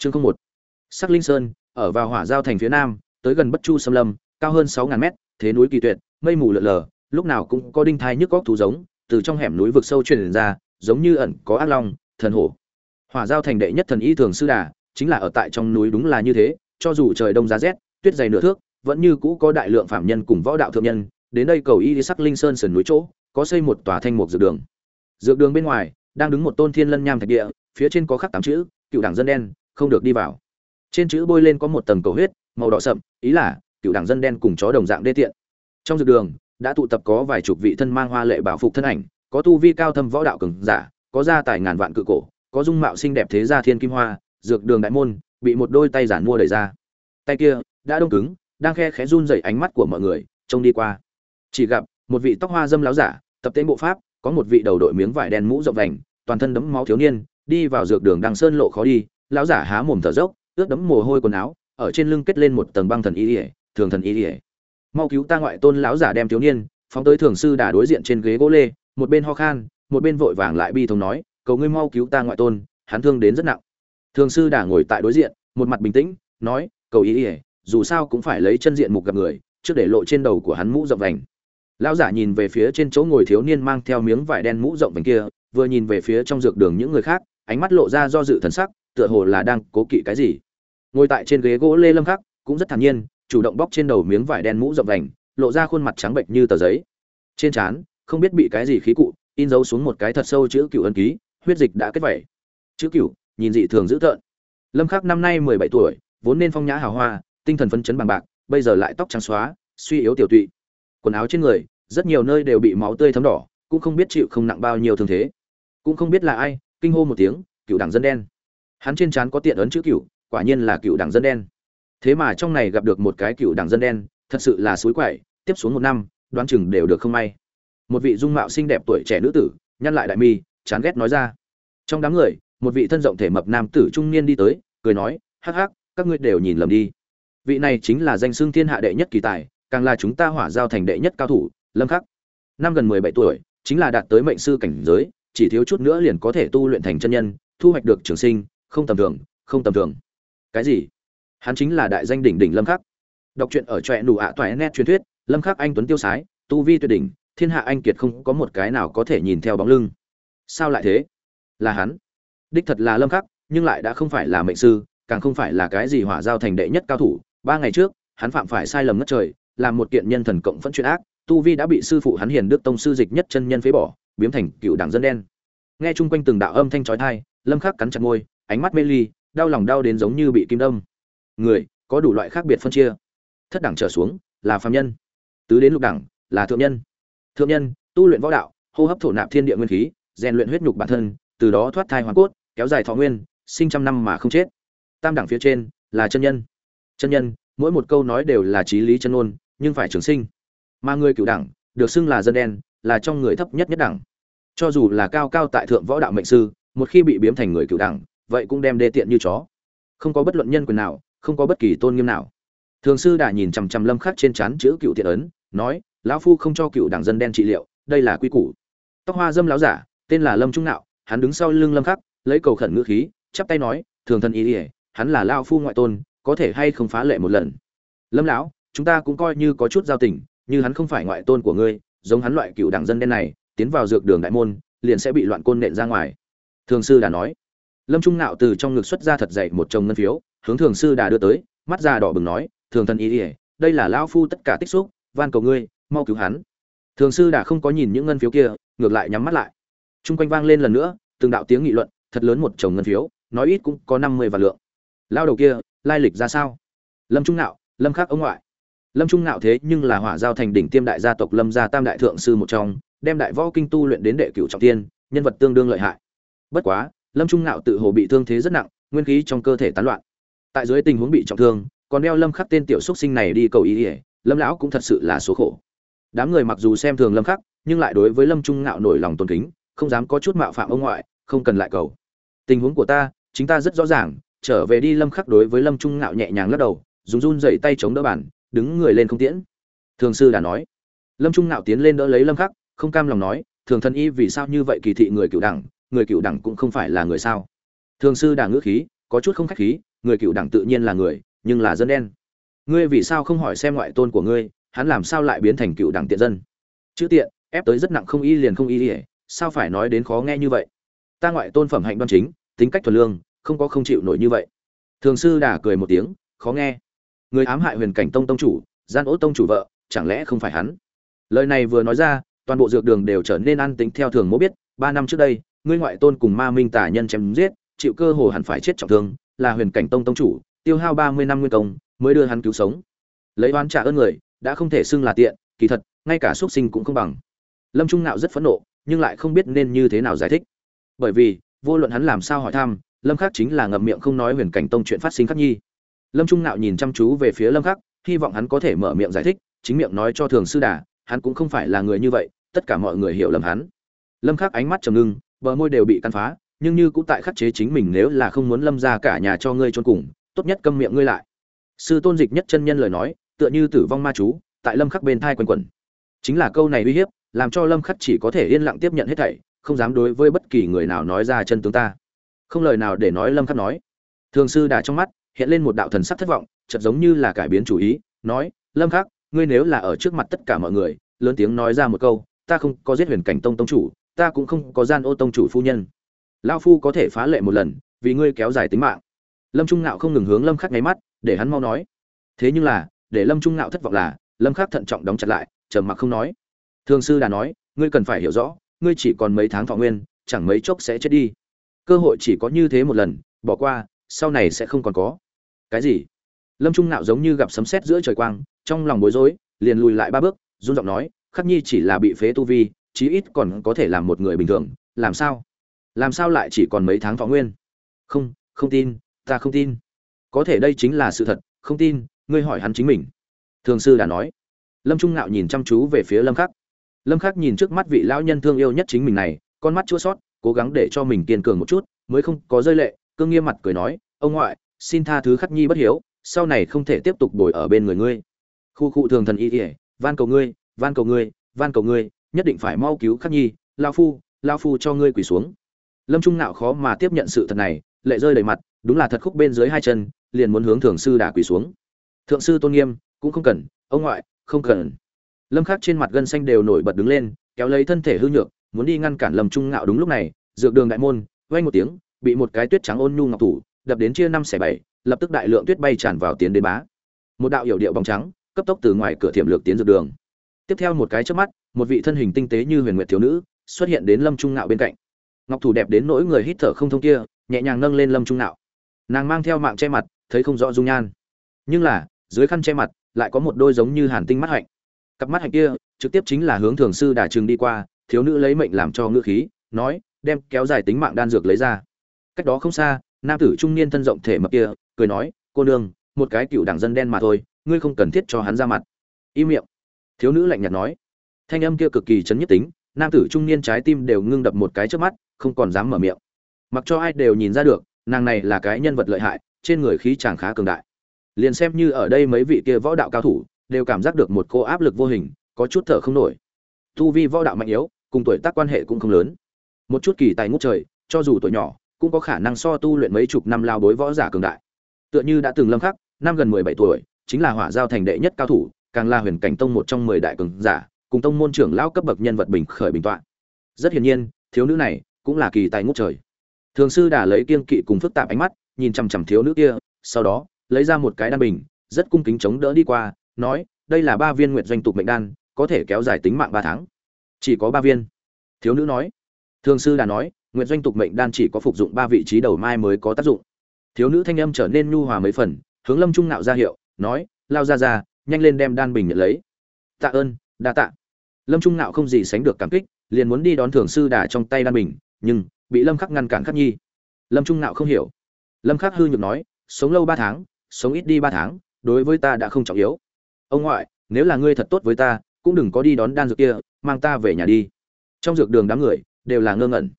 chương không một. Sắc linh sơn, ở vào hỏa giao thành phía nam, tới gần bất chu Sâm lâm, cao hơn sáu ngàn mét, thế núi kỳ tuyệt, mây mù lợn lờ lúc nào cũng có đinh thai nhức góc thú giống, từ trong hẻm núi vực sâu truyền ra, giống như ẩn có ác long, thần hổ. Hỏa giao thành đệ nhất thần y thường sư đà, chính là ở tại trong núi đúng là như thế, cho dù trời đông giá rét, tuyết dày nửa thước, vẫn như cũ có đại lượng phạm nhân cùng võ đạo thượng nhân, đến đây cầu y đi sắc linh sơn sườn núi chỗ, có xây một tòa thanh mục dược đường. Dược đường bên ngoài, đang đứng một tôn thiên lân nham thạch địa, phía trên có khắc tám chữ, cựu đảng dân đen không được đi vào. Trên chữ bôi lên có một tầng cầu huyết, màu đỏ sậm, ý là cựu đảng dân đen cùng chó đồng dạng đê tiện. Trong dược đường, đã tụ tập có vài chục vị thân mang hoa lệ bảo phục thân ảnh, có tu vi cao thâm võ đạo cường giả, có gia tài ngàn vạn cự cổ, có dung mạo xinh đẹp thế gia thiên kim hoa, dược đường đại môn, bị một đôi tay giản mua đẩy ra. Tay kia đã đông cứng, đang khe khẽ run rẩy ánh mắt của mọi người, trông đi qua. Chỉ gặp một vị tóc hoa dâm láo giả, tập tên bộ pháp, có một vị đầu đội miếng vải đen mũ rộng vành, toàn thân đẫm máu thiếu niên, đi vào dược đường đằng sơn lộ khó đi lão giả há mồm thở dốc, ướt đẫm mồ hôi quần áo, ở trên lưng kết lên một tầng băng thần y ỉa thường thần y ỉa mau cứu ta ngoại tôn lão giả đem thiếu niên, phóng tới thường sư đà đối diện trên ghế gỗ lê, một bên ho khan, một bên vội vàng lại bi thống nói, cầu ngươi mau cứu ta ngoại tôn, hắn thương đến rất nặng. Thường sư đà ngồi tại đối diện, một mặt bình tĩnh, nói, cầu ý ỉa dù sao cũng phải lấy chân diện mục gặp người, trước để lộ trên đầu của hắn mũ rộng vành. Lão giả nhìn về phía trên chỗ ngồi thiếu niên mang theo miếng vải đen mũ rộng vành kia, vừa nhìn về phía trong dược đường những người khác, ánh mắt lộ ra do dự thần sắc tựa hồ là đang cố kỵ cái gì. Ngồi tại trên ghế gỗ lê lâm khắc, cũng rất thản nhiên, chủ động bóc trên đầu miếng vải đen mũ rộng vành, lộ ra khuôn mặt trắng bệnh như tờ giấy. Trên trán, không biết bị cái gì khí cụ, in dấu xuống một cái thật sâu chữ cựu ân ký, huyết dịch đã kết vẩy chữ cựu, nhìn dị thường dữ tợn. Lâm khắc năm nay 17 tuổi, vốn nên phong nhã hào hoa, tinh thần phấn chấn bằng bạc, bây giờ lại tóc trắng xóa, suy yếu tiểu tụy. Quần áo trên người, rất nhiều nơi đều bị máu tươi thấm đỏ, cũng không biết chịu không nặng bao nhiêu thương thế. Cũng không biết là ai, kinh hô một tiếng, cựu đảng dân đen hắn trên trán có tiện ấn chữ cựu quả nhiên là cựu đảng dân đen. Thế mà trong này gặp được một cái cựu đảng dân đen, thật sự là suối quậy, tiếp xuống một năm, đoán chừng đều được không may. Một vị dung mạo xinh đẹp tuổi trẻ nữ tử, nhăn lại đại mi, chán ghét nói ra. Trong đám người, một vị thân rộng thể mập nam tử trung niên đi tới, cười nói, hắc hắc, các ngươi đều nhìn lầm đi. Vị này chính là danh xưng thiên hạ đệ nhất kỳ tài, càng là chúng ta hỏa giao thành đệ nhất cao thủ, lâm khắc. Năm gần 17 tuổi, chính là đạt tới mệnh sư cảnh giới, chỉ thiếu chút nữa liền có thể tu luyện thành chân nhân, thu hoạch được trường sinh không tầm thường, không tầm thường. Cái gì? Hắn chính là đại danh đỉnh đỉnh lâm khắc. Đọc truyện ở trọe nụ ạ toại nét truyền thuyết, lâm khắc anh tuấn tiêu sái, tu vi tuyệt đỉnh, thiên hạ anh kiệt không có một cái nào có thể nhìn theo bóng lưng. Sao lại thế? Là hắn. Đích thật là lâm khắc, nhưng lại đã không phải là mệnh sư, càng không phải là cái gì hỏa giao thành đệ nhất cao thủ. Ba ngày trước, hắn phạm phải sai lầm ngất trời, làm một kiện nhân thần cộng phẫn chuyện ác, tu vi đã bị sư phụ hắn hiền đức tông sư dịch nhất chân nhân phế bỏ, biến thành cựu đảng dân đen. Nghe chung quanh từng đạo âm thanh chói tai, lâm khắc cắn chặt môi ánh mắt mê ly, đau lòng đau đến giống như bị kim đâm. Người, có đủ loại khác biệt phân chia. Thất đẳng trở xuống là phàm nhân, tứ đến lục đẳng là thượng nhân. Thượng nhân, tu luyện võ đạo, hô hấp thổ nạp thiên địa nguyên khí, rèn luyện huyết nhục bản thân, từ đó thoát thai hoàn cốt, kéo dài thọ nguyên, sinh trăm năm mà không chết. Tam đẳng phía trên là chân nhân. Chân nhân, mỗi một câu nói đều là trí lý chân ôn nhưng phải trường sinh. Mà người cửu đẳng, được xưng là dân đen, là trong người thấp nhất nhất đẳng. Cho dù là cao cao tại thượng võ đạo mệnh sư, một khi bị biếm thành người cửu đẳng vậy cũng đem đê tiện như chó. Không có bất luận nhân quyền nào, không có bất kỳ tôn nghiêm nào. Thường sư đã nhìn chằm chằm lâm khắc trên chán chữ cựu thiện ấn, nói, lão phu không cho cựu đảng dân đen trị liệu, đây là quy củ. Tóc hoa dâm lão giả, tên là lâm trung nạo, hắn đứng sau lưng lâm khắc, lấy cầu khẩn ngữ khí, chắp tay nói, thường thân ý ỉa hắn là lao phu ngoại tôn, có thể hay không phá lệ một lần? Lâm lão, chúng ta cũng coi như có chút giao tình, như hắn không phải ngoại tôn của ngươi, giống hắn loại cựu đảng dân đen này, tiến vào dược đường đại môn, liền sẽ bị loạn côn nện ra ngoài. Thường sư đã nói lâm trung nạo từ trong ngực xuất ra thật dậy một chồng ngân phiếu, hướng thường sư đà đưa tới, mắt già đỏ bừng nói, thường thân ý ỉa đây là Lão phu tất cả tích xúc, van cầu ngươi, mau cứu hắn. Thường sư đà không có nhìn những ngân phiếu kia, ngược lại nhắm mắt lại. T r u n g quanh vang lên lần nữa, từng đạo tiếng nghị luận, thật lớn một chồng ngân phiếu, nói ít cũng có năm mươi vạn lượng. Lao đầu kia, lai lịch ra sao? Lâm trung nạo lâm khắc ông ngoại. Lâm trung nạo thế nhưng là hỏa giao thành đỉnh tiêm đại gia tộc lâm gia tam đại thượng sư một trong, đem đại võ kinh tu luyện đến đệ cửu trọng tiên, nhân vật tương đương lợi hại. Bất quá lâm trung ngạo tự hồ bị thương thế rất nặng, nguyên khí trong cơ thể tán loạn. Tại dưới tình huống bị trọng thương, còn đeo lâm khắc tên tiểu xuất sinh này đi cầu ý ỉa lâm lão cũng thật sự là số khổ. Đám người mặc dù xem thường lâm khắc, nhưng lại đối với lâm trung ngạo nổi lòng tôn kính, không dám có chút mạo phạm ông ngoại, không cần lại cầu. Tình huống của ta, chính ta rất rõ ràng, trở về đi lâm khắc đối với lâm trung ngạo nhẹ nhàng lắc đầu, dùng run dậy tay chống đỡ bàn, đứng người lên không tiễn. Thường sư đã nói. Lâm trung ngạo tiến lên đỡ lấy lâm khắc, không cam lòng nói, thường thân y vì sao như vậy kỳ thị người cựu đẳng người cựu đẳng cũng không phải là người sao. Thường sư đà ngữ khí, có chút không khách khí, người cựu đẳng tự nhiên là người, nhưng là dân đen. Ngươi vì sao không hỏi xem ngoại tôn của ngươi, hắn làm sao lại biến thành cựu đẳng tiện dân? Chữ tiện, ép tới rất nặng không y liền không y ỉa sao phải nói đến khó nghe như vậy? Ta ngoại tôn phẩm hạnh đoan chính, tính cách thuần lương, không có không chịu nổi như vậy. Thường sư đà cười một tiếng, khó nghe. Người ám hại huyền cảnh tông tông chủ, gian ố tông chủ vợ, chẳng lẽ không phải hắn? Lời này vừa nói ra, toàn bộ dược đường đều trở nên an tính theo thường mỗ biết, ba năm trước đây ngươi ngoại tôn cùng ma minh tả nhân chém giết, chịu cơ hồ hẳn phải chết trọng thương, là huyền cảnh tông tông chủ, tiêu hao ba mươi năm nguyên công, mới đưa hắn cứu sống. Lấy oán trả ơn người, đã không thể xưng là tiện, kỳ thật, ngay cả xuất sinh cũng không bằng. Lâm trung nạo rất phẫn nộ, nhưng lại không biết nên như thế nào giải thích. Bởi vì, vô luận hắn làm sao hỏi thăm, lâm khắc chính là ngậm miệng không nói huyền cảnh tông chuyện phát sinh khắc nhi. Lâm trung nạo nhìn chăm chú về phía lâm khắc, hy vọng hắn có thể mở miệng giải thích, chính miệng nói cho thường sư đà, hắn cũng không phải là người như vậy, tất cả mọi người hiểu lầm hắn. Lâm khắc ánh mắt trầm ngưng bờ môi đều bị căn phá, nhưng như cũng tại khắc chế chính mình nếu là không muốn lâm ra cả nhà cho ngươi chôn cùng, tốt nhất câm miệng ngươi lại. Sư tôn dịch nhất chân nhân lời nói, tựa như tử vong ma chú, tại lâm khắc bên thai quần quẩn. Chính là câu này uy hiếp, làm cho lâm khắc chỉ có thể yên lặng tiếp nhận hết thảy, không dám đối với bất kỳ người nào nói ra chân tướng ta. Không lời nào để nói lâm khắc nói. Thường sư đà trong mắt, hiện lên một đạo thần sắc thất vọng, chợt giống như là cải biến chủ ý, nói, lâm khắc, ngươi nếu là ở trước mặt tất cả mọi người, lớn tiếng nói ra một câu, ta không có giết huyền cảnh tông tông chủ ta cũng không có gian ô tông chủ phu nhân. Lao phu có thể phá lệ một lần, vì ngươi kéo dài tính mạng. Lâm trung ngạo không ngừng hướng lâm khắc nháy mắt, để hắn mau nói. Thế nhưng là, để lâm trung ngạo thất vọng là, lâm khắc thận trọng đóng chặt lại, trầm mặc không nói. Thường sư đã nói, ngươi cần phải hiểu rõ, ngươi chỉ còn mấy tháng thọ nguyên, chẳng mấy chốc sẽ chết đi. Cơ hội chỉ có như thế một lần, bỏ qua, sau này sẽ không còn có. Cái gì? Lâm trung ngạo giống như gặp sấm sét giữa trời quang, trong lòng bối rối, liền lùi lại ba bước, run giọng nói, khắc nhi chỉ là bị phế tu vi chí ít còn có thể làm một người bình thường, làm sao? Làm sao lại chỉ còn mấy tháng thọ nguyên? Không không tin, ta không tin. Có thể đây chính là sự thật, không tin, ngươi hỏi hắn chính mình. Thường sư đã nói. Lâm trung ngạo nhìn chăm chú về phía lâm khắc. Lâm khắc nhìn trước mắt vị lão nhân thương yêu nhất chính mình này, con mắt chua sót cố gắng để cho mình kiên cường một chút, mới không có rơi lệ cương nghiêm mặt cười nói, ông ngoại, xin tha thứ khắc nhi bất hiếu, sau này không thể tiếp tục bồi ở bên người ngươi. Khu khu thường thần y ỉa van cầu ngươi, van cầu ngươi, van cầu ngươi nhất định phải mau cứu khắc nhi, lao phu lao phu cho ngươi quỳ xuống. Lâm trung nạo khó mà tiếp nhận sự thật này, lệ rơi đầy mặt, đúng là thật khúc bên dưới hai chân, liền muốn hướng Thượng sư đà quỳ xuống. Thượng sư tôn nghiêm, cũng không cần, ông ngoại, không cần. Lâm khắc trên mặt gân xanh đều nổi bật đứng lên, kéo lấy thân thể hư nhược, muốn đi ngăn cản lâm trung ngạo đúng lúc này, dược đường đại môn, vang một tiếng, bị một cái tuyết trắng ôn nhu ngọc thủ, đập đến chia năm xẻ bảy, lập tức đại lượng tuyết bay tràn vào tiến đến bá. Một đạo hiểu điệu bóng trắng, cấp tốc từ ngoài cửa thiểm lược tiến dược đường tiếp theo một cái chớp mắt, một vị thân hình tinh tế như huyền nguyệt thiếu nữ xuất hiện đến lâm trung ngạo bên cạnh. Ngọc thủ đẹp đến nỗi người hít thở không thông kia, nhẹ nhàng nâng lên lâm trung ngạo. Nàng mang theo mạng che mặt, thấy không rõ dung nhan. Nhưng là, dưới khăn che mặt, lại có một đôi giống như hàn tinh mắt hạnh. Cặp mắt hạnh kia, trực tiếp chính là hướng thường sư đà trường đi qua, thiếu nữ lấy mệnh làm cho ngữ khí, nói, đem kéo dài tính mạng đan dược lấy ra. Cách đó không xa, nam tử trung niên thân rộng thể mập kia, cười nói, cô nương, một cái cựu đảng dân đen mà thôi, ngươi không cần thiết cho hắn ra mặt. Im miệng thiếu nữ lạnh nhạt nói. Thanh âm kia cực kỳ chấn nhất tính, nam tử trung niên trái tim đều ngưng đập một cái trước mắt, không còn dám mở miệng. Mặc cho ai đều nhìn ra được, nàng này là cái nhân vật lợi hại, trên người khí chàng khá cường đại. Liền xem như ở đây mấy vị kia võ đạo cao thủ, đều cảm giác được một cô áp lực vô hình, có chút thở không nổi. Tu vi võ đạo mạnh yếu, cùng tuổi tác quan hệ cũng không lớn. Một chút kỳ tài ngút trời, cho dù tuổi nhỏ, cũng có khả năng so tu luyện mấy chục năm lao đối võ giả cường đại. Tựa như đã từng lâm khắc, năm gần 17 tuổi, chính là hỏa giao thành đệ nhất cao thủ càng là huyền cảnh tông một trong 10 đại cường giả, cùng tông môn trưởng lão cấp bậc nhân vật bình khởi bình tọa. Rất hiển nhiên, thiếu nữ này cũng là kỳ tài ngút trời. Thường sư đã lấy kiên kỵ cùng phức tạp ánh mắt, nhìn chằm chằm thiếu nữ kia, sau đó, lấy ra một cái đan bình, rất cung kính chống đỡ đi qua, nói, đây là ba viên nguyện doanh tục mệnh đan, có thể kéo dài tính mạng ba tháng. Chỉ có ba viên? Thiếu nữ nói. Thường sư đã nói nguyện doanh tục mệnh đan chỉ có phục dụng ba vị trí đầu mai mới có tác dụng. Thiếu nữ thanh âm trở nên nhu hòa mấy phần, hướng lâm trung nạo ra hiệu, nói, lao ra ra nhanh lên đem đan bình nhận lấy. Tạ ơn, đa tạ. Lâm trung nạo không gì sánh được cảm kích, liền muốn đi đón Thưởng sư đà trong tay đan bình, nhưng bị lâm khắc ngăn cản khắc nhi. Lâm trung nạo không hiểu. Lâm khắc hư nhược nói, sống lâu ba tháng, sống ít đi ba tháng, đối với ta đã không trọng yếu. Ông ngoại, nếu là ngươi thật tốt với ta, cũng đừng có đi đón đan dược kia, mang ta về nhà đi. Trong dược đường đám người đều là ngơ ngẩn.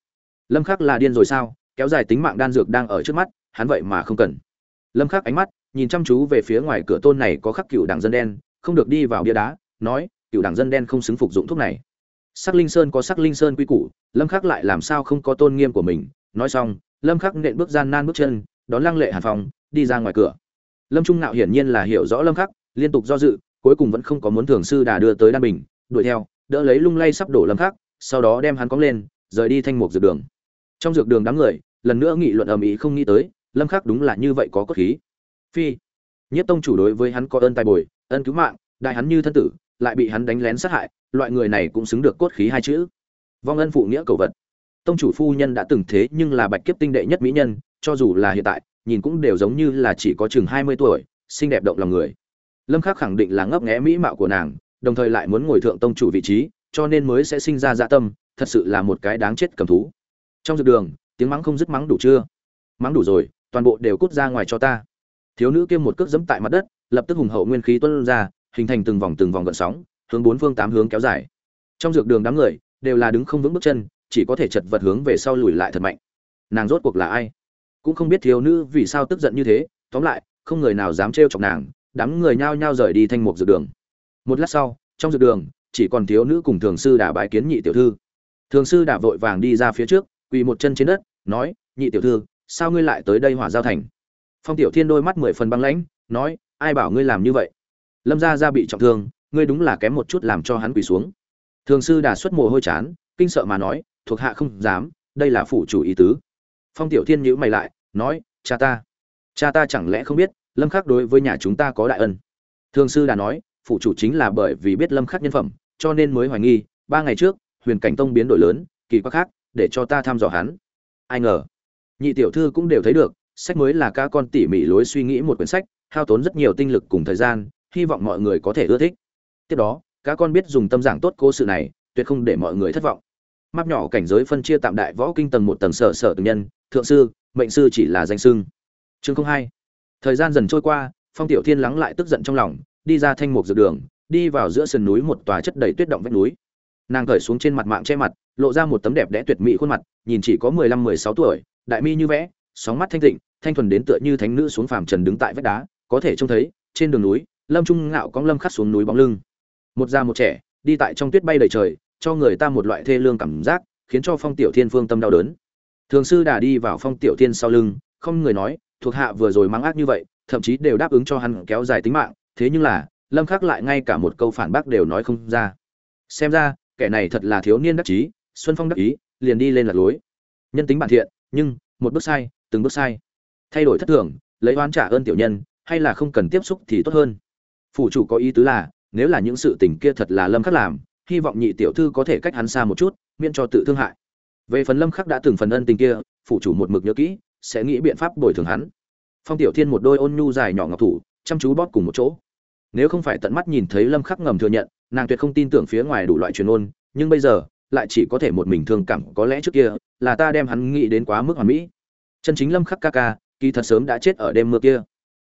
Lâm khắc là điên rồi sao? Kéo dài tính mạng đan dược đang ở trước mắt, hắn vậy mà không cần. Lâm khắc ánh mắt nhìn chăm chú về phía ngoài cửa tôn này có khắc cựu đảng dân đen, không được đi vào bia đá, nói, cựu đảng dân đen không xứng phục dụng thuốc này. Sắc linh sơn có sắc linh sơn quy củ, lâm khắc lại làm sao không có tôn nghiêm của mình? Nói xong, lâm khắc nện bước gian nan bước chân, đón lăng lệ hàn phòng đi ra ngoài cửa. Lâm trung nạo hiển nhiên là hiểu rõ lâm khắc, liên tục do dự, cuối cùng vẫn không có muốn thường sư đà đưa tới đan bình, đuổi theo, đỡ lấy lung lay sắp đổ lâm khắc, sau đó đem hắn cóng lên, rời đi thanh mục dược đường. Trong dược đường đám người, lần nữa nghị luận ầm ĩ không nghĩ tới, lâm khắc đúng là như vậy có cốt khí phi. Nhất tông chủ đối với hắn có ơn tài bồi, ân cứu mạng, đại hắn như thân tử, lại bị hắn đánh lén sát hại, loại người này cũng xứng được cốt khí hai chữ. Vong ân phụ nghĩa cầu vật. Tông chủ phu nhân đã từng thế nhưng là bạch kiếp tinh đệ nhất mỹ nhân, cho dù là hiện tại, nhìn cũng đều giống như là chỉ có chừng 20 tuổi, xinh đẹp động lòng người. Lâm khắc khẳng định là ngấp nghé mỹ mạo của nàng, đồng thời lại muốn ngồi thượng tông chủ vị trí, cho nên mới sẽ sinh ra dạ tâm, thật sự là một cái đáng chết cầm thú. Trong dược đường, tiếng mắng không dứt mắng đủ chưa? Mắng đủ rồi, toàn bộ đều cút ra ngoài cho ta thiếu nữ kia một cước dẫm tại mặt đất, lập tức hùng hậu nguyên khí tuôn ra, hình thành từng vòng từng vòng gợn sóng, hướng bốn phương tám hướng kéo dài. Trong dược đường đám người, đều là đứng không vững bước chân, chỉ có thể chật vật hướng về sau lùi lại thật mạnh. Nàng rốt cuộc là ai? Cũng không biết thiếu nữ vì sao tức giận như thế, tóm lại, không người nào dám trêu chọc nàng, đám người nhao nhao rời đi thanh mục dược đường. Một lát sau, trong dược đường, chỉ còn thiếu nữ cùng thường sư đà bái kiến nhị tiểu thư. Thường sư đà vội vàng đi ra phía trước, quỳ một chân trên đất, nói, nhị tiểu thư, sao ngươi lại tới đây hỏa giao thành? Phong tiểu thiên đôi mắt mười phần băng lãnh, nói, ai bảo ngươi làm như vậy? Lâm gia gia bị trọng thương, ngươi đúng là kém một chút làm cho hắn quỳ xuống. Thường sư đà xuất mồ hôi chán, kinh sợ mà nói, thuộc hạ không dám, đây là phủ chủ ý tứ. Phong tiểu thiên nhíu mày lại, nói, cha ta cha ta chẳng lẽ không biết, lâm khắc đối với nhà chúng ta có đại ân? Thường sư đà nói phụ chủ chính là bởi vì biết lâm khắc nhân phẩm, cho nên mới hoài nghi, ba ngày trước, huyền cảnh tông biến đổi lớn, kỳ quắc khác, để cho ta thăm dò hắn. Ai ngờ, nhị tiểu thư cũng đều thấy được sách mới là ca con tỉ mỉ lối suy nghĩ một quyển sách, hao tốn rất nhiều tinh lực cùng thời gian, hy vọng mọi người có thể ưa thích. Tiếp đó các con biết dùng tâm giảng tốt cố sự này, tuyệt không để mọi người thất vọng. Map nhỏ cảnh giới phân chia tạm đại võ kinh tầng một tầng sở sở tự nhân, thượng sư, mệnh sư chỉ là danh sưng chương không hai. Thời gian dần trôi qua, phong tiểu thiên lắng lại tức giận trong lòng, đi ra thanh mục dược đường, đi vào giữa sườn núi một tòa chất đầy tuyết động vách núi. Nàng cởi xuống trên mặt mạng che mặt, lộ ra một tấm đẹp đẽ tuyệt mỹ khuôn mặt, nhìn chỉ có mười lăm, mười sáu tuổi, đại mi như vẽ, sóng mắt thanh tịnh thanh thuần đến tựa như thánh nữ xuống phàm trần đứng tại vách đá, có thể trông thấy, trên đường núi, lâm trung ngạo cong lâm khắc xuống núi bóng lưng. Một già một trẻ, đi tại trong tuyết bay đầy trời, cho người ta một loại thê lương cảm giác, khiến cho phong tiểu thiên phương tâm đau đớn. Thường sư đà đi vào phong tiểu thiên sau lưng, không người nói, thuộc hạ vừa rồi mắng ác như vậy, thậm chí đều đáp ứng cho hắn kéo dài tính mạng, thế nhưng là, lâm khắc lại ngay cả một câu phản bác đều nói không ra. Xem ra, kẻ này thật là thiếu niên đắc chí, xuân phong đắc ý, liền đi lên lạc lối. Nhân tính bản thiện, nhưng, một bước sai, từng bước sai thay đổi thất thường, lấy oán trả ơn tiểu nhân, hay là không cần tiếp xúc thì tốt hơn. Phủ chủ có ý tứ là, nếu là những sự tình kia thật là lâm khắc làm, hy vọng nhị tiểu thư có thể cách hắn xa một chút, miễn cho tự thương hại. Về phần lâm khắc đã từng phần ân tình kia, phủ chủ một mực nhớ kỹ, sẽ nghĩ biện pháp bồi thường hắn. Phong tiểu thiên một đôi ôn nhu dài nhỏ ngọc thủ, chăm chú bóp cùng một chỗ. Nếu không phải tận mắt nhìn thấy lâm khắc ngầm thừa nhận, nàng tuyệt không tin tưởng phía ngoài đủ loại truyền ôn, nhưng bây giờ, lại chỉ có thể một mình thương cảm, có lẽ trước kia, là ta đem hắn nghĩ đến quá mức hoàn mỹ. Chân chính lâm khắc ca ca kỳ thật sớm đã chết ở đêm mưa kia.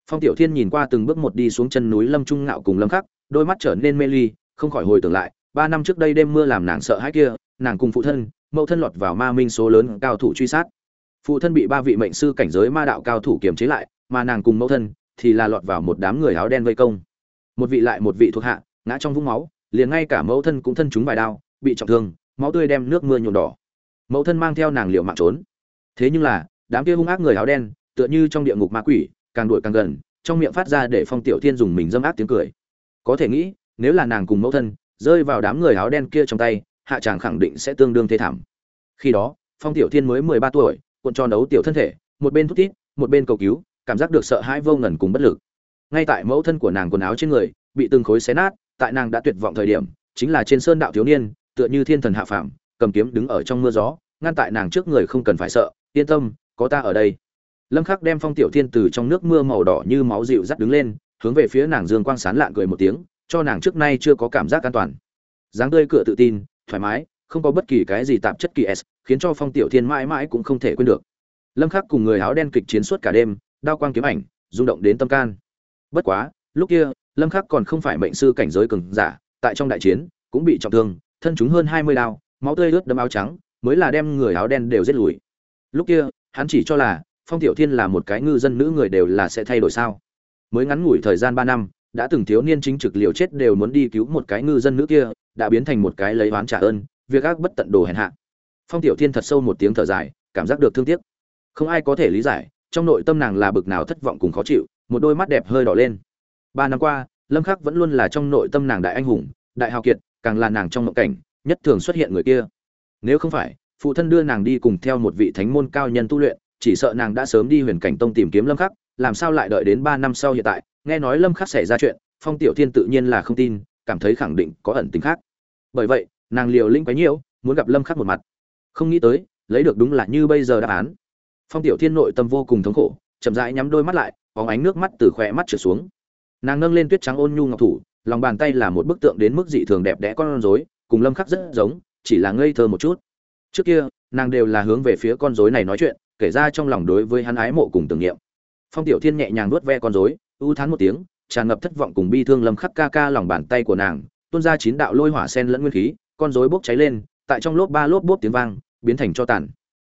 Phong tiểu thiên nhìn qua từng bước một đi xuống chân núi lâm trung ngạo cùng lâm khắc, đôi mắt trở nên mê ly, không khỏi hồi tưởng lại, ba năm trước đây đêm mưa làm nàng sợ hãi kia, nàng cùng phụ thân, mẫu thân lọt vào ma minh số lớn cao thủ truy sát. Phụ thân bị ba vị mệnh sư cảnh giới ma đạo cao thủ kiềm chế lại, mà nàng cùng mẫu thân thì là lọt vào một đám người áo đen vây công. Một vị lại một vị thuộc hạ, ngã trong vũng máu, liền ngay cả mẫu thân cũng thân chúng vài đao, bị trọng thương, máu tươi đem nước mưa nhuộm đỏ. Mẫu thân mang theo nàng liệu mạng trốn. Thế nhưng là, đám kia hung ác người áo đen tựa như trong địa ngục ma quỷ, càng đuổi càng gần, trong miệng phát ra để phong tiểu thiên dùng mình dâm áp tiếng cười. Có thể nghĩ, nếu là nàng cùng mẫu thân rơi vào đám người áo đen kia trong tay, hạ chàng khẳng định sẽ tương đương thế thảm. Khi đó, phong tiểu thiên mới mười ba tuổi, cuộn tròn đấu tiểu thân thể, một bên thút tít một bên cầu cứu, cảm giác được sợ hãi vô ngần cùng bất lực. Ngay tại mẫu thân của nàng quần áo trên người bị từng khối xé nát, tại nàng đã tuyệt vọng thời điểm, chính là trên sơn đạo thiếu niên, tựa như thiên thần hạ phàm, cầm kiếm đứng ở trong mưa gió, ngăn tại nàng trước người không cần phải sợ, yên tâm, có ta ở đây lâm khắc đem phong tiểu thiên từ trong nước mưa màu đỏ như máu dịu dắt đứng lên, hướng về phía nàng dương quang sán lạng cười một tiếng, cho nàng trước nay chưa có cảm giác an toàn. Dáng tươi cửa tự tin, thoải mái, không có bất kỳ cái gì tạp chất kỳ s, khiến cho phong tiểu thiên mãi mãi cũng không thể quên được. Lâm khắc cùng người áo đen kịch chiến suốt cả đêm, đao quang kiếm ảnh, rung động đến tâm can. Bất quá, lúc kia, lâm khắc còn không phải mệnh sư cảnh giới cường giả, tại trong đại chiến, cũng bị trọng thương, thân chúng hơn 20 đao, máu tươi ướt đẫm áo trắng, mới là đem người áo đen đều giết lùi. Lúc kia, hắn chỉ cho là phong tiểu thiên là một cái ngư dân, nữ người đều là sẽ thay đổi sao? Mới ngắn ngủi thời gian ba năm, đã từng thiếu niên chính trực liều chết đều muốn đi cứu một cái ngư dân nữ kia, đã biến thành một cái lấy oán trả ơn, việc ác bất tận đồ hèn hạ. Phong tiểu thiên thật sâu một tiếng thở dài, cảm giác được thương tiếc. Không ai có thể lý giải, trong nội tâm nàng là bực nào thất vọng cùng khó chịu, một đôi mắt đẹp hơi đỏ lên. Ba năm qua, lâm khắc vẫn luôn là trong nội tâm nàng đại anh hùng, đại hào kiệt, càng là nàng trong mộng cảnh, nhất thường xuất hiện người kia. Nếu không phải, phụ thân đưa nàng đi cùng theo một vị thánh môn cao nhân tu luyện chỉ sợ nàng đã sớm đi huyền cảnh tông tìm kiếm lâm khắc, làm sao lại đợi đến ba năm sau hiện tại? Nghe nói lâm khắc xảy ra chuyện, phong tiểu thiên tự nhiên là không tin, cảm thấy khẳng định có ẩn tình khác. Bởi vậy, nàng liều linh quấy nhiễu muốn gặp lâm khắc một mặt. Không nghĩ tới, lấy được đúng là như bây giờ đáp án. Phong tiểu thiên nội tâm vô cùng thống khổ, chậm rãi nhắm đôi mắt lại, bóng ánh nước mắt từ khỏe mắt trượt xuống. Nàng nâng lên tuyết trắng ôn nhu ngọc thủ, lòng bàn tay là một bức tượng đến mức dị thường đẹp đẽ con rối, cùng lâm khắc rất giống, chỉ là ngây thơ một chút. Trước kia, nàng đều là hướng về phía con rối này nói chuyện kể ra trong lòng đối với hắn ái mộ cùng tưởng niệm. Phong tiểu thiên nhẹ nhàng nuốt ve con rối, ưu thán một tiếng, tràn ngập thất vọng cùng bi thương lâm khắc ca ca lòng bàn tay của nàng, tuôn ra chín đạo lôi hỏa sen lẫn nguyên khí, con rối bốc cháy lên, tại trong lốp ba lốp bốp tiếng vang, biến thành cho tàn.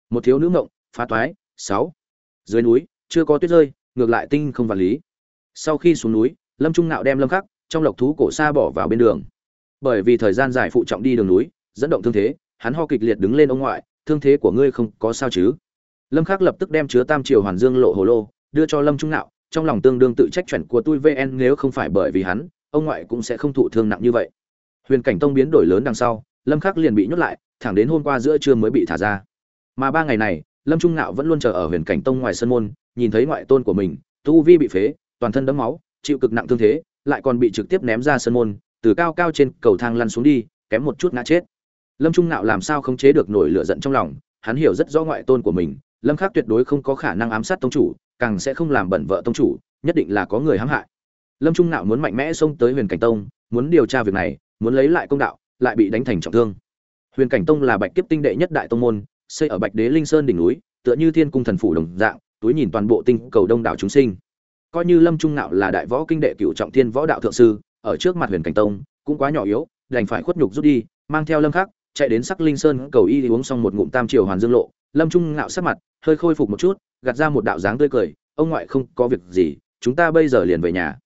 Một thiếu nữ ngộng, phá toái, sáu. Dưới núi, chưa có tuyết rơi, ngược lại tinh không vật lý. Sau khi xuống núi, lâm trung nạo đem lâm khắc, trong lộc thú cổ xa bỏ vào bên đường. Bởi vì thời gian dài phụ trọng đi đường núi, dẫn động thương thế, hắn ho kịch liệt đứng lên ông ngoại, thương thế của ngươi không có sao chứ? Lâm khắc lập tức đem chứa tam triều hoàn dương lộ hồ lô, đưa cho lâm trung nạo, trong lòng tương đương tự trách chuẩn của tôi vn nếu không phải bởi vì hắn, ông ngoại cũng sẽ không thụ thương nặng như vậy. Huyền cảnh tông biến đổi lớn đằng sau, lâm khắc liền bị nhốt lại, thẳng đến hôm qua giữa trưa mới bị thả ra. Mà ba ngày này, lâm trung nạo vẫn luôn chờ ở huyền cảnh tông ngoài sân môn, nhìn thấy ngoại tôn của mình, tu vi bị phế, toàn thân đẫm máu, chịu cực nặng thương thế, lại còn bị trực tiếp ném ra sân môn, từ cao cao trên cầu thang lăn xuống đi, kém một chút ngã chết. Lâm trung nạo làm sao không chế được nổi lửa giận trong lòng, hắn hiểu rất rõ ngoại tôn của mình lâm khắc tuyệt đối không có khả năng ám sát tông chủ, càng sẽ không làm bẩn vợ tông chủ, nhất định là có người hãm hại. Lâm trung nạo muốn mạnh mẽ xông tới huyền cảnh tông, muốn điều tra việc này, muốn lấy lại công đạo, lại bị đánh thành trọng thương. Huyền cảnh tông là bạch kiếp tinh đệ nhất đại tông môn, xây ở bạch đế linh sơn đỉnh núi, tựa như thiên cung thần phủ đồng dạng, túi nhìn toàn bộ tinh cầu đông đảo chúng sinh. Coi như lâm trung nạo là đại võ kinh đệ cựu trọng thiên võ đạo thượng sư, ở trước mặt huyền cảnh tông, cũng quá nhỏ yếu, đành phải khuất nhục rút đi, mang theo lâm khắc, chạy đến sắc linh sơn cầu y uống xong một ngụm tam triều hoàn dương lộ lâm trung ngạo sắc mặt, hơi khôi phục một chút, gạt ra một đạo dáng tươi cười, ông ngoại không có việc gì, chúng ta bây giờ liền về nhà.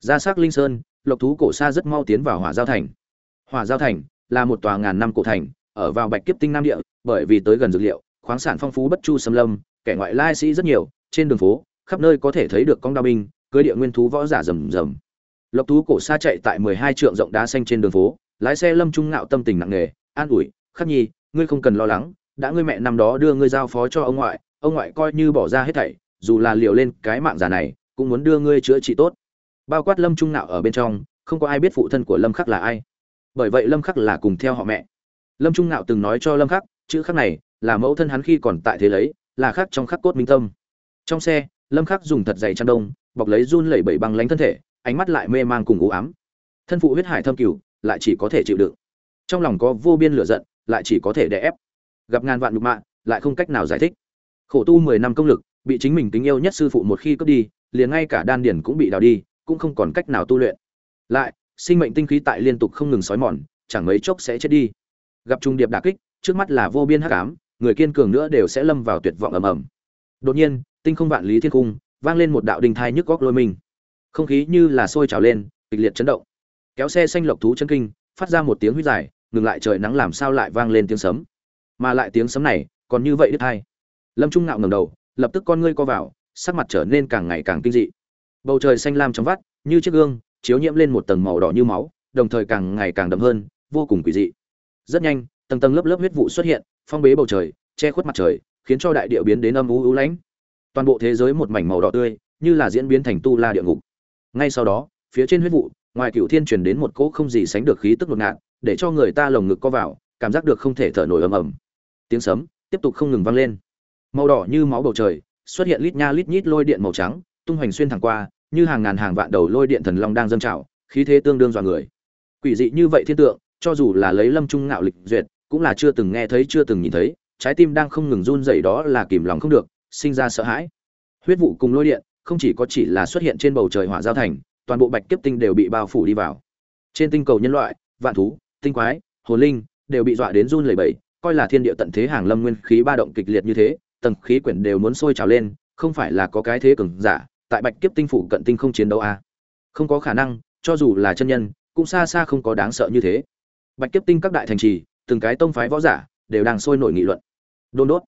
Ra sắc linh sơn, lộc thú cổ xa rất mau tiến vào hỏa giao thành. Hỏa giao thành là một tòa ngàn năm cổ thành, ở vào bạch kiếp tinh nam địa, bởi vì tới gần dược liệu, khoáng sản phong phú bất chu xâm lâm, kẻ ngoại lai sĩ rất nhiều, trên đường phố, khắp nơi có thể thấy được con đao binh, cưới địa nguyên thú võ giả rầm rầm. Lộc thú cổ xa chạy tại mười hai trượng rộng đá xanh trên đường phố, lái xe lâm trung ngạo tâm tình nặng nề, an ủi, khắc nhi, ngươi không cần lo lắng đã ngươi mẹ năm đó đưa ngươi giao phó cho ông ngoại ông ngoại coi như bỏ ra hết thảy, dù là liều lên cái mạng già này, cũng muốn đưa ngươi chữa trị tốt. Bao quát lâm trung nạo ở bên trong, không có ai biết phụ thân của lâm khắc là ai. Bởi vậy lâm khắc là cùng theo họ mẹ. Lâm trung nạo từng nói cho lâm khắc, chữ khắc này là mẫu thân hắn khi còn tại thế lấy, là khắc trong khắc cốt minh tâm. Trong xe, lâm khắc dùng thật dày chăn đông, bọc lấy run lẩy bẩy băng lánh thân thể, ánh mắt lại mê mang cùng u ám. Thân phụ huyết hải thâm cửu lại chỉ có thể chịu đựng. Trong lòng có vô biên lửa giận, lại chỉ có thể đè ép gặp ngàn vạn nhục mạ, lại không cách nào giải thích. Khổ tu mười năm công lực, bị chính mình kính yêu nhất sư phụ một khi cướp đi, liền ngay cả đan điển cũng bị đào đi, cũng không còn cách nào tu luyện. Lại, sinh mệnh tinh khí tại liên tục không ngừng sói mòn, chẳng mấy chốc sẽ chết đi. Gặp trung điệp đả kích, trước mắt là vô biên hắc ám, người kiên cường nữa đều sẽ lâm vào tuyệt vọng ầm ầm. Đột nhiên, tinh không vạn lý thiên cung, vang lên một đạo đình thai nhức góc lôi mình. Không khí như là sôi trào lên, kịch liệt chấn động. Kéo xe xanh lộc thú chân kinh, phát ra một tiếng huýt dài, ngừng lại trời nắng làm sao lại vang lên tiếng sấm mà lại tiếng sấm này còn như vậy đứt hai. Lâm trung ngạo ngẩng đầu, lập tức con ngươi co vào, sắc mặt trở nên càng ngày càng kinh dị. Bầu trời xanh lam trong vắt, như chiếc gương, chiếu nhiễm lên một tầng màu đỏ như máu, đồng thời càng ngày càng đậm hơn, vô cùng quỷ dị. Rất nhanh, tầng tầng lớp lớp huyết vụ xuất hiện, phong bế bầu trời, che khuất mặt trời, khiến cho đại địa biến đến âm u u lãnh. Toàn bộ thế giới một mảnh màu đỏ tươi, như là diễn biến thành tu la địa ngục. Ngay sau đó, phía trên huyết vụ, ngoài cựu thiên truyền đến một cỗ không gì sánh được khí tức ngột ngạt, để cho người ta lồng ngực co vào, cảm giác được không thể thở nổi ầm ầm tiếng sấm tiếp tục không ngừng vang lên. Màu đỏ như máu bầu trời xuất hiện lít nha lít nhít lôi điện màu trắng, tung hoành xuyên thẳng qua, như hàng ngàn hàng vạn đầu lôi điện thần long đang dâng trào, khí thế tương đương dọa người. Quỷ dị như vậy thiên tượng, cho dù là lấy lâm trung ngạo lịch duyệt, cũng là chưa từng nghe thấy, chưa từng nhìn thấy, trái tim đang không ngừng run rẩy đó là kìm lòng không được, sinh ra sợ hãi. Huyết vụ cùng lôi điện không chỉ có chỉ là xuất hiện trên bầu trời hỏa giao thành, toàn bộ bạch kiếp tinh đều bị bao phủ đi vào. Trên tinh cầu nhân loại, vạn thú, tinh quái, hồn linh đều bị dọa đến run lẩy bẩy coi là thiên địa tận thế hàng lâm nguyên khí ba động kịch liệt như thế, tầng khí quyển đều muốn sôi trào lên, không phải là có cái thế cường giả, tại bạch kiếp tinh phủ cận tinh không chiến đấu à. không có khả năng, cho dù là chân nhân, cũng xa xa không có đáng sợ như thế. Bạch kiếp tinh các đại thành trì, từng cái tông phái võ giả, đều đang sôi nổi nghị luận. Đôn đốt.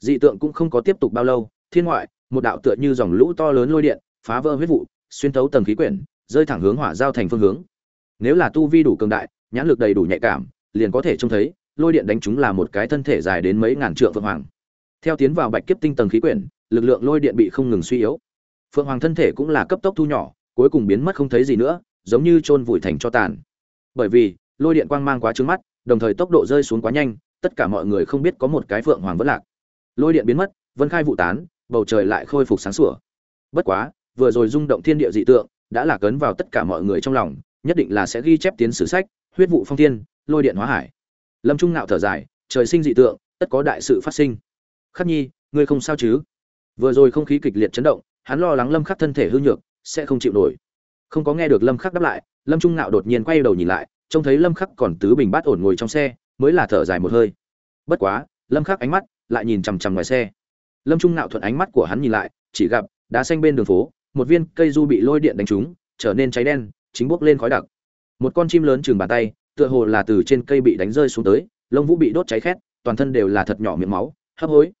Dị tượng cũng không có tiếp tục bao lâu, thiên ngoại, một đạo tựa như dòng lũ to lớn lôi điện, phá vỡ huyết vụ, xuyên thấu tầng khí quyển, rơi thẳng hướng hỏa giao thành phương hướng. Nếu là tu vi đủ cường đại, nhãn lực đầy đủ nhạy cảm, liền có thể trông thấy lôi điện đánh chúng là một cái thân thể dài đến mấy ngàn trượng phượng hoàng. Theo tiến vào bạch kiếp tinh tầng khí quyển, lực lượng lôi điện bị không ngừng suy yếu. Phượng hoàng thân thể cũng là cấp tốc thu nhỏ, cuối cùng biến mất không thấy gì nữa, giống như chôn vùi thành cho tàn. Bởi vì, lôi điện quang mang quá trứng mắt, đồng thời tốc độ rơi xuống quá nhanh, tất cả mọi người không biết có một cái phượng hoàng vẫn lạc. Lôi điện biến mất, vân khai vụ tán, bầu trời lại khôi phục sáng sủa. Bất quá, vừa rồi rung động thiên địa dị tượng, đã là cấn vào tất cả mọi người trong lòng, nhất định là sẽ ghi chép tiến sử sách, huyết vụ phong thiên, lôi điện hóa hải lâm trung ngạo thở dài, trời sinh dị tượng, tất có đại sự phát sinh. Khắc nhi, ngươi không sao chứ? Vừa rồi không khí kịch liệt chấn động, hắn lo lắng lâm khắc thân thể hư nhược, sẽ không chịu nổi. Không có nghe được lâm khắc đáp lại, lâm trung ngạo đột nhiên quay đầu nhìn lại, trông thấy lâm khắc còn tứ bình bát ổn ngồi trong xe, mới là thở dài một hơi. Bất quá, lâm khắc ánh mắt lại nhìn chằm chằm ngoài xe. Lâm trung ngạo thuận ánh mắt của hắn nhìn lại, chỉ gặp đá xanh bên đường phố, một viên cây du bị lôi điện đánh trúng, trở nên cháy đen, chính bốc lên khói đặc. Một con chim lớn chừng bàn tay tựa hồ là từ trên cây bị đánh rơi xuống tới, lông vũ bị đốt cháy khét, toàn thân đều là thật nhỏ miệng máu, hấp hối.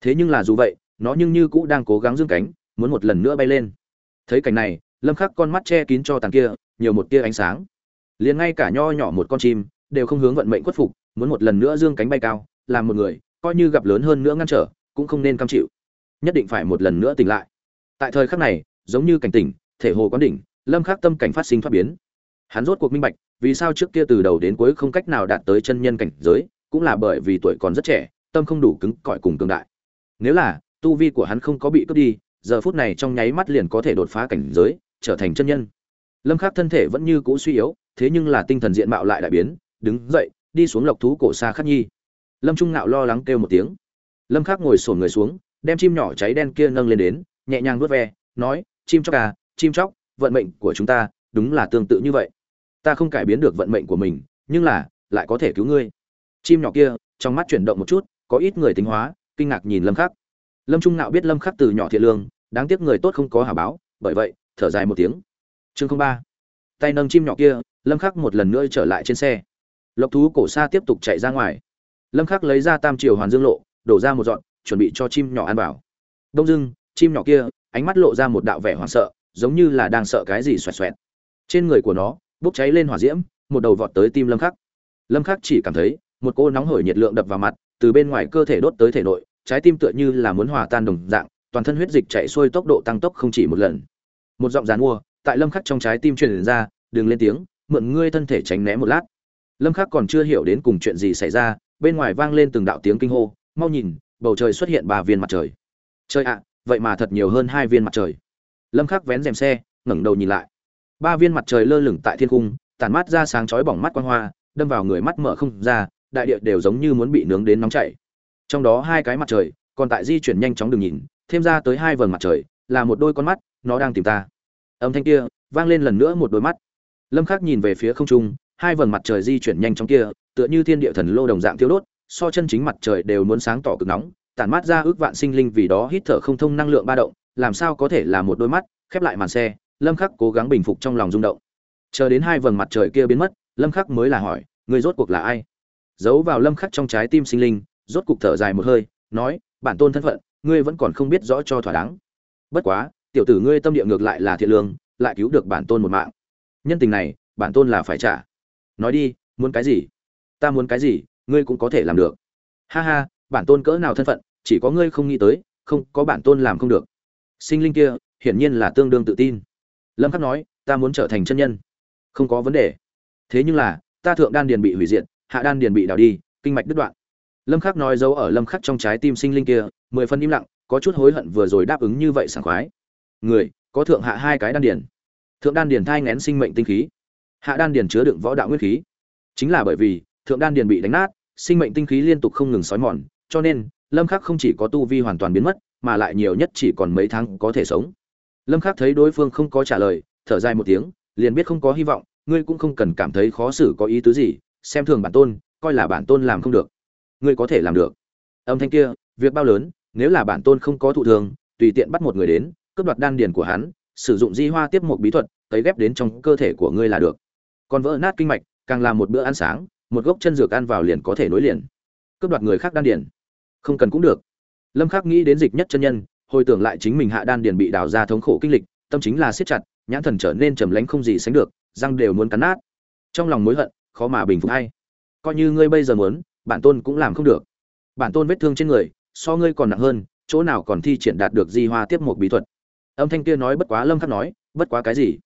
Thế nhưng là dù vậy, nó nhưng như cũ đang cố gắng dương cánh, muốn một lần nữa bay lên. Thấy cảnh này, lâm khắc con mắt che kín cho tàn kia, nhiều một tia ánh sáng. Liền ngay cả nho nhỏ một con chim, đều không hướng vận mệnh khuất phục, muốn một lần nữa dương cánh bay cao, làm một người, coi như gặp lớn hơn nữa ngăn trở, cũng không nên cam chịu. Nhất định phải một lần nữa tỉnh lại. Tại thời khắc này, giống như cảnh tỉnh, thể hồ quán đỉnh, lâm khắc tâm cảnh phát sinh thoát biến. Hắn rốt cuộc minh bạch vì sao trước kia từ đầu đến cuối không cách nào đạt tới chân nhân cảnh giới, cũng là bởi vì tuổi còn rất trẻ, tâm không đủ cứng cỏi cùng cường đại. Nếu là, tu vi của hắn không có bị cướp đi, giờ phút này trong nháy mắt liền có thể đột phá cảnh giới, trở thành chân nhân. Lâm khắc thân thể vẫn như cũ suy yếu, thế nhưng là tinh thần diện mạo lại đại biến, đứng dậy, đi xuống lộc thú cổ xa khắc nhi. Lâm trung Nạo lo lắng kêu một tiếng. Lâm khắc ngồi xổm người xuống, đem chim nhỏ cháy đen kia nâng lên đến, nhẹ nhàng vuốt ve, nói, chim chóc à chim chóc, vận mệnh của chúng ta đúng là tương tự như vậy ta không cải biến được vận mệnh của mình, nhưng là, lại có thể cứu ngươi. Chim nhỏ kia, trong mắt chuyển động một chút, có ít người tính hóa, kinh ngạc nhìn lâm khắc. Lâm trung nạo biết lâm khắc từ nhỏ thiện lương, đáng tiếc người tốt không có hà báo, bởi vậy, thở dài một tiếng. Chương ba. Tay nâng chim nhỏ kia, lâm khắc một lần nữa trở lại trên xe. Lộc thú cổ xa tiếp tục chạy ra ngoài. Lâm khắc lấy ra tam triều hoàn dương lộ, đổ ra một dọn, chuẩn bị cho chim nhỏ ăn vào. Đông dưng chim nhỏ kia, ánh mắt lộ ra một đạo vẻ hoảng sợ, giống như là đang sợ cái gì xoẹt xoẹt. Trên người của nó bốc cháy lên hỏa diễm, một đầu vọt tới tim lâm khắc. Lâm khắc chỉ cảm thấy, một cô nóng hổi nhiệt lượng đập vào mặt, từ bên ngoài cơ thể đốt tới thể nội, trái tim tựa như là muốn hòa tan đồng dạng, toàn thân huyết dịch chạy xuôi tốc độ tăng tốc không chỉ một lần. Một giọng dàn mua, tại lâm khắc trong trái tim truyền ra, đừng lên tiếng, mượn ngươi thân thể tránh né một lát. Lâm khắc còn chưa hiểu đến cùng chuyện gì xảy ra, bên ngoài vang lên từng đạo tiếng kinh hô, mau nhìn, bầu trời xuất hiện ba viên mặt trời. Trời ạ, vậy mà thật nhiều hơn hai viên mặt trời. Lâm khắc vén rèm xe, ngẩng đầu nhìn lại ba viên mặt trời lơ lửng tại thiên cung tản mát ra sáng chói bỏng mắt quang hoa, đâm vào người mắt mở không ra, đại địa đều giống như muốn bị nướng đến nóng chảy. Trong đó hai cái mặt trời, còn tại di chuyển nhanh chóng đừng nhìn, thêm ra tới hai vầng mặt trời, là một đôi con mắt, nó đang tìm ta. Âm thanh kia, vang lên lần nữa một đôi mắt. Lâm khắc nhìn về phía không trung, hai vầng mặt trời di chuyển nhanh chóng kia, tựa như thiên địa thần lô đồng dạng thiếu đốt, so chân chính mặt trời đều muốn sáng tỏ cực nóng, tản mát ra ước vạn sinh linh vì đó hít thở không thông năng lượng ba động, làm sao có thể là một đôi mắt, khép lại màn xe lâm khắc cố gắng bình phục trong lòng rung động. Chờ đến hai vầng mặt trời kia biến mất, lâm khắc mới là hỏi người rốt cuộc là ai? Giấu vào lâm khắc trong trái tim sinh linh, rốt cục thở dài một hơi, nói, bản tôn thân phận, ngươi vẫn còn không biết rõ cho thỏa đáng. Bất quá, tiểu tử ngươi tâm địa ngược lại là thiện lương, lại cứu được bản tôn một mạng. Nhân tình này, bản tôn là phải trả. Nói đi, muốn cái gì? Ta muốn cái gì, ngươi cũng có thể làm được. Ha ha, bản tôn cỡ nào thân phận, chỉ có ngươi không nghĩ tới, không, có bản tôn làm không được. Sinh linh kia, hiển nhiên là tương đương tự tin lâm khắc nói, ta muốn trở thành chân nhân. Không có vấn đề. Thế nhưng là, ta thượng đan điền bị hủy diệt, hạ đan điền bị đào đi, kinh mạch đứt đoạn. Lâm khắc nói dấu ở lâm khắc trong trái tim sinh linh kia, mười phân im lặng, có chút hối hận vừa rồi đáp ứng như vậy sảng khoái. Người, có thượng hạ hai cái đan điền. Thượng đan điền thai ngén sinh mệnh tinh khí. Hạ đan điền chứa đựng võ đạo nguyên khí. Chính là bởi vì, thượng đan điền bị đánh nát, sinh mệnh tinh khí liên tục không ngừng sói mòn, cho nên, lâm khắc không chỉ có tu vi hoàn toàn biến mất, mà lại nhiều nhất chỉ còn mấy tháng có thể sống lâm khắc thấy đối phương không có trả lời, thở dài một tiếng, liền biết không có hy vọng, ngươi cũng không cần cảm thấy khó xử có ý tứ gì, xem thường bản tôn, coi là bản tôn làm không được. Ngươi có thể làm được. Âm thanh kia, việc bao lớn, nếu là bản tôn không có thụ thường, tùy tiện bắt một người đến, cướp đoạt đan điền của hắn, sử dụng di hoa tiếp một bí thuật tấy ghép đến trong cơ thể của ngươi là được. Còn vỡ nát kinh mạch, càng làm một bữa ăn sáng, một gốc chân dược ăn vào liền có thể nối liền. Cướp đoạt người khác đan điền. Không cần cũng được. Lâm khắc nghĩ đến dịch nhất chân nhân hồi tưởng lại chính mình hạ đan điền bị đào ra thống khổ kinh lịch, tâm chính là siết chặt, nhãn thần trở nên trầm lánh không gì sánh được, răng đều muốn cắn nát. Trong lòng mối hận, khó mà bình phục hay. Coi như ngươi bây giờ muốn, bản tôn cũng làm không được. Bản tôn vết thương trên người, so ngươi còn nặng hơn, chỗ nào còn thi triển đạt được di hoa tiếp một bí thuật. Âm thanh kia nói bất quá lâm khắc nói, bất quá cái gì?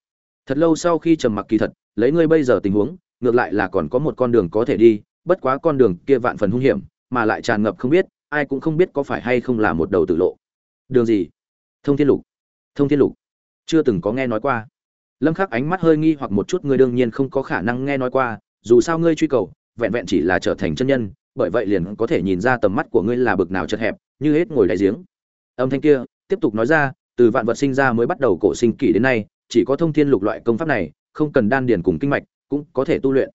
Thật lâu sau khi trầm mặc kỳ thật, lấy ngươi bây giờ tình huống, ngược lại là còn có một con đường có thể đi, bất quá con đường kia vạn phần hung hiểm, mà lại tràn ngập không biết, ai cũng không biết có phải hay không là một đầu tử lộ đường gì? Thông thiên lục. Thông thiên lục. Chưa từng có nghe nói qua. Lâm khắc ánh mắt hơi nghi hoặc một chút ngươi đương nhiên không có khả năng nghe nói qua, dù sao ngươi truy cầu, vẹn vẹn chỉ là trở thành chân nhân, bởi vậy liền có thể nhìn ra tầm mắt của ngươi là bực nào chật hẹp, như hết ngồi đại giếng. Âm thanh kia, tiếp tục nói ra, từ vạn vật sinh ra mới bắt đầu cổ sinh kỷ đến nay, chỉ có thông thiên lục loại công pháp này, không cần đan điền cùng kinh mạch, cũng có thể tu luyện.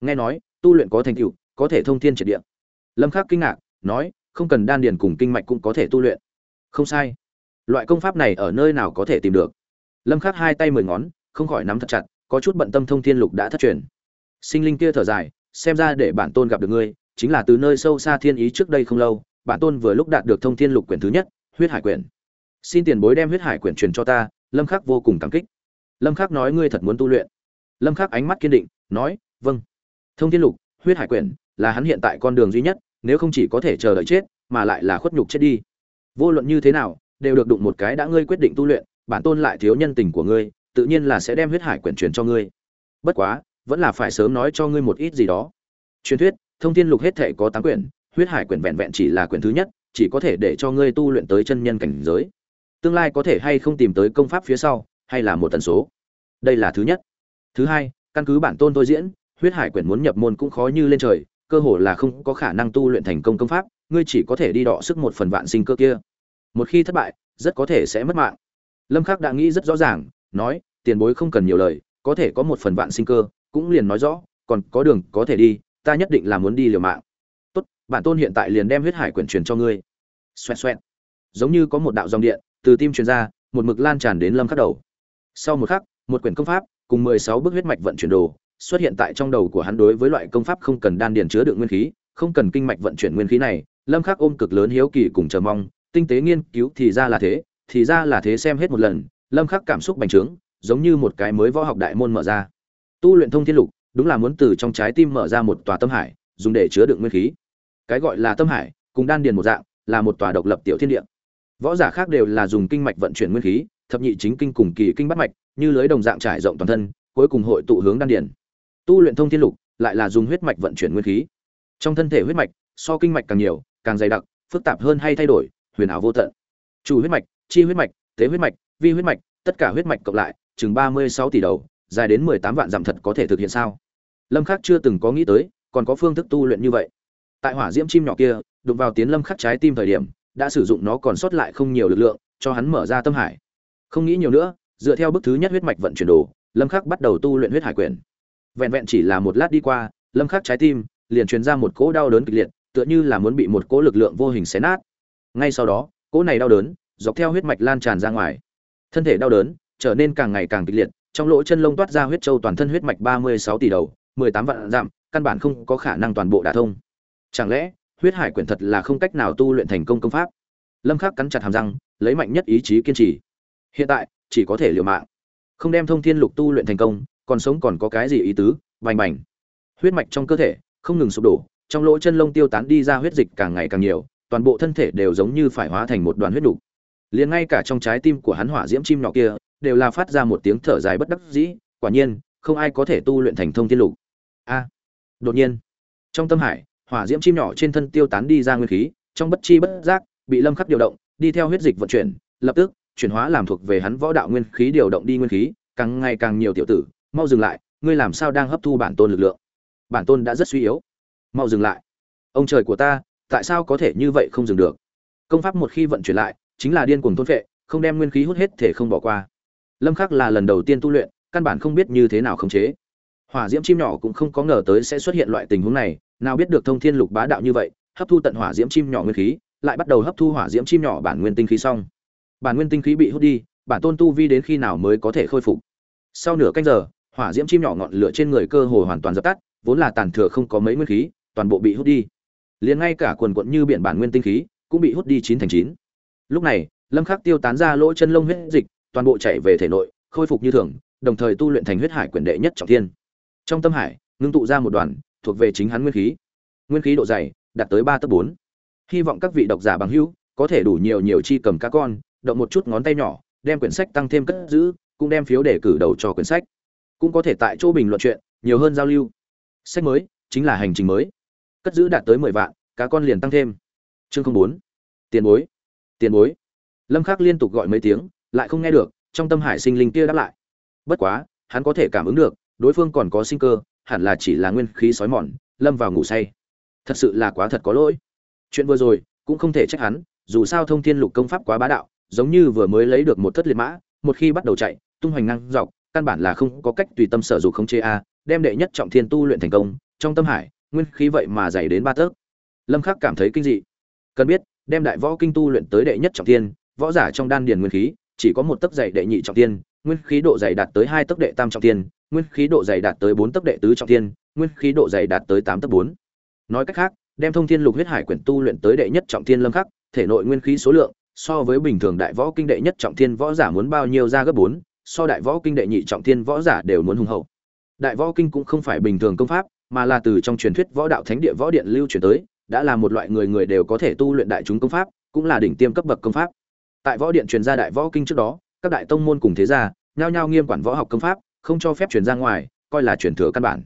Nghe nói, tu luyện có thành tựu, có thể thông thiên triệt địa. Lâm khắc kinh ngạc, nói, không cần đan điền cùng kinh mạch cũng có thể tu luyện không sai. Loại công pháp này ở nơi nào có thể tìm được? Lâm khắc hai tay mười ngón, không khỏi nắm thật chặt, có chút bận tâm thông thiên lục đã thất truyền. Sinh linh kia thở dài, xem ra để bản tôn gặp được ngươi, chính là từ nơi sâu xa thiên ý trước đây không lâu, bản tôn vừa lúc đạt được thông thiên lục quyển thứ nhất, huyết hải quyển. Xin tiền bối đem huyết hải quyển truyền cho ta, lâm khắc vô cùng cảm kích. Lâm khắc nói ngươi thật muốn tu luyện. Lâm khắc ánh mắt kiên định, nói vâng. Thông thiên lục, huyết hải quyển, là hắn hiện tại con đường duy nhất, nếu không chỉ có thể chờ đợi chết, mà lại là khuất nhục chết đi vô luận như thế nào, đều được đụng một cái đã ngươi quyết định tu luyện, bản tôn lại thiếu nhân tình của ngươi, tự nhiên là sẽ đem huyết hải quyển truyền cho ngươi. Bất quá, vẫn là phải sớm nói cho ngươi một ít gì đó. Truyền thuyết, thông thiên lục hết thể có tám quyển, huyết hải quyển vẹn vẹn chỉ là quyển thứ nhất, chỉ có thể để cho ngươi tu luyện tới chân nhân cảnh giới. Tương lai có thể hay không tìm tới công pháp phía sau, hay là một tần số. Đây là thứ nhất. Thứ hai, căn cứ bản tôn tôi diễn, huyết hải quyển muốn nhập môn cũng khó như lên trời, cơ hồ là không có khả năng tu luyện thành công công pháp, ngươi chỉ có thể đi đọ sức một phần vạn sinh cơ kia một khi thất bại, rất có thể sẽ mất mạng. Lâm khắc đã nghĩ rất rõ ràng, nói, tiền bối không cần nhiều lời, có thể có một phần vạn sinh cơ, cũng liền nói rõ, còn có đường có thể đi, ta nhất định là muốn đi liều mạng. Tốt, bản tôn hiện tại liền đem huyết hải quyển truyền cho ngươi. Xoẹt xoẹt. Giống như có một đạo dòng điện, từ tim truyền ra, một mực lan tràn đến lâm khắc đầu. Sau một khắc, một quyển công pháp, cùng 16 bước huyết mạch vận chuyển đồ, xuất hiện tại trong đầu của hắn đối với loại công pháp không cần đan điền chứa đựng nguyên khí, không cần kinh mạch vận chuyển nguyên khí này, lâm khắc ôm cực lớn hiếu kỳ cùng chờ mong tinh tế nghiên cứu thì ra là thế, thì ra là thế xem hết một lần, lâm khắc cảm xúc bành trướng, giống như một cái mới võ học đại môn mở ra. Tu luyện thông thiên lục, đúng là muốn từ trong trái tim mở ra một tòa tâm hải, dùng để chứa đựng nguyên khí. Cái gọi là tâm hải, cùng đan điền một dạng, là một tòa độc lập tiểu thiên địa. Võ giả khác đều là dùng kinh mạch vận chuyển nguyên khí, thập nhị chính kinh cùng kỳ kinh bắt mạch, như lưới đồng dạng trải rộng toàn thân, cuối cùng hội tụ hướng đan điền. Tu luyện thông thiên lục, lại là dùng huyết mạch vận chuyển nguyên khí. Trong thân thể huyết mạch, so kinh mạch càng nhiều, càng dày đặc, phức tạp hơn hay thay đổi huyền ảo vô tận. Chủ huyết mạch, chi huyết mạch, tế huyết mạch, vi huyết mạch, tất cả huyết mạch cộng lại, chừng ba mươi sáu tỷ đầu, dài đến mười tám vạn dặm thật có thể thực hiện sao? Lâm khắc chưa từng có nghĩ tới, còn có phương thức tu luyện như vậy. Tại hỏa diễm chim nhỏ kia, đụng vào tiến lâm khắc trái tim thời điểm, đã sử dụng nó còn sót lại không nhiều lực lượng, cho hắn mở ra tâm hải. Không nghĩ nhiều nữa, dựa theo bước thứ nhất huyết mạch vận chuyển đồ, lâm khắc bắt đầu tu luyện huyết hải quyền. Vẹn vẹn chỉ là một lát đi qua, lâm khắc trái tim liền truyền ra một cỗ đau đớn kịch liệt, tựa như là muốn bị một cỗ lực lượng vô hình xé nát ngay sau đó, cỗ này đau đớn dọc theo huyết mạch lan tràn ra ngoài. Thân thể đau đớn trở nên càng ngày càng kịch liệt, trong lỗ chân lông toát ra huyết châu toàn thân huyết mạch 36 tỷ đầu 18 vạn dặm căn bản không có khả năng toàn bộ đả thông. Chẳng lẽ, huyết hải quyển thật là không cách nào tu luyện thành công công pháp? Lâm khắc cắn chặt hàm răng, lấy mạnh nhất ý chí kiên trì. Hiện tại, chỉ có thể liều mạng. Không đem thông thiên lục tu luyện thành công, còn sống còn có cái gì ý tứ? Vành bành. Huyết mạch trong cơ thể không ngừng sụp đổ, trong lỗ chân lông tiêu tán đi ra huyết dịch càng ngày càng nhiều toàn bộ thân thể đều giống như phải hóa thành một đoàn huyết đủ. liền ngay cả trong trái tim của hắn hỏa diễm chim nhỏ kia, đều là phát ra một tiếng thở dài bất đắc dĩ, quả nhiên, không ai có thể tu luyện thành thông thiên lục. A, đột nhiên, trong tâm hải, hỏa diễm chim nhỏ trên thân tiêu tán đi ra nguyên khí, trong bất chi bất giác, bị lâm khắc điều động, đi theo huyết dịch vận chuyển, lập tức, chuyển hóa làm thuộc về hắn võ đạo nguyên khí điều động đi nguyên khí, càng ngày càng nhiều tiểu tử, mau dừng lại, ngươi làm sao đang hấp thu bản tôn lực lượng? Bản tôn đã rất suy yếu. Mau dừng lại. Ông trời của ta tại sao có thể như vậy không dừng được? Công pháp một khi vận chuyển lại, chính là điên cuồng thôn phệ, không đem nguyên khí hút hết thể không bỏ qua. Lâm khắc là lần đầu tiên tu luyện, căn bản không biết như thế nào khống chế. Hỏa diễm chim nhỏ cũng không có ngờ tới sẽ xuất hiện loại tình huống này, nào biết được thông thiên lục bá đạo như vậy, hấp thu tận hỏa diễm chim nhỏ nguyên khí, lại bắt đầu hấp thu hỏa diễm chim nhỏ bản nguyên tinh khí xong. Bản nguyên tinh khí bị hút đi, bản tôn tu vi đến khi nào mới có thể khôi phục? Sau nửa canh giờ, hỏa diễm chim nhỏ ngọn lửa trên người cơ hồ hoàn toàn dập tắt, vốn là tàn thừa không có mấy nguyên khí, toàn bộ bị hút đi liền ngay cả quần quận như biển bản nguyên tinh khí cũng bị hút đi chín thành chín. Lúc này, lâm khắc tiêu tán ra lỗ chân lông huyết dịch, toàn bộ chảy về thể nội, khôi phục như thường, đồng thời tu luyện thành huyết hải quyền đệ nhất trọng thiên. Trong tâm hải, ngưng tụ ra một đoàn, thuộc về chính hắn nguyên khí. Nguyên khí độ dày, đạt tới ba tấc bốn. Hy vọng các vị độc giả bằng hữu có thể đủ nhiều nhiều chi cầm cá con, động một chút ngón tay nhỏ, đem quyển sách tăng thêm cất giữ, cũng đem phiếu để cử đầu cho quyển sách. Cũng có thể tại chỗ bình luận chuyện, nhiều hơn giao lưu. Sách mới, chính là hành trình mới cất giữ đạt tới mười vạn, cá con liền tăng thêm. Chương không bốn. Tiền bối. Tiền bối. Lâm khắc liên tục gọi mấy tiếng, lại không nghe được, trong tâm hải sinh linh kia đáp lại. Bất quá, hắn có thể cảm ứng được, đối phương còn có sinh cơ, hẳn là chỉ là nguyên khí sói mòn, lâm vào ngủ say. Thật sự là quá thật có lỗi. Chuyện vừa rồi, cũng không thể trách hắn, dù sao thông thiên lục công pháp quá bá đạo, giống như vừa mới lấy được một thất liệt mã, một khi bắt đầu chạy, tung hoành năng dọc, căn bản là không có cách tùy tâm sở dục không chế a, đem đệ nhất trọng thiên tu luyện thành công, trong tâm hải nguyên khí vậy mà dày đến ba tấc. Lâm khắc cảm thấy kinh dị. Cần biết, đem đại võ kinh tu luyện tới đệ nhất trọng thiên, võ giả trong đan điền nguyên khí, chỉ có một tấc dày đệ nhị trọng thiên, nguyên khí độ dày đạt tới hai tấc đệ tam trọng thiên, nguyên khí độ dày đạt tới bốn tấc đệ tứ trọng thiên, nguyên khí độ dày đạt tới tám tấc bốn. Nói cách khác, đem thông thiên lục huyết hải quyển tu luyện tới đệ nhất trọng thiên lâm khắc, thể nội nguyên khí số lượng, so với bình thường đại võ kinh đệ nhất trọng thiên võ giả muốn bao nhiêu ra gấp bốn, so đại võ kinh đệ nhị trọng thiên võ giả đều muốn hùng hậu. Đại võ kinh cũng không phải bình thường công pháp mà là từ trong truyền thuyết võ đạo thánh địa võ điện lưu truyền tới, đã là một loại người người đều có thể tu luyện đại chúng công pháp, cũng là đỉnh tiêm cấp bậc công pháp. Tại võ điện truyền ra đại võ kinh trước đó, các đại tông môn cùng thế gia, nhao nhao nghiêm quản võ học công pháp, không cho phép truyền ra ngoài, coi là truyền thừa căn bản.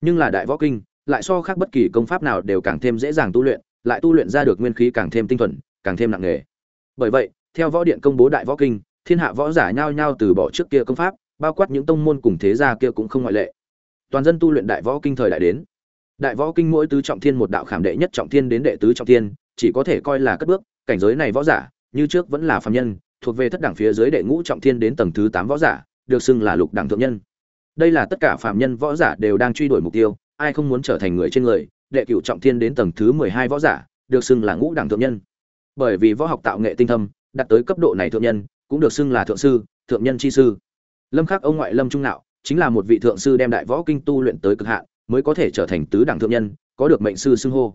Nhưng là đại võ kinh, lại so khác bất kỳ công pháp nào đều càng thêm dễ dàng tu luyện, lại tu luyện ra được nguyên khí càng thêm tinh thuần, càng thêm nặng nề. Bởi vậy, theo võ điện công bố đại võ kinh, thiên hạ võ giả nhao nhao từ bỏ trước kia công pháp, bao quát những tông môn cùng thế gia kia cũng không ngoại lệ toàn dân tu luyện đại võ kinh thời đại đến. Đại võ kinh mỗi tứ trọng thiên một đạo khảm đệ nhất trọng thiên đến đệ tứ trọng thiên, chỉ có thể coi là cất bước, cảnh giới này võ giả, như trước vẫn là phàm nhân, thuộc về thất đẳng phía dưới đệ ngũ trọng thiên đến tầng thứ tám võ giả, được xưng là lục đẳng thượng nhân. Đây là tất cả phàm nhân võ giả đều đang truy đuổi mục tiêu, ai không muốn trở thành người trên người, đệ cửu trọng thiên đến tầng thứ mười hai võ giả, được xưng là ngũ đẳng thượng nhân. Bởi vì võ học tạo nghệ tinh thâm, đạt tới cấp độ này thượng nhân, cũng được xưng là thượng sư, thượng nhân chi sư. Lâm khắc ông ngoại lâm trung nạo chính là một vị thượng sư đem đại võ kinh tu luyện tới cực hạn, mới có thể trở thành tứ đẳng thượng nhân, có được mệnh sư xưng hô.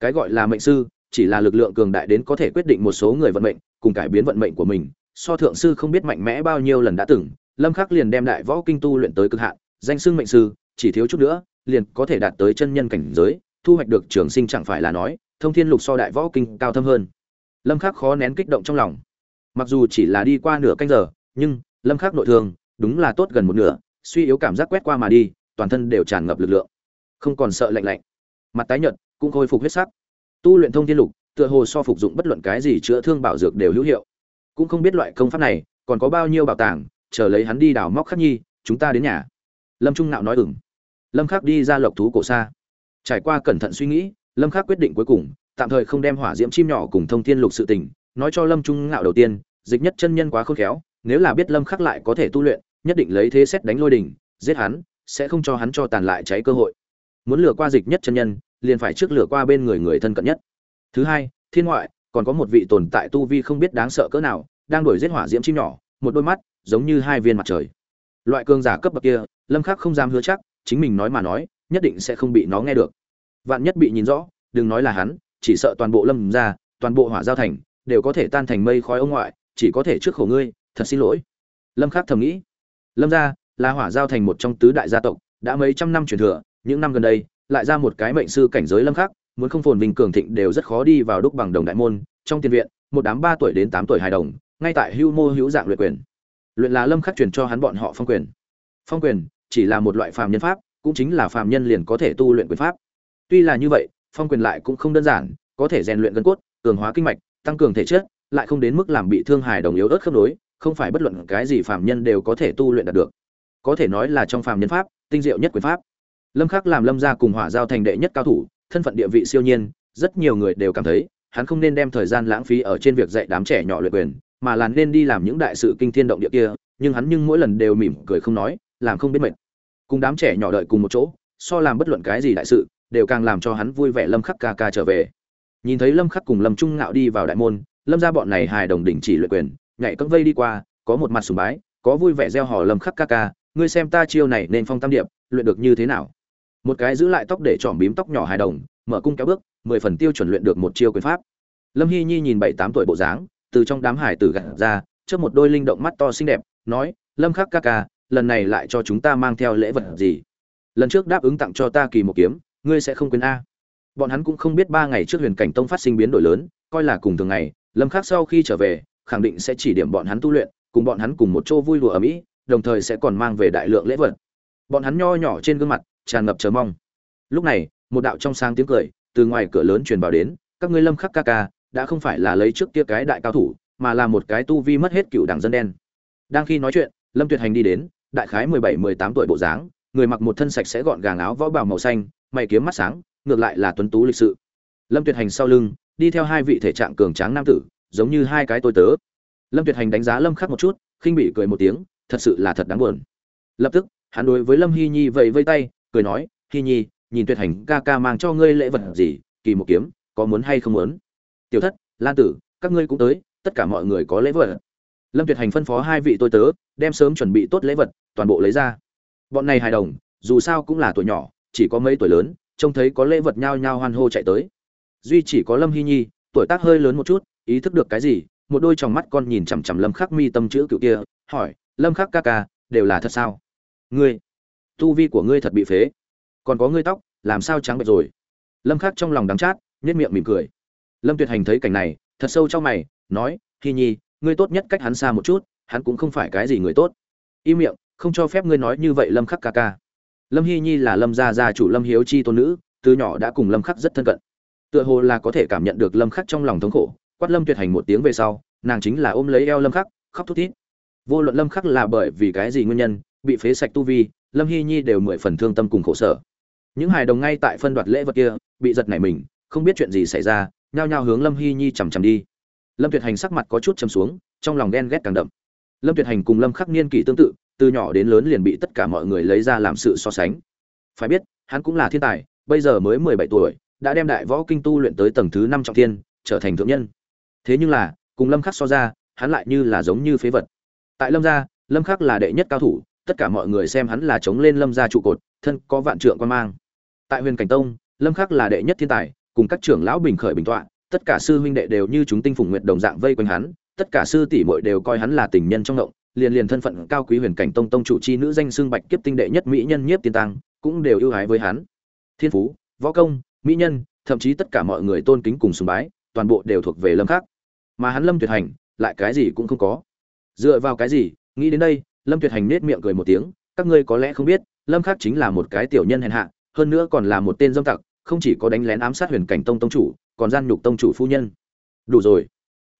Cái gọi là mệnh sư, chỉ là lực lượng cường đại đến có thể quyết định một số người vận mệnh, cùng cải biến vận mệnh của mình. So thượng sư không biết mạnh mẽ bao nhiêu lần đã từng, lâm khắc liền đem đại võ kinh tu luyện tới cực hạn, danh xưng mệnh sư, chỉ thiếu chút nữa, liền có thể đạt tới chân nhân cảnh giới, thu hoạch được trường sinh chẳng phải là nói, thông thiên lục so đại võ kinh cao thâm hơn. Lâm khắc khó nén kích động trong lòng. Mặc dù chỉ là đi qua nửa canh giờ, nhưng lâm khắc nội thương, đúng là tốt gần một nửa suy yếu cảm giác quét qua mà đi, toàn thân đều tràn ngập lực lượng. Không còn sợ lạnh lạnh. Mặt tái nhợt, cũng khôi phục huyết sắc. Tu luyện thông thiên lục, tựa hồ so phục dụng bất luận cái gì chữa thương bảo dược đều hữu hiệu. Cũng không biết loại công pháp này, còn có bao nhiêu bảo tàng, chờ lấy hắn đi đào móc khắc nhi, chúng ta đến nhà. Lâm trung nạo nói ừng lâm khắc đi ra lộc thú cổ xa. Trải qua cẩn thận suy nghĩ, lâm khắc quyết định cuối cùng, tạm thời không đem hỏa diễm chim nhỏ cùng thông thiên lục sự tình, nói cho lâm trung ngạo đầu tiên, dịch nhất chân nhân quá khôn khéo, nếu là biết lâm khắc lại có thể tu luyện nhất định lấy thế xét đánh lôi đỉnh giết hắn sẽ không cho hắn cho tàn lại cháy cơ hội. Muốn lừa qua dịch nhất chân nhân liền phải trước lừa qua bên người người thân cận nhất. Thứ hai thiên ngoại còn có một vị tồn tại tu vi không biết đáng sợ cỡ nào đang đuổi giết hỏa diễm chim nhỏ một đôi mắt giống như hai viên mặt trời. Loại cương giả cấp bậc kia lâm khắc không dám hứa chắc chính mình nói mà nói nhất định sẽ không bị nó nghe được. Vạn nhất bị nhìn rõ đừng nói là hắn chỉ sợ toàn bộ lâm gia, toàn bộ hỏa giao thành đều có thể tan thành mây khói ông ngoại chỉ có thể trước khổ ngươi thật xin lỗi. Lâm khắc thầm nghĩ lâm gia, là hỏa giao thành một trong tứ đại gia tộc, đã mấy trăm năm truyền thừa, những năm gần đây, lại ra một cái mệnh sư cảnh giới lâm khắc, muốn không phồn vinh cường thịnh đều rất khó đi vào đúc bằng đồng đại môn. Trong tiền viện, một đám ba tuổi đến tám tuổi hài đồng, ngay tại hưu mô hữu dạng luyện quyền. Luyện là lâm khắc truyền cho hắn bọn họ phong quyền. Phong quyền, chỉ là một loại phàm nhân pháp, cũng chính là phàm nhân liền có thể tu luyện quyền pháp. Tuy là như vậy, phong quyền lại cũng không đơn giản, có thể rèn luyện gân cốt, cường hóa kinh mạch, tăng cường thể chất, lại không đến mức làm bị thương hài đồng yếu ớt khớp nối không phải bất luận cái gì phàm nhân đều có thể tu luyện đạt được. Có thể nói là trong phàm nhân pháp, tinh diệu nhất quyền pháp. Lâm khắc làm lâm gia cùng hỏa giao thành đệ nhất cao thủ, thân phận địa vị siêu nhiên, rất nhiều người đều cảm thấy, hắn không nên đem thời gian lãng phí ở trên việc dạy đám trẻ nhỏ luyện quyền, mà là nên đi làm những đại sự kinh thiên động địa kia, nhưng hắn nhưng mỗi lần đều mỉm cười không nói, làm không biết mệt. Cùng đám trẻ nhỏ đợi cùng một chỗ, so làm bất luận cái gì đại sự, đều càng làm cho hắn vui vẻ lâm khắc ca ca trở về. Nhìn thấy lâm khắc cùng lâm trung ngạo đi vào đại môn, lâm gia bọn này hài đồng đỉnh chỉ luyện quyền nhảy cấm vây đi qua, có một mặt sùng bái, có vui vẻ reo hò lâm khắc ca ca, ngươi xem ta chiêu này nên phong tam điệp, luyện được như thế nào? Một cái giữ lại tóc để trỏm bím tóc nhỏ hài đồng, mở cung kéo bước, mười phần tiêu chuẩn luyện được một chiêu quyền pháp. Lâm hy nhi nhìn bảy tám tuổi bộ dáng, từ trong đám hải tử gặt ra trước một đôi linh động mắt to xinh đẹp, nói, lâm khắc ca ca, lần này lại cho chúng ta mang theo lễ vật gì? Lần trước đáp ứng tặng cho ta kỳ một kiếm, ngươi sẽ không quên a. Bọn hắn cũng không biết ba ngày trước huyền cảnh tông phát sinh biến đổi lớn, coi là cùng thường ngày, lâm khắc sau khi trở về khẳng định sẽ chỉ điểm bọn hắn tu luyện, cùng bọn hắn cùng một chỗ vui đùa ở mỹ, đồng thời sẽ còn mang về đại lượng lễ vật. Bọn hắn nho nhỏ trên gương mặt, tràn ngập chờ mong. Lúc này, một đạo trong sáng tiếng cười từ ngoài cửa lớn truyền vào đến, các ngươi lâm khắc ca ca, đã không phải là lấy trước kia cái đại cao thủ, mà là một cái tu vi mất hết cựu đảng dân đen. Đang khi nói chuyện, lâm tuyệt hành đi đến, đại khái mười bảy, mười tám tuổi bộ dáng, người mặc một thân sạch sẽ gọn gàng áo võ bào màu xanh, mày kiếm mắt sáng, ngược lại là tuấn tú lịch sự. Lâm tuyệt hành sau lưng, đi theo hai vị thể trạng cường tráng nam tử giống như hai cái tôi tớ. Lâm tuyệt hành đánh giá lâm khắc một chút, khinh bị cười một tiếng, thật sự là thật đáng buồn. Lập tức, hắn đối với lâm hy nhi vẫy vây tay, cười nói hy nhi, nhìn tuyệt hành ca ca mang cho ngươi lễ vật gì, kỳ một kiếm, có muốn hay không muốn? Tiểu thất, lan tử, các ngươi cũng tới, tất cả mọi người có lễ vật. Lâm tuyệt hành phân phó hai vị tôi tớ, đem sớm chuẩn bị tốt lễ vật, toàn bộ lấy ra. Bọn này hài đồng, dù sao cũng là tuổi nhỏ, chỉ có mấy tuổi lớn, trông thấy có lễ vật nhao nhao hoan hô chạy tới. Duy chỉ có lâm hy nhi, tuổi tác hơi lớn một chút ý thức được cái gì, một đôi tròng mắt con nhìn chằm chằm lâm khắc mi tâm chữ cựu kia, hỏi, lâm khắc ca ca, đều là thật sao? Ngươi, tu vi của ngươi thật bị phế. Còn có ngươi tóc, làm sao trắng bệch rồi? Lâm khắc trong lòng đắng chát, nhếch miệng mỉm cười. Lâm tuyệt hành thấy cảnh này, thật sâu trong mày, nói, hi nhi, ngươi tốt nhất cách hắn xa một chút, hắn cũng không phải cái gì người tốt. Im miệng, không cho phép ngươi nói như vậy, lâm khắc ca ca. Lâm hi nhi là lâm gia gia chủ lâm hiếu chi tôn nữ, từ nhỏ đã cùng lâm khắc rất thân cận. Tựa hồ là có thể cảm nhận được lâm khắc trong lòng thống khổ quát lâm tuyệt hành một tiếng về sau, nàng chính là ôm lấy eo lâm khắc, khóc thút thít. Vô luận lâm khắc là bởi vì cái gì nguyên nhân, bị phế sạch tu vi, lâm hy nhi đều mười phần thương tâm cùng khổ sở. Những hài đồng ngay tại phân đoạt lễ vật kia, bị giật nảy mình, không biết chuyện gì xảy ra, nhao nhao hướng lâm hy nhi chằm chằm đi. Lâm tuyệt hành sắc mặt có chút chầm xuống, trong lòng ghen ghét càng đậm. Lâm tuyệt hành cùng lâm khắc niên kỷ tương tự, từ nhỏ đến lớn liền bị tất cả mọi người lấy ra làm sự so sánh. Phải biết, hắn cũng là thiên tài, bây giờ mới mười bảy tuổi, đã đem đại võ kinh tu luyện tới tầng thứ năm trọng thiên, trở thành thượng nhân thế nhưng là, cùng lâm khắc so ra, hắn lại như là giống như phế vật. Tại lâm gia, lâm khắc là đệ nhất cao thủ, tất cả mọi người xem hắn là chống lên lâm gia trụ cột, thân có vạn trượng quan mang. Tại huyền cảnh tông, lâm khắc là đệ nhất thiên tài, cùng các trưởng lão bình khởi bình tọa, tất cả sư huynh đệ đều như chúng tinh phùng nguyệt đồng dạng vây quanh hắn, tất cả sư tỷ muội đều coi hắn là tình nhân trong động, liền liền thân phận cao quý huyền cảnh tông tông chủ chi nữ danh xương bạch kiếp tinh đệ nhất mỹ nhân nhiếp tiên tăng, cũng đều ưu ái với hắn. Thiên phú, võ công, mỹ nhân, thậm chí tất cả mọi người tôn kính cùng sùng bái, toàn bộ đều thuộc về lâm khắc mà hắn lâm tuyệt hành, lại cái gì cũng không có. Dựa vào cái gì, nghĩ đến đây, lâm tuyệt hành nết miệng cười một tiếng, các ngươi có lẽ không biết, lâm khắc chính là một cái tiểu nhân hèn hạ, hơn nữa còn là một tên dâm tặc, không chỉ có đánh lén ám sát huyền cảnh tông tông chủ, còn gian nhục tông chủ phu nhân. Đủ rồi.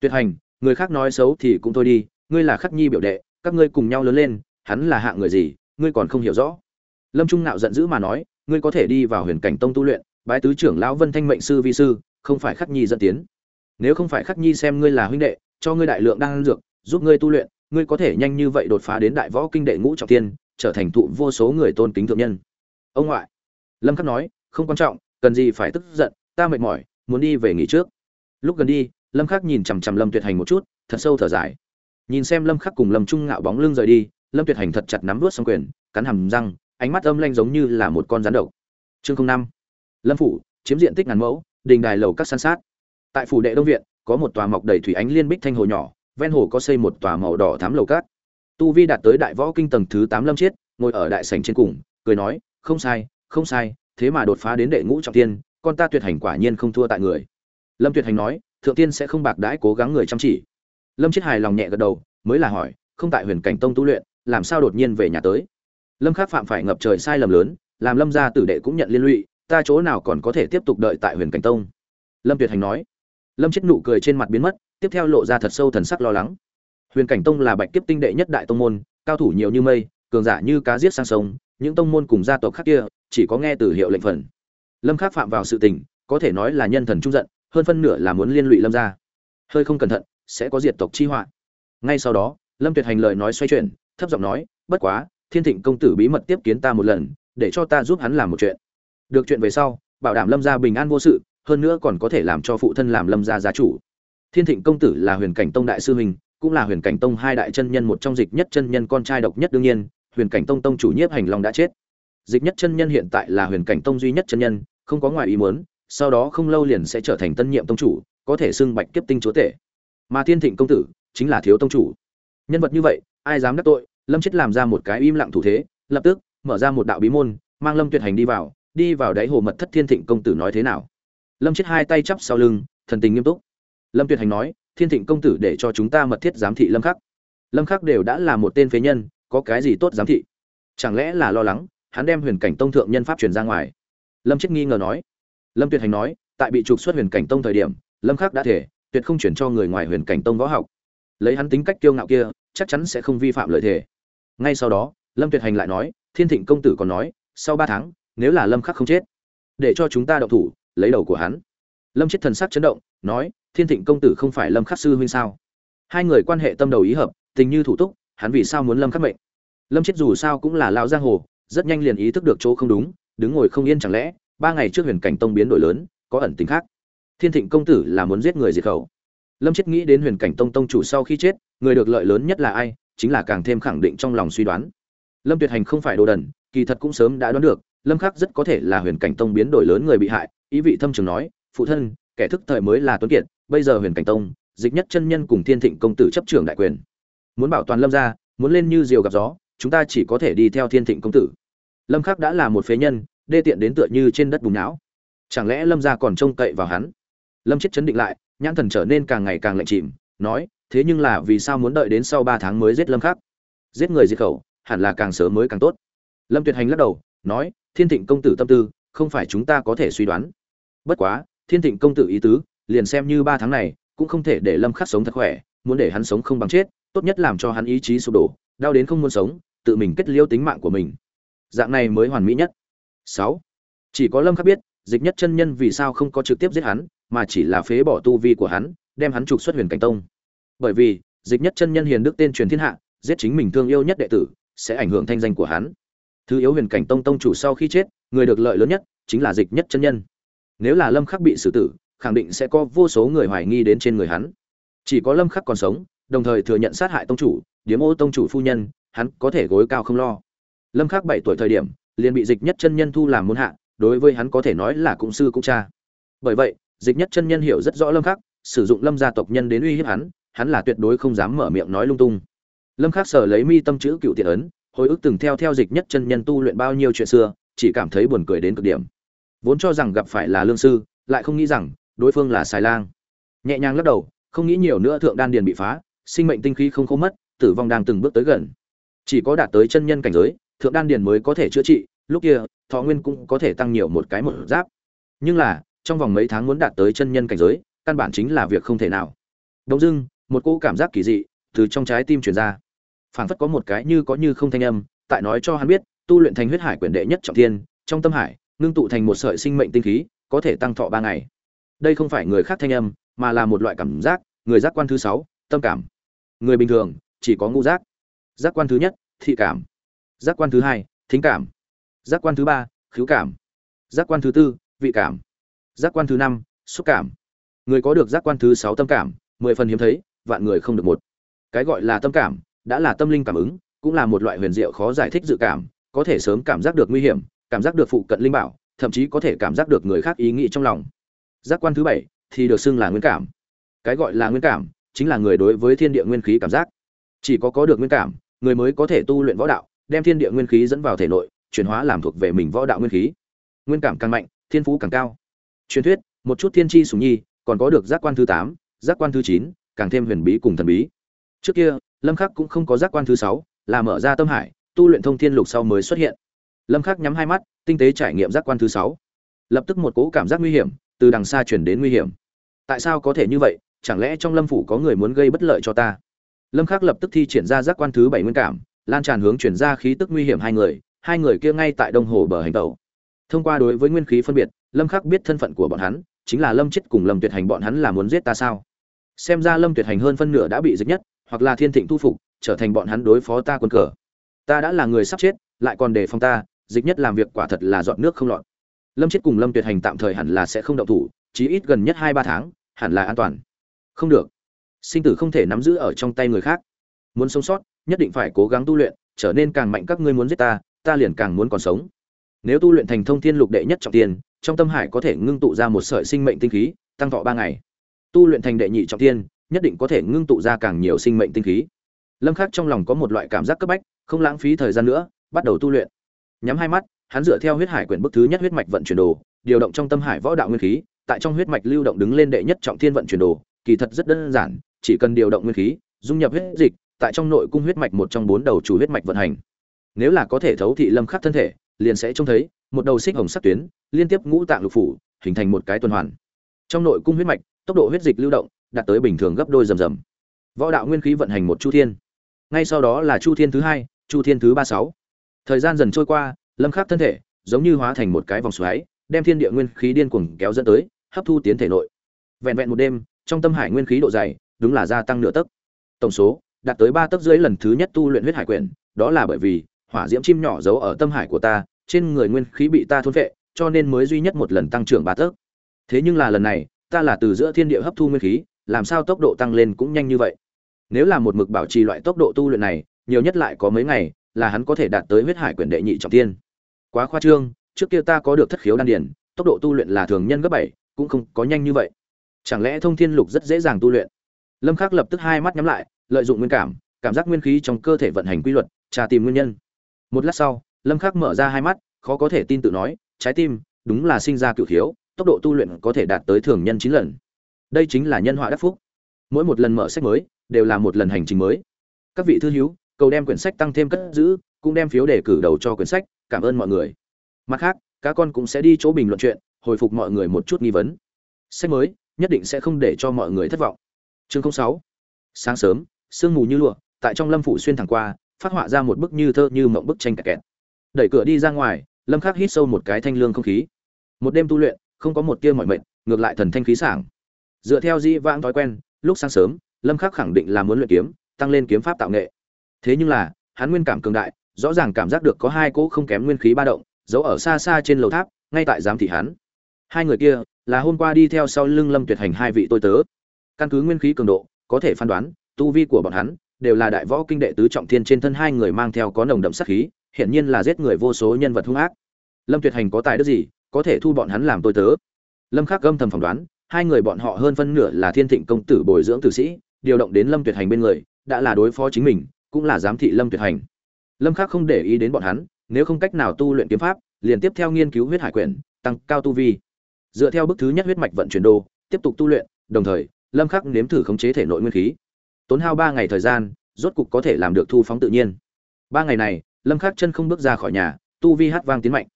Tuyệt hành, người khác nói xấu thì cũng thôi đi, ngươi là khắc nhi biểu đệ, các ngươi cùng nhau lớn lên, hắn là hạng người gì, ngươi còn không hiểu rõ. Lâm trung nạo giận dữ mà nói, ngươi có thể đi vào huyền cảnh tông tu luyện, bái tứ trưởng lão vân thanh mệnh sư vi sư, không phải khắc nhi dẫn tiến nếu không phải khắc nhi xem ngươi là huynh đệ cho ngươi đại lượng đang dược giúp ngươi tu luyện ngươi có thể nhanh như vậy đột phá đến đại võ kinh đệ ngũ trọng tiên, trở thành thụ vô số người tôn kính thượng nhân. Ông ngoại lâm khắc nói không quan trọng cần gì phải tức giận ta mệt mỏi muốn đi về nghỉ trước. Lúc gần đi lâm khắc nhìn chằm chằm lâm tuyệt hành một chút thật sâu thở dài. Nhìn xem lâm khắc cùng lâm trung ngạo bóng lưng rời đi lâm tuyệt hành thật chặt nắm vớt song quyền cắn hàm răng ánh mắt âm lanh giống như là một con rắn độc. Chương năm lâm phủ chiếm diện tích ngàn mẫu đình đài lầu các san sát tại phủ đệ đông viện, có một tòa mọc đầy thủy ánh liên bích thanh hồ nhỏ, ven hồ có xây một tòa màu đỏ thám lầu cát. Tu vi đạt tới đại võ kinh tầng thứ tám lâm chiết, ngồi ở đại sảnh trên cùng, cười nói, không sai không sai, thế mà đột phá đến đệ ngũ trọng tiên, con ta tuyệt hành quả nhiên không thua tại người. Lâm tuyệt hành nói, thượng tiên sẽ không bạc đãi cố gắng người chăm chỉ. Lâm chiết hài lòng nhẹ gật đầu, mới là hỏi, không tại huyền cảnh tông tu luyện, làm sao đột nhiên về nhà tới? Lâm khắc phạm phải ngập trời sai lầm lớn, làm lâm gia tử đệ cũng nhận liên lụy, ta chỗ nào còn có thể tiếp tục đợi tại huyền cảnh tông? Lâm tuyệt hành nói lâm chết nụ cười trên mặt biến mất, tiếp theo lộ ra thật sâu thần sắc lo lắng. Huyền cảnh tông là bạch kiếp tinh đệ nhất đại tông môn, cao thủ nhiều như mây, cường giả như cá giết sang sông, những tông môn cùng gia tộc khác kia chỉ có nghe từ hiệu lệnh phần. Lâm khắc phạm vào sự tình, có thể nói là nhân thần trung giận, hơn phân nửa là muốn liên lụy lâm gia. Hơi không cẩn thận, sẽ có diệt tộc chi họa. Ngay sau đó, lâm tuyệt hành lời nói xoay chuyển, thấp giọng nói, bất quá, thiên thịnh công tử bí mật tiếp kiến ta một lần, để cho ta giúp hắn làm một chuyện. Được chuyện về sau, bảo đảm lâm gia bình an vô sự hơn nữa còn có thể làm cho phụ thân làm lâm gia gia chủ. Thiên thịnh công tử là huyền cảnh tông đại sư huynh, cũng là huyền cảnh tông hai đại chân nhân một trong dịch nhất chân nhân con trai độc nhất đương nhiên, huyền cảnh tông tông chủ nhiếp hành long đã chết. Dịch nhất chân nhân hiện tại là huyền cảnh tông duy nhất chân nhân, không có ngoài ý muốn, sau đó không lâu liền sẽ trở thành tân nhiệm tông chủ, có thể xưng bạch kiếp tinh chúa tể. Mà thiên thịnh công tử chính là thiếu tông chủ. Nhân vật như vậy, ai dám đắc tội? Lâm chết làm ra một cái im lặng thủ thế, lập tức mở ra một đạo bí môn, mang lâm tuyệt hành đi vào đi vào đáy hồ mật thất thiên thịnh công tử nói thế nào? Lâm chết hai tay chắp sau lưng, thần tình nghiêm túc. Lâm tuyệt hành nói, thiên thịnh công tử để cho chúng ta mật thiết giám thị lâm khắc. Lâm khắc đều đã là một tên phế nhân, có cái gì tốt giám thị? Chẳng lẽ là lo lắng, hắn đem huyền cảnh tông thượng nhân pháp truyền ra ngoài? Lâm chết nghi ngờ nói. Lâm tuyệt hành nói, tại bị trục xuất huyền cảnh tông thời điểm, lâm khắc đã thể, tuyệt không chuyển cho người ngoài huyền cảnh tông võ học. Lấy hắn tính cách kiêu ngạo kia, chắc chắn sẽ không vi phạm lợi thể ngay sau đó, lâm tuyệt hành lại nói, thiên thịnh công tử còn nói, sau ba tháng, nếu là lâm khắc không chết, để cho chúng ta đậu thủ lấy đầu của hắn. Lâm chết thần sắc chấn động, nói, thiên thịnh công tử không phải lâm khắc sư huynh sao? Hai người quan hệ tâm đầu ý hợp, tình như thủ túc, hắn vì sao muốn lâm khắc mệnh? Lâm chết dù sao cũng là lão giang hồ, rất nhanh liền ý thức được chỗ không đúng, đứng ngồi không yên chẳng lẽ, ba ngày trước huyền cảnh tông biến đổi lớn, có ẩn tính khác. Thiên thịnh công tử là muốn giết người diệt khẩu. Lâm chết nghĩ đến huyền cảnh tông tông chủ sau khi chết, người được lợi lớn nhất là ai, chính là càng thêm khẳng định trong lòng suy đoán. Lâm tuyệt hành không phải đồ đần, kỳ thật cũng sớm đã đoán được, lâm khắc rất có thể là huyền cảnh tông biến đổi lớn người bị hại ý vị thâm trường nói, phụ thân, kẻ thức thời mới là tuấn kiệt, bây giờ huyền cảnh tông, dịch nhất chân nhân cùng thiên thịnh công tử chấp trưởng đại quyền. Muốn bảo toàn lâm gia, muốn lên như diều gặp gió, chúng ta chỉ có thể đi theo thiên thịnh công tử. Lâm khắc đã là một phế nhân, đê tiện đến tựa như trên đất bùn não. Chẳng lẽ lâm gia còn trông cậy vào hắn? Lâm chết chấn định lại, nhãn thần trở nên càng ngày càng lạnh chìm, nói, thế nhưng là vì sao muốn đợi đến sau ba tháng mới giết lâm khắc? Giết người diệt khẩu, hẳn là càng sớm mới càng tốt. Lâm tuyệt hành lắc đầu, nói, thiên thịnh công tử tâm tư, không phải chúng ta có thể suy đoán bất quá, thiên thịnh công tử ý tứ, liền xem như ba tháng này, cũng không thể để lâm khắc sống thật khỏe, muốn để hắn sống không bằng chết, tốt nhất làm cho hắn ý chí sụp đổ, đau đến không muốn sống, tự mình kết liêu tính mạng của mình. Dạng này mới hoàn mỹ nhất. 6. chỉ có lâm khắc biết, dịch nhất chân nhân vì sao không có trực tiếp giết hắn, mà chỉ là phế bỏ tu vi của hắn, đem hắn trục xuất huyền cảnh tông. Bởi vì, dịch nhất chân nhân hiền đức tên truyền thiên hạ, giết chính mình thương yêu nhất đệ tử, sẽ ảnh hưởng thanh danh của hắn. Thứ yếu huyền cảnh tông tông chủ sau khi chết, người được lợi lớn nhất chính là dịch nhất chân nhân nếu là lâm khắc bị xử tử, khẳng định sẽ có vô số người hoài nghi đến trên người hắn. Chỉ có lâm khắc còn sống, đồng thời thừa nhận sát hại tông chủ, điếm ô tông chủ phu nhân, hắn có thể gối cao không lo. Lâm khắc 7 tuổi thời điểm, liền bị dịch nhất chân nhân thu làm môn hạ, đối với hắn có thể nói là cũng sư cũng cha. Bởi vậy, dịch nhất chân nhân hiểu rất rõ lâm khắc, sử dụng lâm gia tộc nhân đến uy hiếp hắn hắn là tuyệt đối không dám mở miệng nói lung tung. Lâm khắc sở lấy mi tâm chữ cựu tiện ấn, hồi ức từng theo theo dịch nhất chân nhân tu luyện bao nhiêu chuyện xưa, chỉ cảm thấy buồn cười đến cực điểm vốn cho rằng gặp phải là lương sư, lại không nghĩ rằng đối phương là xài lang. Nhẹ nhàng lắc đầu, không nghĩ nhiều nữa thượng đan điền bị phá, sinh mệnh tinh khí không khô mất, tử vong đang từng bước tới gần. Chỉ có đạt tới chân nhân cảnh giới, thượng đan điền mới có thể chữa trị, lúc kia, thọ nguyên cũng có thể tăng nhiều một cái một giáp. Nhưng là, trong vòng mấy tháng muốn đạt tới chân nhân cảnh giới, căn bản chính là việc không thể nào. Đông dưng một cô cảm giác kỳ dị từ trong trái tim truyền ra. Phảng phất có một cái như có như không thanh âm, tại nói cho hắn biết, tu luyện thành huyết hải quyền đệ nhất trọng thiên, trong tâm hải ngưng tụ thành một sợi sinh mệnh tinh khí, có thể tăng thọ ba ngày. Đây không phải người khác thanh âm, mà là một loại cảm giác, người giác quan thứ sáu, tâm cảm. Người bình thường, chỉ có ngũ giác. Giác quan thứ nhất, thị cảm. Giác quan thứ hai, thính cảm. Giác quan thứ ba khứu cảm. Giác quan thứ tư, vị cảm. Giác quan thứ năm, xúc cảm. Người có được giác quan thứ sáu tâm cảm, mười phần hiếm thấy, vạn người không được một. Cái gọi là tâm cảm, đã là tâm linh cảm ứng, cũng là một loại huyền diệu khó giải thích dự cảm, có thể sớm cảm giác được nguy hiểm cảm giác được phụ cận linh bảo, thậm chí có thể cảm giác được người khác ý nghĩ trong lòng. Giác quan thứ bảy thì được xưng là nguyên cảm. Cái gọi là nguyên cảm chính là người đối với thiên địa nguyên khí cảm giác. Chỉ có có được nguyên cảm, người mới có thể tu luyện võ đạo, đem thiên địa nguyên khí dẫn vào thể nội, chuyển hóa làm thuộc về mình võ đạo nguyên khí. Nguyên cảm càng mạnh, thiên phú càng cao. Truyền thuyết, một chút thiên tri sùng nhi, còn có được giác quan thứ tám, giác quan thứ chín, càng thêm huyền bí cùng thần bí. Trước kia, lâm khắc cũng không có giác quan thứ sáu, là mở ra tâm hải, tu luyện thông thiên lục sau mới xuất hiện lâm khắc nhắm hai mắt, tinh tế trải nghiệm giác quan thứ sáu. Lập tức một cỗ cảm giác nguy hiểm từ đằng xa chuyển đến nguy hiểm. Tại sao có thể như vậy? Chẳng lẽ trong lâm phủ có người muốn gây bất lợi cho ta? Lâm khắc lập tức thi triển ra giác quan thứ bảy nguyên cảm, lan tràn hướng chuyển ra khí tức nguy hiểm hai người hai người kia ngay tại đông hồ bờ hành tàu thông qua đối với nguyên khí phân biệt, lâm khắc biết thân phận của bọn hắn, chính là lâm chết cùng lâm tuyệt hành bọn hắn là muốn giết ta sao? Xem ra lâm tuyệt hành hơn phân nửa đã bị dịch nhất, hoặc là thiên thịnh thu phục, trở thành bọn hắn đối phó ta quân cờ. Ta đã là người sắp chết, lại còn đề phòng ta dịch nhất làm việc quả thật là dọn nước không lọt. Lâm chết cùng lâm tuyệt hành tạm thời hẳn là sẽ không động thủ, chí ít gần nhất hai ba tháng, hẳn là an toàn. Không được. Sinh tử không thể nắm giữ ở trong tay người khác. Muốn sống sót, nhất định phải cố gắng tu luyện, trở nên càng mạnh các ngươi muốn giết ta ta liền càng muốn còn sống. Nếu tu luyện thành thông thiên lục đệ nhất trọng tiên, trong tâm hải có thể ngưng tụ ra một sợi sinh mệnh tinh khí, tăng thọ ba ngày. Tu luyện thành đệ nhị trọng tiên, nhất định có thể ngưng tụ ra càng nhiều sinh mệnh tinh khí. Lâm khắc trong lòng có một loại cảm giác cấp bách, không lãng phí thời gian nữa, bắt đầu tu luyện nhắm hai mắt, hắn dựa theo huyết hải quyển bức thứ nhất huyết mạch vận chuyển đồ, điều động trong tâm hải võ đạo nguyên khí, tại trong huyết mạch lưu động đứng lên đệ nhất trọng thiên vận chuyển đồ, kỳ thật rất đơn giản, chỉ cần điều động nguyên khí, dung nhập huyết dịch, tại trong nội cung huyết mạch một trong bốn đầu chủ huyết mạch vận hành. Nếu là có thể thấu thị lâm khắc thân thể, liền sẽ trông thấy, một đầu xích hồng sắc tuyến, liên tiếp ngũ tạng lục phủ, hình thành một cái tuần hoàn. Trong nội cung huyết mạch, tốc độ huyết dịch lưu động, đạt tới bình thường gấp đôi rầm rầm. Võ đạo nguyên khí vận hành một chu thiên. Ngay sau đó là chu thiên thứ hai, chu thiên thứ ba sáu thời gian dần trôi qua lâm khắc thân thể giống như hóa thành một cái vòng xoáy đem thiên địa nguyên khí điên cuồng kéo dẫn tới hấp thu tiến thể nội. Vẹn vẹn một đêm trong tâm hải nguyên khí độ dày đúng là gia tăng nửa tấc. Tổng số đạt tới ba tấc dưới lần thứ nhất tu luyện huyết hải quyển đó là bởi vì hỏa diễm chim nhỏ giấu ở tâm hải của ta trên người nguyên khí bị ta thôn phệ, cho nên mới duy nhất một lần tăng trưởng ba tấc. Thế nhưng là lần này ta là từ giữa thiên địa hấp thu nguyên khí làm sao tốc độ tăng lên cũng nhanh như vậy? Nếu là một mực bảo trì loại tốc độ tu luyện này nhiều nhất lại có mấy ngày là hắn có thể đạt tới huyết hải quyền đệ nhị trọng tiên. Quá khoa trương trước kia ta có được thất khiếu đan điền, tốc độ tu luyện là thường nhân gấp bảy cũng không có nhanh như vậy. Chẳng lẽ thông thiên lục rất dễ dàng tu luyện? Lâm khắc lập tức hai mắt nhắm lại lợi dụng nguyên cảm cảm giác nguyên khí trong cơ thể vận hành quy luật tra tìm nguyên nhân. Một lát sau lâm khắc mở ra hai mắt khó có thể tin tự nói trái tim đúng là sinh ra cửu thiếu, tốc độ tu luyện có thể đạt tới thường nhân chín lần. Đây chính là nhân họa đắc phúc. Mỗi một lần mở sách mới đều là một lần hành trình mới. Các vị thư hữu cầu đem quyển sách tăng thêm cất giữ, cũng đem phiếu đề cử đầu cho quyển sách, cảm ơn mọi người. Mặt khác, cá con cũng sẽ đi chỗ bình luận chuyện, hồi phục mọi người một chút nghi vấn. Sách mới, nhất định sẽ không để cho mọi người thất vọng. Chương sáu. Sáng sớm, sương mù như lụa, tại trong lâm phủ xuyên thẳng qua, phát họa ra một bức như thơ như mộng bức tranh kẹt kẹt. Đẩy cửa đi ra ngoài, lâm khắc hít sâu một cái thanh lương không khí. Một đêm tu luyện, không có một tia mọi mệnh, ngược lại thần thanh khí sảng. Dựa theo di vãng thói quen, lúc sáng sớm, lâm khắc khẳng định là muốn luyện kiếm, tăng lên kiếm pháp tạo nghệ thế nhưng là, hắn nguyên cảm cường đại, rõ ràng cảm giác được có hai cỗ không kém nguyên khí ba động, giấu ở xa xa trên lầu tháp, ngay tại giám thị hắn. Hai người kia, là hôm qua đi theo sau lưng lâm tuyệt hành hai vị tôi tớ. Căn cứ nguyên khí cường độ, có thể phán đoán, tu vi của bọn hắn, đều là đại võ kinh đệ tứ trọng thiên trên thân hai người mang theo có nồng đậm sát khí, hiển nhiên là giết người vô số nhân vật hung ác. Lâm tuyệt hành có tài đức gì, có thể thu bọn hắn làm tôi tớ? Lâm khắc gâm thầm phỏng đoán, hai người bọn họ hơn phân nửa là thiên thịnh công tử bồi dưỡng tử sĩ, điều động đến lâm tuyệt hành bên người, đã là đối phó chính mình cũng là giám thị lâm tuyệt hành. Lâm khắc không để ý đến bọn hắn, nếu không cách nào tu luyện kiếm pháp, liền tiếp theo nghiên cứu huyết hải quyển, tăng cao tu vi. Dựa theo bước thứ nhất huyết mạch vận chuyển đồ, tiếp tục tu luyện, đồng thời, lâm khắc nếm thử khống chế thể nội nguyên khí. Tốn hao ba ngày thời gian, rốt cục có thể làm được thu phóng tự nhiên. Ba ngày này, lâm khắc chân không bước ra khỏi nhà, tu vi hát vang tiến mạnh.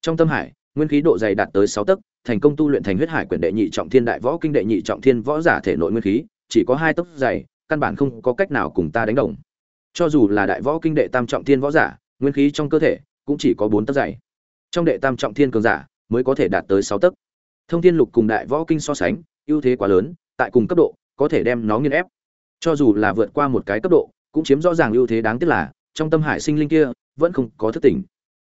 Trong tâm hải, nguyên khí độ dày đạt tới sáu tấc, thành công tu luyện thành huyết hải quyển đệ nhị trọng thiên đại võ kinh đệ nhị trọng thiên võ giả thể nội nguyên khí, chỉ có hai tấc dày, căn bản không có cách nào cùng ta đánh đồng cho dù là đại võ kinh đệ tam trọng thiên võ giả, nguyên khí trong cơ thể cũng chỉ có bốn tấc dày. Trong đệ tam trọng thiên cường giả mới có thể đạt tới sáu tấc. Thông thiên lục cùng đại võ kinh so sánh, ưu thế quá lớn, tại cùng cấp độ, có thể đem nó nghiên ép. Cho dù là vượt qua một cái cấp độ, cũng chiếm rõ ràng ưu thế đáng tiếc là, trong tâm hải sinh linh kia vẫn không có thức tỉnh.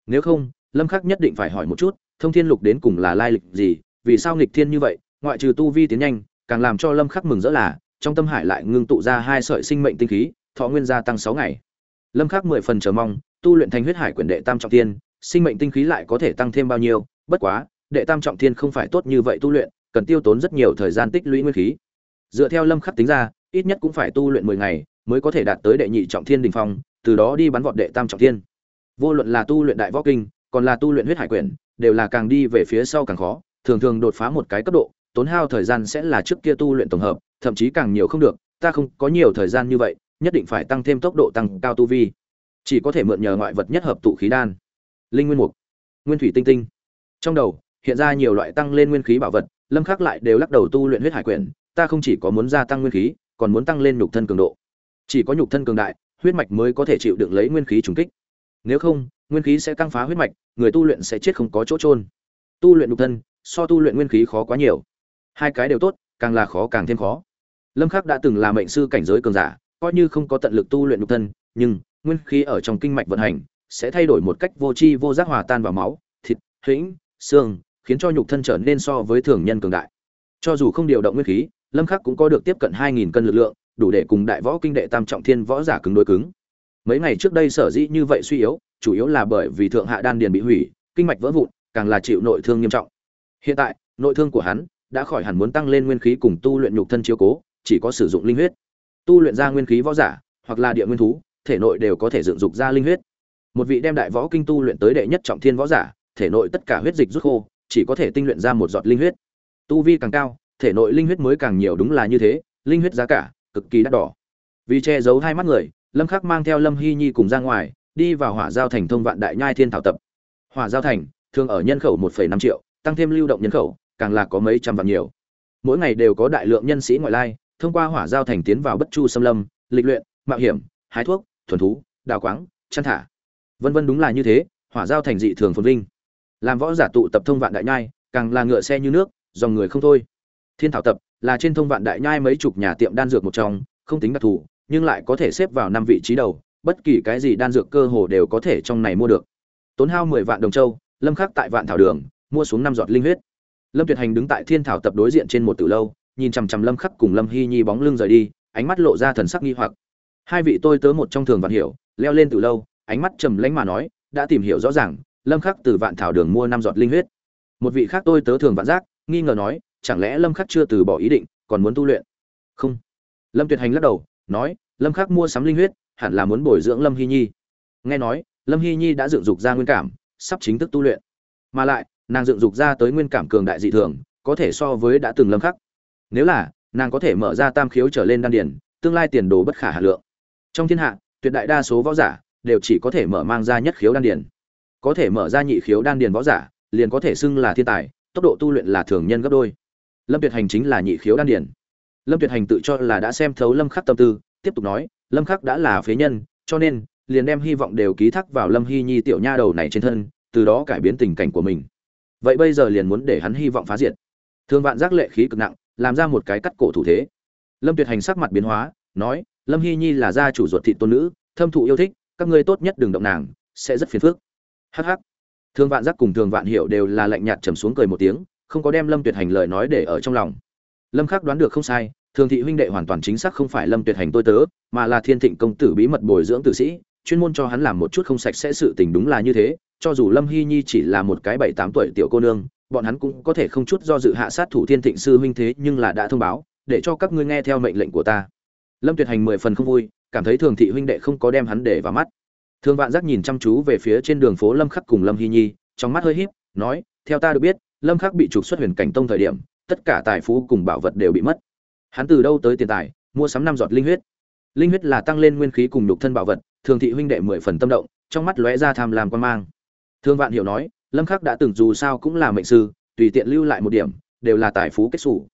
Nếu không, lâm khắc nhất định phải hỏi một chút, thông thiên lục đến cùng là lai lịch gì, vì sao nghịch thiên như vậy, ngoại trừ tu vi tiến nhanh, càng làm cho lâm khắc mừng rỡ là, trong tâm hải lại ngưng tụ ra hai sợi sinh mệnh tinh khí thọ nguyên gia tăng 6 ngày. Lâm khắc mười phần chờ mong, tu luyện thành huyết hải quyển đệ tam trọng thiên, sinh mệnh tinh khí lại có thể tăng thêm bao nhiêu, bất quá, đệ tam trọng thiên không phải tốt như vậy tu luyện, cần tiêu tốn rất nhiều thời gian tích lũy nguyên khí. Dựa theo lâm khắc tính ra, ít nhất cũng phải tu luyện 10 ngày mới có thể đạt tới đệ nhị trọng thiên đỉnh phong, từ đó đi bắn vọt đệ tam trọng thiên. Vô luận là tu luyện đại võ kinh, còn là tu luyện huyết hải quyển, đều là càng đi về phía sau càng khó, thường thường đột phá một cái cấp độ, tốn hao thời gian sẽ là trước kia tu luyện tổng hợp, thậm chí càng nhiều không được, ta không có nhiều thời gian như vậy nhất định phải tăng thêm tốc độ tăng cao tu vi, chỉ có thể mượn nhờ ngoại vật nhất hợp tụ khí đan. Linh nguyên mục, nguyên thủy tinh tinh. Trong đầu, hiện ra nhiều loại tăng lên nguyên khí bảo vật, lâm khắc lại đều lắc đầu tu luyện huyết hải quyển, ta không chỉ có muốn gia tăng nguyên khí, còn muốn tăng lên nhục thân cường độ. Chỉ có nhục thân cường đại, huyết mạch mới có thể chịu đựng lấy nguyên khí trùng kích. Nếu không, nguyên khí sẽ tăng phá huyết mạch, người tu luyện sẽ chết không có chỗ trôn tu luyện nhục thân, so tu luyện nguyên khí khó quá nhiều. Hai cái đều tốt, càng là khó càng thêm khó. Lâm khắc đã từng là mệnh sư cảnh giới cường giả coi như không có tận lực tu luyện nhục thân nhưng nguyên khí ở trong kinh mạch vận hành sẽ thay đổi một cách vô tri vô giác hòa tan vào máu thịt huyễn, xương khiến cho nhục thân trở nên so với thường nhân cường đại. Cho dù không điều động nguyên khí lâm khắc cũng có được tiếp cận 2.000 cân lực lượng đủ để cùng đại võ kinh đệ tam trọng thiên võ giả cứng đối cứng. Mấy ngày trước đây sở dĩ như vậy suy yếu chủ yếu là bởi vì thượng hạ đan điền bị hủy kinh mạch vỡ vụn càng là chịu nội thương nghiêm trọng. Hiện tại nội thương của hắn đã khỏi hẳn muốn tăng lên nguyên khí cùng tu luyện nhục thân chiếu cố chỉ có sử dụng linh huyết tu luyện ra nguyên khí võ giả hoặc là địa nguyên thú thể nội đều có thể dựng dục ra linh huyết. Một vị đem đại võ kinh tu luyện tới đệ nhất trọng thiên võ giả thể nội tất cả huyết dịch rút khô chỉ có thể tinh luyện ra một giọt linh huyết. Tu vi càng cao thể nội linh huyết mới càng nhiều đúng là như thế linh huyết giá cả cực kỳ đắt đỏ. Vì che giấu hai mắt người lâm khắc mang theo lâm hy nhi cùng ra ngoài đi vào hỏa giao thành thông vạn đại nhai thiên thảo tập. Hỏa giao thành thường ở nhân khẩu 1,5 triệu tăng thêm lưu động nhân khẩu càng là có mấy trăm vạn nhiều. Mỗi ngày đều có đại lượng nhân sĩ ngoại lai thông qua hỏa giao thành tiến vào bất chu xâm lâm, lịch luyện, mạo hiểm, hái thuốc, thuần thú, đào quáng, chăn thả. Vân vân đúng là như thế, hỏa giao thành dị thường phồn vinh. Làm võ giả tụ tập thông vạn đại nhai, càng là ngựa xe như nước, dòng người không thôi. Thiên thảo tập là trên thông vạn đại nhai mấy chục nhà tiệm đan dược một trong, không tính đặc thù, nhưng lại có thể xếp vào năm vị trí đầu, bất kỳ cái gì đan dược cơ hồ đều có thể trong này mua được. Tốn hao mười vạn đồng châu, lâm khắc tại vạn thảo đường, mua xuống năm giọt linh huyết. Lâm tuyệt hành đứng tại thiên thảo tập đối diện trên một từ lâu nhìn chằm chằm lâm khắc cùng lâm hy nhi bóng lưng rời đi, ánh mắt lộ ra thần sắc nghi hoặc. Hai vị tôi tớ một trong thường vạn hiểu, leo lên từ lâu, ánh mắt trầm lãnh mà nói, đã tìm hiểu rõ ràng, lâm khắc từ vạn thảo đường mua năm giọt linh huyết. Một vị khác tôi tớ thường vạn giác, nghi ngờ nói, chẳng lẽ lâm khắc chưa từ bỏ ý định, còn muốn tu luyện? Không. Lâm tuyệt hành lắc đầu, nói, lâm khắc mua sắm linh huyết, hẳn là muốn bồi dưỡng lâm hy nhi. Nghe nói, lâm hy nhi đã dựng dục ra nguyên cảm, sắp chính thức tu luyện. Mà lại, nàng dựng dục ra tới nguyên cảm cường đại dị thường, có thể so với đã từng lâm khắc nếu là, nàng có thể mở ra tam khiếu trở lên đan điển tương lai tiền đồ bất khả hà lượng. Trong thiên hạ, tuyệt đại đa số võ giả đều chỉ có thể mở mang ra nhất khiếu đan điển có thể mở ra nhị khiếu đan điển võ giả, liền có thể xưng là thiên tài, tốc độ tu luyện là thường nhân gấp đôi. Lâm tuyệt hành chính là nhị khiếu đan điển lâm tuyệt hành tự cho là đã xem thấu lâm khắc tâm tư, tiếp tục nói, lâm khắc đã là phế nhân, cho nên, liền đem hy vọng đều ký thác vào lâm hy nhi tiểu nha đầu này trên thân, từ đó cải biến tình cảnh của mình. Vậy bây giờ liền muốn để hắn hy vọng phá diệt. Thương vạn giác lệ khí cực nặng làm ra một cái cắt cổ thủ thế. Lâm tuyệt hành sắc mặt biến hóa, nói, lâm hy nhi là gia chủ ruột thị tôn nữ, thâm thụ yêu thích, các ngươi tốt nhất đừng động nàng, sẽ rất phiền phức. Hắc hắc. Thương vạn giác cùng thường vạn hiểu đều là lạnh nhạt trầm xuống cười một tiếng, không có đem lâm tuyệt hành lời nói để ở trong lòng. Lâm khắc đoán được không sai thường thị huynh đệ hoàn toàn chính xác không phải lâm tuyệt hành tôi tớ, mà là thiên thịnh công tử bí mật bồi dưỡng tử sĩ, chuyên môn cho hắn làm một chút không sạch sẽ sự tình đúng là như thế, cho dù lâm hy nhi chỉ là một cái bảy tám tuổi tiểu cô nương bọn hắn cũng có thể không chút do dự hạ sát thủ thiên thịnh sư huynh thế nhưng là đã thông báo, để cho các ngươi nghe theo mệnh lệnh của ta. Lâm tuyệt hành mười phần không vui, cảm thấy thường thị huynh đệ không có đem hắn để vào mắt. Thương vạn giác nhìn chăm chú về phía trên đường phố lâm khắc cùng lâm hy nhi, trong mắt hơi híp, nói, theo ta được biết, lâm khắc bị trục xuất huyền cảnh tông thời điểm, tất cả tài phú cùng bảo vật đều bị mất. Hắn từ đâu tới tiền tài, mua sắm năm giọt linh huyết. Linh huyết là tăng lên nguyên khí cùng nhục thân bảo vật, thường thị huynh đệ mười phần tâm động, trong mắt lóe ra tham lam quan mang. Thương vạn hiểu nói lâm khắc đã từng dù sao cũng là mệnh sư, tùy tiện lưu lại một điểm, đều là tài phú kết sủ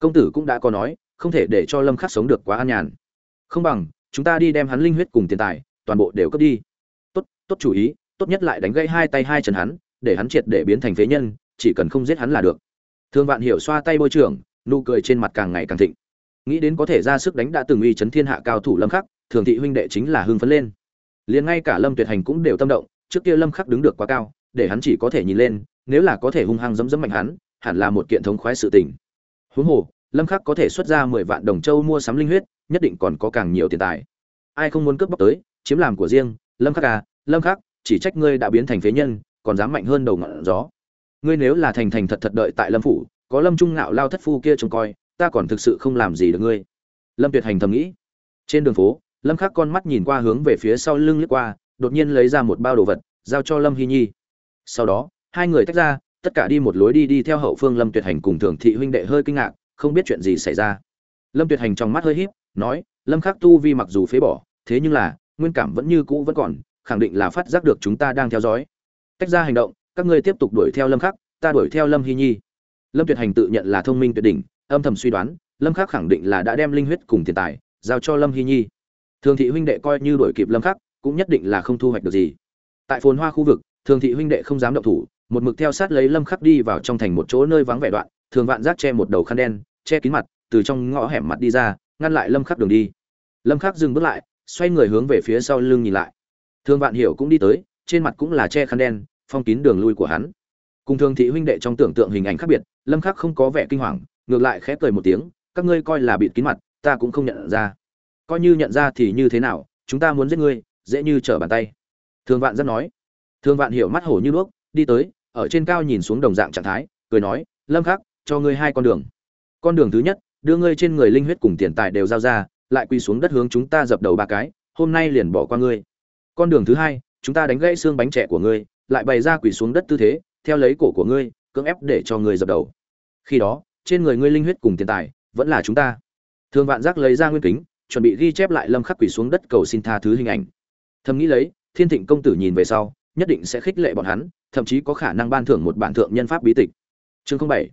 công tử cũng đã có nói, không thể để cho lâm khắc sống được quá an nhàn. Không bằng, chúng ta đi đem hắn linh huyết cùng tiền tài, toàn bộ đều cướp đi. Tốt tốt chủ ý, tốt nhất lại đánh gãy hai tay hai chân hắn, để hắn triệt để biến thành phế nhân, chỉ cần không giết hắn là được. Thương vạn hiểu xoa tay bôi trưởng, nụ cười trên mặt càng ngày càng thịnh. Nghĩ đến có thể ra sức đánh đã từng uy chấn thiên hạ cao thủ lâm khắc, thường thị huynh đệ chính là hưng phấn lên. Liền ngay cả lâm tuyệt hành cũng đều tâm động, trước kia lâm khắc đứng được quá cao để hắn chỉ có thể nhìn lên, nếu là có thể hung hăng dấm dấm mạnh hắn, hẳn là một kiện thống khoái sự tình. Huống hồ, lâm khắc có thể xuất ra 10 vạn đồng châu mua sắm linh huyết, nhất định còn có càng nhiều tiền tài. Ai không muốn cướp bóc tới, chiếm làm của riêng, lâm khắc à lâm khắc, chỉ trách ngươi đã biến thành phế nhân, còn dám mạnh hơn đầu ngọn gió. Ngươi nếu là thành thành thật thật đợi tại lâm phủ, có lâm trung ngạo lao thất phu kia trông coi, ta còn thực sự không làm gì được ngươi. Lâm tuyệt hành thầm nghĩ. Trên đường phố, lâm khắc con mắt nhìn qua hướng về phía sau lưng lướt qua, đột nhiên lấy ra một bao đồ vật, giao cho lâm hy nhi sau đó, hai người tách ra, tất cả đi một lối đi đi theo hậu phương lâm tuyệt hành cùng thường thị huynh đệ hơi kinh ngạc, không biết chuyện gì xảy ra. Lâm tuyệt hành trong mắt hơi híp, nói, lâm khắc tu vi mặc dù phế bỏ, thế nhưng là, nguyên cảm vẫn như cũ vẫn còn, khẳng định là phát giác được chúng ta đang theo dõi. Tách ra hành động, các ngươi tiếp tục đuổi theo lâm khắc, ta đuổi theo lâm hy nhi. Lâm tuyệt hành tự nhận là thông minh tuyệt đỉnh, âm thầm suy đoán, lâm khắc khẳng định là đã đem linh huyết cùng tiền tài, giao cho lâm hy nhi. Thường thị huynh đệ coi như đuổi kịp lâm khắc, cũng nhất định là không thu hoạch được gì. Tại phồn hoa khu vực thường thị huynh đệ không dám động thủ, một mực theo sát lấy lâm khắc đi vào trong thành một chỗ nơi vắng vẻ đoạn, thường vạn giác che một đầu khăn đen, che kín mặt, từ trong ngõ hẻm mặt đi ra, ngăn lại lâm khắc đường đi. Lâm khắc dừng bước lại, xoay người hướng về phía sau lưng nhìn lại. Thường vạn hiểu cũng đi tới, trên mặt cũng là che khăn đen, phong kín đường lui của hắn. Cùng thường thị huynh đệ trong tưởng tượng hình ảnh khác biệt, lâm khắc không có vẻ kinh hoàng, ngược lại khẽ cười một tiếng, các ngươi coi là bịt kín mặt, ta cũng không nhận ra. Coi như nhận ra thì như thế nào, chúng ta muốn giết ngươi, dễ như trở bàn tay. Thường vạn rất nói. Thương vạn hiểu mắt hổ như đuốc đi tới, ở trên cao nhìn xuống đồng dạng trạng thái, cười nói, lâm khắc, cho ngươi hai con đường. Con đường thứ nhất, đưa ngươi trên người linh huyết cùng tiền tài đều giao ra, lại quỳ xuống đất hướng chúng ta dập đầu ba cái, hôm nay liền bỏ qua ngươi. Con đường thứ hai, chúng ta đánh gãy xương bánh trẻ của ngươi, lại bày ra quỳ xuống đất tư thế, theo lấy cổ của ngươi, cưỡng ép để cho ngươi dập đầu. Khi đó, trên người ngươi linh huyết cùng tiền tài, vẫn là chúng ta. Thương vạn giác lấy ra nguyên kính, chuẩn bị ghi chép lại lâm khắc quỳ xuống đất cầu xin tha thứ hình ảnh. Thầm nghĩ lấy, thiên thịnh công tử nhìn về sau nhất định sẽ khích lệ bọn hắn, thậm chí có khả năng ban thưởng một bản thượng nhân pháp bí tịch. Chương 07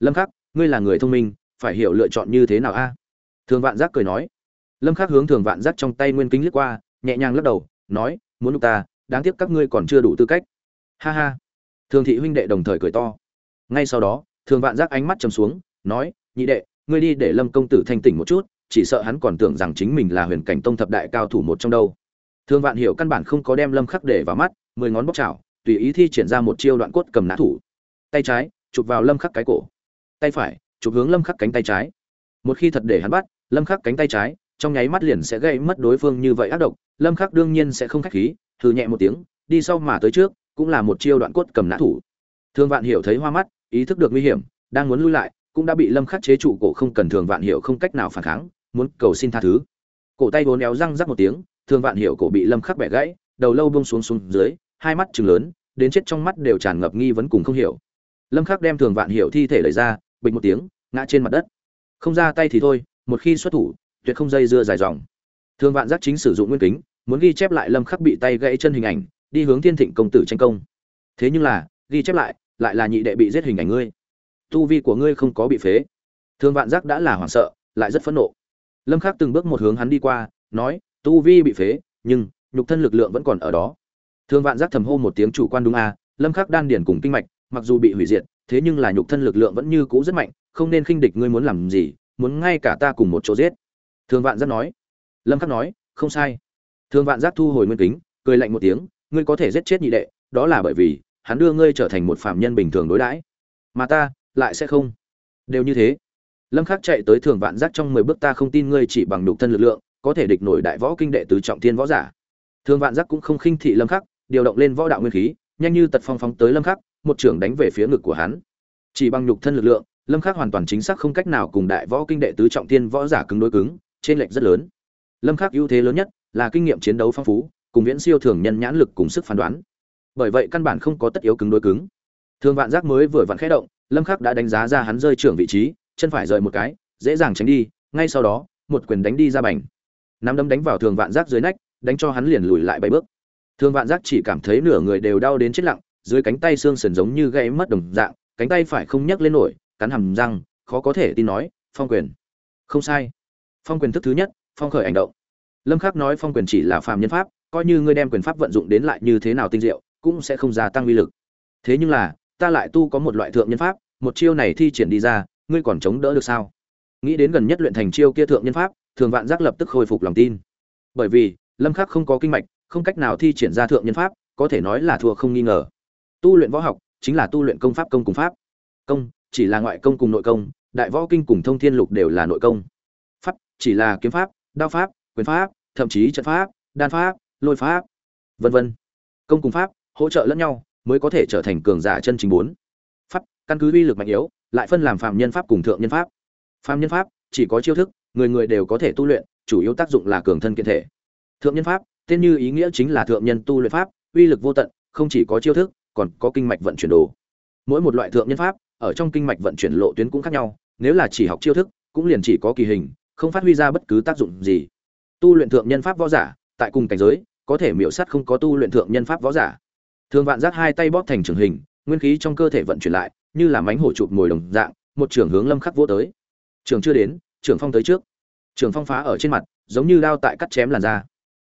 lâm khắc, ngươi là người thông minh, phải hiểu lựa chọn như thế nào a? Thường vạn giác cười nói. Lâm khắc hướng thường vạn giác trong tay nguyên kính lướt qua, nhẹ nhàng lắc đầu, nói, muốn lúc ta, đáng tiếc các ngươi còn chưa đủ tư cách. Ha ha. Thường thị huynh đệ đồng thời cười to. Ngay sau đó, thường vạn giác ánh mắt trầm xuống, nói, nhị đệ, ngươi đi để lâm công tử thanh tỉnh một chút, chỉ sợ hắn còn tưởng rằng chính mình là huyền cảnh tông thập đại cao thủ một trong đâu. Thường vạn hiểu căn bản không có đem lâm khắc để vào mắt mười ngón bóc chảo, tùy ý thi triển ra một chiêu đoạn cốt cầm nã thủ. Tay trái, chụp vào lâm khắc cái cổ. Tay phải, chụp hướng lâm khắc cánh tay trái. Một khi thật để hắn bắt, lâm khắc cánh tay trái, trong nháy mắt liền sẽ gây mất đối phương như vậy ác độc. Lâm khắc đương nhiên sẽ không khách khí thử nhẹ một tiếng, đi sau mà tới trước, cũng là một chiêu đoạn cốt cầm nã thủ. Thường vạn hiểu thấy hoa mắt, ý thức được nguy hiểm, đang muốn lui lại, cũng đã bị lâm khắc chế trụ cổ không cần thường vạn hiểu không cách nào phản kháng, muốn cầu xin tha thứ. Cổ tay vốn éo răng rắc một tiếng thường vạn hiểu cổ bị lâm khắc bẻ gãy, đầu lâu buông xuống xuống dưới hai mắt trừng lớn, đến chết trong mắt đều tràn ngập nghi vấn cùng không hiểu. Lâm khắc đem thường vạn hiểu thi thể lấy ra bình một tiếng, ngã trên mặt đất. Không ra tay thì thôi, một khi xuất thủ, tuyệt không dây dưa dài dòng. Thường vạn giác chính sử dụng nguyên kính, muốn ghi chép lại lâm khắc bị tay gãy chân hình ảnh, đi hướng thiên thịnh công tử tranh công. Thế nhưng là, ghi chép lại lại là nhị đệ bị giết hình ảnh ngươi. Tu vi của ngươi không có bị phế. Thường vạn giác đã là hoảng sợ, lại rất phẫn nộ. Lâm khắc từng bước một hướng hắn đi qua, nói, tu vi bị phế, nhưng nhục thân lực lượng vẫn còn ở đó thường vạn giác thầm hô một tiếng chủ quan đúng a, lâm khắc đan điển cùng kinh mạch, mặc dù bị hủy diệt, thế nhưng là nhục thân lực lượng vẫn như cũ rất mạnh, không nên khinh địch ngươi muốn làm gì, muốn ngay cả ta cùng một chỗ giết. Thường vạn giác nói. Lâm khắc nói, không sai. Thường vạn giác thu hồi nguyên kính, cười lạnh một tiếng, ngươi có thể giết chết nhị đệ, đó là bởi vì, hắn đưa ngươi trở thành một phạm nhân bình thường đối đãi. Mà ta, lại sẽ không. Đều như thế. Lâm khắc chạy tới thường vạn giác trong 10 bước ta không tin ngươi chỉ bằng nhục thân lực lượng, có thể địch nổi đại võ kinh đệ tứ trọng thiên võ giả. Thường vạn giác cũng không khinh thị lâm khắc điều động lên võ đạo nguyên khí, nhanh như tật phong phóng tới lâm khắc, một trưởng đánh về phía ngực của hắn. Chỉ bằng nhục thân lực lượng, lâm khắc hoàn toàn chính xác không cách nào cùng đại võ kinh đệ tứ trọng thiên võ giả cứng đối cứng, trên lệch rất lớn. Lâm khắc ưu thế lớn nhất là kinh nghiệm chiến đấu phong phú, cùng viễn siêu thường nhân nhãn lực cùng sức phán đoán. Bởi vậy căn bản không có tất yếu cứng đối cứng. Thường vạn giác mới vừa vặn khẽ động, lâm khắc đã đánh giá ra hắn rơi trưởng vị trí, chân phải rời một cái, dễ dàng tránh đi, ngay sau đó, một quyền đánh đi ra bành. Nắm đấm đánh vào thường vạn giác dưới nách, đánh cho hắn liền lùi lại bảy bước thường vạn giác chỉ cảm thấy nửa người đều đau đến chết lặng, dưới cánh tay xương sườn giống như gãy mất đồng dạng, cánh tay phải không nhấc lên nổi, cắn hầm răng, khó có thể tin nói, phong quyền. Không sai. Phong quyền thức thứ nhất, phong khởi hành động. Lâm khắc nói phong quyền chỉ là phàm nhân pháp, coi như ngươi đem quyền pháp vận dụng đến lại như thế nào tinh diệu, cũng sẽ không gia tăng uy lực. Thế nhưng là, ta lại tu có một loại thượng nhân pháp, một chiêu này thi triển đi ra, ngươi còn chống đỡ được sao? Nghĩ đến gần nhất luyện thành chiêu kia thượng nhân pháp, thường vạn giác lập tức khôi phục lòng tin. Bởi vì, lâm khắc không có kinh mạch không cách nào thi triển ra thượng nhân pháp, có thể nói là thua không nghi ngờ. Tu luyện võ học chính là tu luyện công pháp công cùng pháp. Công chỉ là ngoại công cùng nội công, đại võ kinh cùng thông thiên lục đều là nội công. Pháp chỉ là kiếm pháp, đao pháp, quyền pháp, thậm chí trận pháp, đan pháp, lôi pháp, vân vân. Công cùng pháp hỗ trợ lẫn nhau mới có thể trở thành cường giả chân chính bốn. Pháp căn cứ uy lực mạnh yếu, lại phân làm phạm nhân pháp cùng thượng nhân pháp. Phạm nhân pháp chỉ có chiêu thức, người người đều có thể tu luyện, chủ yếu tác dụng là cường thân kiện thể. Thượng nhân pháp tên như ý nghĩa chính là thượng nhân tu luyện pháp, uy lực vô tận, không chỉ có chiêu thức, còn có kinh mạch vận chuyển đồ. Mỗi một loại thượng nhân pháp, ở trong kinh mạch vận chuyển lộ tuyến cũng khác nhau, nếu là chỉ học chiêu thức, cũng liền chỉ có kỳ hình, không phát huy ra bất cứ tác dụng gì. Tu luyện thượng nhân pháp võ giả, tại cùng cảnh giới, có thể miểu sát không có tu luyện thượng nhân pháp võ giả. Thường vạn giác hai tay bóp thành trường hình, nguyên khí trong cơ thể vận chuyển lại, như là mánh hổ chụp ngồi đồng dạng, một trường hướng lâm khắc vô tới. Trường chưa đến, trường phong tới trước. Trường phong phá ở trên mặt, giống như đao tại cắt chém làn da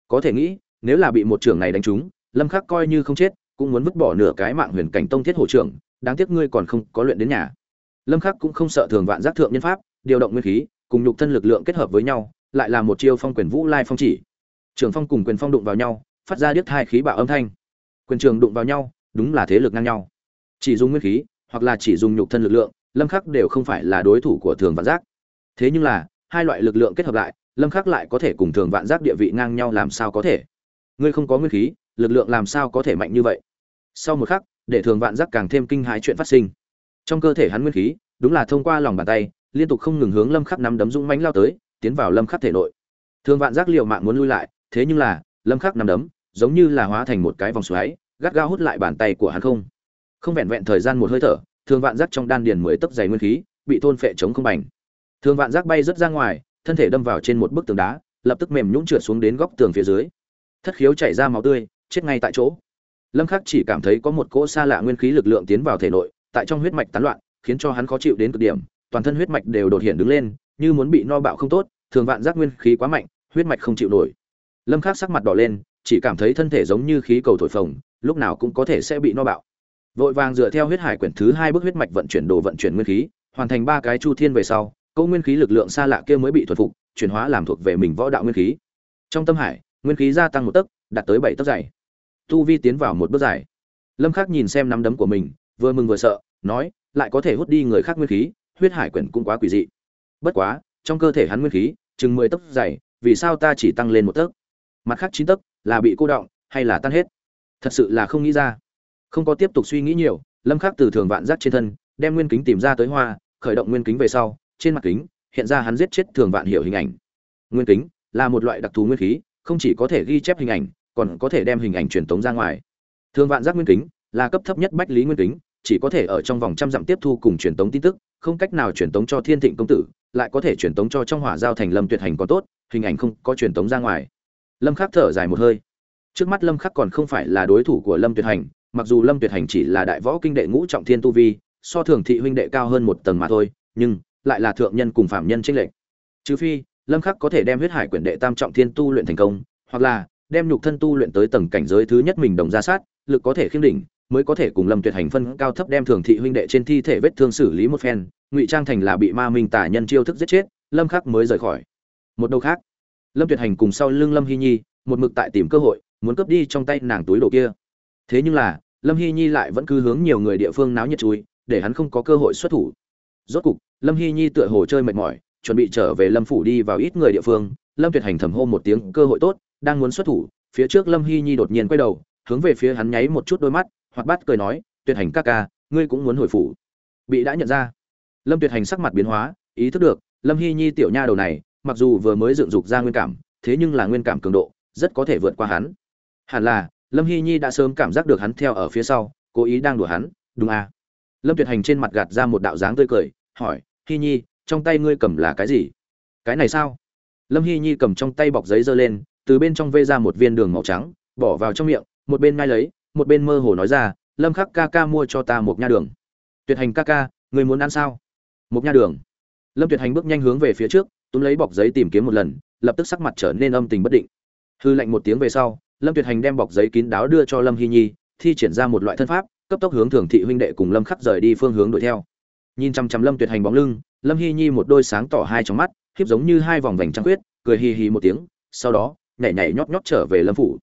có thể nghĩ, nếu là bị một trưởng này đánh trúng, lâm khắc coi như không chết, cũng muốn vứt bỏ nửa cái mạng huyền cảnh tông thiết hổ trưởng, đáng tiếc ngươi còn không có luyện đến nhà. Lâm khắc cũng không sợ thường vạn giác thượng nhân pháp, điều động nguyên khí, cùng nhục thân lực lượng kết hợp với nhau, lại là một chiêu phong quyền vũ lai phong chỉ. Trường phong cùng quyền phong đụng vào nhau, phát ra điếc hai khí bạo âm thanh. Quyền trường đụng vào nhau, đúng là thế lực ngang nhau. Chỉ dùng nguyên khí, hoặc là chỉ dùng nhục thân lực lượng, lâm khắc đều không phải là đối thủ của thường vạn giác. Thế nhưng là, hai loại lực lượng kết hợp lại lâm khắc lại có thể cùng thường vạn giác địa vị ngang nhau làm sao có thể? Ngươi không có nguyên khí, lực lượng làm sao có thể mạnh như vậy? Sau một khắc, để thường vạn giác càng thêm kinh hãi chuyện phát sinh. Trong cơ thể hắn nguyên khí, đúng là thông qua lòng bàn tay, liên tục không ngừng hướng lâm khắc nắm đấm dũng mãnh lao tới, tiến vào lâm khắc thể nội. Thường vạn giác liều mạng muốn lui lại, thế nhưng là, lâm khắc nắm đấm, giống như là hóa thành một cái vòng xoáy, gắt gao hút lại bàn tay của hắn không. Không vẹn vẹn thời gian một hơi thở, thường vạn giác trong đan điền mới tấp dày nguyên khí, bị thôn phệ chống không bành. Thường vạn giác bay rất ra ngoài thân thể đâm vào trên một bức tường đá, lập tức mềm nhũn trượt xuống đến góc tường phía dưới. Thất khiếu chảy ra máu tươi, chết ngay tại chỗ. Lâm khắc chỉ cảm thấy có một cỗ xa lạ nguyên khí lực lượng tiến vào thể nội, tại trong huyết mạch tán loạn, khiến cho hắn khó chịu đến cực điểm. Toàn thân huyết mạch đều đột hiện đứng lên, như muốn bị no bạo không tốt, thường vạn giác nguyên khí quá mạnh, huyết mạch không chịu nổi. Lâm khắc sắc mặt đỏ lên, chỉ cảm thấy thân thể giống như khí cầu thổi phồng, lúc nào cũng có thể sẽ bị no bạo. Vội vàng dựa theo huyết hải quyển thứ hai bước huyết mạch vận chuyển đồ vận chuyển nguyên khí, hoàn thành ba cái chu thiên về sau câu nguyên khí lực lượng xa lạ kia mới bị thuần phục, chuyển hóa làm thuộc về mình võ đạo nguyên khí. Trong tâm hải, nguyên khí gia tăng một tấc, đạt tới bảy tấc dày tu vi tiến vào một bước dài. Lâm khắc nhìn xem nắm đấm của mình, vừa mừng vừa sợ, nói, lại có thể hút đi người khác nguyên khí, huyết hải quyển cũng quá quỷ dị. Bất quá, trong cơ thể hắn nguyên khí, chừng mười tấc dày vì sao ta chỉ tăng lên một tấc? Mặt khác chín tấc, là bị cô động hay là tan hết? Thật sự là không nghĩ ra. Không có tiếp tục suy nghĩ nhiều, lâm khắc từ thường vạn giác trên thân, đem nguyên kính tìm ra tới hoa, khởi động nguyên kính về sau trên mặt kính, hiện ra hắn giết chết thường vạn hiểu hình ảnh. Nguyên kính là một loại đặc thù nguyên khí, không chỉ có thể ghi chép hình ảnh, còn có thể đem hình ảnh truyền tống ra ngoài. Thường vạn giác nguyên kính là cấp thấp nhất bách lý nguyên kính, chỉ có thể ở trong vòng trăm dặm tiếp thu cùng truyền tống tin tức, không cách nào truyền tống cho thiên thịnh công tử, lại có thể truyền tống cho trong hỏa giao thành lâm tuyệt hành có tốt, hình ảnh không có truyền tống ra ngoài. Lâm khắc thở dài một hơi. Trước mắt lâm khắc còn không phải là đối thủ của lâm tuyệt hành, mặc dù lâm tuyệt hành chỉ là đại võ kinh đệ ngũ trọng thiên tu vi, so thường thị huynh đệ cao hơn một tầng mà thôi, nhưng lại là thượng nhân cùng phạm nhân trinh lệnh trừ phi, lâm khắc có thể đem huyết hải quyển đệ tam trọng thiên tu luyện thành công, hoặc là đem nhục thân tu luyện tới tầng cảnh giới thứ nhất mình đồng ra sát, lực có thể khiêm đỉnh, mới có thể cùng lâm tuyệt hành phân cao thấp đem thường thị huynh đệ trên thi thể vết thương xử lý một phen, ngụy trang thành là bị ma minh tả nhân chiêu thức giết chết, lâm khắc mới rời khỏi. Một đầu khác, lâm tuyệt hành cùng sau lưng lâm hy nhi, một mực tại tìm cơ hội, muốn cướp đi trong tay nàng túi đồ kia. Thế nhưng là, lâm hy nhi lại vẫn cứ hướng nhiều người địa phương náo nhiệt chui, để hắn không có cơ hội xuất thủ rốt cục, lâm hy nhi tựa hồ chơi mệt mỏi, chuẩn bị trở về lâm phủ đi vào ít người địa phương. Lâm tuyệt hành thầm hô một tiếng, cơ hội tốt, đang muốn xuất thủ. Phía trước lâm hy nhi đột nhiên quay đầu, hướng về phía hắn nháy một chút đôi mắt, hoặc bắt cười nói, tuyệt hành ca ca, ngươi cũng muốn hồi phủ. Bị đã nhận ra, lâm tuyệt hành sắc mặt biến hóa, ý thức được, lâm hy nhi tiểu nha đầu này, mặc dù vừa mới dựng dục ra nguyên cảm, thế nhưng là nguyên cảm cường độ, rất có thể vượt qua hắn. Hẳn là, lâm hy nhi đã sớm cảm giác được hắn theo ở phía sau, cố ý đang đùa hắn, đúng à. Lâm tuyệt hành trên mặt gạt ra một đạo dáng tươi cười hỏi hy nhi, trong tay ngươi cầm là cái gì? Cái này sao? Lâm hy nhi cầm trong tay bọc giấy giơ lên, từ bên trong vê ra một viên đường màu trắng, bỏ vào trong miệng, một bên ngay lấy, một bên mơ hồ nói ra, lâm khắc ca ca mua cho ta một nha đường. Tuyệt hành ca ca người muốn ăn sao? Một nha đường. Lâm tuyệt hành bước nhanh hướng về phía trước, túm lấy bọc giấy tìm kiếm một lần, lập tức sắc mặt trở nên âm tình bất định. Hư lạnh một tiếng về sau, lâm tuyệt hành đem bọc giấy kín đáo đưa cho lâm hy nhi, thi triển ra một loại thân pháp, cấp tốc hướng thường thị huynh đệ cùng lâm khắc rời đi phương hướng đuổi theo nhìn chằm chằm lâm tuyệt hành bóng lưng, lâm hy nhi một đôi sáng tỏ hai trong mắt, khiếp giống như hai vòng vành trăng khuyết, cười hì hì một tiếng, sau đó, nhảy nhảy nhót nhót trở về lâm phủ.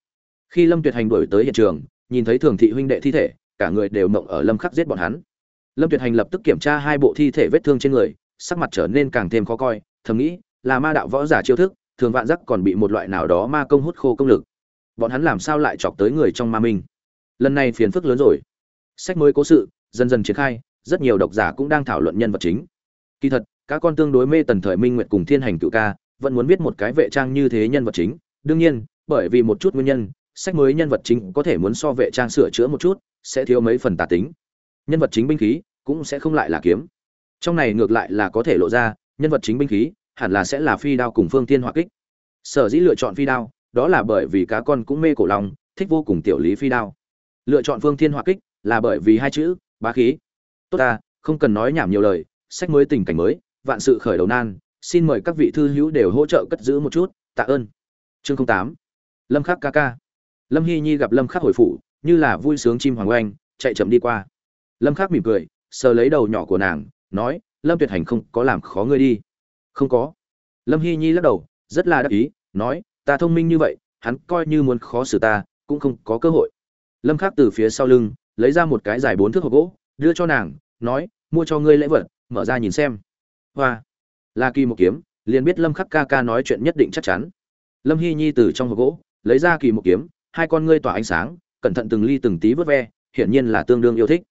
Khi lâm tuyệt hành đuổi tới hiện trường, nhìn thấy thường thị huynh đệ thi thể, cả người đều mộng ở lâm khắc giết bọn hắn. Lâm tuyệt hành lập tức kiểm tra hai bộ thi thể vết thương trên người, sắc mặt trở nên càng thêm khó coi, thầm nghĩ, là ma đạo võ giả chiêu thức, thường vạn giác còn bị một loại nào đó ma công hút khô công lực. Bọn hắn làm sao lại chọc tới người trong ma minh? Lần này phiền phức lớn rồi. Sách mới cố sự, dần dần triển khai rất nhiều độc giả cũng đang thảo luận nhân vật chính. Kỳ thật, các con tương đối mê tần thời minh nguyệt cùng thiên hành cựu ca, vẫn muốn viết một cái vệ trang như thế nhân vật chính. Đương nhiên, bởi vì một chút nguyên nhân, sách mới nhân vật chính có thể muốn so vệ trang sửa chữa một chút, sẽ thiếu mấy phần tà tính. Nhân vật chính binh khí cũng sẽ không lại là kiếm. Trong này ngược lại là có thể lộ ra, nhân vật chính binh khí hẳn là sẽ là phi đao cùng phương tiên hỏa kích. Sở dĩ lựa chọn phi đao, đó là bởi vì cá con cũng mê cổ lòng thích vô cùng tiểu lý phi đao. Lựa chọn phương thiên hỏa kích là bởi vì hai chữ, bá khí tốt ta, không cần nói nhảm nhiều lời, sách mới tình cảnh mới, vạn sự khởi đầu nan, xin mời các vị thư hữu đều hỗ trợ cất giữ một chút, tạ ơn. Chương tám, lâm khắc ca ca. Lâm hy nhi gặp lâm khắc hồi phủ, như là vui sướng chim hoàng oanh, chạy chậm đi qua. Lâm khắc mỉm cười, sờ lấy đầu nhỏ của nàng, nói, lâm tuyệt hành không có làm khó ngươi đi. Không có. Lâm hy nhi lắc đầu, rất là đắc ý, nói, ta thông minh như vậy, hắn coi như muốn khó xử ta, cũng không có cơ hội. Lâm khắc từ phía sau lưng, lấy ra một cái dài bốn thước hộp gỗ đưa cho nàng, nói, mua cho ngươi lễ vật, mở ra nhìn xem. Hoa. La kỳ một kiếm, liền biết lâm khắc ca ca nói chuyện nhất định chắc chắn. Lâm hy nhi từ trong hộp gỗ, lấy ra kỳ một kiếm, hai con ngươi tỏa ánh sáng, cẩn thận từng ly từng tí vớt ve, hiển nhiên là tương đương yêu thích.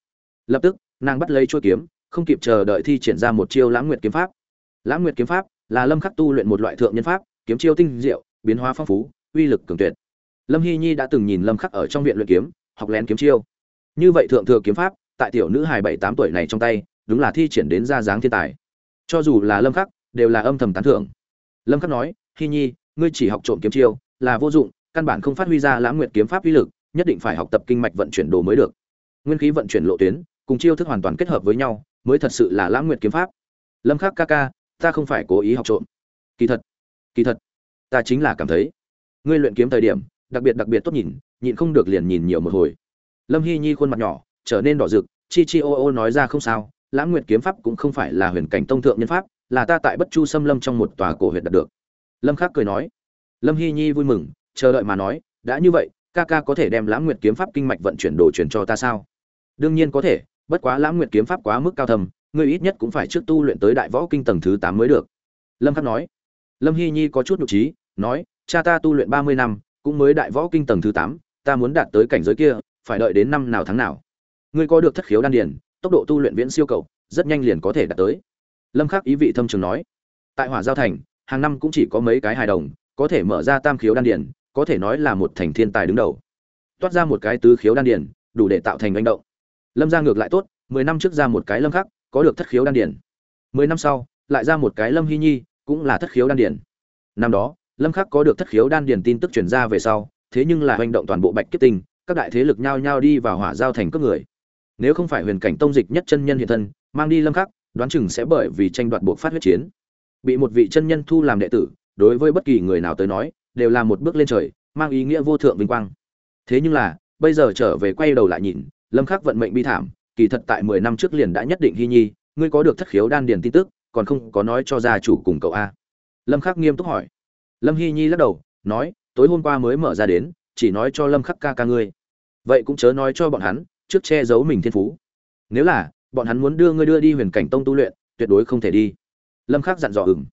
Lập tức, nàng bắt lấy chuôi kiếm, không kịp chờ đợi thi triển ra một chiêu lãng nguyệt kiếm pháp. Lãng nguyệt kiếm pháp là lâm khắc tu luyện một loại thượng nhân pháp, kiếm chiêu tinh diệu, biến hóa phong phú, uy lực cường tuyệt. Lâm hy nhi đã từng nhìn lâm khắc ở trong viện luyện kiếm, học lén kiếm chiêu. Như vậy thượng thừa kiếm pháp tại tiểu nữ hài bảy tám tuổi này trong tay, đúng là thi triển đến ra dáng thiên tài. Cho dù là lâm khắc, đều là âm thầm tán thưởng. Lâm khắc nói hy nhi, ngươi chỉ học trộm kiếm chiêu, là vô dụng, căn bản không phát huy ra lãng nguyệt kiếm pháp uy lực, nhất định phải học tập kinh mạch vận chuyển đồ mới được. Nguyên khí vận chuyển lộ tuyến, cùng chiêu thức hoàn toàn kết hợp với nhau, mới thật sự là lãng nguyệt kiếm pháp. Lâm khắc ca ca, ta không phải cố ý học trộm. Kỳ thật kỳ thật, ta chính là cảm thấy, ngươi luyện kiếm thời điểm, đặc biệt đặc biệt tốt nhìn, nhịn không được liền nhìn nhiều một hồi. Lâm hy nhi khuôn mặt nhỏ, trở nên đỏ rực chi chi ô ô nói ra không sao, lãng nguyệt kiếm pháp cũng không phải là huyền cảnh tông thượng nhân pháp, là ta tại bất chu xâm lâm trong một tòa cổ huyệt đạt được. Lâm khắc cười nói, lâm hy nhi vui mừng, chờ đợi mà nói, đã như vậy, ca ca có thể đem lãng nguyệt kiếm pháp kinh mạch vận chuyển đồ truyền cho ta sao? Đương nhiên có thể, bất quá lãng nguyệt kiếm pháp quá mức cao thầm ngươi ít nhất cũng phải trước tu luyện tới đại võ kinh tầng thứ tám mới được. Lâm khắc nói, lâm hy nhi có chút nhục trí, nói, cha ta tu luyện ba mươi năm, cũng mới đại võ kinh tầng thứ tám, ta muốn đạt tới cảnh giới kia, phải đợi đến năm nào tháng nào? Ngươi có được thất khiếu đan điền, tốc độ tu luyện viễn siêu cầu rất nhanh liền có thể đạt tới. Lâm khắc ý vị thâm trường nói. Tại hỏa giao thành, hàng năm cũng chỉ có mấy cái hài đồng, có thể mở ra tam khiếu đan điền, có thể nói là một thành thiên tài đứng đầu. Toát ra một cái tứ khiếu đan điền, đủ để tạo thành hành động. Lâm gia ngược lại tốt, mười năm trước ra một cái lâm khắc, có được thất khiếu đan điền. Mười năm sau, lại ra một cái lâm hy nhi, cũng là thất khiếu đan điền. Năm đó, lâm khắc có được thất khiếu đan điền tin tức truyền ra về sau, thế nhưng là hành động toàn bộ bạch kiếp tinh, các đại thế lực nhao nhao đi vào hỏa giao thành cướp người nếu không phải huyền cảnh tông dịch nhất chân nhân hiện thân, mang đi lâm khắc, đoán chừng sẽ bởi vì tranh đoạt buộc phát huyết chiến. Bị một vị chân nhân thu làm đệ tử, đối với bất kỳ người nào tới nói, đều là một bước lên trời, mang ý nghĩa vô thượng vinh quang. Thế nhưng là, bây giờ trở về quay đầu lại nhìn, lâm khắc vận mệnh bi thảm, kỳ thật tại 10 năm trước liền đã nhất định hy nhi, ngươi có được thất khiếu đan điền tin tức, còn không có nói cho gia chủ cùng cậu a. Lâm khắc nghiêm túc hỏi. Lâm hy nhi lắc đầu, nói, tối hôm qua mới mở ra đến, chỉ nói cho lâm khắc ca ca ngươi. Vậy cũng chớ nói cho bọn hắn trước che giấu mình thiên phú. Nếu là, bọn hắn muốn đưa ngươi đưa đi huyền cảnh tông tu luyện, tuyệt đối không thể đi. Lâm khắc dặn dò ửng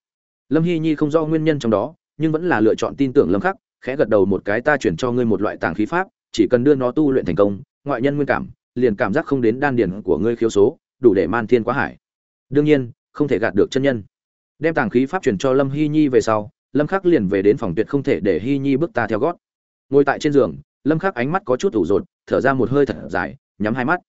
lâm hy nhi không rõ nguyên nhân trong đó, nhưng vẫn là lựa chọn tin tưởng lâm khắc, khẽ gật đầu một cái, ta chuyển cho ngươi một loại tàng khí pháp, chỉ cần đưa nó tu luyện thành công, ngoại nhân nguyên cảm, liền cảm giác không đến đan điển của ngươi khiếu số, đủ để man thiên quá hải. Đương nhiên, không thể gạt được chân nhân. Đem tàng khí pháp truyền cho lâm hy nhi về sau, lâm khắc liền về đến phòng tuyệt không thể để hy nhi bước ta theo gót. Ngồi tại trên giường lâm khắc ánh mắt có chút ủ rột, thở ra một hơi thật dài, nhắm hai mắt.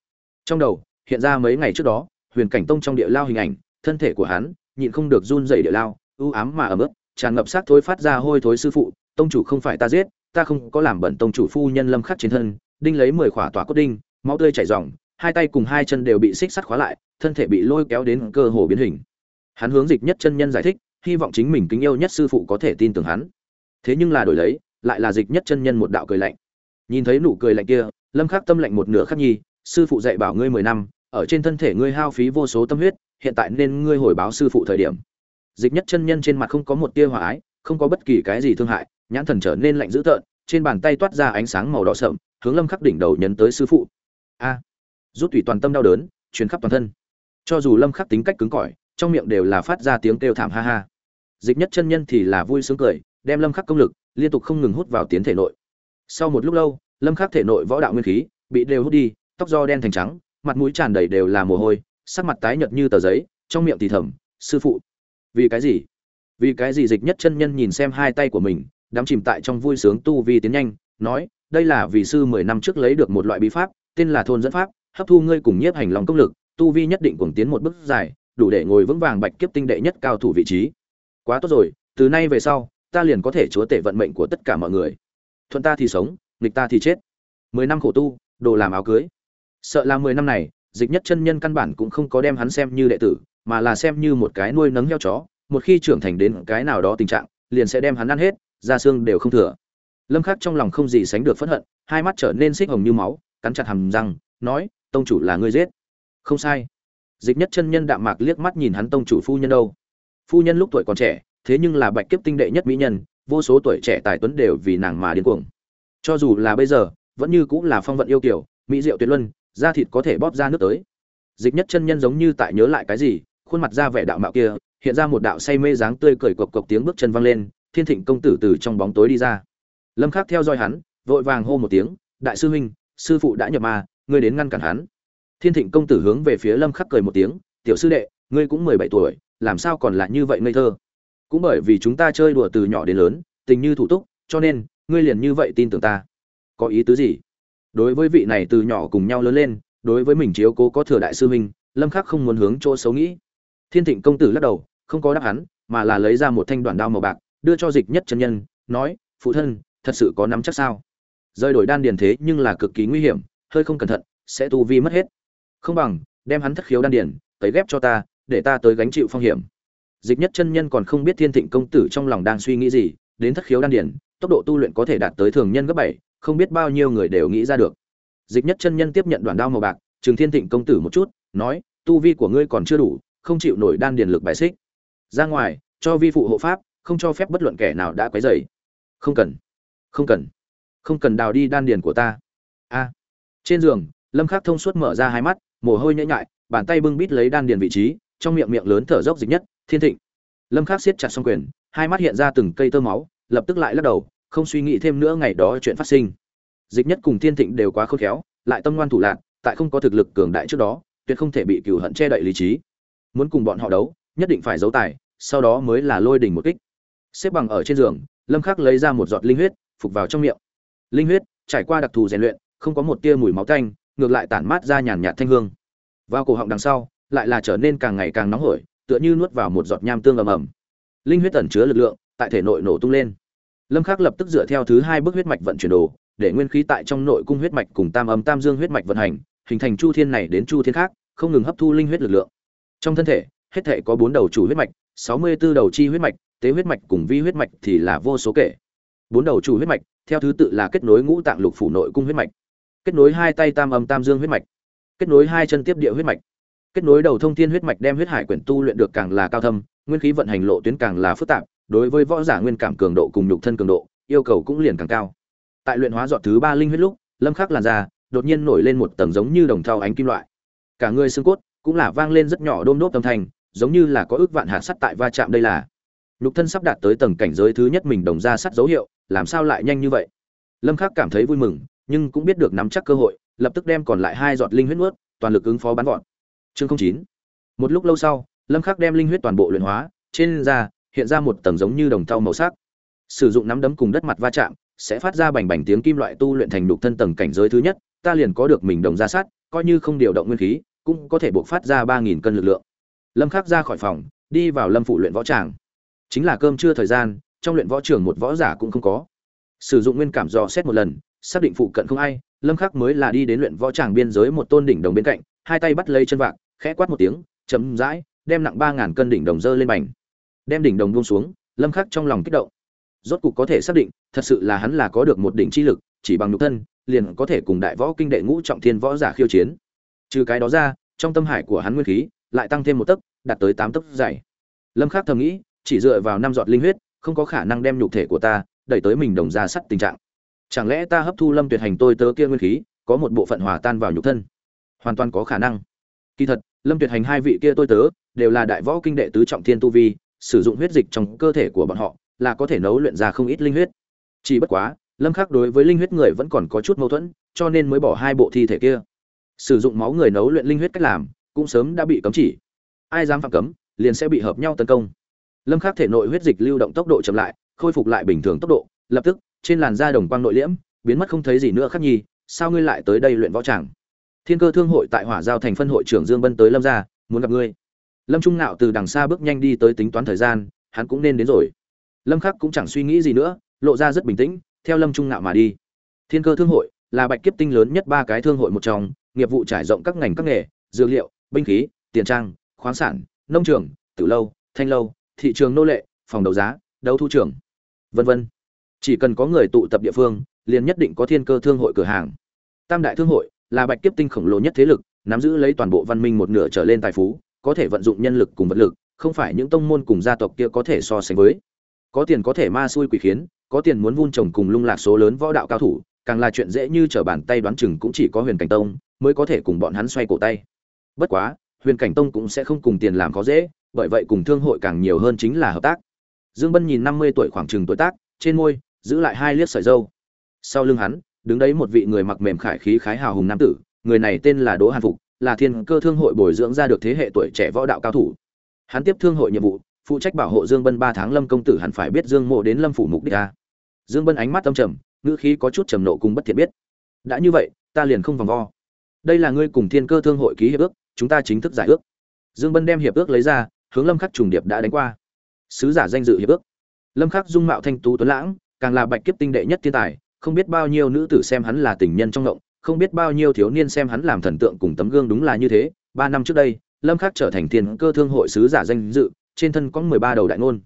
Trong đầu, hiện ra mấy ngày trước đó, huyền cảnh tông trong địa lao hình ảnh, thân thể của hắn, nhịn không được run rẩy địa lao, u ám mà ẩm ướt tràn ngập sát thối phát ra hôi thối sư phụ, tông chủ không phải ta giết, ta không có làm bẩn tông chủ phu nhân lâm khắc trên thân, đinh lấy mười khỏa tỏa cốt đinh, máu tươi chảy ròng, hai tay cùng hai chân đều bị xích sắt khóa lại, thân thể bị lôi kéo đến cơ hồ biến hình. Hắn hướng dịch nhất chân nhân giải thích, hy vọng chính mình kính yêu nhất sư phụ có thể tin tưởng hắn. Thế nhưng là đổi lấy, lại là dịch nhất chân nhân một đạo cười lạnh nhìn thấy nụ cười lạnh kia, lâm khắc tâm lạnh một nửa khắc nhi, sư phụ dạy bảo ngươi mười năm, ở trên thân thể ngươi hao phí vô số tâm huyết, hiện tại nên ngươi hồi báo sư phụ thời điểm. Dịch nhất chân nhân trên mặt không có một tia hòa ái, không có bất kỳ cái gì thương hại, nhãn thần trở nên lạnh dữ tợn, trên bàn tay toát ra ánh sáng màu đỏ sậm, hướng lâm khắc đỉnh đầu nhấn tới sư phụ. A, rút tùy toàn tâm đau đớn, truyền khắp toàn thân. Cho dù lâm khắc tính cách cứng cỏi, trong miệng đều là phát ra tiếng kêu thảm ha ha. Dịch nhất chân nhân thì là vui sướng cười, đem lâm khắc công lực liên tục không ngừng hút vào tiến thể nội sau một lúc lâu, lâm khắc thể nội võ đạo nguyên khí bị đều hút đi, tóc do đen thành trắng, mặt mũi tràn đầy đều là mồ hôi, sắc mặt tái nhợt như tờ giấy, trong miệng thì thầm, sư phụ, vì cái gì? Vì cái gì dịch nhất chân nhân nhìn xem hai tay của mình, đắm chìm tại trong vui sướng tu vi tiến nhanh, nói, đây là vì sư mười năm trước lấy được một loại bí pháp, tên là thôn dẫn pháp, hấp thu ngươi cùng nhiếp hành lòng công lực, tu vi nhất định cùng tiến một bước dài, đủ để ngồi vững vàng bạch kiếp tinh đệ nhất cao thủ vị trí. Quá tốt rồi, từ nay về sau, ta liền có thể chúa tể vận mệnh của tất cả mọi người thuận ta thì sống, nghịch ta thì chết. Mười năm khổ tu, đồ làm áo cưới. Sợ là mười năm này, dịch nhất chân nhân căn bản cũng không có đem hắn xem như đệ tử, mà là xem như một cái nuôi nấng heo chó. Một khi trưởng thành đến cái nào đó tình trạng, liền sẽ đem hắn ăn hết, da xương đều không thừa. Lâm khắc trong lòng không gì sánh được phẫn hận, hai mắt trở nên xích hồng như máu, cắn chặt hàm răng, nói, tông chủ là ngươi giết. Không sai. Dịch nhất chân nhân đạm mạc liếc mắt nhìn hắn tông chủ phu nhân đâu. Phu nhân lúc tuổi còn trẻ, thế nhưng là bạch kiếp tinh đệ nhất mỹ nhân vô số tuổi trẻ tài tuấn đều vì nàng mà điên cuồng. Cho dù là bây giờ, vẫn như cũng là phong vận yêu kiểu, mỹ diệu tuyệt luân, da thịt có thể bóp ra nước tới. Dịch nhất chân nhân giống như tại nhớ lại cái gì, khuôn mặt ra vẻ đạo mạo kia, hiện ra một đạo say mê dáng tươi cười cộc cộc tiếng bước chân vang lên, thiên thịnh công tử từ trong bóng tối đi ra. Lâm khắc theo dõi hắn, vội vàng hô một tiếng, đại sư huynh, sư phụ đã nhập ma, ngươi đến ngăn cản hắn. Thiên thịnh công tử hướng về phía lâm khắc cười một tiếng, tiểu sư đệ, ngươi cũng mười bảy tuổi, làm sao còn là như vậy ngây thơ? Cũng bởi vì chúng ta chơi đùa từ nhỏ đến lớn, tình như thủ túc, cho nên, ngươi liền như vậy tin tưởng ta. Có ý tứ gì? Đối với vị này từ nhỏ cùng nhau lớn lên, đối với mình chiếu cố có thừa đại sư huynh, lâm khắc không muốn hướng chỗ xấu nghĩ. Thiên thịnh công tử lắc đầu, không có đáp hắn mà là lấy ra một thanh đoạn đao màu bạc, đưa cho dịch nhất chân nhân, nói, phụ thân, thật sự có nắm chắc sao? Rơi đổi đan điền thế nhưng là cực kỳ nguy hiểm, hơi không cẩn thận, sẽ tu vi mất hết. Không bằng, đem hắn thất khiếu đan điền, tấy ghép cho ta, để ta tới gánh chịu phong hiểm dịch nhất chân nhân còn không biết thiên thịnh công tử trong lòng đang suy nghĩ gì đến thất khiếu đan điển, tốc độ tu luyện có thể đạt tới thường nhân gấp bảy không biết bao nhiêu người đều nghĩ ra được. Dịch nhất chân nhân tiếp nhận đoàn đao màu bạc trường thiên thịnh công tử một chút nói tu vi của ngươi còn chưa đủ không chịu nổi đan điền lực bài xích. Ra ngoài cho vi phụ hộ pháp không cho phép bất luận kẻ nào đã quấy rầy. Không cần không cần không cần đào đi đan điền của ta. A. Trên giường lâm khắc thông suốt mở ra hai mắt mồ hôi nhễ nhại bàn tay bưng bít lấy đan điền vị trí trong miệng miệng lớn thở dốc dịch nhất thiên thịnh. Lâm khắc siết chặt song quyền, hai mắt hiện ra từng cây tơ máu, lập tức lại lắc đầu, không suy nghĩ thêm nữa ngày đó chuyện phát sinh. Dịch nhất cùng thiên thịnh đều quá khôn khéo, lại tâm ngoan thủ lạc, tại không có thực lực cường đại trước đó, tuyệt không thể bị cửu hận che đậy lý trí. Muốn cùng bọn họ đấu, nhất định phải giấu tài, sau đó mới là lôi đỉnh một kích. Xếp bằng ở trên giường, lâm khắc lấy ra một giọt linh huyết, phục vào trong miệng. Linh huyết, trải qua đặc thù rèn luyện, không có một tia mùi máu tanh, ngược lại tản mát ra nhàn nhạt thanh hương. Vào cổ họng đằng sau, lại là trở nên càng ngày càng nóng hổi tựa như nuốt vào một giọt nham tương ầm ầm. Linh huyết ẩn chứa lực lượng, tại thể nội nổ tung lên. Lâm khắc lập tức dựa theo thứ hai bước huyết mạch vận chuyển đồ, để nguyên khí tại trong nội cung huyết mạch cùng tam âm tam dương huyết mạch vận hành, hình thành chu thiên này đến chu thiên khác, không ngừng hấp thu linh huyết lực lượng. Trong thân thể, hết thể có bốn đầu chủ huyết mạch, sáu mươi 64 đầu chi huyết mạch, tế huyết mạch cùng vi huyết mạch thì là vô số kể. Bốn đầu chủ huyết mạch, theo thứ tự là kết nối ngũ tạng lục phủ nội cung huyết mạch, kết nối hai tay tam âm tam dương huyết mạch, kết nối hai chân tiếp địa huyết mạch kết nối đầu thông thiên huyết mạch đem huyết hải quyển tu luyện được càng là cao thâm, nguyên khí vận hành lộ tuyến càng là phức tạp, đối với võ giả nguyên cảm cường độ cùng nhục thân cường độ, yêu cầu cũng liền càng cao. Tại luyện hóa dọn thứ ba linh huyết lúc, lâm khắc làn ra đột nhiên nổi lên một tầng giống như đồng thau ánh kim loại. Cả người xương cốt cũng là vang lên rất nhỏ đôm đốp âm thanh, giống như là có ước vạn hạt sắt tại va chạm đây là. Nhục thân sắp đạt tới tầng cảnh giới thứ nhất mình đồng ra sắt dấu hiệu, làm sao lại nhanh như vậy? Lâm khắc cảm thấy vui mừng, nhưng cũng biết được nắm chắc cơ hội, lập tức đem còn lại hai giọt linh huyết nuốt, toàn lực ứng phó bắn vọt chương 09 một lúc lâu sau, lâm khắc đem linh huyết toàn bộ luyện hóa, trên da hiện ra một tầng giống như đồng thau màu sắc. Sử dụng nắm đấm cùng đất mặt va chạm, sẽ phát ra bành bành tiếng kim loại tu luyện thành đục thân tầng cảnh giới thứ nhất, ta liền có được mình đồng ra sát, coi như không điều động nguyên khí, cũng có thể buộc phát ra ba nghìn cân lực lượng. Lâm khắc ra khỏi phòng, đi vào lâm phủ luyện võ tràng. Chính là cơm trưa thời gian, trong luyện võ trường một võ giả cũng không có. Sử dụng nguyên cảm dò xét một lần, xác định phụ cận không ai, lâm khắc mới là đi đến luyện võ tràng biên giới một tôn đỉnh đồng bên cạnh hai tay bắt lấy chân vạc, khẽ quát một tiếng chấm dãi đem nặng ba ngàn cân đỉnh đồng dơ lên bành. Đem đỉnh đồng buông xuống, lâm khắc trong lòng kích động. Rốt cục có thể xác định, thật sự là hắn là có được một đỉnh chi lực, chỉ bằng nhục thân, liền có thể cùng đại võ kinh đệ ngũ trọng thiên võ giả khiêu chiến. Trừ cái đó ra, trong tâm hải của hắn nguyên khí lại tăng thêm một tấc, đạt tới tám tấc dày. Lâm khắc thầm nghĩ, chỉ dựa vào năm giọt linh huyết, không có khả năng đem nhục thể của ta đẩy tới mình đồng ra sắt tình trạng. Chẳng lẽ ta hấp thu lâm tuyệt hành tôi tớ kia nguyên khí, có một bộ phận hòa tan vào nhục thân? Hoàn toàn có khả năng. Kỳ thật, lâm tuyệt hành hai vị kia tôi tớ, đều là đại võ kinh đệ tứ trọng thiên tu vi, sử dụng huyết dịch trong cơ thể của bọn họ, là có thể nấu luyện ra không ít linh huyết. Chỉ bất quá, lâm khắc đối với linh huyết người vẫn còn có chút mâu thuẫn, cho nên mới bỏ hai bộ thi thể kia. Sử dụng máu người nấu luyện linh huyết cách làm, cũng sớm đã bị cấm chỉ. Ai dám phạm cấm, liền sẽ bị hợp nhau tấn công. Lâm khắc thể nội huyết dịch lưu động tốc độ chậm lại, khôi phục lại bình thường tốc độ, lập tức, trên làn da đồng quang nội liễm, biến mất không thấy gì nữa khắc nhi, sao ngươi lại tới đây luyện võ tràng? Thiên cơ thương hội tại hỏa giao thành phân hội trưởng dương bân tới lâm gia, muốn gặp ngươi. Lâm trung nạo từ đằng xa bước nhanh đi tới tính toán thời gian, hắn cũng nên đến rồi. Lâm khắc cũng chẳng suy nghĩ gì nữa, lộ ra rất bình tĩnh, theo lâm trung nạo mà đi. Thiên cơ thương hội là bạch kiếp tinh lớn nhất ba cái thương hội một trong, nghiệp vụ trải rộng các ngành các nghề, dược liệu, binh khí, tiền trang, khoáng sản, nông trường, tử lâu, thanh lâu, thị trường nô lệ, phòng đấu giá, đấu thu trường, vân vân. Chỉ cần có người tụ tập địa phương, liền nhất định có thiên cơ thương hội cửa hàng. Tam đại thương hội là bạch kiếp tinh khổng lồ nhất thế lực, nắm giữ lấy toàn bộ văn minh một nửa trở lên tài phú, có thể vận dụng nhân lực cùng vật lực, không phải những tông môn cùng gia tộc kia có thể so sánh với. Có tiền có thể ma xui quỷ khiến, có tiền muốn vun trồng cùng lung lạc số lớn võ đạo cao thủ, càng là chuyện dễ như trở bàn tay đoán chừng cũng chỉ có huyền cảnh tông mới có thể cùng bọn hắn xoay cổ tay. Bất quá, huyền cảnh tông cũng sẽ không cùng tiền làm khó dễ, bởi vậy cùng thương hội càng nhiều hơn chính là hợp tác. Dương bân nhìn năm mươi tuổi khoảng chừng tuổi tác, trên môi, giữ lại hai liếc sợi dâu. Sau lưng hắn đứng đấy một vị người mặc mềm khải khí khái hào hùng nam tử, người này tên là đỗ hàn phục, là thiên cơ thương hội bồi dưỡng ra được thế hệ tuổi trẻ võ đạo cao thủ. Hắn tiếp thương hội nhiệm vụ, phụ trách bảo hộ dương bân ba tháng lâm công tử hẳn phải biết dương mộ đến lâm phủ mục đích ta dương bân ánh mắt âm trầm, ngữ khí có chút trầm nộ cùng bất thiện biết. Đã như vậy, ta liền không vòng vo. Đây là ngươi cùng thiên cơ thương hội ký hiệp ước, chúng ta chính thức giải ước. Dương bân đem hiệp ước lấy ra, hướng lâm khắc trùng điệp đã đánh qua. Sứ giả danh dự hiệp ước. Lâm khắc dung mạo thanh tú tuấn lãng, càng là bạch kiếp tinh đệ nhất thiên tài không biết bao nhiêu nữ tử xem hắn là tình nhân trong ngộng, không biết bao nhiêu thiếu niên xem hắn làm thần tượng cùng tấm gương đúng là như thế. Ba năm trước đây, lâm khắc trở thành thiên cơ thương hội sứ giả danh dự, trên thân có 13 đầu đại ngôn.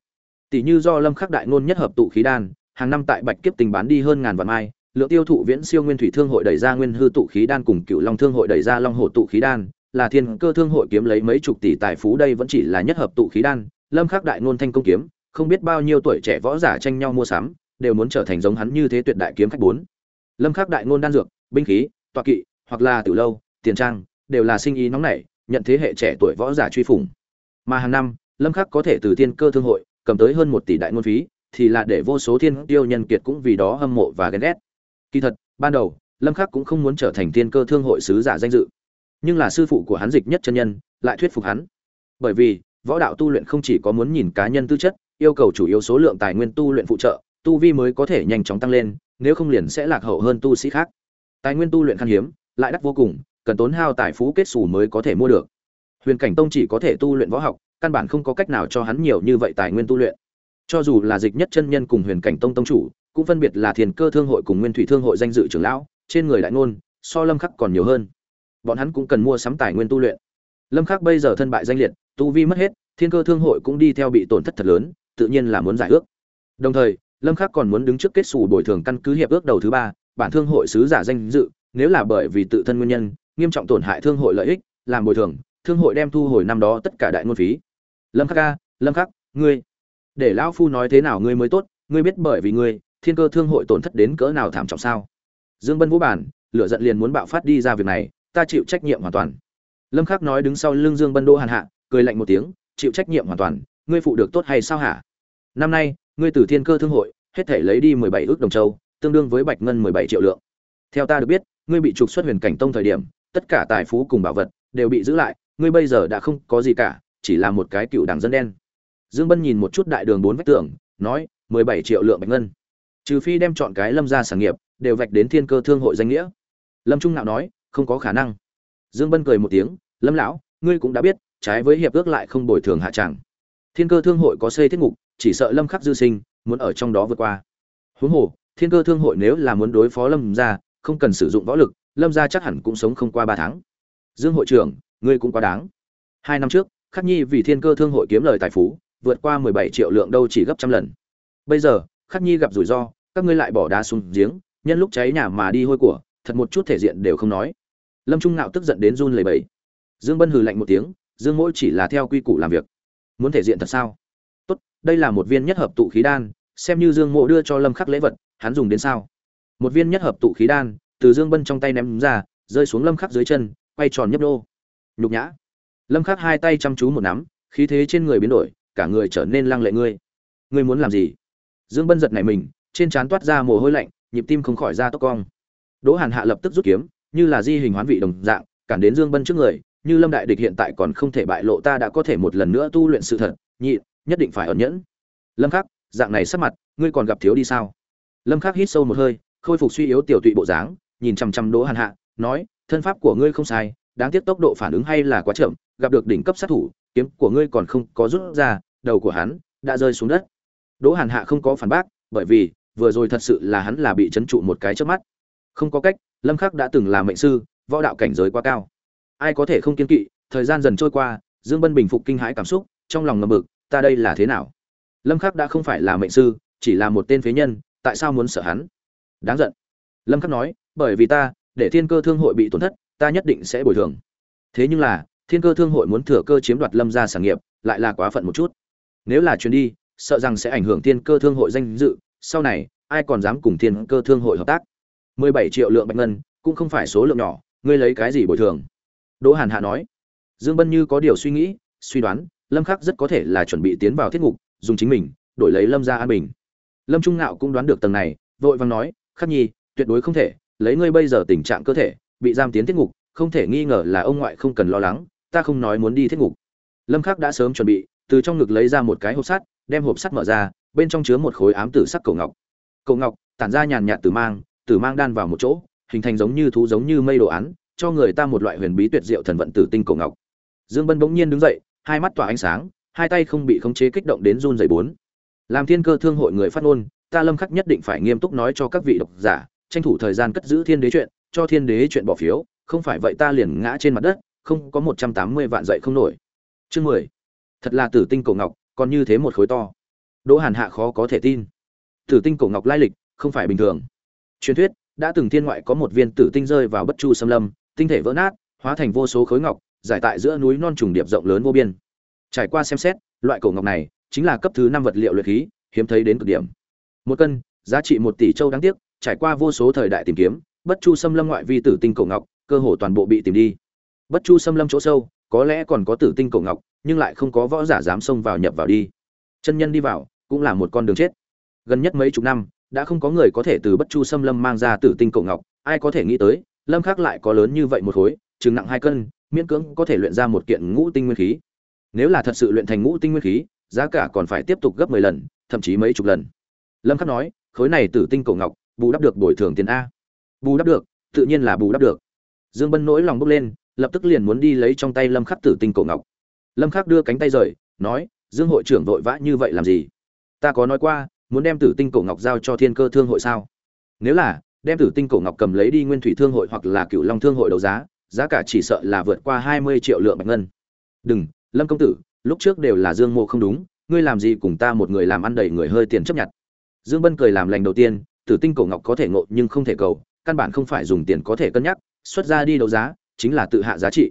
Tỷ như do lâm khắc đại ngôn nhất hợp tụ khí đan, hàng năm tại bạch kiếp tình bán đi hơn ngàn vạn mai, lượng tiêu thụ viễn siêu nguyên thủy thương hội đẩy ra nguyên hư tụ khí đan cùng cựu long thương hội đẩy ra long hồ tụ khí đan, là thiên cơ thương hội kiếm lấy mấy chục tỷ tài phú đây vẫn chỉ là nhất hợp tụ khí đan. Lâm khắc đại ngôn thanh công kiếm, không biết bao nhiêu tuổi trẻ võ giả tranh nhau mua sắm đều muốn trở thành giống hắn như thế tuyệt đại kiếm khách bốn. Lâm khắc đại ngôn đan dược, binh khí, tọa kỵ, hoặc là tiểu lâu, tiền trang, đều là sinh ý nóng nảy, nhận thế hệ trẻ tuổi võ giả truy phủng. Mà hàng năm, lâm khắc có thể từ thiên cơ thương hội, cầm tới hơn một tỷ đại ngôn phí, thì là để vô số thiên tiêu nhân kiệt cũng vì đó hâm mộ và ghen ghét. Kỳ thật, ban đầu, lâm khắc cũng không muốn trở thành thiên cơ thương hội sứ giả danh dự. Nhưng là sư phụ của hắn dịch nhất chân nhân, lại thuyết phục hắn. Bởi vì, võ đạo tu luyện không chỉ có muốn nhìn cá nhân tư chất, yêu cầu chủ yếu số lượng tài nguyên tu luyện phụ trợ tu vi mới có thể nhanh chóng tăng lên, nếu không liền sẽ lạc hậu hơn tu sĩ khác. Tài nguyên tu luyện khan hiếm, lại đắt vô cùng, cần tốn hao tài phú kết xù mới có thể mua được. Huyền cảnh tông chỉ có thể tu luyện võ học, căn bản không có cách nào cho hắn nhiều như vậy tài nguyên tu luyện. Cho dù là dịch nhất chân nhân cùng huyền cảnh tông tông chủ, cũng phân biệt là thiền cơ thương hội cùng nguyên thủy thương hội danh dự trưởng lão, trên người đại ngôn, so lâm khắc còn nhiều hơn. Bọn hắn cũng cần mua sắm tài nguyên tu luyện. Lâm khắc bây giờ thân bại danh liệt, tu vi mất hết, thiên cơ thương hội cũng đi theo bị tổn thất thật lớn, tự nhiên là muốn giải ước. Đồng thời lâm khắc còn muốn đứng trước kết xù bồi thường căn cứ hiệp ước đầu thứ ba, bản thương hội sứ giả danh dự, nếu là bởi vì tự thân nguyên nhân, nghiêm trọng tổn hại thương hội lợi ích, làm bồi thường, thương hội đem thu hồi năm đó tất cả đại ngôn phí. Lâm khắc ca, lâm khắc, ngươi, để lão phu nói thế nào ngươi mới tốt, ngươi biết bởi vì ngươi, thiên cơ thương hội tổn thất đến cỡ nào thảm trọng sao? Dương bân vũ bản, lửa giận liền muốn bạo phát đi ra việc này, ta chịu trách nhiệm hoàn toàn. Lâm khắc nói đứng sau lưng dương bân đô hàn hạ, cười lạnh một tiếng, chịu trách nhiệm hoàn toàn, ngươi phụ được tốt hay sao hả? Năm nay ngươi từ thiên cơ thương hội, hết thể lấy đi 17 ước đồng châu, tương đương với bạch ngân 17 triệu lượng. Theo ta được biết, ngươi bị trục xuất huyền cảnh tông thời điểm, tất cả tài phú cùng bảo vật đều bị giữ lại, ngươi bây giờ đã không có gì cả, chỉ là một cái cựu đảng dân đen. Dương bân nhìn một chút đại đường bốn vách tường, nói 17 triệu lượng bạch ngân. Trừ phi đem chọn cái lâm gia sản nghiệp, đều vạch đến thiên cơ thương hội danh nghĩa. Lâm trung nạo nói, không có khả năng. Dương bân cười một tiếng, lâm lão, ngươi cũng đã biết, trái với hiệp ước lại không bồi thường hạ tràng. Thiên cơ thương hội có xây thiết ngục chỉ sợ lâm khắc dư sinh muốn ở trong đó vượt qua. Huống hồ, thiên cơ thương hội nếu là muốn đối phó lâm gia, không cần sử dụng võ lực, lâm gia chắc hẳn cũng sống không qua ba tháng. Dương hội trưởng, ngươi cũng quá đáng. Hai năm trước, khắc nhi vì thiên cơ thương hội kiếm lời tài phú, vượt qua 17 triệu lượng đâu chỉ gấp trăm lần. Bây giờ, khắc nhi gặp rủi ro, các ngươi lại bỏ đá xuống giếng, nhân lúc cháy nhà mà đi hôi của, thật một chút thể diện đều không nói. Lâm trung nạo tức giận đến run lẩy bẩy. Dương bân hừ lạnh một tiếng, dương mỗi chỉ là theo quy củ làm việc. Muốn thể diện thật sao? Đây là một viên nhất hợp tụ khí đan, xem như dương mộ đưa cho lâm khắc lễ vật, hắn dùng đến sao? Một viên nhất hợp tụ khí đan, từ dương bân trong tay ném ra, rơi xuống lâm khắc dưới chân, quay tròn nhấp đô nhục nhã. Lâm khắc hai tay chăm chú một nắm, khí thế trên người biến đổi, cả người trở nên lăng lệ ngươi. Ngươi muốn làm gì? Dương bân giật nảy mình, trên trán toát ra mồ hôi lạnh, nhịp tim không khỏi ra tốc cong. Đỗ hàn hạ lập tức rút kiếm, như là di hình hoán vị đồng dạng, cản đến dương bân trước người, như lâm đại địch hiện tại còn không thể bại lộ ta đã có thể một lần nữa tu luyện sự thật nhị nhất định phải ẩn nhẫn. Lâm khắc, dạng này sắc mặt, ngươi còn gặp thiếu đi sao? Lâm khắc hít sâu một hơi, khôi phục suy yếu tiểu tụy bộ dáng, nhìn chăm chăm đỗ hàn hạ, nói, thân pháp của ngươi không sai, đáng tiếc tốc độ phản ứng hay là quá chậm, gặp được đỉnh cấp sát thủ, kiếm của ngươi còn không có rút ra, đầu của hắn đã rơi xuống đất. Đỗ hàn hạ không có phản bác, bởi vì, vừa rồi thật sự là hắn là bị chấn trụ một cái trước mắt. Không có cách, lâm khắc đã từng là mệnh sư, võ đạo cảnh giới quá cao. Ai có thể không kiên kỵ, thời gian dần trôi qua, dương bân bình phục kinh hãi cảm xúc, trong lòng ngầm mực ta đây là thế nào? Lâm khắc đã không phải là mệnh sư, chỉ là một tên phế nhân, tại sao muốn sợ hắn? Đáng giận. Lâm khắc nói, bởi vì ta, để thiên cơ thương hội bị tổn thất, ta nhất định sẽ bồi thường. Thế nhưng là, thiên cơ thương hội muốn thừa cơ chiếm đoạt lâm gia sản nghiệp, lại là quá phận một chút. Nếu là chuyến đi, sợ rằng sẽ ảnh hưởng thiên cơ thương hội danh dự, sau này, ai còn dám cùng thiên cơ thương hội hợp tác? 17 triệu lượng bạch ngân, cũng không phải số lượng nhỏ, ngươi lấy cái gì bồi thường? Đỗ hàn hạ nói, dương bân như có điều suy nghĩ, suy đoán lâm khắc rất có thể là chuẩn bị tiến vào thiết ngục, dùng chính mình, đổi lấy lâm gia an bình. Lâm trung ngạo cũng đoán được tầng này, vội vàng nói, khắc nhi, tuyệt đối không thể, lấy ngươi bây giờ tình trạng cơ thể, bị giam tiến thiết ngục, không thể nghi ngờ là ông ngoại không cần lo lắng, ta không nói muốn đi thiết ngục. Lâm khắc đã sớm chuẩn bị, từ trong ngực lấy ra một cái hộp sắt, đem hộp sắt mở ra, bên trong chứa một khối ám tử sắc cổ ngọc. Cổ ngọc, tản ra nhàn nhạt tử mang tử mang đan vào một chỗ, hình thành giống như thú giống như mây đồ án, cho người ta một loại huyền bí tuyệt diệu thần vận tử tinh cổ ngọc. Dương bân bỗng nhiên đứng dậy hai mắt tỏa ánh sáng, hai tay không bị khống chế kích động đến run rẩy bốn. Làm thiên cơ thương hội người phát ngôn, ta lâm khắc nhất định phải nghiêm túc nói cho các vị độc giả, tranh thủ thời gian cất giữ thiên đế chuyện, cho thiên đế chuyện bỏ phiếu, không phải vậy ta liền ngã trên mặt đất, không có 180 vạn dậy không nổi. Chương 10. thật là tử tinh cổ ngọc, còn như thế một khối to. Đỗ hàn hạ khó có thể tin. Tử tinh cổ ngọc lai lịch, không phải bình thường. Truyền thuyết, đã từng thiên ngoại có một viên tử tinh rơi vào bất chu xâm lâm, tinh thể vỡ nát, hóa thành vô số khối ngọc giải tại giữa núi non trùng điệp rộng lớn vô biên. Trải qua xem xét, loại cổ ngọc này chính là cấp thứ năm vật liệu luyện khí, hiếm thấy đến cực điểm. Một cân, giá trị một tỷ châu đáng tiếc, trải qua vô số thời đại tìm kiếm, bất chu xâm lâm ngoại vi tử tinh cổ ngọc, cơ hồ toàn bộ bị tìm đi. Bất chu xâm lâm chỗ sâu, có lẽ còn có tử tinh cổ ngọc, nhưng lại không có võ giả dám xông vào nhập vào đi. Chân nhân đi vào, cũng là một con đường chết. Gần nhất mấy chục năm, đã không có người có thể từ bất chu xâm lâm mang ra tử tinh cổ ngọc, ai có thể nghĩ tới, lâm khắc lại có lớn như vậy một khối, chừng nặng hai cân miễn cưỡng có thể luyện ra một kiện ngũ tinh nguyên khí. Nếu là thật sự luyện thành ngũ tinh nguyên khí, giá cả còn phải tiếp tục gấp 10 lần, thậm chí mấy chục lần. Lâm khắc nói, khối này tử tinh cổ ngọc, bù đắp được bồi thường tiền a. Bù đắp được, tự nhiên là bù đắp được. Dương bân nỗi lòng bốc lên, lập tức liền muốn đi lấy trong tay lâm khắc tử tinh cổ ngọc. Lâm khắc đưa cánh tay rời, nói, dương hội trưởng vội vã như vậy làm gì? Ta có nói qua, muốn đem tử tinh cổ ngọc giao cho thiên cơ thương hội sao? Nếu là, đem tử tinh cổ ngọc cầm lấy đi nguyên thủy thương hội hoặc là cựu long thương hội đấu giá giá cả chỉ sợ là vượt qua hai mươi triệu lượng bạch ngân. Đừng, lâm công tử, lúc trước đều là dương mộ không đúng, ngươi làm gì cùng ta một người làm ăn đầy người hơi tiền chấp nhận. Dương bân cười làm lành đầu tiên, tử tinh cổ ngọc có thể ngộ nhưng không thể cầu, căn bản không phải dùng tiền có thể cân nhắc, xuất ra đi đấu giá, chính là tự hạ giá trị.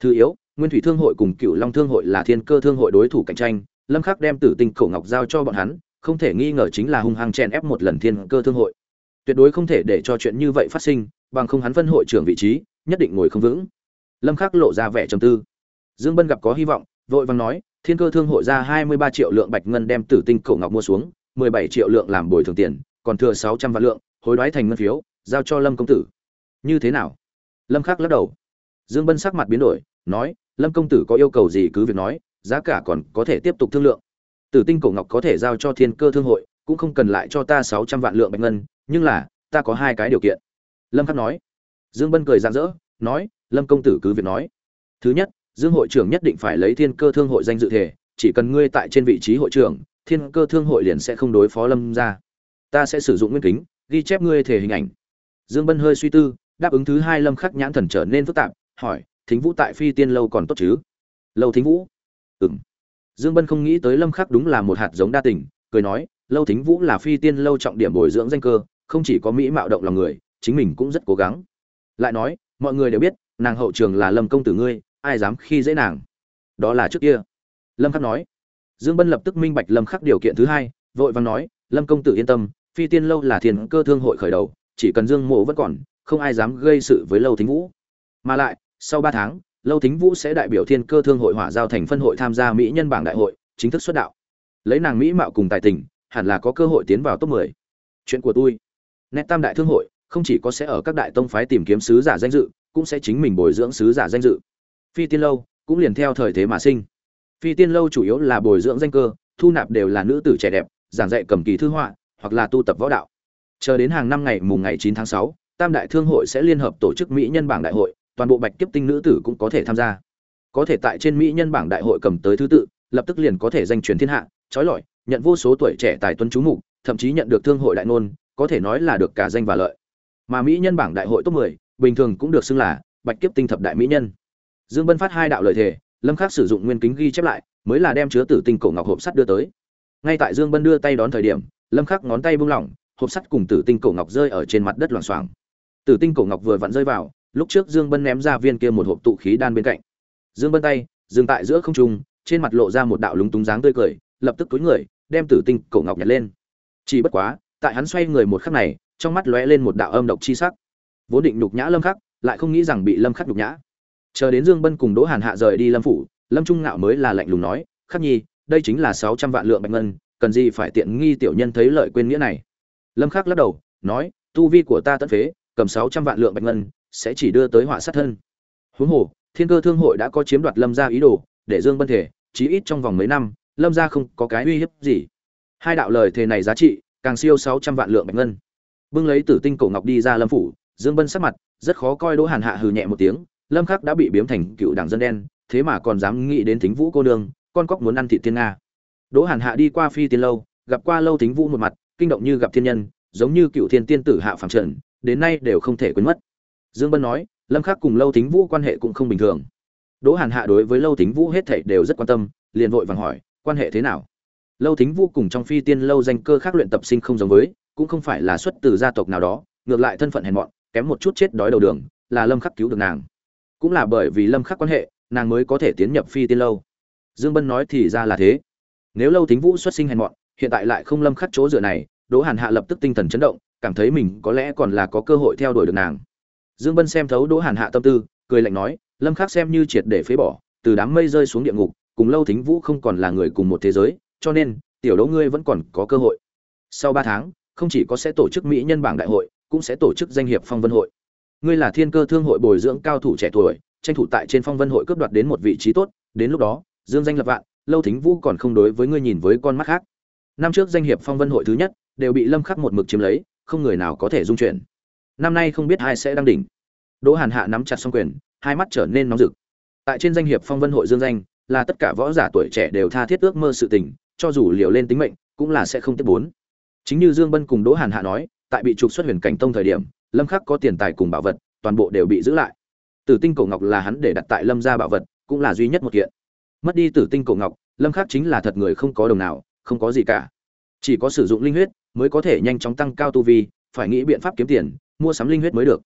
Thứ yếu, nguyên thủy thương hội cùng cựu long thương hội là thiên cơ thương hội đối thủ cạnh tranh, lâm khắc đem tử tinh cổ ngọc giao cho bọn hắn, không thể nghi ngờ chính là hung hăng chen ép một lần thiên cơ thương hội. Tuyệt đối không thể để cho chuyện như vậy phát sinh, bằng không hắn phân hội trưởng vị trí nhất định ngồi không vững. Lâm khắc lộ ra vẻ trầm tư. Dương bân gặp có hy vọng, vội vàng nói, thiên cơ thương hội ra 23 triệu lượng bạch ngân đem tử tinh cổ ngọc mua xuống 17 triệu lượng làm bồi thường tiền, còn thừa 600 vạn lượng, hối đoái thành ngân phiếu, giao cho lâm công tử. Như thế nào? Lâm khắc lắc đầu. Dương bân sắc mặt biến đổi, nói, lâm công tử có yêu cầu gì cứ việc nói, giá cả còn có thể tiếp tục thương lượng. Tử tinh cổ ngọc có thể giao cho thiên cơ thương hội, cũng không cần lại cho ta 600 vạn lượng bạch ngân, nhưng là, ta có hai cái điều kiện. Lâm khắc nói dương bân cười rạng rỡ, nói, lâm công tử cứ việc nói. Thứ nhất, dương hội trưởng nhất định phải lấy thiên cơ thương hội danh dự thể, chỉ cần ngươi tại trên vị trí hội trưởng, thiên cơ thương hội liền sẽ không đối phó lâm ra ta sẽ sử dụng nguyên kính, ghi chép ngươi thể hình ảnh. Dương bân hơi suy tư, đáp ứng thứ hai lâm khắc nhãn thần trở nên phức tạp, hỏi, thính vũ tại phi tiên lâu còn tốt chứ? Lâu thính vũ? Ừm. Dương bân không nghĩ tới lâm khắc đúng là một hạt giống đa tình, cười nói, lâu thính vũ là phi tiên lâu trọng điểm bồi dưỡng danh cơ, không chỉ có mỹ mạo động lòng người, chính mình cũng rất cố gắng lại nói, mọi người đều biết, nàng hậu trường là lâm công tử ngươi, ai dám khi dễ nàng? Đó là trước kia. Lâm khắc nói. Dương bân lập tức minh bạch lâm khắc điều kiện thứ hai, vội vàng nói, lâm công tử yên tâm, phi tiên lâu là thiên cơ thương hội khởi đầu, chỉ cần dương mộ vẫn còn, không ai dám gây sự với lâu thính vũ. Mà lại, sau ba tháng, lâu thính vũ sẽ đại biểu thiên cơ thương hội hỏa giao thành phân hội tham gia mỹ nhân bảng đại hội, chính thức xuất đạo. Lấy nàng mỹ mạo cùng tài tình, hẳn là có cơ hội tiến vào top 10. chuyện của tôi. Nét tam đại thương hội không chỉ có sẽ ở các đại tông phái tìm kiếm sứ giả danh dự cũng sẽ chính mình bồi dưỡng sứ giả danh dự. Phi tiên lâu cũng liền theo thời thế mà sinh. Phi tiên lâu chủ yếu là bồi dưỡng danh cơ thu nạp đều là nữ tử trẻ đẹp giảng dạy cầm kỳ thư họa hoặc là tu tập võ đạo. Chờ đến hàng năm ngày mùng ngày 9 tháng 6, tam đại thương hội sẽ liên hợp tổ chức mỹ nhân bảng đại hội toàn bộ bạch kiếp tinh nữ tử cũng có thể tham gia. Có thể tại trên mỹ nhân bảng đại hội cầm tới thứ tự lập tức liền có thể danh truyền thiên hạ trói lọi nhận vô số tuổi trẻ tài tuấn chú mục thậm chí nhận được thương hội đại ngôn có thể nói là được cả danh và lợi mà mỹ nhân bảng đại hội top 10, bình thường cũng được xưng là bạch kiếp tinh thập đại mỹ nhân. Dương bân phát hai đạo lời thề lâm khắc sử dụng nguyên kính ghi chép lại mới là đem chứa tử tinh cổ ngọc hộp sắt đưa tới. Ngay tại dương bân đưa tay đón thời điểm lâm khắc ngón tay buông lỏng hộp sắt cùng tử tinh cổ ngọc rơi ở trên mặt đất loảng xoảng. Tử tinh cổ ngọc vừa vặn rơi vào lúc trước dương bân ném ra viên kia một hộp tụ khí đan bên cạnh. Dương bân tay dừng tại giữa không trung trên mặt lộ ra một đạo lúng túng dáng tươi cười lập tức túi người đem tử tinh cổ ngọc nhặt lên. Chỉ bất quá tại hắn xoay người một khắc này trong mắt lóe lên một đạo âm độc chi sắc. Vốn định nhục nhã lâm khắc, lại không nghĩ rằng bị lâm khắc nhục nhã. Chờ đến dương bân cùng đỗ hàn hạ rời đi lâm phủ, lâm trung ngạo mới là lạnh lùng nói, khắc nhi, đây chính là sáu trăm vạn lượng bạch ngân, cần gì phải tiện nghi tiểu nhân thấy lợi quên nghĩa này? Lâm khắc lắc đầu, nói, tu vi của ta tận phế, cầm sáu trăm vạn lượng bạch ngân, sẽ chỉ đưa tới họa sát thân. Huống hồ, thiên cơ thương hội đã có chiếm đoạt lâm gia ý đồ, để dương bân thể, chí ít trong vòng mấy năm, lâm gia không có cái uy hiếp gì. Hai đạo lời thề này giá trị, càng siêu sáu trăm vạn lượng bạch ngân bưng lấy tử tinh cổ ngọc đi ra lâm phủ, dương bân sắc mặt rất khó coi đỗ hàn hạ hừ nhẹ một tiếng, lâm khắc đã bị biếm thành cựu đảng dân đen, thế mà còn dám nghĩ đến thính vũ cô đường con cóc muốn ăn thị tiên nga. Đỗ hàn hạ đi qua phi tiên lâu, gặp qua lâu thính vũ một mặt, kinh động như gặp thiên nhân, giống như cựu thiên tiên tử hạ phàm trần, đến nay đều không thể quên mất. Dương bân nói, lâm khắc cùng lâu thính vũ quan hệ cũng không bình thường. Đỗ hàn hạ đối với lâu thính vũ hết thảy đều rất quan tâm, liền vội vàng hỏi, quan hệ thế nào? Lâu thính vũ cùng trong phi tiên lâu danh cơ khác luyện tập sinh không giống với cũng không phải là xuất từ gia tộc nào đó, ngược lại thân phận hèn mọn, kém một chút chết đói đầu đường, là lâm khắc cứu được nàng. Cũng là bởi vì lâm khắc quan hệ, nàng mới có thể tiến nhập phi tiên lâu. Dương bân nói thì ra là thế. Nếu lâu thính vũ xuất sinh hèn mọn, hiện tại lại không lâm khắc chỗ dựa này, đỗ hàn hạ lập tức tinh thần chấn động, cảm thấy mình có lẽ còn là có cơ hội theo đuổi được nàng. Dương bân xem thấu đỗ hàn hạ tâm tư, cười lạnh nói, lâm khắc xem như triệt để phế bỏ, từ đám mây rơi xuống địa ngục, cùng lâu thính vũ không còn là người cùng một thế giới, cho nên, tiểu đỗ ngươi vẫn còn có cơ hội. Sau ba tháng không chỉ có sẽ tổ chức mỹ nhân bảng đại hội, cũng sẽ tổ chức danh hiệp phong vân hội. Ngươi là thiên cơ thương hội bồi dưỡng cao thủ trẻ tuổi, tranh thủ tại trên phong vân hội cướp đoạt đến một vị trí tốt, đến lúc đó, dương danh lập vạn, lâu thính vũ còn không đối với ngươi nhìn với con mắt khác. Năm trước danh hiệp phong vân hội thứ nhất, đều bị lâm khắc một mực chiếm lấy, không người nào có thể dung chuyển. Năm nay không biết ai sẽ đăng đỉnh. Đỗ hàn hạ nắm chặt song quyền, hai mắt trở nên nóng rực. Tại trên danh hiệp phong vân hội dương danh, là tất cả võ giả tuổi trẻ đều tha thiết ước mơ sự tình, cho dù liều lên tính mệnh, cũng là sẽ không tiếp bốn chính như dương bân cùng đỗ hàn hạ nói, tại bị trục xuất huyền cảnh tông thời điểm, lâm khắc có tiền tài cùng bảo vật, toàn bộ đều bị giữ lại. Tử tinh cổ ngọc là hắn để đặt tại lâm gia bảo vật, cũng là duy nhất một kiện. Mất đi tử tinh cổ ngọc, lâm khắc chính là thật người không có đồng nào, không có gì cả. Chỉ có sử dụng linh huyết, mới có thể nhanh chóng tăng cao tu vi, phải nghĩ biện pháp kiếm tiền, mua sắm linh huyết mới được.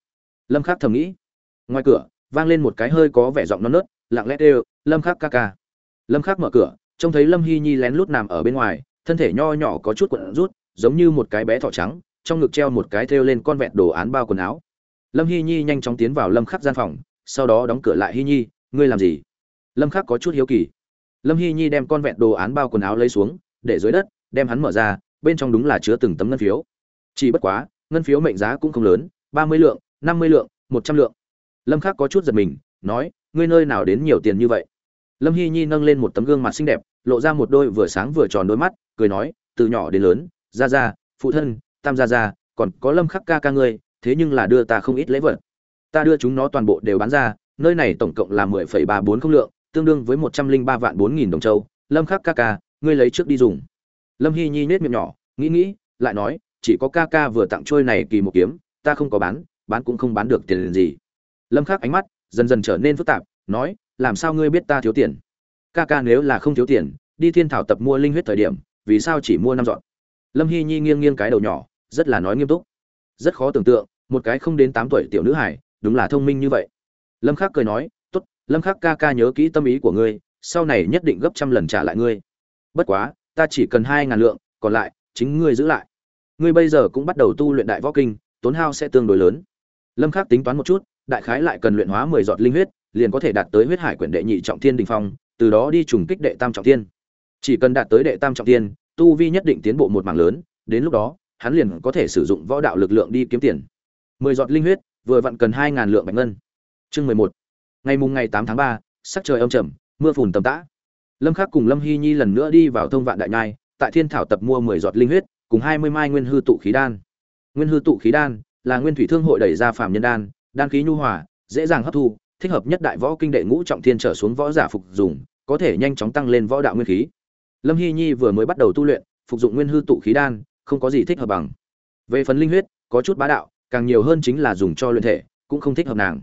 Lâm khắc thầm nghĩ. Ngoài cửa, vang lên một cái hơi có vẻ giọng non nớt, lặng lẽ đều lâm khắc ca ca. Lâm khắc mở cửa, trông thấy lâm hy nhi lén lút nằm ở bên ngoài, thân thể nho nhỏ có chút cuộn rút giống như một cái bé thỏ trắng, trong ngực treo một cái thêu lên con vẹn đồ án bao quần áo. Lâm hy nhi nhanh chóng tiến vào lâm khắc gian phòng, sau đó đóng cửa lại hy nhi, ngươi làm gì? Lâm khắc có chút hiếu kỳ. Lâm hy nhi đem con vẹn đồ án bao quần áo lấy xuống, để dưới đất, đem hắn mở ra, bên trong đúng là chứa từng tấm ngân phiếu. Chỉ bất quá, ngân phiếu mệnh giá cũng không lớn, ba mươi lượng, năm mươi lượng, một trăm lượng. Lâm khắc có chút giật mình, nói, ngươi nơi nào đến nhiều tiền như vậy? Lâm hy nhi nâng lên một tấm gương mặt xinh đẹp, lộ ra một đôi vừa sáng vừa tròn đôi mắt, cười nói, từ nhỏ đến lớn Gia gia, phụ thân tam gia gia còn có lâm khắc ca ca ngươi thế nhưng là đưa ta không ít lễ vật. Ta đưa chúng nó toàn bộ đều bán ra nơi này tổng cộng là mười phẩy ba bốn không lượng tương đương với một trăm linh ba vạn bốn nghìn đồng châu. Lâm khắc ca ca ngươi lấy trước đi dùng. Lâm hy nhi nết miệng nhỏ nghĩ nghĩ lại nói chỉ có ca ca vừa tặng trôi này kỳ một kiếm ta không có bán bán cũng không bán được tiền gì. Lâm khắc ánh mắt dần dần trở nên phức tạp nói làm sao ngươi biết ta thiếu tiền? Ca ca nếu là không thiếu tiền đi thiên thảo tập mua linh huyết thời điểm vì sao chỉ mua năm dọn? Lâm hy nhi nghiêng nghiêng cái đầu nhỏ, rất là nói nghiêm túc. Rất khó tưởng tượng, một cái không đến tám tuổi tiểu nữ hải đúng là thông minh như vậy. Lâm khắc cười nói, tốt, lâm khắc ca ca nhớ kỹ tâm ý của ngươi, sau này nhất định gấp trăm lần trả lại ngươi. Bất quá, ta chỉ cần hai ngàn lượng, còn lại, chính ngươi giữ lại. Ngươi bây giờ cũng bắt đầu tu luyện đại võ kinh, tốn hao sẽ tương đối lớn. Lâm khắc tính toán một chút, đại khái lại cần luyện hóa mười giọt linh huyết, liền có thể đạt tới huyết hải quyển đệ nhị trọng thiên đình phong, từ đó đi trùng kích đệ tam trọng thiên. Chỉ cần đạt tới đệ tam trọng thiên tu vi nhất định tiến bộ một mảng lớn, đến lúc đó, hắn liền có thể sử dụng võ đạo lực lượng đi kiếm tiền. Mười giọt linh huyết, vừa vặn cần hai ngàn lượng bạch ngân. Chương mười một. Ngày mùng ngày tám tháng ba, sắc trời âm trầm, mưa phùn tầm tã. Lâm khắc cùng lâm hy nhi lần nữa đi vào thông vạn đại nhai, tại thiên thảo tập mua mười giọt linh huyết, cùng hai mươi mai nguyên hư tụ khí đan. Nguyên hư tụ khí đan là nguyên thủy thương hội đẩy ra phàm nhân đan đan khí nhu hòa, dễ dàng hấp thu, thích hợp nhất đại võ kinh đệ ngũ trọng thiên trở xuống võ giả phục dùng, có thể nhanh chóng tăng lên võ đạo nguyên khí lâm hy nhi vừa mới bắt đầu tu luyện, phục dụng nguyên hư tụ khí đan, không có gì thích hợp bằng. Về phần linh huyết, có chút bá đạo, càng nhiều hơn chính là dùng cho luyện thể, cũng không thích hợp nàng.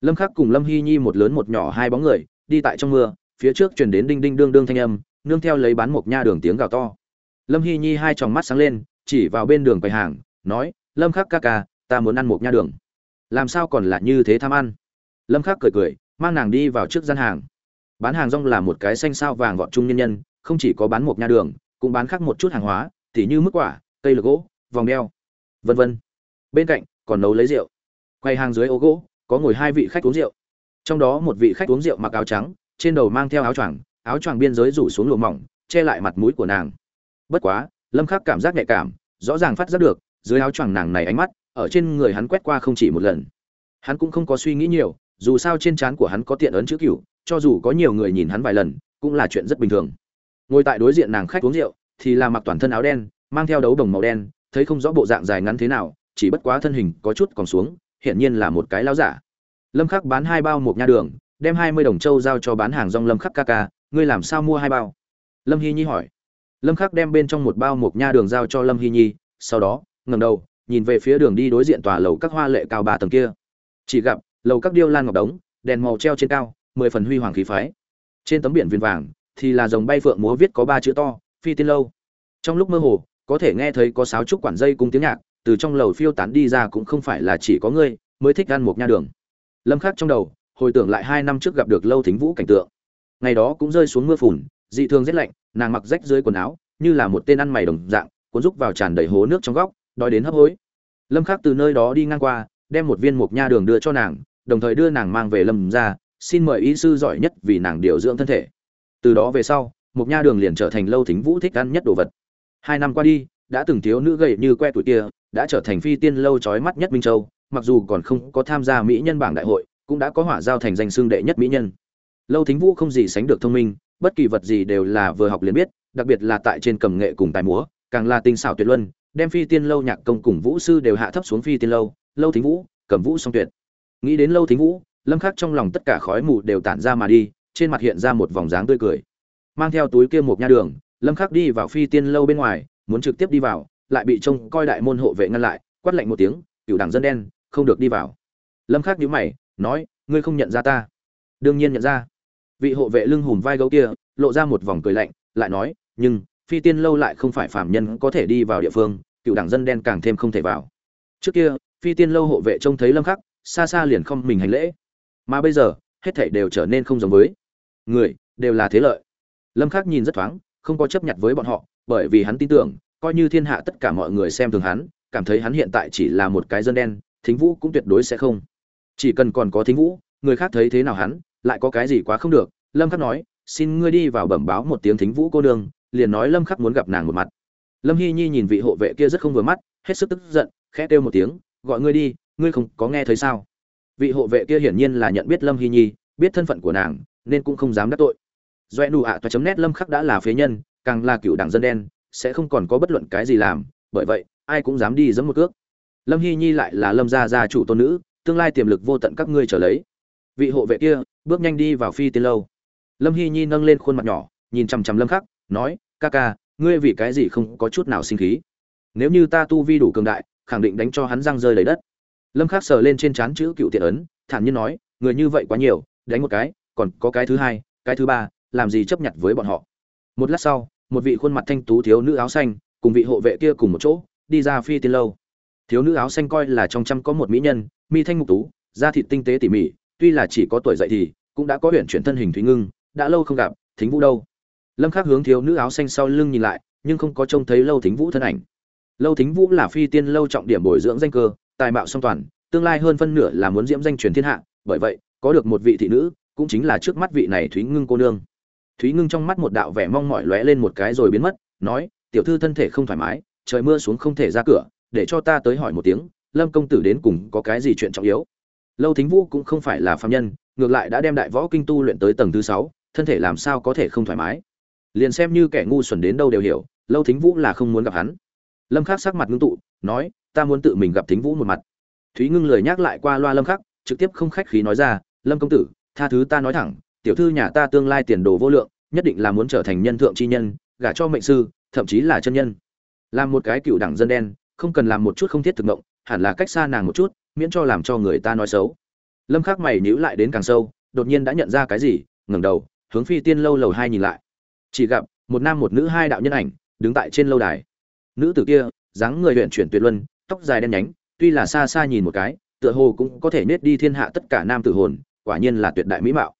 Lâm khắc cùng lâm hy nhi một lớn một nhỏ hai bóng người, đi tại trong mưa, phía trước truyền đến đinh đinh đương đương thanh âm, nương theo lấy bán một nha đường tiếng gào to. Lâm hy nhi hai tròng mắt sáng lên, chỉ vào bên đường quầy hàng, nói, lâm khắc ca ca, ta muốn ăn một nha đường. Làm sao còn là như thế tham ăn? Lâm khắc cười cười, mang nàng đi vào trước gian hàng. Bán hàng rong là một cái xanh sao vàng gọn trung nhân nhân không chỉ có bán một nha đường, cũng bán khác một chút hàng hóa, tỉ như mức quả, cây lược gỗ, vòng đeo, vân vân. Bên cạnh, còn nấu lấy rượu. Quay hàng dưới ô gỗ, có ngồi hai vị khách uống rượu. Trong đó một vị khách uống rượu mặc áo trắng, trên đầu mang theo áo choàng áo choàng biên giới rủ xuống lụa mỏng, che lại mặt mũi của nàng. Bất quá, lâm khắc cảm giác nhạy cảm, rõ ràng phát giác được, dưới áo choàng nàng này ánh mắt, ở trên người hắn quét qua không chỉ một lần. Hắn cũng không có suy nghĩ nhiều, dù sao trên trán của hắn có tiện ấn chữ cửu, cho dù có nhiều người nhìn hắn vài lần, cũng là chuyện rất bình thường ngồi tại đối diện nàng khách uống rượu, thì là mặc toàn thân áo đen, mang theo đấu đồng màu đen, thấy không rõ bộ dạng dài ngắn thế nào, chỉ bất quá thân hình có chút còn xuống, hiển nhiên là một cái lão giả. Lâm khắc bán hai bao một nha đường, đem hai mươi đồng châu giao cho bán hàng rong lâm khắc ca ca, ngươi làm sao mua hai bao? Lâm hy nhi hỏi. Lâm khắc đem bên trong một bao một nha đường giao cho lâm hy nhi, sau đó, ngẩng đầu, nhìn về phía đường đi đối diện tòa lầu các hoa lệ cao ba tầng kia. Chỉ gặp, lầu các điêu lan ngọc đống, đèn màu treo trên cao, mười phần huy hoàng khí phái. Trên tấm biển viền vàng thì là dòng bay phượng múa viết có ba chữ to, phi tiên lâu. Trong lúc mơ hồ, có thể nghe thấy có sáo trúc quản dây cùng tiếng nhạc, từ trong lầu phiêu tán đi ra cũng không phải là chỉ có ngươi, mới thích ăn một nha đường. Lâm khắc trong đầu, hồi tưởng lại hai năm trước gặp được lâu thính vũ cảnh tượng. Ngày đó cũng rơi xuống mưa phùn, dị thường rét lạnh, nàng mặc rách dưới quần áo, như là một tên ăn mày đồng dạng, cuốn rúc vào tràn đầy hố nước trong góc, đói đến hấp hối. Lâm khắc từ nơi đó đi ngang qua, đem một viên mục nha đường đưa cho nàng, đồng thời đưa nàng mang về lâm ra, xin mời y sư giỏi nhất vì nàng điều dưỡng thân thể từ đó về sau mục nha đường liền trở thành lâu thính vũ thích ăn nhất đồ vật. Hai năm qua đi, đã từng thiếu nữ gầy như que tuổi kia, đã trở thành phi tiên lâu trói mắt nhất minh châu, mặc dù còn không có tham gia mỹ nhân bảng đại hội, cũng đã có hỏa giao thành danh xương đệ nhất mỹ nhân. Lâu thính vũ không gì sánh được thông minh, bất kỳ vật gì đều là vừa học liền biết, đặc biệt là tại trên cầm nghệ cùng tài múa, càng là tinh xảo tuyệt luân, đem phi tiên lâu nhạc công cùng vũ sư đều hạ thấp xuống phi tiên lâu lâu thính vũ, cầm vũ song tuyệt. Nghĩ đến lâu thính vũ, lâm khắc trong lòng tất cả khói mù đều tản ra mà đi trên mặt hiện ra một vòng dáng tươi cười. Mang theo túi kia một nha đường, lâm khắc đi vào phi tiên lâu bên ngoài, muốn trực tiếp đi vào, lại bị trông coi đại môn hộ vệ ngăn lại, quát lạnh một tiếng, cửu đảng dân đen, không được đi vào. Lâm khắc nhíu mày, nói, ngươi không nhận ra ta? Đương nhiên nhận ra. Vị hộ vệ lưng hùm vai gấu kia, lộ ra một vòng cười lạnh, lại nói, nhưng, phi tiên lâu lại không phải phạm nhân có thể đi vào địa phương cựu đảng dân đen càng thêm không thể vào. Trước kia, phi tiên lâu hộ vệ trông thấy lâm khắc, xa xa liền không mình hành lễ. Mà bây giờ, hết thảy đều trở nên không giống với người, đều là thế lợi. Lâm khắc nhìn rất thoáng, không có chấp nhận với bọn họ, bởi vì hắn tin tưởng, coi như thiên hạ tất cả mọi người xem thường hắn, cảm thấy hắn hiện tại chỉ là một cái dân đen, thính vũ cũng tuyệt đối sẽ không. Chỉ cần còn có thính vũ, người khác thấy thế nào hắn, lại có cái gì quá không được. Lâm khắc nói, xin ngươi đi vào bẩm báo một tiếng thính vũ cô nương, liền nói lâm khắc muốn gặp nàng một mặt. Lâm hy nhi nhìn vị hộ vệ kia rất không vừa mắt, hết sức tức giận, khẽ kêu một tiếng, gọi ngươi đi, ngươi không có nghe thấy sao? Vị hộ vệ kia hiển nhiên là nhận biết lâm hy nhi, biết thân phận của nàng nên cũng không dám đắc tội. Doẹ nụ ạ toa chấm nét lâm khắc đã là phế nhân, càng là cựu đảng dân đen, sẽ không còn có bất luận cái gì làm, bởi vậy, ai cũng dám đi giẫm một cước. Lâm hy nhi lại là lâm gia gia chủ tôn nữ, tương lai tiềm lực vô tận các ngươi trở lấy. Vị hộ vệ kia, bước nhanh đi vào phi tiên lâu. Lâm hy nhi nâng lên khuôn mặt nhỏ, nhìn chằm chằm lâm khắc, nói, ca ca, ngươi vì cái gì không có chút nào sinh khí? Nếu như ta tu vi đủ cường đại, khẳng định đánh cho hắn răng rơi lấy đất. Lâm khắc sờ lên trên trán chữ cựu tiện ấn, thản nhiên nói, người như vậy quá nhiều, đánh một cái còn có cái thứ hai, cái thứ ba, làm gì chấp nhận với bọn họ. Một lát sau, một vị khuôn mặt thanh tú thiếu nữ áo xanh, cùng vị hộ vệ kia cùng một chỗ, đi ra phi tiên lâu. Thiếu nữ áo xanh coi là trong trăm có một mỹ nhân, mi thanh ngục tú, da thịt tinh tế tỉ mỉ, tuy là chỉ có tuổi dậy thì cũng đã có huyện chuyển thân hình thúy ngưng, đã lâu không gặp, thính vũ đâu. Lâm khắc hướng thiếu nữ áo xanh sau lưng nhìn lại, nhưng không có trông thấy lâu thính vũ thân ảnh. Lâu thính vũ là phi tiên lâu trọng điểm bồi dưỡng danh cơ, tài mạo song toàn, tương lai hơn phân nửa là muốn diễm danh truyền thiên hạ, bởi vậy, có được một vị thị nữ cũng chính là trước mắt vị này thúy ngưng cô nương. Thúy ngưng trong mắt một đạo vẻ mong mỏi lóe lên một cái rồi biến mất, nói, tiểu thư thân thể không thoải mái, trời mưa xuống không thể ra cửa, để cho ta tới hỏi một tiếng, lâm công tử đến cùng có cái gì chuyện trọng yếu? Lâu thính vũ cũng không phải là phạm nhân, ngược lại đã đem đại võ kinh tu luyện tới tầng thứ sáu, thân thể làm sao có thể không thoải mái? Liền xem như kẻ ngu xuẩn đến đâu đều hiểu, lâu thính vũ là không muốn gặp hắn. Lâm khắc sắc mặt ngưng tụ, nói, ta muốn tự mình gặp thính vũ một mặt. Thúy ngưng lời nhắc lại qua loa lâm khắc, trực tiếp không khách khí nói ra, lâm công tử tha thứ ta nói thẳng, tiểu thư nhà ta tương lai tiền đồ vô lượng, nhất định là muốn trở thành nhân thượng chi nhân, gả cho mệnh sư, thậm chí là chân nhân. Làm một cái cựu đẳng dân đen, không cần làm một chút không thiết thực động hẳn là cách xa nàng một chút, miễn cho làm cho người ta nói xấu. Lâm khắc mày nhíu lại đến càng sâu, đột nhiên đã nhận ra cái gì, ngẩng đầu, hướng phi tiên lâu lầu hai nhìn lại. Chỉ gặp, một nam một nữ hai đạo nhân ảnh, đứng tại trên lâu đài. Nữ tử kia, dáng người huyện chuyển tuyệt luân, tóc dài đen nhánh, tuy là xa xa nhìn một cái, tựa hồ cũng có thể nết đi thiên hạ tất cả nam tử hồn quả nhiên là tuyệt đại mỹ mạo.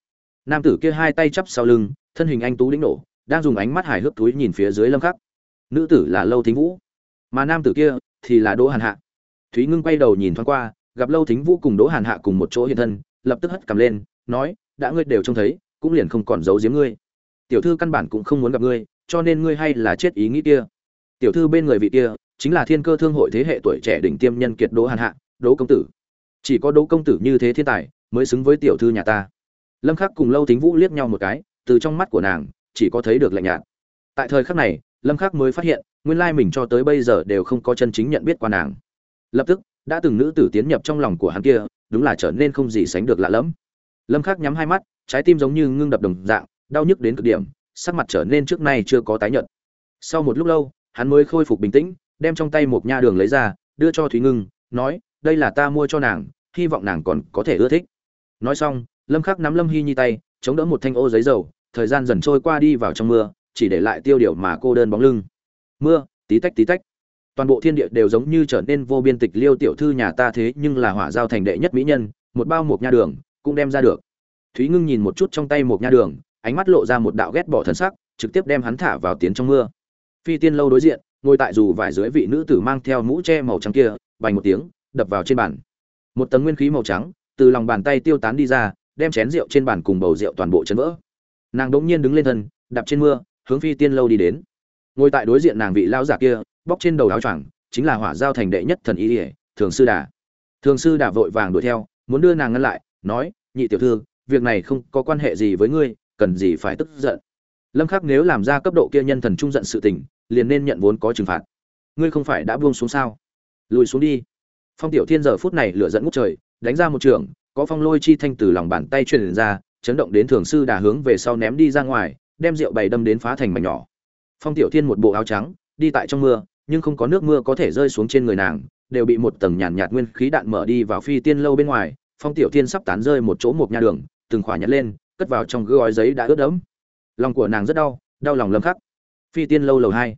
Nam tử kia hai tay chắp sau lưng, thân hình anh tú đĩnh nổ, đang dùng ánh mắt hài hước túi nhìn phía dưới lâm khắc. Nữ tử là lâu thính vũ, mà nam tử kia thì là đỗ hàn hạ. Thúy ngưng quay đầu nhìn thoáng qua, gặp lâu thính vũ cùng đỗ hàn hạ cùng một chỗ hiện thân, lập tức hất cầm lên, nói, đã ngươi đều trông thấy, cũng liền không còn giấu giếm ngươi. Tiểu thư căn bản cũng không muốn gặp ngươi, cho nên ngươi hay là chết ý nghĩ kia. Tiểu thư bên người vị kia, chính là thiên cơ thương hội thế hệ tuổi trẻ đỉnh tiêm nhân kiệt đỗ hàn hạ, đỗ công tử. Chỉ có đỗ công tử như thế thiên tài mới xứng với tiểu thư nhà ta. Lâm khắc cùng lâu thính vũ liếc nhau một cái, từ trong mắt của nàng, chỉ có thấy được lạnh nhạt. Tại thời khắc này, lâm khắc mới phát hiện, nguyên lai mình cho tới bây giờ đều không có chân chính nhận biết qua nàng. Lập tức, đã từng nữ tử tiến nhập trong lòng của hắn kia, đúng là trở nên không gì sánh được lạ lẫm. Lâm khắc nhắm hai mắt, trái tim giống như ngưng đập đồng dạng, đau nhức đến cực điểm, sắc mặt trở nên trước nay chưa có tái nhợt. Sau một lúc lâu, hắn mới khôi phục bình tĩnh, đem trong tay một nha đường lấy ra, đưa cho thúy ngưng, nói, đây là ta mua cho nàng, hy vọng nàng còn có thể ưa thích nói xong, lâm khắc nắm lâm hy nhi tay, chống đỡ một thanh ô giấy dầu, thời gian dần trôi qua đi vào trong mưa, chỉ để lại tiêu điều mà cô đơn bóng lưng. Mưa, tí tách tí tách. Toàn bộ thiên địa đều giống như trở nên vô biên tịch liêu tiểu thư nhà ta thế nhưng là hỏa giao thành đệ nhất mỹ nhân, một bao một nha đường, cũng đem ra được. Thúy ngưng nhìn một chút trong tay một nha đường, ánh mắt lộ ra một đạo ghét bỏ thần sắc, trực tiếp đem hắn thả vào tiến trong mưa. Phi tiên lâu đối diện, ngồi tại dù vải dưới vị nữ tử mang theo mũ che màu trắng kia vành một tiếng, đập vào trên bàn. Một tầng nguyên khí màu trắng từ lòng bàn tay tiêu tán đi ra, đem chén rượu trên bàn cùng bầu rượu toàn bộ chấn vỡ. Nàng đ ỗ n g nhiên đứng lên thân, đạp trên mưa, hướng phi tiên lâu đi đến. Ngồi tại đối diện nàng vị lão giả kia, bóc trên đầu áo choàng, chính là hỏa giao thành đệ nhất thần ý ỉa thường sư đà. Thường sư đà vội vàng đuổi theo, muốn đưa nàng ngăn lại, nói, nhị tiểu thư, việc này không có quan hệ gì với ngươi, cần gì phải tức giận? Lâm khắc nếu làm ra cấp độ kia nhân thần trung giận sự tình, liền nên nhận vốn có trừng phạt. Ngươi không phải đã buông xuống sao? Lùi xuống đi. Phong tiểu thiên giờ phút này lửa dẫn ngút trời đánh ra một trường có phong lôi chi thanh từ lòng bàn tay truyền ra chấn động đến thường sư đà hướng về sau ném đi ra ngoài đem rượu bày đâm đến phá thành mảnh nhỏ. Phong tiểu thiên một bộ áo trắng đi tại trong mưa nhưng không có nước mưa có thể rơi xuống trên người nàng đều bị một tầng nhàn nhạt, nhạt nguyên khí đạn mở đi vào phi tiên lâu bên ngoài phong tiểu thiên sắp tán rơi một chỗ một nhà đường từng khỏa nhặt lên cất vào trong gói giấy đã ướt đẫm. Lòng của nàng rất đau đau lòng lâm khắc. Phi tiên lâu lầu hai.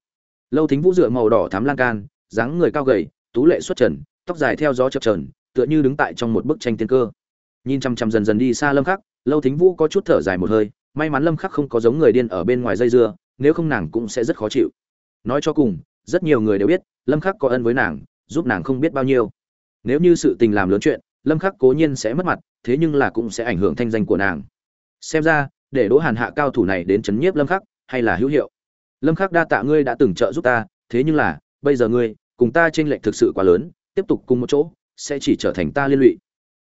Lâu thính vũ dựa màu đỏ thắm lan can dáng người cao gầy tú lệ xuất trần tóc dài theo gió chập trờn tựa như đứng tại trong một bức tranh tiên cơ. Nhìn chăm chăm dần dần đi xa lâm khắc, lâu thính vũ có chút thở dài một hơi, may mắn lâm khắc không có giống người điên ở bên ngoài dây dưa, nếu không nàng cũng sẽ rất khó chịu. Nói cho cùng, rất nhiều người đều biết, lâm khắc có ân với nàng, giúp nàng không biết bao nhiêu. Nếu như sự tình làm lớn chuyện, lâm khắc cố nhiên sẽ mất mặt, thế nhưng là cũng sẽ ảnh hưởng thanh danh của nàng. Xem ra, để đỗ hàn hạ cao thủ này đến chấn nhiếp lâm khắc, hay là hữu hiệu. Lâm khắc đa tạ ngươi đã từng trợ giúp ta, thế nhưng là, bây giờ ngươi, cùng ta trên lệnh thực sự quá lớn, tiếp tục cùng một chỗ sẽ chỉ trở thành ta liên lụy.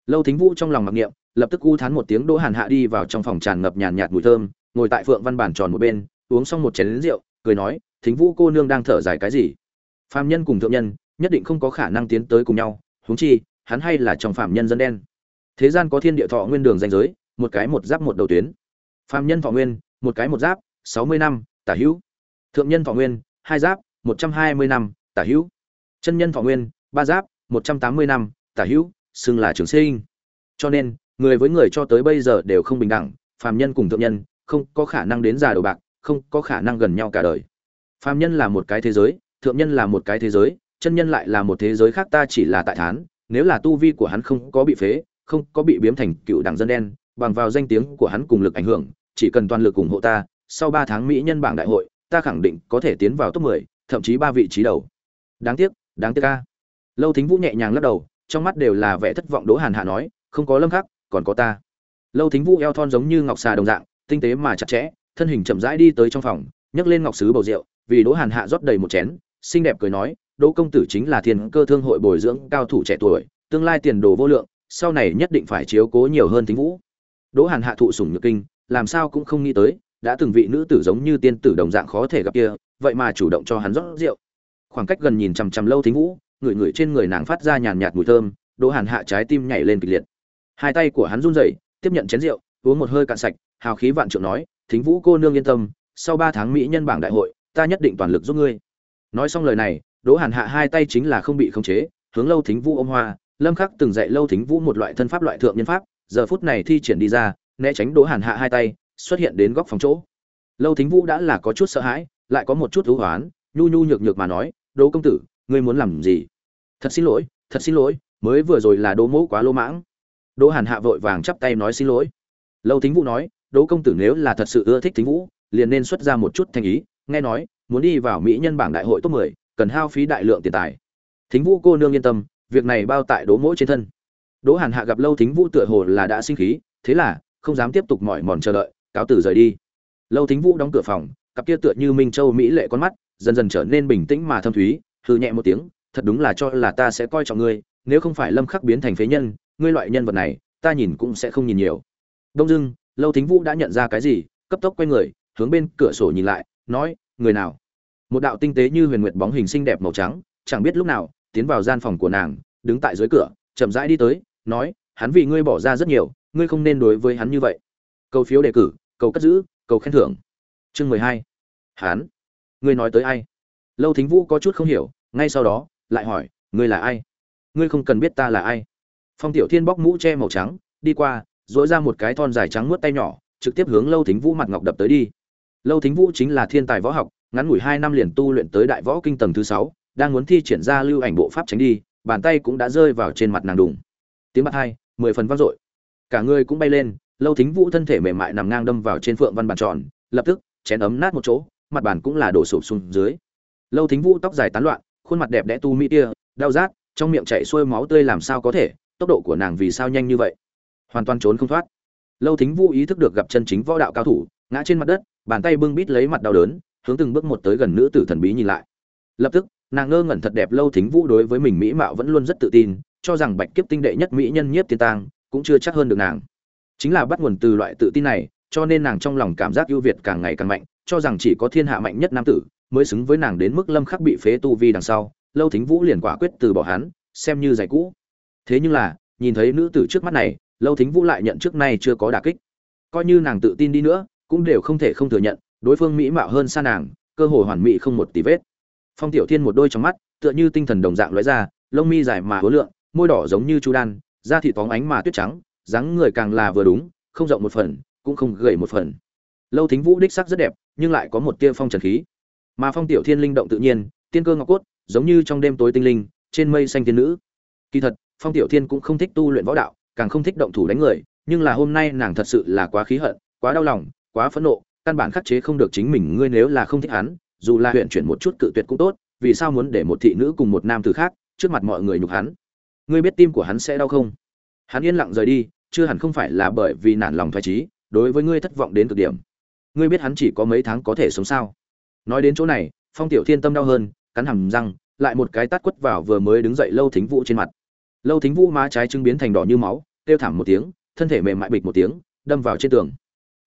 Lâu thính vũ trong lòng mặc niệm, lập tức u thán một tiếng đỗ hàn hạ đi vào trong phòng tràn ngập nhàn nhạt mùi thơm, ngồi tại phượng văn bản tròn một bên, uống xong một chén lính rượu, cười nói, thính vũ cô nương đang thở dài cái gì? Phạm nhân cùng thượng nhân, nhất định không có khả năng tiến tới cùng nhau, huống chi, hắn hay là trong Phạm nhân dân đen. Thế gian có thiên địa thọ nguyên đường danh giới, một cái một giáp một đầu tuyến. Phạm nhân thọ nguyên, một cái một giáp, sáu mươi năm, tả hữu. Thượng nhân thọ nguyên, hai giáp, một trăm hai mươi năm, tả hữu. Chân nhân thọ nguyên, ba giáp một trăm tám mươi năm tả hữu xưng là trường sinh cho nên người với người cho tới bây giờ đều không bình đẳng phàm nhân cùng thượng nhân không có khả năng đến già đầu bạc không có khả năng gần nhau cả đời phàm nhân là một cái thế giới thượng nhân là một cái thế giới chân nhân lại là một thế giới khác ta chỉ là tại thán nếu là tu vi của hắn không có bị phế không có bị biếm thành cựu đảng dân đen bằng vào danh tiếng của hắn cùng lực ảnh hưởng chỉ cần toàn lực ủng hộ ta sau ba tháng mỹ nhân bảng đại hội ta khẳng định có thể tiến vào top 10, thậm chí ba vị trí đầu. Đáng tiếc, đáng tiếc a. Lâu Thính Vũ nhẹ nhàng lắc đầu, trong mắt đều là vẻ thất vọng Đỗ Hàn Hạ nói, không có Lâm Khắc, còn có ta. Lâu Thính Vũ eo thon giống như ngọc xà đồng dạng, tinh tế mà chặt chẽ, thân hình chậm rãi đi tới trong phòng, nhấc lên ngọc sứ bầu rượu, vì Đỗ Hàn Hạ rót đầy một chén, xinh đẹp cười nói, Đỗ công tử chính là thiên cơ thương hội bồi dưỡng cao thủ trẻ tuổi, tương lai tiền đồ vô lượng, sau này nhất định phải chiếu cố nhiều hơn Thính Vũ. Đỗ Hàn Hạ thụ sủng nhược kinh, làm sao cũng không nghĩ tới, đã từng vị nữ tử giống như tiên tử đồng dạng khó thể gặp kia vậy mà chủ động cho hắn rót rượu khoảng cách gần nhìn chằm chằm lâu thính vũ người người trên người nàng phát ra nhàn nhạt mùi thơm, đỗ hàn hạ trái tim nhảy lên kịch liệt. Hai tay của hắn run rẩy, tiếp nhận chén rượu, uống một hơi cạn sạch, hào khí vạn trượng nói, thính vũ cô nương yên tâm, sau ba tháng mỹ nhân bảng đại hội, ta nhất định toàn lực giúp ngươi. Nói xong lời này, đỗ hàn hạ hai tay chính là không bị khống chế, hướng lâu thính vũ ôm hoa. Lâm khắc từng dạy lâu thính vũ một loại thân pháp loại thượng nhân pháp, giờ phút này thi triển đi ra, né tránh đỗ hàn hạ hai tay, xuất hiện đến góc phòng chỗ. Lâu thính vũ đã là có chút sợ hãi, lại có một chút thú hoán, nhu nhu nhược nhược mà nói, đỗ công tử, ngươi muốn làm gì? Thật xin lỗi thật xin lỗi mới vừa rồi là đỗ mỗ quá lô mãng. Đỗ hàn hạ vội vàng chắp tay nói xin lỗi. Lâu thính vũ nói đỗ công tử nếu là thật sự ưa thích thính vũ liền nên xuất ra một chút thành ý nghe nói muốn đi vào mỹ nhân bảng đại hội top 10, cần hao phí đại lượng tiền tài. Thính vũ cô nương yên tâm việc này bao tại đỗ mỗ trên thân. Đỗ hàn hạ gặp lâu thính vũ tựa hồ là đã sinh khí thế là không dám tiếp tục mỏi mòn chờ đợi cáo tử rời đi. Lâu thính vũ đóng cửa phòng cặp kia tựa như minh châu mỹ lệ con mắt dần dần trở nên bình tĩnh mà thâm thúy hư nhẹ một tiếng thật đúng là cho là ta sẽ coi trọng ngươi, nếu không phải lâm khắc biến thành phế nhân, ngươi loại nhân vật này, ta nhìn cũng sẽ không nhìn nhiều. Đông dưng lâu thính vũ đã nhận ra cái gì, cấp tốc quay người, hướng bên cửa sổ nhìn lại, nói, người nào? Một đạo tinh tế như huyền nguyệt bóng hình xinh đẹp màu trắng, chẳng biết lúc nào, tiến vào gian phòng của nàng, đứng tại dưới cửa, chậm rãi đi tới, nói, hắn vì ngươi bỏ ra rất nhiều, ngươi không nên đối với hắn như vậy. Cầu phiếu đề cử, cầu cất giữ, cầu khen thưởng. Chương mười hai. Hắn. Ngươi nói tới ai? Lâu thính vũ có chút không hiểu, ngay sau đó lại hỏi, ngươi là ai? Ngươi không cần biết ta là ai. Phong tiểu thiên bóc mũ che màu trắng, đi qua dỗi ra một cái thon dài trắng mướt tay nhỏ, trực tiếp hướng lâu thính vũ mặt ngọc đập tới đi. Lâu thính vũ chính là thiên tài võ học, ngắn ngủi hai năm liền tu luyện tới đại võ kinh tầng thứ sáu, đang muốn thi triển ra lưu ảnh bộ pháp tránh đi, bàn tay cũng đã rơi vào trên mặt nàng đùng. Tiếng mặt hai, mười phần vang dội. Cả người cũng bay lên, lâu thính vũ thân thể mềm mại nằm ngang đâm vào trên phượng văn bàn tròn, lập tức, chén ấm nát một chỗ, mặt bàn cũng là đổ sụp xuống dưới. Lâu thính vũ tóc dài tán loạn khuôn mặt đẹp đẽ tu mỹ kia, đau rát, trong miệng chảy xuôi máu tươi làm sao có thể, tốc độ của nàng vì sao nhanh như vậy? Hoàn toàn trốn không thoát. Lâu thính vũ ý thức được gặp chân chính võ đạo cao thủ, ngã trên mặt đất, bàn tay bưng bít lấy mặt đau đớn, hướng từng bước một tới gần nữ tử thần bí nhìn lại. Lập tức, nàng ngơ ngẩn thật đẹp lâu thính vũ đối với mình mỹ mạo vẫn luôn rất tự tin, cho rằng bạch kiếp tinh đệ nhất mỹ nhân nhiếp tiên tang cũng chưa chắc hơn được nàng. Chính là bắt nguồn từ loại tự tin này, cho nên nàng trong lòng cảm giác ưu việt càng ngày càng mạnh cho rằng chỉ có thiên hạ mạnh nhất nam tử mới xứng với nàng đến mức lâm khắc bị phế tu vi đằng sau, lâu thính vũ liền quả quyết từ bỏ hắn, xem như giải cũ. Thế nhưng là, nhìn thấy nữ tử trước mắt này, lâu thính vũ lại nhận trước nay chưa có đả kích. Coi như nàng tự tin đi nữa, cũng đều không thể không thừa nhận, đối phương mỹ mạo hơn xa nàng, cơ hồ hoàn mỹ không một tí vết. Phong tiểu thiên một đôi trong mắt, tựa như tinh thần đồng dạng lóe ra, lông mi dài mà hối lượng, môi đỏ giống như chu đan, da thịt phóng ánh mà tuyết trắng, dáng người càng là vừa đúng, không rộng một phần, cũng không gầy một phần lâu thính vũ đích sắc rất đẹp, nhưng lại có một tia phong trần khí. Mà phong tiểu thiên linh động tự nhiên, tiên cơ ngọc cốt, giống như trong đêm tối tinh linh, trên mây xanh tiên nữ. Kỳ thật, phong tiểu thiên cũng không thích tu luyện võ đạo, càng không thích động thủ đánh người, nhưng là hôm nay nàng thật sự là quá khí hận, quá đau lòng, quá phẫn nộ, căn bản khắc chế không được chính mình, ngươi nếu là không thích hắn, dù là huyện chuyển một chút cự tuyệt cũng tốt, vì sao muốn để một thị nữ cùng một nam tử khác trước mặt mọi người nhục hắn? Ngươi biết tim của hắn sẽ đau không? Hắn yên lặng rời đi, chưa hẳn không phải là bởi vì nản lòng thoái trí đối với ngươi thất vọng đến cực điểm ngươi biết hắn chỉ có mấy tháng có thể sống sao? Nói đến chỗ này, phong tiểu thiên tâm đau hơn, cắn hầm răng, lại một cái tát quất vào vừa mới đứng dậy lâu thính vũ trên mặt. Lâu thính vũ má trái chứng biến thành đỏ như máu, kêu thảm một tiếng, thân thể mềm mại bịch một tiếng, đâm vào trên tường.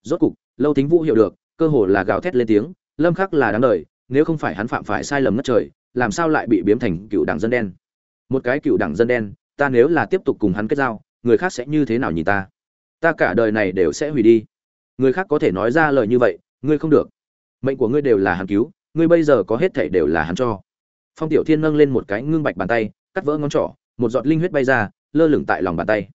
Rốt cục, lâu thính vũ hiểu được, cơ hồ là gào thét lên tiếng, lâm khắc là đáng đời, nếu không phải hắn phạm phải sai lầm ngất trời, làm sao lại bị biếm thành cựu đảng dân đen? Một cái cựu đảng dân đen, ta nếu là tiếp tục cùng hắn kết giao, người khác sẽ như thế nào nhìn ta? Ta cả đời này đều sẽ hủy đi người khác có thể nói ra lời như vậy, ngươi không được. Mệnh của ngươi đều là hắn cứu, ngươi bây giờ có hết thể đều là hắn cho. Phong tiểu thiên nâng lên một cái ngưng bạch bàn tay, cắt vỡ ngón trỏ, một giọt linh huyết bay ra, lơ lửng tại lòng bàn tay.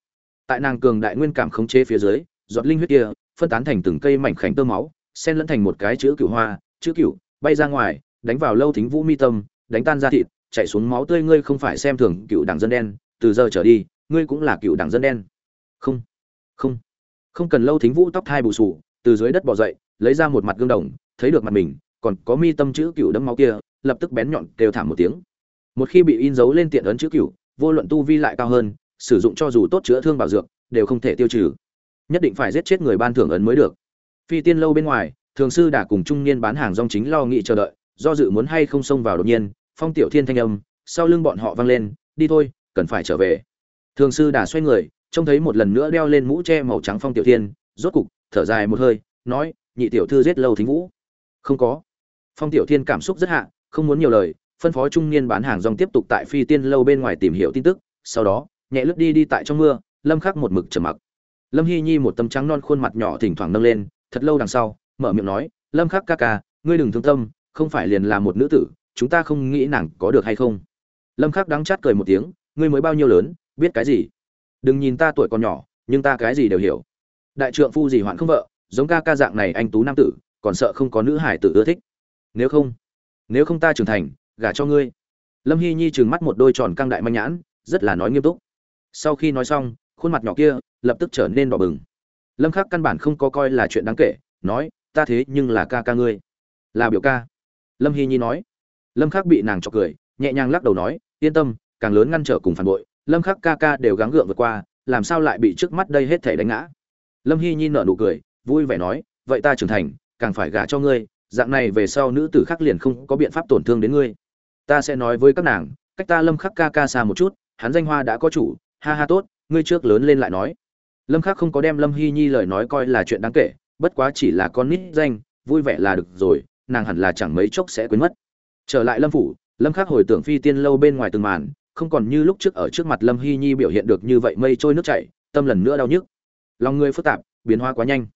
Tại nàng cường đại nguyên cảm khống chế phía dưới, giọt linh huyết kia phân tán thành từng cây mảnh khảnh tơ máu, xen lẫn thành một cái chữ cửu hoa, chữ cửu, bay ra ngoài, đánh vào lâu thính vũ mi tâm, đánh tan ra thịt chạy xuống máu tươi, ngươi không phải xem thường cựu đảng dân đen, từ giờ trở đi, ngươi cũng là cựu đảng dân đen. Không không không cần lâu thính vũ tóc thai bù sù từ dưới đất bò dậy, lấy ra một mặt gương đồng, thấy được mặt mình, còn có mi tâm chữ cựu đấm máu kia, lập tức bén nhọn kêu thảm một tiếng. Một khi bị in dấu lên tiện ấn chữ cựu vô luận tu vi lại cao hơn, sử dụng cho dù tốt chữa thương bảo dược, đều không thể tiêu trừ. Nhất định phải giết chết người ban thưởng ấn mới được. Phi tiên lâu bên ngoài, thường sư đã cùng trung niên bán hàng rong chính lo nghĩ chờ đợi, do dự muốn hay không xông vào đột nhiên, phong tiểu thiên thanh âm, sau lưng bọn họ vang lên, đi thôi, cần phải trở về. Thường sư đã xoay người trông thấy một lần nữa đeo lên mũ che màu trắng phong tiểu thiên, rốt cục, thở dài một hơi, nói, nhị tiểu thư giết lâu thính vũ. Không có. Phong tiểu thiên cảm xúc rất hạ, không muốn nhiều lời, phân phó trung niên bán hàng rong tiếp tục tại phi tiên lâu bên ngoài tìm hiểu tin tức, sau đó, nhẹ lướt đi đi tại trong mưa, lâm khắc một mực trầm mặc. Lâm hy nhi một tấm trắng non khuôn mặt nhỏ thỉnh thoảng nâng lên, thật lâu đằng sau, mở miệng nói, lâm khắc ca ca, ngươi đừng thương tâm, không phải liền là một nữ tử, chúng ta không nghĩ nàng có được hay không. Lâm khắc đắng chát cười một tiếng, ngươi mới bao nhiêu lớn, biết cái gì? Đừng nhìn ta tuổi còn nhỏ, nhưng ta cái gì đều hiểu. Đại trượng phu gì hoạn không vợ, giống ca ca dạng này anh tú nam tử, còn sợ không có nữ hải tử ưa thích. Nếu không nếu không ta trưởng thành, gả cho ngươi. Lâm hy nhi trừng mắt một đôi tròn căng đại manh nhãn, rất là nói nghiêm túc. Sau khi nói xong, khuôn mặt nhỏ kia lập tức trở nên đỏ bừng. Lâm khắc căn bản không có coi là chuyện đáng kể, nói, ta thế nhưng là ca ca ngươi. Là biểu ca. Lâm hy nhi nói. Lâm khắc bị nàng chọc cười, nhẹ nhàng lắc đầu nói, yên tâm, càng lớn ngăn trở cùng phản bội lâm khắc ca ca đều gắng gượng vượt qua, làm sao lại bị trước mắt đây hết thể đánh ngã? Lâm hy nhi nở nụ cười, vui vẻ nói, vậy ta trưởng thành, càng phải gả cho ngươi, dạng này về sau nữ tử khác liền không có biện pháp tổn thương đến ngươi. Ta sẽ nói với các nàng, cách ta lâm khắc ca ca xa một chút, hắn danh hoa đã có chủ, ha ha tốt, ngươi trước lớn lên lại nói. Lâm khắc không có đem lâm hy nhi lời nói coi là chuyện đáng kể, bất quá chỉ là con nít danh, vui vẻ là được rồi, nàng hẳn là chẳng mấy chốc sẽ quên mất. Trở lại lâm phủ, lâm khắc hồi tưởng phi tiên lâu bên ngoài từng màn không còn như lúc trước ở trước mặt lâm hy nhi biểu hiện được như vậy mây trôi nước chảy, tâm lần nữa đau nhức. Lòng người phức tạp, biến hóa quá nhanh.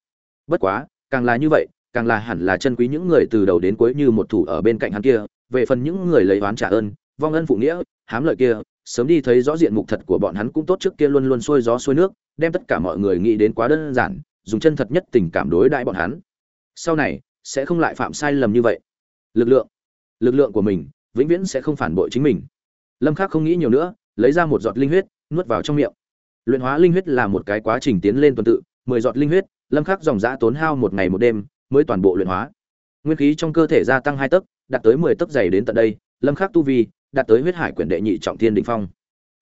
Bất quá, càng là như vậy, càng là hẳn là chân quý những người từ đầu đến cuối như một thủ ở bên cạnh hắn kia, về phần những người lấy oán trả ơn, vong ân phụ nghĩa, hám lợi kia, sớm đi thấy rõ diện mục thật của bọn hắn cũng tốt trước kia luôn luôn xuôi gió xuôi nước, đem tất cả mọi người nghĩ đến quá đơn giản, dùng chân thật nhất tình cảm đối đãi bọn hắn. Sau này, sẽ không lại phạm sai lầm như vậy. Lực lượng. Lực lượng của mình, vĩnh viễn sẽ không phản bội chính mình lâm khắc không nghĩ nhiều nữa, lấy ra một giọt linh huyết, nuốt vào trong miệng. Luyện hóa linh huyết là một cái quá trình tiến lên tuần tự, mười giọt linh huyết, lâm khắc dòng dã tốn hao một ngày một đêm mới toàn bộ luyện hóa. Nguyên khí trong cơ thể gia tăng hai tấc, đạt tới mười tấc dày đến tận đây, lâm khắc tu vi đạt tới huyết hải quyển đệ nhị trọng thiên đỉnh phong.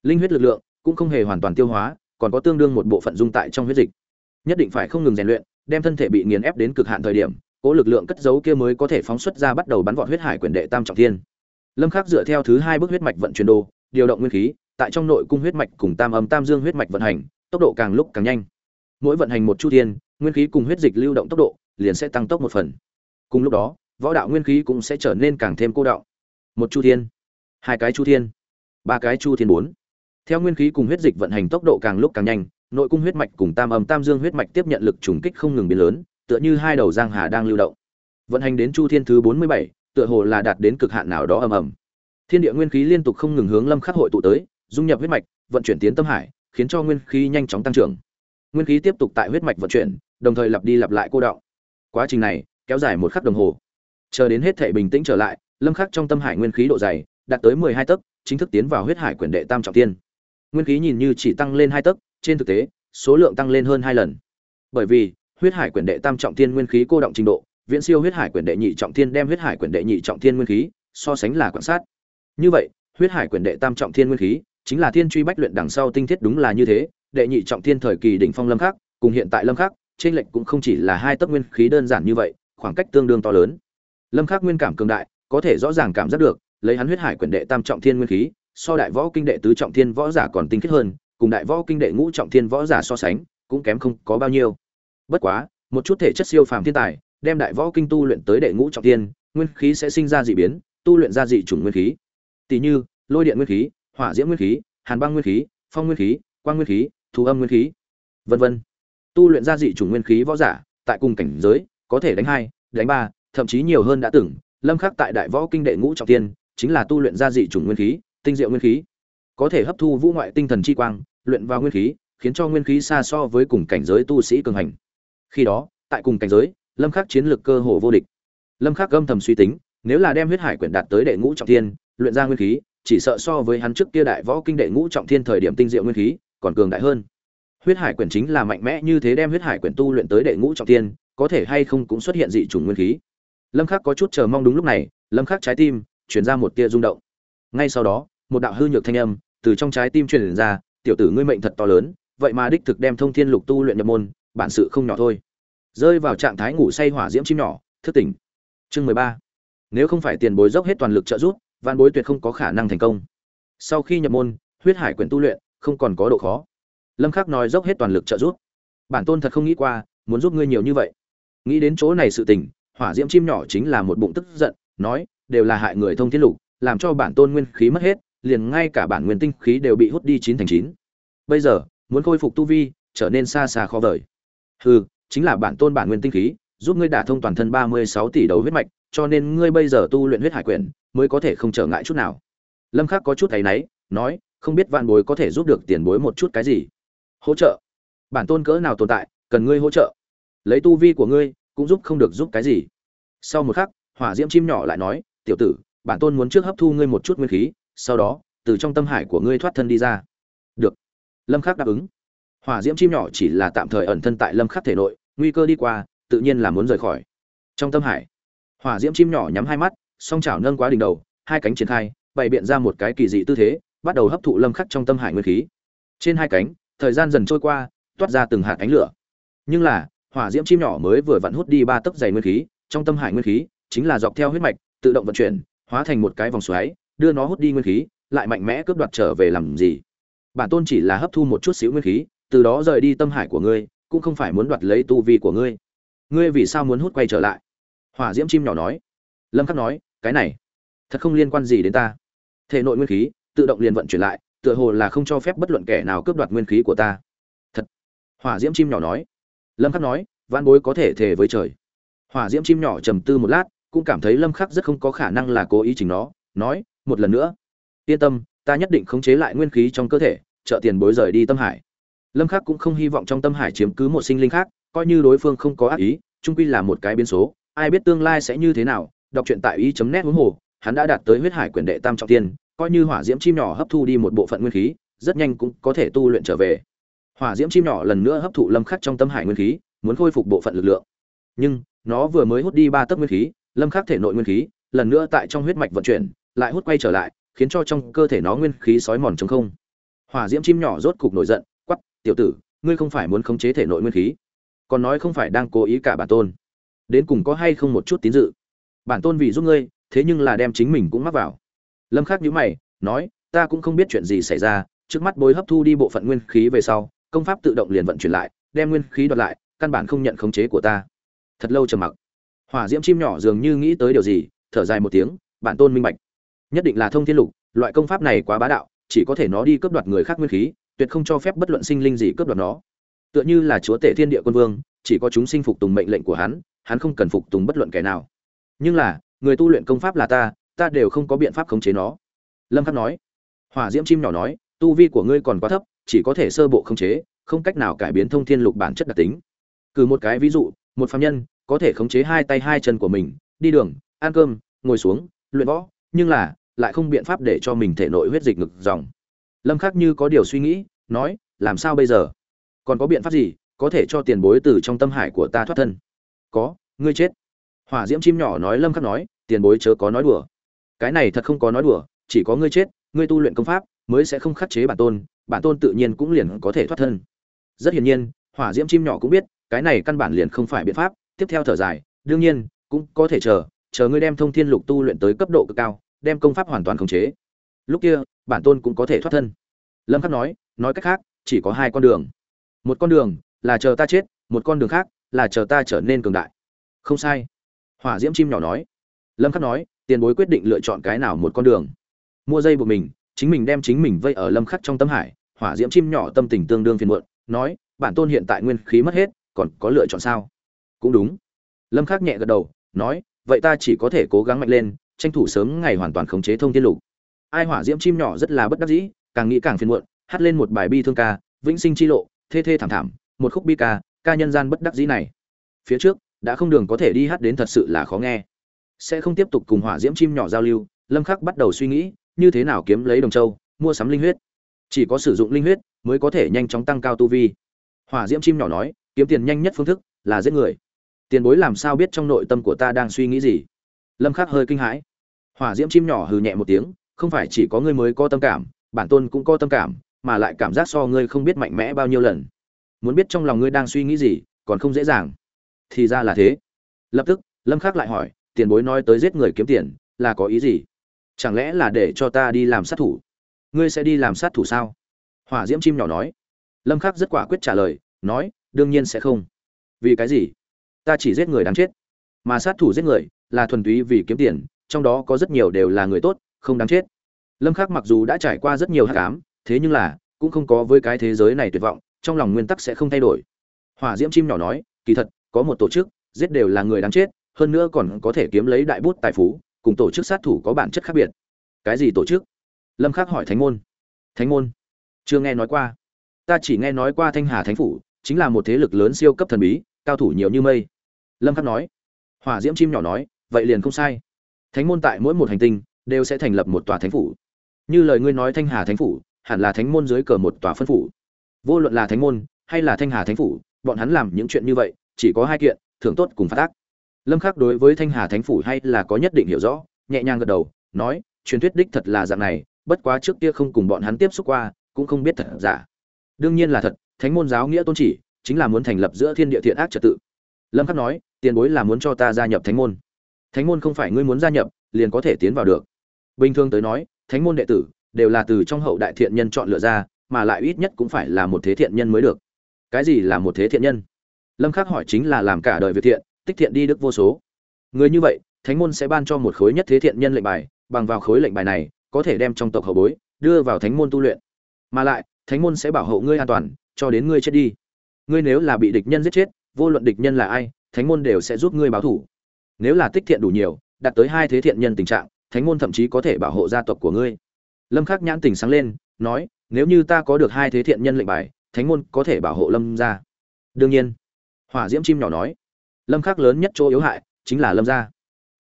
Linh huyết lực lượng cũng không hề hoàn toàn tiêu hóa, còn có tương đương một bộ phận dung tại trong huyết dịch. Nhất định phải không ngừng rèn luyện, đem thân thể bị nghiền ép đến cực hạn thời điểm, cố lực lượng cất giấu kia mới có thể phóng xuất ra bắt đầu bắn vọt huyết hải quyển đệ tam trọng thiên lâm khắc dựa theo thứ hai bước huyết mạch vận chuyển đồ, điều động nguyên khí, tại trong nội cung huyết mạch cùng tam âm tam dương huyết mạch vận hành, tốc độ càng lúc càng nhanh. Mỗi vận hành một chu thiên, nguyên khí cùng huyết dịch lưu động tốc độ liền sẽ tăng tốc một phần. Cùng lúc đó, võ đạo nguyên khí cũng sẽ trở nên càng thêm cô đạo một chu thiên, hai cái chu thiên, ba cái chu thiên bốn. Theo nguyên khí cùng huyết dịch vận hành tốc độ càng lúc càng nhanh, nội cung huyết mạch cùng tam âm tam dương huyết mạch tiếp nhận lực trùng kích không ngừng biến lớn, tựa như hai đầu giang hà đang lưu động. Vận hành đến chu thiên thứ bốn mươi bảy tựa hồ là đạt đến cực hạn nào đó ầm ầm. Thiên địa nguyên khí liên tục không ngừng hướng lâm khắc hội tụ tới, dung nhập huyết mạch, vận chuyển tiến tâm hải, khiến cho nguyên khí nhanh chóng tăng trưởng. Nguyên khí tiếp tục tại huyết mạch vận chuyển, đồng thời lặp đi lặp lại cô động quá trình này kéo dài một khắc đồng hồ. Chờ đến hết thể bình tĩnh trở lại, lâm khắc trong tâm hải nguyên khí độ dày đạt tới 12 tấc, chính thức tiến vào huyết hải quyền đệ tam trọng thiên nguyên khí nhìn như chỉ tăng lên hai tấc, trên thực tế, số lượng tăng lên hơn hai lần. Bởi vì, huyết hải quyền đệ tam trọng thiên nguyên khí cô động trình độ viễn siêu huyết hải quyển đệ nhị trọng thiên đem huyết hải quyển đệ nhị trọng thiên nguyên khí so sánh là quan sát. Như vậy, huyết hải quyển đệ tam trọng thiên nguyên khí chính là thiên truy bách luyện đằng sau tinh thiết đúng là như thế, đệ nhị trọng thiên thời kỳ đỉnh phong lâm khắc, cùng hiện tại lâm khắc trên lệnh cũng không chỉ là hai tấc nguyên khí đơn giản như vậy, khoảng cách tương đương to lớn. Lâm khắc nguyên cảm cường đại, có thể rõ ràng cảm giác được, lấy hắn huyết hải quyển đệ tam trọng thiên nguyên khí, so đại võ kinh đệ tứ trọng thiên võ giả còn tinh khiết hơn, cùng đại võ kinh đệ ngũ trọng thiên võ giả so sánh, cũng kém không có bao nhiêu. Bất quá, một chút thể chất siêu phàm thiên tài đem đại võ kinh tu luyện tới đệ ngũ trọng thiên, nguyên khí sẽ sinh ra dị biến, tu luyện ra dị chủng nguyên khí. Tỷ như, lôi điện nguyên khí, hỏa diễm nguyên khí, hàn băng nguyên khí, phong nguyên khí, quang nguyên khí, thu âm nguyên khí, vân vân. Tu luyện ra dị chủng nguyên khí võ giả, tại cùng cảnh giới, có thể đánh hai, đánh ba, thậm chí nhiều hơn đã từng, lâm khắc tại đại võ kinh đệ ngũ trọng thiên, chính là tu luyện ra dị chủng nguyên khí, tinh diệu nguyên khí. Có thể hấp thu vũ ngoại tinh thần chi quang, luyện vào nguyên khí, khiến cho nguyên khí xa so với cùng cảnh giới tu sĩ cường hành. Khi đó, tại cùng cảnh giới lâm khắc chiến lược cơ hồ vô địch. Lâm khắc âm thầm suy tính, nếu là đem huyết hải quyển đạt tới đệ ngũ trọng thiên, luyện ra nguyên khí, chỉ sợ so với hắn trước kia đại võ kinh đệ ngũ trọng thiên thời điểm tinh diệu nguyên khí, còn cường đại hơn. Huyết hải quyển chính là mạnh mẽ như thế đem huyết hải quyển tu luyện tới đệ ngũ trọng thiên, có thể hay không cũng xuất hiện dị chủng nguyên khí. Lâm khắc có chút chờ mong đúng lúc này, lâm khắc trái tim truyền ra một tia rung động. Ngay sau đó, một đạo hư nhược thanh âm từ trong trái tim truyền ra, tiểu tử ngươi mệnh thật to lớn, vậy mà đích thực đem thông thiên lục tu luyện nhập môn, bản sự không nhỏ thôi rơi vào trạng thái ngủ say hỏa diễm chim nhỏ, thức tỉnh. Chương mười ba. Nếu không phải tiền bối dốc hết toàn lực trợ giúp văn bối tuyệt không có khả năng thành công. Sau khi nhập môn, huyết hải quyển tu luyện, không còn có độ khó. Lâm khắc nói dốc hết toàn lực trợ giúp. Bản tôn thật không nghĩ qua, muốn giúp ngươi nhiều như vậy. Nghĩ đến chỗ này sự tình, hỏa diễm chim nhỏ chính là một bụng tức giận, nói, đều là hại người thông thiên lục, làm cho bản tôn nguyên khí mất hết, liền ngay cả bản nguyên tinh khí đều bị hút đi chín thành chín. Bây giờ, muốn khôi phục tu vi, trở nên xa xa khó vời. Hừ chính là bản tôn bản nguyên tinh khí, giúp ngươi đả thông toàn thân ba mươi sáu tỷ đầu huyết mạch, cho nên ngươi bây giờ tu luyện huyết hải quyển, mới có thể không trở ngại chút nào. Lâm khắc có chút thấy nấy nói, không biết vạn bối có thể giúp được tiền bối một chút cái gì? Hỗ trợ. Bản tôn cỡ nào tồn tại, cần ngươi hỗ trợ. Lấy tu vi của ngươi, cũng giúp không được giúp cái gì. Sau một khắc, hỏa diễm chim nhỏ lại nói, tiểu tử, bản tôn muốn trước hấp thu ngươi một chút nguyên khí, sau đó, từ trong tâm hải của ngươi thoát thân đi ra. Được. Lâm khắc đáp ứng. Hỏa diễm chim nhỏ chỉ là tạm thời ẩn thân tại lâm khắc thể nội nguy cơ đi qua, tự nhiên là muốn rời khỏi. Trong tâm hải, hỏa diễm chim nhỏ nhắm hai mắt, song chảo nâng quá đỉnh đầu, hai cánh triển khai, bày biện ra một cái kỳ dị tư thế, bắt đầu hấp thụ lâm khắc trong tâm hải nguyên khí. Trên hai cánh, thời gian dần trôi qua, toát ra từng hạt ánh lửa. Nhưng là, hỏa diễm chim nhỏ mới vừa vặn hút đi ba tấc dày nguyên khí, trong tâm hải nguyên khí chính là dọc theo huyết mạch, tự động vận chuyển, hóa thành một cái vòng xoáy, đưa nó hút đi nguyên khí, lại mạnh mẽ cướp đoạt trở về làm gì. Bản tôn chỉ là hấp thu một chút xíu nguyên khí, từ đó rời đi tâm hải của ngươi cũng không phải muốn đoạt lấy tu vi của ngươi. Ngươi vì sao muốn hút quay trở lại? Hỏa diễm chim nhỏ nói. Lâm khắc nói, cái này, thật không liên quan gì đến ta. Thể nội nguyên khí, tự động liền vận chuyển lại, tựa hồ là không cho phép bất luận kẻ nào cướp đoạt nguyên khí của ta. Thật? Hỏa diễm chim nhỏ nói. Lâm khắc nói văn bối có thể thề với trời. Hỏa diễm chim nhỏ trầm tư một lát, cũng cảm thấy lâm khắc rất không có khả năng là cố ý chỉnh nó, nói, một lần nữa, yên tâm, ta nhất định khống chế lại nguyên khí trong cơ thể, trợ tiền bối rời đi tâm hải lâm khắc cũng không hy vọng trong tâm hải chiếm cứ một sinh linh khác, coi như đối phương không có ác ý trung quy là một cái biến số, ai biết tương lai sẽ như thế nào. Đọc truyện tại y chấm nét huống hồ, hắn đã đạt tới huyết hải quyền đệ tam trọng tiên, coi như hỏa diễm chim nhỏ hấp thu đi một bộ phận nguyên khí, rất nhanh cũng có thể tu luyện trở về. Hỏa diễm chim nhỏ lần nữa hấp thụ lâm khắc trong tâm hải nguyên khí, muốn khôi phục bộ phận lực lượng. Nhưng, nó vừa mới hút đi ba tấc nguyên khí, lâm khắc thể nội nguyên khí, lần nữa tại trong huyết mạch vận chuyển, lại hút quay trở lại, khiến cho trong cơ thể nó nguyên khí sói mòn trống không. Hỏa diễm chim nhỏ rốt cục nổi giận tiểu tử, ngươi không phải muốn khống chế thể nội nguyên khí, còn nói không phải đang cố ý cả bản tôn. Đến cùng có hay không một chút tín dự? Bản tôn vì giúp ngươi, thế nhưng là đem chính mình cũng mắc vào. Lâm khắc nhíu mày, nói, ta cũng không biết chuyện gì xảy ra, trước mắt bối hấp thu đi bộ phận nguyên khí về sau, công pháp tự động liền vận chuyển lại, đem nguyên khí đoạt lại, căn bản không nhận khống chế của ta. Thật lâu trầm mặc. Hỏa diễm chim nhỏ dường như nghĩ tới điều gì, thở dài một tiếng, bản tôn minh bạch. Nhất định là thông thiên lục, loại công pháp này quá bá đạo, chỉ có thể nó đi cướp đoạt người khác nguyên khí tuyệt không cho phép bất luận sinh linh gì cướp đoạt nó. Tựa như là chúa tể thiên địa quân vương, chỉ có chúng sinh phục tùng mệnh lệnh của hắn hắn không cần phục tùng bất luận kẻ nào. Nhưng là, người tu luyện công pháp là ta ta đều không có biện pháp khống chế nó. Lâm khắc nói. Hỏa diễm chim nhỏ nói, tu vi của ngươi còn quá thấp, chỉ có thể sơ bộ khống chế, không cách nào cải biến thông thiên lục bản chất đặc tính. Cử một cái ví dụ, một phàm nhân, có thể khống chế hai tay hai chân của mình, đi đường, ăn cơm, ngồi xuống, luyện võ, nhưng là, lại không biện pháp để cho mình thể nội huyết dịch ngực dòng lâm khắc như có điều suy nghĩ, nói, làm sao bây giờ? Còn có biện pháp gì có thể cho tiền bối từ trong tâm hải của ta thoát thân? Có, ngươi chết. Hỏa diễm chim nhỏ nói, lâm khắc nói, tiền bối chớ có nói đùa. Cái này thật không có nói đùa, chỉ có ngươi chết, ngươi tu luyện công pháp mới sẽ không khắc chế bản tôn bản tôn tự nhiên cũng liền có thể thoát thân. Rất hiển nhiên, hỏa diễm chim nhỏ cũng biết, cái này căn bản liền không phải biện pháp, tiếp theo thở dài, đương nhiên, cũng có thể chờ chờ ngươi đem thông thiên lục tu luyện tới cấp độ cực cao, đem công pháp hoàn toàn khống chế. Lúc kia bản tôn cũng có thể thoát thân. Lâm khắc nói nói cách khác, chỉ có hai con đường. Một con đường là chờ ta chết, một con đường khác là chờ ta trở nên cường đại. Không sai. Hỏa diễm chim nhỏ nói. Lâm khắc nói, tiền bối quyết định lựa chọn cái nào một con đường. Mua dây buộc mình, chính mình đem chính mình vây ở lâm khắc trong tâm hải, hỏa diễm chim nhỏ tâm tình tương đương phiền muộn, nói, bản tôn hiện tại nguyên khí mất hết, còn có lựa chọn sao? Cũng đúng. Lâm khắc nhẹ gật đầu, nói, vậy ta chỉ có thể cố gắng mạnh lên, tranh thủ sớm ngày hoàn toàn khống chế thông thiên lục ai hỏa diễm chim nhỏ rất là bất đắc dĩ, càng nghĩ càng phiền muộn, hát lên một bài bi thương ca, vĩnh sinh chi lộ, thê thê thảm thảm, một khúc bi ca ca nhân gian bất đắc dĩ này. Phía trước, đã không đường có thể đi hát đến thật sự là khó nghe. Sẽ không tiếp tục cùng hỏa diễm chim nhỏ giao lưu, lâm khắc bắt đầu suy nghĩ, như thế nào kiếm lấy đồng châu, mua sắm linh huyết. Chỉ có sử dụng linh huyết, mới có thể nhanh chóng tăng cao tu vi. Hỏa diễm chim nhỏ nói, kiếm tiền nhanh nhất phương thức là giết người. Tiền bối làm sao biết trong nội tâm của ta đang suy nghĩ gì? Lâm khắc hơi kinh hãi. Hỏa diễm chim nhỏ hừ nhẹ một tiếng không phải chỉ có ngươi mới có tâm cảm, bản tôn cũng có tâm cảm, mà lại cảm giác so ngươi không biết mạnh mẽ bao nhiêu lần. Muốn biết trong lòng ngươi đang suy nghĩ gì, còn không dễ dàng. Thì ra là thế. Lập tức, lâm khắc lại hỏi, tiền bối nói tới giết người kiếm tiền, là có ý gì? Chẳng lẽ là để cho ta đi làm sát thủ? Ngươi sẽ đi làm sát thủ sao? Hỏa diễm chim nhỏ nói. Lâm khắc rất quả quyết trả lời, nói, đương nhiên sẽ không. Vì cái gì? Ta chỉ giết người đáng chết. Mà sát thủ giết người là thuần túy vì kiếm tiền, trong đó có rất nhiều đều là người tốt không đáng chết. Lâm khắc mặc dù đã trải qua rất nhiều hắc ám, thế nhưng là, cũng không có với cái thế giới này tuyệt vọng, trong lòng nguyên tắc sẽ không thay đổi. Hỏa diễm chim nhỏ nói, kỳ thật, có một tổ chức, giết đều là người đáng chết, hơn nữa còn có thể kiếm lấy đại bút tài phú, cùng tổ chức sát thủ có bản chất khác biệt. Cái gì tổ chức? Lâm khắc hỏi thánh môn. Thánh môn? Chưa nghe nói qua. Ta chỉ nghe nói qua thanh hà thánh phủ, chính là một thế lực lớn siêu cấp thần bí, cao thủ nhiều như mây. Lâm khắc nói. Hỏa diễm chim nhỏ nói, vậy liền không sai. Thánh môn tại mỗi một hành tinh đều sẽ thành lập một tòa thánh phủ. Như lời ngươi nói thanh hà thánh phủ, hẳn là thánh môn dưới cờ một tòa phân phủ. Vô luận là thánh môn hay là thanh hà thánh phủ, bọn hắn làm những chuyện như vậy, chỉ có hai kiện, thưởng tốt cùng phát tác lâm khắc đối với thanh hà thánh phủ hay là có nhất định hiểu rõ, nhẹ nhàng gật đầu, nói, truyền thuyết đích thật là dạng này, bất quá trước kia không cùng bọn hắn tiếp xúc qua, cũng không biết thật giả. Đương nhiên là thật, thánh môn giáo nghĩa tôn chỉ, chính là muốn thành lập giữa thiên địa thiện ác trật tự. Lâm khắc nói, tiền bối là muốn cho ta gia nhập thánh môn. Thánh môn không phải ngươi muốn gia nhập, liền có thể tiến vào được bình thường tới nói, thánh môn đệ tử đều là từ trong hậu đại thiện nhân chọn lựa ra, mà lại ít nhất cũng phải là một thế thiện nhân mới được. Cái gì là một thế thiện nhân? Lâm khắc hỏi chính là làm cả đời việc thiện, tích thiện đi đức vô số. Người như vậy, thánh môn sẽ ban cho một khối nhất thế thiện nhân lệnh bài, bằng vào khối lệnh bài này, có thể đem trong tộc hậu bối đưa vào thánh môn tu luyện. Mà lại, thánh môn sẽ bảo hộ ngươi an toàn, cho đến ngươi chết đi. Ngươi nếu là bị địch nhân giết chết, vô luận địch nhân là ai, thánh môn đều sẽ giúp ngươi báo thủ. Nếu là tích thiện đủ nhiều, đạt tới hai thế thiện nhân tình trạng thánh môn thậm chí có thể bảo hộ gia tộc của ngươi. Lâm khắc nhãn tình sáng lên, nói, nếu như ta có được hai thế thiện nhân lệnh bài, thánh môn có thể bảo hộ lâm gia. Đương nhiên, hỏa diễm chim nhỏ nói, lâm khắc lớn nhất chỗ yếu hại, chính là lâm gia.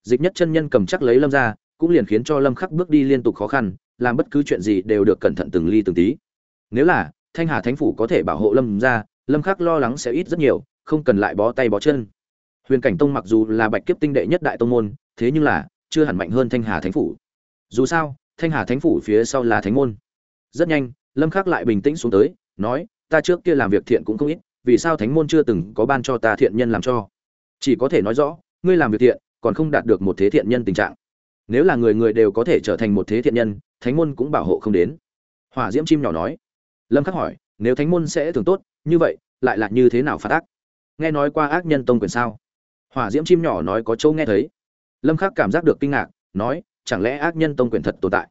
Dịch nhất chân nhân cầm chắc lấy lâm gia, cũng liền khiến cho lâm khắc bước đi liên tục khó khăn, làm bất cứ chuyện gì đều được cẩn thận từng ly từng tí. Nếu là, thanh hà thánh phủ có thể bảo hộ lâm gia, lâm khắc lo lắng sẽ ít rất nhiều, không cần lại bó tay bó chân. Huyền cảnh tông mặc dù là bạch kiếp tinh đệ nhất đại tông môn, thế nhưng là chưa hẳn mạnh hơn thanh hà thánh phủ. Dù sao, thanh hà thánh phủ phía sau là thánh môn. Rất nhanh, lâm khắc lại bình tĩnh xuống tới, nói, ta trước kia làm việc thiện cũng không ít, vì sao thánh môn chưa từng có ban cho ta thiện nhân làm cho? Chỉ có thể nói rõ, ngươi làm việc thiện, còn không đạt được một thế thiện nhân tình trạng. Nếu là người người đều có thể trở thành một thế thiện nhân, thánh môn cũng bảo hộ không đến. Hỏa diễm chim nhỏ nói. Lâm khắc hỏi, nếu thánh môn sẽ thường tốt, như vậy, lại là như thế nào phạt ác? Nghe nói qua ác nhân tông quyền sao? Hỏa diễm chim nhỏ nói có châu nghe thấy lâm khắc cảm giác được kinh ngạc, nói, chẳng lẽ ác nhân tông quyền thật tồn tại?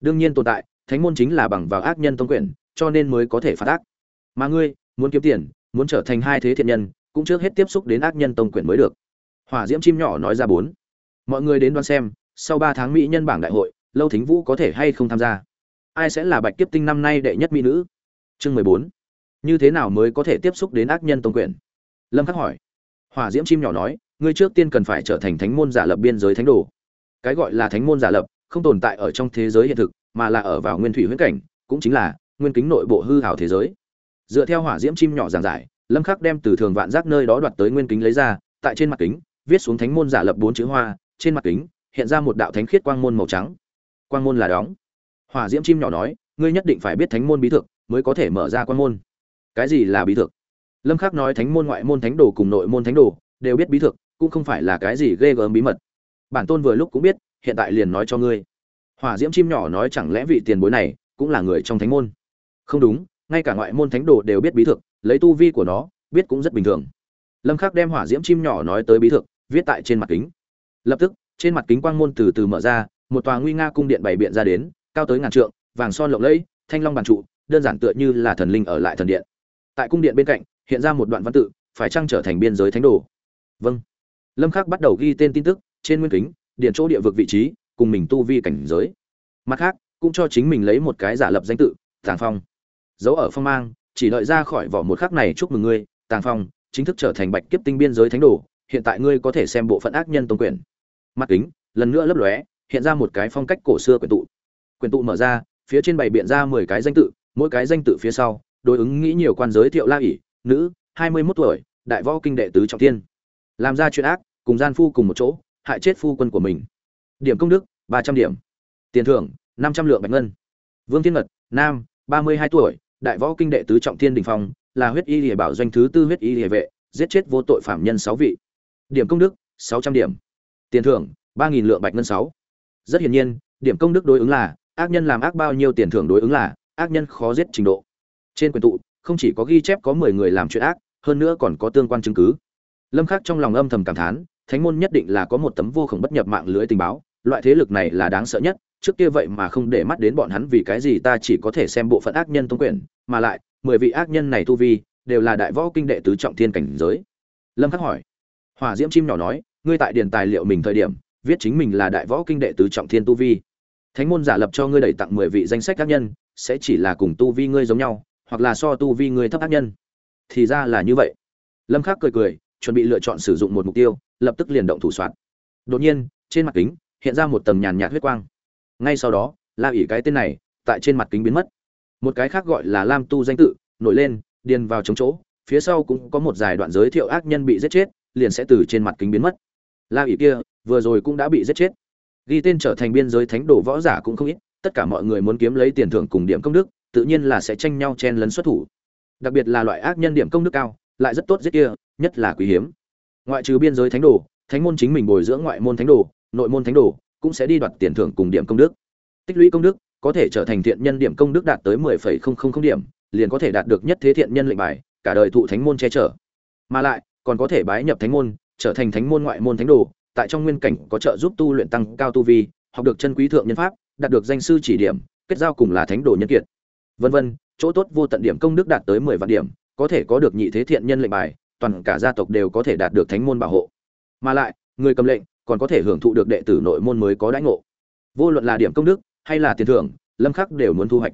Đương nhiên tồn tại, thánh môn chính là bằng vào ác nhân tông quyền, cho nên mới có thể phạt ác. Mà ngươi, muốn kiếm tiền, muốn trở thành hai thế thiện nhân, cũng trước hết tiếp xúc đến ác nhân tông quyền mới được. Hỏa diễm chim nhỏ nói ra bốn. Mọi người đến đoán xem, sau ba tháng mỹ nhân bảng đại hội, lâu thính vũ có thể hay không tham gia? Ai sẽ là bạch kiếp tinh năm nay đệ nhất mỹ nữ? Chương mười bốn. Như thế nào mới có thể tiếp xúc đến ác nhân tông quyền? Lâm khắc hỏi. Hỏa diễm chim nhỏ nói ngươi trước tiên cần phải trở thành thánh môn giả lập biên giới thánh đồ. Cái gọi là thánh môn giả lập, không tồn tại ở trong thế giới hiện thực, mà là ở vào nguyên thủy huyễn cảnh, cũng chính là nguyên kính nội bộ hư hảo thế giới. Dựa theo hỏa diễm chim nhỏ giảng giải, lâm khắc đem từ thường vạn giác nơi đó đoạt tới nguyên kính lấy ra, tại trên mặt kính, viết xuống thánh môn giả lập bốn chữ hoa, trên mặt kính, hiện ra một đạo thánh khiết quang môn màu trắng. Quang môn là đóng. Hỏa diễm chim nhỏ nói, ngươi nhất định phải biết thánh môn bí thực mới có thể mở ra quang môn. Cái gì là bí thực lâm khắc nói thánh môn ngoại môn thánh đồ cùng nội môn thánh đồ, đều biết bí thực cũng không phải là cái gì ghê gớm bí mật. Bản tôn vừa lúc cũng biết, hiện tại liền nói cho ngươi. Hỏa diễm chim nhỏ nói chẳng lẽ vị tiền bối này cũng là người trong thánh môn? Không đúng, ngay cả ngoại môn thánh đồ đều biết bí thực, lấy tu vi của nó, biết cũng rất bình thường. Lâm khắc đem hỏa diễm chim nhỏ nói tới bí thực, viết tại trên mặt kính. Lập tức, trên mặt kính quang môn từ từ mở ra, một tòa nguy nga cung điện bày biện ra đến, cao tới ngàn trượng, vàng son lộng lẫy, thanh long bàn trụ, đơn giản tựa như là thần linh ở lại thần điện. Tại cung điện bên cạnh, hiện ra một đoạn văn tự, phải chăng trở thành biên giới thánh đồ? Vâng lâm khắc bắt đầu ghi tên tin tức, trên nguyên kính điện chỗ địa vực vị trí, cùng mình tu vi cảnh giới. Mặt khác, cũng cho chính mình lấy một cái giả lập danh tự, tàng phong. Giấu ở phong mang, chỉ đợi ra khỏi vỏ một khắc này chúc mừng ngươi, tàng phong, chính thức trở thành bạch kiếp tinh biên giới thánh đồ, hiện tại ngươi có thể xem bộ phận ác nhân tông quyền. Mặt kính, lần nữa lấp lóe, hiện ra một cái phong cách cổ xưa quyển tụ. Quyển tụ mở ra, phía trên bày biện ra mười cái danh tự, mỗi cái danh tự phía sau, đối ứng nghĩ nhiều quan giới thiệu la ỷ, nữ, hai mươi 21 tuổi, đại võ kinh đệ tứ trọng thiên làm ra chuyện ác, cùng gian phu cùng một chỗ, hại chết phu quân của mình. Điểm công đức, ba trăm điểm. Tiền thưởng, năm trăm lượng bạch ngân. Vương thiên mật, nam, ba mươi hai tuổi, đại võ kinh đệ tứ trọng thiên đình phong, là huyết y địa bảo doanh thứ tư huyết y địa vệ, giết chết vô tội phạm nhân sáu vị. Điểm công đức, sáu trăm điểm. Tiền thưởng, ba nghìn lượng bạch ngân sáu. Rất hiển nhiên, điểm công đức đối ứng là, ác nhân làm ác bao nhiêu tiền thưởng đối ứng là, ác nhân khó giết trình độ. Trên quyền tụ, không chỉ có ghi chép có mười người làm chuyện ác, hơn nữa còn có tương quan chứng cứ lâm khắc trong lòng âm thầm cảm thán, thánh môn nhất định là có một tấm vô khổng bất nhập mạng lưới tình báo, loại thế lực này là đáng sợ nhất, trước kia vậy mà không để mắt đến bọn hắn vì cái gì ta chỉ có thể xem bộ phận ác nhân tông quyền, mà lại, mười vị ác nhân này tu vi, đều là đại võ kinh đệ tứ trọng thiên cảnh giới. Lâm khắc hỏi, hỏa diễm chim nhỏ nói, ngươi tại điền tài liệu mình thời điểm, viết chính mình là đại võ kinh đệ tứ trọng thiên tu vi. Thánh môn giả lập cho ngươi đẩy tặng mười vị danh sách ác nhân, sẽ chỉ là cùng tu vi ngươi giống nhau, hoặc là so tu vi ngươi thấp ác nhân. Thì ra là như vậy. Lâm khắc cười cười chuẩn bị lựa chọn sử dụng một mục tiêu, lập tức liền động thủ soạn. Đột nhiên, trên mặt kính hiện ra một tầng nhàn nhạt huyết quang. Ngay sau đó, la ỉ cái tên này tại trên mặt kính biến mất. Một cái khác gọi là lam tu danh tự nổi lên, điền vào chống chỗ, phía sau cũng có một dài đoạn giới thiệu ác nhân bị giết chết, liền sẽ từ trên mặt kính biến mất. La ỉ kia vừa rồi cũng đã bị giết chết. Ghi tên trở thành biên giới thánh đồ võ giả cũng không ít, tất cả mọi người muốn kiếm lấy tiền thưởng cùng điểm công đức, tự nhiên là sẽ tranh nhau chen lấn xuất thủ. Đặc biệt là loại ác nhân điểm công đức cao lại rất tốt giết kia nhất là quý hiếm. Ngoại trừ biên giới thánh đồ thánh môn chính mình bồi dưỡng ngoại môn thánh đồ nội môn thánh đồ cũng sẽ đi đoạt tiền thưởng cùng điểm công đức. Tích lũy công đức có thể trở thành thiện nhân điểm công đức đạt tới 10,000 điểm liền có thể đạt được nhất thế thiện nhân lệnh bài cả đời thụ thánh môn che chở. Mà lại còn có thể bái nhập thánh môn trở thành thánh môn ngoại môn thánh đồ tại trong nguyên cảnh có trợ giúp tu luyện tăng cao tu vi học được chân quý thượng nhân pháp đạt được danh sư chỉ điểm kết giao cùng là thánh đồ nhân kiệt. Vân vân chỗ tốt vô tận điểm công đức đạt tới mười vạn điểm có thể có được nhị thế thiện nhân lệnh bài, toàn cả gia tộc đều có thể đạt được thánh môn bảo hộ. Mà lại, người cầm lệnh còn có thể hưởng thụ được đệ tử nội môn mới có đãi ngộ. Vô luận là điểm công đức hay là tiền thưởng, lâm khắc đều muốn thu hoạch.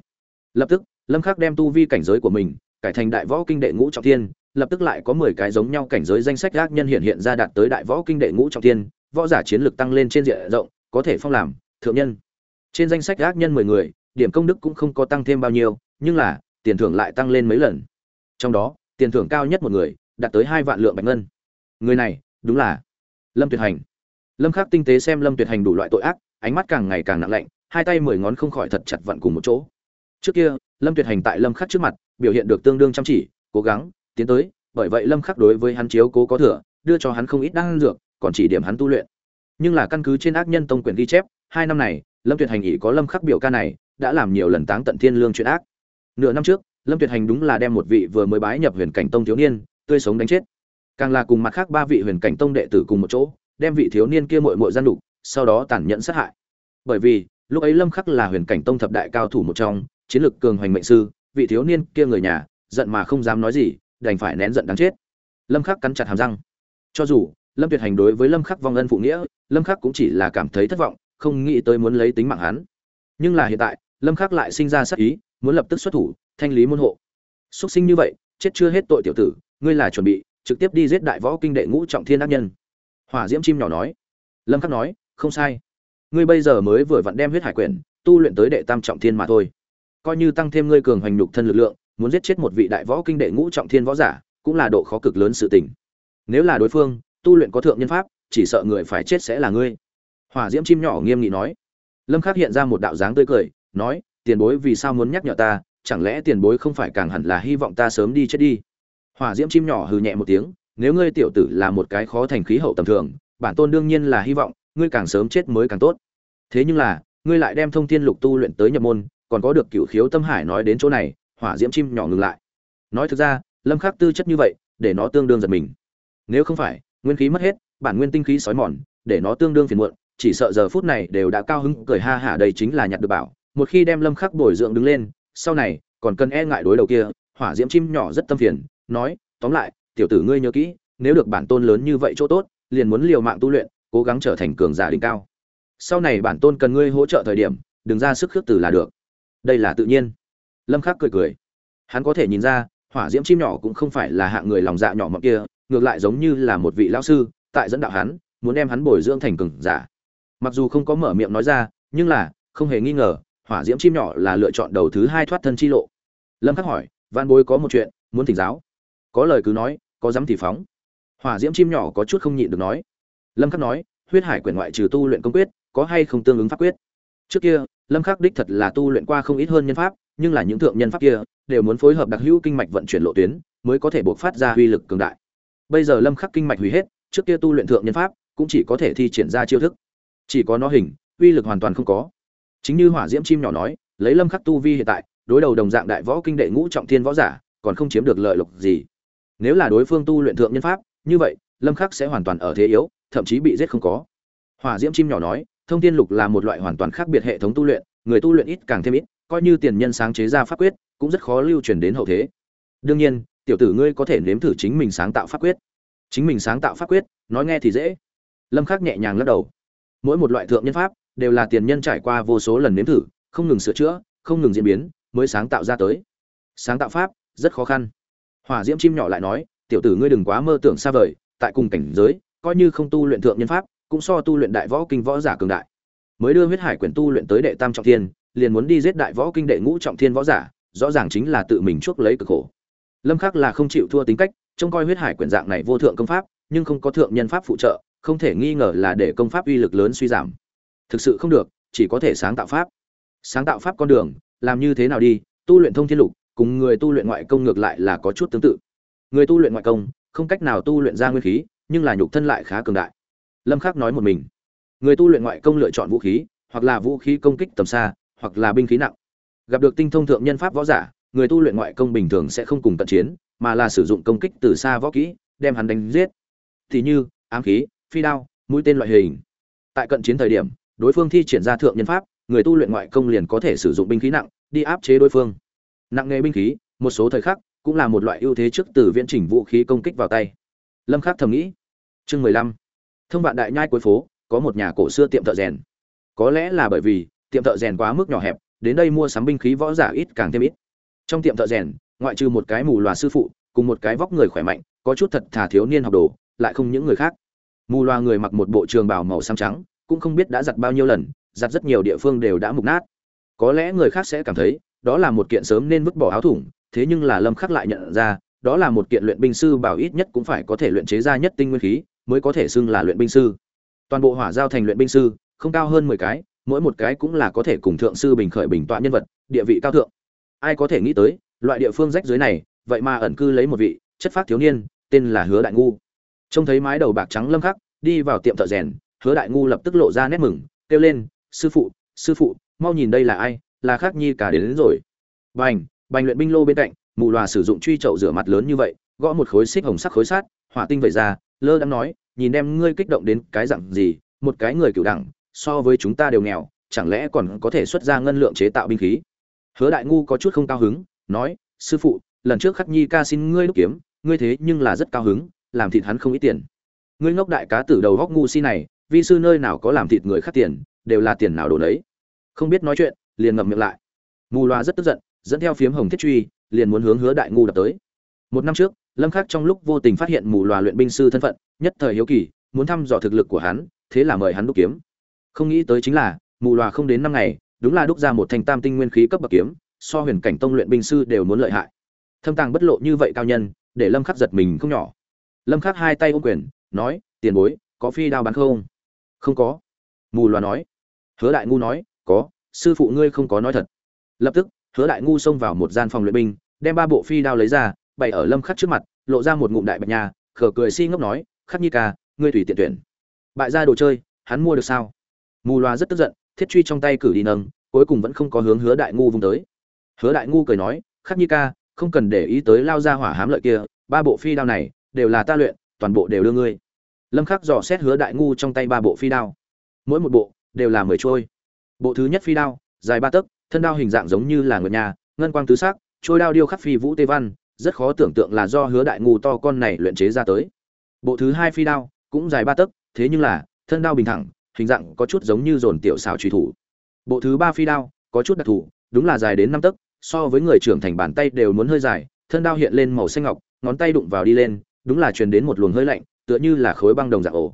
Lập tức, lâm khắc đem tu vi cảnh giới của mình cải thành đại võ kinh đệ ngũ trọng thiên, lập tức lại có 10 cái giống nhau cảnh giới danh sách ác nhân hiện hiện ra đạt tới đại võ kinh đệ ngũ trọng thiên, võ giả chiến lực tăng lên trên diện rộng, có thể phong làm thượng nhân. Trên danh sách ác nhân 10 người, điểm công đức cũng không có tăng thêm bao nhiêu, nhưng là, tiền thưởng lại tăng lên mấy lần trong đó, tiền thưởng cao nhất một người, đạt tới hai vạn lượng bạch ngân. Người này, đúng là lâm tuyệt hành. Lâm khắc tinh tế xem lâm tuyệt hành đủ loại tội ác, ánh mắt càng ngày càng nặng lạnh, hai tay mười ngón không khỏi thật chặt vặn cùng một chỗ. Trước kia, lâm tuyệt hành tại lâm khắc trước mặt, biểu hiện được tương đương chăm chỉ, cố gắng, tiến tới, bởi vậy lâm khắc đối với hắn chiếu cố có thừa, đưa cho hắn không ít đan dược, còn chỉ điểm hắn tu luyện. Nhưng là căn cứ trên ác nhân tông quyền ghi chép, hai năm này, lâm tuyệt hành ỷ có lâm khắc biểu ca này, đã làm nhiều lần táng tận thiên lương chuyện ác. Nửa năm trước lâm tuyệt hành đúng là đem một vị vừa mới bái nhập huyền cảnh tông thiếu niên, tươi sống đánh chết. Càng là cùng mặt khác ba vị huyền cảnh tông đệ tử cùng một chỗ, đem vị thiếu niên kia muội muội gian đục, sau đó tàn nhẫn sát hại. Bởi vì, lúc ấy lâm khắc là huyền cảnh tông thập đại cao thủ một trong, chiến lực cường hoành mệnh sư, vị thiếu niên kia người nhà, giận mà không dám nói gì, đành phải nén giận đáng chết. Lâm khắc cắn chặt hàm răng. Cho dù, lâm tuyệt hành đối với lâm khắc vong ân phụ nghĩa, lâm khắc cũng chỉ là cảm thấy thất vọng, không nghĩ tới muốn lấy tính mạng hắn. Nhưng là hiện tại, lâm khắc lại sinh ra sát ý, muốn lập tức xuất thủ thanh lý môn hộ. Xuất sinh như vậy, chết chưa hết tội tiểu tử, ngươi là chuẩn bị, trực tiếp đi giết đại võ kinh đệ ngũ trọng thiên ác nhân. Hỏa diễm chim nhỏ nói. Lâm khắc nói, không sai. Ngươi bây giờ mới vừa vặn đem huyết hải quyển, tu luyện tới đệ tam trọng thiên mà thôi. Coi như tăng thêm ngươi cường hoành nhục thân lực lượng, muốn giết chết một vị đại võ kinh đệ ngũ trọng thiên võ giả, cũng là độ khó cực lớn sự tình. Nếu là đối phương, tu luyện có thượng nhân pháp, chỉ sợ người phải chết sẽ là ngươi. Hỏa diễm chim nhỏ nghiêm nghị nói. Lâm khắc hiện ra một đạo dáng tươi cười, nói, tiền bối vì sao muốn nhắc nhở ta chẳng lẽ tiền bối không phải càng hẳn là hy vọng ta sớm đi chết đi? Hỏa diễm chim nhỏ hừ nhẹ một tiếng, nếu ngươi tiểu tử là một cái khó thành khí hậu tầm thường, bản tôn đương nhiên là hy vọng, ngươi càng sớm chết mới càng tốt. Thế nhưng là, ngươi lại đem thông thiên lục tu luyện tới nhập môn, còn có được cựu khiếu tâm hải nói đến chỗ này, hỏa diễm chim nhỏ ngừng lại. Nói thực ra, lâm khắc tư chất như vậy, để nó tương đương giật mình. Nếu không phải, nguyên khí mất hết, bản nguyên tinh khí sói mòn, để nó tương đương phiền muộn, chỉ sợ giờ phút này đều đã cao hứng, cười ha hả đây chính là nhặt được bảo. Một khi đem lâm khắc bồi dưỡng đứng lên sau này, còn cần e ngại đối đầu kia, hỏa diễm chim nhỏ rất tâm phiền, nói, tóm lại, tiểu tử ngươi nhớ kỹ, nếu được bản tôn lớn như vậy chỗ tốt, liền muốn liều mạng tu luyện, cố gắng trở thành cường giả đỉnh cao. Sau này bản tôn cần ngươi hỗ trợ thời điểm, đừng ra sức khước từ là được. Đây là tự nhiên. Lâm khắc cười cười. Hắn có thể nhìn ra, hỏa diễm chim nhỏ cũng không phải là hạng người lòng dạ nhỏ mọn kia, ngược lại giống như là một vị lão sư, tại dẫn đạo hắn, muốn đem hắn bồi dưỡng thành cường giả. Mặc dù không có mở miệng nói ra, nhưng là, không hề nghi ngờ hỏa diễm chim nhỏ là lựa chọn đầu thứ hai thoát thân chi lộ. Lâm khắc hỏi, văn bối có một chuyện muốn thỉnh giáo? Có lời cứ nói, có dám thì phóng. Hỏa diễm chim nhỏ có chút không nhịn được nói. Lâm khắc nói, huyết hải quyển ngoại trừ tu luyện công quyết, có hay không tương ứng pháp quyết? Trước kia, lâm khắc đích thật là tu luyện qua không ít hơn nhân pháp, nhưng là những thượng nhân pháp kia đều muốn phối hợp đặc hữu kinh mạch vận chuyển lộ tuyến, mới có thể bộc phát ra uy lực cường đại. Bây giờ lâm khắc kinh mạch hủy hết, trước kia tu luyện thượng nhân pháp cũng chỉ có thể thi triển ra chiêu thức. Chỉ có nó hình, uy lực hoàn toàn không có chính như hỏa diễm chim nhỏ nói, lấy lâm khắc tu vi hiện tại, đối đầu đồng dạng đại võ kinh đệ ngũ trọng thiên võ giả, còn không chiếm được lợi lộc gì. Nếu là đối phương tu luyện thượng nhân pháp, như vậy, lâm khắc sẽ hoàn toàn ở thế yếu, thậm chí bị giết không có. Hỏa diễm chim nhỏ nói, thông thiên lục là một loại hoàn toàn khác biệt hệ thống tu luyện, người tu luyện ít càng thêm ít, coi như tiền nhân sáng chế ra pháp quyết, cũng rất khó lưu truyền đến hậu thế. Đương nhiên, tiểu tử ngươi có thể nếm thử chính mình sáng tạo pháp quyết. Chính mình sáng tạo pháp quyết, nói nghe thì dễ. Lâm khắc nhẹ nhàng lắc đầu. Mỗi một loại thượng nhân pháp đều là tiền nhân trải qua vô số lần nếm thử, không ngừng sửa chữa, không ngừng diễn biến, mới sáng tạo ra tới. Sáng tạo pháp, rất khó khăn. Hỏa diễm chim nhỏ lại nói, tiểu tử ngươi đừng quá mơ tưởng xa vời, tại cùng cảnh giới, coi như không tu luyện thượng nhân pháp, cũng so tu luyện đại võ kinh võ giả cường đại. Mới đưa huyết hải quyển tu luyện tới đệ tam trọng thiên, liền muốn đi giết đại võ kinh đệ ngũ trọng thiên võ giả, rõ ràng chính là tự mình chuốc lấy cực khổ. Lâm khắc là không chịu thua tính cách, trông coi huyết hải quyển dạng này vô thượng công pháp, nhưng không có thượng nhân pháp phụ trợ, không thể nghi ngờ là để công pháp uy lực lớn suy giảm thực sự không được, chỉ có thể sáng tạo pháp. Sáng tạo pháp con đường, làm như thế nào đi, tu luyện thông thiên lục, cùng người tu luyện ngoại công ngược lại là có chút tương tự. Người tu luyện ngoại công, không cách nào tu luyện ra nguyên khí, nhưng là nhục thân lại khá cường đại. Lâm khắc nói một mình. Người tu luyện ngoại công lựa chọn vũ khí, hoặc là vũ khí công kích tầm xa, hoặc là binh khí nặng. Gặp được tinh thông thượng nhân pháp võ giả, người tu luyện ngoại công bình thường sẽ không cùng cận chiến, mà là sử dụng công kích từ xa võ kỹ, đem hắn đánh giết. Thì như, ám khí, phi đao, mũi tên loại hình. Tại cận chiến thời điểm đối phương thi triển ra thượng nhân pháp, người tu luyện ngoại công liền có thể sử dụng binh khí nặng, đi áp chế đối phương. Nặng nghề binh khí, một số thời khắc, cũng là một loại ưu thế trước từ viễn trình vũ khí công kích vào tay. Lâm khắc thầm nghĩ. Chương mười lăm. Thông vạn đại nhai cuối phố, có một nhà cổ xưa tiệm thợ rèn. Có lẽ là bởi vì, tiệm thợ rèn quá mức nhỏ hẹp, đến đây mua sắm binh khí võ giả ít càng thêm ít. Trong tiệm thợ rèn, ngoại trừ một cái mù loà sư phụ, cùng một cái vóc người khỏe mạnh, có chút thật thà thiếu niên học đồ, lại không những người khác. Mù loà người mặc một bộ trường bào màu xám trắng cũng không biết đã giặt bao nhiêu lần, giặt rất nhiều địa phương đều đã mục nát. Có lẽ người khác sẽ cảm thấy, đó là một kiện sớm nên vứt bỏ áo thủng, thế nhưng là lâm khắc lại nhận ra, đó là một kiện luyện binh sư bảo ít nhất cũng phải có thể luyện chế ra nhất tinh nguyên khí, mới có thể xưng là luyện binh sư. Toàn bộ hỏa giao thành luyện binh sư, không cao hơn 10 cái, mỗi một cái cũng là có thể cùng thượng sư bình khởi bình tọa nhân vật, địa vị cao thượng. Ai có thể nghĩ tới, loại địa phương rách dưới này, vậy mà ẩn cư lấy một vị chất phát thiếu niên, tên là hứa đại ngu. Trông thấy mái đầu bạc trắng lâm khắc, đi vào tiệm thợ rèn hứa đại ngu lập tức lộ ra nét mừng kêu lên sư phụ sư phụ mau nhìn đây là ai là khắc nhi cả đến, đến rồi. Bành bành luyện binh lô bên cạnh mù loà sử dụng truy chậu rửa mặt lớn như vậy gõ một khối xích hồng sắc khối sát hỏa tinh vậy ra lơ đang nói nhìn đem ngươi kích động đến cái dạng gì một cái người cựu đẳng so với chúng ta đều nghèo chẳng lẽ còn có thể xuất ra ngân lượng chế tạo binh khí? Hứa đại ngu có chút không cao hứng nói sư phụ lần trước khắc nhi ca xin ngươi đúc kiếm ngươi thế nhưng là rất cao hứng làm thịt hắn không ít tiền. Ngươi ngốc đại cá tử đầu góc ngu si này vi sư nơi nào có làm thịt người khác tiền, đều là tiền nào đồ đấy không biết nói chuyện, liền ngậm miệng lại. Mù loa rất tức giận, dẫn theo phiếm hồng thiết truy, liền muốn hướng hứa đại ngu đập tới. Một năm trước, lâm khắc trong lúc vô tình phát hiện mù loa luyện binh sư thân phận, nhất thời hiếu kỳ, muốn thăm dò thực lực của hắn, thế là mời hắn đúc kiếm. Không nghĩ tới chính là, mù loa không đến năm ngày, đúng là đúc ra một thanh tam tinh nguyên khí cấp bậc kiếm, so huyền cảnh tông luyện binh sư đều muốn lợi hại. Thâm tàng bất lộ như vậy cao nhân, để lâm khắc giật mình không nhỏ. Lâm khắc hai tay ôm quyền, nói, tiền bối, có phi đao bán không? Không có. Mù loà nói. Hứa đại ngu nói, có, sư phụ ngươi không có nói thật. Lập tức, hứa đại ngu xông vào một gian phòng luyện binh, đem ba bộ phi đao lấy ra, bày ở lâm khắc trước mặt, lộ ra một ngụm đại bạch nhà khở cười si ngốc nói, khắc nhi ca, ngươi tùy tiện tuyển. Bại ra đồ chơi, hắn mua được sao? Mù loà rất tức giận, thiết truy trong tay cử đi nâng, cuối cùng vẫn không có hướng hứa đại ngu vung tới. Hứa đại ngu cười nói, khắc nhi ca, không cần để ý tới lao ra hỏa hám lợi kia, ba bộ phi đao này đều là ta luyện, toàn bộ đều đưa ngươi lâm khắc dò xét hứa đại ngu trong tay ba bộ phi đao. Mỗi một bộ đều là mười trôi. Bộ thứ nhất phi đao, dài ba tấc, thân đao hình dạng giống như là người nhà, ngân quang tứ sắc, trôi đao điêu khắc phi vũ tê văn, rất khó tưởng tượng là do hứa đại ngu to con này luyện chế ra tới. Bộ thứ hai phi đao cũng dài ba tấc, thế nhưng là thân đao bình thẳng, hình dạng có chút giống như dồn tiểu xào truy thủ. Bộ thứ ba phi đao có chút đặc thù, đúng là dài đến năm tấc, so với người trưởng thành bàn tay đều muốn hơi dài, thân đao hiện lên màu xanh ngọc, ngón tay đụng vào đi lên, đúng là truyền đến một luồng hơi lạnh tựa như là khối băng đồng dạng ổ.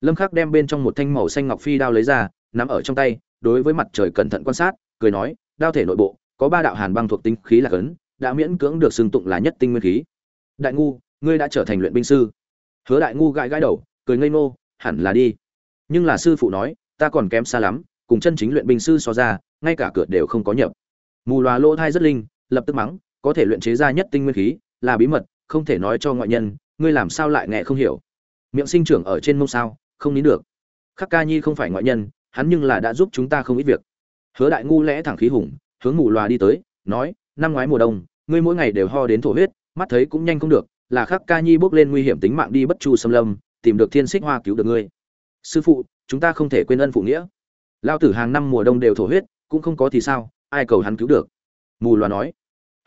Lâm khắc đem bên trong một thanh màu xanh ngọc phi đao lấy ra, nắm ở trong tay, đối với mặt trời cẩn thận quan sát, cười nói, đao thể nội bộ, có ba đạo hàn băng thuộc tinh khí là cấn, đã miễn cưỡng được xưng tụng là nhất tinh nguyên khí. Đại ngu, ngươi đã trở thành luyện binh sư. Hứa đại ngu gãi gãi đầu, cười ngây ngô, hẳn là đi. Nhưng là sư phụ nói, ta còn kém xa lắm, cùng chân chính luyện binh sư so ra, ngay cả cửa đều không có nhập. Mù loà lỗ thai rất linh, lập tức mắng, có thể luyện chế ra nhất tinh nguyên khí, là bí mật, không thể nói cho ngoại nhân, ngươi làm sao lại nghe không hiểu? Miệng sinh trưởng ở trên mông sao, không nín được. Khắc ca nhi không phải ngoại nhân, hắn nhưng là đã giúp chúng ta không ít việc. Hứa đại ngu lẽ thẳng khí hùng, hướng mù loà đi tới, nói, năm ngoái mùa đông, ngươi mỗi ngày đều ho đến thổ huyết, mắt thấy cũng nhanh không được, là khắc ca nhi bước lên nguy hiểm tính mạng đi bất chu xâm lâm, tìm được thiên xích hoa cứu được ngươi. Sư phụ, chúng ta không thể quên ân phụ nghĩa. Lao tử hàng năm mùa đông đều thổ huyết, cũng không có thì sao, ai cầu hắn cứu được? Mù loà nói.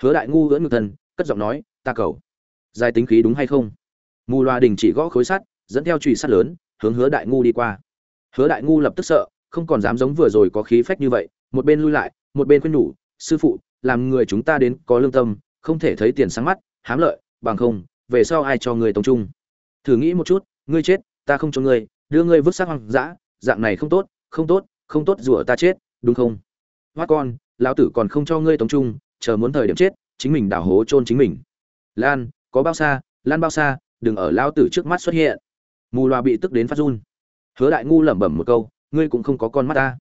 Hứa đại ngu gỡ ngược thân, cất giọng nói, ta cầu. Dài tính khí đúng hay không? Mù loà đình chỉ gõ khối sắt dẫn theo truy sắt lớn, hướng hứa đại ngu đi qua. Hứa đại ngu lập tức sợ, không còn dám giống vừa rồi có khí phách như vậy, một bên lui lại, một bên khuyên nhủ, sư phụ, làm người chúng ta đến có lương tâm, không thể thấy tiền sáng mắt, hám lợi, bằng không, về sau ai cho người tống trung? Thử nghĩ một chút, ngươi chết, ta không cho ngươi, đưa ngươi vứt xác hoang dã, dạng này không tốt không tốt không tốt rủa ta chết, đúng không? Hoa con, lão tử còn không cho ngươi tống trung, chờ muốn thời điểm chết, chính mình đảo hố chôn chính mình. Lan, có bao xa, lan bao xa, đừng ở lão tử trước mắt xuất hiện mù loa bị tức đến phát run. Hứa đại ngu lẩm bẩm một câu, ngươi cũng không có con mắt ta.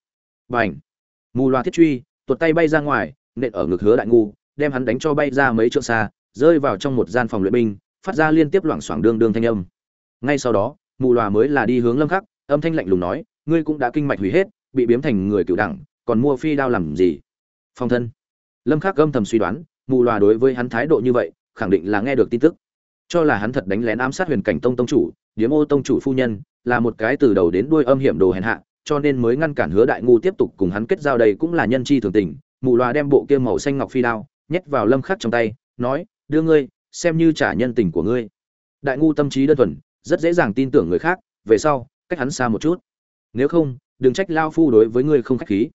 B à n h mù loa thiết truy, tuột tay bay ra ngoài, nện ở ngực hứa đại ngu, đem hắn đánh cho bay ra mấy trượng xa, rơi vào trong một gian phòng luyện binh, phát ra liên tiếp loảng xoảng đương đương thanh âm. Ngay sau đó, mù loa mới là đi hướng lâm khắc, âm thanh lạnh lùng nói, ngươi cũng đã kinh mạch hủy hết, bị biếm thành người cựu đẳng, còn mua phi đao làm gì? Phong thân. Lâm khắc âm thầm suy đoán, mù loà đối với hắn thái độ như vậy, khẳng định là nghe được tin tức. Cho là hắn thật đánh lén ám sát huyền cảnh tông tông chủ điếm ô tông chủ phu nhân, là một cái từ đầu đến đuôi âm hiểm đồ hèn hạ, cho nên mới ngăn cản hứa đại ngu tiếp tục cùng hắn kết giao đây cũng là nhân chi thường tình. Mù loà đem bộ kia màu xanh ngọc phi đao nhét vào lâm khắc trong tay, nói, đưa ngươi, xem như trả nhân tình của ngươi. Đại ngu tâm trí đơn thuần, rất dễ dàng tin tưởng người khác, về sau, cách hắn xa một chút. Nếu không, đừng trách lao phu đối với ngươi không khách khí.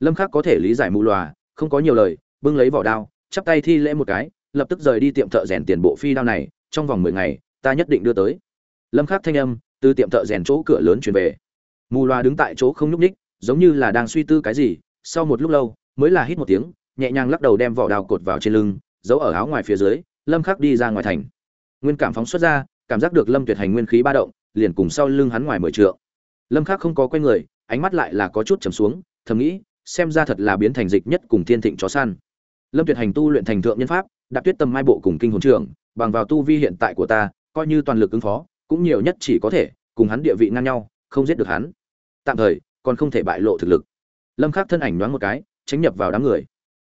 Lâm khắc có thể lý giải mù loà không có nhiều lời, bưng lấy vỏ đao, chắp tay thi lễ một cái, lập tức rời đi tiệm thợ rèn tiền bộ phi đao này, trong vòng 10 ngày, ta nhất định đưa tới lâm khắc thanh âm từ tiệm thợ rèn chỗ cửa lớn truyền về. Mù loa đứng tại chỗ không nhúc nhích, giống như là đang suy tư cái gì, sau một lúc lâu mới là hít một tiếng, nhẹ nhàng lắc đầu đem vỏ đao cột vào trên lưng, giấu ở áo ngoài phía dưới, lâm khắc đi ra ngoài thành. Nguyên cảm phóng xuất ra, cảm giác được lâm tuyệt hành nguyên khí ba động, liền cùng sau lưng hắn ngoài mười trượng. Lâm khắc không có quay người, ánh mắt lại là có chút trầm xuống, thầm nghĩ, xem ra thật là biến thành dịch nhất cùng thiên thịnh chó săn. Lâm tuyệt hành tu luyện thành thượng nhân pháp, đạp tuyết tâm mai bộ cùng kinh hồn trưởng bằng vào tu vi hiện tại của ta, coi như toàn lực ứng phó cũng nhiều nhất chỉ có thể, cùng hắn địa vị ngang nhau, không giết được hắn. Tạm thời, còn không thể bại lộ thực lực. Lâm khắc thân ảnh nhoáng một cái, tránh nhập vào đám người.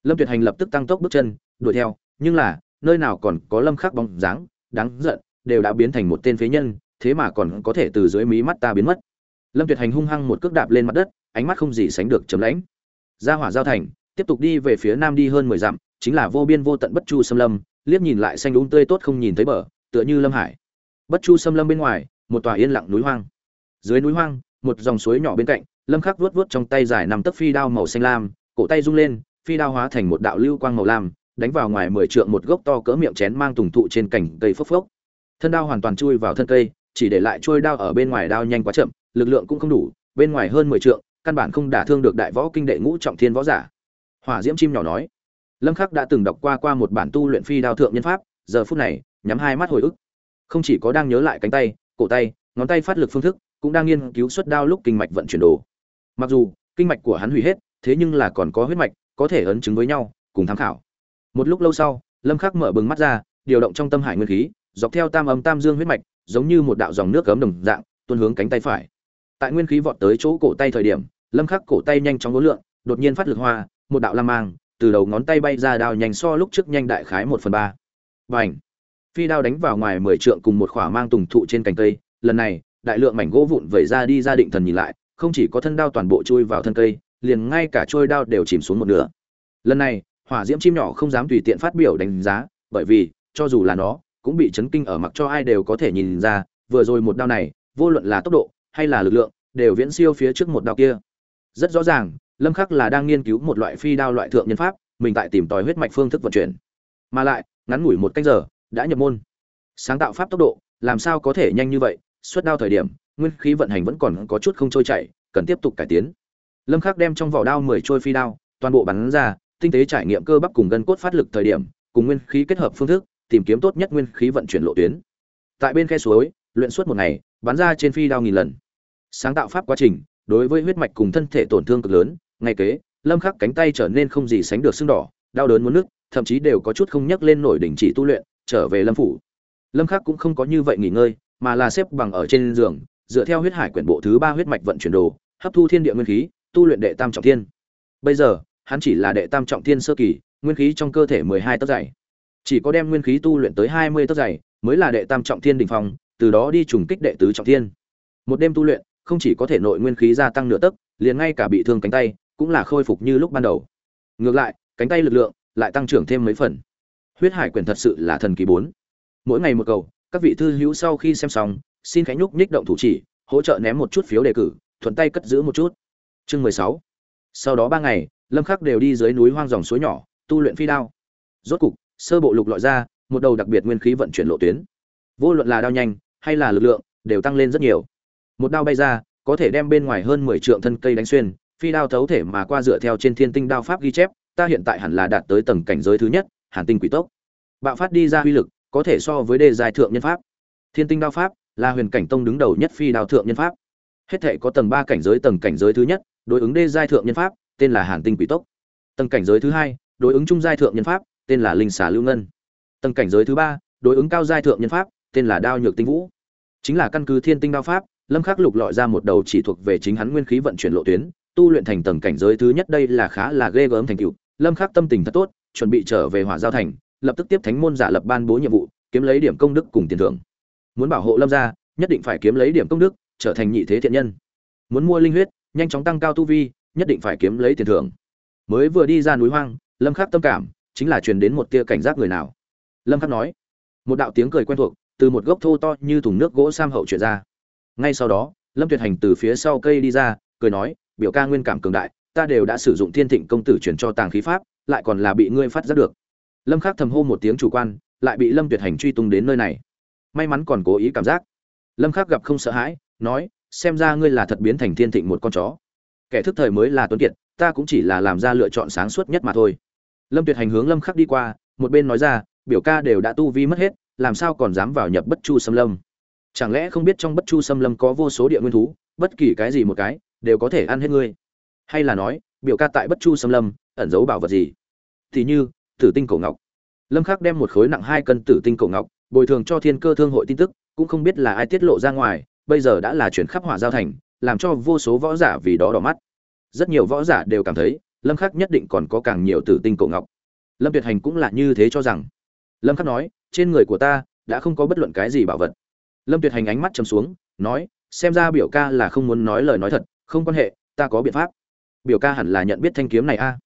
Lâm tuyệt hành lập tức tăng tốc bước chân, đuổi theo, nhưng là, nơi nào còn có lâm khắc bóng dáng, đáng giận, đều đã biến thành một tên phế nhân, thế mà còn có thể từ dưới mí mắt ta biến mất. Lâm tuyệt hành hung hăng một cước đạp lên mặt đất, ánh mắt không gì sánh được chấm lãnh. Ra hỏa giao thành, tiếp tục đi về phía nam đi hơn mười dặm, chính là vô biên vô tận bất chu xâm lâm, liếc nhìn lại xanh đúng tươi tốt không nhìn thấy bờ, tựa như lâm hải bất chu xâm lâm bên ngoài, một tòa yên lặng núi hoang. Dưới núi hoang, một dòng suối nhỏ bên cạnh, lâm khắc vuốt vuốt trong tay dài nằm tấc phi đao màu xanh lam, cổ tay rung lên, phi đao hóa thành một đạo lưu quang màu lam, đánh vào ngoài mười trượng một gốc to cỡ miệng chén mang tùng thụ trên cành cây phốc phốc. Thân đao hoàn toàn chui vào thân cây, chỉ để lại trôi đao ở bên ngoài đao nhanh quá chậm, lực lượng cũng không đủ, bên ngoài hơn mười trượng, căn bản không đả thương được đại võ kinh đệ ngũ trọng thiên võ giả. Hỏa diễm chim nhỏ nói. Lâm khắc đã từng đọc qua qua một bản tu luyện phi đao thượng nhân pháp, giờ phút này, nhắm hai mắt hồi ức không chỉ có đang nhớ lại cánh tay, cổ tay, ngón tay phát lực phương thức, cũng đang nghiên cứu xuất đao lúc kinh mạch vận chuyển đồ. Mặc dù, kinh mạch của hắn hủy hết, thế nhưng là còn có huyết mạch, có thể ấn chứng với nhau, cùng tham khảo. Một lúc lâu sau, lâm khắc mở bừng mắt ra, điều động trong tâm hải nguyên khí, dọc theo tam âm tam dương huyết mạch, giống như một đạo dòng nước cấm đồng dạng, tuôn hướng cánh tay phải. Tại nguyên khí vọt tới chỗ cổ tay thời điểm, lâm khắc cổ tay nhanh chóng ngốn lượng đột nhiên phát lực hoa, một đạo lam mang, từ đầu ngón tay bay ra đao nhanh so lúc trước nhanh đại khái một phần ba. Bành! Phi đao đánh vào ngoài mười trượng cùng một khỏa mang tùng thụ trên cành cây, lần này, đại lượng mảnh gỗ vụn vẩy ra đi ra định thần nhìn lại, không chỉ có thân đao toàn bộ chui vào thân cây, liền ngay cả trôi đao đều chìm xuống một nửa. Lần này, hỏa diễm chim nhỏ không dám tùy tiện phát biểu đánh giá, bởi vì, cho dù là nó, cũng bị chấn kinh ở mặc cho ai đều có thể nhìn ra, vừa rồi một đao này, vô luận là tốc độ, hay là lực lượng, đều viễn siêu phía trước một đao kia. Rất rõ ràng, lâm khắc là đang nghiên cứu một loại phi đao loại thượng nhân pháp, mình tại tìm tòi huyết mạch phương thức vận chuyển. Mà lại, ngắn ngủi một canh giờ đã nhập môn. Sáng tạo pháp tốc độ, làm sao có thể nhanh như vậy? Xuất đao thời điểm, nguyên khí vận hành vẫn còn có chút không trôi chảy, cần tiếp tục cải tiến. Lâm khắc đem trong vỏ đao 10 trôi phi đao, toàn bộ bắn ra, tinh tế trải nghiệm cơ bắp cùng gân cốt phát lực thời điểm, cùng nguyên khí kết hợp phương thức, tìm kiếm tốt nhất nguyên khí vận chuyển lộ tuyến. Tại bên khe suối, luyện suốt một ngày, bắn ra trên phi đao nghìn lần. Sáng tạo pháp quá trình, đối với huyết mạch cùng thân thể tổn thương cực lớn, ngay kế, lâm khắc cánh tay trở nên không gì sánh được sưng đỏ, đau đớn muốn nước thậm chí đều có chút không nhấc lên nổi đỉnh chỉ tu luyện trở về lâm phủ. Lâm khắc cũng không có như vậy nghỉ ngơi, mà là xếp bằng ở trên giường, dựa theo huyết hải quyển bộ thứ ba huyết mạch vận chuyển đồ, hấp thu thiên địa nguyên khí, tu luyện đệ tam trọng thiên. Bây giờ, hắn chỉ là đệ tam trọng thiên sơ kỳ, nguyên khí trong cơ thể 12 tấc dày. Chỉ có đem nguyên khí tu luyện tới 20 tấc dày, mới là đệ tam trọng thiên đỉnh phong, từ đó đi trùng kích đệ tứ trọng thiên. Một đêm tu luyện, không chỉ có thể nội nguyên khí gia tăng nửa tấc, liền ngay cả bị thương cánh tay, cũng là khôi phục như lúc ban đầu. Ngược lại, cánh tay lực lượng lại tăng trưởng thêm mấy phần huyết hải quyển thật sự là thần kỳ bốn. Mỗi ngày một cầu, các vị thư hữu sau khi xem xong, xin khánh nhúc nhích động thủ chỉ, hỗ trợ ném một chút phiếu đề cử, thuận tay cất giữ một chút. Chương mười sáu. Sau đó ba ngày, lâm khắc đều đi dưới núi hoang dòng suối nhỏ, tu luyện phi đao. Rốt cục, sơ bộ lục lọi ra, một đầu đặc biệt nguyên khí vận chuyển lộ tuyến. Vô luận là đao nhanh, hay là lực lượng, đều tăng lên rất nhiều. Một đao bay ra, có thể đem bên ngoài hơn mười trượng thân cây đánh xuyên, phi đao thấu thể mà qua dựa theo trên thiên tinh đao pháp ghi chép, ta hiện tại hẳn là đạt tới tầng cảnh giới thứ nhất hàn tinh quỷ tốc. Bạo phát đi ra uy lực, có thể so với đề dài thượng nhân pháp. Thiên tinh đao pháp, là huyền cảnh tông đứng đầu nhất phi đao thượng nhân pháp. Hết thể có tầng ba cảnh giới, tầng cảnh giới thứ nhất, đối ứng đê giai thượng nhân pháp, tên là hàn tinh quỷ tốc. Tầng cảnh giới thứ hai, đối ứng trung giai thượng nhân pháp, tên là linh xà lưu ngân. Tầng cảnh giới thứ ba, đối ứng cao giai thượng nhân pháp, tên là đao nhược tinh vũ. Chính là căn cứ thiên tinh đao pháp, lâm khắc lục lọi ra một đầu chỉ thuộc về chính hắn nguyên khí vận chuyển lộ tuyến, tu luyện thành tầng cảnh giới thứ nhất đây là khá là ghê gớm thành tựu. Lâm khắc tâm tình thật tốt chuẩn bị trở về hỏa giao thành, lập tức tiếp thánh môn giả lập ban bố nhiệm vụ, kiếm lấy điểm công đức cùng tiền thưởng. Muốn bảo hộ lâm gia, nhất định phải kiếm lấy điểm công đức, trở thành nhị thế thiện nhân. Muốn mua linh huyết, nhanh chóng tăng cao tu vi, nhất định phải kiếm lấy tiền thưởng. Mới vừa đi ra núi hoang, lâm khắc tâm cảm, chính là truyền đến một tia cảnh giác người nào. Lâm khắc nói, một đạo tiếng cười quen thuộc, từ một gốc thô to như thùng nước gỗ sam hậu chuyển ra. Ngay sau đó, lâm tuyệt hành từ phía sau cây đi ra, cười nói, biểu ca nguyên cảm cường đại, ta đều đã sử dụng thiên thịnh công tử chuyển cho tàng khí pháp lại còn là bị ngươi phát giác được. Lâm khắc thầm hô một tiếng chủ quan, lại bị lâm tuyệt hành truy tung đến nơi này. May mắn còn cố ý cảm giác. Lâm khắc gặp không sợ hãi, nói, xem ra ngươi là thật biến thành thiên thịnh một con chó. Kẻ thức thời mới là tuấn kiệt, ta cũng chỉ là làm ra lựa chọn sáng suốt nhất mà thôi. Lâm tuyệt hành hướng lâm khắc đi qua, một bên nói ra, biểu ca đều đã tu vi mất hết, làm sao còn dám vào nhập bất chu xâm lâm? Chẳng lẽ không biết trong bất chu xâm lâm có vô số địa nguyên thú, bất kỳ cái gì một cái, đều có thể ăn hết ngươi? Hay là nói biểu ca tại bất chu xâm lâm, ẩn giấu bảo vật gì? Thì như, tử tinh cổ ngọc. Lâm khắc đem một khối nặng hai cân tử tinh cổ ngọc, bồi thường cho thiên cơ thương hội tin tức, cũng không biết là ai tiết lộ ra ngoài, bây giờ đã là chuyển khắp hỏa giao thành, làm cho vô số võ giả vì đó đỏ mắt. Rất nhiều võ giả đều cảm thấy, lâm khắc nhất định còn có càng nhiều tử tinh cổ ngọc. Lâm tuyệt hành cũng là như thế cho rằng. Lâm khắc nói, trên người của ta đã không có bất luận cái gì bảo vật. Lâm tuyệt hành ánh mắt trầm xuống, nói, xem ra biểu ca là không muốn nói lời nói thật, không quan hệ, ta có biện pháp biểu ca hẳn là nhận biết thanh kiếm này a.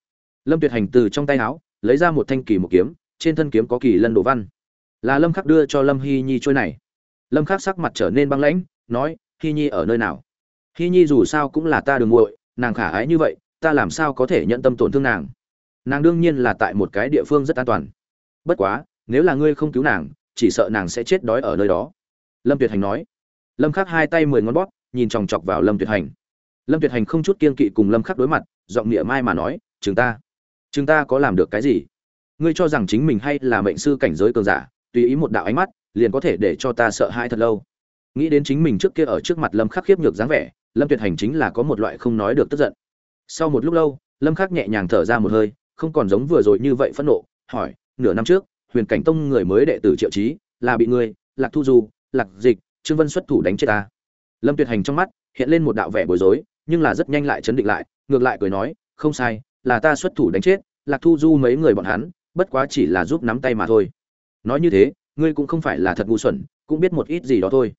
Lâm tuyệt hành từ trong tay áo, lấy ra một thanh kỳ một kiếm, trên thân kiếm có kỳ lân đồ văn. Là lâm khắc đưa cho lâm hy nhi trôi này. Lâm khắc sắc mặt trở nên băng lãnh, nói hy nhi ở nơi nào? Hy nhi dù sao cũng là ta đường muội, nàng khả ái như vậy, ta làm sao có thể nhận tâm tổn thương nàng? Nàng đương nhiên là tại một cái địa phương rất an toàn. Bất quá, nếu là ngươi không cứu nàng, chỉ sợ nàng sẽ chết đói ở nơi đó. Lâm tuyệt hành nói. Lâm khắc hai tay mười ngón bóp, nhìn chòng chọc vào lâm tuyệt hành lâm tuyệt hành không chút kiên kỵ cùng lâm khắc đối mặt, giọng nghĩa mai mà nói chúng ta chúng ta có làm được cái gì? Ngươi cho rằng chính mình hay là mệnh sư cảnh giới cường giả, tùy ý một đạo ánh mắt, liền có thể để cho ta sợ hãi thật lâu. Nghĩ đến chính mình trước kia ở trước mặt lâm khắc khiếp nhược dáng vẻ, lâm tuyệt hành chính là có một loại không nói được tức giận. Sau một lúc lâu, lâm khắc nhẹ nhàng thở ra một hơi, không còn giống vừa rồi như vậy phẫn nộ, hỏi, nửa năm trước, huyền cảnh tông người mới đệ tử triệu trí là bị ngươi, lạc thu du, lạc dịch, trương vân xuất thủ đánh chết ta? Lâm tuyệt hành trong mắt hiện lên một đạo vẻ bối rối nhưng là rất nhanh lại chấn định lại, ngược lại cười nói, không sai, là ta xuất thủ đánh chết, lạc thu du mấy người bọn hắn, bất quá chỉ là giúp nắm tay mà thôi. Nói như thế, ngươi cũng không phải là thật ngu xuẩn, cũng biết một ít gì đó thôi.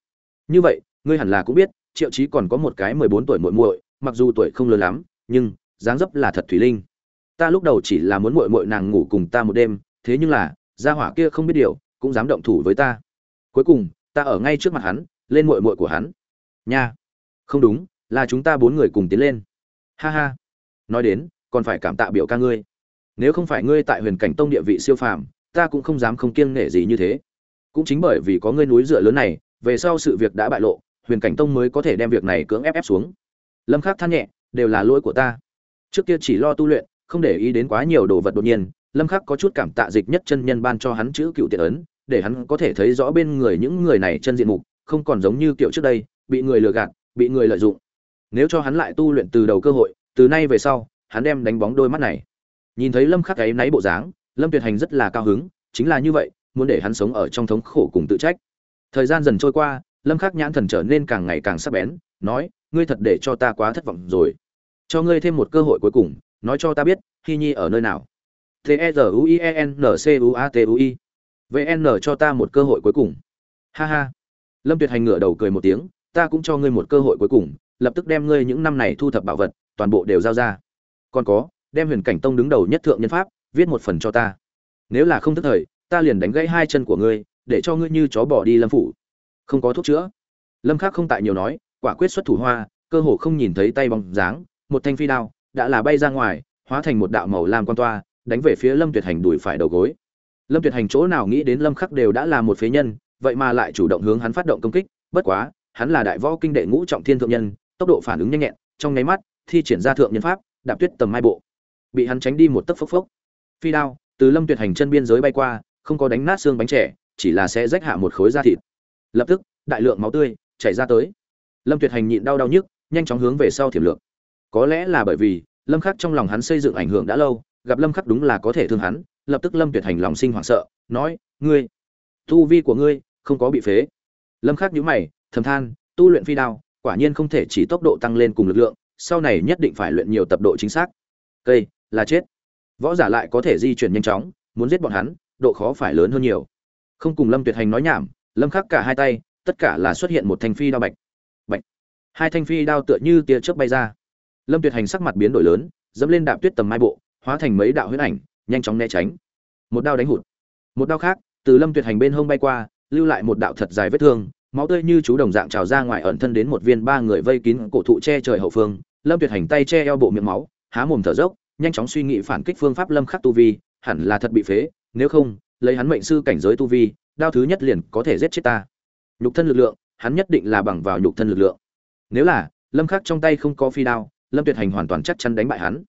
Như vậy, ngươi hẳn là cũng biết, triệu chí còn có một cái mười bốn tuổi muội muội, mặc dù tuổi không lớn lắm, nhưng dáng dấp là thật thủy linh. Ta lúc đầu chỉ là muốn muội muội nàng ngủ cùng ta một đêm, thế nhưng là, gia hỏa kia không biết điều, cũng dám động thủ với ta. Cuối cùng, ta ở ngay trước mặt hắn, lên muội muội của hắn. Nha. Không đúng là chúng ta bốn người cùng tiến lên. Ha ha. Nói đến, còn phải cảm tạ biểu ca ngươi. Nếu không phải ngươi tại huyền cảnh tông địa vị siêu phàm, ta cũng không dám không kiêng nể gì như thế. Cũng chính bởi vì có ngươi núi dựa lớn này, về sau sự việc đã bại lộ, huyền cảnh tông mới có thể đem việc này cưỡng ép ép xuống. Lâm khắc than nhẹ, đều là lỗi của ta. Trước kia chỉ lo tu luyện, không để ý đến quá nhiều đồ vật đột nhiên, lâm khắc có chút cảm tạ dịch nhất chân nhân ban cho hắn chữ cựu tiện ấn, để hắn có thể thấy rõ bên người những người này chân diện mục, không còn giống như kiểu trước đây, bị người lừa gạt, bị người lợi dụng nếu cho hắn lại tu luyện từ đầu cơ hội, từ nay về sau, hắn đem đánh bóng đôi mắt này. Nhìn thấy lâm khắc ấy náy bộ dáng, lâm tuyệt hành rất là cao hứng, chính là như vậy, muốn để hắn sống ở trong thống khổ cùng tự trách. Thời gian dần trôi qua, lâm khắc nhãn thần trở nên càng ngày càng sắc bén, nói, ngươi thật để cho ta quá thất vọng rồi. Cho ngươi thêm một cơ hội cuối cùng, nói cho ta biết hy nhi ở nơi nào. T e r u i e n c u a t u i. Vn cho ta một cơ hội cuối cùng. Ha ha. Lâm tuyệt hành ngửa đầu cười một tiếng, ta cũng cho ngươi một cơ hội cuối cùng lập tức đem ngươi những năm này thu thập bảo vật, toàn bộ đều giao ra. Còn có, đem huyền cảnh tông đứng đầu nhất thượng nhân pháp, viết một phần cho ta. Nếu là không thức thời, ta liền đánh gãy hai chân của ngươi, để cho ngươi như chó bỏ đi lâm phủ. Không có thuốc chữa. Lâm khắc không tại nhiều nói, quả quyết xuất thủ hoa, cơ hồ không nhìn thấy tay bóng dáng, một thanh phi đao đã là bay ra ngoài, hóa thành một đạo màu lam quan toa, đánh về phía lâm tuyệt hành đuổi phải đầu gối. Lâm tuyệt hành chỗ nào nghĩ đến lâm khắc đều đã là một phế nhân, vậy mà lại chủ động hướng hắn phát động công kích, bất quá, hắn là đại võ kinh đệ ngũ trọng thiên thượng nhân tốc độ phản ứng nhanh nhẹn, trong nháy mắt, thi triển ra thượng nhân pháp, đạp tuyết tầm mai bộ. Bị hắn tránh đi một tấc phốc phốc. Phi đao, từ lâm tuyệt hành chân biên giới bay qua, không có đánh nát xương bánh trẻ, chỉ là sẽ rách hạ một khối da thịt. Lập tức, đại lượng máu tươi chảy ra tới. Lâm tuyệt hành nhịn đau đau nhức, nhanh chóng hướng về sau thiểm lượng có lẽ là bởi vì, lâm khắc trong lòng hắn xây dựng ảnh hưởng đã lâu, gặp lâm khắc đúng là có thể thương hắn, lập tức lâm tuyệt hành lòng sinh hoảng sợ, nói, ngươi, tu vi của ngươi không có bị phế. Lâm khắc nhíu mày, thầm than, tu luyện phi đao quả nhiên không thể chỉ tốc độ tăng lên cùng lực lượng, sau này nhất định phải luyện nhiều tập độ chính xác. Cây, là chết. Võ giả lại có thể di chuyển nhanh chóng, muốn giết bọn hắn, độ khó phải lớn hơn nhiều. Không cùng lâm tuyệt hành nói nhảm, lâm khắc cả hai tay, tất cả là xuất hiện một thanh phi đao bạch. Bạch. Hai thanh phi đao tựa như tia chớp bay ra. Lâm tuyệt hành sắc mặt biến đổi lớn, dẫm lên đạp tuyết tầm mai bộ, hóa thành mấy đạo huyết ảnh, nhanh chóng né tránh. Một đao đánh hụt. Một đao khác, từ lâm tuyệt hành bên hông bay qua, lưu lại một đạo thật dài vết thương máu tươi như chú đồng dạng trào ra ngoài ẩn thân đến một viên ba người vây kín cổ thụ che trời hậu phương. Lâm tuyệt hành tay che eo bộ miệng máu, há mồm thở dốc, nhanh chóng suy nghĩ phản kích phương pháp lâm khắc tu vi, hẳn là thật bị phế, nếu không, lấy hắn mệnh sư cảnh giới tu vi, đao thứ nhất liền có thể giết chết ta. Nhục thân lực lượng, hắn nhất định là bằng vào nhục thân lực lượng. Nếu là, lâm khắc trong tay không có phi đao, lâm tuyệt hành hoàn toàn chắc chắn đánh bại hắn.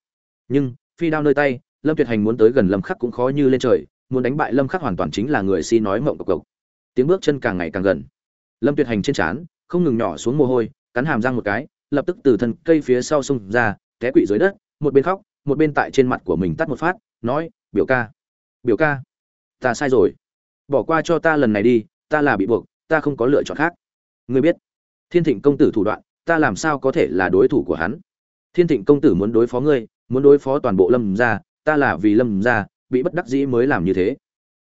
Nhưng, phi đao nơi tay, lâm tuyệt hành muốn tới gần lâm khắc cũng khó như lên trời, muốn đánh bại lâm khắc hoàn toàn chính là người si nói mộng cộc cộc tiếng bước chân càng ngày càng gần lâm tuyệt hành trên trán, không ngừng nhỏ xuống mồ hôi, cắn hàm răng một cái, lập tức từ thân cây phía sau xông ra, té quỵ dưới đất, một bên khóc, một bên tại trên mặt của mình tắt một phát, nói, biểu ca biểu ca, ta sai rồi. Bỏ qua cho ta lần này đi, ta là bị buộc, ta không có lựa chọn khác. Ngươi biết, thiên thịnh công tử thủ đoạn, ta làm sao có thể là đối thủ của hắn? Thiên thịnh công tử muốn đối phó ngươi, muốn đối phó toàn bộ lâm gia, ta là vì lâm gia, bị bất đắc dĩ mới làm như thế.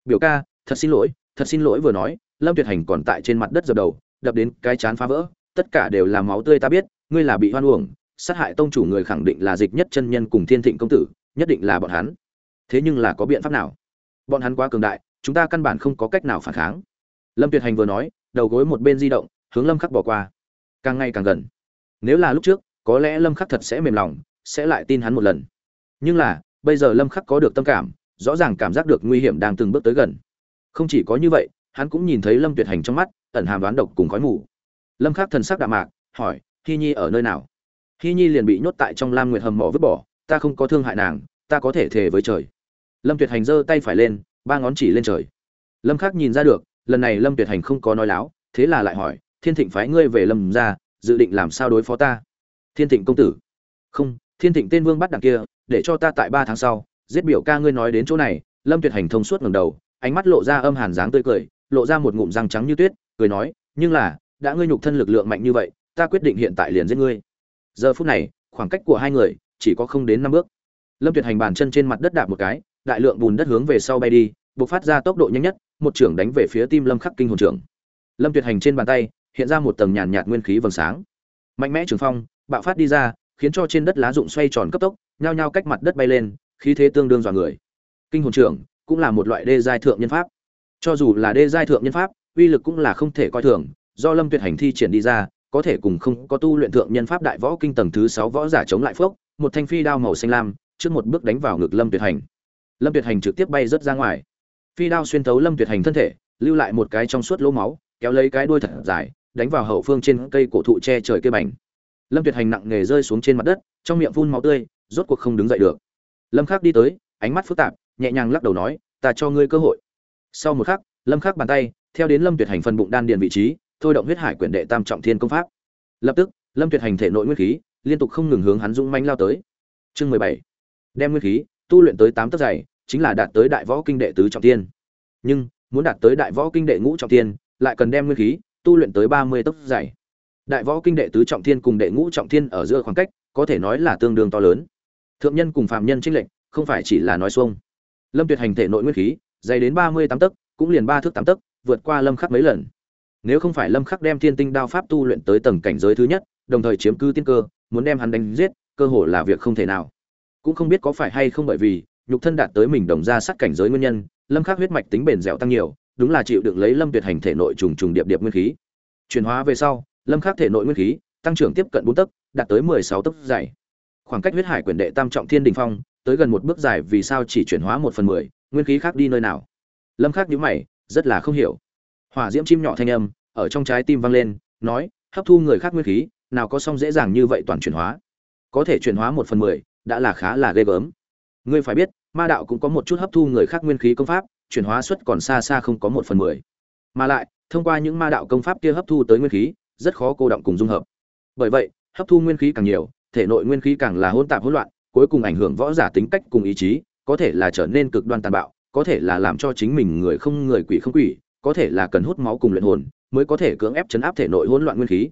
Biểu ca, thật xin lỗi, thật xin lỗi vừa nói lâm tuyệt hành còn tại trên mặt đất dập đầu, đập đến cái chán phá vỡ, tất cả đều là máu tươi ta biết, ngươi là bị hoan uổng, sát hại tông chủ người khẳng định là dịch nhất chân nhân cùng thiên thịnh công tử, nhất định là bọn hắn. Thế nhưng là có biện pháp nào? Bọn hắn quá cường đại, chúng ta căn bản không có cách nào phản kháng. Lâm tuyệt hành vừa nói, đầu gối một bên di động, hướng lâm khắc bỏ qua. Càng ngày càng gần. Nếu là lúc trước, có lẽ lâm khắc thật sẽ mềm lòng, sẽ lại tin hắn một lần. Nhưng là, bây giờ lâm khắc có được tâm cảm, rõ ràng cảm giác được nguy hiểm đang từng bước tới gần. Không chỉ có như vậy hắn cũng nhìn thấy lâm tuyệt hành trong mắt, ẩn hàm đoán độc cùng khói mù. Lâm khắc thần sắc đạm mạc, hỏi, hi nhi ở nơi nào? Hi nhi liền bị nhốt tại trong lam nguyệt hầm mỏ vứt bỏ, ta không có thương hại nàng, ta có thể thề với trời. Lâm tuyệt hành giơ tay phải lên, ba ngón chỉ lên trời. Lâm khắc nhìn ra được, lần này lâm tuyệt hành không có nói láo, thế là lại hỏi, thiên thịnh phái ngươi về lâm ra, dự định làm sao đối phó ta? Thiên thịnh công tử. Không, thiên thịnh tên vương bắt đằng kia, để cho ta tại ba tháng sau, giết biểu ca ngươi nói đến chỗ này. Lâm tuyệt hành thông suốt ngẩng đầu, ánh mắt lộ ra âm hàn dáng tươi cười lộ ra một ngụm răng trắng như tuyết, cười nói, nhưng là, đã ngươi nhục thân lực lượng mạnh như vậy, ta quyết định hiện tại liền giết ngươi. Giờ phút này, khoảng cách của hai người chỉ có không đến năm bước. Lâm tuyệt hành bàn chân trên mặt đất đạp một cái, đại lượng bùn đất hướng về sau bay đi, bộc phát ra tốc độ nhanh nhất, một trưởng đánh về phía tim lâm khắc kinh hồn trưởng. Lâm tuyệt hành trên bàn tay hiện ra một tầng nhàn nhạt nguyên khí vầng sáng. Mạnh mẽ trường phong, bạo phát đi ra, khiến cho trên đất lá rụng xoay tròn cấp tốc, nhao nhao cách mặt đất bay lên, khí thế tương đương dọa người. Kinh hồn trưởng cũng là một loại đê giai thượng nhân pháp cho dù là đê giai thượng nhân pháp, uy lực cũng là không thể coi thường, do lâm tuyệt hành thi triển đi ra, có thể cùng không có tu luyện thượng nhân pháp đại võ kinh tầng thứ sáu võ giả chống lại phốc, một thanh phi đao màu xanh lam, trước một bước đánh vào ngực lâm tuyệt hành. Lâm tuyệt hành trực tiếp bay rớt ra ngoài. Phi đao xuyên thấu lâm tuyệt hành thân thể, lưu lại một cái trong suốt lỗ máu, kéo lấy cái đuôi thật dài, đánh vào hậu phương trên cây cổ thụ che trời cây bành. Lâm tuyệt hành nặng nề rơi xuống trên mặt đất, trong miệng phun máu tươi, rốt cuộc không đứng dậy được. Lâm khắc đi tới, ánh mắt phức tạp, nhẹ nhàng lắc đầu nói, ta cho ngươi cơ hội sau một khắc, lâm khắc bàn tay, theo đến lâm tuyệt hành phần bụng đan điền vị trí, thôi động huyết hải quyển đệ tam trọng thiên công pháp. Lập tức, lâm tuyệt hành thể nội nguyên khí, liên tục không ngừng hướng hắn dũng manh lao tới. Chương mười bảy. Đem nguyên khí, tu luyện tới tám tấc dày, chính là đạt tới đại võ kinh đệ tứ trọng thiên. Nhưng, muốn đạt tới đại võ kinh đệ ngũ trọng thiên, lại cần đem nguyên khí, tu luyện tới ba mươi tấc dày. Đại võ kinh đệ tứ trọng thiên cùng đệ ngũ trọng thiên ở giữa khoảng cách, có thể nói là tương đương to lớn. Thượng nhân cùng phạm nhân trinh lệnh không phải chỉ là nói xuông. Lâm tuyệt hành thể nội nguyên khí dày đến ba mươi tám tấc, cũng liền ba thước tám tấc, vượt qua lâm khắc mấy lần. Nếu không phải lâm khắc đem thiên tinh đao pháp tu luyện tới tầng cảnh giới thứ nhất, đồng thời chiếm cứ tiên cơ, muốn đem hắn đánh giết, cơ hội là việc không thể nào. Cũng không biết có phải hay không bởi vì, nhục thân đạt tới mình đồng ra sát cảnh giới nguyên nhân, lâm khắc huyết mạch tính bền dẻo tăng nhiều, đúng là chịu đựng lấy lâm tuyệt hành thể nội trùng trùng điệp điệp nguyên khí. Chuyển hóa về sau, lâm khắc thể nội nguyên khí, tăng trưởng tiếp cận bốn tấc, đạt tới mười sáu tấc dài khoảng cách huyết hải quyền đệ tam trọng thiên đình phong, tới gần một bước dài vì sao chỉ chuyển hóa một phần mười nguyên khí khác đi nơi nào? Lâm khắc nhíu mày, rất là không hiểu. Hỏa diễm chim nhỏ thanh âm, ở trong trái tim vang lên, nói, hấp thu người khác nguyên khí, nào có xong dễ dàng như vậy toàn chuyển hóa. Có thể chuyển hóa một phần mười, đã là khá là ghê gớm. Ngươi phải biết, ma đạo cũng có một chút hấp thu người khác nguyên khí công pháp, chuyển hóa suất còn xa xa không có một phần mười. Mà lại, thông qua những ma đạo công pháp kia hấp thu tới nguyên khí, rất khó cô động cùng dung hợp. Bởi vậy, hấp thu nguyên khí càng nhiều, thể nội nguyên khí càng là hỗn tạp hỗn loạn, cuối cùng ảnh hưởng võ giả tính cách cùng ý chí có thể là trở nên cực đoan tàn bạo, có thể là làm cho chính mình người không người quỷ không quỷ, có thể là cần hút máu cùng luyện hồn mới có thể cưỡng ép chấn áp thể nội hỗn loạn nguyên khí.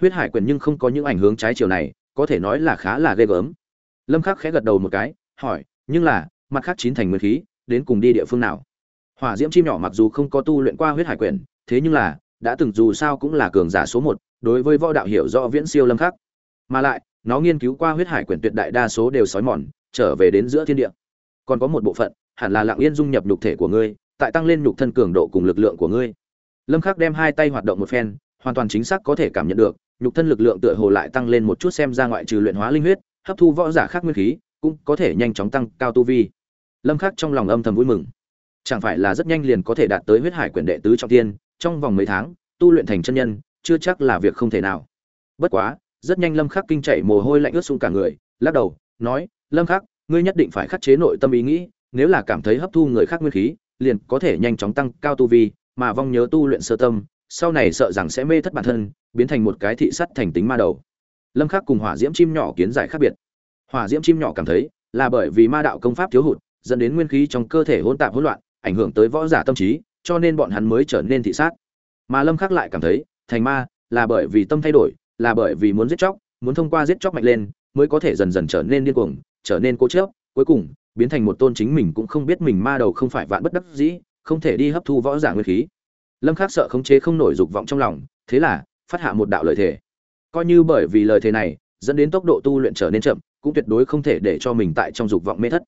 Huyết hải quyền nhưng không có những ảnh hưởng trái chiều này, có thể nói là khá là ghê gớm. Lâm khắc khẽ gật đầu một cái, hỏi, nhưng là, mặt khác chín thành nguyên khí, đến cùng đi địa phương nào? Hỏa diễm chim nhỏ mặc dù không có tu luyện qua huyết hải quyển thế nhưng là, đã từng dù sao cũng là cường giả số một, đối với võ đạo hiểu rõ viễn siêu lâm khắc. Mà lại, nó nghiên cứu qua huyết hải quyển tuyệt đại đa số đều sói mòn, trở về đến giữa thiên địa còn có một bộ phận hẳn là lặng yên dung nhập nhục thể của ngươi tại tăng lên nhục thân cường độ cùng lực lượng của ngươi. Lâm khắc đem hai tay hoạt động một phen hoàn toàn chính xác có thể cảm nhận được nhục thân lực lượng tựa hồ lại tăng lên một chút xem ra ngoại trừ luyện hóa linh huyết hấp thu võ giả khác nguyên khí cũng có thể nhanh chóng tăng cao tu vi. Lâm khắc trong lòng âm thầm vui mừng. Chẳng phải là rất nhanh liền có thể đạt tới huyết hải quyền đệ tứ trọng tiên, trong vòng mấy tháng tu luyện thành chân nhân chưa chắc là việc không thể nào. Bất quá rất nhanh lâm khắc kinh chạy mồ hôi lạnh ướt xuống cả người lắc đầu nói lâm khắc ngươi nhất định phải khắc chế nội tâm ý nghĩ, nếu là cảm thấy hấp thu người khác nguyên khí, liền có thể nhanh chóng tăng cao tu vi, mà vong nhớ tu luyện sơ tâm, sau này sợ rằng sẽ mê thất bản thân, biến thành một cái thị sắt thành tính ma đầu. Lâm khắc cùng hỏa diễm chim nhỏ kiến giải khác biệt. Hỏa diễm chim nhỏ cảm thấy là bởi vì ma đạo công pháp thiếu hụt, dẫn đến nguyên khí trong cơ thể hỗn tạp hỗn loạn, ảnh hưởng tới võ giả tâm trí, cho nên bọn hắn mới trở nên thị sát. Mà lâm khắc lại cảm thấy, thành ma là bởi vì tâm thay đổi, là bởi vì muốn giết chóc, muốn thông qua giết chóc mạnh lên, mới có thể dần dần trở nên điên cuồng trở nên cố chấp, cuối cùng, biến thành một tôn chính mình cũng không biết mình ma đầu không phải vạn bất đắc dĩ, không thể đi hấp thu võ giả nguyên khí. Lâm khắc sợ khống chế không nổi dục vọng trong lòng, thế là, phát hạ một đạo lời thề. Coi như bởi vì lời thề này, dẫn đến tốc độ tu luyện trở nên chậm, cũng tuyệt đối không thể để cho mình tại trong dục vọng mê thất.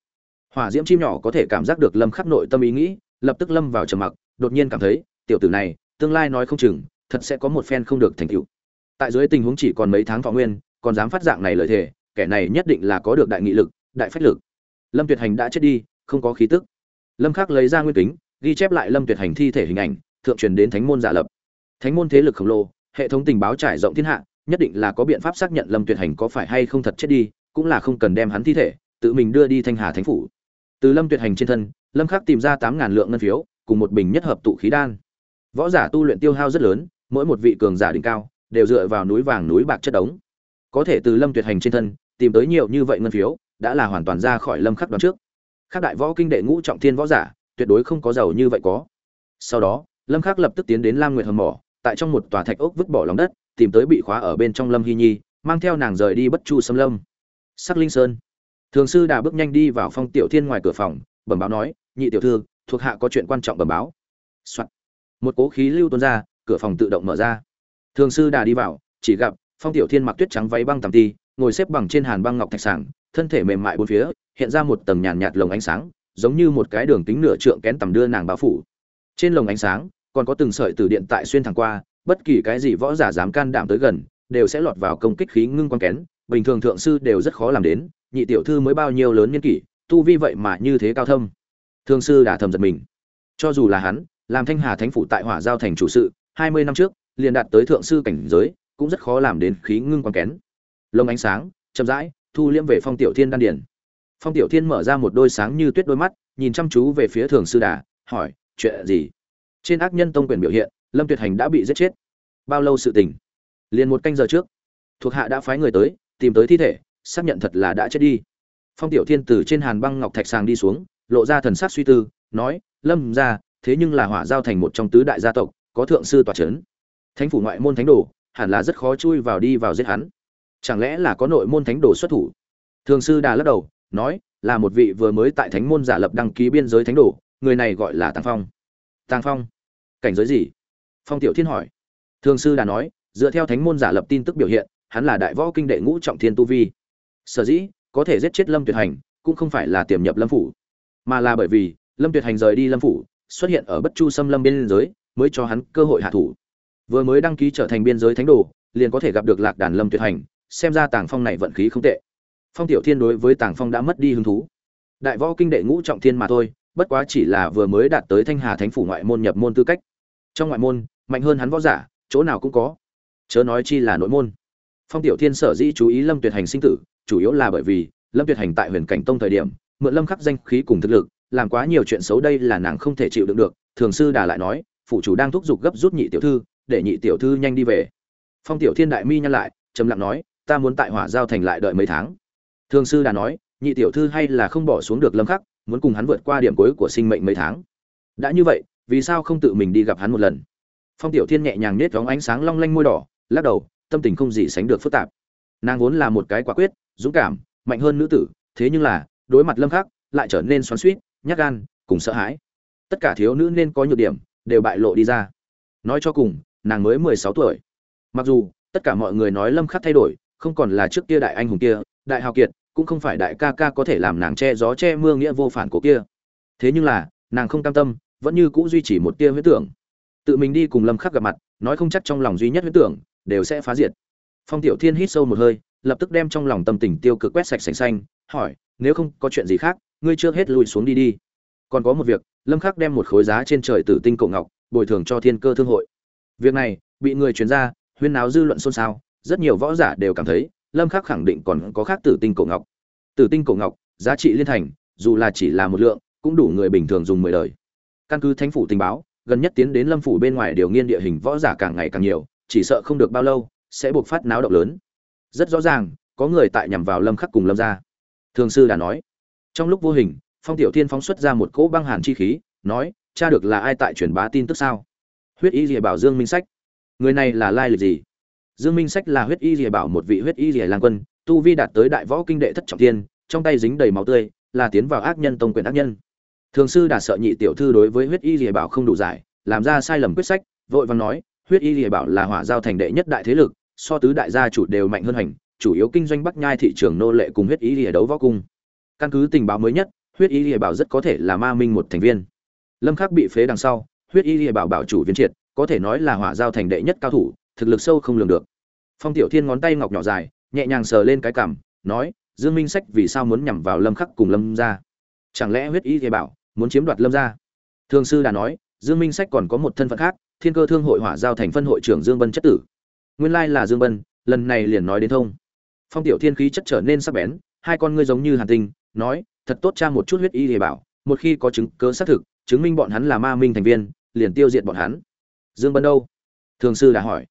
Hỏa diễm chim nhỏ có thể cảm giác được lâm khắc nội tâm ý nghĩ, lập tức lâm vào trầm mặc, đột nhiên cảm thấy, tiểu tử này, tương lai nói không chừng, thật sẽ có một phen không được thành tựu. Tại dưới tình huống chỉ còn mấy tháng thọ nguyên, còn dám phát dạng này lời thề kẻ này nhất định là có được đại nghị lực, đại phách lực. Lâm tuyệt hành đã chết đi, không có khí tức. Lâm khắc lấy ra nguyên kính, ghi chép lại lâm tuyệt hành thi thể hình ảnh, thượng truyền đến thánh môn giả lập. Thánh môn thế lực khổng lồ, hệ thống tình báo trải rộng thiên hạ, nhất định là có biện pháp xác nhận lâm tuyệt hành có phải hay không thật chết đi, cũng là không cần đem hắn thi thể, tự mình đưa đi thanh hà thánh phủ. Từ lâm tuyệt hành trên thân, lâm khắc tìm ra tám ngàn lượng ngân phiếu, cùng một bình nhất hợp tụ khí đan. Võ giả tu luyện tiêu hao rất lớn, mỗi một vị cường giả đỉnh cao, đều dựa vào núi vàng núi bạc chất đống. Có thể từ lâm tuyệt hành trên thân tìm tới nhiều như vậy ngân phiếu, đã là hoàn toàn ra khỏi lâm khắc đoán trước. Khác đại võ kinh đệ ngũ trọng thiên võ giả, tuyệt đối không có giàu như vậy có. Sau đó, lâm khắc lập tức tiến đến lam nguyệt hầm mỏ, tại trong một tòa thạch ốc vứt bỏ lòng đất, tìm tới bị khóa ở bên trong lâm Hi nhi, mang theo nàng rời đi bất chu xâm lâm. Sắc linh sơn. Thường sư đã bước nhanh đi vào phong tiểu thiên ngoài cửa phòng, bẩm báo nói, nhị tiểu thư, thuộc hạ có chuyện quan trọng bẩm báo、Soạn. một cố khí lưu tuôn ra, cửa phòng tự động mở ra. Thường sư đã đi vào, chỉ gặp phong tiểu thiên mặc tuyết trắng váy băng tầm ti ngồi xếp bằng trên hàn băng ngọc thạch sảng, thân thể mềm mại bốn phía, hiện ra một tầng nhàn nhạt lồng ánh sáng, giống như một cái đường kính nửa trượng kén tầm đưa nàng bao phủ. Trên lồng ánh sáng, còn có từng sợi từ điện tại xuyên thẳng qua, bất kỳ cái gì võ giả dám can đảm tới gần, đều sẽ lọt vào công kích khí ngưng quan kén, bình thường thượng sư đều rất khó làm đến, nhị tiểu thư mới bao nhiêu lớn nhân kỷ, tu vi vậy mà như thế cao thâm. Thương sư đã thầm giật mình. Cho dù là hắn, làm thanh hà thánh phủ tại hỏa giao thành chủ sự, hai mươi năm trước, liền đạt tới thượng sư cảnh giới, cũng rất khó làm đến khí ngưng quan kén lông ánh sáng, chậm rãi, thu liễm về phong tiểu thiên đan điển phong tiểu thiên mở ra một đôi sáng như tuyết đôi mắt, nhìn chăm chú về phía thường sư đà, hỏi, chuyện gì? Trên ác nhân tông quyền biểu hiện, lâm tuyệt hành đã bị giết chết. Bao lâu sự tình? Liền một canh giờ trước. Thuộc hạ đã phái người tới, tìm tới thi thể, xác nhận thật là đã chết đi. Phong tiểu thiên từ trên hàn băng ngọc thạch sàng đi xuống, lộ ra thần sắc suy tư, nói, lâm ra, thế nhưng là hỏa giao thành một trong tứ đại gia tộc, có thượng sư tòa c h ấ n thánh phủ ngoại môn thánh đồ, hẳn là rất khó chui vào đi vào giết hắn chẳng lẽ là có nội môn thánh đồ xuất thủ? Thường sư đà lắc đầu, nói, là một vị vừa mới tại thánh môn giả lập đăng ký biên giới thánh đồ, người này gọi là tàng phong. Tàng phong? Cảnh giới gì? Phong tiểu thiên hỏi. Thường sư đà nói, dựa theo thánh môn giả lập tin tức biểu hiện, hắn là đại võ kinh đệ ngũ trọng thiên tu vi. Sở dĩ, có thể giết chết lâm tuyệt hành, cũng không phải là tiềm nhập lâm phủ, mà là bởi vì lâm tuyệt hành rời đi lâm phủ, xuất hiện ở bất chu xâm lâm biên giới, mới cho hắn cơ hội hạ thủ. Vừa mới đăng ký trở thành biên giới thánh đồ, liền có thể gặp được lạc đàn lâm tuyệt hành xem ra tàng phong này vận khí không tệ. Phong tiểu thiên đối với tàng phong đã mất đi hứng thú. Đại võ kinh đệ ngũ trọng thiên mà thôi, bất quá chỉ là vừa mới đạt tới thanh hà thánh phủ ngoại môn nhập môn tư cách. Trong ngoại môn, mạnh hơn hắn võ giả, chỗ nào cũng có. Chớ nói chi là nội môn. Phong tiểu thiên sở dĩ chú ý lâm tuyệt hành sinh tử, chủ yếu là bởi vì lâm tuyệt hành tại huyền cảnh tông thời điểm, mượn lâm khắc danh khí cùng thực lực, làm quá nhiều chuyện xấu đây là nàng không thể chịu đựng được. Thường sư đà lại nói phụ chủ đang thúc giục gấp rút nhị tiểu thư, để nhị tiểu thư nhanh đi về. Phong tiểu thiên đại mi nhăn lại, trầm lặng nói ta muốn tại hỏa giao thành lại đợi mấy tháng. Thường sư đà nói, nhị tiểu thư hay là không bỏ xuống được lâm khắc, muốn cùng hắn vượt qua điểm cuối của sinh mệnh mấy tháng. Đã như vậy, vì sao không tự mình đi gặp hắn một lần? Phong tiểu thiên nhẹ nhàng nết vóng ánh sáng long lanh môi đỏ, lắc đầu, tâm tình không gì sánh được phức tạp. Nàng vốn là một cái quả quyết, dũng cảm, mạnh hơn nữ tử, thế nhưng là, đối mặt lâm khắc, lại trở nên xoắn xuýt, nhát gan, cùng sợ hãi. Tất cả thiếu nữ nên có nhược điểm, đều bại lộ đi ra. Nói cho cùng, nàng mới mười sáu tuổi. Mặc dù, tất cả mọi người nói lâm khắc thay đổi không còn là trước kia đại anh hùng kia, đại hào kiệt, cũng không phải đại ca ca có thể làm nàng che gió che mưa nghĩa vô phản của kia. Thế nhưng là, nàng không cam tâm, vẫn như cũ duy trì một tia huyết tưởng. Tự mình đi cùng lâm khắc gặp mặt, nói không chắc trong lòng duy nhất huyết tưởng, đều sẽ phá diệt. Phong tiểu thiên hít sâu một hơi, lập tức đem trong lòng tâm tình tiêu cực quét sạch sành xanh, hỏi, nếu không có chuyện gì khác, ngươi chưa hết lùi xuống đi đi. Còn có một việc, lâm khắc đem một khối giá trên trời tử tinh cổ ngọc, bồi thường cho thiên cơ thương hội. Việc này, bị người truyền ra, huyên náo dư luận xôn xao rất nhiều võ giả đều cảm thấy, lâm khắc khẳng định còn có khác tử tinh cổ ngọc. Tử tinh cổ ngọc, giá trị liên thành, dù là chỉ là một lượng, cũng đủ người bình thường dùng mười đời. Căn cứ thánh phủ tình báo, gần nhất tiến đến lâm phủ bên ngoài điều nghiên địa hình võ giả càng ngày càng nhiều, chỉ sợ không được bao lâu, sẽ buộc phát náo động lớn. Rất rõ ràng, có người tại nhằm vào lâm khắc cùng lâm gia. Thường sư đã nói, trong lúc vô hình, phong tiểu thiên phóng xuất ra một cỗ băng hàn chi khí, nói, cha được là ai tại truyền bá tin tức sao? Huyết ý rìa bảo dương minh sách, người này là lai lịch gì? Dương minh sách là huyết y rìa bảo một vị huyết y rìa lang quân, tu vi đạt tới đại võ kinh đệ thất trọng thiên, trong tay dính đầy máu tươi, là tiến vào ác nhân tông quyền ác nhân. Thường sư đã sợ nhị tiểu thư đối với huyết y rìa bảo không đủ giải, làm ra sai lầm quyết sách, vội vàng nói, huyết y rìa bảo là hỏa giao thành đệ nhất đại thế lực, so tứ đại gia chủ đều mạnh hơn hành, chủ yếu kinh doanh bắc nhai thị trường nô lệ cùng huyết y rìa đấu võ cung. Căn cứ tình báo mới nhất, huyết y rìa bảo rất có thể là ma minh một thành viên. Lâm khắc bị phế đằng sau, huyết y rìa bảo bảo chủ viên triệt, có thể nói là hỏa giao thành đệ nhất cao thủ thực lực sâu không lường được. Phong tiểu thiên ngón tay ngọc nhỏ dài, nhẹ nhàng sờ lên cái cằm, nói, dương minh sách, vì sao muốn nhằm vào lâm khắc cùng lâm gia? Chẳng lẽ huyết y rìa bảo, muốn chiếm đoạt lâm gia? Thường sư đã nói, dương minh sách còn có một thân phận khác, thiên cơ thương hội hỏa giao thành phân hội trưởng dương bân chất tử. Nguyên lai là dương bân, lần này liền nói đến thông. Phong tiểu thiên khí chất trở nên sắc bén, hai con ngươi giống như hàn tinh, nói, thật tốt cha một chút huyết y hề bảo, một khi có chứng cứ xác thực, chứng minh bọn hắn là ma minh thành viên, liền tiêu diệt bọn hắn. Dương bân đâu? Thường sư đã hỏi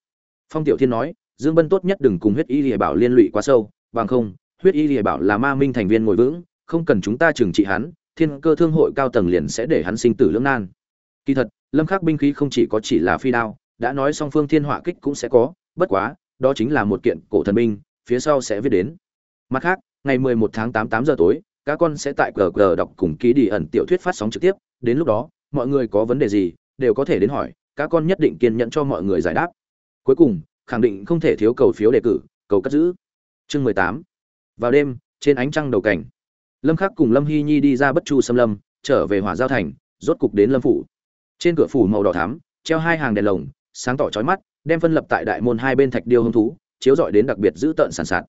phong tiểu thiên nói, dương bân tốt nhất đừng cùng huyết y Lìa bảo liên lụy quá sâu, bằng không, huyết y Lìa bảo là ma minh thành viên ngồi vững, không cần chúng ta trừng trị hắn, thiên cơ thương hội cao tầng liền sẽ để hắn sinh tử lưỡng nan. Kỳ thật, lâm khắc binh khí không chỉ có chỉ là phi đao, đã nói song phương thiên hỏa kích cũng sẽ có, bất quá, đó chính là một kiện cổ thần binh, phía sau sẽ viết đến. Mặt khác, ngày 11 tháng 8 8 giờ tối, các con sẽ tại gg đọc cùng ký đi ẩn tiểu thuyết phát sóng trực tiếp, đến lúc đó, mọi người có vấn đề gì, đều có thể đến hỏi, các con nhất định kiên nhẫn cho mọi người giải đáp cuối cùng, khẳng định không thể thiếu cầu phiếu đề cử, cầu cất giữ. Chương 18 vào đêm, trên ánh trăng đầu cảnh. Lâm khắc cùng lâm hy nhi đi ra bất chu xâm lâm, trở về hỏa giao thành, rốt cục đến lâm phủ. Trên cửa phủ màu đỏ thắm, treo hai hàng đèn lồng, sáng tỏ chói mắt, đem phân lập tại đại môn hai bên thạch điêu hung thú, chiếu rọi đến đặc biệt giữ tợn sàn sạt.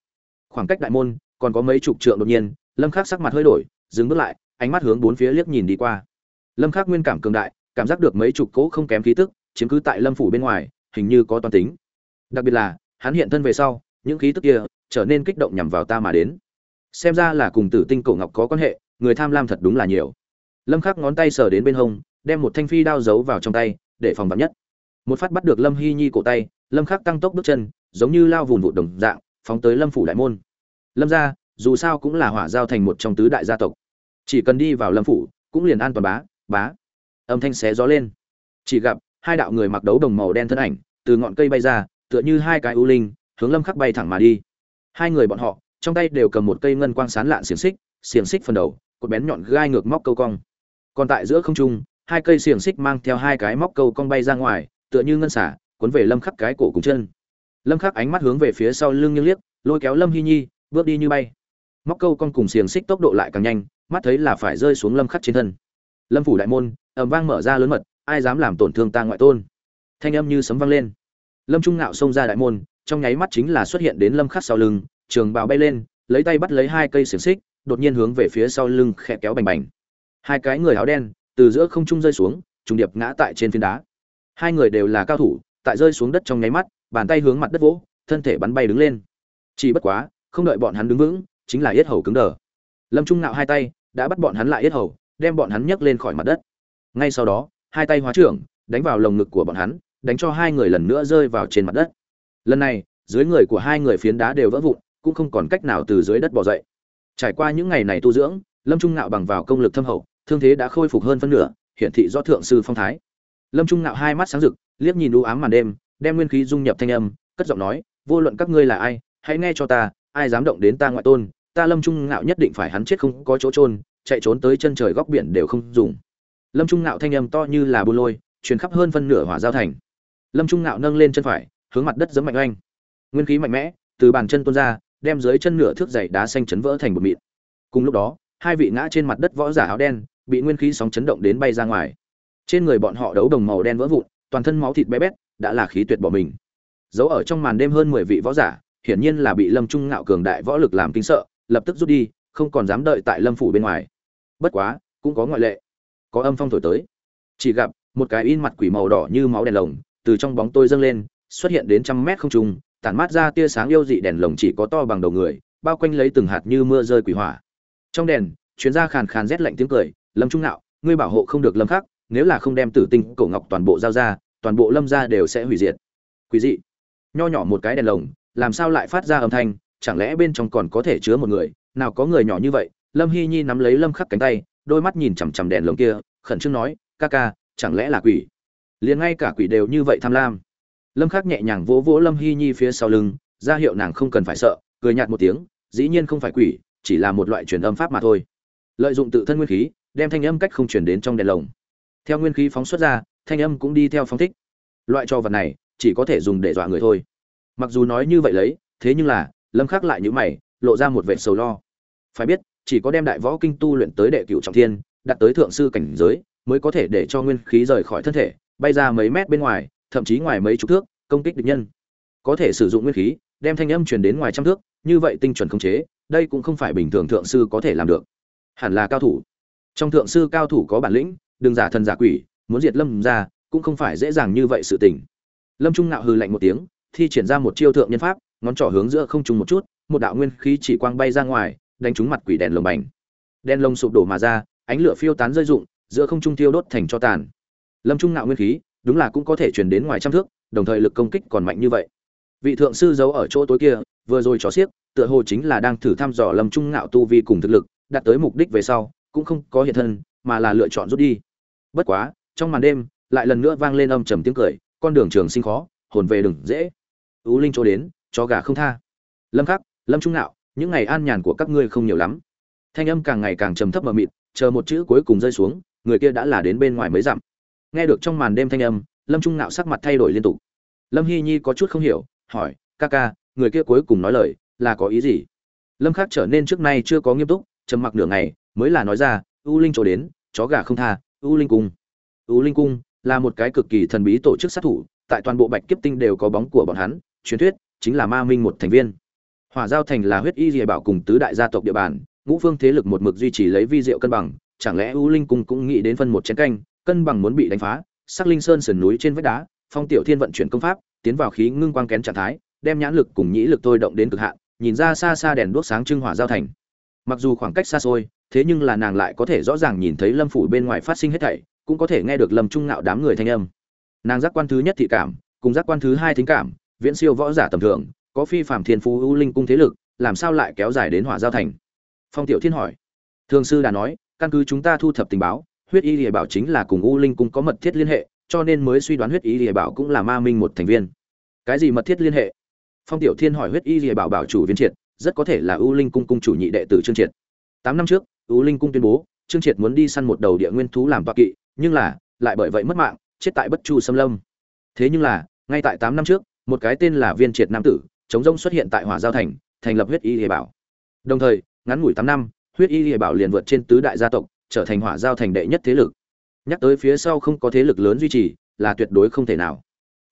Khoảng cách đại môn, còn có mấy chục trượng đột nhiên, lâm khắc sắc mặt hơi đổi, dừng bước lại, ánh mắt hướng bốn phía liếc nhìn đi qua. Lâm khắc nguyên cảm cường đại, cảm giác được mấy chục cỗ không kém khí tức, chiếm cứ tại lâm phủ bên ngoài hình như có toan tính. Đặc biệt là, hắn hiện thân về sau, những khí tức kia trở nên kích động nhằm vào ta mà đến. Xem ra là cùng tử tinh cổ ngọc có quan hệ, người tham lam thật đúng là nhiều. Lâm khắc ngón tay sờ đến bên hông, đem một thanh phi đao giấu vào trong tay, để phòng vắn nhất. Một phát bắt được lâm hy nhi cổ tay, lâm khắc tăng tốc bước chân, giống như lao vùn vụt đồng dạng, phóng tới lâm phủ đại môn. Lâm gia, dù sao cũng là hỏa giao thành một trong tứ đại gia tộc. Chỉ cần đi vào lâm phủ, cũng liền an toàn bá bá. Âm thanh xé gió lên. Chỉ gặp hai đạo người mặc đấu đồng màu đen thân ảnh từ ngọn cây bay ra, tựa như hai cái u linh, hướng lâm khắc bay thẳng mà đi. Hai người bọn họ, trong tay đều cầm một cây ngân quang sán lạn xiềng xích xiềng xích phần đầu, cột bén nhọn gai ngược móc câu cong. Còn tại giữa không trung, hai cây xiềng xích mang theo hai cái móc câu cong bay ra ngoài, tựa như ngân xả, cuốn về lâm khắc cái cổ cùng chân. Lâm khắc ánh mắt hướng về phía sau lưng nghiêng liếc, lôi kéo lâm hy nhi, bước đi như bay. Móc câu cong cùng xiềng xích tốc độ lại càng nhanh, mắt thấy là phải rơi xuống lâm khắc trên thân. Lâm phủ đại môn, ầm vang mở ra lớn mật, ai dám làm tổn thương ta ngoại tôn? Thanh âm như sấm vang lên. Lâm trung ngạo xông ra đại môn, trong nháy mắt chính là xuất hiện đến lâm khắc sau lưng, trường bào bay lên, lấy tay bắt lấy hai cây xiềng xích, đột nhiên hướng về phía sau lưng khẽ kéo bành bành. Hai cái người áo đen, từ giữa không trung rơi xuống, trùng điệp ngã tại trên phiến đá. Hai người đều là cao thủ, tại rơi xuống đất trong nháy mắt, bàn tay hướng mặt đất vỗ, thân thể bắn bay đứng lên. Chỉ bất quá, không đợi bọn hắn đứng vững, chính là yết hầu cứng đờ. Lâm trung nạo hai tay đã bắt bọn hắn lại yết hầu, đem bọn hắn nhấc lên khỏi mặt đất. Ngay sau đó, hai tay hóa trưởng, đánh vào lồng ngực của bọn hắn đánh cho hai người lần nữa rơi vào trên mặt đất. Lần này, dưới người của hai người phiến đá đều vỡ vụn, cũng không còn cách nào từ dưới đất bò dậy. Trải qua những ngày này tu dưỡng, lâm trung nạo bằng vào công lực thâm hậu, thương thế đã khôi phục hơn phân nửa, hiển thị do thượng sư phong thái. Lâm trung nạo hai mắt sáng rực, liếc nhìn u ám màn đêm, đem nguyên khí dung nhập thanh âm, cất giọng nói, vô luận các ngươi là ai, hãy nghe cho ta, ai dám động đến ta ngoại tôn, ta lâm trung ngạo nhất định phải hắn chết không có chỗ trôn chạy trốn tới chân trời góc biển đều không dùng. Lâm trung ngạo thanh âm to như là bù lôi, truyền khắp hơn phân nửa hỏa giao thành lâm trung ngạo nâng lên chân phải, hướng mặt đất giấm mạnh oanh. Nguyên khí mạnh mẽ, từ bàn chân tuôn ra, đem dưới chân nửa thước dày đá xanh chấn vỡ thành một mịn. Cùng lúc đó, hai vị ngã trên mặt đất võ giả áo đen, bị nguyên khí sóng chấn động đến bay ra ngoài. Trên người bọn họ đấu đồng màu đen vỡ vụn, toàn thân máu thịt bé bét, đã là khí tuyệt bỏ mình. Giấu ở trong màn đêm hơn mười vị võ giả, hiển nhiên là bị lâm trung ngạo cường đại võ lực làm kinh sợ, lập tức rút đi, không còn dám đợi tại lâm phủ bên ngoài. Bất quá, cũng có ngoại lệ. Có âm phong thổi tới. Chỉ gặp, một cái in mặt quỷ màu đỏ như máu đèn lồng từ trong bóng tôi dâng lên, xuất hiện đến trăm mét không trung, tản mát ra tia sáng yêu dị đèn lồng chỉ có to bằng đầu người, bao quanh lấy từng hạt như mưa rơi quỷ hỏa. Trong đèn chuyến ra khàn khàn rét lạnh tiếng cười, lâm trung nạo, ngươi bảo hộ không được lâm khắc, nếu là không đem tử tinh cổ ngọc toàn bộ giao ra, toàn bộ lâm gia đều sẽ hủy diệt. Quý dị. Nho nhỏ một cái đèn lồng, làm sao lại phát ra âm thanh, chẳng lẽ bên trong còn có thể chứa một người? Nào có người nhỏ như vậy, lâm hy nhi nắm lấy lâm khắc cánh tay, đôi mắt nhìn chằm chằm đèn lồng kia, khẩn trương nói, ca ca, chẳng lẽ là quỷ? Liền ngay cả quỷ đều như vậy tham lam. Lâm khắc nhẹ nhàng vỗ vỗ lâm hy nhi phía sau lưng, ra hiệu nàng không cần phải sợ, cười nhạt một tiếng, dĩ nhiên không phải quỷ, chỉ là một loại truyền âm pháp mà thôi. Lợi dụng tự thân nguyên khí, đem thanh âm cách không truyền đến trong đèn lồng. Theo nguyên khí phóng xuất ra, thanh âm cũng đi theo phóng thích. Loại cho vật này, chỉ có thể dùng để dọa người thôi. Mặc dù nói như vậy lấy, thế nhưng là, lâm khắc lại như mày, lộ ra một vẻ sầu lo. Phải biết, chỉ có đem đại võ kinh tu luyện tới đệ cửu trọng thiên, đạt tới thượng sư cảnh giới, mới có thể để cho nguyên khí rời khỏi thân thể bay ra mấy mét bên ngoài, thậm chí ngoài mấy chục thước, công kích địch nhân. Có thể sử dụng nguyên khí, đem thanh âm truyền đến ngoài trăm thước, như vậy tinh chuẩn khống chế, đây cũng không phải bình thường thượng sư có thể làm được. Hẳn là cao thủ. Trong thượng sư cao thủ có bản lĩnh, đừng giả thần giả quỷ, muốn diệt lâm ra, cũng không phải dễ dàng như vậy sự tình. Lâm trung nạo hừ lạnh một tiếng, thi triển ra một chiêu thượng nhân pháp, ngón trỏ hướng giữa không trùng một chút, một đạo nguyên khí chỉ quang bay ra ngoài, đánh trúng mặt quỷ đèn lồng bành. Đèn lồng sụp đổ mà ra, ánh lửa phiêu tán rơi rụng, giữa không trung tiêu đốt thành cho tàn lâm trung nạo nguyên khí, đúng là cũng có thể truyền đến ngoài trăm thước, đồng thời lực công kích còn mạnh như vậy. Vị thượng sư giấu ở chỗ tối kia, vừa rồi trò xiếc, tựa hồ chính là đang thử thăm dò lâm trung ngạo tu vi cùng thực lực, đạt tới mục đích về sau, cũng không có hiện thân, mà là lựa chọn rút đi. Bất quá, trong màn đêm, lại lần nữa vang lên âm trầm tiếng cười, con đường trường sinh khó, hồn về đừng dễ. Ú linh chỗ đến cho gà không tha. Lâm khắc, lâm trung ngạo, những ngày an nhàn của các ngươi không nhiều lắm. Thanh âm càng ngày càng trầm thấp mờ mịt, chờ một chữ cuối cùng rơi xuống, người kia đã là đến bên ngoài mới dặm nghe được trong màn đêm thanh âm, lâm trung ngạo sắc mặt thay đổi liên tục. Lâm hy nhi có chút không hiểu, hỏi, ca ca, người kia cuối cùng nói lời là có ý gì? Lâm khắc trở nên trước nay chưa có nghiêm túc, trầm mặc nửa ngày, mới là nói ra, u linh chỗ đến, chó gà không tha, u linh cung. U linh cung là một cái cực kỳ thần bí tổ chức sát thủ, tại toàn bộ bạch kiếp tinh đều có bóng của bọn hắn, truyền thuyết chính là ma minh một thành viên. Hỏa giao thành là huyết y dìa bảo cùng tứ đại gia tộc địa bàn, ngũ phương thế lực một mực duy trì lấy vi diệu cân bằng, chẳng lẽ u linh cung cũng nghĩ đến phân một chén canh cân bằng muốn bị đánh phá, sắc linh sơn sườn núi trên vách đá, phong tiểu thiên vận chuyển công pháp, tiến vào khí ngưng quang kén trạng thái, đem nhãn lực cùng nhĩ lực thôi động đến cực hạn, nhìn ra xa xa đèn đuốc sáng trưng hỏa giao thành. Mặc dù khoảng cách xa xôi, thế nhưng là nàng lại có thể rõ ràng nhìn thấy lâm phủ bên ngoài phát sinh hết thảy, cũng có thể nghe được lâm trung ngạo đám người thanh âm. Nàng giác quan thứ nhất thị cảm, cùng giác quan thứ hai thính cảm, viễn siêu võ giả tầm thường, có phi phạm thiên phú ưu linh cung thế lực, làm sao lại kéo dài đến hỏa giao thành? Phong tiểu thiên hỏi. Thường sư đã nói, căn cứ chúng ta thu thập tình báo huyết y lìa bảo chính là cùng u linh cung có mật thiết liên hệ, cho nên mới suy đoán huyết y lìa bảo cũng là ma minh một thành viên. Cái gì mật thiết liên hệ? Phong tiểu thiên hỏi huyết y lìa bảo bảo chủ viên triệt, rất có thể là u linh cung cung chủ nhị đệ tử trương triệt. Tám năm trước, u linh cung tuyên bố, trương triệt muốn đi săn một đầu địa nguyên thú làm toa kỵ, nhưng là, lại bởi vậy mất mạng, chết tại bất chu xâm lâm. Thế nhưng là, ngay tại tám năm trước, một cái tên là viên triệt nam tử, chống rông xuất hiện tại hỏa giao thành thành lập huyết y lìa bảo. Đồng thời, ngắn ngủi tám năm, huyết y lìa bảo liền vượt trên tứ đại gia tộc trở thành hỏa giao thành đệ nhất thế lực. Nhắc tới phía sau không có thế lực lớn duy trì, là tuyệt đối không thể nào.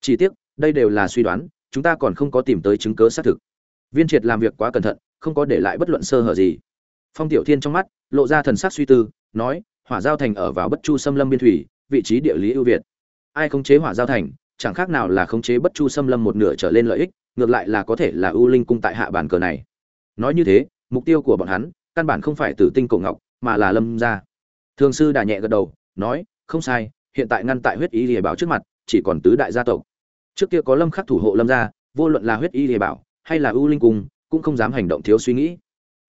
Chỉ tiếc, đây đều là suy đoán, chúng ta còn không có tìm tới chứng cớ xác thực. Viên triệt làm việc quá cẩn thận, không có để lại bất luận sơ hở gì. Phong tiểu thiên trong mắt, lộ ra thần sắc suy tư, nói, hỏa giao thành ở vào bất chu xâm lâm biên thủy, vị trí địa lý ưu việt. Ai khống chế hỏa giao thành, chẳng khác nào là khống chế bất chu xâm lâm một nửa trở lên lợi ích, ngược lại là có thể là ưu linh cung tại hạ bản cờ này. Nói như thế, mục tiêu của bọn hắn, căn bản không phải tử tinh cổ ngọc, mà là lâm gia thường sư đà nhẹ gật đầu, nói, không sai, hiện tại ngăn tại huyết y lìa bảo trước mặt, chỉ còn tứ đại gia tộc. Trước kia có lâm khắc thủ hộ lâm gia, vô luận là huyết y lìa bảo hay là ưu linh cung, cũng không dám hành động thiếu suy nghĩ.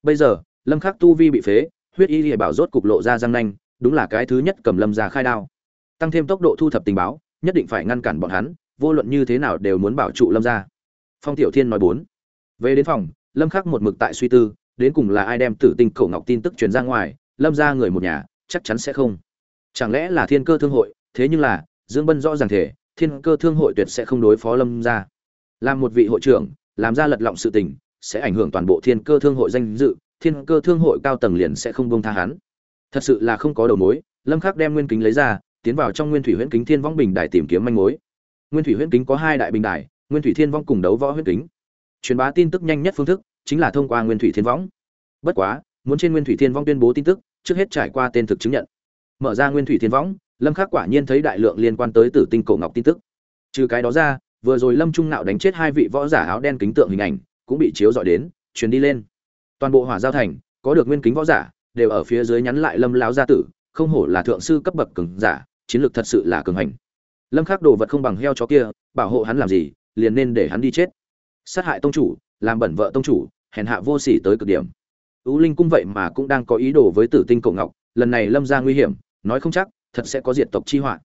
Bây giờ, lâm khắc tu vi bị phế, huyết y lìa bảo rốt cục lộ ra răng nanh, đúng là cái thứ nhất cầm lâm gia khai đao. Tăng thêm tốc độ thu thập tình báo, nhất định phải ngăn cản bọn hắn, vô luận như thế nào đều muốn bảo trụ lâm gia. Phong tiểu thiên nói bốn. Về đến phòng, lâm khắc một mực tại suy tư, đến cùng là ai đem tử tinh cổ ngọc tin tức truyền ra ngoài, lâm gia người một nhà chắc chắn sẽ không. Chẳng lẽ là thiên cơ thương hội? Thế nhưng là, dương bân rõ ràng thể, thiên cơ thương hội tuyệt sẽ không đối phó lâm ra làm một vị hội trưởng, làm ra lật lọng sự tình, sẽ ảnh hưởng toàn bộ thiên cơ thương hội danh dự, thiên cơ thương hội cao tầng liền sẽ không bông tha hắn. Thật sự là không có đầu mối, lâm khắc đem nguyên kính lấy ra, tiến vào trong nguyên thủy huyễn kính thiên vong bình đài tìm kiếm manh mối. Nguyên thủy huyễn kính có hai đại bình đài, nguyên thủy thiên vong cùng đấu võ huyễn kính. Truyền bá tin tức nhanh nhất phương thức chính là thông qua nguyên thủy thiên võng bất quá, muốn trên nguyên thủy thiên vong tuyên bố tin tức trước hết trải qua tên thực chứng nhận. Mở ra nguyên thủy thiên võng, lâm khắc quả nhiên thấy đại lượng liên quan tới tử tinh cổ ngọc tin tức. Trừ cái đó ra, vừa rồi lâm trung nạo đánh chết hai vị võ giả áo đen kính tượng hình ảnh, cũng bị chiếu dọi đến, truyền đi lên. Toàn bộ hỏa giao thành, có được nguyên kính võ giả, đều ở phía dưới nhắn lại lâm lão gia tử, không hổ là thượng sư cấp bậc cường giả, chiến lược thật sự là cường hành. Lâm khắc đồ vật không bằng heo chó kia, bảo hộ hắn làm gì, liền nên để hắn đi chết. Sát hại tông chủ, làm bẩn vợ tông chủ, hèn hạ vô sỉ tới cực điểm. U linh cung vậy mà cũng đang có ý đồ với tử tinh cổ ngọc, lần này lâm gia nguy hiểm, nói không chắc, thật sẽ có diệt tộc chi họa.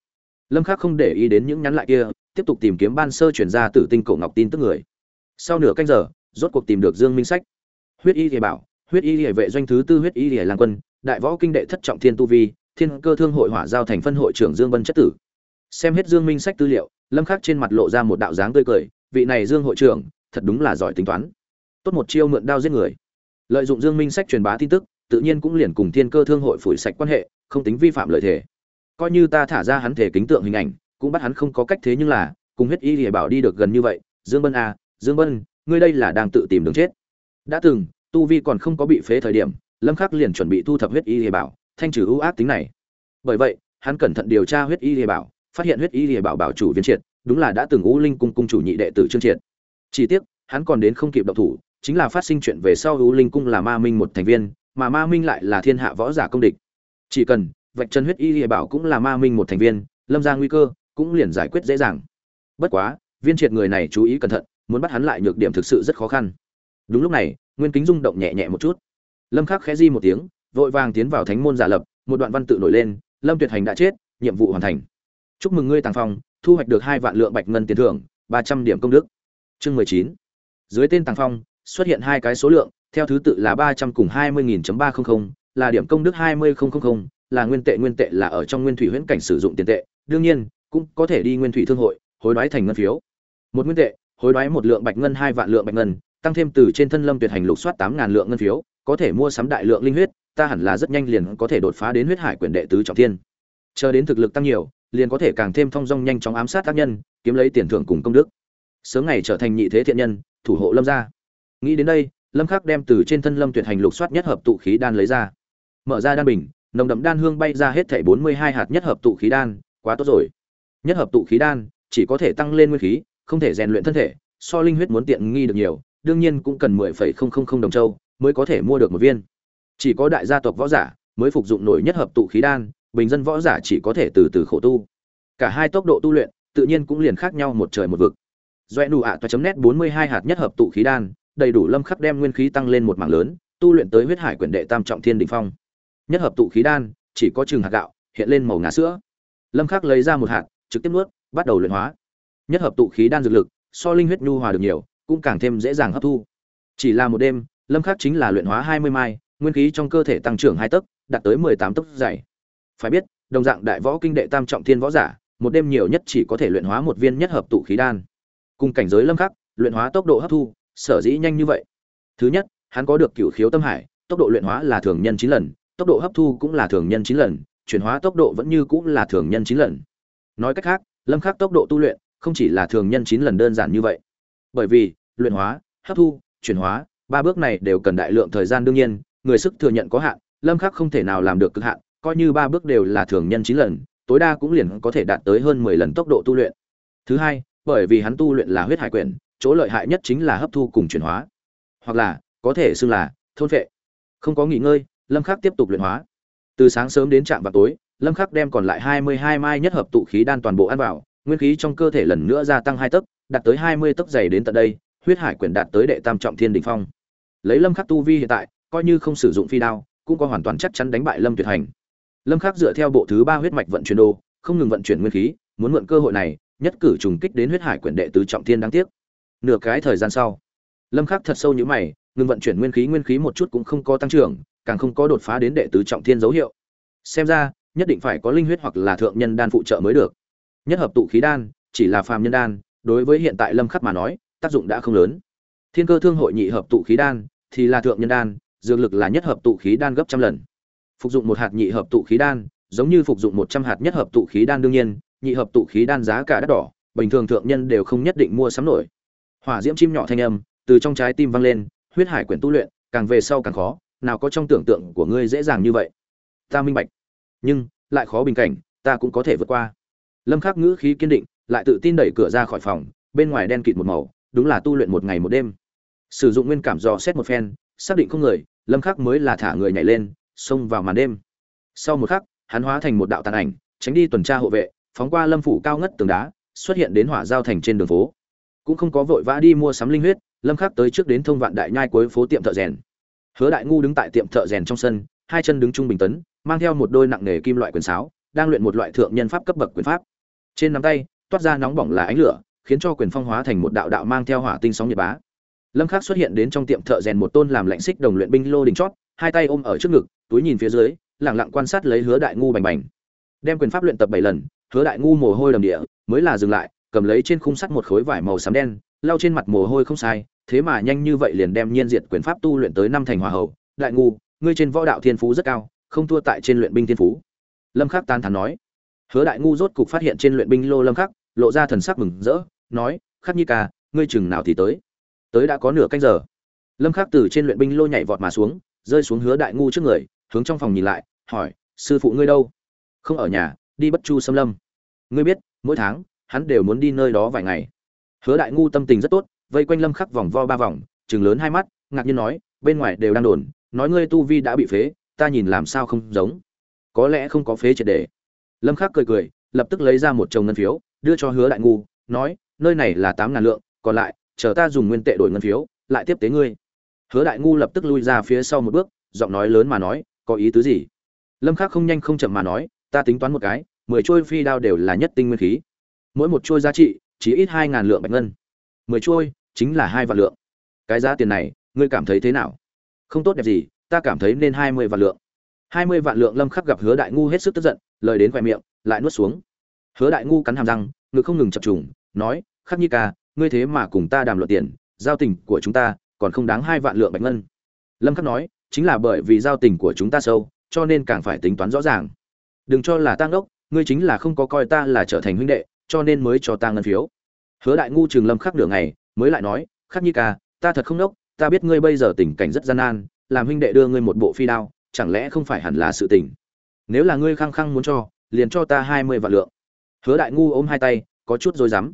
Lâm khắc không để ý đến những nhắn lại kia, tiếp tục tìm kiếm ban sơ chuyển ra tử tinh cổ ngọc tin tức người. Sau nửa canh giờ, rốt cuộc tìm được dương minh sách. Huyết y thì bảo, huyết y hệ vệ doanh thứ tư huyết y hệ lang quân, đại võ kinh đệ thất trọng thiên tu vi, thiên cơ thương hội hỏa giao thành phân hội trưởng dương bân chất tử. Xem hết dương minh sách tư liệu, lâm khắc trên mặt lộ ra một đạo dáng tươi cười, vị này dương hội trưởng, thật đúng là giỏi tính toán. Tốt một chiêu mượn đao giết người lợi dụng dương minh sách truyền bá tin tức, tự nhiên cũng liền cùng thiên cơ thương hội phủi sạch quan hệ, không tính vi phạm lợi thể coi như ta thả ra hắn thể kính tượng hình ảnh, cũng bắt hắn không có cách thế nhưng là, cùng huyết y thì bảo đi được gần như vậy, dương bân à dương bân, ngươi đây là đang tự tìm đường chết. Đã từng, tu vi còn không có bị phế thời điểm, lâm khắc liền chuẩn bị thu thập huyết y thì bảo, thanh trừ ưu ác tính này. Bởi vậy, hắn cẩn thận điều tra huyết y thì bảo, phát hiện huyết y thì bảo bảo chủ viên triệt, đúng là đã từng u linh cung cung chủ nhị đệ tử trương triệt. Chỉ tiếc, hắn còn đến không kịp động thủ chính là phát sinh chuyện về sau U linh cung là ma minh một thành viên, mà ma minh lại là thiên hạ võ giả công địch. Chỉ cần, vạch chân huyết y lìa bảo cũng là ma minh một thành viên, lâm ra nguy cơ, cũng liền giải quyết dễ dàng. Bất quá, viên triệt người này chú ý cẩn thận, muốn bắt hắn lại nhược điểm thực sự rất khó khăn. Đúng lúc này, nguyên kính rung động nhẹ nhẹ một chút. Lâm khắc khẽ di một tiếng, vội vàng tiến vào thánh môn giả lập, một đoạn văn tự nổi lên, lâm tuyệt hành đã chết, nhiệm vụ hoàn thành. Chúc mừng ngươi tàng phong, thu hoạch được hai vạn lượng bạch ngân tiền thưởng, ba trăm điểm công đức. Chương mười chín. Dưới tên tàng phong xuất hiện hai cái số lượng, theo thứ tự là ba trăm cùng hai mươi nghìn ba trăm linh là điểm công đức hai mươi là nguyên tệ nguyên tệ là ở trong nguyên thủy huyễn cảnh sử dụng tiền tệ. Đương nhiên, cũng có thể đi nguyên thủy thương hội, hối đoái thành ngân phiếu. Một nguyên tệ, hối đoái một lượng bạch ngân, hai vạn lượng bạch ngân, tăng thêm từ trên thân lâm tuyệt hành lục soát tám ngàn lượng ngân phiếu, có thể mua sắm đại lượng linh huyết, ta hẳn là rất nhanh liền có thể đột phá đến huyết hải quyền đệ tứ trọng thiên. Chờ đến thực lực tăng nhiều, liền có thể càng thêm thông dong nhanh chóng ám sát tác nhân, kiếm lấy tiền thưởng cùng công đức. Sớm ngày trở thành nhị thế thiện nhân, thủ hộ lâm gia nghĩ đến đây lâm khắc đem từ trên thân lâm tuyệt hành lục soát nhất hợp tụ khí đan lấy ra. Mở ra đan bình nồng đậm đan hương bay ra hết thảy 42 hạt nhất hợp tụ khí đan quá tốt rồi. Nhất hợp tụ khí đan chỉ có thể tăng lên nguyên khí không thể rèn luyện thân thể so linh huyết muốn tiện nghi được nhiều đương nhiên cũng cần 10,000 đồng châu mới có thể mua được một viên. Chỉ có đại gia tộc võ giả mới phục dụng nổi nhất hợp tụ khí đan bình dân võ giả chỉ có thể từ từ khổ tu. Cả hai tốc độ tu luyện tự nhiên cũng liền khác nhau một trời một vực. Doẹ nụ ạ toa chấm nét bốn mươi hai hạt nhất hợp tụ khí đan đầy đủ lâm khắc đem nguyên khí tăng lên một mảng lớn, tu luyện tới huyết hải quyển đệ tam trọng thiên đỉnh phong. Nhất hợp tụ khí đan, chỉ có chừng hạt gạo, hiện lên màu ngà sữa. Lâm khắc lấy ra một hạt, trực tiếp nuốt, bắt đầu luyện hóa. Nhất hợp tụ khí đan dược lực, so linh huyết nhu hòa được nhiều, cũng càng thêm dễ dàng hấp thu. Chỉ là một đêm, lâm khắc chính là luyện hóa hai mươi mai, nguyên khí trong cơ thể tăng trưởng hai tấc, đạt tới mười tám tấc dày. Phải biết, đồng dạng đại võ kinh đệ tam trọng thiên võ giả, một đêm nhiều nhất chỉ có thể luyện hóa một viên nhất hợp tụ khí đan. Cùng cảnh giới lâm khắc, luyện hóa tốc độ hấp thu sở dĩ nhanh như vậy. Thứ nhất, hắn có được cửu khiếu tâm hải, tốc độ luyện hóa là thường nhân chín lần, tốc độ hấp thu cũng là thường nhân chín lần, chuyển hóa tốc độ vẫn như cũng là thường nhân chín lần. Nói cách khác, lâm khắc tốc độ tu luyện không chỉ là thường nhân chín lần đơn giản như vậy. Bởi vì, luyện hóa, hấp thu, chuyển hóa, ba bước này đều cần đại lượng thời gian đương nhiên, người sức thừa nhận có hạn, lâm khắc không thể nào làm được cực hạn, coi như ba bước đều là thường nhân chín lần, tối đa cũng liền có thể đạt tới hơn mười lần tốc độ tu luyện. Thứ hai, bởi vì hắn tu luyện là huyết hải quyển chỗ lợi hại nhất chính là hấp thu cùng chuyển hóa. Hoặc là, có thể xưng là thôn phệ. Không có nghỉ ngơi, lâm khắc tiếp tục luyện hóa. Từ sáng sớm đến trạm vào tối, lâm khắc đem còn lại hai mươi hai mai nhất hợp tụ khí đan toàn bộ ăn vào, nguyên khí trong cơ thể lần nữa gia tăng hai tấc, đạt tới hai mươi tấc dày đến tận đây, huyết hải quyển đạt tới đệ tam trọng thiên đỉnh phong. Lấy lâm khắc tu vi hiện tại, coi như không sử dụng phi đao, cũng có hoàn toàn chắc chắn đánh bại lâm tuyệt hành. Lâm khắc dựa theo bộ thứ ba huyết mạch vận chuyển đồ, không ngừng vận chuyển nguyên khí, muốn mượn cơ hội này, nhất cử trùng kích đến huyết hải quyển đệ tứ trọng thiên đáng tiếc nửa cái thời gian sau. Lâm khắc thật sâu như mày, ngừng vận chuyển nguyên khí nguyên khí một chút cũng không có tăng trưởng, càng không có đột phá đến đệ tứ trọng thiên dấu hiệu. Xem ra, nhất định phải có linh huyết hoặc là thượng nhân đan phụ trợ mới được. Nhất hợp tụ khí đan, chỉ là phàm nhân đan, đối với hiện tại lâm khắc mà nói, tác dụng đã không lớn. Thiên cơ thương hội nhị hợp tụ khí đan, thì là thượng nhân đan, dược lực là nhất hợp tụ khí đan gấp trăm lần. Phục dụng một hạt nhị hợp tụ khí đan, giống như phục dụng một trăm hạt nhất hợp tụ khí đan đương nhiên, nhị hợp tụ khí đan giá cả đắt đỏ, bình thường thượng nhân đều không nhất định mua sắm nổi hỏa diễm chim nhỏ thanh âm từ trong trái tim vang lên, huyết hải quyển tu luyện, càng về sau càng khó, nào có trong tưởng tượng của ngươi dễ dàng như vậy. Ta minh bạch, nhưng lại khó bình cảnh, ta cũng có thể vượt qua. Lâm khắc ngữ khí kiên định, lại tự tin đẩy cửa ra khỏi phòng, bên ngoài đen kịt một màu, đúng là tu luyện một ngày một đêm. Sử dụng nguyên cảm dò xét một phen, xác định không người, lâm khắc mới là thả người nhảy lên, xông vào màn đêm. Sau một khắc, hắn hóa thành một đạo tàn ảnh, tránh đi tuần tra hộ vệ, phóng qua lâm phủ cao ngất tường đá, xuất hiện đến hỏa giao thành trên đường phố cũng không có vội vã đi mua sắm linh huyết, lâm khắc tới trước đến thông vạn đại nhai cuối phố tiệm thợ rèn. Hứa đại ngu đứng tại tiệm thợ rèn trong sân, hai chân đứng trung bình tấn, mang theo một đôi nặng nghề kim loại quyền sáo, đang luyện một loại thượng nhân pháp cấp bậc quyền pháp. Trên nắm tay, toát ra nóng bỏng là ánh lửa, khiến cho quyền phong hóa thành một đạo đạo mang theo hỏa tinh sóng nhiệt bá. Lâm khắc xuất hiện đến trong tiệm thợ rèn một tôn làm lạnh xích đồng luyện binh lô đỉnh chót, hai tay ôm ở trước ngực, túi nhìn phía dưới, lặng lặng quan sát lấy hứa đại ngu bành bành. Đem quyền pháp luyện tập bảy lần, hứa đại ngu mồ hôi đầm địa, mới là dừng lại cầm lấy trên khung sắt một khối vải màu xám đen, lau trên mặt mồ hôi không sai, thế mà nhanh như vậy liền đem nhiên diệt quyền pháp tu luyện tới năm thành hòa hậu. Đại ngu, ngươi trên võ đạo thiên phú rất cao, không thua tại trên luyện binh thiên phú. Lâm khắc tan thán nói. Hứa đại ngu rốt cục phát hiện trên luyện binh lô lâm khắc, lộ ra thần sắc mừng rỡ, nói, khắc nhi ca, ngươi chừng nào thì tới? Tới đã có nửa canh giờ. Lâm khắc từ trên luyện binh lô nhảy vọt mà xuống, rơi xuống hứa đại ngu trước người, hướng trong phòng nhìn lại, hỏi, sư phụ ngươi đâu? Không ở nhà, đi bất chu xâm lâm. Ngươi biết, mỗi tháng hắn đều muốn đi nơi đó vài ngày. Hứa đại ngu tâm tình rất tốt, vây quanh lâm khắc vòng vo ba vòng chừng lớn hai mắt, ngạc nhiên nói, bên ngoài đều đang đồn, nói ngươi tu vi đã bị phế, ta nhìn làm sao không giống. Có lẽ không có phế triệt để. Lâm khắc cười cười, lập tức lấy ra một chồng ngân phiếu, đưa cho hứa đại ngu, nói, nơi này là tám ngàn lượng, còn lại, chờ ta dùng nguyên tệ đổi ngân phiếu, lại tiếp tế ngươi. Hứa đại ngu lập tức lui ra phía sau một bước, giọng nói lớn mà nói, có ý tứ gì? Lâm khắc không nhanh không chậm mà nói, ta tính toán một cái, mười trôi phi đao đều là nhất tinh nguyên khí mỗi một chuôi giá trị chỉ ít hai ngàn lượng bạch ngân. Mười chuôi, chính là hai vạn lượng. Cái giá tiền này ngươi cảm thấy thế nào? Không tốt đẹp gì ta cảm thấy nên hai mươi vạn lượng. Hai mươi vạn lượng lâm khắc gặp hứa đại ngu hết sức tức giận lời đến khoe miệng lại nuốt xuống. Hứa đại ngu cắn hàm răng ngực không ngừng chập trùng nói khắc nhi ca ngươi thế mà cùng ta đàm luận tiền giao tình của chúng ta còn không đáng hai vạn lượng bạch ngân. Lâm khắc nói chính là bởi vì giao tình của chúng ta sâu cho nên càng phải tính toán rõ ràng. Đừng cho là tăng đốc, ngươi chính là không có coi ta là trở thành huynh đệ cho nên mới cho ta ngân phiếu. Hứa đại ngu trường lâm khắc nửa ngày, mới lại nói, khắc nhi ca, ta thật không đốc ta biết ngươi bây giờ tình cảnh rất gian nan, làm huynh đệ đưa ngươi một bộ phi đao, chẳng lẽ không phải hẳn là sự tình? Nếu là ngươi khăng khăng muốn cho, liền cho ta hai mươi vạn lượng. Hứa đại ngu ôm hai tay, có chút rối rắm.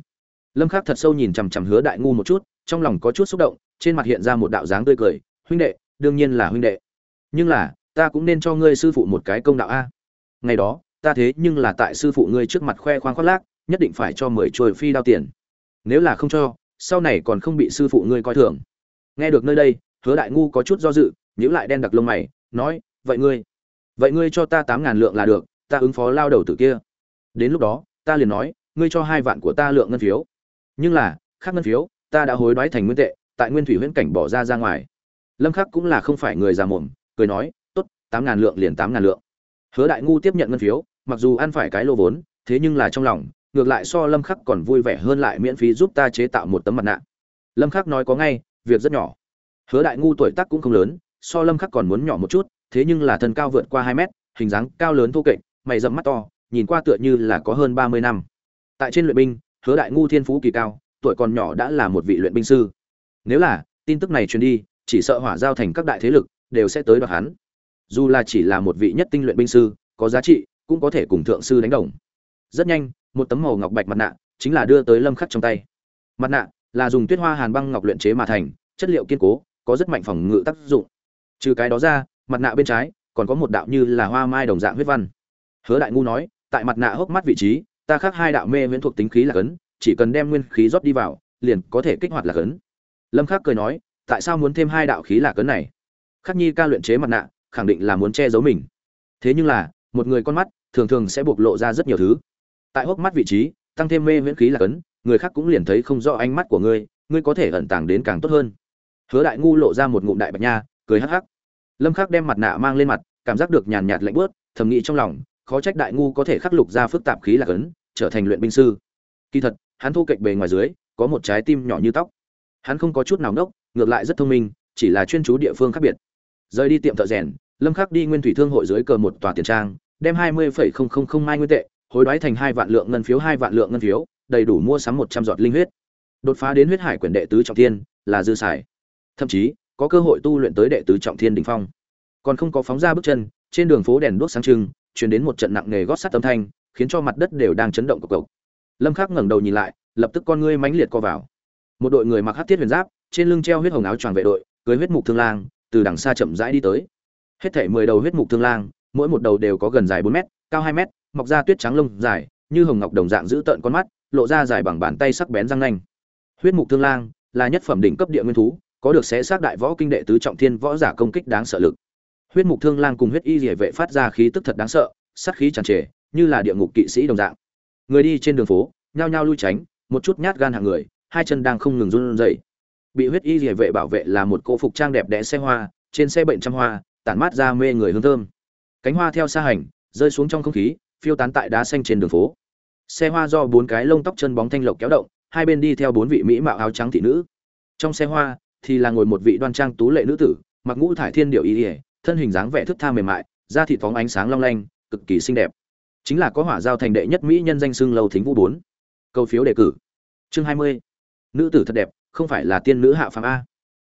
Lâm khắc thật sâu nhìn chằm chằm hứa đại ngu một chút, trong lòng có chút xúc động, trên mặt hiện ra một đạo dáng tươi cười, huynh đệ, đương nhiên là huynh đệ. Nhưng là, ta cũng nên cho ngươi sư phụ một cái công đạo a. Ngày đó, ta thế nhưng là tại sư phụ ngươi trước mặt khoe khoang khoác lác nhất định phải cho mười chuôi phi đao tiền. Nếu là không cho, sau này còn không bị sư phụ ngươi coi thường. Nghe được nơi đây, hứa đại ngu có chút do dự, nhíu lại đen đặc lông mày, nói, vậy ngươi vậy ngươi cho ta tám ngàn lượng là được, ta ứng phó lao đầu tử kia. Đến lúc đó, ta liền nói, ngươi cho hai vạn của ta lượng ngân phiếu. Nhưng là, khác ngân phiếu, ta đã hối đoái thành nguyên tệ, tại nguyên thủy huyễn cảnh bỏ ra ra ngoài. Lâm khắc cũng là không phải người già mồm, cười nói, tốt, tám ngàn lượng liền tám ngàn lượng. Hứa đại ngu tiếp nhận ngân phiếu, mặc dù ăn phải cái lô vốn, thế nhưng là trong lòng ngược lại so lâm khắc còn vui vẻ hơn lại miễn phí giúp ta chế tạo một tấm mặt nạ. Lâm khắc nói có ngay, việc rất nhỏ. Hứa đại ngu tuổi tác cũng không lớn, so lâm khắc còn muốn nhỏ một chút, thế nhưng là thân cao vượt qua 2 mét, hình dáng cao lớn thô kệch, mày rậm mắt to, nhìn qua tựa như là có hơn 30 năm. Tại trên luyện binh, hứa đại ngu thiên phú kỳ cao, tuổi còn nhỏ đã là một vị luyện binh sư. Nếu là, tin tức này truyền đi, chỉ sợ hỏa giao thành các đại thế lực đều sẽ tới đoạt hắn. Dù là chỉ là một vị nhất tinh luyện binh sư, có giá trị, cũng có thể cùng thượng sư đánh đồng rất nhanh, một tấm màu ngọc bạch mặt nạ chính là đưa tới lâm khắc trong tay. Mặt nạ là dùng tuyết hoa hàn băng ngọc luyện chế mà thành, chất liệu kiên cố, có rất mạnh phòng ngự tác dụng. Trừ cái đó ra, mặt nạ bên trái còn có một đạo như là hoa mai đồng dạng huyết văn. Hứa đại ngu nói, tại mặt nạ hốc mắt vị trí, ta khắc hai đạo mê viễn thuộc tính khí là cấn, chỉ cần đem nguyên khí rót đi vào, liền có thể kích hoạt là cấn. Lâm khắc cười nói, tại sao muốn thêm hai đạo khí là cấn này? Khắc nhi ca luyện chế mặt nạ, khẳng định là muốn che giấu mình. Thế nhưng là, một người con mắt thường thường sẽ bộc lộ ra rất nhiều thứ tại hốc mắt vị trí, tăng thêm mê miễn khí là cấn, người khác cũng liền thấy không rõ ánh mắt của ngươi ngươi có thể ẩn tàng đến càng tốt hơn. Hứa đại ngu lộ ra một ngụm đại bạch nha, cười hắc hắc. Lâm khắc đem mặt nạ mang lên mặt, cảm giác được nhàn nhạt lạnh bớt thầm nghĩ trong lòng, khó trách đại ngu có thể khắc lục ra phức tạp khí lạc ấn trở thành luyện binh sư. Kỳ thật, hắn thu kịch bề ngoài dưới, có một trái tim nhỏ như tóc. Hắn không có chút nào nốc ngược lại rất thông minh, chỉ là chuyên chú địa phương khác biệt. Rời đi tiệm thợ rèn, lâm khắc đi nguyên thủy thương hội dưới cờ một tòa tiền trang, đem hai mươi mai nguyên tệ hối đoái thành hai vạn lượng ngân phiếu, hai vạn lượng ngân phiếu, đầy đủ mua sắm một trăm giọt linh huyết. Đột phá đến huyết hải quyển đệ tứ trọng thiên là dư xài. Thậm chí, có cơ hội tu luyện tới đệ tứ trọng thiên đỉnh phong. Còn không có phóng ra bước chân, trên đường phố đèn đuốc sáng trưng, truyền đến một trận nặng nề gót sắt âm thanh, khiến cho mặt đất đều đang chấn động cộc cộc lâm khắc ngẩng đầu nhìn lại, lập tức con ngươi mãnh liệt co vào. Một đội người mặc hắc thiết huyền giáp, trên lưng treo huyết hồng áo choàng vệ đội, cưới huyết mục thương lang, từ đằng xa chậm rãi đi tới. Hết thảy mười đầu huyết mục thương lang, mỗi một đầu đều có gần dài bốn mét, cao hai mét mọc ra tuyết trắng lông dài, như hồng ngọc đồng dạng giữ tợn con mắt, lộ ra dài bằng bàn tay sắc bén răng nanh. Huyết mục thương lang là nhất phẩm đỉnh cấp địa nguyên thú, có được xé xác đại võ kinh đệ tứ trọng thiên võ giả công kích đáng sợ lực. Huyết mục thương lang cùng huyết y rỉa vệ phát ra khí tức thật đáng sợ, sát khí tràn trề, như là địa ngục kỵ sĩ đồng dạng. Người đi trên đường phố, nhao nhao lui tránh, một chút nhát gan hạng người, hai chân đang không ngừng run rẩy. Bị huyết y rỉa vệ bảo vệ là một cô phục trang đẹp đẽ xe hoa, trên xe bệnh trăm hoa, tản mát ra mê người hương thơm. Cánh hoa theo xa hành, rơi xuống trong không khí phiêu tán tại đá xanh trên đường phố. Xe hoa do bốn cái lông tóc chân bóng thanh lộc kéo động, hai bên đi theo bốn vị mỹ mạo áo trắng thị nữ. Trong xe hoa thì là ngồi một vị đoan trang tú lệ nữ tử, mặc ngũ thải thiên điệu y ỉa thân hình dáng vẻ thức tha mềm mại, da thịt phóng ánh sáng long lanh, cực kỳ xinh đẹp. Chính là có hỏa giao thành đệ nhất mỹ nhân danh xưng lâu thính vũ bốn. Câu phiếu đề cử. Chương hai mươi. Nữ tử thật đẹp, không phải là tiên nữ hạ phàm a.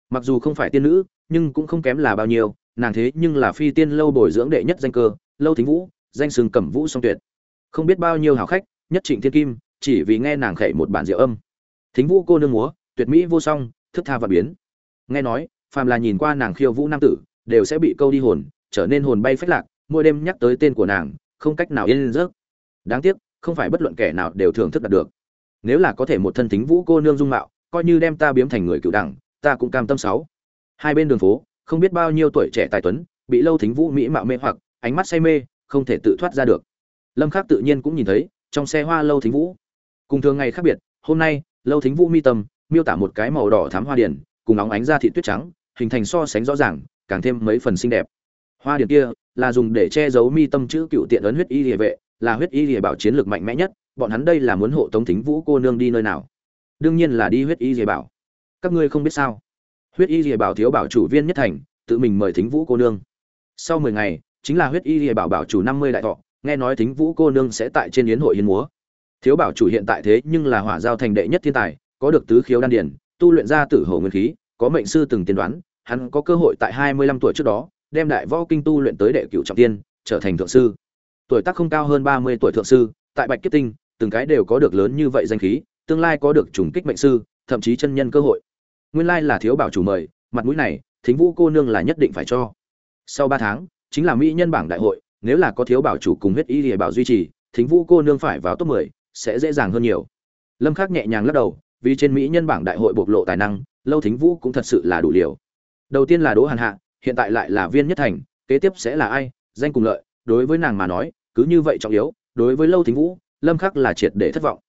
Mặc dù không phải tiên nữ, nhưng cũng không kém là bao nhiêu, nàng thế nhưng là phi tiên lâu bồi dưỡng đệ nhất danh cơ, lâu thính vũ danh xưng cẩm vũ song tuyệt. Không biết bao nhiêu hảo khách, nhất trịnh thiên kim, chỉ vì nghe nàng khẩy một bản diệu âm. Thính vũ cô nương múa, tuyệt mỹ vô song, thức tha và biến. Nghe nói, phàm là nhìn qua nàng khiêu vũ nam tử, đều sẽ bị câu đi hồn, trở nên hồn bay phách lạc, mỗi đêm nhắc tới tên của nàng, không cách nào yên giấc. Đáng tiếc, không phải bất luận kẻ nào đều thưởng thức đạt được. Nếu là có thể một thân thính vũ cô nương dung mạo, coi như đem ta biếm thành người cựu đẳng, ta cũng cam tâm sáu. Hai bên đường phố, không biết bao nhiêu tuổi trẻ tài tuấn, bị lâu thính vũ mỹ mạo mê hoặc, ánh mắt say mê không thể tự thoát ra được. Lâm khắc tự nhiên cũng nhìn thấy, trong xe hoa lâu thính vũ. Cùng thường ngày khác biệt, hôm nay, lâu thính vũ mi tâm, miêu tả một cái màu đỏ thắm hoa điển, cùng óng ánh ra thị tuyết trắng, hình thành so sánh rõ ràng, càng thêm mấy phần xinh đẹp. Hoa điển kia, là dùng để che giấu mi tâm chữ cựu tiện ấn huyết y địa vệ, là huyết y địa bảo chiến lược mạnh mẽ nhất, bọn hắn đây là muốn hộ tống thính vũ cô nương đi nơi nào? Đương nhiên là đi huyết y địa bảo. Các ngươi không biết sao? Huyết y địa bảo thiếu bảo chủ viên nhất thành, tự mình mời thính vũ cô nương. Sau mười ngày chính là huyết y địa bảo bảo chủ năm mươi đại thọ, nghe nói thính vũ cô nương sẽ tại trên yến hội hiến múa. Thiếu bảo chủ hiện tại thế nhưng là hỏa giao thành đệ nhất thiên tài, có được tứ khiếu đan điển tu luyện ra tử hổ nguyên khí, có mệnh sư từng tiên đoán, hắn có cơ hội tại hai mươi lăm tuổi trước đó, đem đại võ kinh tu luyện tới đệ cửu trọng tiên, trở thành thượng sư. Tuổi tác không cao hơn ba mươi tuổi thượng sư, tại bạch kiếp tinh, từng cái đều có được lớn như vậy danh khí, tương lai có được trùng kích mệnh sư, thậm chí chân nhân cơ hội. Nguyên lai là thiếu bảo chủ mời, mặt mũi này, thính vũ cô nương là nhất định phải cho. Sau ba tháng chính là mỹ nhân bảng đại hội, nếu là có thiếu bảo chủ cùng huyết y lìa bảo duy trì, thính vũ cô nương phải vào top mười, sẽ dễ dàng hơn nhiều. Lâm khắc nhẹ nhàng lắc đầu, vì trên mỹ nhân bảng đại hội bộc lộ tài năng, lâu thính vũ cũng thật sự là đủ liều. Đầu tiên là đỗ hàn hạ, hiện tại lại là viên nhất thành, kế tiếp sẽ là ai, danh cùng lợi, đối với nàng mà nói, cứ như vậy trọng yếu, đối với lâu thính vũ, lâm khắc là triệt để thất vọng.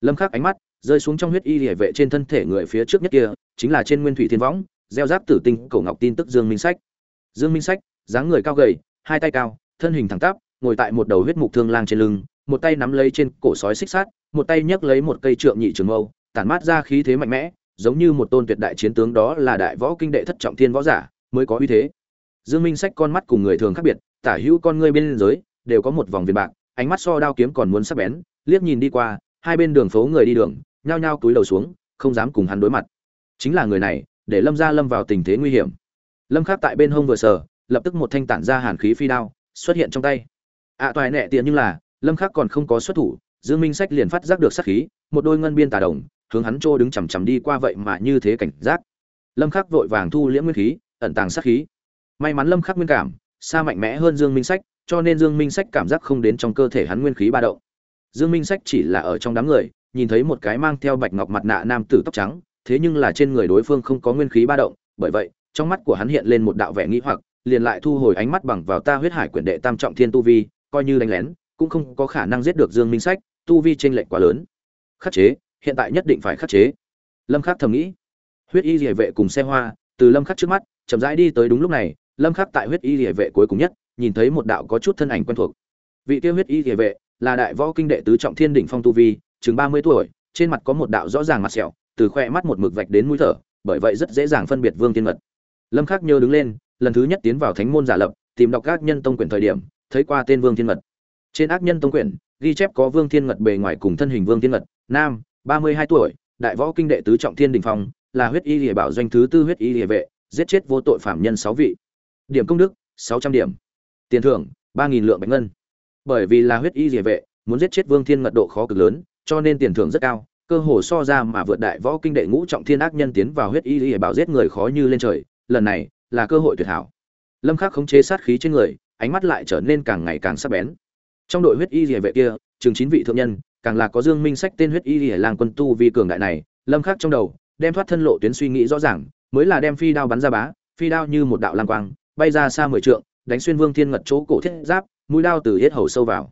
Lâm khắc ánh mắt rơi xuống trong huyết y liễu vệ trên thân thể người phía trước nhất kia, chính là trên nguyên thủy thiên võng, gieo giáp tử tinh cổ ngọc tin tức dương minh sách. Dương minh sách dáng người cao gầy, hai tay cao, thân hình thẳng tắp, ngồi tại một đầu huyết mục thương lang trên lưng, một tay nắm lấy trên cổ sói xích sát một tay nhấc lấy một cây trượng nhị trường mâu, tản mát ra khí thế mạnh mẽ, giống như một tôn tuyệt đại chiến tướng đó là đại võ kinh đệ thất trọng thiên võ giả, mới có uy thế. Dương minh sách con mắt cùng người thường khác biệt, tả hữu con ngươi bên dưới, đều có một vòng viền bạc, ánh mắt so đao kiếm còn muốn sắc bén, liếc nhìn đi qua, hai bên đường phố người đi đường, nhao nhao cúi đầu xuống, không dám cùng hắn đối mặt. Chính là người này, để lâm gia lâm vào tình thế nguy hiểm. Lâm khắc tại bên hông vừa sờ lập tức một thanh tản ra hàn khí phi đao xuất hiện trong tay. Ạ à, nẹt nệ tiền nhưng là lâm khắc còn không có xuất thủ dương minh sách liền phát giác được sát khí một đôi ngân biên tà đồng hướng hắn trô đứng chầm chầm đi qua vậy mà như thế cảnh giác. Lâm khắc vội vàng thu liễm nguyên khí ẩn tàng sát khí. May mắn lâm khắc nguyên cảm xa mạnh mẽ hơn dương minh sách cho nên dương minh sách cảm giác không đến trong cơ thể hắn nguyên khí ba động. Dương minh sách chỉ là ở trong đám người nhìn thấy một cái mang theo bạch ngọc mặt nạ nam tử tóc trắng thế nhưng là trên người đối phương không có nguyên khí ba động bởi vậy trong mắt của hắn hiện lên một đạo vẻ nghĩ hoặc liền lại thu hồi ánh mắt bằng vào ta huyết hải quyển đệ tam trọng thiên tu vi, coi như đánh lén, cũng không có khả năng giết được dương minh sách, tu vi trên lệch quá lớn. Khắc chế, hiện tại nhất định phải khắc chế. Lâm khắc thầm nghĩ. Huyết y liễu vệ cùng xe hoa, từ lâm khắc trước mắt, chậm rãi đi tới đúng lúc này, lâm khắc tại huyết y liễu vệ cuối cùng nhất, nhìn thấy một đạo có chút thân ảnh quen thuộc. Vị kia huyết y địa vệ, là đại võ kinh đệ tứ trọng thiên đỉnh phong tu vi, chừng ba mươi tuổi, trên mặt có một đạo rõ ràng mặt sẹo, từ khoe mắt một mực vạch đến mũi thở, bởi vậy rất dễ dàng phân biệt vương tiên mật. Lâm khắc nhớ đứng lên lần thứ nhất tiến vào thánh môn giả lập, tìm đọc các nhân tông quyển thời điểm, thấy qua tên vương thiên mật. Trên ác nhân tông quyển, ghi chép có vương thiên mật bề ngoài cùng thân hình vương thiên mật, nam, ba mươi hai tuổi, đại võ kinh đệ tứ trọng thiên đình phong, là huyết y địa bảo doanh thứ tư huyết y địa vệ, giết chết vô tội phạm nhân sáu vị. Điểm công đức, sáu trăm điểm. Tiền thưởng, ba nghìn lượng bạch ngân. Bởi vì là huyết y địa vệ, muốn giết chết vương thiên mật độ khó cực lớn, cho nên tiền thưởng rất cao, cơ hồ so ra mà vượt đại võ kinh đệ ngũ trọng thiên ác nhân tiến vào huyết y địa bảo giết người khó như lên trời. Lần này là cơ hội tuyệt hảo. Lâm khắc khống chế sát khí trên người, ánh mắt lại trở nên càng ngày càng sắc bén. Trong đội huyết y rìa vệ kia, chừng chín vị thượng nhân, càng là có dương minh sách tên huyết y rìa làng quân tu vi cường đại này, lâm khắc trong đầu, đem thoát thân lộ tuyến suy nghĩ rõ ràng, mới là đem phi đao bắn ra bá, phi đao như một đạo lang quang, bay ra xa mười trượng, đánh xuyên vương thiên ngật chỗ cổ thiết giáp, mũi đao từ hết hầu sâu vào.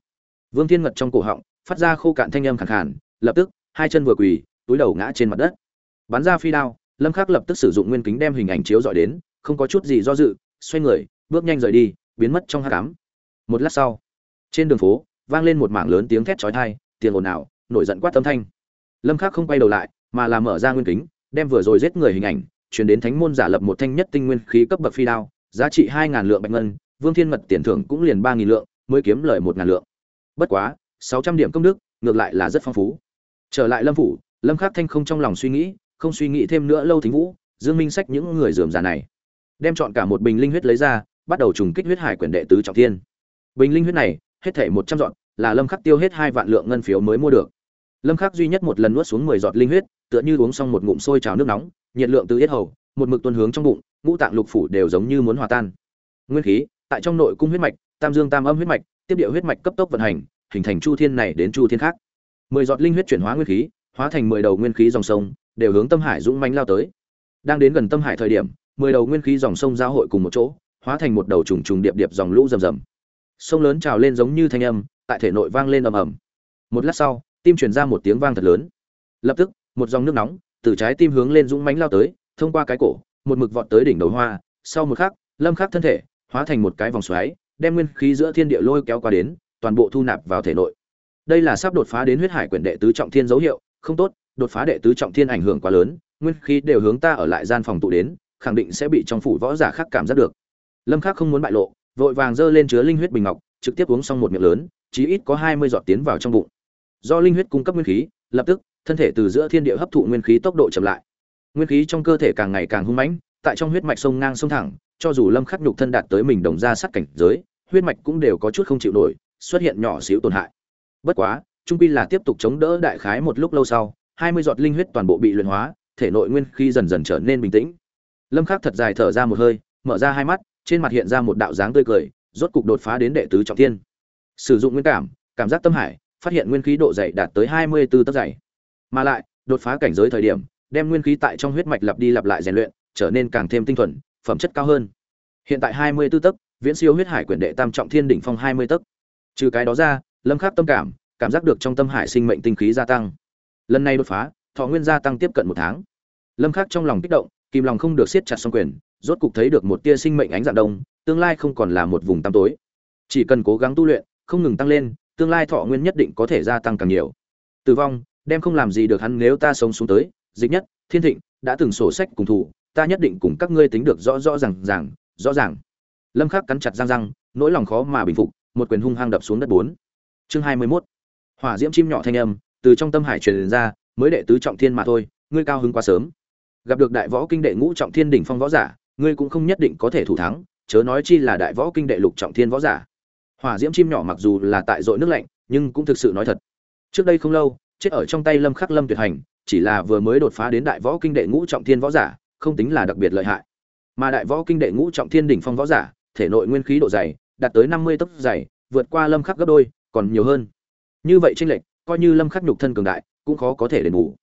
Vương thiên ngật trong cổ họng, phát ra khô cạn thanh âm khàn khàn, lập tức, hai chân vừa quỳ, túi đầu ngã trên mặt đất. Bắn ra phi đao, lâm khắc lập tức sử dụng nguyên kính đem hình ảnh chiếu dọi đến không có chút gì do dự, xoay người, bước nhanh rời đi, biến mất trong hát cám một lát sau, trên đường phố, vang lên một mảng lớn tiếng thét chói tai tiền ồn ào, nổi giận quát tâm thanh. Lâm khắc không quay đầu lại, mà là mở ra nguyên kính, đem vừa rồi giết người hình ảnh, truyền đến thánh môn giả lập một thanh nhất tinh nguyên khí cấp bậc phi đao, giá trị hai ngàn lượng bạch ngân, vương thiên mật tiền thưởng cũng liền ba nghìn lượng, mới kiếm lời một ngàn lượng. Bất quá, sáu trăm điểm công đức, ngược lại là rất phong phú. Trở lại lâm phủ, lâm khắc thanh không trong lòng suy nghĩ, không suy nghĩ thêm nữa lâu thính vũ, dương minh sách những người dườm già này đem chọn cả một bình linh huyết lấy ra, bắt đầu trùng kích huyết hải quyển đệ tứ trọng thiên. Bình linh huyết này, hết thể một trăm dọn là lâm khắc tiêu hết hai vạn lượng ngân phiếu mới mua được. Lâm khắc duy nhất một lần nuốt xuống mười giọt linh huyết, tựa như uống xong một ngụm sôi trào nước nóng, nhiệt lượng từ yết hầu, một mực tuôn hướng trong bụng, ngũ tạng lục phủ đều giống như muốn hòa tan. Nguyên khí, tại trong nội cung huyết mạch, tam dương tam âm huyết mạch, tiếp địa huyết mạch cấp tốc vận hành, hình thành chu thiên này đến chu thiên khác. Mười giọt linh huyết chuyển hóa nguyên khí, hóa thành mười đầu nguyên khí dòng sông, đều hướng tâm hải dũng mãnh lao tới. Đang đến gần tâm hải thời điểm mười đầu nguyên khí dòng sông giao hội cùng một chỗ, hóa thành một đầu trùng trùng điệp điệp dòng lũ rầm rầm. Sông lớn trào lên giống như thanh âm, tại thể nội vang lên ầm ầm. Một lát sau, tim truyền ra một tiếng vang thật lớn. Lập tức, một dòng nước nóng từ trái tim hướng lên dũng mánh lao tới, thông qua cái cổ, một mực vọt tới đỉnh đầu hoa. Sau một khắc, lâm khắc thân thể hóa thành một cái vòng xoáy, đem nguyên khí giữa thiên địa lôi kéo qua đến, toàn bộ thu nạp vào thể nội. Đây là sắp đột phá đến huyết hải quyển đệ tứ trọng thiên dấu hiệu, không tốt, đột phá đệ tứ trọng thiên ảnh hưởng quá lớn, nguyên khí đều hướng ta ở lại gian phòng tụ đến khẳng định sẽ bị trong phủ võ giả khác cảm giác được. Lâm khắc không muốn bại lộ, vội vàng dơ lên chứa linh huyết bình ngọc, trực tiếp uống xong một miệng lớn, chí ít có 20 giọt tiến vào trong bụng. Do linh huyết cung cấp nguyên khí, lập tức, thân thể từ giữa thiên địa hấp thụ nguyên khí tốc độ chậm lại. Nguyên khí trong cơ thể càng ngày càng hung mãnh, tại trong huyết mạch sông ngang sông thẳng, cho dù lâm khắc nhục thân đạt tới mình đồng ra sát cảnh giới, huyết mạch cũng đều có chút không chịu nổi, xuất hiện nhỏ xíu tổn hại. Bất quá, trung pi là tiếp tục chống đỡ đại khái một lúc lâu sau, hai mươi giọt linh huyết toàn bộ bị luyện hóa, thể nội nguyên khí dần dần trở nên bình tĩnh lâm khắc thật dài thở ra một hơi, mở ra hai mắt, trên mặt hiện ra một đạo dáng tươi cười, rốt cục đột phá đến đệ tứ trọng thiên. Sử dụng nguyên cảm cảm giác tâm hải, phát hiện nguyên khí độ dày đạt tới hai mươi 24 tấc dày. Mà lại, đột phá cảnh giới thời điểm, đem nguyên khí tại trong huyết mạch lặp đi lặp lại rèn luyện, trở nên càng thêm tinh thuần, phẩm chất cao hơn. Hiện tại hai mươi 24 tấc, viễn siêu huyết hải quyển đệ tam trọng thiên đỉnh phong hai mươi tấc. Trừ cái đó ra, lâm khắc tâm cảm cảm giác được trong tâm hải sinh mệnh tinh khí gia tăng. Lần này đột phá, thọ nguyên gia tăng tiếp cận một tháng. Lâm khắc trong lòng kích động kìm lòng không được siết chặt song quyền, rốt cục thấy được một tia sinh mệnh ánh dạng đông, tương lai không còn là một vùng tăm tối. Chỉ cần cố gắng tu luyện, không ngừng tăng lên, tương lai thọ nguyên nhất định có thể gia tăng càng nhiều. Tử vong, đem không làm gì được hắn nếu ta sống xuống tới, dịch nhất, thiên thịnh, đã từng sổ sách cùng thủ, ta nhất định cùng các ngươi tính được rõ rõ ràng ràng, rõ ràng. Lâm khắc cắn chặt răng răng, nỗi lòng khó mà bình phục, một quyền hung hăng đập xuống đất bốn. Chương hai mươi 21. hỏa diễm chim nhỏ thanh âm, từ trong tâm hải truyền ra, mới đệ tứ trọng thiên mà thôi, ngươi cao hứng quá sớm gặp được đại võ kinh đệ ngũ trọng thiên đỉnh phong võ giả, ngươi cũng không nhất định có thể thủ thắng, chớ nói chi là đại võ kinh đệ lục trọng thiên võ giả. Hỏa diễm chim nhỏ mặc dù là tại dội nước lạnh, nhưng cũng thực sự nói thật. Trước đây không lâu, chết ở trong tay lâm khắc lâm tuyệt hành, chỉ là vừa mới đột phá đến đại võ kinh đệ ngũ trọng thiên võ giả, không tính là đặc biệt lợi hại. Mà đại võ kinh đệ ngũ trọng thiên đỉnh phong võ giả, thể nội nguyên khí độ dày, đạt tới năm mươi tấc dày, vượt qua lâm khắc gấp đôi, còn nhiều hơn. Như vậy tranh lệch, coi như lâm khắc nhục thân cường đại, cũng khó có thể đền bù.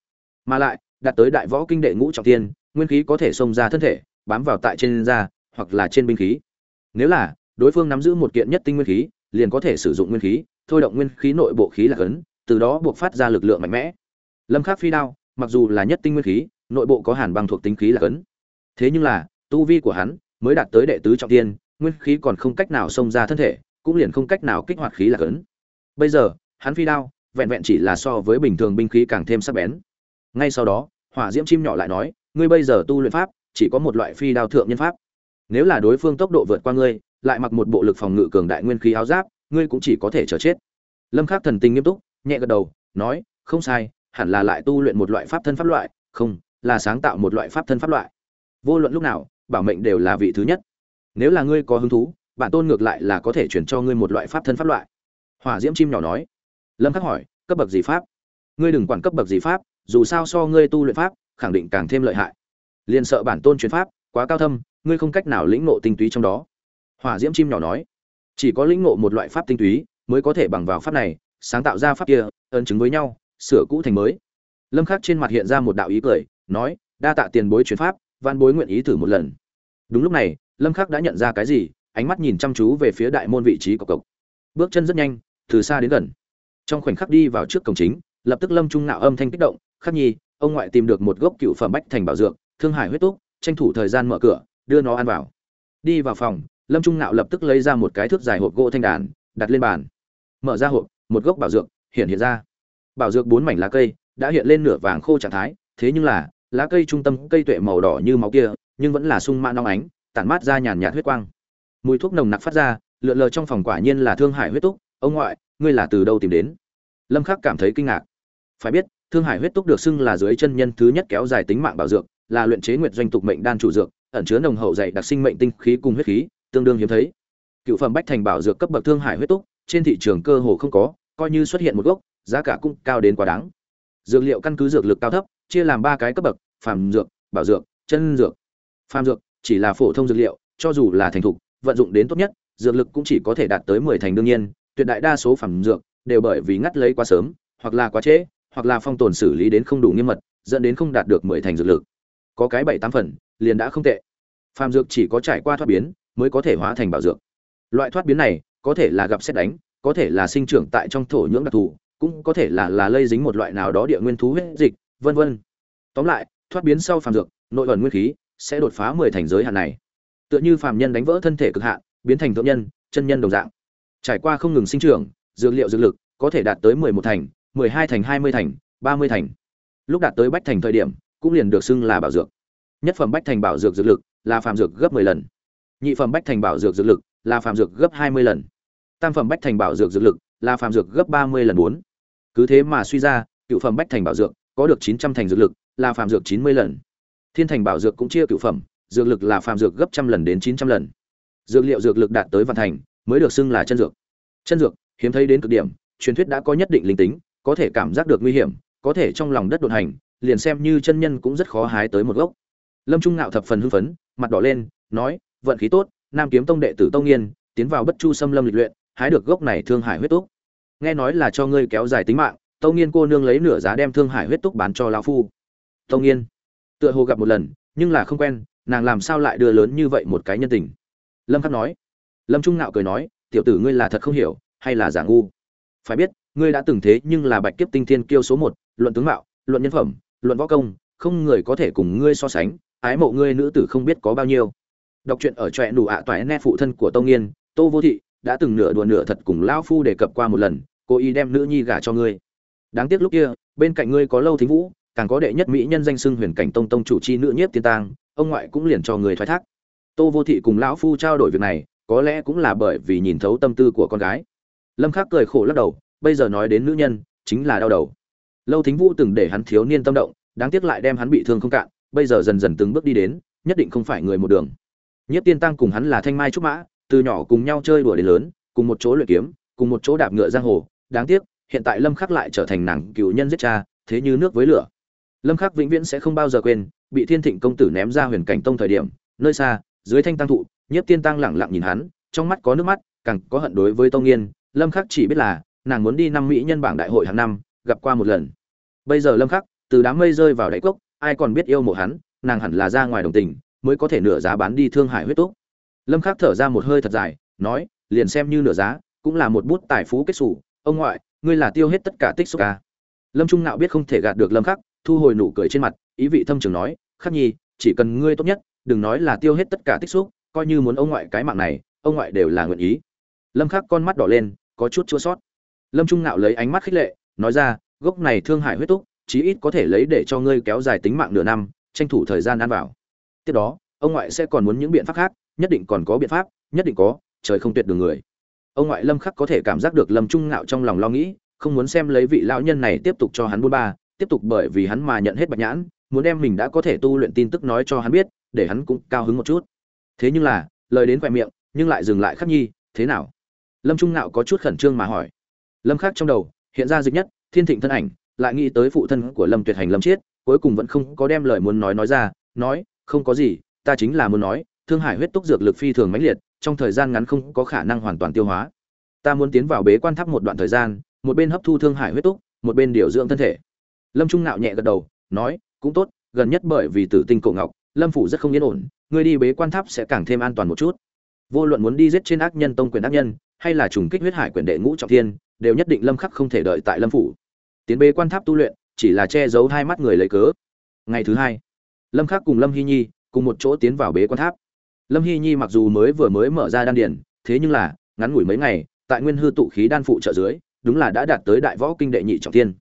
Mà lại đạt tới đại võ kinh đệ ngũ trọng thiên nguyên khí có thể xông ra thân thể, bám vào tại trên da, hoặc là trên binh khí. Nếu là, đối phương nắm giữ một kiện nhất tinh nguyên khí, liền có thể sử dụng nguyên khí, thôi động nguyên khí nội bộ khí là cấn, từ đó buộc phát ra lực lượng mạnh mẽ. Lâm khắc phi đao, mặc dù là nhất tinh nguyên khí, nội bộ có hàn băng thuộc tính khí là cấn. Thế nhưng là, tu vi của hắn mới đạt tới đệ tứ trọng thiên nguyên khí còn không cách nào xông ra thân thể, cũng liền không cách nào kích hoạt khí là cấn. Bây giờ, hắn phi đao vẹn vẹn chỉ là so với bình thường binh khí càng thêm sắc bén. Ngay sau đó hỏa diễm chim nhỏ lại nói, ngươi bây giờ tu luyện pháp, chỉ có một loại phi đao thượng nhân pháp. Nếu là đối phương tốc độ vượt qua ngươi, lại mặc một bộ lực phòng ngự cường đại nguyên khí áo giáp, ngươi cũng chỉ có thể chờ chết. Lâm khắc thần tình nghiêm túc, nhẹ gật đầu, nói, không sai, hẳn là lại tu luyện một loại pháp thân pháp loại, không, là sáng tạo một loại pháp thân pháp loại. Vô luận lúc nào, bảo mệnh đều là vị thứ nhất. Nếu là ngươi có hứng thú, bản tôn ngược lại là có thể chuyển cho ngươi một loại pháp thân pháp loại. Hỏa diễm chim nhỏ nói. Lâm khắc hỏi, cấp bậc gì pháp? Ngươi đừng quản cấp bậc gì pháp dù sao so ngươi tu luyện pháp, khẳng định càng thêm lợi hại. Liền sợ bản tôn chuyển pháp, quá cao thâm, ngươi không cách nào lĩnh ngộ tinh túy trong đó. Hỏa diễm chim nhỏ nói. Chỉ có lĩnh ngộ một loại pháp tinh túy mới có thể bằng vào pháp này, sáng tạo ra pháp kia, ấn chứng với nhau, sửa cũ thành mới. Lâm khắc trên mặt hiện ra một đạo ý cười, nói, đa tạ tiền bối chuyển pháp, văn bối nguyện ý thử một lần. Đúng lúc này, lâm khắc đã nhận ra cái gì, ánh mắt nhìn chăm chú về phía đại môn vị trí của cộc. Bước chân rất nhanh, từ xa đến gần. Trong khoảnh khắc đi vào trước cổng chính, lập tức lâm trung nạo âm thanh kích động khắc nhi, ông ngoại tìm được một gốc cựu phẩm bách thành bảo dược, thương hải huyết túc, tranh thủ thời gian mở cửa, đưa nó ăn vào. Đi vào phòng, lâm trung nạo lập tức lấy ra một cái thước dài hộp gỗ thanh đàn, đặt lên bàn. Mở ra hộp, một gốc bảo dược hiện hiện ra. Bảo dược bốn mảnh lá cây, đã hiện lên nửa vàng khô trạng thái, thế nhưng là, lá cây trung tâm cây tuệ màu đỏ như máu kia, nhưng vẫn là sung mãn nong ánh, tản mát ra nhàn nhạt huyết quang. Mùi thuốc nồng nặc phát ra, lượn lờ trong phòng quả nhiên là thương hải huyết túc, ông ngoại, ngươi là từ đâu tìm đến? Lâm khắc cảm thấy kinh ngạc. Phải biết thương hải huyết túc được xưng là dưới chân nhân thứ nhất kéo dài tính mạng bảo dược, là luyện chế nguyệt doanh tục mệnh đan chủ dược, ẩn chứa nồng hậu dày đặc sinh mệnh tinh khí cùng huyết khí, tương đương hiếm thấy. Cựu phẩm bách thành bảo dược cấp bậc thương hải huyết túc, trên thị trường cơ hồ không có, coi như xuất hiện một gốc, giá cả cũng cao đến quá đáng. Dược liệu căn cứ dược lực cao thấp, chia làm ba cái cấp bậc, phàm dược, bảo dược, chân dược. Phàm dược chỉ là phổ thông dược liệu, cho dù là thành thục, vận dụng đến tốt nhất, dược lực cũng chỉ có thể đạt tới mười thành đương nhiên, tuyệt đại đa số phàm dược đều bởi vì ngắt lấy quá sớm hoặc là quá trễ hoặc là phong tồn xử lý đến không đủ nghiêm mật, dẫn đến không đạt được mười thành dược lực. Có cái bảy tám phần, liền đã không tệ. Phàm dược chỉ có trải qua thoát biến, mới có thể hóa thành bảo dược. Loại thoát biến này, có thể là gặp xét đánh, có thể là sinh trưởng tại trong thổ nhưỡng đặc thù, cũng có thể là là lây dính một loại nào đó địa nguyên thú huyết dịch, vân vân. Tóm lại, thoát biến sau phàm dược, nội ẩn nguyên khí sẽ đột phá mười thành giới hạn này. Tựa như phàm nhân đánh vỡ thân thể cực hạn, biến thành thượng nhân, chân nhân đồng dạng. Trải qua không ngừng sinh trưởng, dược liệu dược lực có thể đạt tới mười một thành mười hai thành, hai mươi thành, ba mươi thành. Lúc đạt tới bách thành thời điểm, cũng liền được xưng là bảo dược. Nhất phẩm bách thành bảo dược dược lực là phàm dược gấp mười lần. Nhị phẩm bách thành bảo dược dược lực là phàm dược gấp hai mươi lần. Tam phẩm bách thành bảo dược dược lực là phàm dược gấp ba mươi lần bốn. Cứ thế mà suy ra, cựu phẩm bách thành bảo dược có được chín trăm thành dược lực là phàm dược chín mươi lần. Thiên thành bảo dược cũng chia cựu phẩm, dược lực là phàm dược gấp trăm lần đến chín trăm lần. Dược liệu dược lực đạt tới văn thành mới được xưng là chân dược. Chân dược, hiếm thấy đến cực điểm, truyền thuyết đã có nhất định linh tính có thể cảm giác được nguy hiểm, có thể trong lòng đất đột hành, liền xem như chân nhân cũng rất khó hái tới một gốc. Lâm trung ngạo thập phần hưng phấn, mặt đỏ lên, nói, vận khí tốt, nam kiếm tông đệ tử tông nghiên, tiến vào bất chu xâm lâm lịch luyện, hái được gốc này thương hải huyết túc. Nghe nói là cho ngươi kéo dài tính mạng, tông nghiên cô nương lấy nửa giá đem thương hải huyết túc bán cho lão phu. Tông nghiên, tựa hồ gặp một lần, nhưng là không quen, nàng làm sao lại đưa lớn như vậy một cái nhân tình? Lâm khắc nói. Lâm trung ngạo cười nói, tiểu tử ngươi là thật không hiểu, hay là giả ngu? Phải biết ngươi đã từng thế nhưng là bạch kiếp tinh thiên kiêu số một, luận tướng mạo, luận nhân phẩm, luận võ công, không người có thể cùng ngươi so sánh, ái mộ ngươi nữ tử không biết có bao nhiêu. Đọc truyện ở trọe đủ ạ toại nét phụ thân của tông nghiên, tô vô thị, đã từng nửa đùa nửa thật cùng lão phu đề cập qua một lần cô ý đem nữ nhi gả cho ngươi. Đáng tiếc lúc kia, bên cạnh ngươi có lâu thính vũ, càng có đệ nhất mỹ nhân danh xưng huyền cảnh tông tông chủ chi nữ nhiếp tiên tang, ông ngoại cũng liền cho người thoái thác. Tô vô thị cùng lão phu trao đổi việc này, có lẽ cũng là bởi vì nhìn thấu tâm tư của con gái. Lâm khắc cười khổ lắc đầu bây giờ nói đến nữ nhân, chính là đau đầu. Lâu thính vũ từng để hắn thiếu niên tâm động, đáng tiếc lại đem hắn bị thương không cạn, bây giờ dần dần từng bước đi đến, nhất định không phải người một đường. Nhất tiên tăng cùng hắn là thanh mai trúc mã, từ nhỏ cùng nhau chơi đùa đến lớn, cùng một chỗ luyện kiếm, cùng một chỗ đạp ngựa giang hồ. Đáng tiếc, hiện tại lâm khắc lại trở thành nàng cựu nhân giết cha, thế như nước với lửa. Lâm khắc vĩnh viễn sẽ không bao giờ quên, bị thiên thịnh công tử ném ra huyền cảnh tông thời điểm, nơi xa, dưới thanh tăng thụ nhiếp tiên tăng lẳng lặng nhìn hắn, trong mắt có nước mắt, càng có hận đối với tông nghiên. Lâm khắc chỉ biết là nàng muốn đi năm mỹ nhân bảng đại hội hàng năm, gặp qua một lần. Bây giờ lâm khắc, từ đám mây rơi vào đáy cốc, ai còn biết yêu mộ hắn, nàng hẳn là ra ngoài đồng tình, mới có thể nửa giá bán đi thương hải huyết túc. Lâm khắc thở ra một hơi thật dài, nói, liền xem như nửa giá, cũng là một bút tài phú kết sủ ông ngoại, ngươi là tiêu hết tất cả tích xúc ca. Lâm trung nạo biết không thể gạt được lâm khắc, thu hồi nụ cười trên mặt, ý vị thâm trường nói, khắc nhi, chỉ cần ngươi tốt nhất, đừng nói là tiêu hết tất cả tích xúc, coi như muốn ông ngoại cái mạng này, ông ngoại đều là nguyện ý. Lâm khắc con mắt đỏ lên, có chút chua sót lâm trung ngạo lấy ánh mắt khích lệ, nói ra, gốc này thương hại huyết túc, chí ít có thể lấy để cho ngươi kéo dài tính mạng nửa năm, tranh thủ thời gian ăn vào. Tiếp đó, ông ngoại sẽ còn muốn những biện pháp khác, nhất định còn có biện pháp, nhất định có, trời không tuyệt đường người. Ông ngoại lâm khắc có thể cảm giác được lâm trung ngạo trong lòng lo nghĩ, không muốn xem lấy vị lão nhân này tiếp tục cho hắn buôn ba, tiếp tục bởi vì hắn mà nhận hết bạch nhãn, muốn đem mình đã có thể tu luyện tin tức nói cho hắn biết, để hắn cũng cao hứng một chút. Thế nhưng là, lời đến khoe miệng, nhưng lại dừng lại khắc nhi, thế nào? Lâm trung ngạo có chút khẩn trương mà hỏi lâm khắc trong đầu, hiện ra dịch nhất, thiên thịnh thân ảnh, lại nghĩ tới phụ thân của lâm tuyệt hành lâm chiết, cuối cùng vẫn không có đem lời muốn nói nói ra, nói, không có gì, ta chính là muốn nói, thương hải huyết túc dược lực phi thường mãnh liệt, trong thời gian ngắn không có khả năng hoàn toàn tiêu hóa. Ta muốn tiến vào bế quan tháp một đoạn thời gian, một bên hấp thu thương hải huyết túc, một bên điều dưỡng thân thể. Lâm trung nạo nhẹ gật đầu, nói, cũng tốt, gần nhất bởi vì tử tinh cổ ngọc, lâm phủ rất không yên ổn, ngươi đi bế quan tháp sẽ càng thêm an toàn một chút vô luận muốn đi giết trên ác nhân tông quyền ác nhân, hay là trùng kích huyết hải quyền đệ ngũ trọng thiên, đều nhất định lâm khắc không thể đợi tại lâm phủ. Tiến bế quan tháp tu luyện, chỉ là che giấu hai mắt người lấy cớ. Ngày thứ hai, lâm khắc cùng lâm hy nhi cùng một chỗ tiến vào bế quan tháp. Lâm hy nhi mặc dù mới vừa mới mở ra đan điển thế nhưng là, ngắn ngủi mấy ngày, tại nguyên hư tụ khí đan phụ trợ dưới, đúng là đã đạt tới đại võ kinh đệ nhị trọng thiên.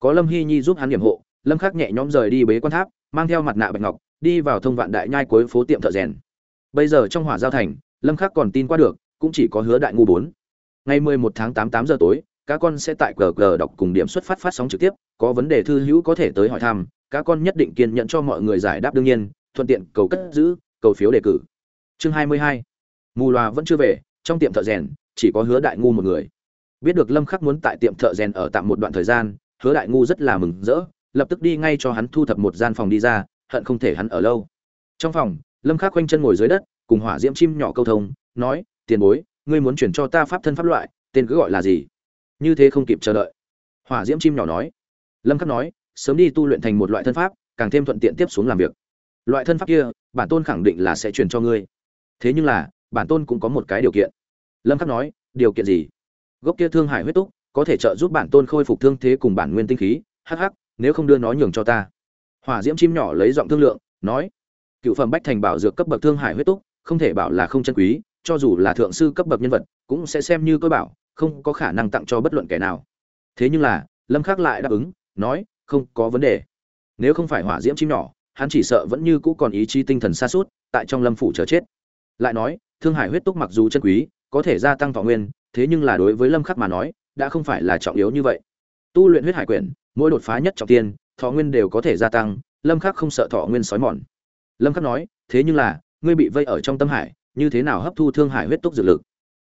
Có lâm hy nhi giúp hắn điểm hộ, lâm khắc nhẹ nhõm rời đi bế quan tháp, mang theo mặt nạ bạch ngọc, đi vào thông vạn đại nhai cuối phố tiệm thợ rèn. Bây giờ trong hỏa giao thành lâm khắc còn tin qua được, cũng chỉ có hứa đại ngu bốn. Ngày 11 tháng 8 8 giờ tối, các con sẽ tại cờ cờ đọc cùng điểm xuất phát phát sóng trực tiếp, có vấn đề thư hữu có thể tới hỏi thăm, các con nhất định kiên nhẫn cho mọi người giải đáp đương nhiên, thuận tiện cầu cất giữ, cầu phiếu đề cử. Chương 22 mù loà vẫn chưa về, trong tiệm thợ rèn, chỉ có hứa đại ngu một người. Biết được lâm khắc muốn tại tiệm thợ rèn ở tạm một đoạn thời gian, hứa đại ngu rất là mừng rỡ, lập tức đi ngay cho hắn thu thập một gian phòng đi ra, hận không thể hắn ở lâu. Trong phòng, lâm khắc quanh chân ngồi dưới đất cùng hỏa diễm chim nhỏ câu thông, nói, tiền bối, ngươi muốn chuyển cho ta pháp thân pháp loại, tên cứ gọi là gì? Như thế không kịp chờ đợi. Hỏa diễm chim nhỏ nói. Lâm khắc nói, sớm đi tu luyện thành một loại thân pháp, càng thêm thuận tiện tiếp xuống làm việc. Loại thân pháp kia, bản tôn khẳng định là sẽ truyền cho ngươi. Thế nhưng là, bản tôn cũng có một cái điều kiện. Lâm khắc nói, điều kiện gì? Gốc kia thương hải huyết túc, có thể trợ giúp bản tôn khôi phục thương thế cùng bản nguyên tinh khí, hắc hắc, nếu không đưa nó nhường cho ta. Hỏa diễm chim nhỏ lấy giọng thương lượng, nói, cựu phẩm bách thành bảo dược cấp bậc thương hải huyết túc không thể bảo là không chân quý, cho dù là thượng sư cấp bậc nhân vật, cũng sẽ xem như tôi bảo, không có khả năng tặng cho bất luận kẻ nào. Thế nhưng là, lâm khắc lại đáp ứng, nói, không có vấn đề. Nếu không phải hỏa diễm chim nhỏ, hắn chỉ sợ vẫn như cũ còn ý chí tinh thần xa suốt, tại trong lâm phủ chờ chết. Lại nói, thương hải huyết túc mặc dù chân quý, có thể gia tăng thọ nguyên, thế nhưng là đối với lâm khắc mà nói, đã không phải là trọng yếu như vậy. Tu luyện huyết hải quyển, mỗi đột phá nhất trọng tiên, thọ nguyên đều có thể gia tăng, lâm khắc không sợ thọ nguyên sói mòn. Lâm khắc nói, thế nhưng là ngươi bị vây ở trong tâm hải, như thế nào hấp thu thương hải huyết túc dược lực?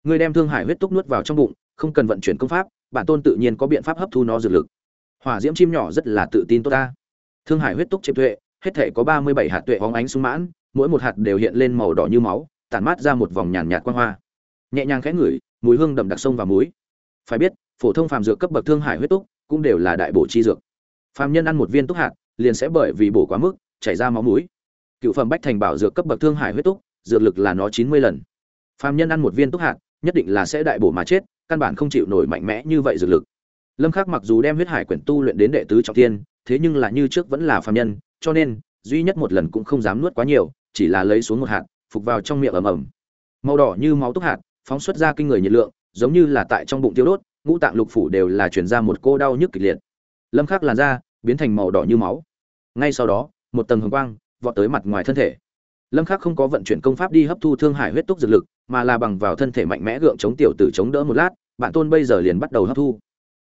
Ngươi đem thương hải huyết túc nuốt vào trong bụng, không cần vận chuyển công pháp, bản tôn tự nhiên có biện pháp hấp thu nó dược lực. Hỏa diễm chim nhỏ rất là tự tin tốt ta. Thương hải huyết túc chiếm tuệ, hết thể có ba mươi bảy hạt tuệ hóng ánh sung mãn, mỗi một hạt đều hiện lên màu đỏ như máu, tản mát ra một vòng nhàn nhạt quang hoa. Nhẹ nhàng khẽ ngửi, mùi hương đậm đặc sông và muối. Phải biết, phổ thông phàm dược cấp bậc thương hải huyết túc cũng đều là đại bổ chi dược. Phàm nhân ăn một viên túc hạt, liền sẽ bởi vì bổ quá mức, chảy ra máu mũi cựu phẩm bách thành bảo dược cấp bậc thương hải huyết túc, dược lực là nó chín mươi lần. Phàm nhân ăn một viên túc hạt, nhất định là sẽ đại bổ mà chết, căn bản không chịu nổi mạnh mẽ như vậy dược lực. Lâm khắc mặc dù đem huyết hải quyển tu luyện đến đệ tứ trọng thiên, thế nhưng là như trước vẫn là phàm nhân, cho nên, duy nhất một lần cũng không dám nuốt quá nhiều, chỉ là lấy xuống một hạt, phục vào trong miệng ầm ầm. Màu đỏ như máu túc hạt, phóng xuất ra kinh người nhiệt lượng, giống như là tại trong bụng tiêu đốt, ngũ tạng lục phủ đều là truyền ra một cô đau nhức kịch liệt. Lâm khắc làn da biến thành màu đỏ như máu. Ngay sau đó, một tầng hồng quang vọt tới mặt ngoài thân thể. Lâm khắc không có vận chuyển công pháp đi hấp thu thương hải huyết túc dược lực, mà là bằng vào thân thể mạnh mẽ gượng chống tiểu tử chống đỡ một lát, bạn tôn bây giờ liền bắt đầu hấp thu.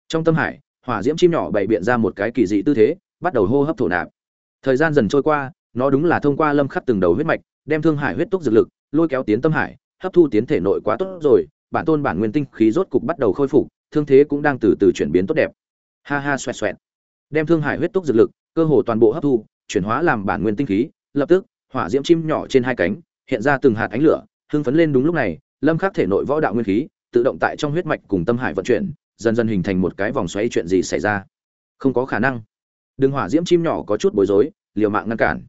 Trong tâm hải, hỏa diễm chim nhỏ bày biện ra một cái kỳ dị tư thế, bắt đầu hô hấp thổ nạp. Thời gian dần trôi qua, nó đúng là thông qua lâm khắc từng đầu huyết mạch, đem thương hải huyết túc dược lực, lôi kéo tiến tâm hải, hấp thu tiến thể nội quá tốt rồi bản tôn bản nguyên tinh khí rốt cục bắt đầu khôi phục, thương thế cũng đang từ từ chuyển biến tốt đẹp. Ha ha xoẹt xoẹt. Đem thương hải huyết túc dược lực, cơ hồ toàn bộ hấp thu chuyển hóa làm bản nguyên tinh khí, lập tức, hỏa diễm chim nhỏ trên hai cánh, hiện ra từng hạt ánh lửa, hưng phấn lên đúng lúc này, lâm khắc thể nội võ đạo nguyên khí, tự động tại trong huyết mạch cùng tâm hải vận chuyển, dần dần hình thành một cái vòng xoáy chuyện gì xảy ra. Không có khả năng. Đường hỏa diễm chim nhỏ có chút bối rối, liều mạng ngăn cản.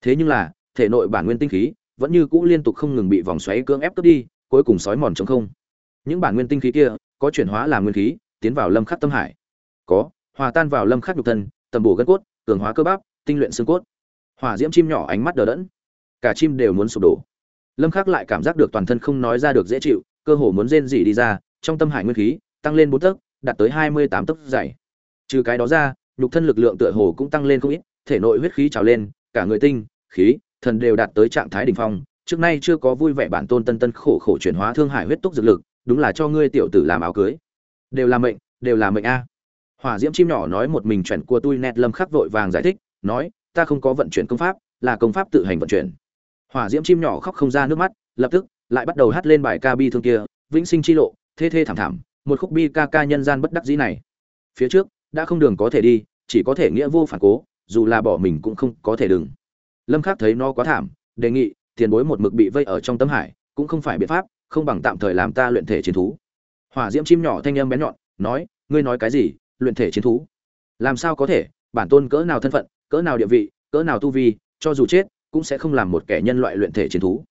Thế nhưng là, thể nội bản nguyên tinh khí vẫn như cũ liên tục không ngừng bị vòng xoáy cưỡng ép cướp đi, cuối cùng sói mòn trống không. Những bản nguyên tinh khí kia có chuyển hóa làm nguyên khí, tiến vào lâm khắc tâm hải. Có, hòa tan vào lâm khắc nhục thân, tầm bổ gân cốt, cường hóa cơ bắp tinh luyện xương cốt. Hỏa diễm chim nhỏ ánh mắt đờ đẫn. Cả chim đều muốn sụp đổ. Lâm khắc lại cảm giác được toàn thân không nói ra được dễ chịu, cơ hồ muốn rên rỉ đi ra, trong tâm hải nguyên khí tăng lên bốn tấc, đạt tới hai mươi tám tấc dày. Trừ cái đó ra, nhục thân lực lượng tựa hồ cũng tăng lên không ít, thể nội huyết khí trào lên, cả người tinh, khí, thần đều đạt tới trạng thái đỉnh phong. Trước nay chưa có vui vẻ bản tôn tân tân khổ khổ chuyển hóa thương hải huyết túc dược lực, đúng là cho ngươi tiểu tử làm áo cưới. Đều là mệnh, đều là mệnh a. Hỏa diễm chim nhỏ nói một mình chuẩn của tôi nét, lâm khắc vội vàng giải thích nói, ta không có vận chuyển công pháp, là công pháp tự hành vận chuyển. Hỏa diễm chim nhỏ khóc không ra nước mắt, lập tức lại bắt đầu hát lên bài ca bi thương kia, vĩnh sinh chi lộ, thê thê thảm thảm, một khúc bi ca ca nhân gian bất đắc dĩ này. Phía trước, đã không đường có thể đi, chỉ có thể nghĩa vô phản cố, dù là bỏ mình cũng không có thể đừng. Lâm khắc thấy nó quá thảm, đề nghị, tiền bối một mực bị vây ở trong tấm hải, cũng không phải biện pháp, không bằng tạm thời làm ta luyện thể chiến thú. Hỏa diễm chim nhỏ thanh âm bé nhọn, nói, ngươi nói cái gì, luyện thể chiến thú? Làm sao có thể, bản tôn cỡ nào thân phận cỡ nào địa vị, cỡ nào tu vi, cho dù chết, cũng sẽ không làm một kẻ nhân loại luyện thể chiến thú.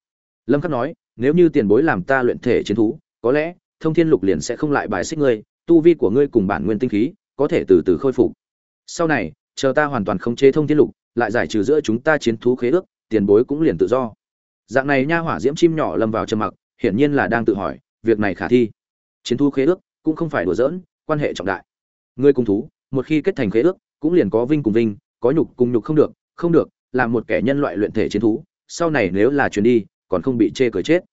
Lâm khắc nói, nếu như tiền bối làm ta luyện thể chiến thú, có lẽ thông thiên lục liền sẽ không lại bài xích ngươi, tu vi của ngươi cùng bản nguyên tinh khí có thể từ từ khôi phục. Sau này, chờ ta hoàn toàn khống chế thông thiên lục, lại giải trừ giữa chúng ta chiến thú khế ước, tiền bối cũng liền tự do. Dạng này nha hỏa diễm chim nhỏ lâm vào trầm mặc, hiển nhiên là đang tự hỏi, việc này khả thi. Chiến thú khế ước cũng không phải đùa giỡn, quan hệ trọng đại. Ngươi cùng thú, một khi kết thành khế ước, cũng liền có vinh cùng vinh có nhục cùng nhục không được không được làm một kẻ nhân loại luyện thể chiến thú, sau này nếu là chuyền đi, còn không bị chê cười chết.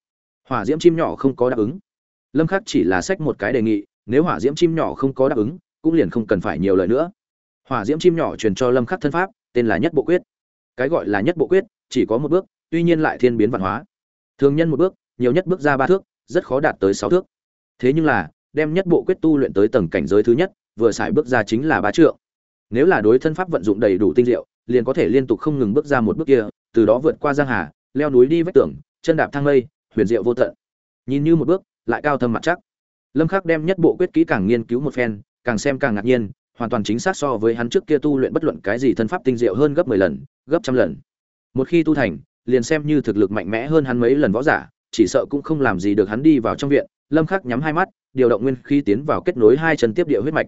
Hỏa diễm chim nhỏ không có đáp ứng. Lâm khắc chỉ là sách một cái đề nghị, nếu hỏa diễm chim nhỏ không có đáp ứng, cũng liền không cần phải nhiều lời nữa. Hỏa diễm chim nhỏ truyền cho lâm khắc thân pháp, tên là nhất bộ quyết. Cái gọi là nhất bộ quyết, chỉ có một bước, tuy nhiên lại thiên biến văn hóa. Thường nhân một bước, nhiều nhất bước ra ba thước, rất khó đạt tới sáu thước. Thế nhưng là, đem nhất bộ quyết tu luyện tới tầng cảnh giới thứ nhất, vừa xài bước ra chính là ba trượng nếu là đối thân pháp vận dụng đầy đủ tinh diệu, liền có thể liên tục không ngừng bước ra một bước kia, từ đó vượt qua giang hà, leo núi đi vách tường, chân đạp thang mây, huyền diệu vô tận. Nhìn như một bước, lại cao thâm mặt chắc. Lâm khắc đem nhất bộ quyết kỹ càng nghiên cứu một phen, càng xem càng ngạc nhiên, hoàn toàn chính xác so với hắn trước kia tu luyện bất luận cái gì thân pháp tinh diệu hơn gấp 10 lần, gấp trăm lần. Một khi tu thành, liền xem như thực lực mạnh mẽ hơn hắn mấy lần võ giả, chỉ sợ cũng không làm gì được hắn đi vào trong viện. Lâm khắc nhắm hai mắt, điều động nguyên khí tiến vào kết nối hai chân tiếp địa huyết mạch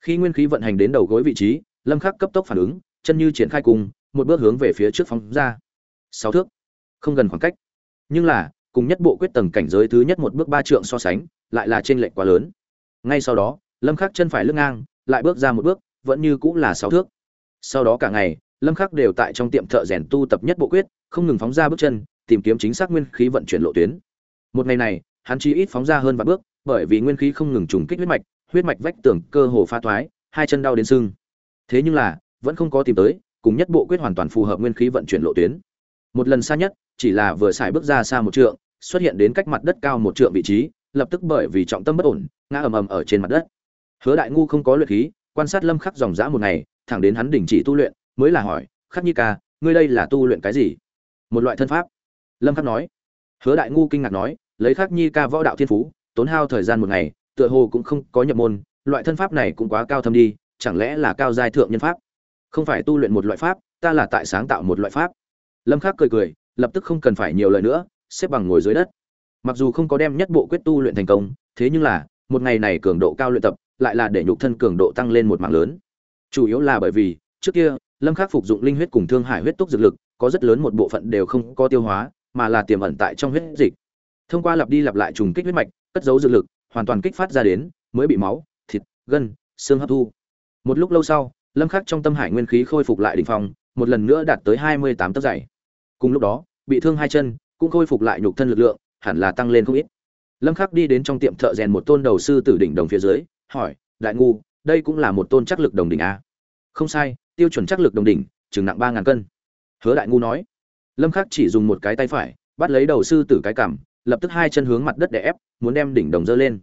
khi nguyên khí vận hành đến đầu gối vị trí, lâm khắc cấp tốc phản ứng, chân như triển khai cùng, một bước hướng về phía trước phóng ra. Sáu thước. Không gần khoảng cách. Nhưng là, cùng nhất bộ quyết tầng cảnh giới thứ nhất một bước ba trượng so sánh, lại là trên lệch quá lớn. Ngay sau đó, lâm khắc chân phải lưng ngang, lại bước ra một bước, vẫn như cũng là sáu thước. Sau đó cả ngày, lâm khắc đều tại trong tiệm thợ rèn tu tập nhất bộ quyết, không ngừng phóng ra bước chân, tìm kiếm chính xác nguyên khí vận chuyển lộ tuyến. Một ngày này, hắn chỉ ít phóng ra hơn vạn bước, bởi vì nguyên khí không ngừng trùng kích huyết mạch huyết mạch vách tường cơ hồ pha thoái, hai chân đau đến sưng. Thế nhưng là, vẫn không có tìm tới, cùng nhất bộ quyết hoàn toàn phù hợp nguyên khí vận chuyển lộ tuyến. Một lần xa nhất, chỉ là vừa xài bước ra xa một trượng, xuất hiện đến cách mặt đất cao một trượng vị trí, lập tức bởi vì trọng tâm bất ổn, ngã ầm ầm ở trên mặt đất. Hứa đại ngu không có luyện khí, quan sát lâm khắc dòng dã một ngày, thẳng đến hắn đình chỉ tu luyện, mới là hỏi, khắc nhi ca, ngươi đây là tu luyện cái gì? Một loại thân pháp. Lâm khắc nói. Hứa đại ngu kinh ngạc nói, lấy khắc nhi ca võ đạo thiên phú, tốn hao thời gian một ngày tựa hồ cũng không có nhập môn, loại thân pháp này cũng quá cao thâm đi, chẳng lẽ là cao giai thượng nhân pháp? Không phải tu luyện một loại pháp, ta là tại sáng tạo một loại pháp. Lâm khắc cười cười, lập tức không cần phải nhiều lời nữa, xếp bằng ngồi dưới đất. Mặc dù không có đem nhất bộ quyết tu luyện thành công, thế nhưng là, một ngày này cường độ cao luyện tập, lại là để nhục thân cường độ tăng lên một mạng lớn. Chủ yếu là bởi vì, trước kia, lâm khắc phục dụng linh huyết cùng thương hải huyết tốc dược lực, có rất lớn một bộ phận đều không có tiêu hóa, mà là tiềm ẩn tại trong huyết dịch. Thông qua lặp đi lặp lại trùng kích huyết mạch, cất giấu dược lực hoàn toàn kích phát ra đến, mới bị máu, thịt, gân, xương hấp thu. Một lúc lâu sau, lâm khắc trong tâm hải nguyên khí khôi phục lại đỉnh phong, một lần nữa đạt tới 28 tấc dày. Cùng lúc đó, bị thương hai chân, cũng khôi phục lại nhục thân lực lượng, hẳn là tăng lên không ít. Lâm khắc đi đến trong tiệm thợ rèn một tôn đầu sư tử đỉnh đồng phía dưới, hỏi, đại ngu, đây cũng là một tôn chắc lực đồng đỉnh a không sai, tiêu chuẩn chắc lực đồng đỉnh, chừng nặng ba ngàn cân. Hứa đại ngu nói. Lâm khắc chỉ dùng một cái tay phải, bắt lấy đầu sư tử cái cằm, lập tức hai chân hướng mặt đất để ép, muốn đem đỉnh đồng dơ lên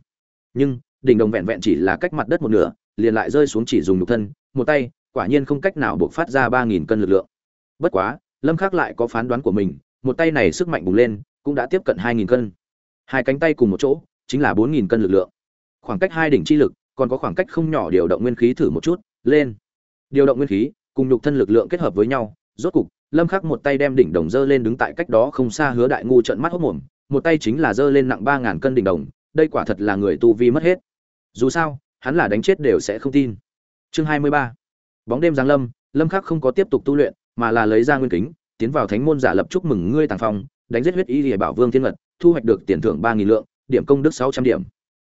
nhưng, đỉnh đồng vẹn vẹn chỉ là cách mặt đất một nửa, liền lại rơi xuống chỉ dùng nhục thân, một tay, quả nhiên không cách nào buộc phát ra ba nghìn cân lực lượng. Bất quá, lâm khắc lại có phán đoán của mình, một tay này sức mạnh bùng lên, cũng đã tiếp cận hai nghìn cân. Hai cánh tay cùng một chỗ, chính là bốn nghìn cân lực lượng. Khoảng cách hai đỉnh chi lực, còn có khoảng cách không nhỏ điều động nguyên khí thử một chút, lên. Điều động nguyên khí, cùng nhục thân lực lượng kết hợp với nhau, rốt cục, lâm khắc một tay đem đỉnh đồng dơ lên đứng tại cách đó không xa hứa đại ngu trận mắt hốt mồm, một tay chính là dơ lên nặng ba ngàn cân đỉnh đồng đây quả thật là người tu vi mất hết. Dù sao, hắn là đánh chết đều sẽ không tin. Chương hai mươi ba. Bóng đêm giáng lâm lâm khắc không có tiếp tục tu luyện, mà là lấy ra nguyên kính, tiến vào thánh môn giả lập chúc mừng ngươi tàng phong, đánh giết huyết y địa bảo vương thiên ngật thu hoạch được tiền thưởng ba nghìn lượng, điểm công đức sáu trăm điểm.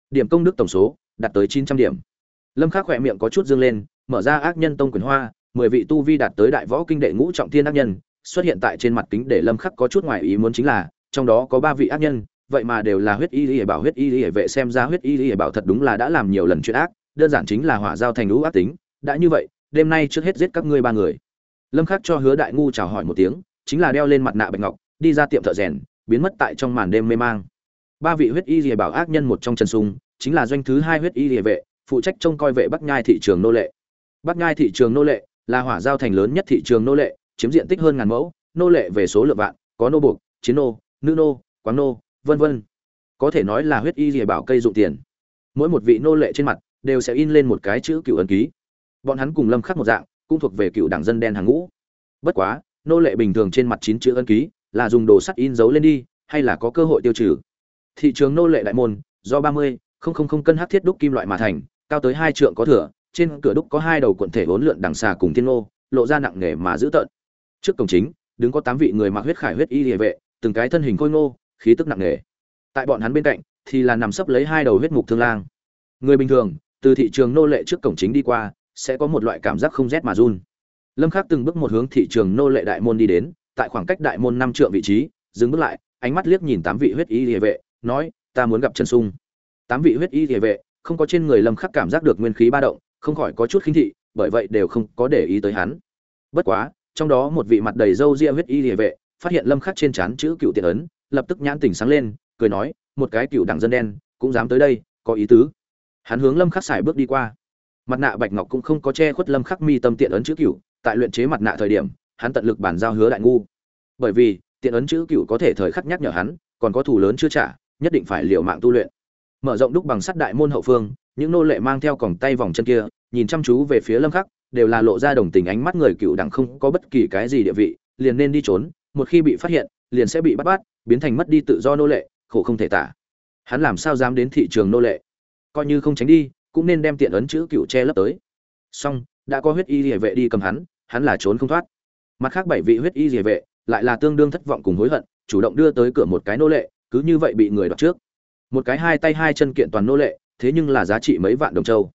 Điểm công đức tổng số, đạt tới chín trăm điểm. Lâm khắc khỏe miệng có chút dương lên, mở ra ác nhân tông quyền hoa, mười vị tu vi đạt tới đại võ kinh đệ ngũ trọng thiên ác nhân, xuất hiện tại trên mặt kính để lâm khắc có chút ngoài ý muốn chính là, trong đó có ba vị ác nhân vậy mà đều là huyết y lìa bảo huyết y lìa vệ xem ra huyết y lìa bảo thật đúng là đã làm nhiều lần chuyện ác, đơn giản chính là hỏa giao thành lũ ác tính, đã như vậy, đêm nay trước hết giết các ngươi ba người. Lâm khắc cho hứa đại ngu chào hỏi một tiếng, chính là đeo lên mặt nạ bạch ngọc, đi ra tiệm thợ rèn, biến mất tại trong màn đêm mê mang. Ba vị huyết y lìa bảo ác nhân một trong trần sung chính là doanh thứ hai huyết y lìa vệ, phụ trách trông coi vệ bắc nhai thị trường nô lệ. Bắc nhai thị trường nô lệ là hỏa giao thành lớn nhất thị trường nô lệ, chiếm diện tích hơn ngàn mẫu, nô lệ về số lượng vạn, có nô buộc, chiến nô, nữ nô quán nô vân vân. Có thể nói là huyết y lìa bảo cây dụng tiền. Mỗi một vị nô lệ trên mặt đều sẽ in lên một cái chữ cựu ấn ký. Bọn hắn cùng lâm khắc một dạng, cũng thuộc về cựu đảng dân đen hàng ngũ. Bất quá, nô lệ bình thường trên mặt chín chữ ấn ký là dùng đồ sắt in dấu lên đi, hay là có cơ hội tiêu trừ? Thị trường nô lệ đại môn, do ba mươi, không không không cân hắc thiết đúc kim loại mà thành, cao tới hai trượng có thừa, trên cửa đúc có hai đầu quần thể vốn lượn đằng xà cùng thiên nô, lộ ra nặng nghề mà giữ tợn. Trước cổng chính, đứng có tám vị người mặc huyết khải huyết y liề vệ, từng cái thân hình khôi ngô khí tức nặng nề, tại bọn hắn bên cạnh thì là nằm sấp lấy hai đầu huyết mục thương lang. Người bình thường từ thị trường nô lệ trước cổng chính đi qua sẽ có một loại cảm giác không rét mà run. Lâm khắc từng bước một hướng thị trường nô lệ đại môn đi đến tại khoảng cách đại môn năm trượng vị trí dừng bước lại ánh mắt liếc nhìn tám vị huyết y địa vệ nói ta muốn gặp trần sung. Tám vị huyết y địa vệ không có trên người lâm khắc cảm giác được nguyên khí ba động không khỏi có chút khinh thị bởi vậy đều không có để ý tới hắn. Bất quá trong đó một vị mặt đầy râu ria huyết y địa vệ phát hiện lâm khắc trên trán chữ cựu tiện ấn lập tức nhãn tỉnh sáng lên, cười nói, một cái cựu đảng dân đen, cũng dám tới đây, có ý tứ. Hắn hướng lâm khắc xài bước đi qua. Mặt nạ bạch ngọc cũng không có che khuất lâm khắc mi tâm tiện ấn chữ cựu, tại luyện chế mặt nạ thời điểm, hắn tận lực bản giao hứa đại ngu. Bởi vì, tiện ấn chữ cựu có thể thời khắc nhắc nhở hắn, còn có thủ lớn chưa trả, nhất định phải liều mạng tu luyện. Mở rộng đúc bằng sắt đại môn hậu phương, những nô lệ mang theo còng tay vòng chân kia, nhìn chăm chú về phía lâm khắc, đều là lộ ra đồng tình ánh mắt người cựu đẳng không có bất kỳ cái gì địa vị, liền nên đi trốn, một khi bị phát hiện liền sẽ bị bắt bắt, biến thành mất đi tự do nô lệ, khổ không thể tả. Hắn làm sao dám đến thị trường nô lệ? Coi như không tránh đi, cũng nên đem tiện ấn chữ cựu che lấp tới. Song đã có huyết y địa vệ đi cầm hắn hắn là trốn không thoát. Mặt khác bảy vị huyết y địa vệ lại là tương đương thất vọng cùng hối hận, chủ động đưa tới cửa một cái nô lệ, cứ như vậy bị người đoạt trước. Một cái hai tay hai chân kiện toàn nô lệ, thế nhưng là giá trị mấy vạn đồng châu.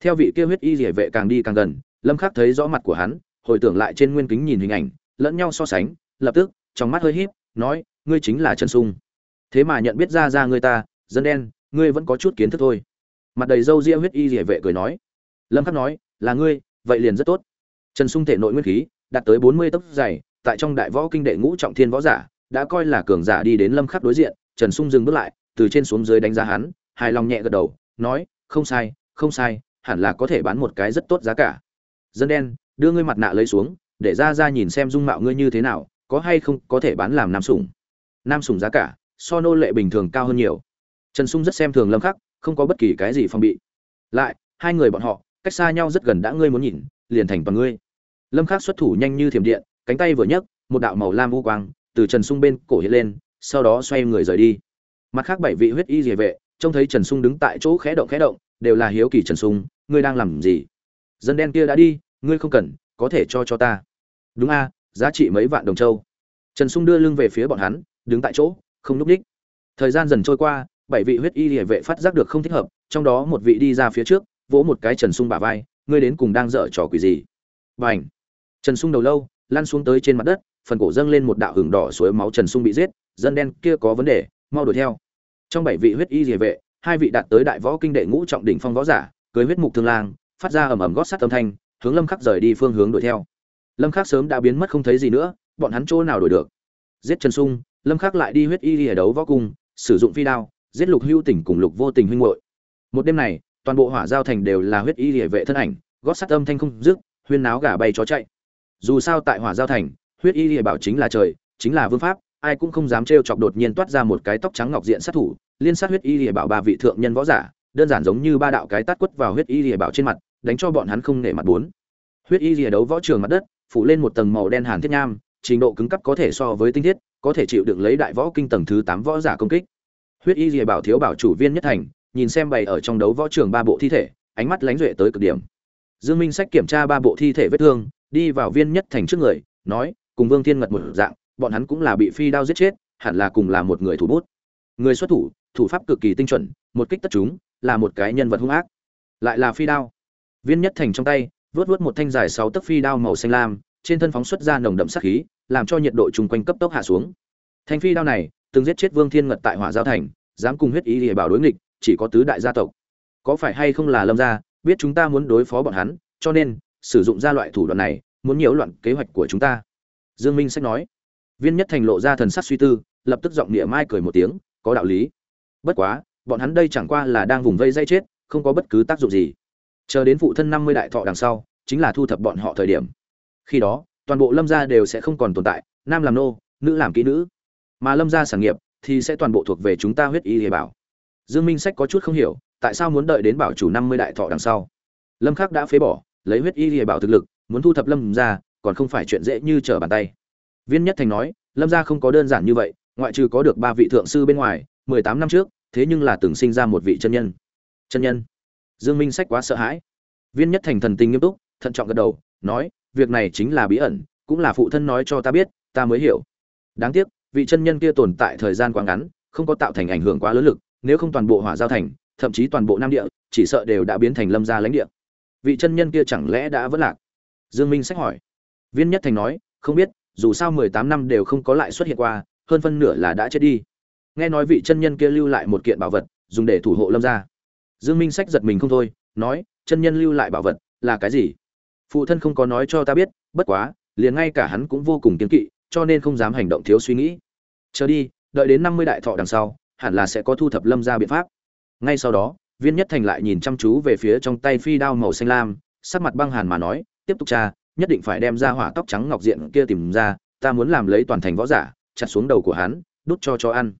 Theo vị kia huyết y địa vệ càng đi càng gần, lâm khắc thấy rõ mặt của hắn, hồi tưởng lại trên nguyên kính nhìn hình ảnh, lẫn nhau so sánh, lập tức, trong mắt hơi híp nói, ngươi chính là trần sung. Thế mà nhận biết ra ra ngươi ta, dân đen, ngươi vẫn có chút kiến thức thôi. Mặt đầy râu ria huyết y rỉa vệ cười nói. Lâm khắc nói, là ngươi, vậy liền rất tốt. Trần sung thể nội nguyên khí, đạt tới 40 tốc dày, tại trong đại võ kinh đệ ngũ trọng thiên võ giả, đã coi là cường giả đi đến lâm khắc đối diện, trần sung dừng bước lại, từ trên xuống dưới đánh giá hắn, hài lòng nhẹ gật đầu, nói, không sai không sai, hẳn là có thể bán một cái rất tốt giá cả. Dân đen, đưa ngươi mặt nạ lấy xuống, để ra ra nhìn xem dung mạo ngươi như thế nào có hay không có thể bán làm nam sủng? Nam sủng giá cả, so nô lệ bình thường cao hơn nhiều. Trần sung rất xem thường lâm khắc, không có bất kỳ cái gì phong bị. Lại, hai người bọn họ, cách xa nhau rất gần đã ngươi muốn nhìn, liền thành toàn ngươi. Lâm khắc xuất thủ nhanh như thiểm điện, cánh tay vừa nhấc, một đạo màu lam u quang từ trần sung bên cổ hiện lên, sau đó xoay người rời đi. Mặt khác bảy vị huyết y rìa vệ, trông thấy trần sung đứng tại chỗ khẽ động khẽ động, đều là hiếu kỳ trần sung, ngươi đang làm gì? Dân đen kia đã đi, ngươi không cần, có thể cho cho ta. Đúng a giá trị mấy vạn đồng châu trần sung đưa lưng về phía bọn hắn, đứng tại chỗ, không núp đích thời gian dần trôi qua, bảy vị huyết y địa vệ phát giác được không thích hợp, trong đó một vị đi ra phía trước, vỗ một cái trần sung bả vai, ngươi đến cùng đang dở trò quỷ gì? B à n h trần sung đầu lâu, lăn xuống tới trên mặt đất, phần cổ dâng lên một đạo hưởng đỏ suối máu trần sung bị giết, dân đen kia có vấn đề, mau đuổi theo. Trong bảy vị huyết y địa vệ, hai vị đạt tới đại võ kinh đệ ngũ trọng đỉnh phong võ giả, cưới huyết mục thương lang, phát ra ầm ầm gót sắt âm thanh, hướng lâm khắc rời đi phương hướng đuổi theo lâm khắc sớm đã biến mất không thấy gì nữa, bọn hắn chỗ nào đổi được? Giết trần sung, lâm khắc lại đi huyết y lìa đấu võ cung, sử dụng phi đao, giết lục hưu tỉnh cùng lục vô tình huynh muội. Một đêm này, toàn bộ hỏa giao thành đều là huyết y lìa vệ thân ảnh, gót sắt âm thanh không dứt, huyên náo gà bay chó chạy. Dù sao tại hỏa giao thành, huyết y lìa bảo chính là trời, chính là vương pháp, ai cũng không dám trêu chọc đột nhiên toát ra một cái tóc trắng ngọc diện sát thủ, liên sát huyết y lìa bảo ba vị thượng nhân võ giả, đơn giản giống như ba đạo cái tát quất vào huyết y lìa bảo trên mặt, đánh cho bọn hắn không nể mặt bốn. Huyết y lìa đấu võ trường mặt đất phủ lên một tầng màu đen hàn thiết nham, trình độ cứng cấp có thể so với tinh thiết, có thể chịu đựng lấy đại võ kinh tầng thứ tám võ giả công kích. Huyết y diệp bảo thiếu bảo chủ viên nhất thành, nhìn xem bày ở trong đấu võ trường ba bộ thi thể, ánh mắt lánh duệ tới cực điểm. Dương minh sách kiểm tra ba bộ thi thể vết thương, đi vào viên nhất thành trước người, nói, cùng vương thiên ngật một dạng, bọn hắn cũng là bị phi đao giết chết, hẳn là cùng là một người thủ bút. Người xuất thủ thủ pháp cực kỳ tinh chuẩn, một kích tất chúng, là một cái nhân vật hung ác. Lại là phi đao. Viên nhất thành trong tay vớt vớt một thanh dài sáu tấc phi đao màu xanh lam, trên thân phóng xuất ra nồng đậm sát khí, làm cho nhiệt độ chung quanh cấp tốc hạ xuống. Thanh phi đao này, từng giết chết vương thiên ngật tại hỏa giao thành, dám cùng huyết ý để bảo đối nghịch, chỉ có tứ đại gia tộc. Có phải hay không là lâm gia, biết chúng ta muốn đối phó bọn hắn, cho nên, sử dụng ra loại thủ đoạn này, muốn nhiễu loạn kế hoạch của chúng ta. Dương minh sách nói. Viên nhất thành lộ ra thần sắc suy tư, lập tức giọng địa mai cười một tiếng, có đạo lý. Bất quá, bọn hắn đây chẳng qua là đang vùng vây dây chết, không có bất cứ tác dụng gì chờ đến phụ thân năm mươi đại thọ đằng sau, chính là thu thập bọn họ thời điểm. Khi đó, toàn bộ lâm gia đều sẽ không còn tồn tại, nam làm nô, nữ làm kỹ nữ. Mà lâm gia sản nghiệp thì sẽ toàn bộ thuộc về chúng ta huyết y hề bảo. Dương minh sách có chút không hiểu, tại sao muốn đợi đến bảo chủ năm mươi đại thọ đằng sau? Lâm khắc đã phế bỏ, lấy huyết y hề bảo thực lực, muốn thu thập lâm gia, còn không phải chuyện dễ như trở bàn tay. Viên nhất thành nói, lâm gia không có đơn giản như vậy, ngoại trừ có được ba vị thượng sư bên ngoài, mười tám năm trước, thế nhưng là từng sinh ra một vị chân nhân. Chân nhân? Dương minh sách quá sợ hãi. Viên nhất thành thần tình nghiêm túc, thận trọng gật đầu, nói, việc này chính là bí ẩn, cũng là phụ thân nói cho ta biết, ta mới hiểu. Đáng tiếc, vị chân nhân kia tồn tại thời gian quá ngắn, không có tạo thành ảnh hưởng quá lớn lực, nếu không toàn bộ hỏa giao thành, thậm chí toàn bộ nam địa, chỉ sợ đều đã biến thành lâm gia lãnh địa. Vị chân nhân kia chẳng lẽ đã vẫn lạc? Dương minh sách hỏi. Viên nhất thành nói, không biết, dù sao mười tám năm đều không có lại xuất hiện qua, hơn phân nửa là đã chết đi. Nghe nói vị chân nhân kia lưu lại một kiện bảo vật, dùng để thủ hộ lâm gia dương minh sách giật mình không thôi, nói, chân nhân lưu lại bảo vật là cái gì? Phụ thân không có nói cho ta biết, bất quá, liền ngay cả hắn cũng vô cùng kiên kỵ, cho nên không dám hành động thiếu suy nghĩ. Chờ đi, đợi đến năm mươi đại thọ đằng sau, hẳn là sẽ có thu thập lâm gia biện pháp. Ngay sau đó, viên nhất thành lại nhìn chăm chú về phía trong tay phi đao màu xanh lam, sắc mặt băng hàn mà nói, tiếp tục tra, nhất định phải đem ra hỏa tóc trắng ngọc diện kia tìm ra, ta muốn làm lấy toàn thành võ giả, chặt xuống đầu của hắn, đút cho cho ăn.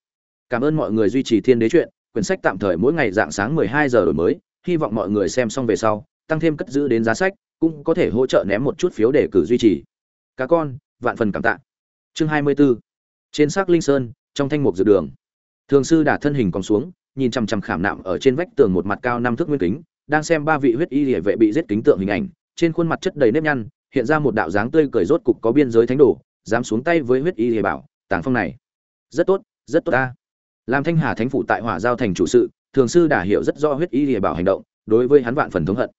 Cảm ơn mọi người duy trì thiên đế chuyện quyển sách tạm thời mỗi ngày dạng sáng 12 giờ đổi mới, hy vọng mọi người xem xong về sau, tăng thêm cất giữ đến giá sách, cũng có thể hỗ trợ ném một chút phiếu để cử duy trì. Cá con, vạn phần cảm tạ. Chương 24 trên xác linh sơn, trong thanh mục dự đường. Thường sư đả thân hình còn xuống, nhìn chằm chằm khảm nạm ở trên vách tường một mặt cao năm thước nguyên kính, đang xem ba vị huyết y liễu vệ bị giết kính tượng hình ảnh, trên khuôn mặt chất đầy nếp nhăn, hiện ra một đạo dáng tươi cười rốt cục có biên giới thánh đồ, dám xuống tay với huyết y liễu bảo, tàng phong này. Rất tốt rất tốt ta làm thanh hà thánh phủ tại hỏa giao thành chủ sự, thường sư đả hiểu rất rõ huyết y lìa bảo hành động, đối với hắn vạn phần thống hận.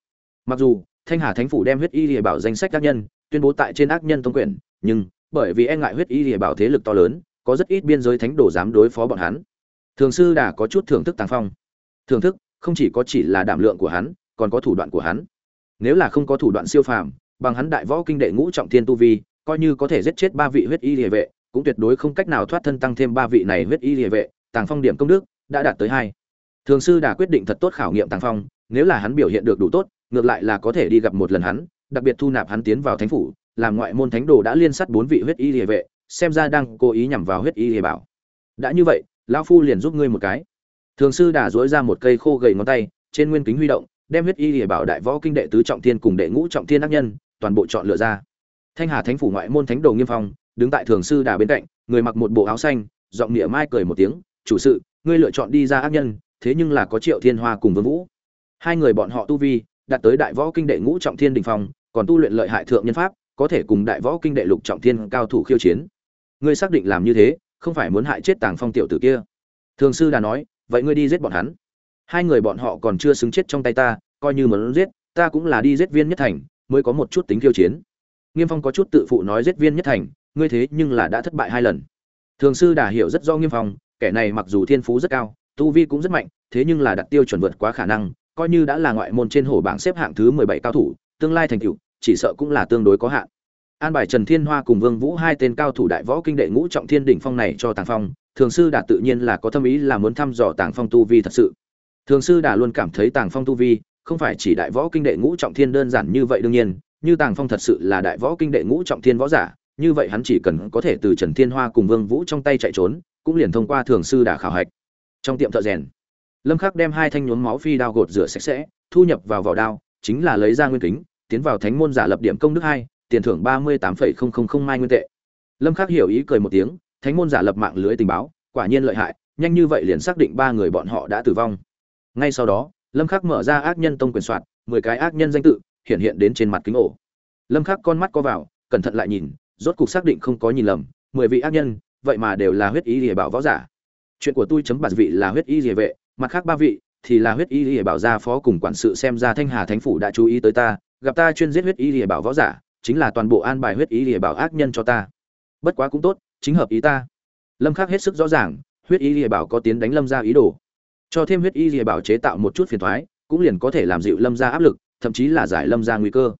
Mặc dù, thanh hà thánh phủ đem huyết y lìa bảo danh sách ác nhân, tuyên bố tại trên ác nhân tông quyền, nhưng, bởi vì e ngại huyết y lìa bảo thế lực to lớn, có rất ít biên giới thánh đồ dám đối phó bọn hắn. Thường sư đã có chút thưởng thức tàng phong. Thưởng thức, không chỉ có chỉ là đảm lượng của hắn, còn có thủ đoạn của hắn. Nếu là không có thủ đoạn siêu phàm, bằng hắn đại võ kinh đệ ngũ trọng thiên tu vi, coi như có thể giết chết ba vị huyết y địa vệ, cũng tuyệt đối không cách nào thoát thân tăng thêm ba vị này huyết y địa vệ tàng phong điểm công đức đã đạt tới hai. Thường sư đã quyết định thật tốt khảo nghiệm tàng phong, nếu là hắn biểu hiện được đủ tốt, ngược lại là có thể đi gặp một lần hắn, đặc biệt thu nạp hắn tiến vào thánh phủ, làm ngoại môn thánh đồ đã liên sát bốn vị huyết y địa vệ, xem ra đang cố ý nhằm vào huyết y địa bảo. Đã như vậy, lão phu liền giúp ngươi một cái. Thường sư đã dối ra một cây khô gầy ngón tay, trên nguyên kính huy động, đem huyết y địa bảo đại võ kinh đệ tứ trọng thiên cùng đệ ngũ trọng thiên ác nhân, toàn bộ chọn lựa ra. Thanh hà thánh phủ ngoại môn thánh đồ nghiêm phong, đứng tại thường sư đà bên cạnh, người mặc một bộ áo xanh, giọng nghĩa mai cười một tiếng chủ sự, ngươi lựa chọn đi ra ác nhân, thế nhưng là có triệu thiên hoa cùng vương vũ. Hai người bọn họ tu vi, đạt tới đại võ kinh đệ ngũ trọng thiên đình phong, còn tu luyện lợi hại thượng nhân pháp, có thể cùng đại võ kinh đệ lục trọng thiên cao thủ khiêu chiến. Ngươi xác định làm như thế, không phải muốn hại chết tàng phong tiểu tử kia? Thường sư đã nói, vậy ngươi đi giết bọn hắn. Hai người bọn họ còn chưa xứng chết trong tay ta, coi như muốn giết, ta cũng là đi giết viên nhất thành, mới có một chút tính khiêu chiến. Nghiêm phong có chút tự phụ nói giết viên nhất thành, ngươi thế nhưng là đã thất bại hai lần. Thường sư đà hiểu rất do nghiêm phong kẻ này mặc dù thiên phú rất cao, tu vi cũng rất mạnh, thế nhưng là đặt tiêu chuẩn vượt quá khả năng, coi như đã là ngoại môn trên hồ bảng xếp hạng thứ mười bảy cao thủ, tương lai thành tựu, chỉ sợ cũng là tương đối có hạn. An bài trần thiên hoa cùng vương vũ hai tên cao thủ đại võ kinh đệ ngũ trọng thiên đỉnh phong này cho tàng phong, thường sư đà tự nhiên là có tâm ý là muốn thăm dò tàng phong tu vi thật sự. Thường sư đà luôn cảm thấy tàng phong tu vi không phải chỉ đại võ kinh đệ ngũ trọng thiên đơn giản như vậy đương nhiên, như tàng phong thật sự là đại võ kinh đệ ngũ trọng thiên võ giả, như vậy hắn chỉ cần có thể từ trần thiên hoa cùng vương vũ trong tay chạy trốn cũng liền thông qua thường sư đả khảo hạch. Trong tiệm thợ rèn, lâm khắc đem hai thanh nhuốm máu phi đao gột rửa sạch sẽ, thu nhập vào vỏ đao, chính là lấy ra nguyên kính, tiến vào thánh môn giả lập điểm công đức hai, tiền thưởng ba mươi tám mai nguyên tệ. Lâm khắc hiểu ý cười một tiếng, thánh môn giả lập mạng lưới tình báo, quả nhiên lợi hại, nhanh như vậy liền xác định ba người bọn họ đã tử vong. Ngay sau đó, lâm khắc mở ra ác nhân tông quyền soạn, mười cái ác nhân danh tự, hiện hiện đến trên mặt kính ổ. Lâm khắc con mắt co vào, cẩn thận lại nhìn, rốt cục xác định không có nhìn lầm, mười vị ác nhân vậy mà đều là huyết y lìa bảo võ giả. Chuyện của tôi chấm bạt vị là huyết y lìa vệ, mặt khác ba vị thì là huyết y lìa bảo gia phó cùng quản sự xem ra thanh hà thánh phủ đã chú ý tới ta, gặp ta chuyên giết huyết y lìa bảo võ giả, chính là toàn bộ an bài huyết y lìa bảo ác nhân cho ta. Bất quá cũng tốt, chính hợp ý ta. Lâm khắc hết sức rõ ràng, huyết y lìa bảo có tiến đánh lâm gia ý đồ. Cho thêm huyết y lìa bảo chế tạo một chút phiền toái cũng liền có thể làm dịu lâm gia áp lực, thậm chí là giải lâm gia nguy cơ.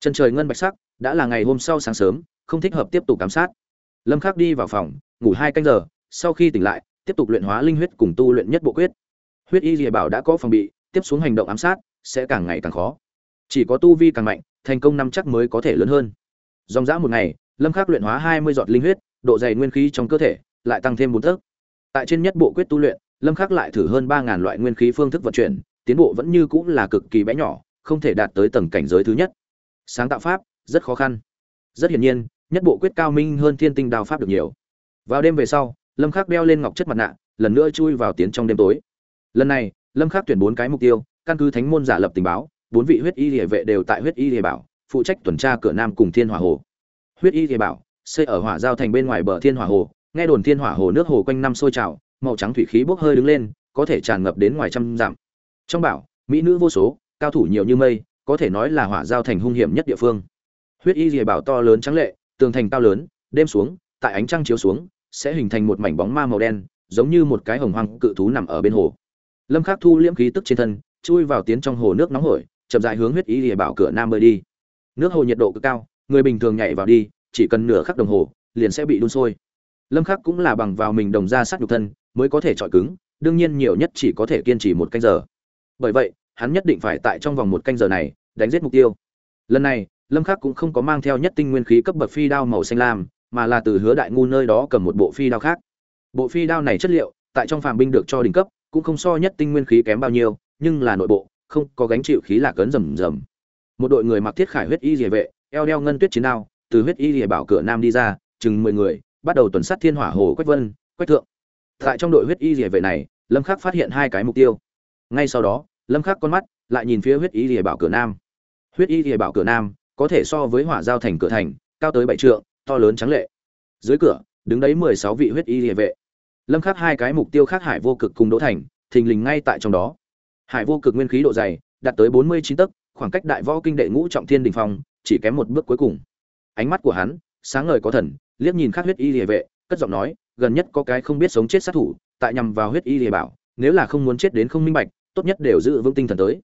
Chân trời ngân bạch sắc, đã là ngày hôm sau sáng sớm, không thích hợp tiếp tục giám sát lâm khắc đi vào phòng, ngủ hai canh giờ, sau khi tỉnh lại, tiếp tục luyện hóa linh huyết cùng tu luyện nhất bộ quyết. Huyết y dìa bảo đã có phòng bị, tiếp xuống hành động ám sát sẽ càng ngày càng khó. Chỉ có tu vi càng mạnh, thành công năm chắc mới có thể lớn hơn. Dòng dã một ngày, lâm khắc luyện hóa 20 giọt linh huyết, độ dày nguyên khí trong cơ thể lại tăng thêm bốn tấc. Tại trên nhất bộ quyết tu luyện, lâm khắc lại thử hơn 3.000 loại nguyên khí phương thức vận chuyển, tiến bộ vẫn như cũng là cực kỳ bé nhỏ, không thể đạt tới tầng cảnh giới thứ nhất. Sáng tạo pháp, rất khó khăn. Rất hiển nhiên nhất bộ quyết cao minh hơn thiên tinh đao pháp được nhiều. Vào đêm về sau, lâm khắc đeo lên ngọc chất mặt nạ, lần nữa chui vào tiến trong đêm tối. Lần này, lâm khắc tuyển bốn cái mục tiêu, căn cứ thánh môn giả lập tình báo, bốn vị huyết y địa vệ đều tại huyết y địa bảo, phụ trách tuần tra cửa nam cùng thiên hỏa hồ. Huyết y địa bảo, xây ở hỏa giao thành bên ngoài bờ thiên hỏa hồ, nghe đồn thiên hỏa hồ nước hồ quanh năm sôi trào, màu trắng thủy khí bốc hơi đứng lên, có thể tràn ngập đến ngoài trăm dặm. Trong bảo, mỹ nữ vô số, cao thủ nhiều như mây, có thể nói là hỏa giao thành hung hiểm nhất địa phương. Huyết y địa bảo to lớn trắng lệ tường thành cao lớn, đêm xuống, tại ánh trăng chiếu xuống, sẽ hình thành một mảnh bóng ma màu đen, giống như một cái hồng hoang cự thú nằm ở bên hồ. Lâm khắc thu liễm khí tức trên thân, chui vào tiến trong hồ nước nóng hổi, chậm rãi hướng huyết ý lìa bảo cửa nam bơi đi. Nước hồ nhiệt độ cực cao, người bình thường nhảy vào đi, chỉ cần nửa khắc đồng hồ, liền sẽ bị đun sôi. Lâm khắc cũng là bằng vào mình đồng ra sát nhục thân, mới có thể trọi cứng, đương nhiên nhiều nhất chỉ có thể kiên trì một canh giờ. Bởi vậy, hắn nhất định phải tại trong vòng một canh giờ này, đánh giết mục tiêu. Lần này lâm khắc cũng không có mang theo nhất tinh nguyên khí cấp bậc phi đao màu xanh lam, mà là từ hứa đại ngu nơi đó cầm một bộ phi đao khác. Bộ phi đao này chất liệu, tại trong phàm binh được cho đỉnh cấp, cũng không so nhất tinh nguyên khí kém bao nhiêu, nhưng là nội bộ, không có gánh chịu khí là cấn rầm rầm. Một đội người mặc thiết khải huyết y rìa vệ, eo đeo ngân tuyết chiến đao, từ huyết y rìa bảo cửa nam đi ra, chừng mười người, bắt đầu tuần sát thiên hỏa hồ quách vân, quách thượng. Tại trong đội huyết y rìa vệ này, lâm khắc phát hiện hai cái mục tiêu. Ngay sau đó, lâm khắc con mắt lại nhìn phía huyết y rìa bảo cửa nam. Huyết y rìa bảo cửa nam có thể so với hỏa giao thành cửa thành, cao tới bảy trượng, to lớn trắng lệ. Dưới cửa, đứng đấy mười sáu vị huyết y địa vệ. Lâm khắc hai cái mục tiêu khác hải vô cực cùng đỗ thành, thình lình ngay tại trong đó. Hải vô cực nguyên khí độ dày, đạt tới bốn mươi chín tấc, khoảng cách đại võ kinh đệ ngũ trọng thiên đỉnh phong, chỉ kém một bước cuối cùng. Ánh mắt của hắn, sáng ngời có thần, liếc nhìn khắc huyết y địa vệ, cất giọng nói, gần nhất có cái không biết sống chết sát thủ, tại nhằm vào huyết y địa bảo, nếu là không muốn chết đến không minh bạch, tốt nhất đều giữ vững tinh thần tới.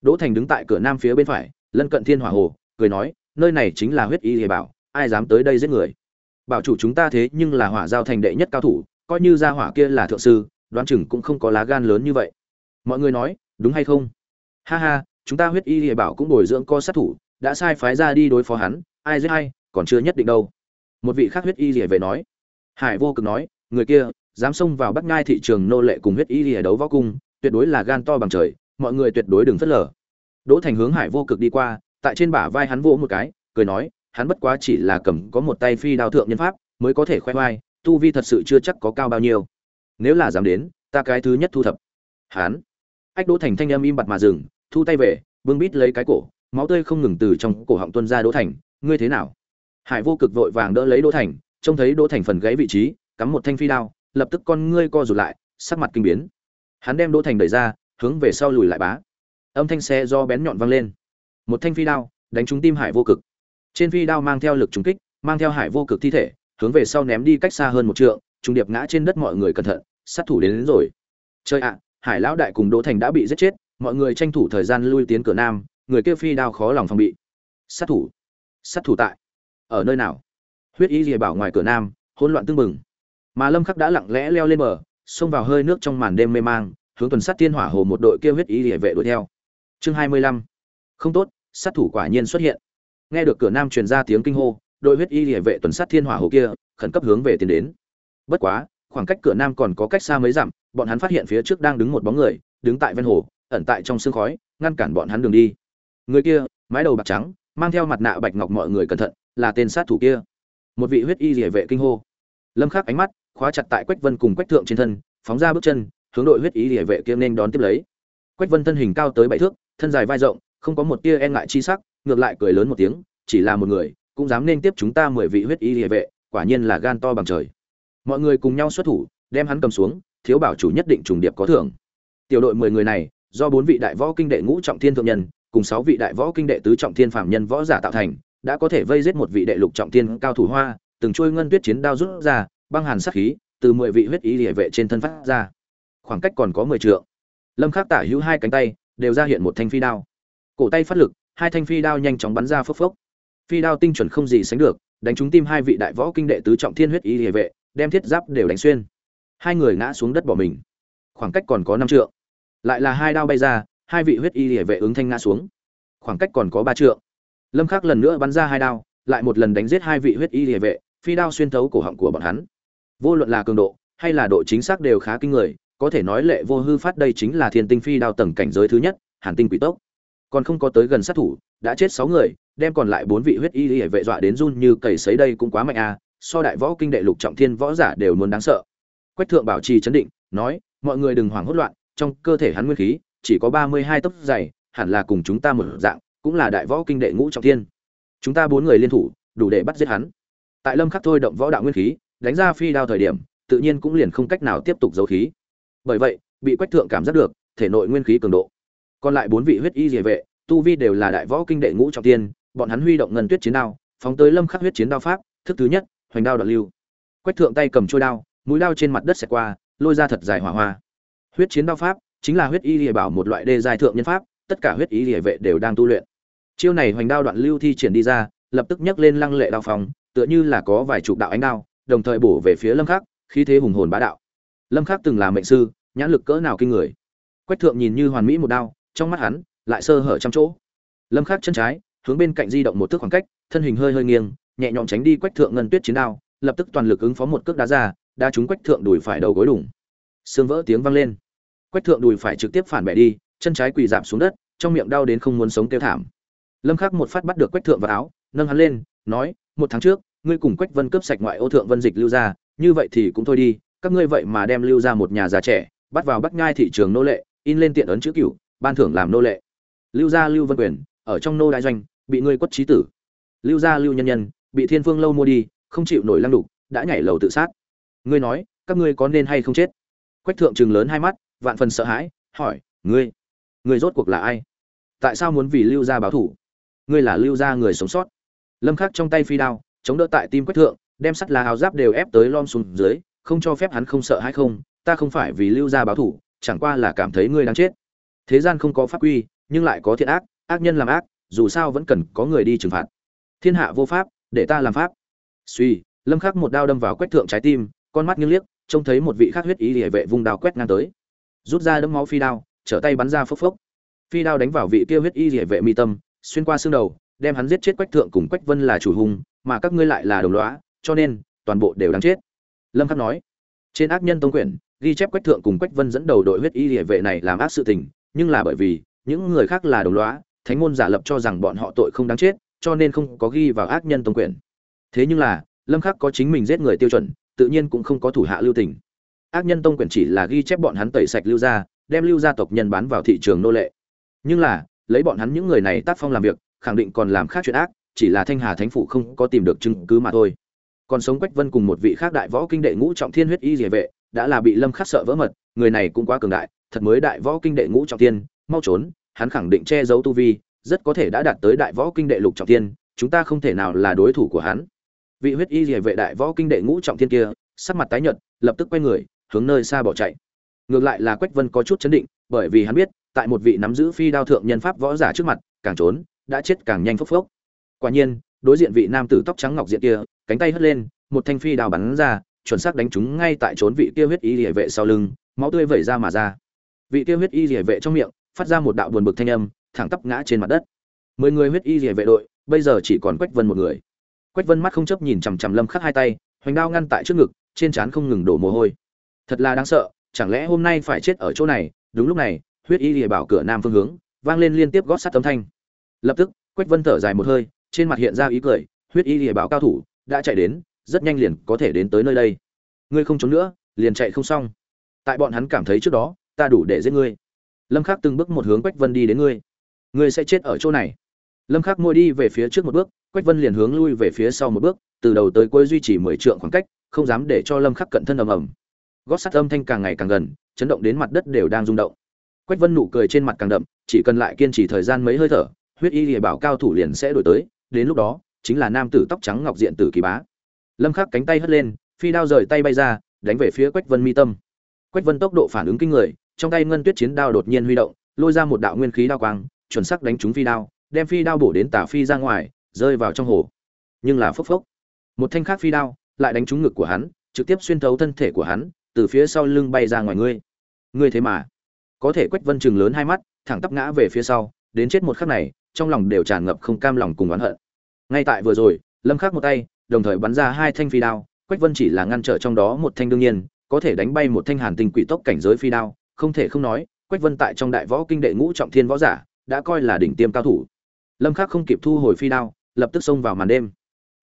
Đỗ thành đứng tại cửa nam phía bên phải, lân cận thiên hỏa hồ cười nói, nơi này chính là huyết y địa bảo, ai dám tới đây giết người? Bảo chủ chúng ta thế nhưng là hỏa giao thành đệ nhất cao thủ, coi như gia hỏa kia là thượng sư, đoán chừng cũng không có lá gan lớn như vậy. Mọi người nói, đúng hay không? Ha ha, chúng ta huyết y địa bảo cũng bồi dưỡng co sát thủ, đã sai phái ra đi đối phó hắn, ai giết hay còn chưa nhất định đâu. Một vị khác huyết y địa về nói. Hải vô cực nói, người kia, dám xông vào bắc ngai thị trường nô lệ cùng huyết y địa đấu võ cung, tuyệt đối là gan to bằng trời, mọi người tuyệt đối đừng phớt lờ. Đỗ thành hướng hải vô cực đi qua tại trên bả vai hắn vỗ một cái, cười nói, hắn bất quá chỉ là cầm có một tay phi đao thượng nhân pháp, mới có thể khoe khoai tu vi thật sự chưa chắc có cao bao nhiêu. Nếu là dám đến, ta cái thứ nhất thu thập. Hắn. Ách đỗ thành thanh âm im bặt mà dừng, thu tay về vương bít lấy cái cổ, máu tươi không ngừng từ trong cổ họng tuôn ra đỗ thành, ngươi thế nào? Hải vô cực vội vàng đỡ lấy đỗ thành, trông thấy đỗ thành phần gãy vị trí, cắm một thanh phi đao, lập tức con ngươi co rụt lại, sắc mặt kinh biến. Hắn đem đỗ thành đẩy ra, hướng về sau lùi lại bá. Âm thanh xe do bén nhọn vang lên một thanh phi đao đánh trúng tim hải vô cực. Trên phi đao mang theo lực trúng kích mang theo hải vô cực thi thể hướng về sau ném đi cách xa hơn một trượng trung điệp ngã trên đất mọi người cẩn thận sát thủ đến, đến rồi. Chơi ạ hải lão đại cùng đỗ thành đã bị giết chết mọi người tranh thủ thời gian lui tiến cửa nam người kia phi đao khó lòng phòng bị. Sát thủ sát thủ tại. Ở nơi nào? Huyết y rìa bảo ngoài cửa nam hỗn loạn tưng bừng. Mà lâm khắc đã lặng lẽ leo lên bờ xông vào hơi nước trong màn đêm mê mang hướng tuần sát tiên hỏa hồ một đội kia huyết y rìa vệ đuổi theo. Chương 25. không tốt sát thủ quả nhiên xuất hiện. Nghe được cửa nam truyền ra tiếng kinh hô, đội huyết y địa vệ tuần sát thiên hỏa hồ kia, khẩn cấp hướng về tiến đến. Bất quá, khoảng cách cửa nam còn có cách xa mấy dặm, bọn hắn phát hiện phía trước đang đứng một bóng người, đứng tại ven hồ, ẩn tại trong sương khói, ngăn cản bọn hắn đường đi. Người kia, mái đầu bạc trắng, mang theo mặt nạ bạch ngọc mọi người cẩn thận, là tên sát thủ kia. Một vị huyết y địa vệ kinh hô. Lâm khắc ánh mắt khóa chặt tại quách vân cùng quách thượng trên thân, phóng ra bước chân, hướng đội huyết y địa vệ kia nên đón tiếp lấy. Quách vân thân hình cao tới bảy thước, thân dài vai rộng không có một tia e ngại chi sắc, ngược lại cười lớn một tiếng, chỉ là một người, cũng dám nên tiếp chúng ta mười vị huyết y địa vệ, quả nhiên là gan to bằng trời. Mọi người cùng nhau xuất thủ, đem hắn cầm xuống, thiếu bảo chủ nhất định trùng điệp có thưởng. Tiểu đội mười người này, do bốn vị đại võ kinh đệ ngũ trọng thiên thượng nhân, cùng sáu vị đại võ kinh đệ tứ trọng thiên phạm nhân võ giả tạo thành, đã có thể vây giết một vị đệ lục trọng thiên cao thủ hoa, từng trôi ngân tuyết chiến đao rút ra, băng hàn sát khí, từ mười vị huyết ý địa vệ trên thân phát ra. Khoảng cách còn có mười trượng. Lâm khắc tả hữu hai cánh tay, đều ra hiện một thanh phi đao cổ tay phát lực, hai thanh phi đao nhanh chóng bắn ra phốc phốc. Phi đao tinh chuẩn không gì sánh được, đánh trúng tim hai vị đại võ kinh đệ tứ trọng thiên huyết y địa vệ, đem thiết giáp đều đánh xuyên. Hai người ngã xuống đất bỏ mình. Khoảng cách còn có năm trượng. Lại là hai đao bay ra, hai vị huyết y địa vệ ứng thanh ngã xuống. Khoảng cách còn có ba trượng. Lâm khắc lần nữa bắn ra hai đao, lại một lần đánh giết hai vị huyết y địa vệ, phi đao xuyên thấu cổ họng của bọn hắn. Vô luận là cường độ, hay là độ chính xác đều khá kinh người, có thể nói lệ vô hư phát đây chính là thiên tinh phi đao tầng cảnh giới thứ nhất, hàn tinh quỷ tốc còn không có tới gần sát thủ, đã chết sáu người, đem còn lại bốn vị huyết y địa vệ dọa đến run như cầy sấy đây cũng quá mạnh à so đại võ kinh đệ lục trọng thiên võ giả đều muốn đáng sợ. Quách thượng bảo trì chấn định, nói, mọi người đừng hoảng hốt loạn, trong cơ thể hắn nguyên khí, chỉ có ba mươi hai tấc dày, hẳn là cùng chúng ta một dạng, cũng là đại võ kinh đệ ngũ trọng thiên. Chúng ta bốn người liên thủ, đủ để bắt giết hắn. Tại lâm khắc thôi động võ đạo nguyên khí, đánh ra phi đao thời điểm, tự nhiên cũng liền không cách nào tiếp tục giấu khí. Bởi vậy, bị quách thượng cảm giác được, thể nội nguyên khí cường độ còn lại bốn vị huyết y địa vệ tu vi đều là đại võ kinh đệ ngũ trọng tiên, bọn hắn huy động ngân tuyết chiến đao phóng tới lâm khắc huyết chiến đao pháp thức thứ nhất hoành đao đoạn lưu. Quách thượng tay cầm trôi đao mũi đao trên mặt đất xẹt qua lôi ra thật dài hỏa hoa. Huyết chiến đao pháp chính là huyết y lìa bảo một loại đê dài thượng nhân pháp tất cả huyết y lìa vệ đều đang tu luyện. Chiêu này hoành đao đoạn lưu thi triển đi ra lập tức nhấc lên lăng lệ đao phòng tựa như là có vài chục đạo ánh đao đồng thời bổ về phía lâm khắc khí thế hùng hồn bá đạo. Lâm khắc từng là mệnh sư nhãn lực cỡ nào kinh người. Quách thượng nhìn như hoàn mỹ một đao trong mắt hắn lại sơ hở trăm chỗ. Lâm khắc chân trái, hướng bên cạnh di động một thước khoảng cách, thân hình hơi hơi nghiêng, nhẹ nhõm tránh đi quách thượng ngân tuyết chiến đao, lập tức toàn lực ứng phó một cước đá ra, đá trúng quách thượng đùi phải đầu gối đủng xương vỡ tiếng vang lên. Quách thượng đùi phải trực tiếp phản bẻ đi, chân trái quỳ giảm xuống đất, trong miệng đau đến không muốn sống kêu thảm. Lâm khắc một phát bắt được quách thượng vào áo, nâng hắn lên, nói, một tháng trước, ngươi cùng quách vân cướp sạch ngoại ô thượng vân dịch lưu ra, như vậy thì cũng thôi đi, các ngươi vậy mà đem lưu ra một nhà già trẻ, bắt vào bắc nhai thị trường nô lệ, in lên tiện ấn chữ cửu ban thưởng làm nô lệ. Lưu gia lưu vân quyền, ở trong nô đại doanh, bị ngươi quất trí tử. Lưu gia lưu nhân nhân, bị thiên phương lâu mua đi, không chịu nổi lăng đục, đã nhảy lầu tự sát. Ngươi nói, các ngươi có nên hay không chết? Quách thượng trừng lớn hai mắt, vạn phần sợ hãi, hỏi, ngươi ngươi rốt cuộc là ai? Tại sao muốn vì lưu gia báo thủ ngươi là lưu gia người sống sót. Lâm khắc trong tay phi đao, chống đỡ tại tim quách thượng, đem sắt lá áo giáp đều ép tới lom xuống dưới, không cho phép hắn không sợ hay không, ta không phải vì lưu gia báo thủ chẳng qua là cảm thấy ngươi đang chết thế gian không có pháp quy, nhưng lại có thiện ác ác nhân làm ác, dù sao vẫn cần có người đi trừng phạt. Thiên hạ vô pháp, để ta làm pháp. Suy, lâm khắc một đao đâm vào quách thượng trái tim, con mắt nghiêng liếc, trông thấy một vị khác huyết ý địa vệ vung đao quét ngang tới. Rút ra đấm máu phi đao, trở tay bắn ra phốc phốc. Phi đao đánh vào vị kia huyết y địa vệ mi tâm, xuyên qua xương đầu, đem hắn giết chết quách thượng cùng quách vân là chủ hùng mà các ngươi lại là đồng lõa, cho nên, toàn bộ đều đáng chết. Lâm khắc nói, trên ác nhân tông quyển, ghi chép quách thượng cùng quách vân dẫn đầu đội huyết y địa vệ này làm ác sự tình nhưng là bởi vì những người khác là đồng lõa, thánh môn giả lập cho rằng bọn họ tội không đáng chết, cho nên không có ghi vào ác nhân tông quyển thế nhưng là, lâm khắc có chính mình giết người tiêu chuẩn, tự nhiên cũng không có thủ hạ lưu tình. Ác nhân tông quyển chỉ là ghi chép bọn hắn tẩy sạch lưu gia, đem lưu gia tộc nhân bán vào thị trường nô lệ. Nhưng là, lấy bọn hắn những người này tác phong làm việc, khẳng định còn làm khác chuyện ác, chỉ là thanh hà thánh phụ không có tìm được chứng cứ mà thôi. Còn sống quách vân cùng một vị khác đại võ kinh đệ ngũ trọng thiên huyết y địa vệ, đã là bị lâm khắc sợ vỡ mật, người này cũng quá cường đại thật mới đại võ kinh đệ ngũ trọng thiên mau trốn, hắn khẳng định che giấu tu vi, rất có thể đã đạt tới đại võ kinh đệ lục trọng thiên chúng ta không thể nào là đối thủ của hắn. Vị huyết y địa vệ đại võ kinh đệ ngũ trọng thiên kia, sắc mặt tái nhợt, lập tức quay người, hướng nơi xa bỏ chạy. Ngược lại là quách vân có chút chấn định, bởi vì hắn biết, tại một vị nắm giữ phi đao thượng nhân pháp võ giả trước mặt, càng trốn, đã chết càng nhanh phốc phốc. Quả nhiên, đối diện vị nam tử tóc trắng ngọc diện kia, cánh tay hất lên, một thanh phi đao bắn ra, chuẩn xác đánh trúng ngay tại trốn vị kia huyết y liễu vệ sau lưng, máu tươi vẩy ra mà ra vị kia huyết y liễu vệ trong miệng, phát ra một đạo buồn bực thanh âm, thẳng tắp ngã trên mặt đất. Mười người huyết y liễu vệ đội, bây giờ chỉ còn quách vân một người. Quách vân mắt không chấp nhìn chằm chằm lâm khắc hai tay, hoành đao ngăn tại trước ngực, trên trán không ngừng đổ mồ hôi. Thật là đáng sợ, chẳng lẽ hôm nay phải chết ở chỗ này? Đúng lúc này, huyết y lìa bảo cửa nam phương hướng, vang lên liên tiếp gót sắt tấm thanh. Lập tức, quách vân thở dài một hơi, trên mặt hiện ra ý cười, huyết y lìa bảo cao thủ, đã chạy đến, rất nhanh liền có thể đến tới nơi đây. Ngươi không trốn nữa, liền chạy không xong. Tại bọn hắn cảm thấy trước đó ta đủ để giết ngươi. Lâm khắc từng bước một hướng quách vân đi đến ngươi. Ngươi sẽ chết ở chỗ này. Lâm khắc môi đi về phía trước một bước, quách vân liền hướng lui về phía sau một bước, từ đầu tới cuối duy trì mười trượng khoảng cách, không dám để cho lâm khắc cận thân ầm ầm. Gót sắt âm thanh càng ngày càng gần, chấn động đến mặt đất đều đang rung động. Quách vân nụ cười trên mặt càng đậm, chỉ cần lại kiên trì thời gian mấy hơi thở, huyết y lìa bảo cao thủ liền sẽ đổi tới, đến lúc đó, chính là nam tử tóc trắng ngọc diện tử kỳ bá. Lâm khắc cánh tay hất lên, phi đao rời tay bay ra, đánh về phía quách vân mi tâm. Quách vân tốc độ phản ứng kinh người trong tay ngân tuyết chiến đao đột nhiên huy động, lôi ra một đạo nguyên khí đao quang, chuẩn xác đánh trúng phi đao, đem phi đao bổ đến tả phi ra ngoài, rơi vào trong hồ. Nhưng là phốc phốc. Một thanh khác phi đao lại đánh trúng ngực của hắn, trực tiếp xuyên thấu thân thể của hắn, từ phía sau lưng bay ra ngoài ngươi. Ngươi thế mà. Có thể quách vân chừng lớn hai mắt, thẳng tắp ngã về phía sau, đến chết một khắc này, trong lòng đều tràn ngập không cam lòng cùng oán hận. Ngay tại vừa rồi, lâm khắc một tay, đồng thời bắn ra hai thanh phi đao, quách vân chỉ là ngăn trở trong đó một thanh đương nhiên, có thể đánh bay một thanh hàn tinh quỷ tốc cảnh giới phi đao không thể không nói, quách vân tại trong đại võ kinh đệ ngũ trọng thiên võ giả, đã coi là đỉnh tiêm cao thủ. Lâm khắc không kịp thu hồi phi đao, lập tức xông vào màn đêm.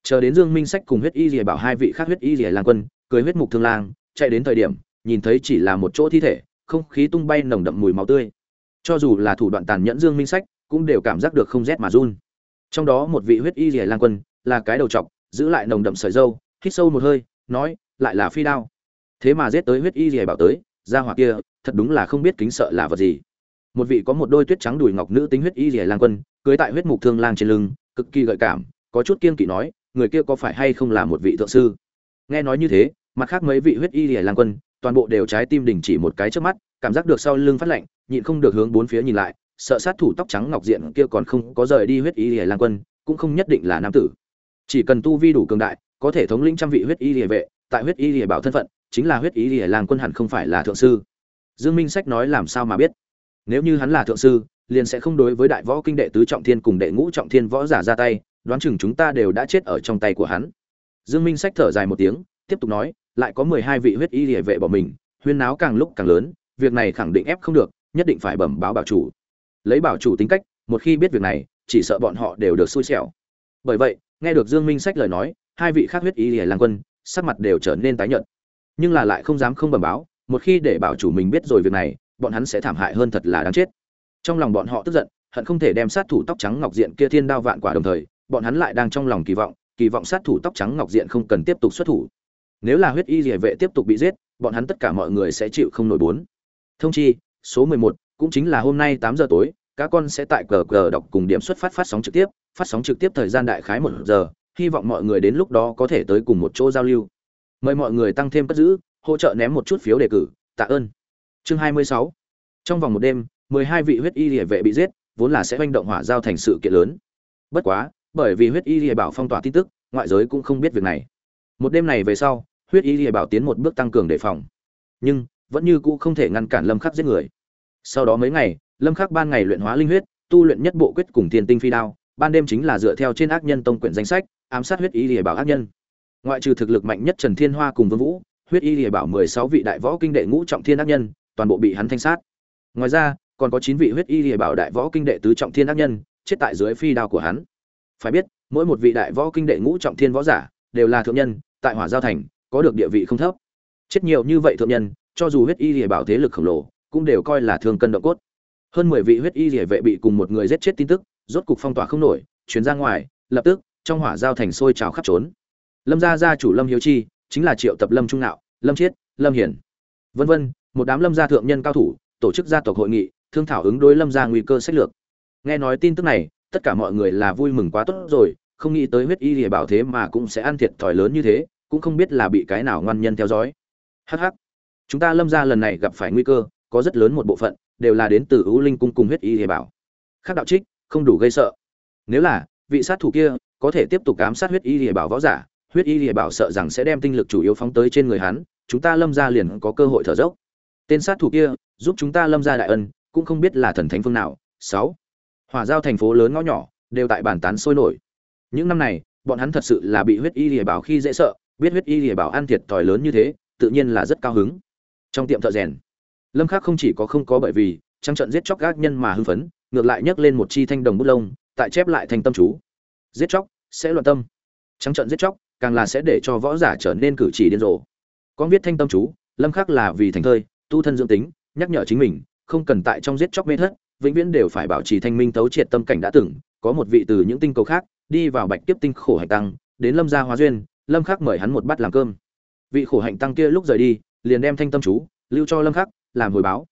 Chờ đến dương minh sách cùng huyết y rìa bảo hai vị khác huyết y rìa lang quân, cưới huyết mục thương lang, chạy đến thời điểm, nhìn thấy chỉ là một chỗ thi thể, không khí tung bay nồng đậm mùi máu tươi. Cho dù là thủ đoạn tàn nhẫn dương minh sách, cũng đều cảm giác được không rét mà run. Trong đó một vị huyết y rìa lang quân, là cái đầu trọc, giữ lại nồng đậm sợi dâu, hít sâu một hơi, nói, lại là phi đao. Thế mà giết tới huyết y rìa bảo tới ra hỏa kia, thật đúng là không biết kính sợ là vật gì. Một vị có một đôi tuyết trắng đùi ngọc nữ tính huyết y rìa lang quân, cưới tại huyết mục thương lang trên lưng, cực kỳ gợi cảm, có chút kiên kỵ nói, người kia có phải hay không là một vị thượng sư? Nghe nói như thế, mặt khác mấy vị huyết y rìa lang quân, toàn bộ đều trái tim đình chỉ một cái trước mắt, cảm giác được sau lưng phát lạnh, nhịn không được hướng bốn phía nhìn lại, sợ sát thủ tóc trắng ngọc diện kia còn không có rời đi huyết y rìa lang quân, cũng không nhất định là nam tử. Chỉ cần tu vi đủ cường đại, có thể thống lĩnh trăm vị huyết y rìa vệ, tại huyết y rìa bảo thân phận chính là huyết ý rìa lang quân hẳn không phải là thượng sư. Dương minh sách nói làm sao mà biết? Nếu như hắn là thượng sư, liền sẽ không đối với đại võ kinh đệ tứ trọng thiên cùng đệ ngũ trọng thiên võ giả ra tay, đoán chừng chúng ta đều đã chết ở trong tay của hắn. Dương minh sách thở dài một tiếng, tiếp tục nói, lại có mười hai vị huyết y địa vệ bỏ mình, huyên náo càng lúc càng lớn, việc này khẳng định ép không được, nhất định phải bẩm báo bảo chủ. Lấy bảo chủ tính cách, một khi biết việc này, chỉ sợ bọn họ đều được xui xẻo. Bởi vậy, nghe được dương minh sách lời nói, hai vị khác huyết y địa lang quân, sắc mặt đều trở nên tái nhợt nhưng là lại không dám không bẩm báo, một khi để bảo chủ mình biết rồi việc này, bọn hắn sẽ thảm hại hơn thật là đáng chết. Trong lòng bọn họ tức giận, hận không thể đem sát thủ tóc trắng ngọc diện kia thiên đao vạn quả đồng thời, bọn hắn lại đang trong lòng kỳ vọng kỳ vọng sát thủ tóc trắng ngọc diện không cần tiếp tục xuất thủ. Nếu là huyết y địa vệ tiếp tục bị giết, bọn hắn tất cả mọi người sẽ chịu không nổi bốn. Thông chi, số mười một, cũng chính là hôm nay tám giờ tối, các con sẽ tại cờ cờ đọc cùng điểm xuất phát phát sóng trực tiếp, phát sóng trực tiếp thời gian đại khái một giờ, hy vọng mọi người đến lúc đó có thể tới cùng một chỗ giao lưu mời mọi người tăng thêm cất giữ, hỗ trợ ném một chút phiếu đề cử, tạ ơn. Chương hai mươi sáu. Trong vòng một đêm, mười hai vị huyết y địa vệ bị giết, vốn là sẽ manh động hỏa giao thành sự kiện lớn. Bất quá, bởi vì huyết y địa bảo phong tỏa tin tức, ngoại giới cũng không biết việc này. Một đêm này về sau, huyết y địa bảo tiến một bước tăng cường đề phòng. Nhưng, vẫn như cũ không thể ngăn cản lâm khắc giết người. Sau đó mấy ngày, lâm khắc ban ngày luyện hóa linh huyết, tu luyện nhất bộ quyết cùng tiền tinh phi đao, ban đêm chính là dựa theo trên ác nhân tông quyển danh sách, ám sát huyết y địa bảo ác nhân ngoại trừ thực lực mạnh nhất trần thiên hoa cùng vương vũ, huyết y lìa bảo 16 vị đại võ kinh đệ ngũ trọng thiên ác nhân, toàn bộ bị hắn thanh sát. Ngoài ra, còn có 9 vị huyết y lìa bảo đại võ kinh đệ tứ trọng thiên ác nhân, chết tại dưới phi đao của hắn. Phải biết, mỗi một vị đại võ kinh đệ ngũ trọng thiên võ giả đều là thượng nhân, tại hỏa giao thành, có được địa vị không thấp. Chết nhiều như vậy thượng nhân, cho dù huyết y lìa bảo thế lực khổng lồ, cũng đều coi là thường cân động cốt. Hơn mười vị huyết y lìa vệ bị cùng một người giết chết tin tức, rốt cục phong tỏa không nổi chuyến ra ngoài, lập tức, trong hỏa giao thành sôi trào khắp trốn lâm gia gia chủ lâm hiếu chi, chính là triệu tập lâm trung nạo, lâm chiết, lâm hiển. Vân vân, một đám lâm gia thượng nhân cao thủ, tổ chức gia tộc hội nghị, thương thảo ứng đối lâm gia nguy cơ sách lược. Nghe nói tin tức này, tất cả mọi người là vui mừng quá tốt rồi, không nghĩ tới huyết y lìa bảo thế mà cũng sẽ ăn thiệt thòi lớn như thế, cũng không biết là bị cái nào ngoan nhân theo dõi. Hh chúng ta lâm ra lần này gặp phải nguy cơ, có rất lớn một bộ phận, đều là đến từ ưu linh cung cùng huyết y lìa bảo. Khác đạo trích, không đủ gây sợ. Nếu là, vị sát thủ kia, có thể tiếp tục ám sát huyết y lìa bảo võ giả huyết y lìa bảo sợ rằng sẽ đem tinh lực chủ yếu phóng tới trên người hắn, chúng ta lâm ra liền có cơ hội thở dốc. Tên sát thủ kia, giúp chúng ta lâm ra đại ân, cũng không biết là thần thánh phương nào. Sáu, hỏa giao thành phố lớn ngõ nhỏ, đều tại bản tán sôi nổi. Những năm này, bọn hắn thật sự là bị huyết y lìa bảo khi dễ sợ, biết huyết y lìa bảo ăn thiệt thòi lớn như thế, tự nhiên là rất cao hứng. Trong tiệm thợ rèn, lâm khắc không chỉ có không có bởi vì trăng trận giết chóc gác nhân mà hưng phấn, ngược lại nhấc lên một chi thanh đồng bút lông, tại chép lại thành tâm chú. Giết chóc, sẽ loạn tâm. Trăng trận giết chóc càng là sẽ để cho võ giả trở nên cử chỉ điên rồ. Con viết thanh tâm chú, lâm khắc là vì thành thơi, tu thân dưỡng tính, nhắc nhở chính mình, không cần tại trong giết chóc mê thất, vĩnh viễn đều phải bảo trì thanh minh tấu triệt tâm cảnh đã từng, có một vị từ những tinh cầu khác, đi vào bạch tiếp tinh khổ hạnh tăng, đến lâm gia hóa duyên, lâm khắc mời hắn một bát làm cơm. Vị khổ hạnh tăng kia lúc rời đi, liền đem thanh tâm chú, lưu cho lâm khắc, làm hồi báo.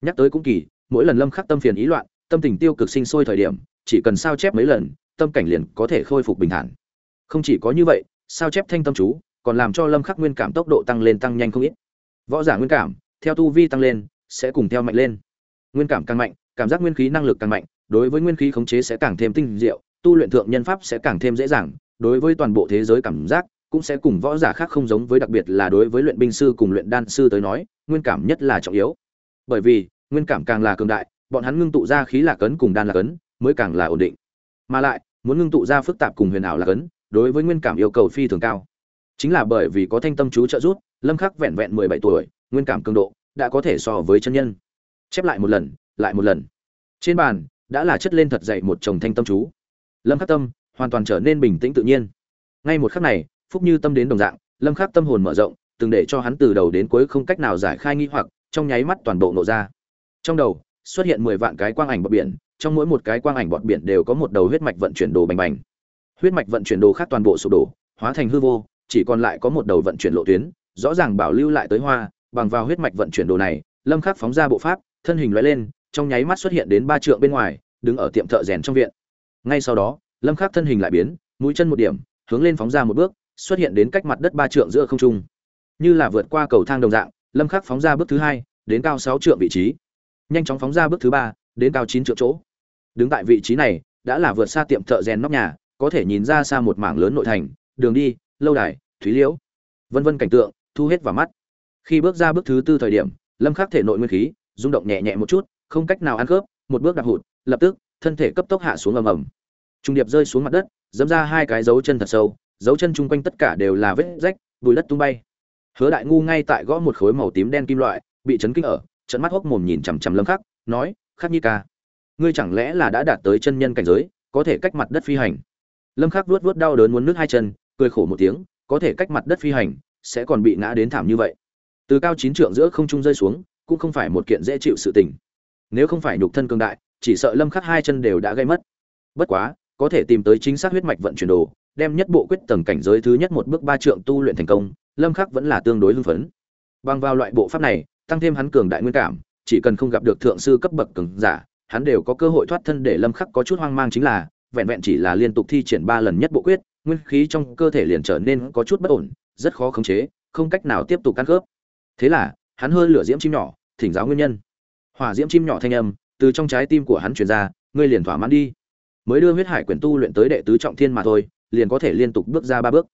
Nhắc tới cũng kỳ, mỗi lần lâm khắc tâm phiền ý loạn, tâm tình tiêu cực sinh sôi thời điểm, chỉ cần sao chép mấy lần, tâm cảnh liền có thể khôi phục bình thản. Không chỉ có như vậy sao chép thanh tâm chú, còn làm cho lâm khắc nguyên cảm tốc độ tăng lên tăng nhanh không ít. Võ giả nguyên cảm, theo tu vi tăng lên, sẽ cùng theo mạnh lên. Nguyên cảm càng mạnh, cảm giác nguyên khí năng lực càng mạnh, đối với nguyên khí khống chế sẽ càng thêm tinh diệu, tu luyện thượng nhân pháp sẽ càng thêm dễ dàng, đối với toàn bộ thế giới cảm giác cũng sẽ cùng võ giả khác không giống với đặc biệt là đối với luyện binh sư cùng luyện đan sư tới nói, nguyên cảm nhất là trọng yếu. Bởi vì, nguyên cảm càng là cường đại, bọn hắn ngưng tụ ra khí lạc cấn cùng đan lạc cấn mới càng là ổn định. Mà lại, muốn ngưng tụ ra phức tạp cùng huyền ảo lạc cấn đối với nguyên cảm yêu cầu phi thường cao. Chính là bởi vì có thanh tâm chú trợ giúp, lâm khắc vẹn vẹn 17 tuổi, nguyên cảm cường độ đã có thể so với chân nhân. Chép lại một lần, lại một lần. Trên bàn đã là chất lên thật dậy một chồng thanh tâm chú. Lâm khắc tâm hoàn toàn trở nên bình tĩnh tự nhiên. Ngay một khắc này, phúc như tâm đến đồng dạng, lâm khắc tâm hồn mở rộng, từng để cho hắn từ đầu đến cuối không cách nào giải khai nghi hoặc, trong nháy mắt toàn bộ nổ ra. Trong đầu xuất hiện 10 vạn cái quang ảnh bọt biển, trong mỗi một cái quang ảnh bọt biển đều có một đầu huyết mạch vận chuyển đồ bành bành huyết mạch vận chuyển đồ khác toàn bộ sụp đổ, hóa thành hư vô, chỉ còn lại có một đầu vận chuyển lộ tuyến, rõ ràng bảo lưu lại tới hoa, bằng vào huyết mạch vận chuyển đồ này, lâm khắc phóng ra bộ pháp, thân hình lóe lên, trong nháy mắt xuất hiện đến ba trượng bên ngoài, đứng ở tiệm thợ rèn trong viện. Ngay sau đó, lâm khắc thân hình lại biến, mũi chân một điểm, hướng lên phóng ra một bước, xuất hiện đến cách mặt đất ba trượng giữa không trung. Như là vượt qua cầu thang đồng dạng, lâm khắc phóng ra bước thứ hai, đến cao sáu trượng vị trí. Nhanh chóng phóng ra bước thứ ba, đến cao chín trượng chỗ. Đứng tại vị trí này, đã là vượt xa tiệm thợ rèn nóc nhà có thể nhìn ra xa một mảng lớn nội thành, đường đi, lâu đài thúy liễu, vân vân cảnh tượng, thu hết vào mắt. Khi bước ra bước thứ tư thời điểm, lâm khắc thể nội nguyên khí, rung động nhẹ nhẹ một chút, không cách nào ăn khớp, một bước đạp hụt, lập tức, thân thể cấp tốc hạ xuống ầm ầm. Trung điệp rơi xuống mặt đất, dẫm ra hai cái dấu chân thật sâu, dấu chân chung quanh tất cả đều là vết rách bùi đất tung bay. Hứa đại ngu ngay tại gõ một khối màu tím đen kim loại, bị chấn kinh ở trận mắt hốc mồm nhìn chằm chằm lâm khắc, nói, khắc nhi ca, ngươi chẳng lẽ là đã đạt tới chân nhân cảnh giới, có thể cách mặt đất phi hành? Lâm khắc vuốt vuốt đau đớn muốn nước hai chân, cười khổ một tiếng, có thể cách mặt đất phi hành, sẽ còn bị ngã đến thảm như vậy. Từ cao chín trượng giữa không trung rơi xuống, cũng không phải một kiện dễ chịu sự tình. Nếu không phải nhục thân cường đại, chỉ sợ lâm khắc hai chân đều đã gây mất. Bất quá, có thể tìm tới chính xác huyết mạch vận chuyển đồ, đem nhất bộ quyết tầng cảnh giới thứ nhất một bước ba trượng tu luyện thành công, lâm khắc vẫn là tương đối hưng phấn. Bằng vào loại bộ pháp này, tăng thêm hắn cường đại nguyên cảm, chỉ cần không gặp được thượng sư cấp bậc cường giả, hắn đều có cơ hội thoát thân để lâm khắc có chút hoang mang chính là vẹn vẹn chỉ là liên tục thi triển ba lần nhất bộ quyết, nguyên khí trong cơ thể liền trở nên có chút bất ổn, rất khó khống chế, không cách nào tiếp tục căn khớp. Thế là, hắn hơi lửa diễm chim nhỏ, thỉnh giáo nguyên nhân. Hỏa diễm chim nhỏ thanh âm từ trong trái tim của hắn truyền ra, ngươi liền thỏa mãn đi. Mới đưa huyết hải quyển tu luyện tới đệ tứ trọng thiên mà thôi, liền có thể liên tục bước ra ba bước.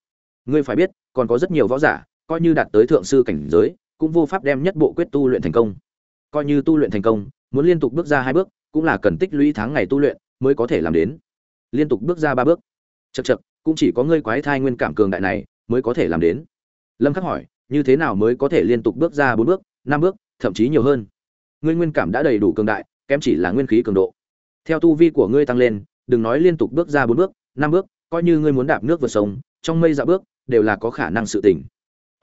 Ngươi phải biết, còn có rất nhiều võ giả, coi như đạt tới thượng sư cảnh giới, cũng vô pháp đem nhất bộ quyết tu luyện thành công. Coi như tu luyện thành công, muốn liên tục bước ra hai bước, cũng là cần tích lũy tháng ngày tu luyện mới có thể làm đến liên tục bước ra ba bước. Chật chật cũng chỉ có ngươi quái thai nguyên cảm cường đại này mới có thể làm đến. Lâm khắc hỏi, như thế nào mới có thể liên tục bước ra bốn bước, năm bước, thậm chí nhiều hơn? Ngươi nguyên cảm đã đầy đủ cường đại, kém chỉ là nguyên khí cường độ. Theo tu vi của ngươi tăng lên, đừng nói liên tục bước ra bốn bước, năm bước, coi như ngươi muốn đạp nước vượt sông, trong mây dạo bước, đều là có khả năng sự tỉnh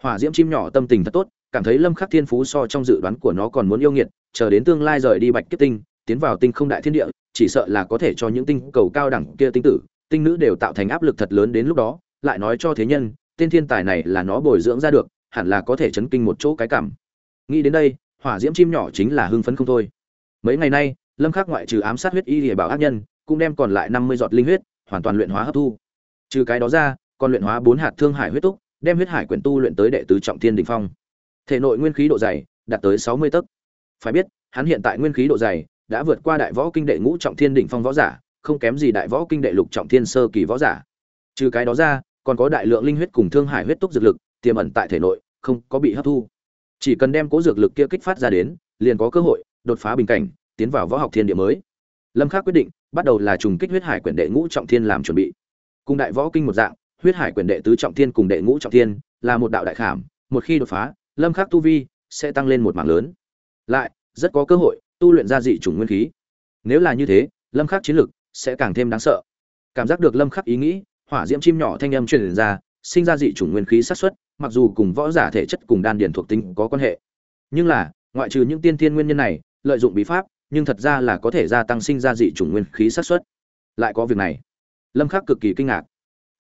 hỏa diễm chim nhỏ tâm tình thật tốt, cảm thấy lâm khắc thiên phú so trong dự đoán của nó còn muốn yêu nghiệt, chờ đến tương lai rời đi bạch kết tinh tiến vào tinh không đại thiên địa, chỉ sợ là có thể cho những tinh cầu cao đẳng kia tinh tử, tinh nữ đều tạo thành áp lực thật lớn đến lúc đó, lại nói cho thế nhân, tên thiên tài này là nó bồi dưỡng ra được, hẳn là có thể chấn kinh một chỗ cái cảm. Nghĩ đến đây, hỏa diễm chim nhỏ chính là hưng phấn không thôi. Mấy ngày nay, lâm khắc ngoại trừ ám sát huyết y để bảo ác nhân, cũng đem còn lại 50 giọt linh huyết, hoàn toàn luyện hóa hấp thu. Trừ cái đó ra, còn luyện hóa bốn hạt thương hải huyết túc, đem huyết hải quyển tu luyện tới đệ tứ trọng thiên đỉnh phong. Thể nội nguyên khí độ dày, đạt tới 60 tấc. Phải biết, hắn hiện tại nguyên khí độ dày đã vượt qua đại võ kinh đệ ngũ trọng thiên đỉnh phong võ giả, không kém gì đại võ kinh đệ lục trọng thiên sơ kỳ võ giả. Trừ cái đó ra, còn có đại lượng linh huyết cùng thương hải huyết túc dược lực, tiềm ẩn tại thể nội, không có bị hấp thu. Chỉ cần đem cố dược lực kia kích phát ra đến, liền có cơ hội đột phá bình cảnh, tiến vào võ học thiên địa mới. Lâm khắc quyết định, bắt đầu là trùng kích huyết hải quyển đệ ngũ trọng thiên làm chuẩn bị. Cùng đại võ kinh một dạng, huyết hải quyển đệ tứ trọng thiên cùng đệ ngũ trọng thiên là một đạo đại khảm, một khi đột phá, lâm khắc tu vi sẽ tăng lên một mảng lớn. Lại, rất có cơ hội tu luyện ra dị chủng nguyên khí. Nếu là như thế, lâm khắc chiến lực sẽ càng thêm đáng sợ. Cảm giác được lâm khắc ý nghĩ, hỏa diễm chim nhỏ thanh âm truyền ra, sinh ra dị chủng nguyên khí sát xuất mặc dù cùng võ giả thể chất cùng đan điền thuộc tính có quan hệ. Nhưng là, ngoại trừ những tiên thiên nguyên nhân này, lợi dụng bí pháp, nhưng thật ra là có thể gia tăng sinh ra dị chủng nguyên khí sát xuất lại có việc này. Lâm khắc cực kỳ kinh ngạc.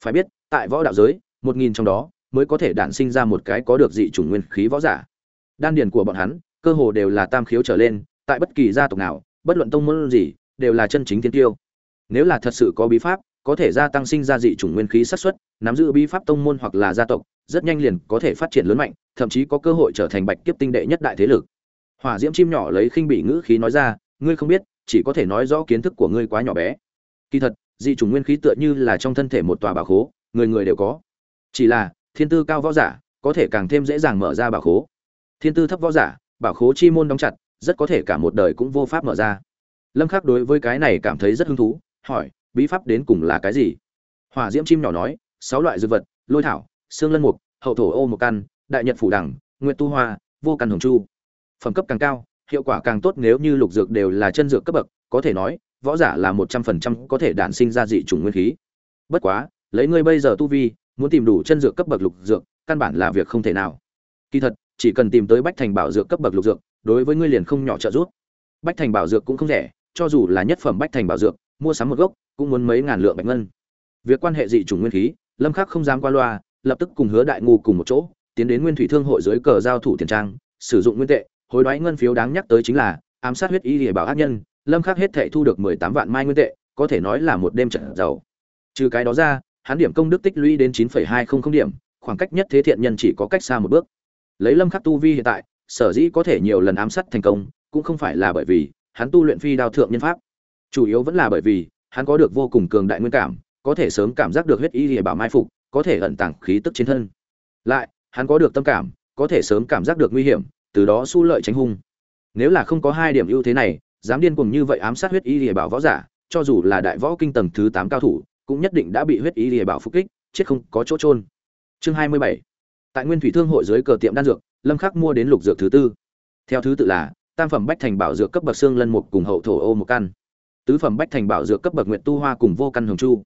Phải biết, tại võ đạo giới, một nghìn trong đó mới có thể đản sinh ra một cái có được dị chủng nguyên khí võ giả. Đan điền của bọn hắn, cơ hồ đều là tam khiếu trở lên tại bất kỳ gia tộc nào bất luận tông môn gì đều là chân chính thiên tiêu. Nếu là thật sự có bí pháp có thể gia tăng sinh ra dị chủng nguyên khí sát xuất, nắm giữ bí pháp tông môn hoặc là gia tộc rất nhanh liền có thể phát triển lớn mạnh thậm chí có cơ hội trở thành bạch kiếp tinh đệ nhất đại thế lực. Hỏa diễm chim nhỏ lấy khinh bị ngữ khí nói ra ngươi không biết chỉ có thể nói rõ kiến thức của ngươi quá nhỏ bé. Kỳ thật dị chủng nguyên khí tựa như là trong thân thể một tòa bảo khố người người đều có. Chỉ là thiên tư cao võ giả có thể càng thêm dễ dàng mở ra bảo khố. Thiên tư thấp võ giả bảo khố chi môn đóng chặt rất có thể cả một đời cũng vô pháp mở ra. Lâm khắc đối với cái này cảm thấy rất hứng thú, hỏi, bí pháp đến cùng là cái gì? Hỏa diễm chim nhỏ nói, sáu loại dược vật, lôi thảo, xương lân mục, hậu thổ ô một căn đại nhật phủ đẳng, nguyệt tu hoa, vô căn hồng chu. Phẩm cấp càng cao, hiệu quả càng tốt nếu như lục dược đều là chân dược cấp bậc, có thể nói, võ giả là một trăm phần trăm có thể đản sinh ra dị chủng nguyên khí. Bất quá, lấy ngươi bây giờ tu vi, muốn tìm đủ chân dược cấp bậc lục dược, căn bản là việc không thể nào. Kỳ thật, chỉ cần tìm tới bách thành bảo dược cấp bậc lục dược đối với ngươi liền không nhỏ trợ giúp. Bách thành bảo dược cũng không rẻ cho dù là nhất phẩm bách thành bảo dược mua sắm một gốc cũng muốn mấy ngàn lượng bạch ngân. Việc quan hệ dị chủng nguyên khí lâm khắc không dám qua loa lập tức cùng hứa đại ngu cùng một chỗ tiến đến nguyên thủy thương hội dưới cờ giao thủ tiền trang sử dụng nguyên tệ hối đoái ngân phiếu đáng nhắc tới chính là ám sát huyết y để bảo ác nhân lâm khắc hết thảy thu được 18 vạn mai nguyên tệ có thể nói là một đêm trận giàu. Trừ cái đó ra hắn điểm công đức tích lũy đến 9,200 điểm khoảng cách nhất thế thiện nhân chỉ có cách xa một bước. Lấy lâm khắc tu vi hiện tại sở dĩ có thể nhiều lần ám sát thành công, cũng không phải là bởi vì hắn tu luyện phi đao thượng nhân pháp. Chủ yếu vẫn là bởi vì hắn có được vô cùng cường đại nguyên cảm, có thể sớm cảm giác được huyết y lìa bảo mai phục, có thể ẩn tàng khí tức trên thân. Lại, hắn có được tâm cảm, có thể sớm cảm giác được nguy hiểm, từ đó su lợi tránh hung. Nếu là không có hai điểm ưu thế này, dám điên cuồng như vậy ám sát huyết y lìa bảo võ giả, cho dù là đại võ kinh tầng thứ tám cao thủ, cũng nhất định đã bị huyết y lìa bảo phục kích, chết không có chỗ trôn chương hai mươi bảy tại nguyên thủy thương hội dưới cờ tiệm đan dược, lâm khắc mua đến lục dược thứ tư. Theo thứ tự là, tam phẩm bách thành bảo dược cấp bậc xương lân mục cùng hậu thổ ô một căn. Tứ phẩm bách thành bảo dược cấp bậc nguyện tu hoa cùng vô căn hồng chu.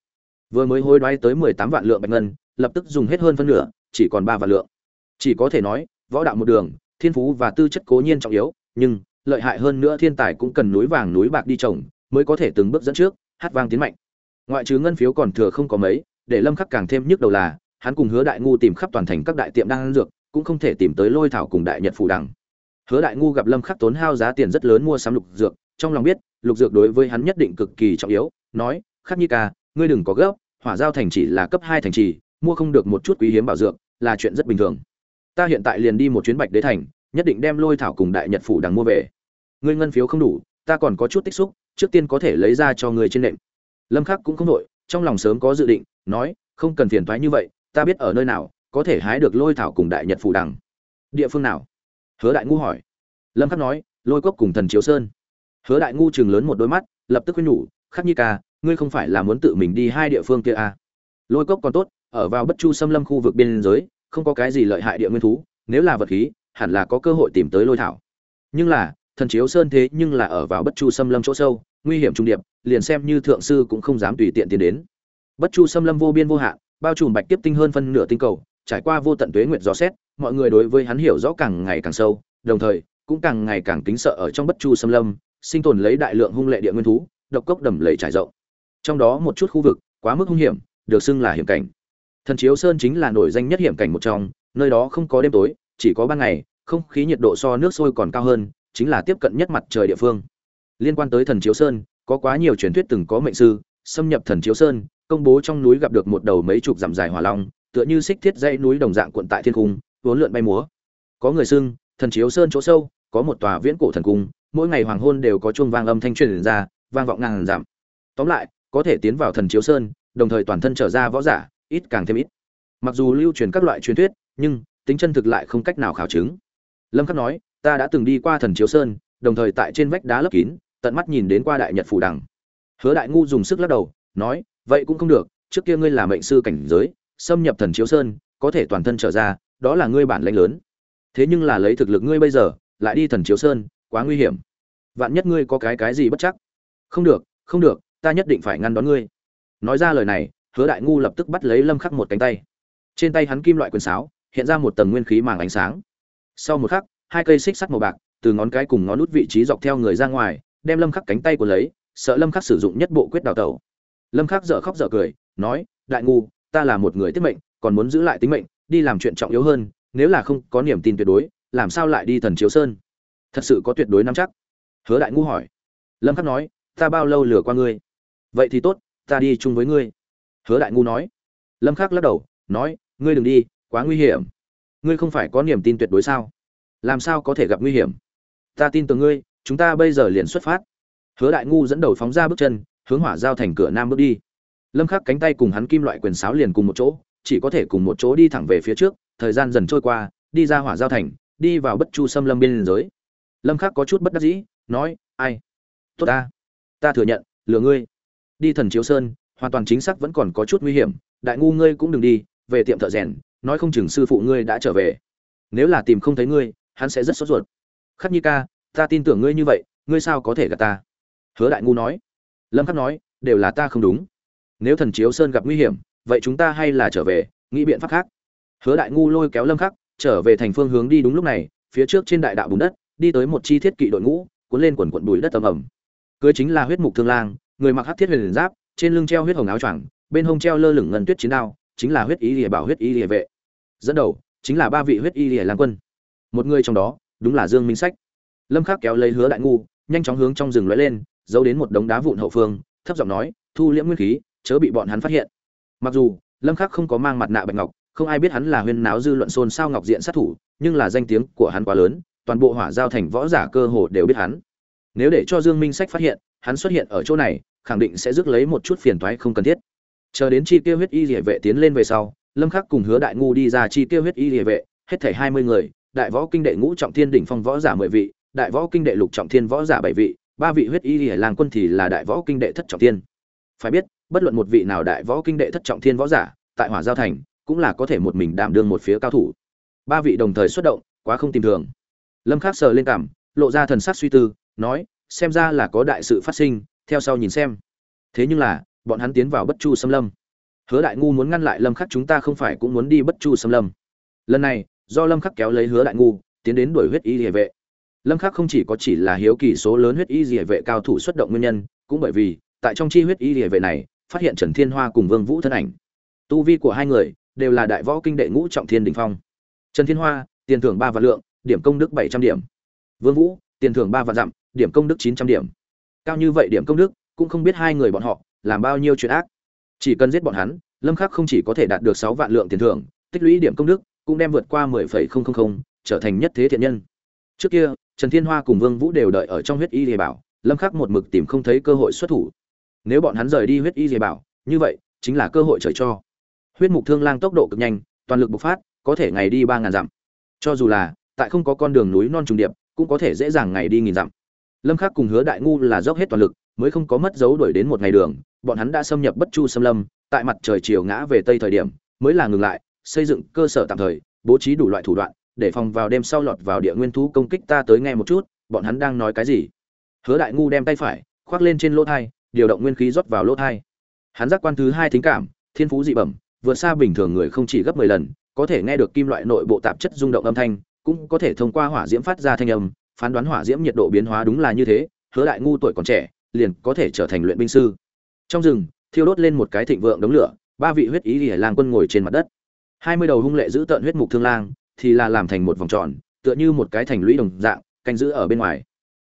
Vừa mới hối đoái tới mười tám vạn lượng bạch ngân, lập tức dùng hết hơn phân nửa, chỉ còn ba vạn lượng. Chỉ có thể nói, võ đạo một đường, thiên phú và tư chất cố nhiên trọng yếu, nhưng, lợi hại hơn nữa thiên tài cũng cần núi vàng núi bạc đi trồng, mới có thể từng bước dẫn trước, hát vang tiến mạnh. Ngoại trừ ngân phiếu còn thừa không có mấy, để lâm khắc càng thêm nhức đầu là hắn cùng hứa đại ngu tìm khắp toàn thành các đại tiệm đang ăn dược, cũng không thể tìm tới lôi thảo cùng đại nhật phủ đằng. Hứa đại ngu gặp lâm khắc tốn hao giá tiền rất lớn mua sắm lục dược, trong lòng biết, lục dược đối với hắn nhất định cực kỳ trọng yếu, nói, khắc nhi ca, ngươi đừng có gấp, hỏa giao thành chỉ là cấp hai thành trì, mua không được một chút quý hiếm bảo dược, là chuyện rất bình thường. Ta hiện tại liền đi một chuyến bạch đế thành, nhất định đem lôi thảo cùng đại nhật phủ đằng mua về. Ngươi ngân phiếu không đủ, ta còn có chút tích xúc, trước tiên có thể lấy ra cho ngươi trên nệm. Lâm khắc cũng không đội trong lòng sớm có dự định, nói, không cần phiền toái như vậy ta biết ở nơi nào, có thể hái được lôi thảo cùng đại nhật phủ đằng. Địa phương nào? Hứa đại ngu hỏi. Lâm khắc nói, lôi cốc cùng thần chiếu sơn. Hứa đại ngu chừng lớn một đôi mắt, lập tức khuyên nhủ, khắc nhi ca, ngươi không phải là muốn tự mình đi hai địa phương kia à? lôi cốc còn tốt, ở vào bất chu xâm lâm khu vực biên giới, không có cái gì lợi hại địa nguyên thú, nếu là vật khí, hẳn là có cơ hội tìm tới lôi thảo. Nhưng là, thần chiếu sơn thế nhưng là ở vào bất chu xâm lâm chỗ sâu, nguy hiểm trung điệp, liền xem như thượng sư cũng không dám tùy tiện tiến đến. Bất chu xâm lâm vô biên vô hạn bao trùm bạch tiếp tinh hơn phân nửa tinh cầu, trải qua vô tận tuế nguyện gió xét, mọi người đối với hắn hiểu rõ càng ngày càng sâu, đồng thời, cũng càng ngày càng kính sợ ở trong bất chu xâm lâm, sinh tồn lấy đại lượng hung lệ địa nguyên thú, độc cốc đầm lầy trải rộng. Trong đó một chút khu vực, quá mức hung hiểm, được xưng là hiểm cảnh. Thần chiếu sơn chính là nổi danh nhất hiểm cảnh một trong, nơi đó không có đêm tối, chỉ có ban ngày, không khí nhiệt độ so nước sôi còn cao hơn, chính là tiếp cận nhất mặt trời địa phương. Liên quan tới thần chiếu sơn, có quá nhiều truyền thuyết từng có mệnh sư, xâm nhập thần chiếu sơn công bố trong núi gặp được một đầu mấy chục dặm dài hỏa long, tựa như xích thiết dãy núi đồng dạng cuộn tại thiên cung, vốn lượn bay múa. Có người xưng, thần chiếu sơn chỗ sâu, có một tòa viễn cổ thần cung, mỗi ngày hoàng hôn đều có chuông vang âm thanh truyền ra, vang vọng ngàn dặm. Tóm lại, có thể tiến vào thần chiếu sơn, đồng thời toàn thân trở ra võ giả, ít càng thêm ít. Mặc dù lưu truyền các loại truyền thuyết, nhưng tính chân thực lại không cách nào khảo chứng. Lâm khắc nói, ta đã từng đi qua thần chiếu sơn, đồng thời tại trên vách đá lấp kín, tận mắt nhìn đến qua đại nhật phủ đằng. Hứa đại ngu dùng sức lắc đầu, nói vậy cũng không được, trước kia ngươi là mệnh sư cảnh giới, xâm nhập thần chiếu sơn, có thể toàn thân trở ra, đó là ngươi bản lãnh lớn. Thế nhưng là lấy thực lực ngươi bây giờ, lại đi thần chiếu sơn, quá nguy hiểm. Vạn nhất ngươi có cái cái gì bất chắc? Không được không được, ta nhất định phải ngăn đón ngươi. Nói ra lời này, hứa đại ngu lập tức bắt lấy lâm khắc một cánh tay. Trên tay hắn kim loại quyền sáo, hiện ra một tầng nguyên khí màng ánh sáng. Sau một khắc, hai cây xích sắt màu bạc, từ ngón cái cùng ngón út vị trí dọc theo người ra ngoài, đem lâm khắc cánh tay của lấy, sợ lâm khắc sử dụng nhất bộ quyết đào tẩu lâm khắc dở khóc dở cười, nói, đại ngu, ta là một người tiết mệnh, còn muốn giữ lại tính mệnh, đi làm chuyện trọng yếu hơn, nếu là không có niềm tin tuyệt đối, làm sao lại đi thần chiếu sơn? Thật sự có tuyệt đối nắm chắc. Hứa đại ngu hỏi. Lâm khắc nói, ta bao lâu lừa qua ngươi? Vậy thì tốt, ta đi chung với ngươi. Hứa đại ngu nói. Lâm khắc lắc đầu, nói, ngươi đừng đi, quá nguy hiểm. Ngươi không phải có niềm tin tuyệt đối sao? Làm sao có thể gặp nguy hiểm? Ta tin tưởng ngươi, chúng ta bây giờ liền xuất phát. Hứa đại ngu dẫn đầu phóng ra bước chân hướng hỏa giao thành cửa nam bước đi. Lâm khắc cánh tay cùng hắn kim loại quyền sáo liền cùng một chỗ, chỉ có thể cùng một chỗ đi thẳng về phía trước, thời gian dần trôi qua, đi ra hỏa giao thành, đi vào bất chu xâm lâm biên giới. Lâm khắc có chút bất đắc dĩ, nói, ai? Tốt ta. Ta thừa nhận, lừa ngươi. Đi thần chiếu sơn, hoàn toàn chính xác vẫn còn có chút nguy hiểm, đại ngu ngươi cũng đừng đi, về tiệm thợ rèn, nói không chừng sư phụ ngươi đã trở về. Nếu là tìm không thấy ngươi, hắn sẽ rất sốt ruột. Khắc nhi ca, ta tin tưởng ngươi như vậy, ngươi sao có thể gạt ta? Hứa đại ngu nói lâm khắc nói, đều là ta không đúng. Nếu thần chiếu sơn gặp nguy hiểm, vậy chúng ta hay là trở về, nghĩ biện pháp khác. Hứa đại ngu lôi kéo lâm khắc, trở về thành phương hướng đi đúng lúc này, phía trước trên đại đạo bùn đất, đi tới một chi thiết kỵ đội ngũ, cuốn lên quần quận bụi đất tầm ẩm cưới chính là huyết mục thương lang, người mặc hắc thiết huyền giáp, trên lưng treo huyết hồng áo choàng, bên hông treo lơ lửng ngân tuyết chiến đao, chính là huyết ý lìa bảo huyết ý lìa vệ. Dẫn đầu, chính là ba vị huyết y lìa lang quân. Một người trong đó, đúng là dương minh sách. Lâm khắc kéo lấy hứa đại ngu, nhanh chóng hướng trong rừng lóe lên giấu đến một đống đá vụn hậu phương, thấp giọng nói, thu liễm nguyên khí, chớ bị bọn hắn phát hiện. Mặc dù, lâm khắc không có mang mặt nạ bạch ngọc, không ai biết hắn là huyên náo dư luận xôn xao ngọc diện sát thủ, nhưng là danh tiếng của hắn quá lớn, toàn bộ hỏa giao thành võ giả cơ hồ đều biết hắn. Nếu để cho dương minh sách phát hiện, hắn xuất hiện ở chỗ này, khẳng định sẽ rước lấy một chút phiền toái không cần thiết. Chờ đến chi tiêu huyết y liễu vệ tiến lên về sau, lâm khắc cùng hứa đại ngu đi ra chi tiêu huyết y liễu vệ, hết thảy 20 người, đại võ kinh đệ ngũ trọng thiên đỉnh phong võ giả 10 vị, đại võ kinh đệ lục trọng thiên võ giả 7 vị ba vị huyết y lìa lang quân thì là đại võ kinh đệ thất trọng thiên. Phải biết, bất luận một vị nào đại võ kinh đệ thất trọng thiên võ giả, tại hỏa giao thành, cũng là có thể một mình đảm đương một phía cao thủ. Ba vị đồng thời xuất động, quá không tìm thường. Lâm khắc sờ lên cảm, lộ ra thần sắc suy tư, nói, xem ra là có đại sự phát sinh, theo sau nhìn xem. Thế nhưng là, bọn hắn tiến vào bất chu xâm lâm. Hứa đại ngu muốn ngăn lại lâm khắc chúng ta không phải cũng muốn đi bất chu xâm lâm. Lần này, do lâm khắc kéo lấy hứa đại ngu, tiến đến đuổi huyết y địa vệ lâm khắc không chỉ có chỉ là hiếu kỳ số lớn huyết y rìa vệ cao thủ xuất động nguyên nhân, cũng bởi vì, tại trong chi huyết y rìa vệ này, phát hiện trần thiên hoa cùng vương vũ thân ảnh. Tu vi của hai người, đều là đại võ kinh đệ ngũ trọng thiên đỉnh phong. Trần thiên hoa, tiền thưởng ba vạn lượng, điểm công đức bảy trăm điểm. Vương vũ, tiền thưởng ba vạn dặm, điểm công đức chín trăm điểm. Cao như vậy điểm công đức, cũng không biết hai người bọn họ, làm bao nhiêu chuyện ác. Chỉ cần giết bọn hắn, lâm khắc không chỉ có thể đạt được sáu vạn lượng tiền thưởng, tích lũy điểm công đức, cũng đem vượt qua mười phẩy không không không, trở thành nhất thế thiện nhân. Trước kia trần thiên hoa cùng vương vũ đều đợi ở trong huyết y lìa bảo, lâm khắc một mực tìm không thấy cơ hội xuất thủ. Nếu bọn hắn rời đi huyết y lìa bảo, như vậy, chính là cơ hội trời cho. Huyết mục thương lang tốc độ cực nhanh, toàn lực bộc phát, có thể ngày đi ba ngàn dặm. Cho dù là, tại không có con đường núi non trùng điệp, cũng có thể dễ dàng ngày đi nghìn dặm. Lâm khắc cùng hứa đại ngu là dốc hết toàn lực, mới không có mất dấu đuổi đến một ngày đường, bọn hắn đã xâm nhập bất chu xâm lâm, tại mặt trời chiều ngã về tây thời điểm, mới là ngừng lại, xây dựng cơ sở tạm thời, bố trí đủ loại thủ đoạn để phòng vào đêm sau lọt vào địa nguyên thú công kích ta tới nghe một chút, bọn hắn đang nói cái gì? Hứa đại ngu đem tay phải, khoác lên trên lỗ thai, điều động nguyên khí rót vào lỗ thai. Hắn giác quan thứ hai thính cảm, thiên phú dị bẩm, vượt xa bình thường người không chỉ gấp mười lần, có thể nghe được kim loại nội bộ tạp chất rung động âm thanh, cũng có thể thông qua hỏa diễm phát ra thanh âm, phán đoán hỏa diễm nhiệt độ biến hóa đúng là như thế, hứa đại ngu tuổi còn trẻ, liền có thể trở thành luyện binh sư. Trong rừng, thiêu đốt lên một cái thịnh vượng đống lửa, ba vị huyết ý lìa lang quân ngồi trên mặt đất. Hai mươi đầu hung lệ giữ tợn huyết mục thương lang thì là làm thành một vòng tròn, tựa như một cái thành lũy đồng dạng, canh giữ ở bên ngoài.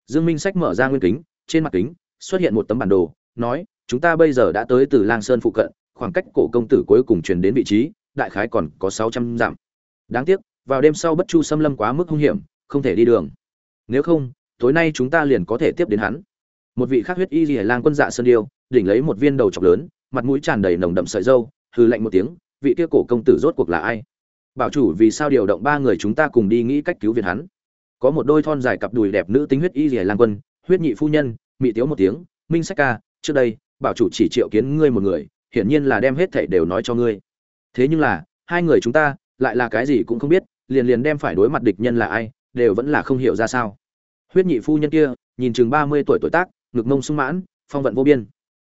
Dương minh sách mở ra nguyên kính, trên mặt kính xuất hiện một tấm bản đồ, nói, chúng ta bây giờ đã tới từ lang sơn phụ cận, khoảng cách cổ công tử cuối cùng truyền đến vị trí, đại khái còn có sáu trăm dặm. Đáng tiếc, vào đêm sau bất chu xâm lâm quá mức hung hiểm, không thể đi đường. Nếu không, tối nay chúng ta liền có thể tiếp đến hắn. Một vị khác huyết y rìa lang quân dạ sơn điêu, đỉnh lấy một viên đầu chọc lớn, mặt mũi tràn đầy nồng đậm sợi dâu hư lạnh một tiếng, vị kia cổ công tử rốt cuộc là ai? Bảo chủ vì sao điều động ba người chúng ta cùng đi nghĩ cách cứu viện hắn. Có một đôi thon dài cặp đùi đẹp nữ tính huyết y rìa lang quân, huyết nhị phu nhân, mị tiếu một tiếng, minh sách ca, trước đây, bảo chủ chỉ triệu kiến ngươi một người, hiển nhiên là đem hết thảy đều nói cho ngươi. Thế nhưng là, hai người chúng ta, lại là cái gì cũng không biết, liền liền đem phải đối mặt địch nhân là ai, đều vẫn là không hiểu ra sao. Huyết nhị phu nhân kia, nhìn chừng ba mươi tuổi tuổi tác, ngực mông sung mãn, phong vận vô biên.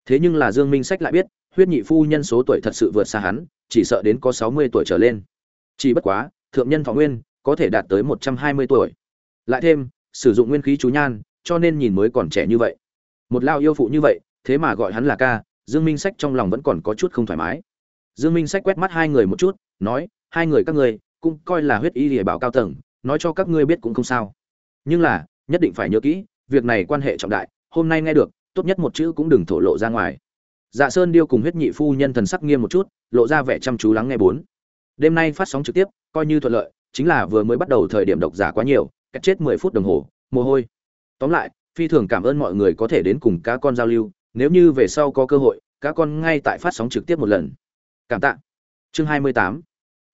Thế nhưng là dương minh sách lại biết, huyết nhị phu nhân số tuổi thật sự vượt xa hắn, chỉ sợ đến có sáu mươi tuổi trở lên chỉ bất quá, thượng nhân thọ nguyên có thể đạt tới một trăm hai mươi tuổi. Lại thêm, sử dụng nguyên khí chú nhan, cho nên nhìn mới còn trẻ như vậy. Một lao yêu phụ như vậy, thế mà gọi hắn là ca, dương minh sách trong lòng vẫn còn có chút không thoải mái. Dương minh sách quét mắt hai người một chút, nói, hai người các ngươi, cũng coi là huyết y lìa bảo cao tầng, nói cho các ngươi biết cũng không sao. Nhưng là, nhất định phải nhớ kỹ, việc này quan hệ trọng đại, hôm nay nghe được, tốt nhất một chữ cũng đừng thổ lộ ra ngoài. Dạ sơn điêu cùng huyết nhị phu nhân thần sắc nghiêm một chút, lộ ra vẻ chăm chú lắng nghe bốn đêm nay phát sóng trực tiếp, coi như thuận lợi, chính là vừa mới bắt đầu thời điểm độc giả quá nhiều, cách chết mười phút đồng hồ, mồ hôi. Tóm lại, phi thường cảm ơn mọi người có thể đến cùng cá con giao lưu, nếu như về sau có cơ hội, cá con ngay tại phát sóng trực tiếp một lần. Cảm tạ. Chương hai mươi tám.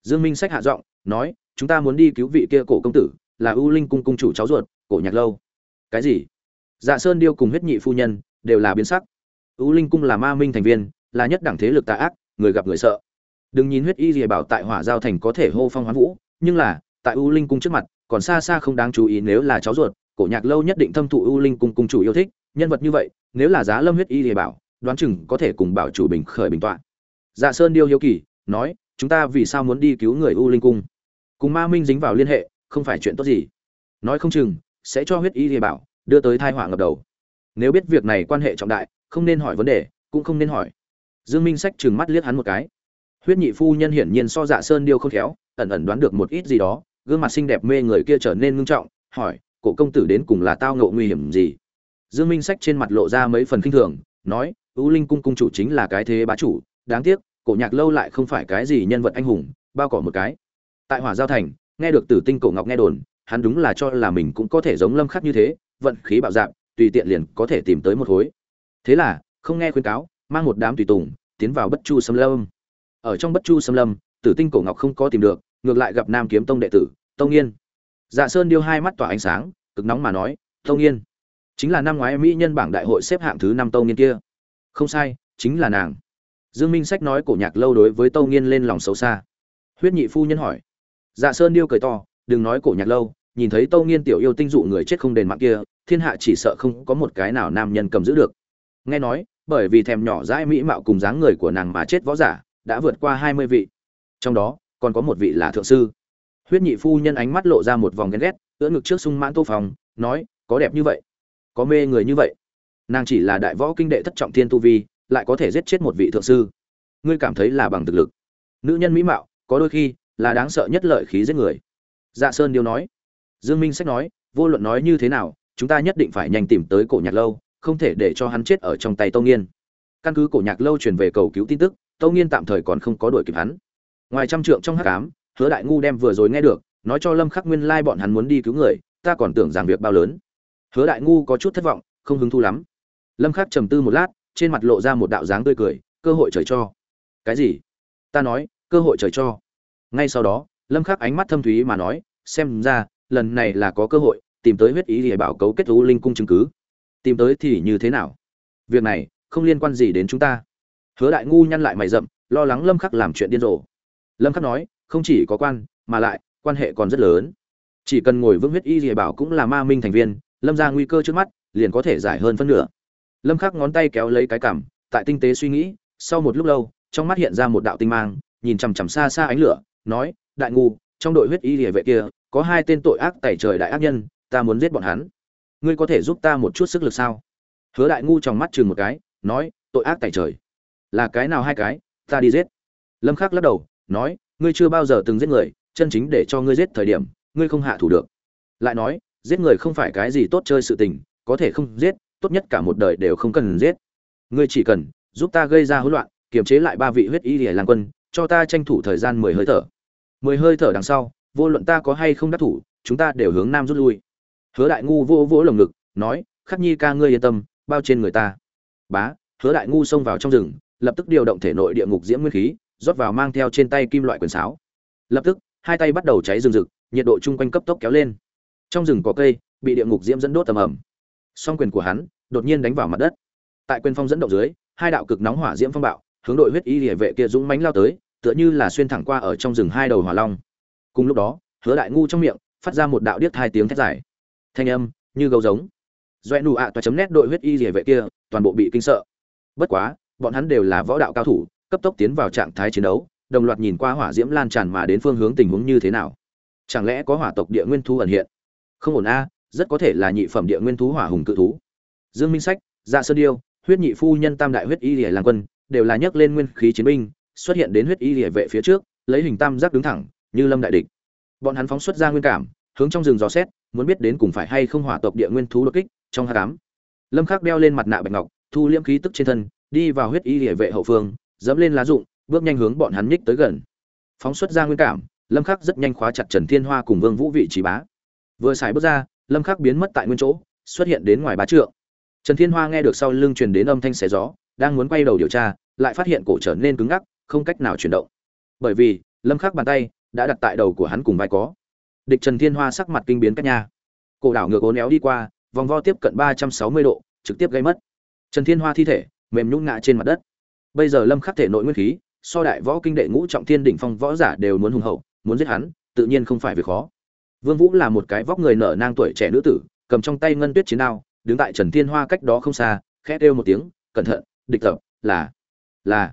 Dương minh sách hạ giọng, nói, chúng ta muốn đi cứu vị kia cổ công tử, là ưu linh cung cung chủ cháu ruột, cổ nhạc lâu. Cái gì? Dạ sơn điêu cùng huyết nhị phu nhân, đều là biến sắc. Ưu linh cung là ma minh thành viên, là nhất đẳng thế lực tà ác, người gặp người sợ đừng nhìn huyết y rìa bảo tại hỏa giao thành có thể hô phong hoán vũ, nhưng là, tại u linh cung trước mặt, còn xa xa không đáng chú ý nếu là cháu ruột, cổ nhạc lâu nhất định thâm thụ u linh cung cung chủ yêu thích, nhân vật như vậy, nếu là giá lâm huyết y rìa bảo, đoán chừng có thể cùng bảo chủ bình khởi bình tọa. Dạ sơn điêu hiếu kỳ, nói, chúng ta vì sao muốn đi cứu người u linh cung? Cùng ma minh dính vào liên hệ, không phải chuyện tốt gì. Nói không chừng, sẽ cho huyết y rìa bảo đưa tới thai họa ngập đầu. Nếu biết việc này quan hệ trọng đại, không nên hỏi vấn đề, cũng không nên hỏi. Dương minh sách trừng mắt liếc hắn một cái huyết nhị phu nhân hiển nhiên so dạ sơn điêu không khéo, ẩn ẩn đoán được một ít gì đó, gương mặt xinh đẹp mê người kia trở nên ngưng trọng, hỏi, cổ công tử đến cùng là tao ngộ nguy hiểm gì? Dương minh sách trên mặt lộ ra mấy phần kinh thường, nói, U linh cung cung chủ chính là cái thế bá chủ, đáng tiếc, cổ nhạc lâu lại không phải cái gì nhân vật anh hùng, bao cỏ một cái. Tại hỏa giao thành, nghe được tử tinh cổ ngọc nghe đồn, hắn đúng là cho là mình cũng có thể giống lâm khắc như thế, vận khí bạo dạn tùy tiện liền có thể tìm tới một hối. thế là, không nghe khuyên cáo, mang một đám tùy tùng, tiến vào bất chu xâm lâm ở trong bất chu xâm lâm, tử tinh cổ ngọc không có tìm được, ngược lại gặp nam kiếm tông đệ tử, tông yên dạ sơn điêu hai mắt tỏa ánh sáng, cực nóng mà nói, tông yên chính là năm ngoái mỹ nhân bảng đại hội xếp hạng thứ năm tông yên kia. Không sai, chính là nàng. Dương minh sách nói cổ nhạc lâu đối với tông yên lên lòng xấu xa. Huyết nhị phu nhân hỏi. Dạ sơn điêu cười to, đừng nói cổ nhạc lâu, nhìn thấy tông nghiên tiểu yêu tinh dụ người chết không đền mạng kia, thiên hạ chỉ sợ không có một cái nào nam nhân cầm giữ được. Nghe nói, bởi vì thèm nhỏ dãi mỹ mạo cùng dáng người của nàng mà chết võ giả đã vượt qua hai mươi vị. Trong đó, còn có một vị là thượng sư. Huyết nhị phu nhân ánh mắt lộ ra một vòng ghen ghét, ưỡn ngực trước sung mãn tô phòng, nói, có đẹp như vậy, có mê người như vậy. Nàng chỉ là đại võ kinh đệ thất trọng thiên tu vi, lại có thể giết chết một vị thượng sư. Ngươi cảm thấy là bằng thực lực. Nữ nhân mỹ mạo, có đôi khi là đáng sợ nhất lợi khí giết người. Dạ sơn điêu nói. Dương minh sách nói, vô luận nói như thế nào, chúng ta nhất định phải nhanh tìm tới cổ nhạc lâu, không thể để cho hắn chết ở trong tay tông nghiên. Căn cứ cổ nhạc lâu truyền về cầu cứu tin tức tâu nghiên tạm thời còn không có đuổi kịp hắn. Ngoài trăm trượng trong hắc ám, hứa đại ngu đem vừa rồi nghe được, nói cho lâm khắc nguyên lai bọn hắn muốn đi cứu người, ta còn tưởng rằng việc bao lớn. Hứa đại ngu có chút thất vọng, không hứng thú lắm. Lâm khắc trầm tư một lát, trên mặt lộ ra một đạo dáng tươi cười, cơ hội trời cho. Cái gì? Ta nói, cơ hội trời cho. Ngay sau đó, lâm khắc ánh mắt thâm thúy mà nói, xem ra, lần này là có cơ hội, tìm tới huyết ý để bảo cấu kết u linh cung chứng cứ. Tìm tới thì như thế nào? Việc này, không liên quan gì đến chúng ta hứa đại ngu nhăn lại mày rậm, lo lắng lâm khắc làm chuyện điên rồ. Lâm khắc nói, không chỉ có quan, mà lại, quan hệ còn rất lớn. Chỉ cần ngồi vững huyết y dìa bảo cũng là ma minh thành viên, lâm ra nguy cơ trước mắt, liền có thể giải hơn phân nửa. Lâm khắc ngón tay kéo lấy cái cằm, tại tinh tế suy nghĩ, sau một lúc lâu, trong mắt hiện ra một đạo tinh mang, nhìn chằm chằm xa xa ánh lửa, nói, đại ngu, trong đội huyết y địa vệ kia, có hai tên tội ác tẩy trời đại ác nhân, ta muốn giết bọn hắn. Ngươi có thể giúp ta một chút sức lực sao? Hứa đại ngu trong mắt chừng một cái, nói, tội ác tẩy trời là cái nào hai cái, ta đi giết. Lâm khắc lắc đầu, nói, ngươi chưa bao giờ từng giết người, chân chính để cho ngươi giết thời điểm, ngươi không hạ thủ được. Lại nói, giết người không phải cái gì tốt chơi sự tình, có thể không giết, tốt nhất cả một đời đều không cần giết. Ngươi chỉ cần, giúp ta gây ra hỗn loạn, kiềm chế lại ba vị huyết y lìa lang quân, cho ta tranh thủ thời gian mười hơi thở. Mười hơi thở đằng sau, vô luận ta có hay không đắc thủ, chúng ta đều hướng nam rút lui. Hứa đại ngu vô vỗ lồng ngực, nói, khắc nhi ca ngươi yên tâm, bao trên người ta. Bá, hứa đại ngu xông vào trong rừng lập tức điều động thể nội địa ngục diễm nguyên khí, rót vào mang theo trên tay kim loại quyền sáo. Lập tức, hai tay bắt đầu cháy rừng rực, nhiệt độ chung quanh cấp tốc kéo lên. Trong rừng có cây, bị địa ngục diễm dẫn đốt tầm ẩm. Song quyền của hắn đột nhiên đánh vào mặt đất. Tại quyền phong dẫn động dưới, hai đạo cực nóng hỏa diễm phong bạo, hướng đội huyết y địa vệ kia dũng mãnh lao tới, tựa như là xuyên thẳng qua ở trong rừng hai đầu hỏa long. Cùng lúc đó, hứa đại ngu trong miệng phát ra một đạo điếc hai tiếng thét dài. Thanh âm như gấu giống. Doẹ nụ ạ toa chấm nét đội huyết y địa vệ kia, toàn bộ bị kinh sợ. Bất quá bọn hắn đều là võ đạo cao thủ, cấp tốc tiến vào trạng thái chiến đấu, đồng loạt nhìn qua hỏa diễm lan tràn mà đến phương hướng tình huống như thế nào. Chẳng lẽ có hỏa tộc địa nguyên thú ẩn hiện? Không ổn a, rất có thể là nhị phẩm địa nguyên thú hỏa hùng cự thú. Dương minh sách dạ sơn điêu, huyết nhị phu nhân tam đại huyết y lìa lang quân, đều là nhấc lên nguyên khí chiến binh, xuất hiện đến huyết y lìa vệ phía trước, lấy hình tam giác đứng thẳng, như lâm đại địch. Bọn hắn phóng xuất ra nguyên cảm, hướng trong rừng dò xét, muốn biết đến cùng phải hay không hỏa tộc địa nguyên thú đột kích trong hát cám lâm khắc đeo lên mặt nạ bạch ngọc, thu liễm khí tức trên thân đi vào huyết y địa vệ hậu phương, dẫm lên lá rụng, bước nhanh hướng bọn hắn nhích tới gần. Phóng xuất ra nguyên cảm, lâm khắc rất nhanh khóa chặt trần thiên hoa cùng vương vũ vị trí bá. Vừa xài bước ra, lâm khắc biến mất tại nguyên chỗ, xuất hiện đến ngoài bá trượng. Trần thiên hoa nghe được sau lưng truyền đến âm thanh xé gió, đang muốn quay đầu điều tra, lại phát hiện cổ trở nên cứng ngắc, không cách nào chuyển động. Bởi vì, lâm khắc bàn tay đã đặt tại đầu của hắn cùng vai có. Địch trần thiên hoa sắc mặt kinh biến các nhà cổ đảo ngược ố néo đi qua, vòng vo tiếp cận 360 độ, trực tiếp gây mất. Trần thiên hoa thi thể mềm nhũn ngã trên mặt đất. Bây giờ lâm khắc thể nội nguyên khí, so đại võ kinh đệ ngũ trọng thiên đỉnh phong võ giả đều muốn hùng hậu, muốn giết hắn, tự nhiên không phải việc khó. Vương vũ là một cái vóc người nở nang tuổi trẻ nữ tử, cầm trong tay ngân tuyết chiến đao, đứng tại trần thiên hoa cách đó không xa, khẽ kêu một tiếng, cẩn thận, địch tập, là là.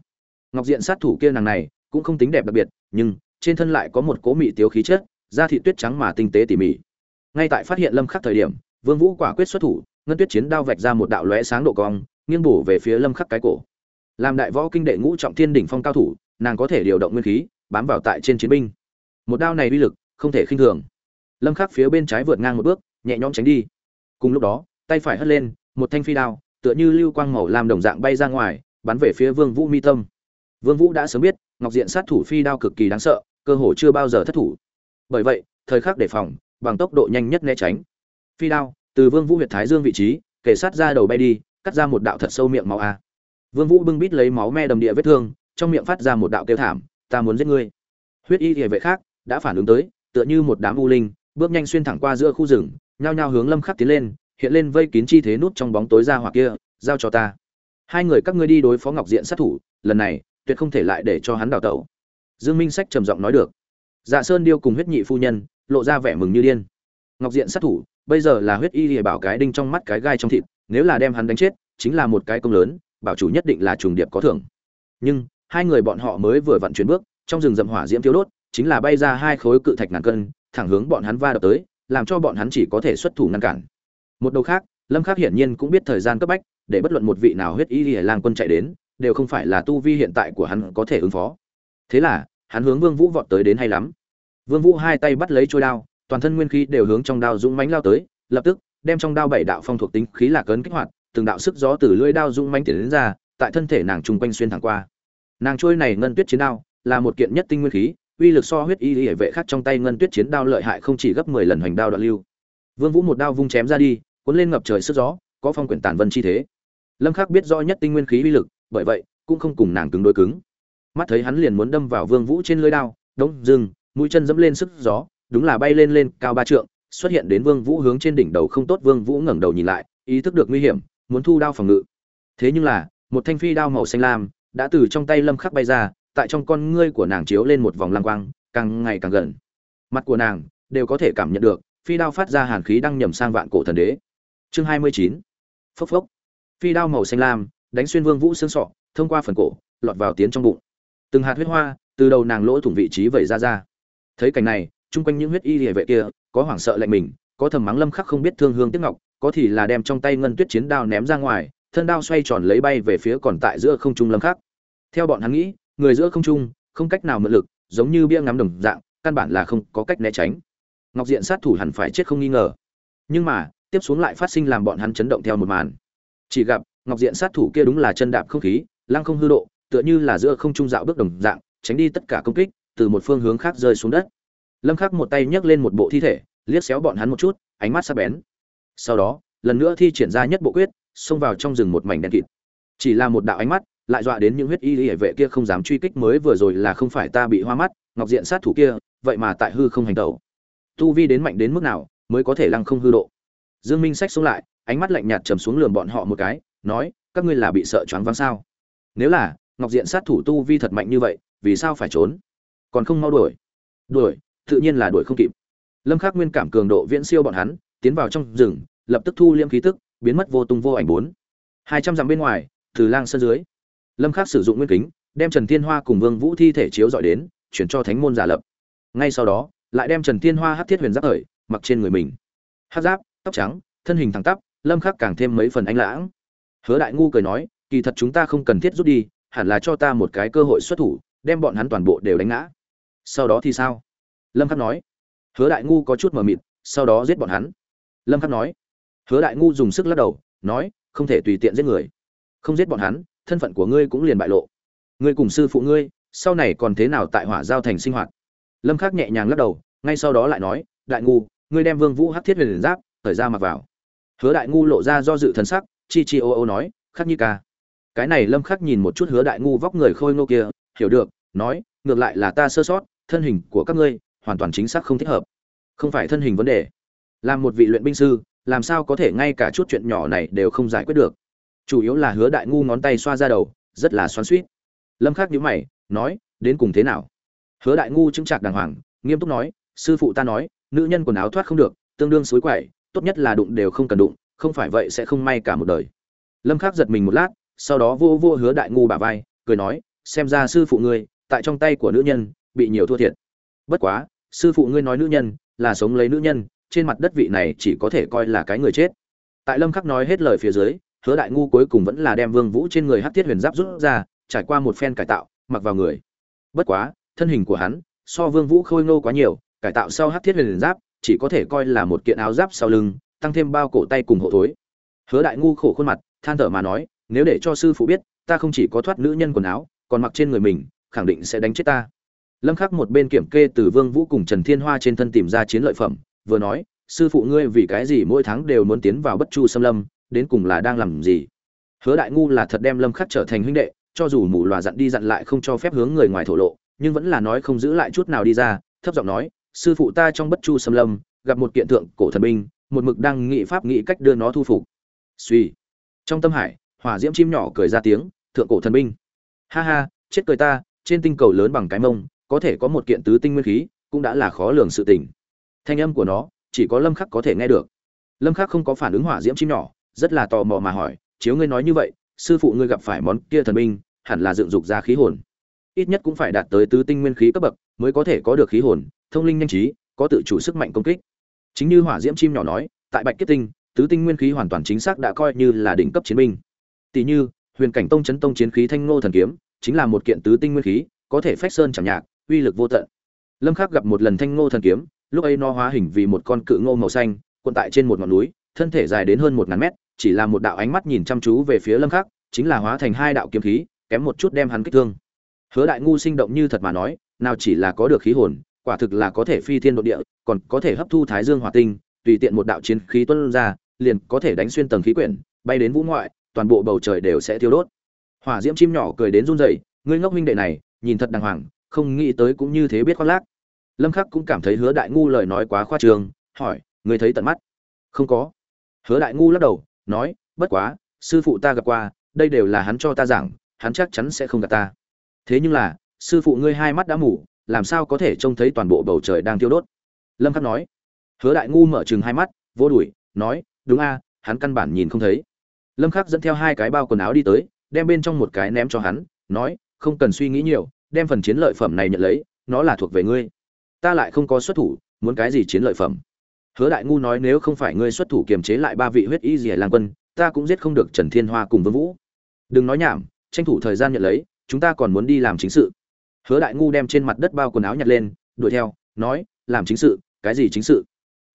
Ngọc diện sát thủ kia nàng này, cũng không tính đẹp đặc biệt, nhưng trên thân lại có một cố mị tiếu khí chất, da thị tuyết trắng mà tinh tế tỉ mỉ. Ngay tại phát hiện lâm khắc thời điểm, vương vũ quả quyết xuất thủ, ngân tuyết chiến đao vạch ra một đạo lóe sáng độ cong nghiêng bổ về phía lâm khắc cái cổ. Làm đại võ kinh đệ ngũ trọng thiên đỉnh phong cao thủ, nàng có thể điều động nguyên khí, bám vào tại trên chiến binh. Một đao này uy lực, không thể khinh thường. Lâm khắc phía bên trái vượt ngang một bước, nhẹ nhõm tránh đi. Cùng lúc đó, tay phải hất lên, một thanh phi đao, tựa như lưu quang màu làm đồng dạng bay ra ngoài, bắn về phía vương vũ mi tâm. Vương vũ đã sớm biết, ngọc diện sát thủ phi đao cực kỳ đáng sợ, cơ hồ chưa bao giờ thất thủ. Bởi vậy, thời khắc đề phòng, bằng tốc độ nhanh nhất né tránh. Phi đao, từ vương vũ huyệt thái dương vị trí kể sát ra đầu bay đi cắt ra một đạo thật sâu miệng máu a. Vương vũ bưng bít lấy máu me đầm địa vết thương, trong miệng phát ra một đạo kêu thảm, ta muốn giết ngươi. Huyết y địa vệ khác đã phản ứng tới, tựa như một đám u linh, bước nhanh xuyên thẳng qua giữa khu rừng, nhao nhao hướng lâm khắc tiến lên, hiện lên vây kín chi thế nút trong bóng tối ra hoặc kia, giao cho ta. Hai người các ngươi đi đối phó ngọc diện sát thủ, lần này tuyệt không thể lại để cho hắn đào tẩu. Dương minh sách trầm giọng nói được. Dạ sơn điêu cùng huyết nhị phu nhân lộ ra vẻ mừng như điên. Ngọc diện sát thủ, bây giờ là huyết y lìa bảo cái đinh trong mắt cái gai trong thịt nếu là đem hắn đánh chết, chính là một cái công lớn, bảo chủ nhất định là trùng điệp có thưởng. Nhưng, hai người bọn họ mới vừa vận chuyển bước, trong rừng rậm hỏa diễm thiếu đốt, chính là bay ra hai khối cự thạch ngàn cân, thẳng hướng bọn hắn va đập tới, làm cho bọn hắn chỉ có thể xuất thủ ngăn cản. Một đầu khác, lâm khắc hiển nhiên cũng biết thời gian cấp bách, để bất luận một vị nào huyết y lìa lang quân chạy đến, đều không phải là tu vi hiện tại của hắn có thể ứng phó. Thế là, hắn hướng vương vũ vọt tới đến hay lắm. Vương vũ hai tay bắt lấy chuôi đao, toàn thân nguyên khí đều hướng trong đao dũng mãnh lao tới, lập tức đem trong đao bảy đạo phong thuộc tính khí lạc cấn kích hoạt, từng đạo sức gió từ lưỡi đao rung mãnh tiến đến ra, tại thân thể nàng trùng quanh xuyên thẳng qua. Nàng trôi này ngân tuyết chiến đao, là một kiện nhất tinh nguyên khí, uy lực so huyết y hệ vệ khác trong tay ngân tuyết chiến đao lợi hại không chỉ gấp 10 lần hoành đao đoạn lưu. Vương vũ một đao vung chém ra đi, cuốn lên ngập trời sức gió, có phong quyển tàn vân chi thế. Lâm khắc biết rõ nhất tinh nguyên khí uy lực, bởi vậy, cũng không cùng nàng cứng đối cứng. Mắt thấy hắn liền muốn đâm vào vương vũ trên lưỡi đao, đống dừng mũi chân dẫm lên sức gió, đúng là bay lên lên cao ba trượng xuất hiện đến vương vũ hướng trên đỉnh đầu không tốt, vương vũ ngẩng đầu nhìn lại, ý thức được nguy hiểm, muốn thu đao phòng ngự. Thế nhưng là, một thanh phi đao màu xanh lam đã từ trong tay lâm khắc bay ra, tại trong con ngươi của nàng chiếu lên một vòng lang quang, càng ngày càng gần. Mặt của nàng đều có thể cảm nhận được, phi đao phát ra hàn khí đang nhầm sang vạn cổ thần đế. Chương 29. phốc phốc. Phi đao màu xanh lam đánh xuyên vương vũ xương sọ, thông qua phần cổ, lọt vào tiến trong bụng. Từng hạt huyết hoa từ đầu nàng lỗ thủng vị trí vẩy ra ra. Thấy cảnh này, chung quanh những huyết y liễu vệ kia có hoảng sợ lạnh mình, có thầm mắng lâm khắc không biết thương hương tiếc ngọc, có thì là đem trong tay ngân tuyết chiến đao ném ra ngoài, thân đao xoay tròn lấy bay về phía còn tại giữa không trung lâm khắc. Theo bọn hắn nghĩ, người giữa không trung, không cách nào mượn lực, giống như bia ngắm đồng dạng, căn bản là không có cách né tránh. Ngọc diện sát thủ hẳn phải chết không nghi ngờ. Nhưng mà, tiếp xuống lại phát sinh làm bọn hắn chấn động theo một màn. Chỉ gặp, ngọc diện sát thủ kia đúng là chân đạp không khí, lăng không hư độ, tựa như là giữa không trung dạo bước đồng dạng, tránh đi tất cả công kích, từ một phương hướng khác rơi xuống đất lâm khắc một tay nhấc lên một bộ thi thể, liếc xéo bọn hắn một chút, ánh mắt sắc bén. Sau đó, lần nữa thi triển ra nhất bộ quyết, xông vào trong rừng một mảnh đen kịt. Chỉ là một đạo ánh mắt, lại dọa đến những huyết y hệ vệ kia không dám truy kích mới vừa rồi là không phải ta bị hoa mắt, ngọc diện sát thủ kia, vậy mà tại hư không hành động tu vi đến mạnh đến mức nào, mới có thể lăng không hư độ. Dương minh sách xuống lại, ánh mắt lạnh nhạt trầm xuống lườm bọn họ một cái, nói, các ngươi là bị sợ choáng váng sao? Nếu là, ngọc diện sát thủ tu vi thật mạnh như vậy, vì sao phải trốn? Còn không mau đuổi. Đuổi tự nhiên là đuổi không kịp. Lâm khắc nguyên cảm cường độ viễn siêu bọn hắn, tiến vào trong rừng, lập tức thu liêm khí tức, biến mất vô tung vô ảnh bốn. Hai trăm dặm bên ngoài, từ lang sơn dưới, lâm khắc sử dụng nguyên kính, đem trần thiên hoa cùng vương vũ thi thể chiếu dọi đến, chuyển cho thánh môn giả lập. Ngay sau đó, lại đem trần thiên hoa hắc thiết huyền giáp thời mặc trên người mình. Hắc giáp, tóc trắng, thân hình thẳng tắp, lâm khắc càng thêm mấy phần anh lãng. Hứa đại ngu cười nói, kỳ thật chúng ta không cần thiết rút đi, hẳn là cho ta một cái cơ hội xuất thủ, đem bọn hắn toàn bộ đều đánh ngã. Sau đó thì sao? Lâm khắc nói. Hứa đại ngu có chút mờ mịt, sau đó giết bọn hắn. Lâm khắc nói. Hứa đại ngu dùng sức lắc đầu, nói, không thể tùy tiện giết người. Không giết bọn hắn, thân phận của ngươi cũng liền bại lộ. Ngươi cùng sư phụ ngươi, sau này còn thế nào tại hỏa giao thành sinh hoạt? Lâm khắc nhẹ nhàng lắc đầu, ngay sau đó lại nói, đại ngu, ngươi đem vương vũ hắc thiết huyền giáp, thời ra mặc vào. Hứa đại ngu lộ ra do dự thần sắc, chi chi ô ô nói, khắc nhi ca. Cái này lâm khắc nhìn một chút hứa đại ngu vóc người khôi ngô kia, hiểu được, nói, ngược lại là ta sơ sót, thân hình của các ngươi hoàn toàn chính xác không thích hợp. Không phải thân hình vấn đề. Làm một vị luyện binh sư, làm sao có thể ngay cả chút chuyện nhỏ này đều không giải quyết được? Chủ yếu là hứa đại ngu ngón tay xoa ra đầu, rất là xoắn suýt lâm khắc nhíu mày, nói, đến cùng thế nào? Hứa đại ngu chứng trạc đàng hoàng, nghiêm túc nói, sư phụ ta nói, nữ nhân quần áo thoát không được, tương đương suối quậy, tốt nhất là đụng đều không cần đụng, không phải vậy sẽ không may cả một đời. Lâm khắc giật mình một lát, sau đó vô vô hứa đại ngu bả vai, cười nói, xem ra sư phụ ngươi, tại trong tay của nữ nhân, bị nhiều thua thiệt. Bất quá sư phụ ngươi nói nữ nhân, là sống lấy nữ nhân, trên mặt đất vị này chỉ có thể coi là cái người chết. Tại lâm khắc nói hết lời phía dưới, hứa đại ngu cuối cùng vẫn là đem vương vũ trên người hắc thiết huyền giáp rút ra, trải qua một phen cải tạo, mặc vào người. Bất quá, thân hình của hắn, so vương vũ khôi ngô quá nhiều, cải tạo sau hắc thiết huyền giáp, chỉ có thể coi là một kiện áo giáp sau lưng, tăng thêm bao cổ tay cùng hộ thối. Hứa đại ngu khổ khuôn mặt, than thở mà nói, nếu để cho sư phụ biết, ta không chỉ có thoát nữ nhân quần áo, còn mặc trên người mình, khẳng định sẽ đánh chết ta lâm khắc một bên kiểm kê từ vương vũ cùng trần thiên hoa trên thân tìm ra chiến lợi phẩm, vừa nói, sư phụ ngươi vì cái gì mỗi tháng đều muốn tiến vào bất chu xâm lâm, đến cùng là đang làm gì? Hứa đại ngu là thật đem lâm khắc trở thành huynh đệ, cho dù mù loà dặn đi dặn lại không cho phép hướng người ngoài thổ lộ, nhưng vẫn là nói không giữ lại chút nào đi ra, thấp giọng nói, sư phụ ta trong bất chu xâm lâm, gặp một kiện thượng cổ thần binh, một mực đang nghị pháp nghị cách đưa nó thu phục. Suy. Trong tâm hải, hỏa diễm chim nhỏ cười ra tiếng thượng cổ thần binh. Ha ha, chết cười ta, trên tinh cầu lớn bằng cái mông có thể có một kiện tứ tinh nguyên khí, cũng đã là khó lường sự tình. Thanh âm của nó, chỉ có lâm khắc có thể nghe được. Lâm khắc không có phản ứng hỏa diễm chim nhỏ, rất là tò mò mà hỏi, chiếu ngươi nói như vậy, sư phụ ngươi gặp phải món kia thần binh, hẳn là dựng dục ra khí hồn. Ít nhất cũng phải đạt tới tứ tinh nguyên khí cấp bậc mới có thể có được khí hồn, thông linh nhanh trí, có tự chủ sức mạnh công kích. Chính như hỏa diễm chim nhỏ nói, tại bạch kết tinh, tứ tinh nguyên khí hoàn toàn chính xác đã coi như là đỉnh cấp chiến binh. Tỷ như, huyền cảnh tông chấn tông chiến khí thanh ngô thần kiếm, chính là một kiện tứ tinh nguyên khí, có thể phách sơn chẳng nhạc uy lực vô tận. Lâm khắc gặp một lần thanh ngô thần kiếm, lúc ấy nó hóa hình vì một con cự ngô màu xanh quân tại trên một ngọn núi, thân thể dài đến hơn một ngàn mét, chỉ là một đạo ánh mắt nhìn chăm chú về phía lâm khắc, chính là hóa thành hai đạo kiếm khí, kém một chút đem hắn kích thương. Hứa đại ngu sinh động như thật mà nói, nào chỉ là có được khí hồn, quả thực là có thể phi thiên độ địa, còn có thể hấp thu thái dương hỏa tinh, tùy tiện một đạo chiến khí tuôn ra, liền có thể đánh xuyên tầng khí quyển, bay đến vũ ngoại, toàn bộ bầu trời đều sẽ thiêu đốt. Hỏa diễm chim nhỏ cười đến run rẩy, ngươi ngốc huynh đệ này, nhìn thật đàng hoàng không nghĩ tới cũng như thế biết khoác lác. Lâm khắc cũng cảm thấy hứa đại ngu lời nói quá khoa trương hỏi người thấy tận mắt? Không có. Hứa đại ngu lắc đầu, nói, bất quá, sư phụ ta gặp qua, đây đều là hắn cho ta giảng, hắn chắc chắn sẽ không gặp ta. Thế nhưng là, sư phụ ngươi hai mắt đã mù, làm sao có thể trông thấy toàn bộ bầu trời đang thiêu đốt? Lâm khắc nói. Hứa đại ngu mở chừng hai mắt, vô đuổi, nói, đúng a, hắn căn bản nhìn không thấy. Lâm khắc dẫn theo hai cái bao quần áo đi tới, đem bên trong một cái ném cho hắn, nói, không cần suy nghĩ nhiều đem phần chiến lợi phẩm này nhận lấy, nó là thuộc về ngươi. Ta lại không có xuất thủ, muốn cái gì chiến lợi phẩm? Hứa đại ngu nói nếu không phải ngươi xuất thủ kiềm chế lại ba vị huyết y dìa lang quân, ta cũng giết không được trần thiên hoa cùng vương vũ. Đừng nói nhảm, tranh thủ thời gian nhận lấy, chúng ta còn muốn đi làm chính sự. Hứa đại ngu đem trên mặt đất bao quần áo nhặt lên, đuổi theo, nói, làm chính sự, cái gì chính sự?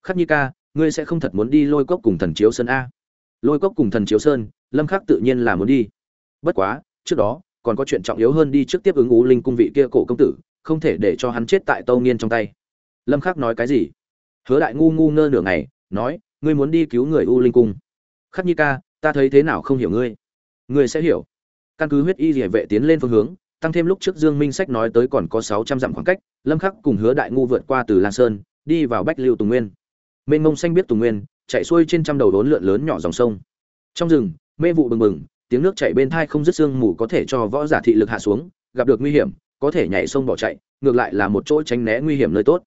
Khắc nhi ca, ngươi sẽ không thật muốn đi lôi cốc cùng thần chiếu sơn a. Lôi cốc cùng thần chiếu sơn, lâm khắc tự nhiên là muốn đi. Bất quá, trước đó còn có chuyện trọng yếu hơn đi trước tiếp ứng ú linh cung vị kia cổ công tử, không thể để cho hắn chết tại tâu nghiên trong tay. Lâm khắc nói cái gì? Hứa đại ngu ngu ngơ nửa ngày, nói, ngươi muốn đi cứu người u linh cung. Khắc nhi ca, ta thấy thế nào không hiểu ngươi? Ngươi sẽ hiểu. Căn cứ huyết y rỉa vệ tiến lên phương hướng, tăng thêm lúc trước dương minh sách nói tới còn có 600 dặm khoảng cách, lâm khắc cùng hứa đại ngu vượt qua từ lan sơn, đi vào bách lưu tùng nguyên. Mênh mông xanh biết tùng nguyên, chạy xuôi trên trăm đầu đốn lượn lớn nhỏ dòng sông. Trong rừng, mê vụ bừng bừng tiếng nước chảy bên thai không dứt xương mù có thể cho võ giả thị lực hạ xuống, gặp được nguy hiểm, có thể nhảy sông bỏ chạy, ngược lại là một chỗ tránh né nguy hiểm nơi tốt.